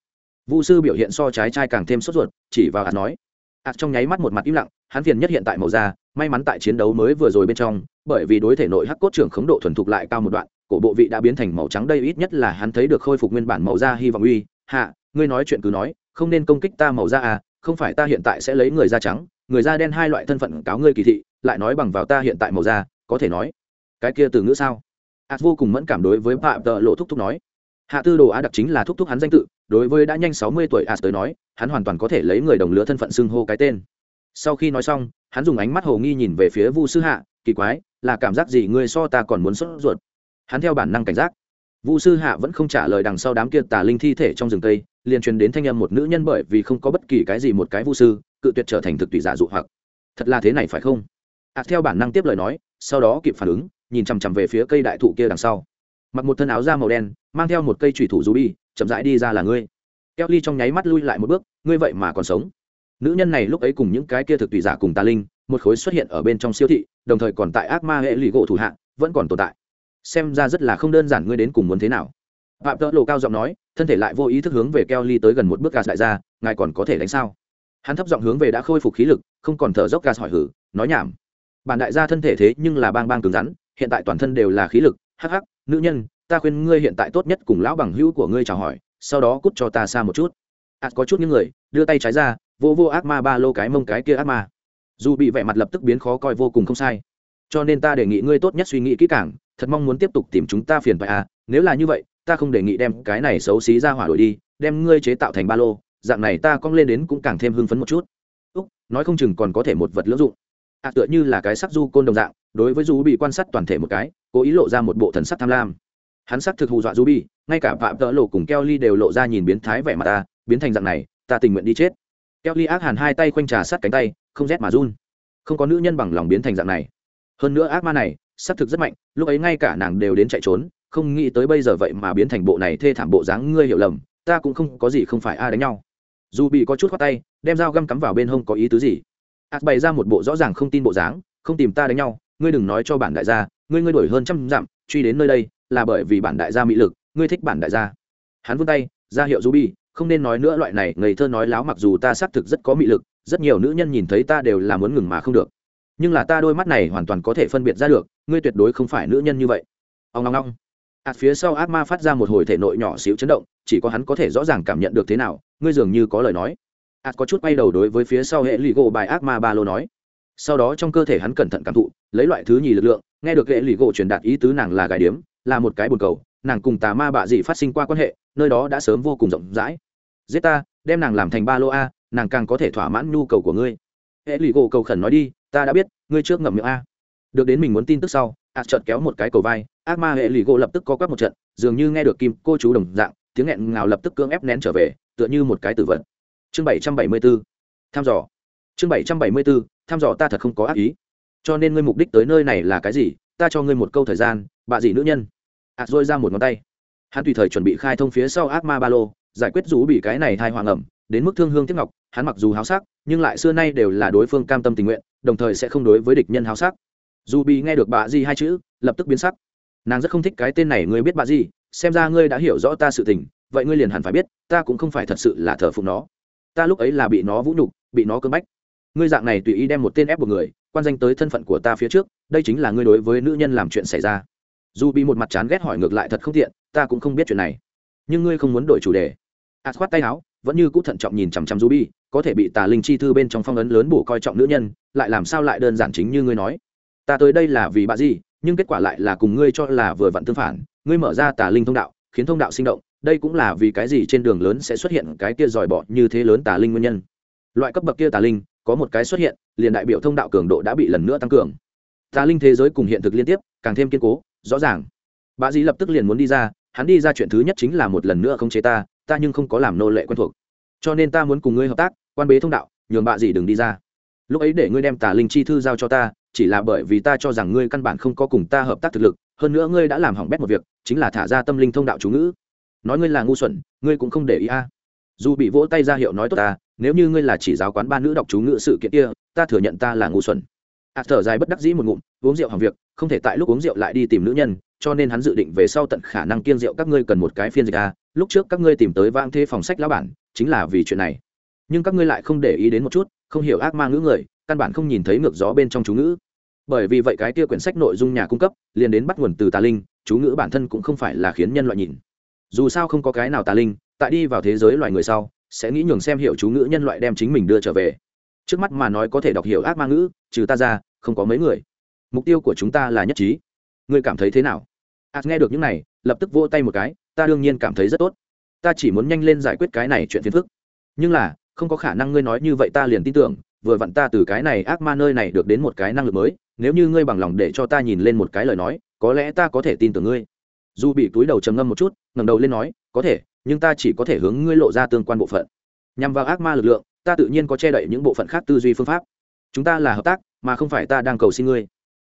Vu sư biểu hiện so trái trai càng thêm sốt ruột, chỉ vào ạt nói. Ạt trong nháy mắt một mặt im lặng, hắn phiền nhất hiện tại màu da, may mắn tại chiến đấu mới vừa rồi bên trong, bởi vì đối thể nội hắc cốt trưởng khống độ thuần thục lại cao một đoạn, cổ bộ vị đã biến thành màu trắng đây ít nhất là hắn thấy được khôi phục nguyên bản màu da hy vọng uy. Hạ, ngươi nói chuyện cứ nói, không nên công kích ta màu da à không phải ta hiện tại sẽ lấy người da trắng, người da đen hai loại thân phận cáo ngươi kỳ thị lại nói bằng vào ta hiện tại màu da, có thể nói. Cái kia từ ngữ sao? Ạt vô cùng mẫn cảm đối với phạm tợ lộ thúc thúc nói. Hạ tư đồ á đặc chính là thúc thúc hắn danh tự, đối với đã nhanh sáu mươi tuổi ạt tới nói, hắn hoàn toàn có thể lấy người đồng lứa thân phận xưng hô cái tên. Sau khi nói xong, hắn dùng ánh mắt hồ nghi nhìn về phía vu sư hạ, kỳ quái, là cảm giác gì ngươi so ta còn muốn sốt ruột? Hắn theo bản năng cảnh giác. Vu sư hạ vẫn không trả lời đằng sau đám kia tà linh thi thể trong rừng tây liền truyền đến thanh âm một nữ nhân bởi vì không có bất kỳ cái gì một cái vu sư, cự tuyệt trở thành thực tùy giả dụ hoặc. Thật là thế này phải không? Ạt theo bản năng tiếp lời nói, sau đó kịp phản ứng, nhìn chằm chằm về phía cây đại thụ kia đằng sau. Mặc một thân áo da màu đen, mang theo một cây thủy thủ ruby bi chậm rãi đi ra là ngươi. Keo ly trong nháy mắt lui lại một bước, ngươi vậy mà còn sống. Nữ nhân này lúc ấy cùng những cái kia thực tùy giả cùng tà linh, một khối xuất hiện ở bên trong siêu thị, đồng thời còn tại ác ma hệ lụy gỗ thủ hạng vẫn còn tồn tại. Xem ra rất là không đơn giản ngươi đến cùng muốn thế nào. Phạm tợ lộ cao giọng nói, thân thể lại vô ý thức hướng về keo ly tới gần một bước gạt đại ra, ngài còn có thể đánh sao? Hắn thấp giọng hướng về đã khôi phục khí lực, không còn thở dốc gạt hỏi hử, nói nhảm bản đại gia thân thể thế nhưng là bang bang cứng rắn, hiện tại toàn thân đều là khí lực. Hắc hắc, nữ nhân, ta khuyên ngươi hiện tại tốt nhất cùng lão bằng hữu của ngươi chào hỏi, sau đó cút cho ta xa một chút. Ạt có chút những người, đưa tay trái ra, vô vô ác ma ba lô cái mông cái kia ác ma. Dù bị vẻ mặt lập tức biến khó coi vô cùng không sai. Cho nên ta đề nghị ngươi tốt nhất suy nghĩ kỹ càng, thật mong muốn tiếp tục tìm chúng ta phiền phải à nếu là như vậy, ta không đề nghị đem cái này xấu xí ra hỏa đổi đi, đem ngươi chế tạo thành ba lô, dạng này ta cong lên đến cũng càng thêm hưng phấn một chút. Úc, nói không chừng còn có thể một vật lưỡng dụng à tựa như là cái sắc du côn đồng dạng, đối với du bị quan sát toàn thể một cái, cố ý lộ ra một bộ thần sắc tham lam. Hắn sắc thực hù dọa du bị ngay cả phạm tợ lộ cùng keo ly đều lộ ra nhìn biến thái vẻ mặt ta, biến thành dạng này, ta tình nguyện đi chết. Keo ly ác hàn hai tay khoanh trà sát cánh tay, không rét mà run. Không có nữ nhân bằng lòng biến thành dạng này. Hơn nữa ác ma này sắc thực rất mạnh, lúc ấy ngay cả nàng đều đến chạy trốn, không nghĩ tới bây giờ vậy mà biến thành bộ này thê thảm bộ dáng ngươi hiểu lầm, ta cũng không có gì không phải a đánh nhau. Dù bị có chút khoát tay, đem dao găm cắm vào bên hông có ý tứ gì? Ạt bày ra một bộ rõ ràng không tin bộ dáng không tìm ta đánh nhau ngươi đừng nói cho bản đại gia ngươi ngươi đổi hơn trăm dặm truy đến nơi đây là bởi vì bản đại gia mỹ lực ngươi thích bản đại gia. Hắn vươn tay ra hiệu ruby, không nên nói nữa loại này ngây thơ nói láo mặc dù ta xác thực rất có mị lực rất nhiều nữ nhân nhìn thấy ta đều là muốn ngừng mà không được. Nhưng là ta đôi mắt này hoàn toàn có thể phân biệt ra được ngươi tuyệt đối không phải nữ nhân như vậy. Ông long long ạt phía sau ác ma phát ra một hồi thể nội nhỏ xíu chấn động chỉ có hắn có thể rõ ràng cảm nhận được thế nào ngươi dường như có lời nói ạt có chút bay đầu đối với phía sau hệ lì gỗ bài ác ma ba lô nói. Sau đó trong cơ thể hắn cẩn thận cảm thụ, lấy loại thứ nhì lực lượng, nghe được hệ lì gỗ truyền đạt ý tứ nàng là gài điếm, là một cái bồn cầu, nàng cùng tà ma bạ dị phát sinh qua quan hệ, nơi đó đã sớm vô cùng rộng rãi. Giết ta, đem nàng làm thành ba lô a, nàng càng có thể thỏa mãn nhu cầu của ngươi. Hệ lì gỗ cầu khẩn nói đi, ta đã biết, ngươi trước ngậm miệng a. Được đến mình muốn tin tức sau ạt chợt kéo một cái cầu vai, ác ma hệ lì gỗ lập tức co quắc một trận, dường như nghe được kim cô chú đồng dạng, tiếng nghẹn ngào lập tức cưỡng ép nén trở về, tựa như một cái tử vật chương bảy trăm bảy mươi b ố thăm dò. Chương bảy trăm bảy mươi b ố thăm dò ta thật không có ác ý. Cho nên ngươi mục đích tới nơi này là cái gì? Ta cho ngươi một câu thời gian, bạ dị nữ nhân. À, Ạt dôi ra một ngón tay. Hắn tùy thời chuẩn bị khai thông phía sau ác ma ba lô, giải quyết rú bị cái này thai hoàng ẩm, đến mức thương hương tiếc ngọc, hắn mặc dù háo sắc, nhưng lại xưa nay đều là đối phương cam tâm tình nguyện, đồng thời sẽ không đối với địch nhân háo sắc. Dù bị nghe được bà di hai chữ, lập tức biến sắc. Nàng rất không thích cái tên này, ngươi biết bà di xem ra ngươi đã hiểu rõ ta sự tình, vậy ngươi liền hẳn phải biết, ta cũng không phải thật sự là thờ phụng nó ta lúc ấy là bị nó vũ nhục, bị nó cưỡng bách. Ngươi dạng này tùy ý đem một tên ép một người, quan danh tới thân phận của ta phía trước, đây chính là ngươi đối với nữ nhân làm chuyện xảy ra. Dù bị một mặt chán ghét hỏi ngược lại thật không tiện, ta cũng không biết chuyện này. Nhưng ngươi không muốn đổi chủ đề. Ạt khoát tay áo, vẫn như cũ thận trọng nhìn chằm chằm du bi có thể bị tà linh chi thư bên trong phong ấn lớn bổ coi trọng nữ nhân, lại làm sao lại đơn giản chính như ngươi nói. Ta tới đây là vì bà gì, nhưng kết quả lại là cùng ngươi cho là vừa vặn tương phản, ngươi mở ra tà linh thông đạo khiến thông đạo sinh động, đây cũng là vì cái gì trên đường lớn sẽ xuất hiện cái kia dòi bọ như thế lớn tà linh nguyên nhân. Loại cấp bậc kia tà linh, có một cái xuất hiện, liền đại biểu thông đạo cường độ đã bị lần nữa tăng cường. Tà linh thế giới cùng hiện thực liên tiếp, càng thêm kiên cố, rõ ràng. Bà dĩ lập tức liền muốn đi ra, hắn đi ra chuyện thứ nhất chính là một lần nữa không chế ta ta nhưng không có làm nô lệ quen thuộc. Cho nên ta muốn cùng ngươi hợp tác, quan bế thông đạo, nhường bà dĩ đừng đi ra. Lúc ấy để ngươi đem tà linh chi thư giao cho ta chỉ là bởi vì ta cho rằng ngươi căn bản không có cùng ta hợp tác thực lực, hơn nữa ngươi đã làm hỏng bét một việc, chính là thả ra tâm linh thông đạo chú ngữ. Nói ngươi là ngu xuẩn, ngươi cũng không để ý a. Dù bị vỗ tay ra hiệu nói tốt ta, nếu như ngươi là chỉ giáo quán ba nữ đọc chú ngữ sự kiện kia, ta thừa nhận ta là ngu xuẩn. Ạt thở dài bất đắc dĩ một ngụm, uống rượu hỏng việc, không thể tại lúc uống rượu lại đi tìm nữ nhân, cho nên hắn dự định về sau tận khả năng kiên rượu các ngươi cần một cái phiên dịch a. Lúc trước các ngươi tìm tới vang thế phòng sách lão bản, chính là vì chuyện này. Nhưng các ngươi lại không để ý đến một chút không hiểu ác ma ngữ người, căn bản không nhìn thấy ngược gió bên trong chú ngữ. Bởi vì vậy cái kia quyển sách nội dung nhà cung cấp, liền đến bắt nguồn từ tà linh, chú ngữ bản thân cũng không phải là khiến nhân loại nhìn. Dù sao không có cái nào tà linh, tại đi vào thế giới loài người sau, sẽ nghĩ nhường xem hiểu chú ngữ nhân loại đem chính mình đưa trở về. Trước mắt mà nói có thể đọc hiểu ác ma ngữ, trừ ta ra, không có mấy người. Mục tiêu của chúng ta là nhất trí. Ngươi cảm thấy thế nào? Ạt nghe được những này, lập tức vỗ tay một cái, ta đương nhiên cảm thấy rất tốt. Ta chỉ muốn nhanh lên giải quyết cái này chuyện phiền phức. Nhưng là không có khả năng ngươi nói như vậy ta liền tin tưởng vừa vặn ta từ cái này ác ma nơi này được đến một cái năng lực mới nếu như ngươi bằng lòng để cho ta nhìn lên một cái lời nói có lẽ ta có thể tin tưởng ngươi. Dù bị túi đầu trầm ngâm một chút ngẩng đầu lên nói có thể nhưng ta chỉ có thể hướng ngươi lộ ra tương quan bộ phận. Nhằm vào ác ma lực lượng ta tự nhiên có che đậy những bộ phận khác tư duy phương pháp. Chúng ta là hợp tác mà không phải ta đang cầu xin ngươi.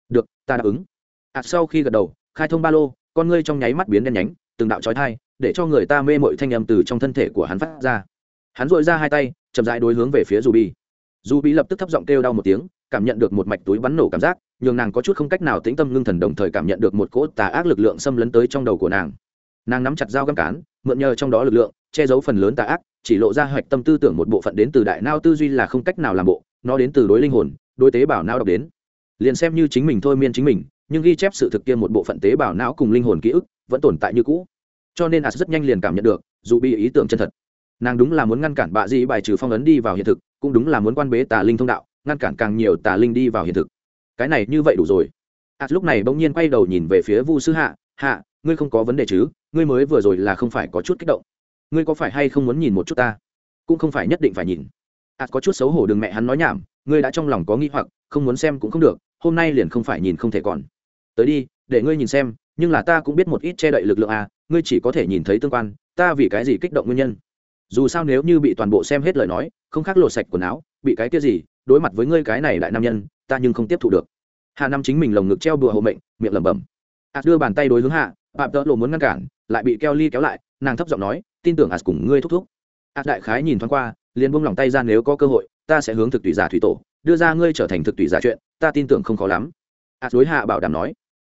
Được ta đáp ứng. Ạ à, sau khi gật đầu khai thông ba lô con ngươi trong nháy mắt biến đen nhánh từng đạo trói thai để cho người ta mê mội thanh âm từ trong thân thể của hắn phát ra hắn dội ra hai tay, chậm rãi đối hướng về phía dù bi dù bị lập tức thấp giọng kêu đau một tiếng, cảm nhận được một mạch túi bắn nổ cảm giác, nhường nàng có chút không cách nào tĩnh tâm ngưng thần đồng thời cảm nhận được một cỗ tà ác lực lượng xâm lấn tới trong đầu của nàng. Nàng nắm chặt dao găm cán, mượn nhờ trong đó lực lượng, che giấu phần lớn tà ác, chỉ lộ ra hoạch tâm tư tưởng một bộ phận đến từ đại nao tư duy là không cách nào làm bộ, nó đến từ đối linh hồn, đối tế bào não đọc đến. Liền xem như chính mình thôi miên chính mình, nhưng ghi chép sự thực kia một bộ phận tế bào não cùng linh hồn ký ức vẫn tồn tại như cũ. Cho nên as rất nhanh liền cảm nhận được dù bị ý tưởng chân thật nàng đúng là muốn ngăn cản bạ di bài trừ phong ấn đi vào hiện thực, cũng đúng là muốn quan bế tà linh thông đạo, ngăn cản càng nhiều tà linh đi vào hiện thực. Cái này như vậy đủ rồi. As lúc này bỗng nhiên quay đầu nhìn về phía vu sư hạ hạ, ngươi không có vấn đề chứ? Ngươi mới vừa rồi là không phải có chút kích động. Ngươi có phải hay không muốn nhìn một chút ta? Cũng không phải nhất định phải nhìn. As có chút xấu hổ đừng mẹ hắn nói nhảm, ngươi đã trong lòng có nghi hoặc, không muốn xem cũng không được, hôm nay liền không phải nhìn không thể còn. Tới đi, để ngươi nhìn xem, nhưng là ta cũng biết một ít che đậy lực lượng à ngươi chỉ có thể nhìn thấy tương quan, ta vì cái gì kích động nguyên nhân? Dù sao nếu như bị toàn bộ xem hết lời nói, không khác lột sạch quần áo, bị cái kia gì, đối mặt với ngươi cái này đại nam nhân, ta nhưng không tiếp thu được. Hạ năm chính mình lồng ngực treo bùa hộ mệnh, miệng lẩm bẩm. Ạt đưa bàn tay đối hướng hạ, phạm tợ lộ muốn ngăn cản, lại bị keo ly kéo lại, nàng thấp giọng nói, tin tưởng ạt cùng ngươi thúc thúc. Ạt đại khái nhìn thoáng qua, liền buông lòng tay ra, nếu có cơ hội, ta sẽ hướng thực tùy giả thủy tổ, đưa ra ngươi trở thành thực tùy giả chuyện, ta tin tưởng không khó lắm. Ạt đối hạ bảo đảm nói.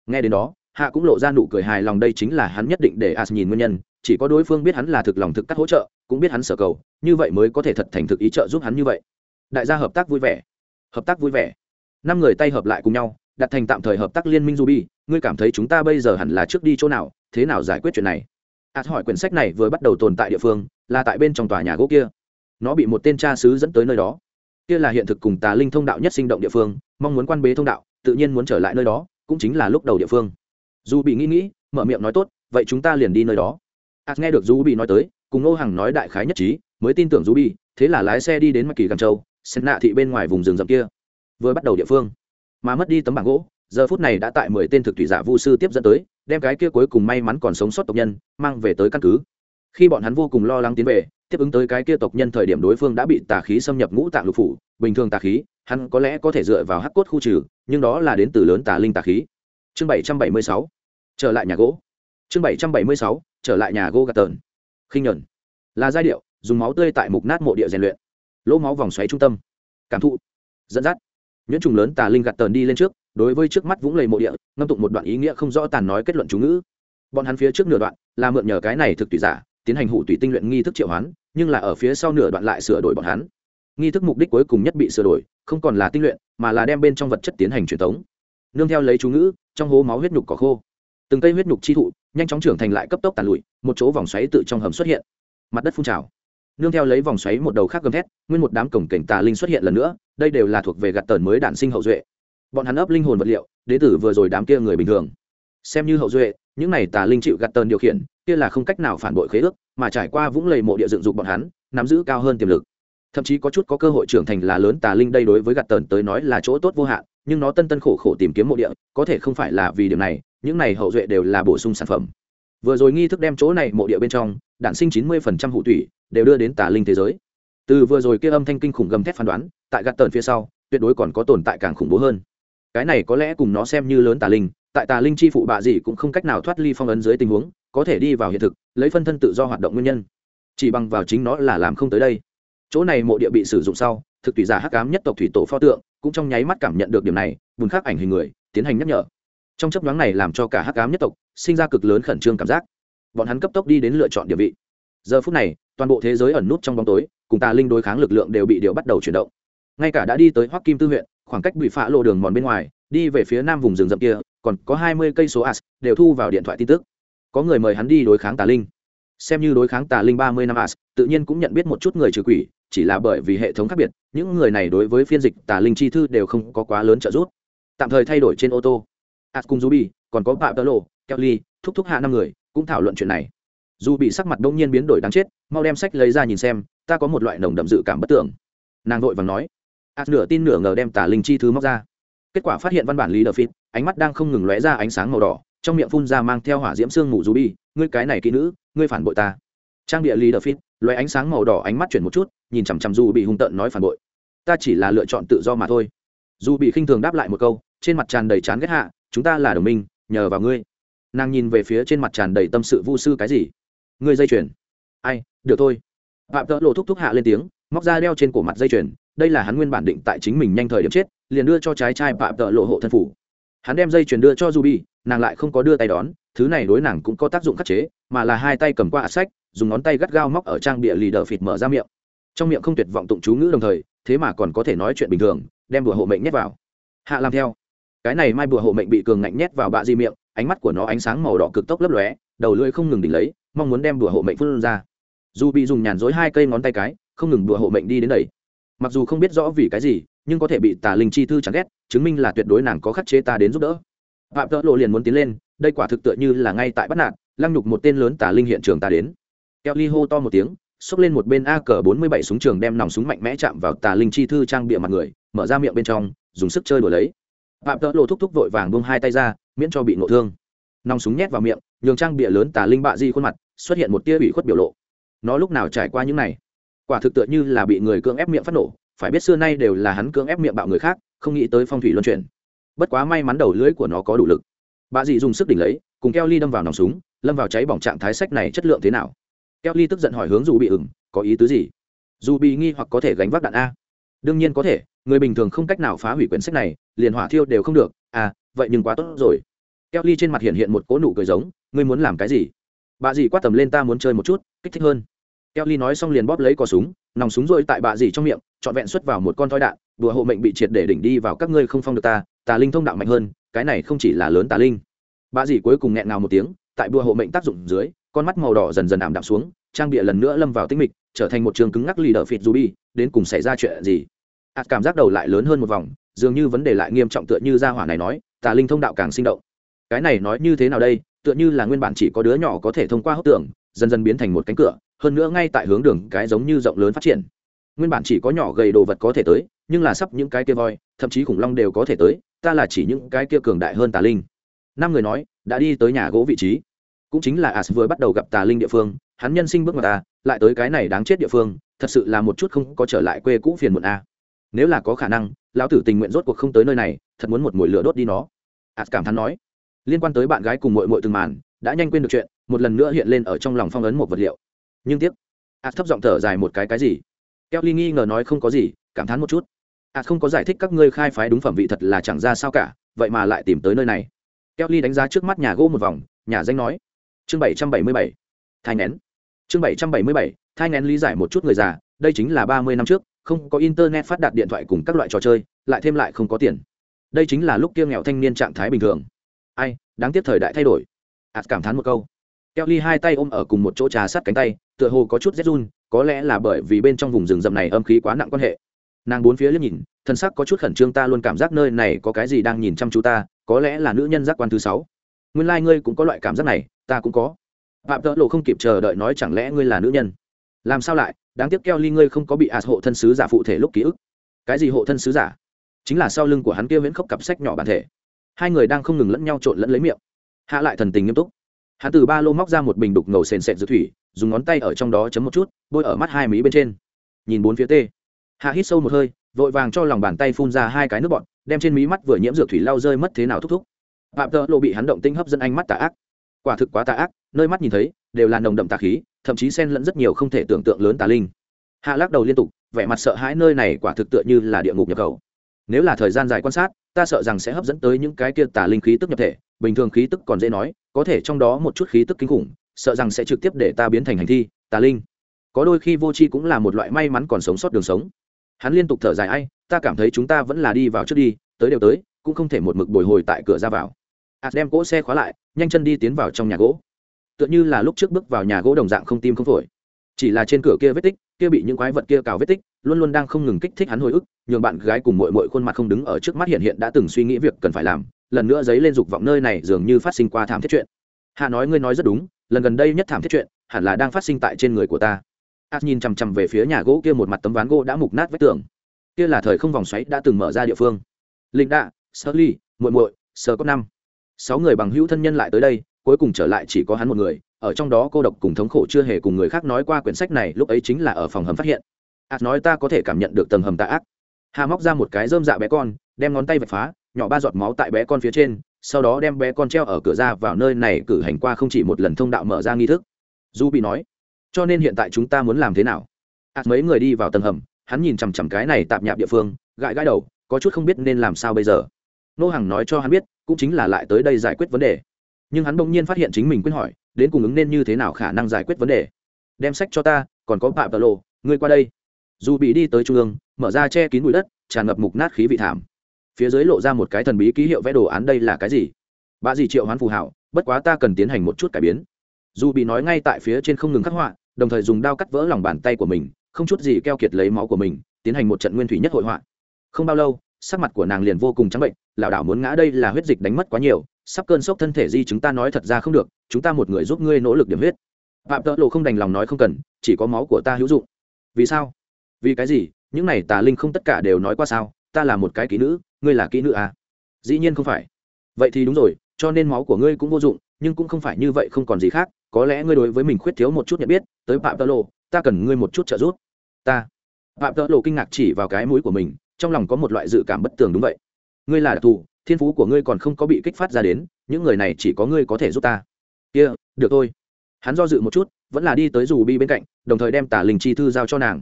Nghe đến đó, hạ cũng lộ ra nụ cười hài lòng, đây chính là hắn nhất định để as nhìn nguyên nhân, chỉ có đối phương biết hắn là thực lòng thực cắt hỗ trợ cũng biết hắn sở cầu, như vậy mới có thể thật thành thực ý trợ giúp hắn như vậy. Đại gia hợp tác vui vẻ. Hợp tác vui vẻ. Năm người tay hợp lại cùng nhau, đặt thành tạm thời hợp tác liên minh ruby, ngươi cảm thấy chúng ta bây giờ hẳn là trước đi chỗ nào, thế nào giải quyết chuyện này? Ạt hỏi quyển sách này vừa bắt đầu tồn tại địa phương, là tại bên trong tòa nhà gỗ kia. Nó bị một tên cha sứ dẫn tới nơi đó. Kia là hiện thực cùng tà linh thông đạo nhất sinh động địa phương, mong muốn quan bế thông đạo, tự nhiên muốn trở lại nơi đó, cũng chính là lúc đầu địa phương. Dù bị nghĩ nghĩ, mở miệng nói tốt, vậy chúng ta liền đi nơi đó. Ạt nghe được dù bị nói tới cùng ngô hằng nói đại khái nhất trí, mới tin tưởng dù thế là lái xe đi đến mạch kỳ gàng châu sân nạ thị bên ngoài vùng rừng rậm kia. Vừa bắt đầu địa phương, mà mất đi tấm bảng gỗ, giờ phút này đã tại mười tên thực thủy giả vu sư tiếp dẫn tới, đem cái kia cuối cùng may mắn còn sống sót tộc nhân, mang về tới căn cứ. Khi bọn hắn vô cùng lo lắng tiến về, tiếp ứng tới cái kia tộc nhân thời điểm đối phương đã bị tà khí xâm nhập ngũ tạng lục phủ, bình thường tà khí, hắn có lẽ có thể dựa vào hắc cốt khu trừ, nhưng đó là đến từ lớn tà linh tà khí. Chương bảy trăm bảy mươi sáu, trở lại nhà gỗ. Chương bảy trăm bảy mươi sáu, trở lại nhà gỗ gạt tờn khinh nhẫn là giai điệu, dùng máu tươi tại mục nát mộ địa rèn luyện. Lỗ máu vòng xoáy trung tâm. Cảm thụ. Dẫn dắt. Nhuyễn trùng lớn tà linh gạt tờn đi lên trước, đối với trước mắt vũng lầy mộ địa, ngâm tụng một đoạn ý nghĩa không rõ tàn nói kết luận chú ngữ. Bọn hắn phía trước nửa đoạn là mượn nhờ cái này thực tùy giả, tiến hành hụ tùy tinh luyện nghi thức triệu hoán, nhưng là ở phía sau nửa đoạn lại sửa đổi bọn hắn. Nghi thức mục đích cuối cùng nhất bị sửa đổi, không còn là tinh luyện, mà là đem bên trong vật chất tiến hành truyền thống nương theo lấy chú ngữ, trong hố máu huyết nhục cỏ khô từng cây huyết nhục chi thụ, nhanh chóng trưởng thành lại cấp tốc tàn lụi, một chỗ vòng xoáy tự trong hầm xuất hiện. Mặt đất phun trào. Nương theo lấy vòng xoáy một đầu khác gầm thét, nguyên một đám cổng cảnh tà linh xuất hiện lần nữa, đây đều là thuộc về gạt tờn mới đản sinh hậu duệ. Bọn hắn ấp linh hồn vật liệu, đế tử vừa rồi đám kia người bình thường. Xem như hậu duệ, những này tà linh chịu gạt tờn điều khiển, kia là không cách nào phản bội khế ước, mà trải qua vũng lầy mộ địa dựng dục bọn hắn, nắm giữ cao hơn tiềm lực. Thậm chí có chút có cơ hội trưởng thành là lớn tà linh đây đối với gạt tờn tới nói là chỗ tốt vô hạn, nhưng nó tân tân khổ khổ tìm kiếm mộ địa, có thể không phải là vì điều này những này hậu duệ đều là bổ sung sản phẩm. Vừa rồi nghi thức đem chỗ này mộ địa bên trong đạn sinh chín mươi phần trăm hụ thủy, đều đưa đến tà linh thế giới. Từ vừa rồi kia âm thanh kinh khủng gầm thét phán đoán tại gạt tờn phía sau tuyệt đối còn có tồn tại càng khủng bố hơn. Cái này có lẽ cùng nó xem như lớn tà linh tại tà linh chi phụ bạ gì cũng không cách nào thoát ly phong ấn dưới tình huống có thể đi vào hiện thực lấy phân thân tự do hoạt động nguyên nhân. Chỉ bằng vào chính nó là làm không tới đây. Chỗ này mộ địa bị sử dụng sau thực thủy giả hắc cám nhất tộc thủy tổ pho tượng cũng trong nháy mắt cảm nhận được điểm này bùn khắc ảnh hình người tiến hành nhắc nhở trong chấp nhoáng này làm cho cả hắc cám nhất tộc sinh ra cực lớn khẩn trương cảm giác. Bọn hắn cấp tốc đi đến lựa chọn địa vị. Giờ phút này, toàn bộ thế giới ẩn nút trong bóng tối, cùng tà linh đối kháng lực lượng đều bị điều bắt đầu chuyển động. Ngay cả đã đi tới hoắc kim tư huyện, khoảng cách bị phá lộ đường mòn bên ngoài, đi về phía nam vùng rừng rậm kia, còn có hai mươi cây số as đều thu vào điện thoại tin tức. Có người mời hắn đi đối kháng tà linh. Xem như đối kháng tà linh ba mươi năm as tự nhiên cũng nhận biết một chút người trừ quỷ, chỉ là bởi vì hệ thống khác biệt, những người này đối với phiên dịch tà linh chi thư đều không có quá lớn trợ giúp. Tạm thời thay đổi trên ô tô as cùng ruby còn có phạm tơ lộ kelly, thúc thúc hạ năm người, cũng thảo luận chuyện này. Dù bị sắc mặt đông nhiên biến đổi đáng chết, mau đem sách lấy ra nhìn xem, ta có một loại nồng đậm dự cảm bất tưởng. Nàng vội vàng nói. As nửa tin nửa ngờ đem tả linh chi thứ móc ra. Kết quả phát hiện văn bản lý đờ phít ánh mắt đang không ngừng lóe ra ánh sáng màu đỏ, trong miệng phun ra mang theo hỏa diễm sương mù dù bi ngươi cái này kỹ nữ, ngươi phản bội ta. Trang địa lý đờ phít lóe ánh sáng màu đỏ ánh mắt chuyển một chút, nhìn chằm chằm dù bị hung tợn nói phản bội. Ta chỉ là lựa chọn tự do mà thôi. Dù bị khinh thường đáp lại một câu, trên mặt tràn đầy chán ghét hạ chúng ta là đồng minh, nhờ vào ngươi. Nàng nhìn về phía trên mặt tràn đầy tâm sự vu sư cái gì? Ngươi dây chuyền. Ai, được thôi. Phạm tợ lộ thúc thúc hạ lên tiếng, móc ra đeo trên cổ mặt dây chuyền, đây là hắn nguyên bản định tại chính mình nhanh thời điểm chết, liền đưa cho trái trai phạm tợ lộ hộ thân phủ. Hắn đem dây chuyền đưa cho ruby, nàng lại không có đưa tay đón, thứ này đối nàng cũng có tác dụng khắc chế, mà là hai tay cầm qua sách, dùng ngón tay gắt gao móc ở trang bịa lì đờ phịt mở ra miệng. Trong miệng không tuyệt vọng tụng chú ngữ đồng thời, thế mà còn có thể nói chuyện bình thường, đem bùa hộ mệnh nhét vào. Hạ làm theo cái này mai bùa hộ mệnh bị cường ngạnh nhét vào bạ di miệng ánh mắt của nó ánh sáng màu đỏ cực tốc lấp lóe đầu lưỡi không ngừng đỉnh lấy mong muốn đem bùa hộ mệnh phun ra. Dù bị dùng nhàn dối hai cây ngón tay cái không ngừng bùa hộ mệnh đi đến đầy mặc dù không biết rõ vì cái gì nhưng có thể bị tà linh chi thư chán ghét chứng minh là tuyệt đối nàng có khắc chế ta đến giúp đỡ. Phạm tợ lộ liền muốn tiến lên đây quả thực tựa như là ngay tại bắt nạn, lăng nhục một tên lớn tà linh hiện trường ta đến. Keo ly hô to một tiếng xốc lên một bên a cờ bốn mươi bảy súng trường đem nòng súng mạnh mẽ chạm vào tà linh chi thư trang bịa mặt người mở ra miệng bên trong dùng sức chơi đuổi lấy phạm tợ lộ thúc thúc vội vàng buông hai tay ra, miễn cho bị ngộ thương. Nòng súng nhét vào miệng, nhường trang bịa lớn tà linh bạ di khuôn mặt, xuất hiện một tia ủy khuất biểu lộ. Nó lúc nào trải qua những này? Quả thực tựa như là bị người cưỡng ép miệng phát nổ, phải biết xưa nay đều là hắn cưỡng ép miệng bạo người khác, không nghĩ tới phong thủy luân chuyển. Bất quá may mắn đầu lưỡi của nó có đủ lực. Bà dì dùng sức đỉnh lấy, cùng keo ly đâm vào nòng súng, lâm vào cháy bỏng trạng thái sách này chất lượng thế nào? Keo ly tức giận hỏi hướng dù bị ửng, có ý tứ gì? Dù bị nghi hoặc có thể gánh vác đạn a. Đương nhiên có thể, người bình thường không cách nào phá hủy quyển sách này liền hỏa thiêu đều không được à vậy nhưng quá tốt rồi keo ly trên mặt hiện hiện một cố nụ cười giống ngươi muốn làm cái gì bà dì quát tầm lên ta muốn chơi một chút kích thích hơn Kelly nói xong liền bóp lấy cò súng, nòng súng rồi tại bà dì trong miệng, trọn vẹn xuất vào một con thoi đạn, đùa hộ mệnh bị triệt để đỉnh đi vào các ngươi không phong được ta, tà linh thông đạo mạnh hơn, cái này không chỉ là lớn tà linh. Bà dì cuối cùng nghẹn ngào một tiếng, tại đùa hộ mệnh tác dụng dưới, con mắt màu đỏ dần dần ảm đạm xuống, trang bịa lần nữa lâm vào tĩnh mịch, trở thành một trường cứng ngắc lì đờ phịt ruby, đến cùng xảy ra chuyện gì? Át cảm giác đầu lại lớn hơn một vòng, dường như vấn đề lại nghiêm trọng tựa như gia hỏa này nói, tà linh thông đạo càng sinh động. Cái này nói như thế nào đây? Tựa như là nguyên bản chỉ có đứa nhỏ có thể thông qua hốc tượng, dần dần biến thành một cánh cửa, hơn nữa ngay tại hướng đường cái giống như rộng lớn phát triển nguyên bản chỉ có nhỏ gầy đồ vật có thể tới nhưng là sắp những cái kia voi thậm chí khủng long đều có thể tới ta là chỉ những cái kia cường đại hơn tà linh năm người nói đã đi tới nhà gỗ vị trí cũng chính là as vừa bắt đầu gặp tà linh địa phương hắn nhân sinh bước vào ta lại tới cái này đáng chết địa phương thật sự là một chút không có trở lại quê cũ phiền muộn a nếu là có khả năng, lão tử tình nguyện rốt cuộc không tới nơi này, thật muốn một mồi lửa đốt đi nó. As cảm thán nói. Liên quan tới bạn gái cùng mội mội từng màn, đã nhanh quên được chuyện, một lần nữa hiện lên ở trong lòng phong ấn một vật liệu. Nhưng tiếc as thấp giọng thở dài một cái cái gì? Kelly nghi ngờ nói, không có gì, cảm thán một chút. As không có giải thích các ngươi khai phái đúng phẩm vị thật là chẳng ra sao cả, vậy mà lại tìm tới nơi này. Kelly đánh giá trước mắt nhà gỗ một vòng, nhà danh nói. Chương bảy trăm bảy mươi bảy, thai nén chương bảy trăm bảy mươi bảy, thai nén lý giải một chút người già, đây chính là ba mươi năm trước không có internet phát đạt điện thoại cùng các loại trò chơi lại thêm lại không có tiền đây chính là lúc kia nghèo thanh niên trạng thái bình thường ai đáng tiếc thời đại thay đổi ạt cảm thán một câu Kelly hai tay ôm ở cùng một chỗ trà sát cánh tay, tựa hồ có chút rét run, có lẽ là bởi vì bên trong vùng rừng rậm này âm khí quá nặng quan hệ. Nàng bốn phía liếc nhìn, thân sắc có chút khẩn trương ta luôn cảm giác nơi này có cái gì đang nhìn chăm chú ta, có lẽ là nữ nhân giác quan thứ sáu. Nguyên lai ngươi cũng có loại cảm giác này, ta cũng có. Phạm Tợ Lộ không kịp chờ đợi nói chẳng lẽ ngươi là nữ nhân? Làm sao lại? Đáng tiếc Kelly ngươi không có bị ạt hộ thân sứ giả phụ thể lúc ký ức. Cái gì hộ thân sứ giả? Chính là sau lưng của hắn kia viễn khốc cặp sách nhỏ bản thể. Hai người đang không ngừng lẫn nhau trộn lẫn lấy miệng. Hạ lại thần tình nghiêm túc hắn từ ba lô móc ra một bình đục ngầu sền sệt dược thủy, dùng ngón tay ở trong đó chấm một chút, bôi ở mắt hai mí bên trên nhìn bốn phía tê hạ hít sâu một hơi, vội vàng cho lòng bàn tay phun ra hai cái nước bọt, đem trên mí mắt vừa nhiễm dược thủy lau rơi mất thế nào thúc thúc phạm tợ lộ bị hắn động tinh hấp dẫn ánh mắt tà ác quả thực quá tà ác, nơi mắt nhìn thấy, đều là nồng đậm tà khí thậm chí xen lẫn rất nhiều không thể tưởng tượng lớn tà linh. Hạ lắc đầu liên tục, vẻ mặt sợ hãi nơi này quả thực tựa như là địa ngục nhập khẩu. Nếu là thời gian dài quan sát, ta sợ rằng sẽ hấp dẫn tới những cái kia tà linh khí tức nhập thể, bình thường khí tức còn dễ nói, có thể trong đó một chút khí tức kinh khủng, sợ rằng sẽ trực tiếp để ta biến thành hành thi, tà linh. Có đôi khi vô tri cũng là một loại may mắn còn sống sót đường sống. Hắn liên tục thở dài, ai, ta cảm thấy chúng ta vẫn là đi vào trước đi, tới đều tới, cũng không thể một mực bồi hồi tại cửa ra vào. Ạt đem cỗ xe khóa lại, nhanh chân đi tiến vào trong nhà gỗ tựa như là lúc trước bước vào nhà gỗ đồng dạng không tim không phổi. Chỉ là trên cửa kia vết tích, kia bị những quái vật kia cào vết tích, luôn luôn đang không ngừng kích thích hắn hồi ức, nhường bạn gái cùng mội mội khuôn mặt không đứng ở trước mắt hiện hiện đã từng suy nghĩ việc cần phải làm, lần nữa dấy lên dục vọng nơi này dường như phát sinh qua thảm thiết chuyện. Hạ nói ngươi nói rất đúng, lần gần đây nhất thảm thiết chuyện, hẳn là đang phát sinh tại trên người của ta. Ạt nhìn chằm chằm về phía nhà gỗ kia một mặt tấm ván gỗ đã mục nát vách tường. Kia là thời không vòng xoáy đã từng mở ra địa phương. Linh đạ sơ ly muội muội sơ có năm. Sáu người bằng hữu thân nhân lại tới đây cuối cùng trở lại chỉ có hắn một người, ở trong đó cô độc cùng thống khổ chưa hề cùng người khác nói qua quyển sách này, lúc ấy chính là ở phòng hầm phát hiện. Ạt nói ta có thể cảm nhận được tầng hầm tạ ác. Hà móc ra một cái dơm dạ bé con, đem ngón tay vạch phá, nhỏ ba giọt máu tại bé con phía trên, sau đó đem bé con treo ở cửa ra vào nơi này cử hành qua không chỉ một lần thông đạo mở ra nghi thức. Du bị nói, cho nên hiện tại chúng ta muốn làm thế nào? Ạt mấy người đi vào tầng hầm, hắn nhìn chằm chằm cái này tạp nhạp địa phương, gãi gãi đầu, có chút không biết nên làm sao bây giờ. Nô hàng nói cho hắn biết, cũng chính là lại tới đây giải quyết vấn đề nhưng hắn bỗng nhiên phát hiện chính mình quyết hỏi, đến cùng ứng nên như thế nào khả năng giải quyết vấn đề. Đem sách cho ta, còn có phạm tờ lộ, ngươi qua đây. Dù bị đi tới trung ương, mở ra che kín bụi đất, tràn ngập mục nát khí vị thảm. Phía dưới lộ ra một cái thần bí ký hiệu vẽ đồ án đây là cái gì? Bà dì triệu hoán phù hảo, bất quá ta cần tiến hành một chút cải biến. Dù bị nói ngay tại phía trên không ngừng khắc họa, đồng thời dùng đao cắt vỡ lòng bàn tay của mình, không chút gì keo kiệt lấy máu của mình, tiến hành một trận nguyên thủy nhất hội họa. Không bao lâu, sắc mặt của nàng liền vô cùng trắng bệnh, lảo đảo muốn ngã đây là huyết dịch đánh mất quá nhiều sắp cơn sốc thân thể di chúng ta nói thật ra không được, chúng ta một người giúp ngươi nỗ lực điểm huyết. Phạm tợ lộ không đành lòng nói không cần, chỉ có máu của ta hữu dụng. Vì sao? Vì cái gì? Những này tà linh không tất cả đều nói qua sao? Ta là một cái kỹ nữ, ngươi là kỹ nữ à? dĩ nhiên không phải. Vậy thì đúng rồi, cho nên máu của ngươi cũng vô dụng, nhưng cũng không phải như vậy không còn gì khác. Có lẽ ngươi đối với mình khuyết thiếu một chút nhận biết, tới phạm tợ lộ, ta cần ngươi một chút trợ giúp. Ta. Phạm tợ lộ kinh ngạc chỉ vào cái mũi của mình, trong lòng có một loại dự cảm bất tường đúng vậy. Ngươi là đặc thù thiên phú của ngươi còn không có bị kích phát ra đến những người này chỉ có ngươi có thể giúp ta. Kia、yeah, được thôi. Hắn do dự một chút vẫn là đi tới dù bi bên cạnh đồng thời đem tả linh chi thư giao cho nàng.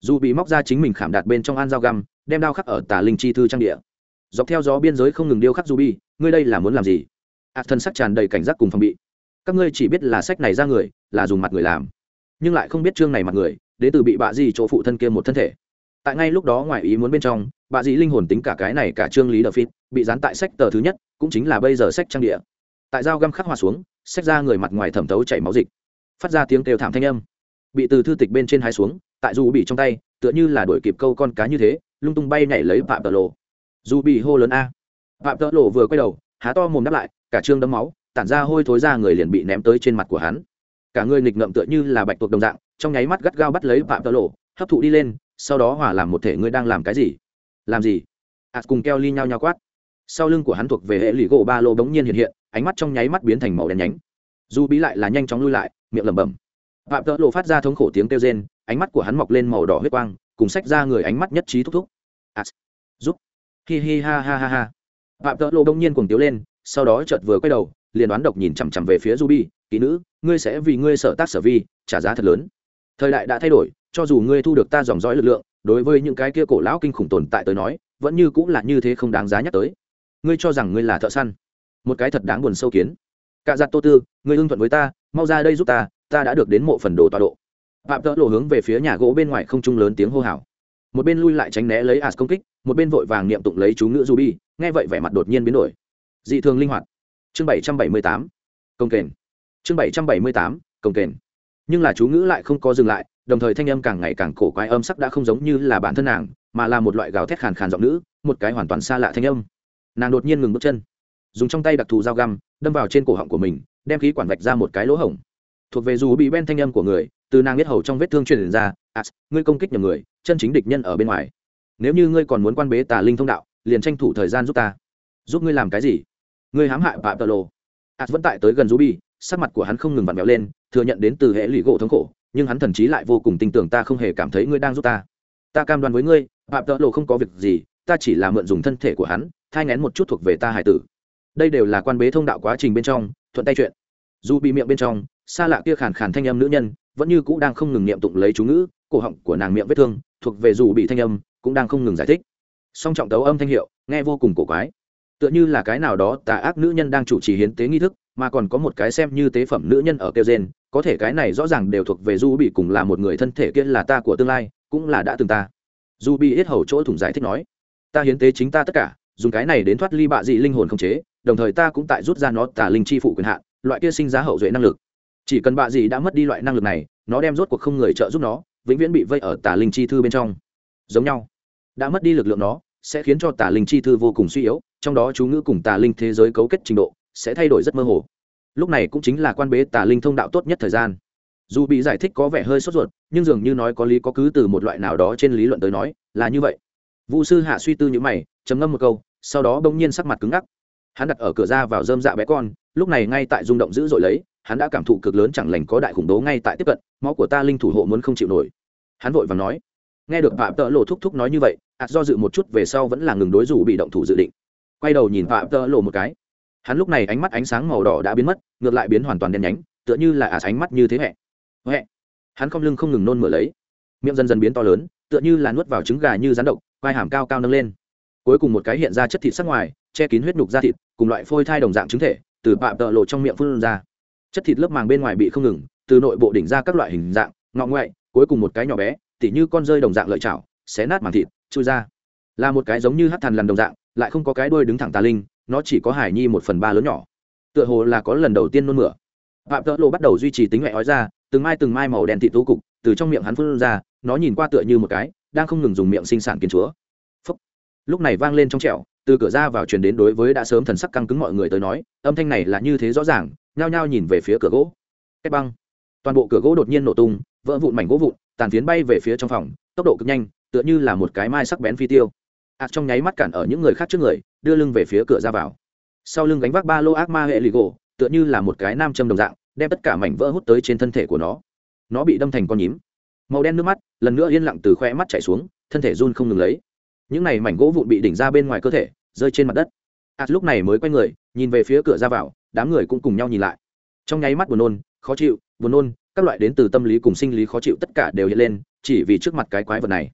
Dù bị móc ra chính mình khảm đạt bên trong an dao găm đem đao khắc ở tả linh chi thư trang địa. Dọc theo gió biên giới không ngừng điêu khắc dù bi ngươi đây là muốn làm gì? À, Ạ thân sắc tràn đầy cảnh giác cùng phòng bị. Các ngươi chỉ biết là sách này ra người là dùng mặt người làm. Nhưng lại không biết chương này mặt người đến từ bị bạ gì chỗ phụ thân kia một thân thể. Tại ngay lúc đó ngoài ý muốn bên trong bạ dĩ linh hồn tính cả cái này cả trương lý đờ phít bị dán tại sách tờ thứ nhất, cũng chính là bây giờ sách trang địa. Tại dao găm khắc hòa xuống, sách ra người mặt ngoài thẩm thấu chảy máu dịch. Phát ra tiếng kêu thảm thanh âm. Bị từ thư tịch bên trên hai xuống, tại dù bị trong tay, tựa như là đuổi kịp câu con cá như thế, lung tung bay nhảy lấy phạm tờ lộ. Dù bị hô lớn a. Phạm tờ lộ vừa quay đầu, há to mồm đáp lại, cả trương đấm máu, tản ra hôi thối ra người liền bị ném tới trên mặt của hắn. Cả người nghịch ngậm tựa như là bạch tuộc đồng dạng, trong nháy mắt gắt gao bắt lấy phạm tờ lộ, hấp thụ đi lên, sau đó hỏa làm một thể, ngươi đang làm cái gì? Làm gì? Ạt cùng keo ly nhau nhau quát sau lưng của hắn thuộc về hệ lì gỗ ba lô bỗng nhiên hiện hiện ánh mắt trong nháy mắt biến thành màu đen nhánh. Dù bí lại là nhanh chóng lui lại miệng lẩm bẩm. Phạm tợ lộ phát ra thống khổ tiếng kêu rên ánh mắt của hắn mọc lên màu đỏ huyết quang cùng sách ra người ánh mắt nhất trí thúc thúc. À, giúp. Hi hi ha ha ha ha. Phạm tợ lộ bỗng nhiên cùng tiếu lên sau đó chợt vừa quay đầu liền đoán độc nhìn chằm chằm về phía Ruby, kỹ nữ, ngươi sẽ vì ngươi sở tác sở vi, trả giá thật lớn. Thời đại đã thay đổi, cho dù ngươi thu được ta dòng dõi lực lượng, đối với những cái kia cổ lão kinh khủng tồn tại tới nói, vẫn như cũng là như thế không đáng giá nhắc tới. Ngươi cho rằng ngươi là thợ săn, một cái thật đáng buồn sâu kiến. Cả giặt Tô Tư, ngươi hưng thuận với ta, mau ra đây giúp ta, ta đã được đến mộ phần đồ tọa độ. Phạm Tợ lộ hướng về phía nhà gỗ bên ngoài không trung lớn tiếng hô hào. Một bên lui lại tránh né lấy As công kích, một bên vội vàng niệm tụng lấy chú ngữ Ruby, nghe vậy vẻ mặt đột nhiên biến đổi. Dị thường linh hoạt chương bảy trăm bảy mươi tám công kềnh chương bảy trăm bảy mươi tám công kềnh nhưng là chú ngữ lại không có dừng lại đồng thời thanh âm càng ngày càng cổ quái âm sắc đã không giống như là bản thân nàng mà là một loại gào thét khàn khàn giọng nữ một cái hoàn toàn xa lạ thanh âm nàng đột nhiên ngừng bước chân dùng trong tay đặc thù dao găm đâm vào trên cổ họng của mình đem khí quản vạch ra một cái lỗ hổng. Thuộc về dù bị ben thanh âm của người từ nàng biết hầu trong vết thương truyền ra à, ngươi công kích nhầm người chân chính địch nhân ở bên ngoài. Nếu như ngươi còn muốn quan bế tà linh thông đạo liền tranh thủ thời gian giúp ta. Giúp ngươi làm cái gì? Ngươi hãm hại phạm tờ lộ ạt à, vẫn tại tới gần ruby sắc mặt của hắn không ngừng vặn vẹo lên thừa nhận đến từ hệ lụy gỗ thống khổ nhưng hắn thần chí lại vô cùng tin tưởng ta không hề cảm thấy ngươi đang giúp ta. Ta cam đoan với ngươi phạm tợ lộ không có việc gì ta chỉ là mượn dùng thân thể của hắn, thai ngén một chút thuộc về ta hải tử. Đây đều là quan bế thông đạo quá trình bên trong, thuận tay chuyện. Dù bị miệng bên trong, xa lạ kia khàn khàn thanh âm nữ nhân, vẫn như cũ đang không ngừng niệm tụng lấy chú ngữ, cổ họng của nàng miệng vết thương, thuộc về dù bị thanh âm, cũng đang không ngừng giải thích. Song trọng tấu âm thanh hiệu, nghe vô cùng cổ quái. Tựa như là cái nào đó tà ác nữ nhân đang chủ trì hiến tế nghi thức, mà còn có một cái xem như tế phẩm nữ nhân ở kêu gen có thể cái này rõ ràng đều thuộc về du bị cùng là một người thân thể kia là ta của tương lai, cũng là đã từng ta. Du bị hết hầu chỗ thủng giải thích nói ta hiến tế chính ta tất cả, dùng cái này đến thoát ly bạ dị linh hồn không chế, đồng thời ta cũng tại rút ra nó tả linh chi phụ quyền hạn, loại kia sinh ra hậu duệ năng lực. Chỉ cần bạ dị đã mất đi loại năng lực này, nó đem rốt cuộc không người trợ giúp nó, vĩnh viễn bị vây ở tả linh chi thư bên trong. Giống nhau. Đã mất đi lực lượng nó, sẽ khiến cho tả linh chi thư vô cùng suy yếu, trong đó chú ngữ cùng tà linh thế giới cấu kết trình độ, sẽ thay đổi rất mơ hồ. Lúc này cũng chính là quan bế tà linh thông đạo tốt nhất thời gian. Dù bị giải thích có vẻ hơi sốt ruột, nhưng dường như nói có lý có cứ từ một loại nào đó trên lý luận tới nói, là như vậy vũ sư hạ suy tư như mày, trầm ngâm một câu, sau đó bỗng nhiên sắc mặt cứng ngắc. Hắn đặt ở cửa ra vào dơm dạ bé con, lúc này ngay tại rung động dữ dội lấy, hắn đã cảm thụ cực lớn chẳng lành có đại khủng bố ngay tại tiếp cận, máu của ta linh thủ hộ muốn không chịu nổi. Hắn vội và nói, nghe được phạm tợ lộ thúc thúc nói như vậy, ạt do dự một chút về sau vẫn là ngừng đối rủ bị động thủ dự định. Quay đầu nhìn phạm tợ lộ một cái. Hắn lúc này ánh mắt ánh sáng màu đỏ đã biến mất, ngược lại biến hoàn toàn đen nhánh, tựa như là ạt ánh mắt như thế hẹ hệ. Hắn không lưng không ngừng nôn mửa lấy. Miệng dần dần biến to lớn, tựa như là nuốt vào trứng gà như rán độc vai hàm cao cao nâng lên. Cuối cùng một cái hiện ra chất thịt sắc ngoài, che kín huyết nhục da thịt, cùng loại phôi thai đồng dạng trứng thể, từ bạm tợ lộ trong miệng phun ra. Chất thịt lớp màng bên ngoài bị không ngừng, từ nội bộ đỉnh ra các loại hình dạng, ngọ ngoại, cuối cùng một cái nhỏ bé, tỉ như con rơi đồng dạng lợi chảo, xé nát màng thịt, chui ra. Là một cái giống như hát thằn lằn đồng dạng, lại không có cái đuôi đứng thẳng tà linh, nó chỉ có hải nhi một phần ba lớn nhỏ. Tựa hồ là có lần đầu tiên nôn mửa. Phạm tợ lộ bắt đầu duy trì tính mẹ ói ra, từng mai từng mai màu đen thịt tú cục, từ trong miệng hắn phun ra, nó nhìn qua tựa như một cái đang không ngừng dùng miệng sinh sản kiến chúa. Phúc. lúc này vang lên trong trẹo từ cửa ra vào truyền đến đối với đã sớm thần sắc căng cứng mọi người tới nói, âm thanh này là như thế rõ ràng, nhao nhao nhìn về phía cửa gỗ. Kết băng. Toàn bộ cửa gỗ đột nhiên nổ tung, vỡ vụn mảnh gỗ vụn, tàn phiến bay về phía trong phòng, tốc độ cực nhanh, tựa như là một cái mai sắc bén phi tiêu. Ạt trong nháy mắt cản ở những người khác trước người, đưa lưng về phía cửa ra vào. Sau lưng gánh vác ba lô ác ma hệ lì gỗ, tựa như là một cái nam châm đồng dạng, đem tất cả mảnh vỡ hút tới trên thân thể của nó. Nó bị đâm thành con nhím màu đen nước mắt lần nữa yên lặng từ khoe mắt chảy xuống, thân thể run không ngừng lấy. Những này mảnh gỗ vụn bị đỉnh ra bên ngoài cơ thể, rơi trên mặt đất. Ạt lúc này mới quay người, nhìn về phía cửa ra vào, đám người cũng cùng nhau nhìn lại. Trong nháy mắt buồn nôn, khó chịu, buồn nôn, các loại đến từ tâm lý cùng sinh lý khó chịu tất cả đều hiện lên, chỉ vì trước mặt cái quái vật này.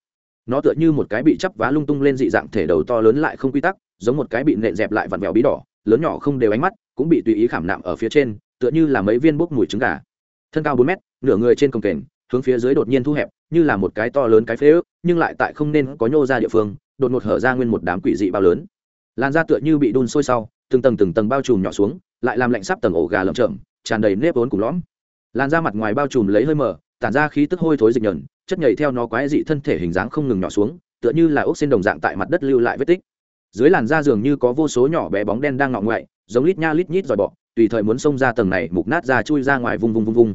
Nó tựa như một cái bị chắp vá lung tung lên dị dạng thể đầu to lớn lại không quy tắc, giống một cái bị nện dẹp lại vặn vẹo bí đỏ, lớn nhỏ không đều ánh mắt, cũng bị tùy ý khảm nạm ở phía trên, tựa như là mấy viên bốc mùi trứng gà. Thân cao bốn mét, nửa người trên cồng kềnh hướng phía dưới đột nhiên thu hẹp, như là một cái to lớn cái phế ước, nhưng lại tại không nên có nhô ra địa phương, đột ngột hở ra nguyên một đám quỷ dị bao lớn. Lan ra tựa như bị đun sôi sau, từng tầng từng tầng bao trùm nhỏ xuống, lại làm lạnh sắp tầng ổ gà lởm chởm, tràn đầy nếp vốn cùng lõm. Lan ra mặt ngoài bao trùm lấy hơi mở tản ra khí tức hôi thối dịch nhờn, chất nhảy theo nó quái dị thân thể hình dáng không ngừng nhỏ xuống, tựa như là ốc xin đồng dạng tại mặt đất lưu lại vết tích. Dưới làn da dường như có vô số nhỏ bé bóng đen đang ngọ ngoại, giống lít nha lít nhít dòi bọ, tùy thời muốn xông ra tầng này mục nát ra chui ra ngoài vung vung vung vung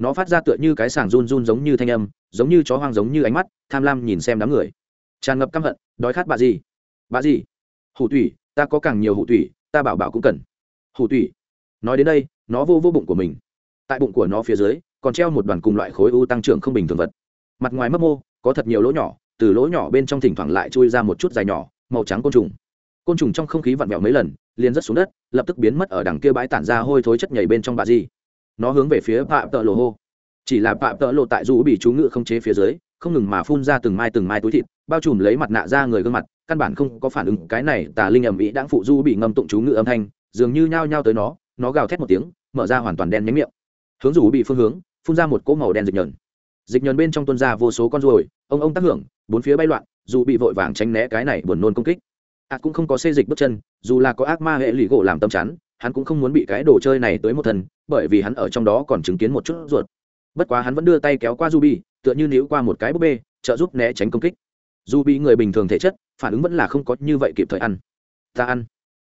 nó phát ra tựa như cái sàng run run giống như thanh âm, giống như chó hoang giống như ánh mắt, tham lam nhìn xem đám người. Tràn ngập căm hận, đói khát bà gì? Bà gì? Hủ tủy, ta có càng nhiều hủ tủy, ta bảo bảo cũng cần. Hủ tủy. Nói đến đây, nó vô vô bụng của mình. Tại bụng của nó phía dưới, còn treo một đoàn cùng loại khối u tăng trưởng không bình thường vật. Mặt ngoài mấp mô, có thật nhiều lỗ nhỏ, từ lỗ nhỏ bên trong thỉnh thoảng lại chui ra một chút dài nhỏ, màu trắng côn trùng. Côn trùng trong không khí vặn vẹo mấy lần, liền rớt xuống đất, lập tức biến mất ở đằng kia bãi tản ra hôi thối chất nhảy bên trong bà di nó hướng về phía phạm tợ lộ hô. Chỉ là phạm tợ lộ tại dù bị chú ngự không chế phía dưới, không ngừng mà phun ra từng mai từng mai túi thịt, bao trùm lấy mặt nạ ra người gương mặt, căn bản không có phản ứng. Cái này, tà linh ẩm ý đáng phụ du bị ngâm tụng chú ngự âm thanh, dường như nhao nhao tới nó nó gào thét một tiếng, mở ra hoàn toàn đen nhánh miệng. Hướng dù bị phương hướng, phun ra một cỗ màu đen dịch nhờn. Dịch nhờn bên trong tuôn ra vô số con ruồi, ông ông tác hưởng, bốn phía bay loạn, dù bị vội vàng tránh né cái này buồn nôn công kích. Ạt cũng không có xê dịch bước chân, dù là có ác ma hệ lụy gỗ làm tâm chắn hắn cũng không muốn bị cái đồ chơi này tới một thần, bởi vì hắn ở trong đó còn chứng kiến một chút ruột. Bất quá hắn vẫn đưa tay kéo qua ruby tựa như níu qua một cái búp bê trợ giúp né tránh công kích. Ruby người bình thường thể chất phản ứng vẫn là không có như vậy kịp thời ăn. Ta ăn.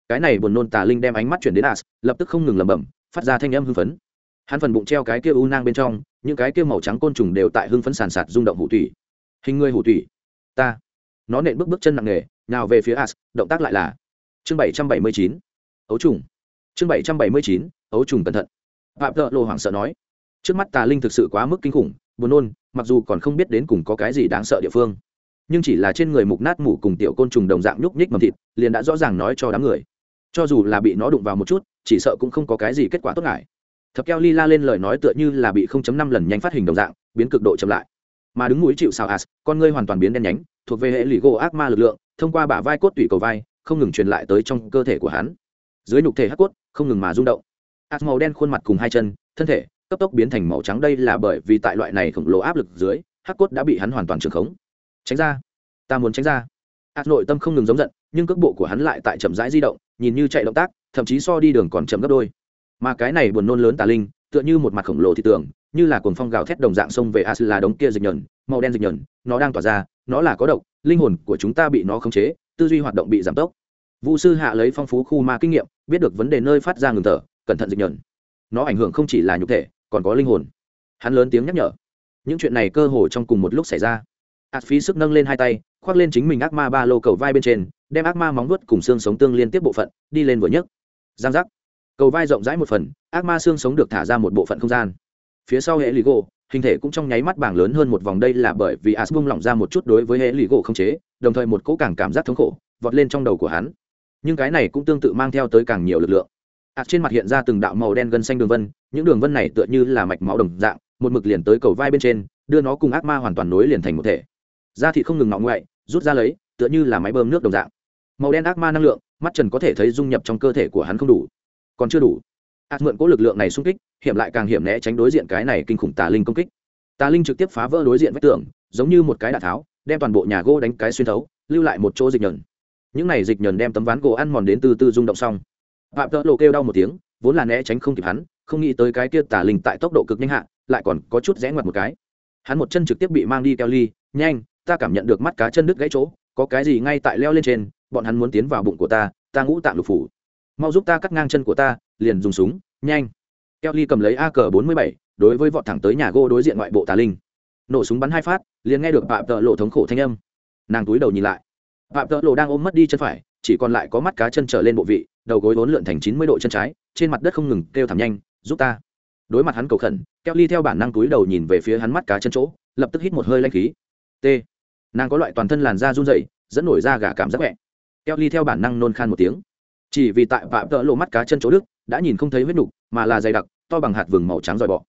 Cái này buồn nôn tà linh đem ánh mắt chuyển đến as lập tức không ngừng lẩm bẩm phát ra thanh âm hưng phấn. Hắn phần bụng treo cái kia u nang bên trong những cái kia màu trắng côn trùng đều tại hưng phấn sàn sạt rung động hủ thủy. hình người hủ thủy. ta. Nó nện bước bước chân nặng nề nào về phía as động tác lại là. Chương bảy trăm bảy mươi chín. Ấu trùng chương bảy trăm bảy mươi chín, ấu trùng cẩn thận. Phạm thợ lộ hoảng sợ nói, trước mắt tà linh thực sự quá mức kinh khủng, buồn nôn, mặc dù còn không biết đến cùng có cái gì đáng sợ địa phương, nhưng chỉ là trên người mục nát mủ cùng tiểu côn trùng đồng dạng nhúc nhích mầm thịt, liền đã rõ ràng nói cho đám người. Cho dù là bị nó đụng vào một chút, chỉ sợ cũng không có cái gì kết quả tốt ngại. Thập keo ly la lên lời nói tựa như là bị 0.5 lần nhanh phát hình đồng dạng, biến cực độ chậm lại. Mà đứng mũi chịu sao as con ngươi hoàn toàn biến đen nhánh, thuộc về hệ lụy gỗ ác ma lực lượng, thông qua bả vai cốt tủy cầu vai, không ngừng truyền lại tới trong cơ thể của hắn dưới nhục thể hắc cốt, không ngừng mà rung động. As màu đen khuôn mặt cùng hai chân, thân thể, cấp tốc biến thành màu trắng. Đây là bởi vì tại loại này khổng lồ áp lực dưới, hắc cốt đã bị hắn hoàn toàn trường khống. Tránh ra. Ta muốn tránh ra. As nội tâm không ngừng giống giận, nhưng cước bộ của hắn lại tại chậm rãi di động, nhìn như chạy động tác, thậm chí so đi đường còn chậm gấp đôi. Mà cái này buồn nôn lớn tà linh, tựa như một mặt khổng lồ thì tưởng, như là cuồng phong gào thét đồng dạng sông về as là đống kia dịch nhẫn màu đen dịch nhẫn nó đang tỏa ra, nó là có độc, linh hồn của chúng ta bị nó khống chế, tư duy hoạt động bị giảm tốc vu sư hạ lấy phong phú khu ma kinh nghiệm, biết được vấn đề nơi phát ra ngừng thở, cẩn thận dịch nhẫn. Nó ảnh hưởng không chỉ là nhục thể, còn có linh hồn. Hắn lớn tiếng nhắc nhở. Những chuyện này cơ hồ trong cùng một lúc xảy ra. Át phí sức nâng lên hai tay, khoác lên chính mình ác ma ba lô cầu vai bên trên, đem ác ma móng vuốt cùng xương sống tương liên tiếp bộ phận, đi lên vừa nhấc. Giang giác. Cầu vai rộng rãi một phần, ác ma xương sống được thả ra một bộ phận không gian. Phía sau hệ lì gỗ, hình thể cũng trong nháy mắt bảng lớn hơn một vòng đây là bởi vì át bung lỏng ra một chút đối với hệ lì gỗ không chế, đồng thời một cỗ càng cảm giác thống khổ vọt lên trong đầu của hắn nhưng cái này cũng tương tự mang theo tới càng nhiều lực lượng. Ạt trên mặt hiện ra từng đạo màu đen gân xanh đường vân, những đường vân này tựa như là mạch máu đồng dạng, một mực liền tới cầu vai bên trên, đưa nó cùng ác ma hoàn toàn nối liền thành một thể. Da thị không ngừng ngọ ngoại, rút ra lấy, tựa như là máy bơm nước đồng dạng. Màu đen ác ma năng lượng, mắt trần có thể thấy dung nhập trong cơ thể của hắn không đủ. Còn chưa đủ. Ạt mượn cố lực lượng này xung kích, hiểm lại càng hiểm né tránh đối diện cái này kinh khủng tà linh công kích. Tà linh trực tiếp phá vỡ đối diện vách tường, giống như một cái đạn tháo, đem toàn bộ nhà gỗ đánh cái xuyên thấu, lưu lại một chỗ dịch nhờn những này dịch nhờn đem tấm ván gỗ ăn mòn đến từ từ rung động xong. Phạm tợ lộ kêu đau một tiếng, vốn là né tránh không kịp hắn, không nghĩ tới cái kia tà linh tại tốc độ cực nhanh hạ, lại còn có chút rẽ ngoặt một cái. Hắn một chân trực tiếp bị mang đi keo ly, nhanh, ta cảm nhận được mắt cá chân đứt gãy chỗ, có cái gì ngay tại leo lên trên, bọn hắn muốn tiến vào bụng của ta ta ngũ tạng lục phủ. Mau giúp ta cắt ngang chân của ta, liền dùng súng, nhanh. Kelly cầm lấy a cờ bốn mươi bảy, đối với vọt thẳng tới nhà gỗ đối diện ngoại bộ tà linh. Nổ súng bắn hai phát, liền nghe được phạm tợ lộ thống khổ thanh âm. Nàng túi đầu nhìn lại phạm tợ lộ đang ôm mất đi chân phải, chỉ còn lại có mắt cá chân trở lên bộ vị, đầu gối vốn lượn thành chín mươi độ chân trái, trên mặt đất không ngừng kêu thảm nhanh, giúp ta. Đối mặt hắn cầu khẩn kelly theo bản năng túi đầu nhìn về phía hắn mắt cá chân chỗ, lập tức hít một hơi lanh khí. T. Nàng có loại toàn thân làn da run dậy dẫn nổi ra gà cảm giác mẹ kelly theo bản năng nôn khan một tiếng. Chỉ vì tại phạm tợ lộ mắt cá chân chỗ đức, đã nhìn không thấy huyết nục, mà là dày đặc, to bằng hạt vừng màu trắng dòi bọ.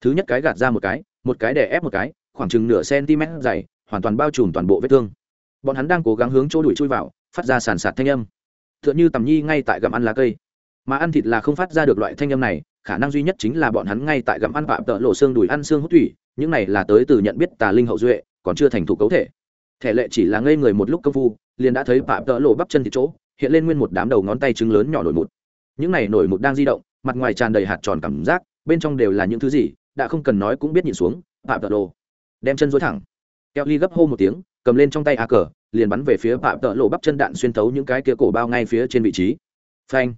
Thứ nhất cái gạt ra một cái một cái đè ép một cái, khoảng chừng nửa cm dày, hoàn toàn bao trùm toàn bộ vết thương bọn hắn đang cố gắng hướng chỗ đuổi chui vào, phát ra sàn sạt thanh âm. T h ư ợ n h ư tầm nhi ngay tại gặm ăn lá cây. Mà ăn thịt là không phát ra được loại thanh âm này, khả năng duy nhất chính là bọn hắn ngay tại gặm ăn phạm tợ lộ xương đùi ăn xương hút thủy, những này là tới từ nhận biết tà linh hậu duệ, còn chưa thành thủ cấu thể. Thể lệ chỉ là ngây người một lúc công phu, liền đã thấy phạm tợ lộ bắp chân thịt chỗ, hiện lên nguyên một đám đầu ngón tay trứng lớn nhỏ nổi một những này nổi một đang di động, mặt ngoài tràn đầy hạt tròn cảm giác, bên trong đều là những thứ gì, đã không cần nói cũng biết nhìn xuống phạm tợ lộ. Đem chân dối thẳng. Keo ly gấp hô một tiếng cầm lên trong tay a cờ, liền bắn về phía phạm tợ lộ bắp chân đạn xuyên thấu những cái kia cổ bao ngay phía trên vị trí. Phanh.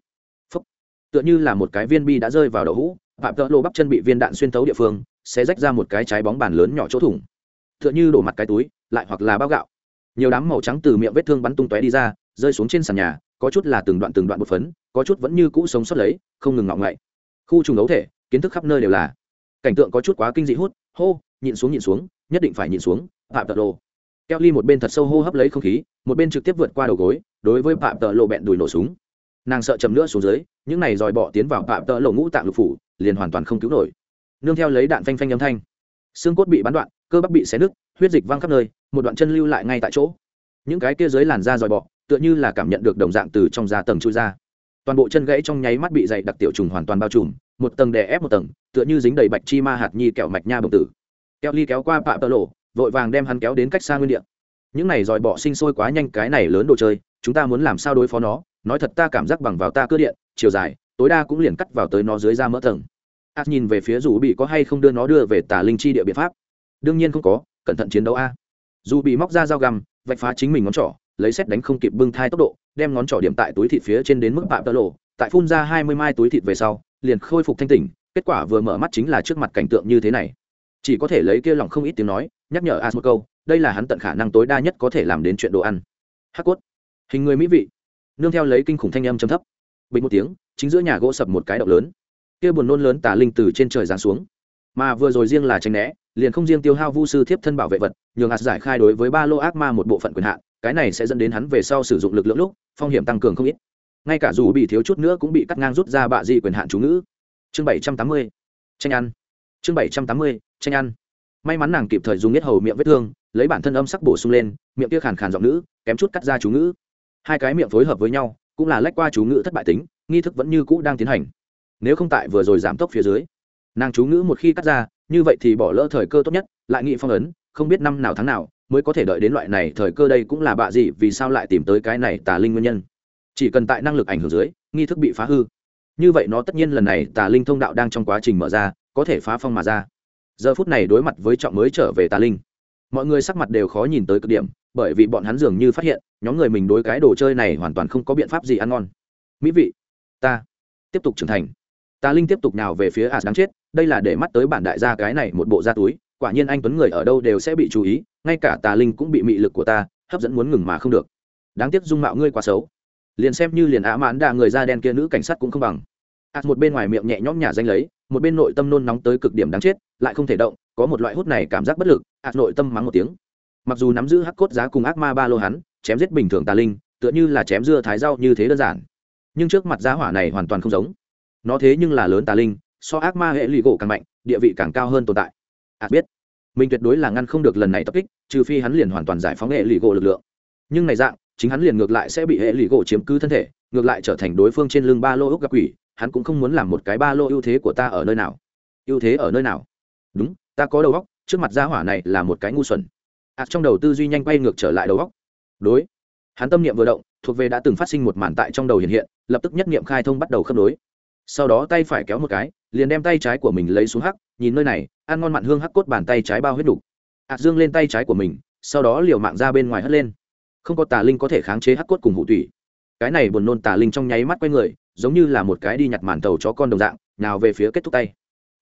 Phúc. Tựa như là một cái viên bi đã rơi vào đậu hũ phạm tợ lộ bắp chân bị viên đạn xuyên thấu địa phương, sẽ rách ra một cái trái bóng bàn lớn nhỏ chỗ thủng. Tựa như đổ mặt cái túi, lại hoặc là bao gạo. Nhiều đám màu trắng từ miệng vết thương bắn tung tóe đi ra, rơi xuống trên sàn nhà, có chút là từng đoạn từng đoạn bột phấn, có chút vẫn như cũ sống sót lấy, không ngừng ngọng ngậy. Khu trùng đấu thể, kiến thức khắp nơi đều là. Cảnh tượng có chút quá kinh dị hút, hô, nhịn xuống nhịn xuống, nhất định phải nhịn xuống phạm tợ lộ kelly một bên thật sâu hô hấp lấy không khí, một bên trực tiếp vượt qua đầu gối, đối với phạm tợ lộ bẹn đùi nổ súng. Nàng sợ chầm nữa xuống dưới, những này dòi bọ tiến vào phạm tợ lộ ngũ tạng lục phủ, liền hoàn toàn không cứu nổi. Nương theo lấy đạn phanh phanh âm thanh, xương cốt bị bắn đoạn, cơ bắp bị xé nứt, huyết dịch văng khắp nơi, một đoạn chân lưu lại ngay tại chỗ. Những cái kia dưới làn da dòi bọ, tựa như là cảm nhận được đồng dạng từ trong da tầng chui ra. Toàn bộ chân gãy trong nháy mắt bị dày đặc tiểu trùng hoàn toàn bao trùm, một tầng đè ép một tầng, tựa như dính đầy bạch chi ma hạt nhi kẹo mạch nha bồng tử. Keo ly kéo qua phạm tợ lộ vội vàng đem hắn kéo đến cách xa nguyên địa. Những này dòi bọ sinh sôi quá nhanh cái này lớn đồ chơi, chúng ta muốn làm sao đối phó nó? Nói thật ta cảm giác bằng vào ta cơ điện, chiều dài, tối đa cũng liền cắt vào tới nó dưới da mỡ tầng. Ạt nhìn về phía dù bị có hay không đưa nó đưa về tà linh chi địa biện pháp? Đương nhiên không có, cẩn thận chiến đấu a. Dù bị móc ra dao găm, vạch phá chính mình ngón trỏ, lấy xét đánh không kịp bưng thai tốc độ, đem ngón trỏ điểm tại túi thịt phía trên đến mức bạm tơ lộ, tại phun ra hai mươi mai túi thịt về sau, liền khôi phục thanh tỉnh, kết quả vừa mở mắt chính là trước mặt cảnh tượng như thế này. Chỉ có thể lấy kia lòng không ít tiếng nói nhắc nhở as một câu, đây là hắn tận khả năng tối đa nhất có thể làm đến chuyện đồ ăn. Hắc cốt. Hình người mỹ vị. Nương theo lấy kinh khủng thanh âm chấm thấp. Bình một tiếng, chính giữa nhà gỗ sập một cái động lớn. Kia buồn nôn lớn tà linh từ trên trời giáng xuống. Mà vừa rồi riêng là tranh né, liền không riêng tiêu hao vu sư thiếp thân bảo vệ vật, nhường hạt giải khai đối với ba lô ác ma một bộ phận quyền hạn, cái này sẽ dẫn đến hắn về sau sử dụng lực lượng lúc, phong hiểm tăng cường không ít. Ngay cả dù bị thiếu chút nữa cũng bị cắt ngang rút ra bạ di quyền hạn chú ngữ. Chương bảy trăm tám mươi, tranh ăn. Chương bảy trăm tám mươi, tranh ăn may mắn nàng kịp thời dùng nhất hầu miệng vết thương, lấy bản thân âm sắc bổ sung lên, miệng kia khàn khàn giọng nữ, kém chút cắt ra chú ngữ. Hai cái miệng phối hợp với nhau, cũng là lách qua chú ngữ thất bại tính, nghi thức vẫn như cũ đang tiến hành. Nếu không tại vừa rồi giảm tốc phía dưới, nàng chú ngữ một khi cắt ra, như vậy thì bỏ lỡ thời cơ tốt nhất, lại nghị phong ấn, không biết năm nào tháng nào mới có thể đợi đến loại này thời cơ đây cũng là bạ gì, vì sao lại tìm tới cái này tà linh nguyên nhân. Chỉ cần tại năng lực ảnh hưởng dưới, nghi thức bị phá hư. Như vậy nó tất nhiên lần này tà linh thông đạo đang trong quá trình mở ra, có thể phá phong mà ra giờ phút này đối mặt với trọng mới trở về tà linh. Mọi người sắc mặt đều khó nhìn tới cực điểm, bởi vì bọn hắn dường như phát hiện, nhóm người mình đối cái đồ chơi này hoàn toàn không có biện pháp gì ăn ngon. Mỹ vị, ta tiếp tục trưởng thành. Tà linh tiếp tục nào về phía as đáng chết, đây là để mắt tới bản đại gia cái này một bộ da túi, quả nhiên anh tuấn người ở đâu đều sẽ bị chú ý, ngay cả tà linh cũng bị mị lực của ta hấp dẫn muốn ngừng mà không được. Đáng tiếc dung mạo ngươi quá xấu. Liền xem như liền ả mãn đà người da đen kia nữ cảnh sát cũng không bằng. As một bên ngoài miệng nhẹ nhõm nhả danh lấy, một bên nội tâm nôn nóng tới cực điểm đáng chết lại không thể động, có một loại hút này cảm giác bất lực as nội tâm mắng một tiếng. Mặc dù nắm giữ hắc cốt giá cùng ác ma ba lô hắn, chém giết bình thường tà linh, tựa như là chém dưa thái rau như thế đơn giản. Nhưng trước mặt giá hỏa này hoàn toàn không giống. Nó thế nhưng là lớn tà linh, so ác ma hệ lụy gỗ càng mạnh, địa vị càng cao hơn tồn tại. Ạt biết, mình tuyệt đối là ngăn không được lần này tập kích, trừ phi hắn liền hoàn toàn giải phóng hệ lụy gỗ lực lượng. Nhưng này dạng, chính hắn liền ngược lại sẽ bị hệ lụy gỗ chiếm cứ thân thể, ngược lại trở thành đối phương trên lưng ba lô ốc gặp quỷ, hắn cũng không muốn làm một cái ba lô ưu thế của ta ở nơi nào. Ưu thế ở nơi nào? Đúng, ta có đầu óc, trước mặt gia hỏa này là một cái ngu xuẩn. Ạt trong đầu tư duy nhanh quay ngược trở lại đầu óc. Đối. Hắn tâm niệm vừa động, thuộc về đã từng phát sinh một màn tại trong đầu hiện hiện, lập tức nhất niệm khai thông bắt đầu khớp nối. Sau đó tay phải kéo một cái, liền đem tay trái của mình lấy xuống hắc, nhìn nơi này, ăn ngon mặn hương hắc cốt bàn tay trái bao huyết đục ạt à, dương lên tay trái của mình, sau đó liều mạng ra bên ngoài hất lên. Không có tà linh có thể kháng chế hắc cốt cùng hụ tủy. Cái này buồn nôn tà linh trong nháy mắt quay người, giống như là một cái đi nhặt màn tàu chó con đồng dạng, nào về phía kết thúc tay.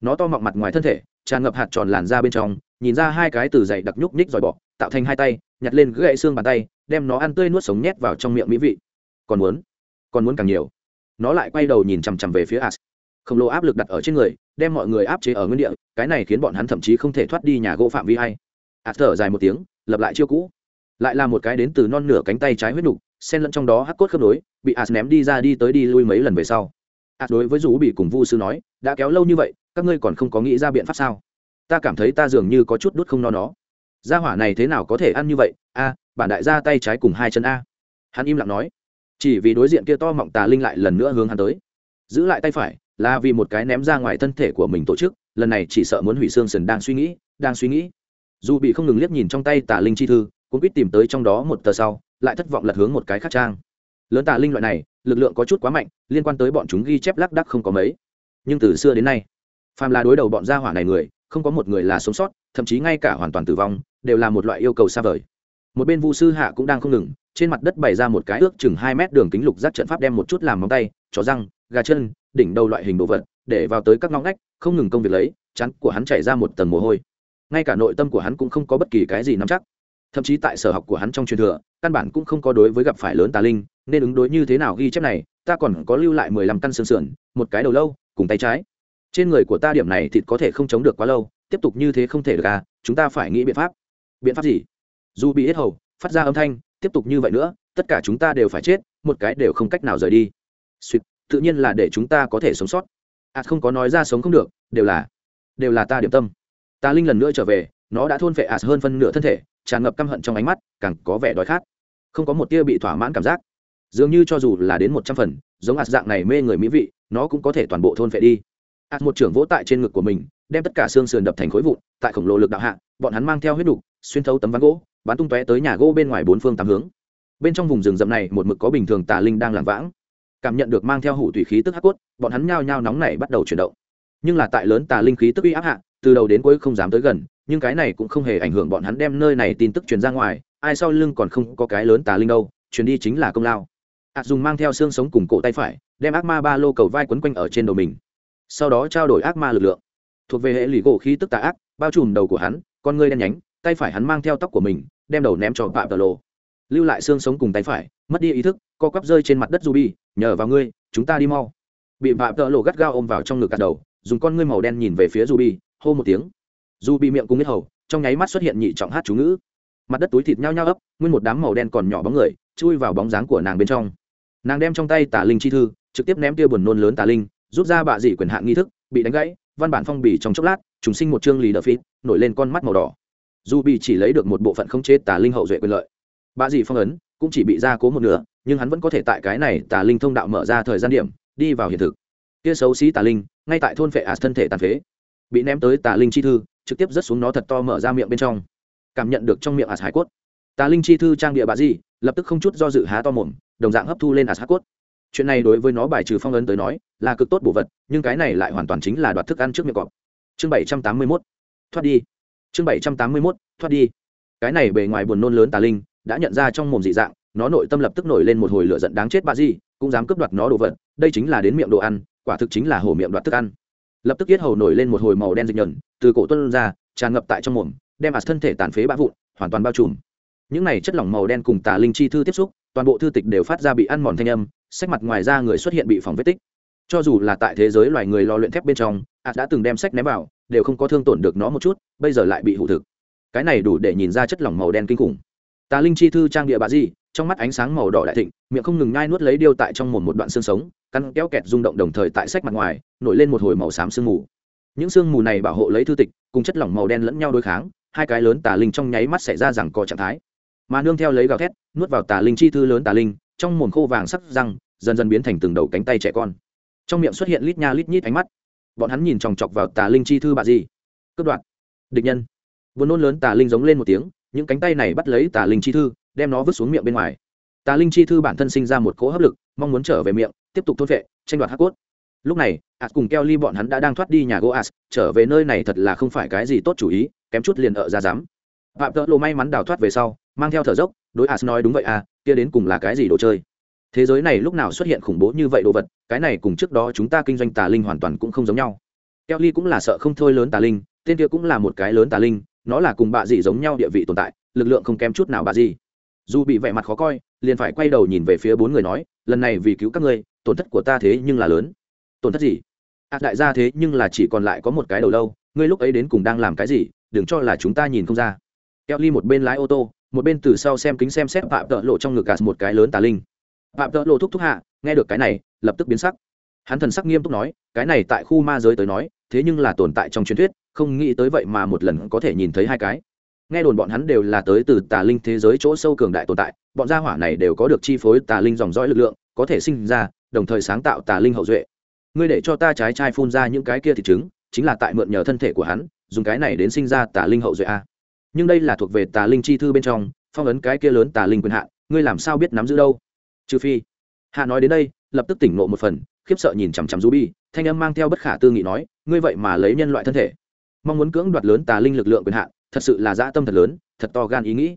Nó to mọng mặt ngoài thân thể tràn ngập hạt tròn làn ra bên trong nhìn ra hai cái từ dày đặc nhúc nhích dòi bọ tạo thành hai tay nhặt lên gãy xương bàn tay đem nó ăn tươi nuốt sống nhét vào trong miệng mỹ vị. Còn muốn còn muốn càng nhiều. Nó lại quay đầu nhìn chằm chằm về phía as khổng lồ áp lực đặt ở trên người đem mọi người áp chế ở nguyên địa cái này khiến bọn hắn thậm chí không thể thoát đi nhà gỗ phạm vi hay. As thở dài một tiếng lập lại chiêu cũ. Lại là một cái đến từ non nửa cánh tay trái huyết đủ, xen lẫn trong đó hắc cốt khớp nối bị as ném đi ra đi tới đi lui mấy lần về sau. As đối với rủ bị cùng vu sư nói đã kéo lâu như vậy các ngươi còn không có nghĩ ra biện pháp sao? Ta cảm thấy ta dường như có chút đút không no nó. Gia hỏa này thế nào có thể ăn như vậy? A, bản đại gia tay trái cùng hai chân a. Hắn im lặng nói. Chỉ vì đối diện kia to mọng tà linh lại lần nữa hướng hắn tới. Giữ lại tay phải, là vì một cái ném ra ngoài thân thể của mình tổ chức, lần này chỉ sợ muốn hủy xương sần đang suy nghĩ, đang suy nghĩ. Dù bị không ngừng liếc nhìn trong tay tà linh chi thư, cũng biết tìm tới trong đó một tờ sau, lại thất vọng lật hướng một cái khác trang. Lớn tà linh loại này, lực lượng có chút quá mạnh, liên quan tới bọn chúng ghi chép lác đắc không có mấy. Nhưng từ xưa đến nay phàm là đối đầu bọn gia hỏa này người, không có một người là sống sót, thậm chí ngay cả hoàn toàn tử vong, đều là một loại yêu cầu xa vời. Một bên vu sư hạ cũng đang không ngừng, trên mặt đất bày ra một cái ước chừng hai mét đường kính lục giác trận pháp đem một chút làm móng tay, chó răng, gà chân, đỉnh đầu loại hình đồ vật, để vào tới các ngóng ngách, không ngừng công việc lấy, chắn của hắn chảy ra một tầng mồ hôi. Ngay cả nội tâm của hắn cũng không có bất kỳ cái gì nắm chắc. Thậm chí tại sở học của hắn trong truyền thừa, căn bản cũng không có đối với gặp phải lớn tà linh, nên ứng đối như thế nào ghi chép này, ta còn có lưu lại mười lăm căn xương sườn, một cái đầu lâu, cùng tay trái trên người của ta điểm này thịt có thể không chống được quá lâu, tiếp tục như thế không thể được à chúng ta phải nghĩ biện pháp. Biện pháp gì? Dù bị hết hầu, phát ra âm thanh, tiếp tục như vậy nữa, tất cả chúng ta đều phải chết, một cái đều không cách nào rời đi. Suýt tự nhiên là để chúng ta có thể sống sót. À không có nói ra sống không được, đều là đều là ta điểm tâm. Ta linh lần nữa trở về, nó đã thôn phệ ạt hơn phân nửa thân thể, tràn ngập căm hận trong ánh mắt, càng có vẻ đói khát. Không có một tia bị thỏa mãn cảm giác. Dường như cho dù là đến một trăm phần, giống ạt dạng này mê người mỹ vị, nó cũng có thể toàn bộ thôn phệ đi ạt một trưởng vỗ tại trên ngực của mình, đem tất cả xương sườn đập thành khối vụn, tại khổng lồ lực đạo hạ, bọn hắn mang theo huyết đục, xuyên thấu tấm ván gỗ, bắn tung tóe tới nhà gỗ bên ngoài bốn phương tám hướng. Bên trong vùng rừng rậm này, một mực có bình thường tà linh đang làm vãng. Cảm nhận được mang theo hủ thủy khí tức hắc cốt, bọn hắn nhao nhao nóng này bắt đầu chuyển động. Nhưng là tại lớn tà linh khí tức uy áp hạ, từ đầu đến cuối không dám tới gần, nhưng cái này cũng không hề ảnh hưởng bọn hắn đem nơi này tin tức truyền ra ngoài, ai sau lưng còn không có cái lớn tà linh đâu truyền đi chính là công lao. Ạt dùng mang theo xương sống cùng cổ tay phải, đem ác ma ba lô cầu vai quấn quanh ở trên đầu mình sau đó trao đổi ác ma lực lượng. Thuộc về hệ lụy gỗ khí tức tà ác, bao trùm đầu của hắn, con ngươi đen nhánh, tay phải hắn mang theo tóc của mình, đem đầu ném cho vạ tờ lô lưu lại xương sống cùng tay phải, mất đi ý thức, co quắp rơi trên mặt đất ruby, nhờ vào ngươi, chúng ta đi mau. Bị vạ tờ lô gắt gao ôm vào trong ngực cả đầu, dùng con ngươi màu đen nhìn về phía ruby, hô một tiếng. Ruby miệng cùng biết hầu, trong nháy mắt xuất hiện nhị trọng hát chú ngữ. Mặt đất túi thịt nhao nhao ấp, nguyên một đám màu đen còn nhỏ bóng người, chui vào bóng dáng của nàng bên trong. Nàng đem trong tay tả linh chi thư, trực tiếp ném tia buồn nôn lớn tả linh rút ra bạ dị quyền hạn nghi thức, bị đánh gãy, văn bản phong bì trong chốc lát chúng sinh một chương lì đờ phít nổi lên con mắt màu đỏ. Dù bị chỉ lấy được một bộ phận không chế tà linh hậu duệ quyền lợi. Bạ dị phong ấn cũng chỉ bị gia cố một nửa, nhưng hắn vẫn có thể tại cái này tà linh thông đạo mở ra thời gian điểm, đi vào hiện thực. Kia xấu xí tà linh, ngay tại thôn phệ ạt thân thể tàn phế, bị ném tới tà linh chi thư, trực tiếp rớt xuống nó thật to mở ra miệng bên trong. Cảm nhận được trong miệng ạt hải cốt. Tà linh chi thư trang địa bà di lập tức không chút do dự há to mồm, đồng dạng hấp thu lên ạt hải cốt. Chuyện này đối với nó bài trừ phong ấn tới nói là cực tốt bổ vật, nhưng cái này lại hoàn toàn chính là đoạt thức ăn trước miệng cọp. Chương bảy trăm tám mươi mốt, thoát đi. Chương bảy trăm tám mươi mốt, thoát đi. Cái này bề ngoài buồn nôn lớn tà linh, đã nhận ra trong mồm dị dạng, nó nội tâm lập tức nổi lên một hồi lửa giận đáng chết bà di, cũng dám cướp đoạt nó đồ vật, đây chính là đến miệng đồ ăn, quả thực chính là hổ miệng đoạt thức ăn. Lập tức yết hầu nổi lên một hồi màu đen dịch nhẫn, từ cổ tuân ra, tràn ngập tại trong mồm, đem ạt thân thể tàn phế bã vụn, hoàn toàn bao trùm. Những này chất lỏng màu đen cùng tà linh chi thư tiếp xúc, toàn bộ thư tịch đều phát ra bị ăn mòn thanh âm sách mặt ngoài ra người xuất hiện bị phòng vết tích cho dù là tại thế giới loài người lo luyện thép bên trong ạt đã từng đem sách ném vào, đều không có thương tổn được nó một chút, bây giờ lại bị hụ thực. Cái này đủ để nhìn ra chất lỏng màu đen kinh khủng. Tà linh chi thư trang địa bà di trong mắt ánh sáng màu đỏ đại thịnh, miệng không ngừng nhai nuốt lấy điêu tại trong mồm một đoạn xương sống căn kéo kẹt rung động đồng thời tại sách mặt ngoài, nổi lên một hồi màu xám sương mù. Những sương mù này bảo hộ lấy thư tịch, cùng chất lỏng màu đen lẫn nhau đối kháng, hai cái lớn tà linh trong nháy mắt xảy ra rằng có trạng thái. Mà nương theo lấy gào thét, nuốt vào tà linh chi thư lớn tà linh, trong mồm khô vàng sắc răng, dần dần biến thành từng đầu cánh tay trẻ con trong miệng xuất hiện lít nha lít nhít ánh mắt. Bọn hắn nhìn chòng chọc vào tà linh chi thư bà gì? Cướp đoạt. Địch nhân. Vốn nôn lớn tà linh giống lên một tiếng, những cánh tay này bắt lấy tà linh chi thư, đem nó vứt xuống miệng bên ngoài. Tà linh chi thư bản thân sinh ra một cỗ hấp lực, mong muốn trở về miệng, tiếp tục thôn vệ, tranh đoạt hát cốt. Lúc này ạt cùng keo ly bọn hắn đã đang thoát đi nhà gỗ ạt trở về nơi này thật là không phải cái gì tốt chủ ý, kém chút liền ở ra dám phạm tợ lộ may mắn đào thoát về sau, mang theo thở dốc, đối as nói đúng vậy à kia đến cùng là cái gì đồ chơi? Thế giới này lúc nào xuất hiện khủng bố như vậy đồ vật, cái này cùng trước đó chúng ta kinh doanh tà linh hoàn toàn cũng không giống nhau. Kelly cũng là sợ không thôi lớn tà linh, tên kia cũng là một cái lớn tà linh, nó là cùng bạ dị giống nhau địa vị tồn tại, lực lượng không kém chút nào bạ dị. Dù bị vẻ mặt khó coi, liền phải quay đầu nhìn về phía bốn người nói, lần này vì cứu các ngươi, tổn thất của ta thế nhưng là lớn. Tổn thất gì? Ạ đại gia thế nhưng là chỉ còn lại có một cái đầu lâu, ngươi lúc ấy đến cùng đang làm cái gì, đừng cho là chúng ta nhìn không ra. Kelly một bên lái ô tô, một bên từ sau xem kính xem xét phạm tợ lộ trong ngực gạt một cái lớn tà linh phạm tợ lộ thúc thúc hạ, nghe được cái này, lập tức biến sắc. Hắn thần sắc nghiêm túc nói, cái này tại khu ma giới tới nói, thế nhưng là tồn tại trong truyền thuyết, không nghĩ tới vậy mà một lần có thể nhìn thấy hai cái. Nghe đồn bọn hắn đều là tới từ tà linh thế giới chỗ sâu cường đại tồn tại, bọn gia hỏa này đều có được chi phối tà linh dòng dõi lực lượng, có thể sinh ra, đồng thời sáng tạo tà linh hậu duệ. Ngươi để cho ta trái chai phun ra những cái kia thì trứng, chính là tại mượn nhờ thân thể của hắn, dùng cái này đến sinh ra tà linh hậu duệ a. Nhưng đây là thuộc về tà linh chi thư bên trong, phong ấn cái kia lớn tà linh quyền hạn, ngươi làm sao biết nắm giữ đâu? Trừ phi. Hạ nói đến đây, lập tức tỉnh ngộ một phần, khiếp sợ nhìn chằm chằm ruby thanh âm mang theo bất khả tư nghị nói, ngươi vậy mà lấy nhân loại thân thể. Mong muốn cưỡng đoạt lớn tà linh lực lượng quyền hạn, thật sự là dã tâm thật lớn, thật to gan ý nghĩ.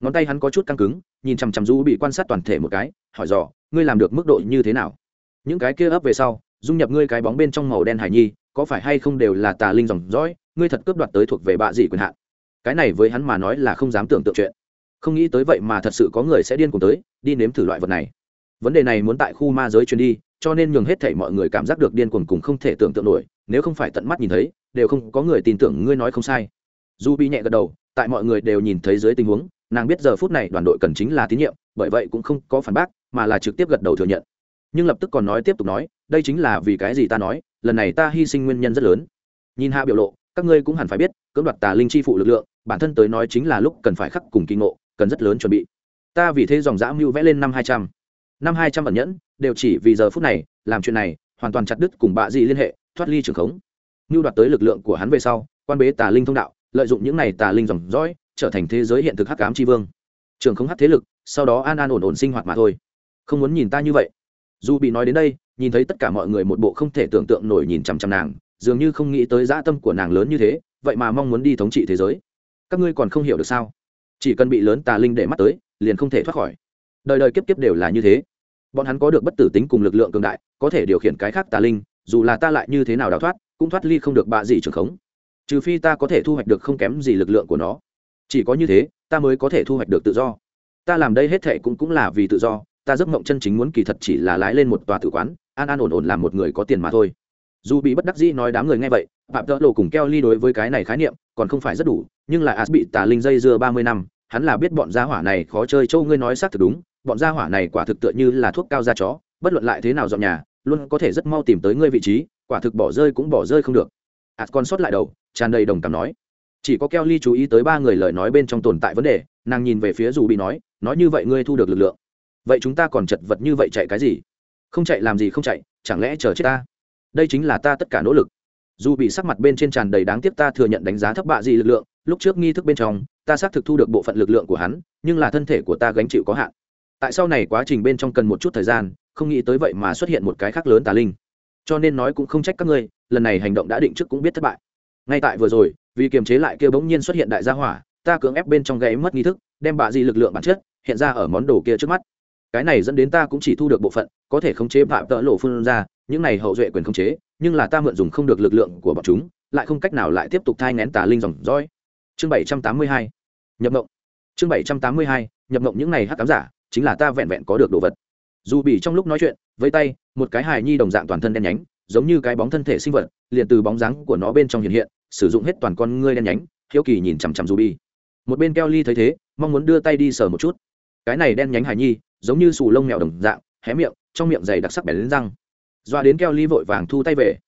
Ngón tay hắn có chút căng cứng, nhìn chằm chằm du bị quan sát toàn thể một cái, hỏi dò, ngươi làm được mức độ như thế nào? Những cái kia ấp về sau, dung nhập ngươi cái bóng bên trong màu đen hải nhi, có phải hay không đều là tà linh dòng dõi, ngươi thật cướp đoạt tới thuộc về bạ dị quyền hạn? Cái này với hắn mà nói là không dám tưởng tượng chuyện không nghĩ tới vậy mà thật sự có người sẽ điên cùng tới, đi nếm thử loại vật này. Vấn đề này muốn tại khu ma giới truyền đi, cho nên nhường hết thảy mọi người cảm giác được điên cuồng cùng không thể tưởng tượng nổi, nếu không phải tận mắt nhìn thấy, đều không có người tin tưởng ngươi nói không sai. Du bị nhẹ gật đầu, tại mọi người đều nhìn thấy dưới tình huống, nàng biết giờ phút này đoàn đội cần chính là tín nhiệm, bởi vậy cũng không có phản bác, mà là trực tiếp gật đầu thừa nhận. Nhưng lập tức còn nói tiếp tục nói, đây chính là vì cái gì ta nói, lần này ta hy sinh nguyên nhân rất lớn. Nhìn hạ biểu lộ, các ngươi cũng hẳn phải biết, cưỡng đoạt tà linh chi phụ lực lượng, bản thân tới nói chính là lúc cần phải khắc cùng kinh ngộ cần rất lớn chuẩn bị. Ta vì thế dòng dã mưu vẽ lên năm hai trăm. Năm hai trăm ẩn nhẫn, đều chỉ vì giờ phút này, làm chuyện này, hoàn toàn chặt đứt cùng bạ dị liên hệ, thoát ly trường khống. Mưu đoạt tới lực lượng của hắn về sau, quan bế tà linh thông đạo, lợi dụng những này tà linh dòng dõi, trở thành thế giới hiện thực hắc ám tri vương. Trường không hắc thế lực, sau đó an an ổn ổn sinh hoạt mà thôi. Không muốn nhìn ta như vậy. Dù bị nói đến đây, nhìn thấy tất cả mọi người một bộ không thể tưởng tượng nổi nhìn chằm chằm nàng, dường như không nghĩ tới dã tâm của nàng lớn như thế, vậy mà mong muốn đi thống trị thế giới. Các ngươi còn không hiểu được sao? Chỉ cần bị lớn tà linh để mắt tới, liền không thể thoát khỏi. Đời đời kiếp kiếp đều là như thế. Bọn hắn có được bất tử tính cùng lực lượng cường đại, có thể điều khiển cái khác tà linh, dù là ta lại như thế nào đào thoát, cũng thoát ly không được bạ gì trường khống. Trừ phi ta có thể thu hoạch được không kém gì lực lượng của nó. Chỉ có như thế, ta mới có thể thu hoạch được tự do. Ta làm đây hết thệ cũng cũng là vì tự do, ta giấc mộng chân chính muốn kỳ thật chỉ là lái lên một tòa tử quán, an an ổn ổn làm một người có tiền mà thôi dù bị bất đắc dĩ nói đám người nghe vậy, phạm tợ lộ cùng keo ly đối với cái này khái niệm còn không phải rất đủ, nhưng là as bị tà linh dây dưa ba mươi năm, hắn là biết bọn gia hỏa này khó chơi châu ngươi nói xác thực đúng, bọn gia hỏa này quả thực tựa như là thuốc cao da chó, bất luận lại thế nào dọn nhà, luôn có thể rất mau tìm tới ngươi vị trí, quả thực bỏ rơi cũng bỏ rơi không được. As con sót lại đầu, tràn đầy đồng cảm nói. Chỉ có keo ly chú ý tới ba người lời nói bên trong tồn tại vấn đề, nàng nhìn về phía dù bị nói nói như vậy ngươi thu được lực lượng. Vậy chúng ta còn chật vật như vậy chạy cái gì? Không chạy làm gì không chạy, chẳng lẽ chờ chết ta? Đây chính là ta tất cả nỗ lực. Dù bị sắc mặt bên trên tràn đầy đáng tiếc ta thừa nhận đánh giá thấp bạ gì lực lượng, lúc trước nghi thức bên trong, ta xác thực thu được bộ phận lực lượng của hắn, nhưng là thân thể của ta gánh chịu có hạn. Tại sau này quá trình bên trong cần một chút thời gian, không nghĩ tới vậy mà xuất hiện một cái khác lớn tà linh. Cho nên nói cũng không trách các ngươi, lần này hành động đã định trước cũng biết thất bại. Ngay tại vừa rồi, vì kiềm chế lại kia bỗng nhiên xuất hiện đại gia hỏa, ta cưỡng ép bên trong gáy mất nghi thức, đem bạ di lực lượng bản chất hiện ra ở món đồ kia trước mắt. Cái này dẫn đến ta cũng chỉ thu được bộ phận, có thể khống chế phạm tợ lộ phun ra những này hậu duệ quyền không chế, nhưng là ta mượn dùng không được lực lượng của bọn chúng, lại không cách nào lại tiếp tục thai ngén tà linh dòng dõi. Chương bảy trăm tám mươi hai, nhập mộng. Chương bảy trăm tám mươi hai, nhập mộng những này hắc cám giả, chính là ta vẹn vẹn có được đồ vật. Dù bị trong lúc nói chuyện với tay, một cái hài nhi đồng dạng toàn thân đen nhánh, giống như cái bóng thân thể sinh vật, liền từ bóng dáng của nó bên trong hiện hiện, sử dụng hết toàn con ngươi đen nhánh, hiếu kỳ nhìn chằm chằm dù bi. Một bên keo ly thấy thế, mong muốn đưa tay đi sờ một chút. Cái này đen nhánh hài nhi, giống như sù lông mèo đồng dạng, hé miệng, trong miệng dày đặc sắc bén lên răng doa đến keo ly vội vàng thu tay về.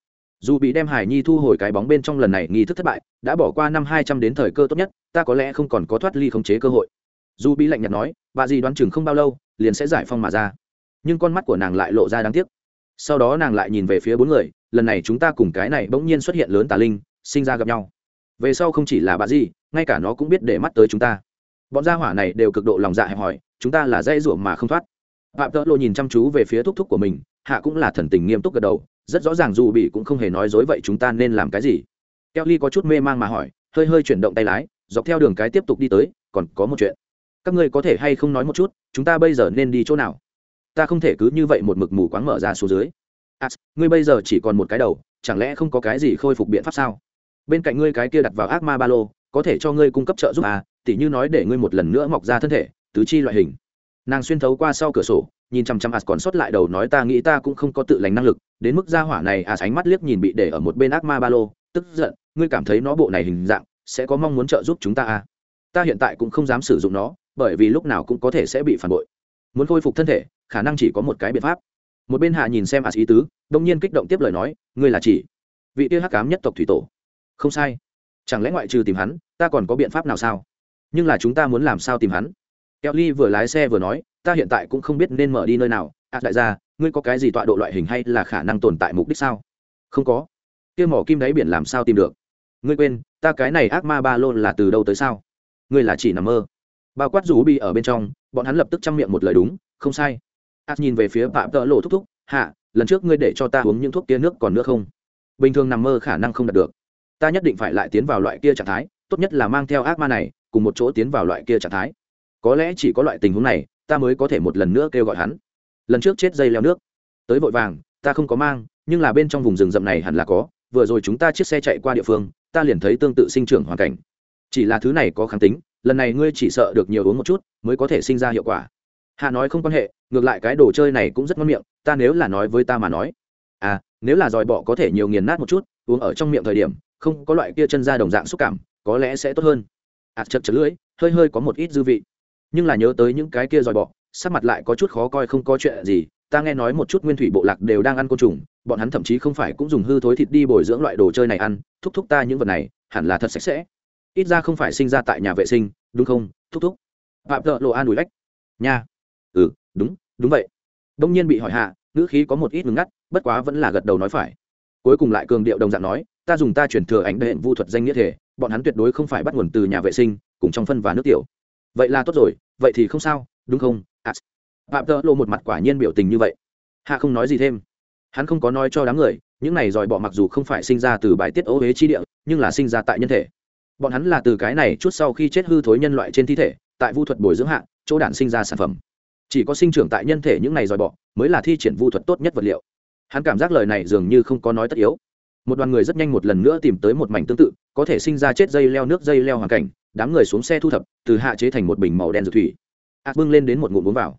Dù bị đem hải nhi thu hồi cái bóng bên trong lần này nghi thức thất bại, đã bỏ qua năm hai trăm đến thời cơ tốt nhất, ta có lẽ không còn có thoát ly khống chế cơ hội. Dù bị lạnh nhạt nói, bà dì đoán chừng không bao lâu, liền sẽ giải phong mà ra. Nhưng con mắt của nàng lại lộ ra đáng tiếc. Sau đó nàng lại nhìn về phía bốn người, lần này chúng ta cùng cái này bỗng nhiên xuất hiện lớn tà linh, sinh ra gặp nhau. Về sau không chỉ là bà dì, ngay cả nó cũng biết để mắt tới chúng ta. Bọn gia hỏa này đều cực độ lòng dạ hẹp hòi, chúng ta là dây ruộng mà không thoát. Phạm tợ lộ nhìn chăm chú về phía thúc thúc của mình hạ cũng là thần tình nghiêm túc gật đầu rất rõ ràng dù bị cũng không hề nói dối vậy chúng ta nên làm cái gì. Kelly có chút mê mang mà hỏi hơi hơi chuyển động tay lái dọc theo đường cái tiếp tục đi tới còn có một chuyện. Các ngươi có thể hay không nói một chút chúng ta bây giờ nên đi chỗ nào? Ta không thể cứ như vậy một mực mù quáng mở ra xuống dưới. À, ngươi bây giờ chỉ còn một cái đầu chẳng lẽ không có cái gì khôi phục biện pháp sao? Bên cạnh ngươi cái kia đặt vào ác ma ba lô có thể cho ngươi cung cấp trợ giúp à tỉ như nói để ngươi một lần nữa mọc ra thân thể tứ chi loại hình. Nàng xuyên thấu qua sau cửa sổ nhìn chằm chằm as còn sót lại đầu nói ta nghĩ ta cũng không có tự lành năng lực, đến mức ra hỏa này as ánh mắt liếc nhìn bị để ở một bên ác ma ba lô, tức giận, ngươi cảm thấy nó bộ này hình dạng, sẽ có mong muốn trợ giúp chúng ta à? Ta hiện tại cũng không dám sử dụng nó, bởi vì lúc nào cũng có thể sẽ bị phản bội. Muốn khôi phục thân thể, khả năng chỉ có một cái biện pháp. Một bên hạ nhìn xem as ý tứ, đông nhiên kích động tiếp lời nói, ngươi là chỉ. Vị kia hắc cám nhất tộc thủy tổ. Không sai. Chẳng lẽ ngoại trừ tìm hắn, ta còn có biện pháp nào sao? Nhưng là chúng ta muốn làm sao tìm hắn? Kelly vừa lái xe vừa nói ta hiện tại cũng không biết nên mở đi nơi nào. Ác đại gia, ngươi có cái gì tọa độ loại hình hay là khả năng tồn tại mục đích sao? Không có. Kia mỏ kim đáy biển làm sao tìm được? Ngươi quên, ta cái này ác ma ba lô là từ đâu tới sao? Ngươi là chỉ nằm mơ. Bao quát rủ bi ở bên trong, bọn hắn lập tức chăm miệng một lời đúng, không sai. Ác nhìn về phía phạm tợ lộ thúc thúc, hạ, lần trước ngươi để cho ta uống những thuốc kia nước còn nước không? Bình thường nằm mơ khả năng không đạt được. Ta nhất định phải lại tiến vào loại kia trạng thái, tốt nhất là mang theo ác ma này, cùng một chỗ tiến vào loại kia trạng thái. Có lẽ chỉ có loại tình huống này ta mới có thể một lần nữa kêu gọi hắn. Lần trước chết dây leo nước. Tới vội vàng ta không có mang nhưng là bên trong vùng rừng rậm này hẳn là có vừa rồi chúng ta chiếc xe chạy qua địa phương ta liền thấy tương tự sinh trưởng hoàn cảnh. Chỉ là thứ này có kháng tính lần này ngươi chỉ sợ được nhiều uống một chút mới có thể sinh ra hiệu quả. Hạ nói không quan hệ ngược lại cái đồ chơi này cũng rất ngon miệng ta nếu là nói với ta mà nói. À nếu là dòi bọ có thể nhiều nghiền nát một chút uống ở trong miệng thời điểm không có loại kia chân ra đồng dạng xúc cảm có lẽ sẽ tốt hơn. Ạt à, chật chật lưỡi hơi hơi có một ít dư vị nhưng là nhớ tới những cái kia dòi bọ, sắc mặt lại có chút khó coi không có chuyện gì, ta nghe nói một chút nguyên thủy bộ lạc đều đang ăn côn trùng, bọn hắn thậm chí không phải cũng dùng hư thối thịt đi bồi dưỡng loại đồ chơi này ăn, thúc thúc ta những vật này, hẳn là thật sạch sẽ. Ít ra không phải sinh ra tại nhà vệ sinh, đúng không? Thúc thúc. Phạm thợ lộ an ủi lách. Nha. Ừ đúng đúng vậy. Đông nhiên bị hỏi hạ, ngữ khí có một ít ngừng ngắt, bất quá vẫn là gật đầu nói phải. Cuối cùng lại cường điệu đồng dạng nói, ta dùng ta chuyển thừa ảnh đệm vu thuật danh nghĩa thể, bọn hắn tuyệt đối không phải bắt nguồn từ nhà vệ sinh, cùng trong phân và nước tiểu vậy là tốt rồi vậy thì không sao đúng không? À, phạm tợ lộ một mặt quả nhiên biểu tình như vậy. Hạ không nói gì thêm. Hắn không có nói cho đám người những này dòi bỏ mặc dù không phải sinh ra từ bài tiết ô huế chi địa nhưng là sinh ra tại nhân thể. Bọn hắn là từ cái này chút sau khi chết hư thối nhân loại trên thi thể tại vu thuật bồi dưỡng hạ chỗ đạn sinh ra sản phẩm. Chỉ có sinh trưởng tại nhân thể những này dòi bọ mới là thi triển vu thuật tốt nhất vật liệu. Hắn cảm giác lời này dường như không có nói tất yếu. Một đoàn người rất nhanh một lần nữa tìm tới một mảnh tương tự có thể sinh ra chết dây leo nước dây leo hoàn cảnh đám người xuống xe thu thập từ hạ chế thành một bình màu đen dược thủy. Ác bưng lên đến một ngụm uống vào.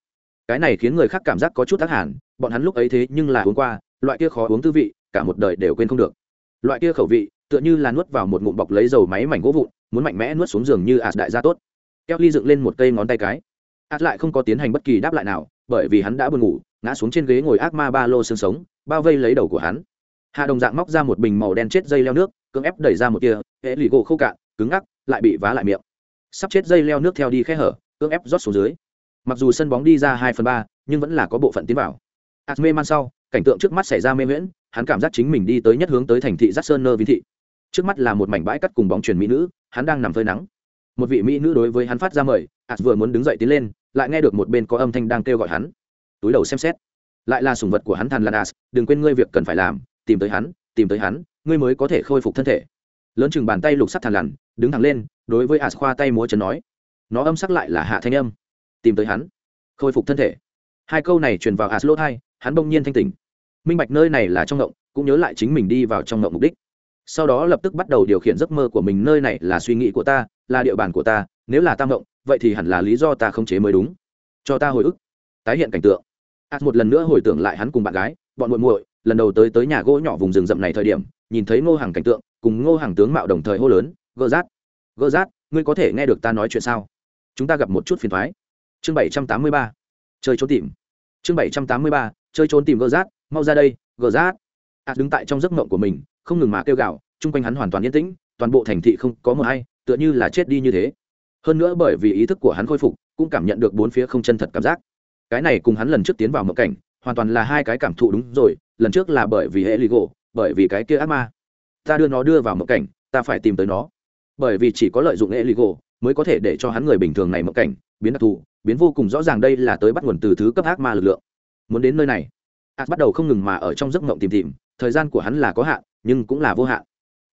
Cái này khiến người khác cảm giác có chút tác hẳn bọn hắn lúc ấy thế nhưng là uống qua loại kia khó uống tư vị cả một đời đều quên không được. Loại kia khẩu vị tựa như là nuốt vào một ngụm bọc lấy dầu máy mảnh gỗ vụn muốn mạnh mẽ nuốt xuống giường như ạt đại gia tốt. Keo ly dựng lên một cây ngón tay cái. Ạt lại không có tiến hành bất kỳ đáp lại nào bởi vì hắn đã buồn ngủ ngã xuống trên ghế ngồi ác ma ba lô xương sống bao vây lấy đầu của hắn. Hạ đồng dạng móc ra một bình màu đen chết dây leo nước cưỡng ép đẩy ra một kia, hệ lì gỗ khô cạn cứng ngắc lại bị vá lại miệng. Sắp chết dây leo nước theo đi khe hở ước ép rót xuống dưới. Mặc dù sân bóng đi ra hai phần ba, nhưng vẫn là có bộ phận tiến vào. Ạt mê man sau, cảnh tượng trước mắt xảy ra mê miễn hắn cảm giác chính mình đi tới nhất hướng tới thành thị giác sơn nơ vinh thị. Trước mắt là một mảnh bãi cắt cùng bóng truyền mỹ nữ, hắn đang nằm phơi nắng. Một vị mỹ nữ đối với hắn phát ra mời ạt vừa muốn đứng dậy tiến lên, lại nghe được một bên có âm thanh đang kêu gọi hắn. Túi đầu xem xét. Lại là sùng vật của hắn thằn lan as đừng quên ngươi việc cần phải làm, tìm tới hắn, tìm tới hắn, ngươi mới có thể khôi phục thân thể lớn chừng bàn tay lục sắt thằn lằn, đứng thẳng lên, đối với ạt khoa tay múa chân nói. Nó âm sắc lại là hạ thanh âm. Tìm tới hắn. Khôi phục thân thể. Hai câu này truyền vào ạt lỗ hai hắn bỗng nhiên thanh tỉnh. Minh bạch nơi này là trong ngộng, cũng nhớ lại chính mình đi vào trong ngộng mục đích. Sau đó lập tức bắt đầu điều khiển giấc mơ của mình nơi này là suy nghĩ của ta, là địa bàn của ta, nếu là tam ngộng, vậy thì hẳn là lý do ta không chế mới đúng. Cho ta hồi ức. Tái hiện cảnh tượng. Ạt một lần nữa hồi tưởng lại hắn cùng bạn gái, bọn muội muội, lần đầu tới tới nhà gỗ nhỏ vùng rừng rậm này thời điểm nhìn thấy ngô hàng cảnh tượng, cùng ngô hàng tướng mạo đồng thời hô lớn gỡ rát gỡ rát, ngươi có thể nghe được ta nói chuyện sao? Chúng ta gặp một chút phiền thoái. Chương bảy trăm tám mươi ba, chơi trốn tìm. Chương bảy trăm tám mươi ba, chơi trốn tìm gỡ rát, mau ra đây gỡ rát. Ạt đứng tại trong giấc mộng của mình, không ngừng mà kêu gào, chung quanh hắn hoàn toàn yên tĩnh, toàn bộ thành thị không có một ai, tựa như là chết đi như thế. Hơn nữa bởi vì ý thức của hắn khôi phục, cũng cảm nhận được bốn phía không chân thật cảm giác. Cái này cùng hắn lần trước tiến vào mộng cảnh, hoàn toàn là hai cái cảm thụ đúng rồi, lần trước là bởi vì hệ lì gỗ bởi vì cái kia ác ma. Ta đưa nó đưa vào mộng cảnh, ta phải tìm tới nó. Bởi vì chỉ có lợi dụng e l i g o mới có thể để cho hắn người bình thường này mộng cảnh biến đặc thù, biến vô cùng rõ ràng đây là tới bắt nguồn từ thứ cấp ác ma lực lượng. Muốn đến nơi này, ác bắt đầu không ngừng mà ở trong giấc mộng tìm tìm, thời gian của hắn là có hạn, nhưng cũng là vô hạn.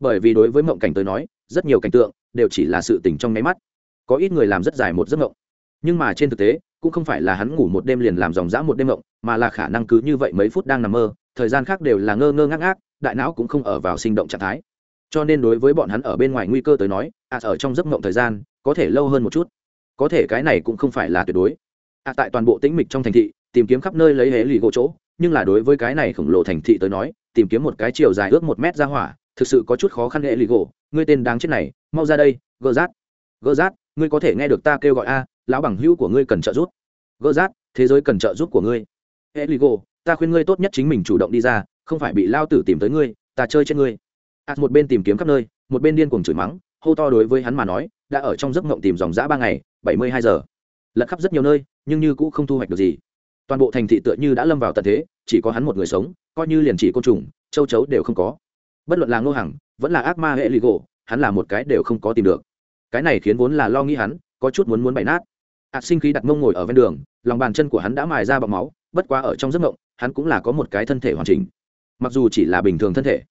Bởi vì đối với mộng cảnh tới nói, rất nhiều cảnh tượng đều chỉ là sự tỉnh trong nháy mắt. Có ít người làm rất dài một giấc mộng. Nhưng mà trên thực tế, cũng không phải là hắn ngủ một đêm liền làm dòng dã một đêm mộng, mà là khả năng cứ như vậy mấy phút đang nằm mơ thời gian khác đều là ngơ ngơ ngác ngác, đại não cũng không ở vào sinh động trạng thái. Cho nên đối với bọn hắn ở bên ngoài nguy cơ tới nói à ở trong giấc mộng thời gian, có thể lâu hơn một chút. Có thể cái này cũng không phải là tuyệt đối. À tại toàn bộ tĩnh mịch trong thành thị, tìm kiếm khắp nơi lấy hế lì gỗ chỗ, nhưng là đối với cái này khổng lồ thành thị tới nói, tìm kiếm một cái chiều dài ước một mét ra hỏa, thực sự có chút khó khăn hệ lì gỗ. Ngươi tên đáng chết này, mau ra đây gỡ rát. Gỡ rát, ngươi có thể nghe được ta kêu gọi a, lão bằng hữu của ngươi cần trợ giúp. Gỡ rát, thế giới cần trợ giúp của ngươi. Hệ lì gỗ ta khuyên ngươi tốt nhất chính mình chủ động đi ra, không phải bị lao tử tìm tới ngươi, ta chơi trên ngươi. Ạt một bên tìm kiếm khắp nơi, một bên điên cuồng chửi mắng, hô to đối với hắn mà nói, đã ở trong giấc mộng tìm dòng dã ba ngày, bảy mươi hai giờ. Lật khắp rất nhiều nơi, nhưng như cũng không thu hoạch được gì. Toàn bộ thành thị tựa như đã lâm vào tận thế, chỉ có hắn một người sống, coi như liền chỉ côn trùng, châu chấu đều không có. Bất luận là ngô hằng, vẫn là ác ma hệ lì gỗ, hắn là một cái đều không có tìm được. Cái này khiến vốn là lo nghĩ hắn, có chút muốn muốn bày nát. Ạt sinh khí đặt mông ngồi ở ven đường, lòng bàn chân của hắn đã mài ra bọc máu, bất quá ở trong giấc mộng hắn cũng là có một cái thân thể hoàn chỉnh, mặc dù chỉ là bình thường thân thể.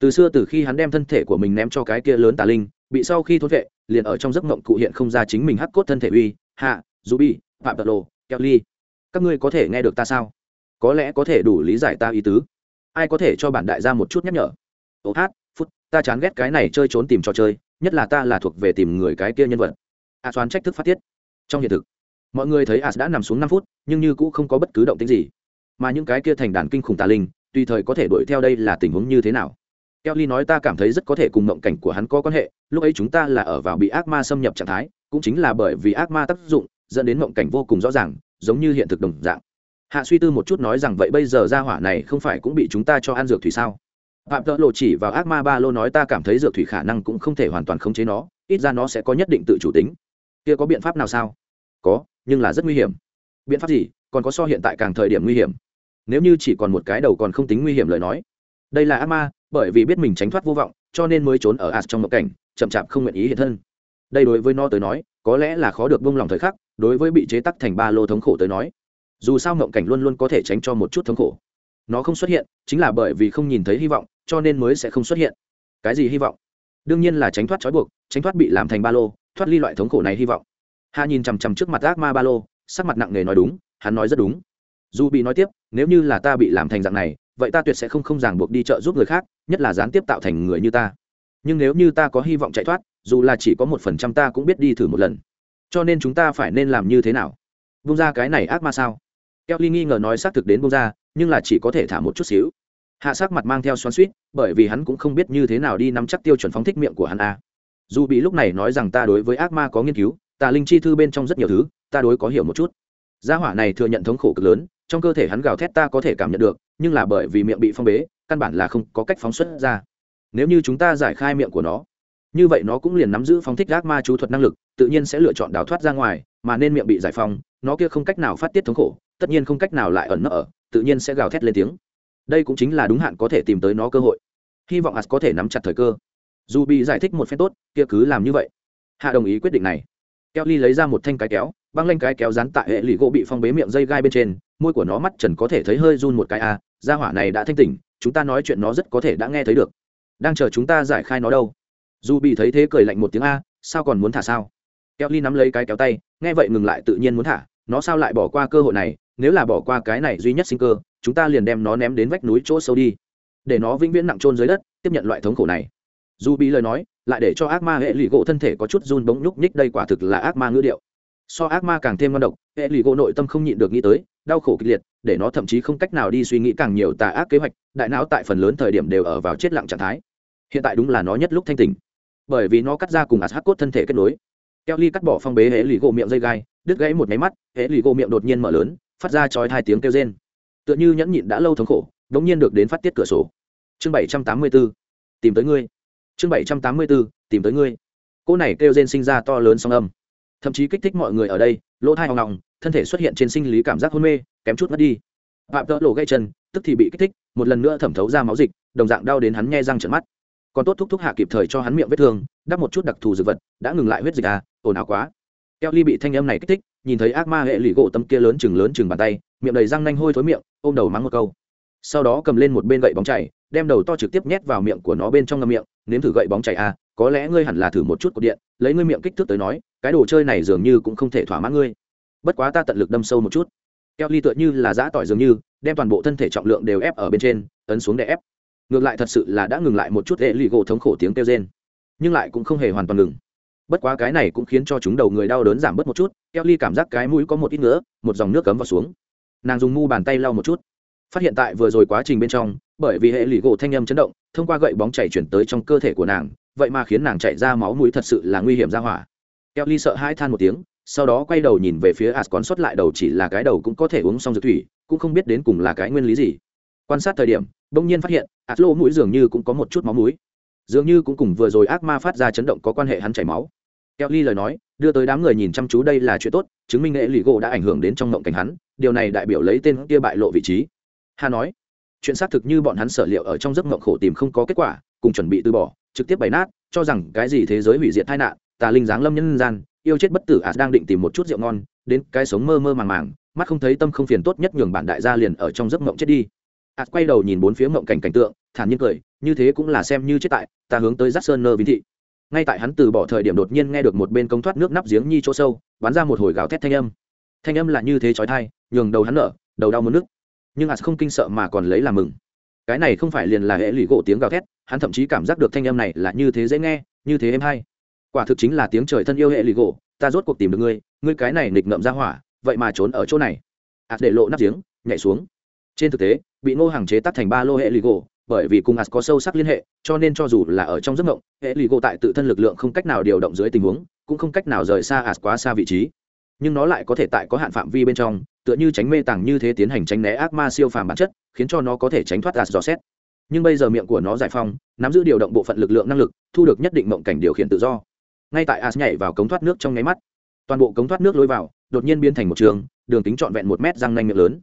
Từ xưa từ khi hắn đem thân thể của mình ném cho cái kia lớn tà linh, bị sau khi thốt vệ, liền ở trong giấc mộng cụ hiện không ra chính mình hắc cốt thân thể uy, hạ ruby phạm tật lộ kelly các ngươi có thể nghe được ta sao? Có lẽ có thể đủ lý giải ta ý tứ. Ai có thể cho bản đại gia một chút nhắc nhở? Ô hát, phút, ta chán ghét cái này chơi trốn tìm trò chơi, nhất là ta là thuộc về tìm người cái kia nhân vật. A xoán trách thức phát tiết. Trong hiện thực, mọi người thấy a đã nằm xuống năm phút, nhưng như cũng không có bất cứ động tĩnh gì mà những cái kia thành đàn kinh khủng tà linh, tùy thời có thể đuổi theo đây là tình huống như thế nào. Kelly nói ta cảm thấy rất có thể cùng mộng cảnh của hắn có quan hệ, lúc ấy chúng ta là ở vào bị ác ma xâm nhập trạng thái, cũng chính là bởi vì ác ma tác dụng, dẫn đến mộng cảnh vô cùng rõ ràng, giống như hiện thực đồng dạng. Hạ suy tư một chút nói rằng vậy bây giờ ra hỏa này không phải cũng bị chúng ta cho ăn dược thủy sao? Phạm tợ lộ chỉ vào ác ma ba lô nói ta cảm thấy dược thủy khả năng cũng không thể hoàn toàn khống chế nó, ít ra nó sẽ có nhất định tự chủ tính. Kia có biện pháp nào sao? Có, nhưng là rất nguy hiểm. Biện pháp gì? Còn có so hiện tại càng thời điểm nguy hiểm nếu như chỉ còn một cái đầu còn không tính nguy hiểm lời nói. Đây là ác ma, bởi vì biết mình tránh thoát vô vọng, cho nên mới trốn ở as trong mộng cảnh, chậm chạp không nguyện ý hiện thân. Đây đối với nó tới nói, có lẽ là khó được bông lòng thời khắc, đối với bị chế tắc thành ba lô thống khổ tới nói. Dù sao mộng cảnh luôn luôn có thể tránh cho một chút thống khổ. Nó không xuất hiện, chính là bởi vì không nhìn thấy hy vọng, cho nên mới sẽ không xuất hiện. Cái gì hy vọng? Đương nhiên là tránh thoát trói buộc, tránh thoát bị làm thành ba lô, thoát ly loại thống khổ này hy vọng. Hà nhìn chằm chằm trước mặt ác ma ba lô, sắc mặt nặng nề nói đúng, hắn nói rất đúng dù bị nói tiếp, nếu như là ta bị làm thành dạng này, vậy ta tuyệt sẽ không không ràng buộc đi chợ giúp người khác, nhất là gián tiếp tạo thành người như ta. Nhưng nếu như ta có hy vọng chạy thoát, dù là chỉ có một phần trăm ta cũng biết đi thử một lần. Cho nên chúng ta phải nên làm như thế nào? Bung ra cái này ác ma sao? Kelly nghi ngờ nói xác thực đến bung ra, nhưng là chỉ có thể thả một chút xíu. Hạ sắc mặt mang theo xoắn suýt bởi vì hắn cũng không biết như thế nào đi nắm chắc tiêu chuẩn phóng thích miệng của hắn a. Dù bị lúc này nói rằng ta đối với ác ma có nghiên cứu ta linh chi thư bên trong rất nhiều thứ, ta đối có hiểu một chút. Gia hỏa này thừa nhận thống khổ cực lớn trong cơ thể hắn gào thét ta có thể cảm nhận được nhưng là bởi vì miệng bị phong bế căn bản là không có cách phóng xuất ra. Nếu như chúng ta giải khai miệng của nó như vậy nó cũng liền nắm giữ phóng thích gác ma chú thuật năng lực tự nhiên sẽ lựa chọn đào thoát ra ngoài mà nên miệng bị giải phóng nó kia không cách nào phát tiết thống khổ tất nhiên không cách nào lại ẩn nấp ở tự nhiên sẽ gào thét lên tiếng. Đây cũng chính là đúng hạn có thể tìm tới nó cơ hội. Hy vọng as có thể nắm chặt thời cơ. Dù bị giải thích một phen tốt kia cứ làm như vậy. Hạ đồng ý quyết định này. Kelly lấy ra một thanh cái kéo, băng lanh cái kéo dán tại hệ lụy gỗ bị phong bế miệng dây gai bên trên, môi của nó mắt trần có thể thấy hơi run một cái a, à, gia hỏa này đã thanh tỉnh, chúng ta nói chuyện nó rất có thể đã nghe thấy được. Đang chờ chúng ta giải khai nó đâu. Dù bị thấy thế cười lạnh một tiếng a, sao còn muốn thả sao? Kelly nắm lấy cái kéo tay, nghe vậy ngừng lại tự nhiên muốn thả, nó sao lại bỏ qua cơ hội này, nếu là bỏ qua cái này duy nhất sinh cơ, chúng ta liền đem nó ném đến vách núi chỗ sâu đi, để nó vĩnh viễn nặng chôn dưới đất, tiếp nhận loại thống khổ này. Dù bị lời nói, lại để cho ác ma hệ lụy gỗ thân thể có chút run bóng nhúc nhích đây quả thực là ác ma ngữ điệu so ác ma càng thêm ngon độc, hệ lụy gỗ nội tâm không nhịn được nghĩ tới, đau khổ kịch liệt, để nó thậm chí không cách nào đi suy nghĩ càng nhiều tà ác kế hoạch, đại não tại phần lớn thời điểm đều ở vào chết lặng trạng thái. Hiện tại đúng là nó nhất lúc thanh tình bởi vì nó cắt ra cùng ạt hắc cốt thân thể kết nối. Keo ly cắt bỏ phong bế hệ lụy gỗ miệng dây gai, đứt gãy một máy mắt, hệ lụy gỗ miệng đột nhiên mở lớn, phát ra chói hai tiếng kêu rên. Tựa như nhẫn nhịn đã lâu thống khổ, đống nhiên được đến phát tiết cửa sổ. Chương bảy trăm tám mươi 784 tìm tới ngươi. Chương bảy trăm tám mươi bốn tìm tới ngươi. Cô này kêu rên sinh ra to lớn song âm thậm chí kích thích mọi người ở đây, lỗ thai hoang lòng thân thể xuất hiện trên sinh lý cảm giác hôn mê, kém chút mất đi. Phạm tợ lộ gây chân, tức thì bị kích thích, một lần nữa thẩm thấu ra máu dịch, đồng dạng đau đến hắn nghe răng trận mắt. Còn tốt thúc thúc hạ kịp thời cho hắn miệng vết thương, đắp một chút đặc thù dược vật, đã ngừng lại huyết dịch à ồn ào quá. Keo ly bị thanh âm này kích thích, nhìn thấy ác ma hệ lụy gỗ tâm kia lớn chừng lớn chừng bàn tay, miệng đầy răng nanh hôi thối miệng, ôm đầu mắng một câu. Sau đó cầm lên một bên gậy bóng chảy, đem đầu to trực tiếp nhét vào miệng của nó bên trong ngâm miệng, nếm thử gậy bóng chảy à có lẽ ngươi hẳn là thử một chút cột điện, lấy ngươi miệng kích thước tới nói, cái đồ chơi này dường như cũng không thể thỏa mãn ngươi. Bất quá ta tận lực đâm sâu một chút. Keo ly tựa như là giã tỏi dường như, đem toàn bộ thân thể trọng lượng đều ép ở bên trên, ấn xuống để ép. Ngược lại thật sự là đã ngừng lại một chút hệ lụy gỗ thống khổ tiếng kêu rên. Nhưng lại cũng không hề hoàn toàn ngừng. Bất quá cái này cũng khiến cho chúng đầu người đau đớn giảm bớt một chút, keo ly cảm giác cái mũi có một ít nữa một dòng nước cấm vào xuống. Nàng dùng mu bàn tay lau một chút. Phát hiện tại vừa rồi quá trình bên trong, bởi vì hệ lụy gỗ thanh âm chấn động, thông qua gậy bóng chảy chuyển tới trong cơ thể của nàng vậy mà khiến nàng chạy ra máu mũi thật sự là nguy hiểm ra hỏa. Keo ly sợ hai than một tiếng, sau đó quay đầu nhìn về phía as còn sót lại đầu chỉ là cái đầu cũng có thể uống xong dược thủy, cũng không biết đến cùng là cái nguyên lý gì. Quan sát thời điểm, bỗng nhiên phát hiện as lỗ mũi dường như cũng có một chút máu mũi. Dường như cũng cùng vừa rồi ác ma phát ra chấn động có quan hệ hắn chảy máu. Keo ly lời nói, đưa tới đám người nhìn chăm chú đây là chuyện tốt, chứng minh nghệ lụy gỗ đã ảnh hưởng đến trong mộng cảnh hắn, điều này đại biểu lấy tên kia bại lộ vị trí. Hà nói, chuyện xác thực như bọn hắn sở liệu ở trong giấc mộng khổ tìm không có kết quả, cùng chuẩn bị từ bỏ trực tiếp bày nát, cho rằng cái gì thế giới hủy diệt tai nạn, tà linh giáng lâm nhân gian, yêu chết bất tử ạt đang định tìm một chút rượu ngon, đến cái sống mơ mơ màng màng, mắt không thấy tâm không phiền tốt nhất nhường bản đại gia liền ở trong giấc mộng chết đi. Ạt quay đầu nhìn bốn phía mộng cảnh cảnh tượng, thản nhiên cười, như thế cũng là xem như chết tại, ta hướng tới giác sơn nơ vĩnh thị. Ngay tại hắn từ bỏ thời điểm đột nhiên nghe được một bên công thoát nước nắp giếng nhi chỗ sâu, bắn ra một hồi gào thét thanh âm. Thanh âm là như thế trói thai nhường đầu hắn nở, đầu đau muốn nước nhưng ả không kinh sợ mà còn lấy làm mừng cái này không phải liền là hệ lụy gỗ tiếng gào thét, hắn thậm chí cảm giác được thanh âm này là như thế dễ nghe, như thế êm hay. Quả thực chính là tiếng trời thân yêu hệ lụy gỗ, ta rốt cuộc tìm được ngươi ngươi cái này nghịch ngợm ra hỏa, vậy mà trốn ở chỗ này. Ạt để lộ nắp giếng, nhảy xuống. Trên thực tế, bị ngô hàng chế tắt thành ba lô hệ lụy gỗ, bởi vì cùng ạt có sâu sắc liên hệ, cho nên cho dù là ở trong giấc mộng, hệ lụy gỗ tại tự thân lực lượng không cách nào điều động dưới tình huống, cũng không cách nào rời xa ạt quá xa vị trí nhưng nó lại có thể tại có hạn phạm vi bên trong, tựa như tránh mê tàng như thế tiến hành tránh né ác ma siêu phàm bản chất, khiến cho nó có thể tránh thoát gạt dò xét. Nhưng bây giờ miệng của nó giải phong nắm giữ điều động bộ phận lực lượng năng lực, thu được nhất định mộng cảnh điều khiển tự do. Ngay tại as nhảy vào cống thoát nước trong nháy mắt, toàn bộ cống thoát nước lối vào, đột nhiên biến thành một trường, đường kính trọn vẹn một mét răng nanh miệng lớn.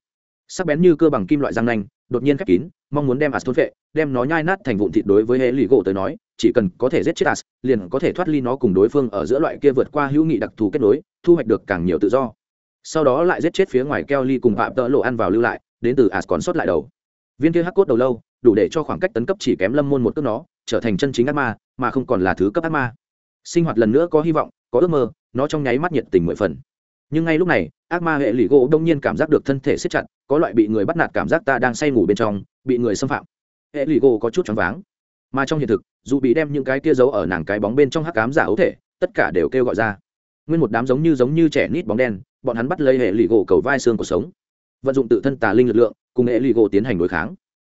Sắc bén như cơ bằng kim loại răng nanh, đột nhiên khép kín, mong muốn đem as thôn vệ đem nó nhai nát thành vụn thịt đối với hệ lụy gỗ tới nói, chỉ cần có thể giết chết as liền có thể thoát ly nó cùng đối phương ở giữa loại kia vượt qua hữu nghị đặc thù kết nối, thu hoạch được càng nhiều tự do. Sau đó lại giết chết phía ngoài keo ly cùng phạm tợ lộ ăn vào lưu lại, đến từ as còn sót lại đầu. Viên kia hắc cốt đầu lâu, đủ để cho khoảng cách tấn cấp chỉ kém lâm môn một cước nó, trở thành chân chính ác ma, mà không còn là thứ cấp ác ma. Sinh hoạt lần nữa có hy vọng, có ước mơ, nó trong nháy mắt nhiệt tình mười phần. Nhưng ngay lúc này, ác ma hệ lụy gỗ đông nhiên cảm giác được thân thể siết chặt, có loại bị người bắt nạt cảm giác ta đang say ngủ bên trong, bị người xâm phạm. Hệ lụy gỗ có chút choáng váng. Mà trong hiện thực dù bị đem những cái kia giấu ở nàng cái bóng bên trong hắc cám giả ấu thể, tất cả đều kêu gọi ra. Nguyên một đám giống như giống như trẻ nít bóng đen, bọn hắn bắt lấy hệ lụy gỗ cầu vai xương cuộc sống, vận dụng tự thân tà linh lực lượng, cùng hệ lụy gỗ tiến hành đối kháng.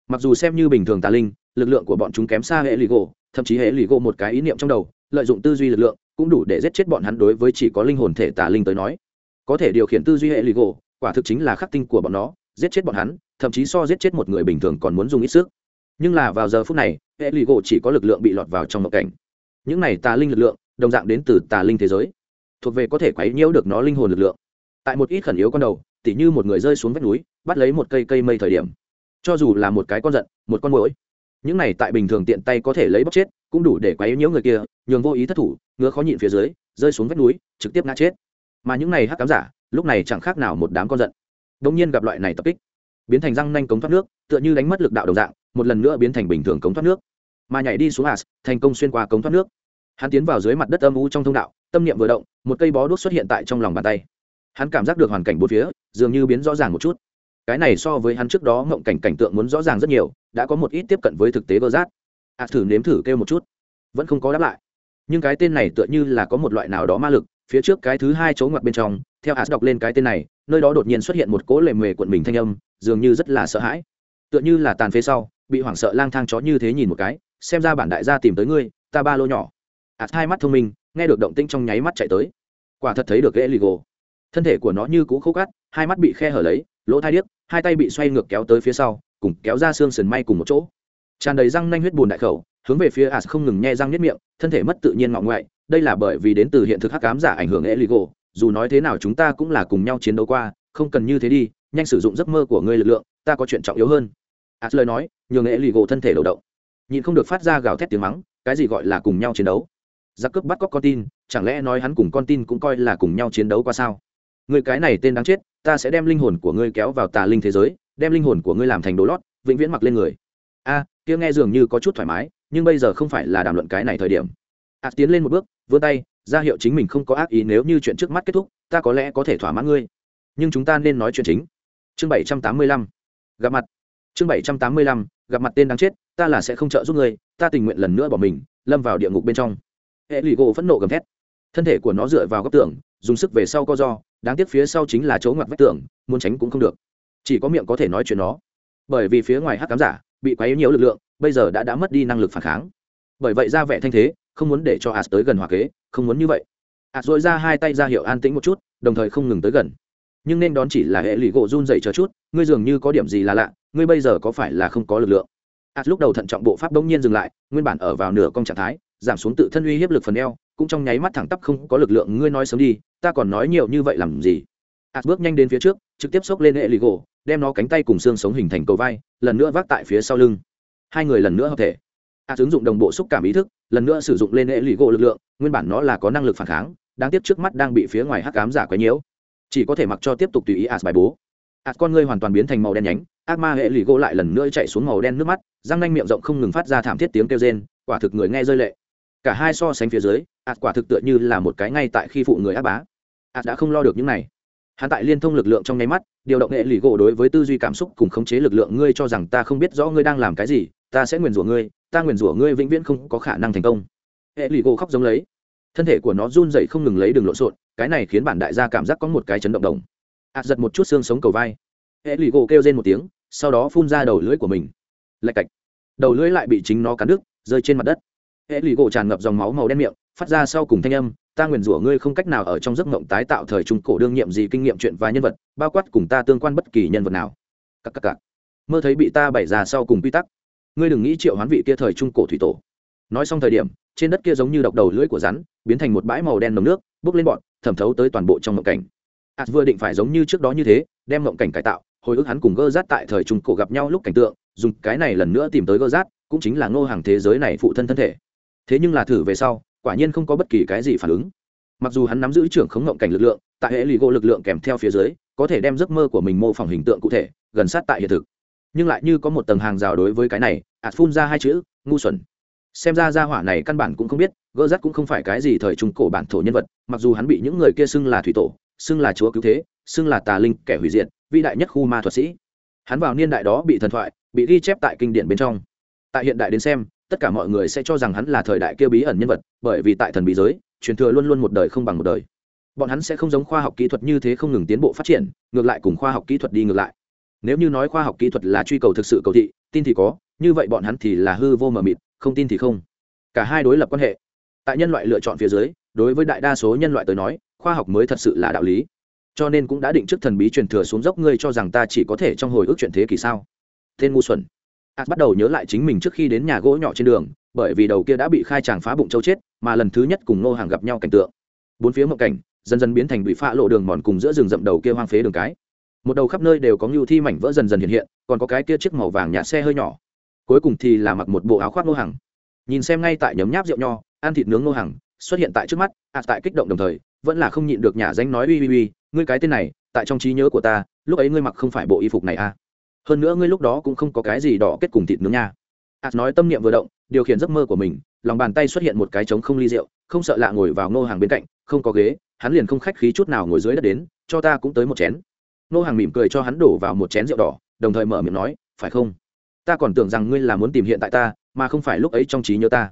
Mặc dù xem như bình thường tà linh, lực lượng của bọn chúng kém xa hệ lụy gỗ, thậm chí hệ lụy gỗ một cái ý niệm trong đầu, lợi dụng tư duy lực lượng, cũng đủ để giết chết bọn hắn đối với chỉ có linh hồn thể tà linh tới nói. Có thể điều khiển tư duy hệ lụy gỗ, quả thực chính là khắc tinh của bọn nó, giết chết bọn hắn, thậm chí so giết chết một người bình thường còn muốn dùng ít sức. Nhưng là vào giờ phút này hệ lụy gỗ chỉ có lực lượng bị lọt vào trong mộng cảnh. Những này tà linh lực lượng, đồng dạng đến từ tà linh thế giới. Thuộc về có thể quấy nhiễu được nó linh hồn lực lượng. Tại một ít khẩn yếu con đầu, tỉ như một người rơi xuống vách núi, bắt lấy một cây cây mây thời điểm. Cho dù là một cái con giận, một con mũi những này tại bình thường tiện tay có thể lấy bóc chết, cũng đủ để quấy nhiễu người kia, nhường vô ý thất thủ, ngứa khó nhịn phía dưới, rơi xuống vách núi, trực tiếp ngã chết. Mà những này hắc cám giả, lúc này chẳng khác nào một đám con giận. Đông nhiên gặp loại này tập kích, biến thành răng nanh cống thoát nước, tựa như đánh mất lực đạo đồng dạng, một lần nữa biến thành bình thường cống thoát nước mà nhảy đi xuống as thành công xuyên qua cống thoát nước. Hắn tiến vào dưới mặt đất âm u trong thông đạo, tâm niệm vừa động, một cây bó đuốc xuất hiện tại trong lòng bàn tay. Hắn cảm giác được hoàn cảnh bốn phía, dường như biến rõ ràng một chút. Cái này so với hắn trước đó ngộng cảnh cảnh tượng muốn rõ ràng rất nhiều, đã có một ít tiếp cận với thực tế vơ rát ạ à, thử nếm thử kêu một chút. Vẫn không có đáp lại. Nhưng cái tên này tựa như là có một loại nào đó ma lực, phía trước cái thứ hai chỗ ngoặt bên trong, theo a đọc lên cái tên này, nơi đó đột nhiên xuất hiện một cỗ lệ mề quận mình thanh âm, dường như rất là sợ hãi. Tựa như là tàn phế sau, bị hoảng sợ lang thang chó như thế nhìn một cái xem ra bản đại gia tìm tới ngươi, ta ba lô nhỏ. Ạt hai mắt thông minh, nghe được động tĩnh trong nháy mắt chạy tới. Quả thật thấy được ghế ligo thân thể của nó như cũ khô cát, hai mắt bị khe hở lấy, lỗ thai điếc, hai tay bị xoay ngược kéo tới phía sau, cùng kéo ra xương sườn may cùng một chỗ. Tràn đầy răng nanh huyết bùn đại khẩu, hướng về phía ạt không ngừng nhe răng nhất miệng, thân thể mất tự nhiên ngọng ngoại, đây là bởi vì đến từ hiện thực hắc cám giả ảnh hưởng ghế ligo dù nói thế nào chúng ta cũng là cùng nhau chiến đấu qua, không cần như thế đi, nhanh sử dụng giấc mơ của ngươi lực lượng, ta có chuyện trọng yếu hơn. Ạt lời nói, nhường ghế ligo thân thể đầu động nhịn không được phát ra gào thét tiếng mắng cái gì gọi là cùng nhau chiến đấu? Giặc cướp bắt cóc con tin chẳng lẽ nói hắn cùng con tin cũng coi là cùng nhau chiến đấu qua sao? Người cái này tên đáng chết ta sẽ đem linh hồn của ngươi kéo vào tà linh thế giới đem linh hồn của ngươi làm thành đồ lót vĩnh viễn mặc lên người. A à, kia nghe dường như có chút thoải mái nhưng bây giờ không phải là đàm luận cái này thời điểm. A tiến lên một bước vươn tay ra hiệu chính mình không có ác ý nếu như chuyện trước mắt kết thúc ta có lẽ có thể thỏa mãn ngươi. Nhưng chúng ta nên nói chuyện chính. Chương bảy trăm tám mươi lăm. Gặp mặt. Chương bảy trăm tám mươi lăm gặp mặt tên đáng chết ta là sẽ không trợ giúp ngươi, ta tình nguyện lần nữa bỏ mình, lâm vào địa ngục bên trong. Hệ lụy gỗ phẫn nộ gầm thét. Thân thể của nó dựa vào góc tường, dùng sức về sau co do, đáng tiếc phía sau chính là chỗ ngoặt vách tường, muốn tránh cũng không được. Chỉ có miệng có thể nói chuyện nó. Bởi vì phía ngoài hắc cám giả, bị quấy nhiều lực lượng, bây giờ đã đã mất đi năng lực phản kháng. Bởi vậy ra vẻ thanh thế, không muốn để cho as tới gần hòa kế, không muốn như vậy. As dội ra hai tay ra hiệu an tĩnh một chút, đồng thời không ngừng tới gần. Nhưng nên đón chỉ là hệ lụy gỗ run dậy chờ chút, ngươi dường như có điểm gì là lạ, ngươi bây giờ có phải là không có lực lượng? As lúc đầu thận trọng bộ pháp bỗng nhiên dừng lại, nguyên bản ở vào nửa công trạng thái, giảm xuống tự thân uy hiếp lực phần eo, cũng trong nháy mắt thẳng tắp không có lực lượng, ngươi nói sớm đi, ta còn nói nhiều như vậy làm gì? As bước nhanh đến phía trước, trực tiếp xốc lên hệ lụy gỗ đem nó cánh tay cùng xương sống hình thành cầu vai, lần nữa vác tại phía sau lưng. Hai người lần nữa hợp thể. A ứng dụng đồng bộ xúc cảm ý thức, lần nữa sử dụng lên hệ lụy gỗ lực lượng, nguyên bản nó là có năng lực phản kháng, đáng tiếc trước mắt đang bị phía ngoài hắc cám giả quấy nhiễu. Chỉ có thể mặc cho tiếp tục tùy ý as bài bố hạt con ngươi hoàn toàn biến thành màu đen nhánh, ác ma hệ lụy gỗ lại lần nữa chạy xuống màu đen nước mắt, răng nanh miệng rộng không ngừng phát ra thảm thiết tiếng kêu rên, quả thực người nghe rơi lệ. Cả hai so sánh phía dưới hạt quả thực tựa như là một cái ngay tại khi phụ người ác bá. Hạt đã không lo được những này. Hắn tại liên thông lực lượng trong nháy mắt, điều động hệ lì gỗ đối với tư duy cảm xúc cùng khống chế lực lượng ngươi cho rằng ta không biết rõ ngươi đang làm cái gì, ta sẽ nguyền rủa ngươi, ta nguyền rủa ngươi vĩnh viễn không có khả năng thành công. Hệ lì gỗ khóc giống lấy. Thân thể của nó run dậy không ngừng lấy đường lộn xộn, cái này khiến bản đại gia cảm giác có một cái chấn động đồng ạt giật một chút xương sống cầu vai. Hệ lì gỗ kêu lên một tiếng, sau đó phun ra đầu lưỡi của mình. Lạch cạch. Đầu lưỡi lại bị chính nó cắn đứt, rơi trên mặt đất. Hệ lì gỗ tràn ngập dòng máu màu đen miệng, phát ra sau cùng thanh âm, ta nguyền rủa ngươi không cách nào ở trong giấc mộng tái tạo thời trung cổ đương nhiệm gì kinh nghiệm chuyện và nhân vật, bao quát cùng ta tương quan bất kỳ nhân vật nào. Cắc cắc cắc. mơ thấy bị ta bày ra sau cùng quy tắc. Ngươi đừng nghĩ triệu hoán vị kia thời trung cổ thủy tổ. Nói xong thời điểm, trên đất kia giống như độc đầu lưỡi của rắn, biến thành một bãi màu đen nồng nước, bốc lên bọn, thẩm thấu tới toàn bộ trong mộng cảnh ạt vừa định phải giống như trước đó như thế, đem mộng cảnh cải tạo, hồi ức hắn cùng gơ rát tại thời trung cổ gặp nhau lúc cảnh tượng, dùng cái này lần nữa tìm tới gơ rát cũng chính là ngô hàng thế giới này phụ thân thân thể. Thế nhưng là thử về sau, quả nhiên không có bất kỳ cái gì phản ứng. Mặc dù hắn nắm giữ trưởng khống ngộng cảnh lực lượng, tại hệ lì gỗ lực lượng kèm theo phía dưới, có thể đem giấc mơ của mình mô phỏng hình tượng cụ thể, gần sát tại hiện thực. Nhưng lại như có một tầng hàng rào đối với cái này, ạt phun ra hai chữ, ngu xuẩn. Xem ra gia hỏa này căn bản cũng không biết gỡ rắt cũng không phải cái gì thời trung cổ bản thổ nhân vật, mặc dù hắn bị những người kia xưng là thủy tổ xưng là chúa cứu thế, xưng là tà linh kẻ hủy diệt, vĩ đại nhất khu ma thuật sĩ. Hắn vào niên đại đó bị thần thoại, bị ghi chép tại kinh điển bên trong. Tại hiện đại đến xem, tất cả mọi người sẽ cho rằng hắn là thời đại kia bí ẩn nhân vật, bởi vì tại thần bí giới, truyền thừa luôn luôn một đời không bằng một đời. Bọn hắn sẽ không giống khoa học kỹ thuật như thế không ngừng tiến bộ phát triển, ngược lại cùng khoa học kỹ thuật đi ngược lại. Nếu như nói khoa học kỹ thuật là truy cầu thực sự cầu thị, tin thì có, như vậy bọn hắn thì là hư vô mờ mịt, không tin thì không. Cả hai đối lập quan hệ tại nhân loại lựa chọn phía dưới, đối với đại đa số nhân loại tới nói, khoa học mới thật sự là đạo lý. Cho nên cũng đã định trước thần bí truyền thừa xuống dốc ngươi cho rằng ta chỉ có thể trong hồi ức chuyện thế kỷ sao? Tên ngu xuẩn. Ạt bắt đầu nhớ lại chính mình trước khi đến nhà gỗ nhỏ trên đường, bởi vì đầu kia đã bị khai tràng phá bụng châu chết, mà lần thứ nhất cùng nô hàng gặp nhau cảnh tượng. Bốn phía mộng cảnh, dần dần biến thành bị pha lộ đường mòn cùng giữa rừng rậm đầu kia hoang phế đường cái. Một đầu khắp nơi đều có ngưu thi mảnh vỡ dần dần hiện hiện, còn có cái kia chiếc màu vàng nhạt xe hơi nhỏ. Cuối cùng thì là mặc một bộ áo khoác nô hàng. Nhìn xem ngay tại nhấm nháp rượu nho ăn thịt nướng nô hàng xuất hiện tại trước mắt ạt tại kích động đồng thời, vẫn là không nhịn được nhà danh nói uy uy uy, ngươi cái tên này, tại trong trí nhớ của ta, lúc ấy ngươi mặc không phải bộ y phục này à? Hơn nữa ngươi lúc đó cũng không có cái gì đỏ kết cùng thịt nướng nha. Ạt nói tâm niệm vừa động, điều khiển giấc mơ của mình, lòng bàn tay xuất hiện một cái trống không ly rượu, không sợ lạ ngồi vào ngô hàng bên cạnh, không có ghế, hắn liền không khách khí chút nào ngồi dưới đất đến, cho ta cũng tới một chén. Ngô hàng mỉm cười cho hắn đổ vào một chén rượu đỏ, đồng thời mở miệng nói, phải không? Ta còn tưởng rằng ngươi là muốn tìm hiện tại ta, mà không phải lúc ấy trong trí nhớ ta.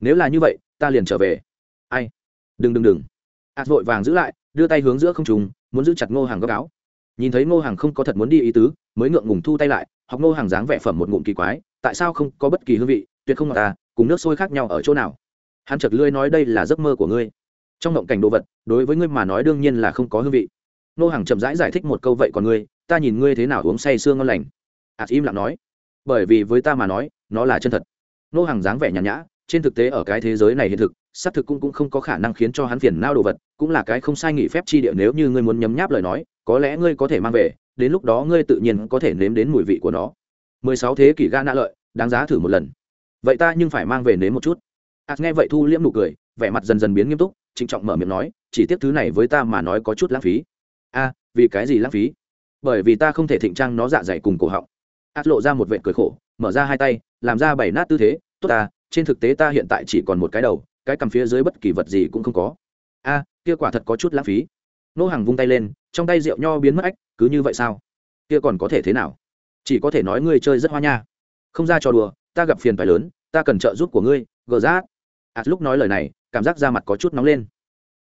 Nếu là như vậy ta liền trở về. Ai? Đừng đừng đừng. Ạt vội vàng giữ lại đưa tay hướng giữa không trùng muốn giữ chặt ngô hàng góc áo. Nhìn thấy ngô hàng không có thật muốn đi ý tứ mới ngượng ngùng thu tay lại học ngô hàng dáng vẻ phẩm một ngụm kỳ quái tại sao không có bất kỳ hương vị tuyệt không ngọt ta cùng nước sôi khác nhau ở chỗ nào? Hắn chật lươi nói đây là giấc mơ của ngươi. Trong động cảnh đồ vật đối với ngươi mà nói đương nhiên là không có hương vị. Ngô hàng chậm rãi giải, giải thích một câu vậy còn ngươi ta nhìn ngươi thế nào uống say sương ngon lành. Ạt im lặng nói bởi vì với ta mà nói nó là chân thật. Ngô hàng dáng vẻ nhàn nhã trên thực tế ở cái thế giới này hiện thực, xác thực cũng cũng không có khả năng khiến cho hắn phiền nao đồ vật, cũng là cái không sai nghỉ phép chi địa nếu như ngươi muốn nhấm nháp lời nói, có lẽ ngươi có thể mang về, đến lúc đó ngươi tự nhiên có thể nếm đến mùi vị của nó. 16 thế kỷ ga nạ lợi, đáng giá thử một lần. Vậy ta nhưng phải mang về nếm một chút. Ạt nghe vậy thu liễm nụ cười, vẻ mặt dần dần biến nghiêm túc, trịnh trọng mở miệng nói, chỉ tiếc thứ này với ta mà nói có chút lãng phí. A vì cái gì lãng phí? Bởi vì ta không thể thịnh trang nó dạ dày cùng cổ họng. Ạt lộ ra một vệ cười khổ, mở ra hai tay, làm ra bảy nát tư thế, tốt ta trên thực tế ta hiện tại chỉ còn một cái đầu, cái cầm phía dưới bất kỳ vật gì cũng không có. A, kia quả thật có chút lãng phí. Nô hàng vung tay lên, trong tay rượu nho biến mất ách, cứ như vậy sao? Kia còn có thể thế nào? Chỉ có thể nói ngươi chơi rất hoa nha. Không ra trò đùa, ta gặp phiền phải lớn, ta cần trợ giúp của ngươi, gờ rác ạt à, lúc nói lời này, cảm giác da mặt có chút nóng lên.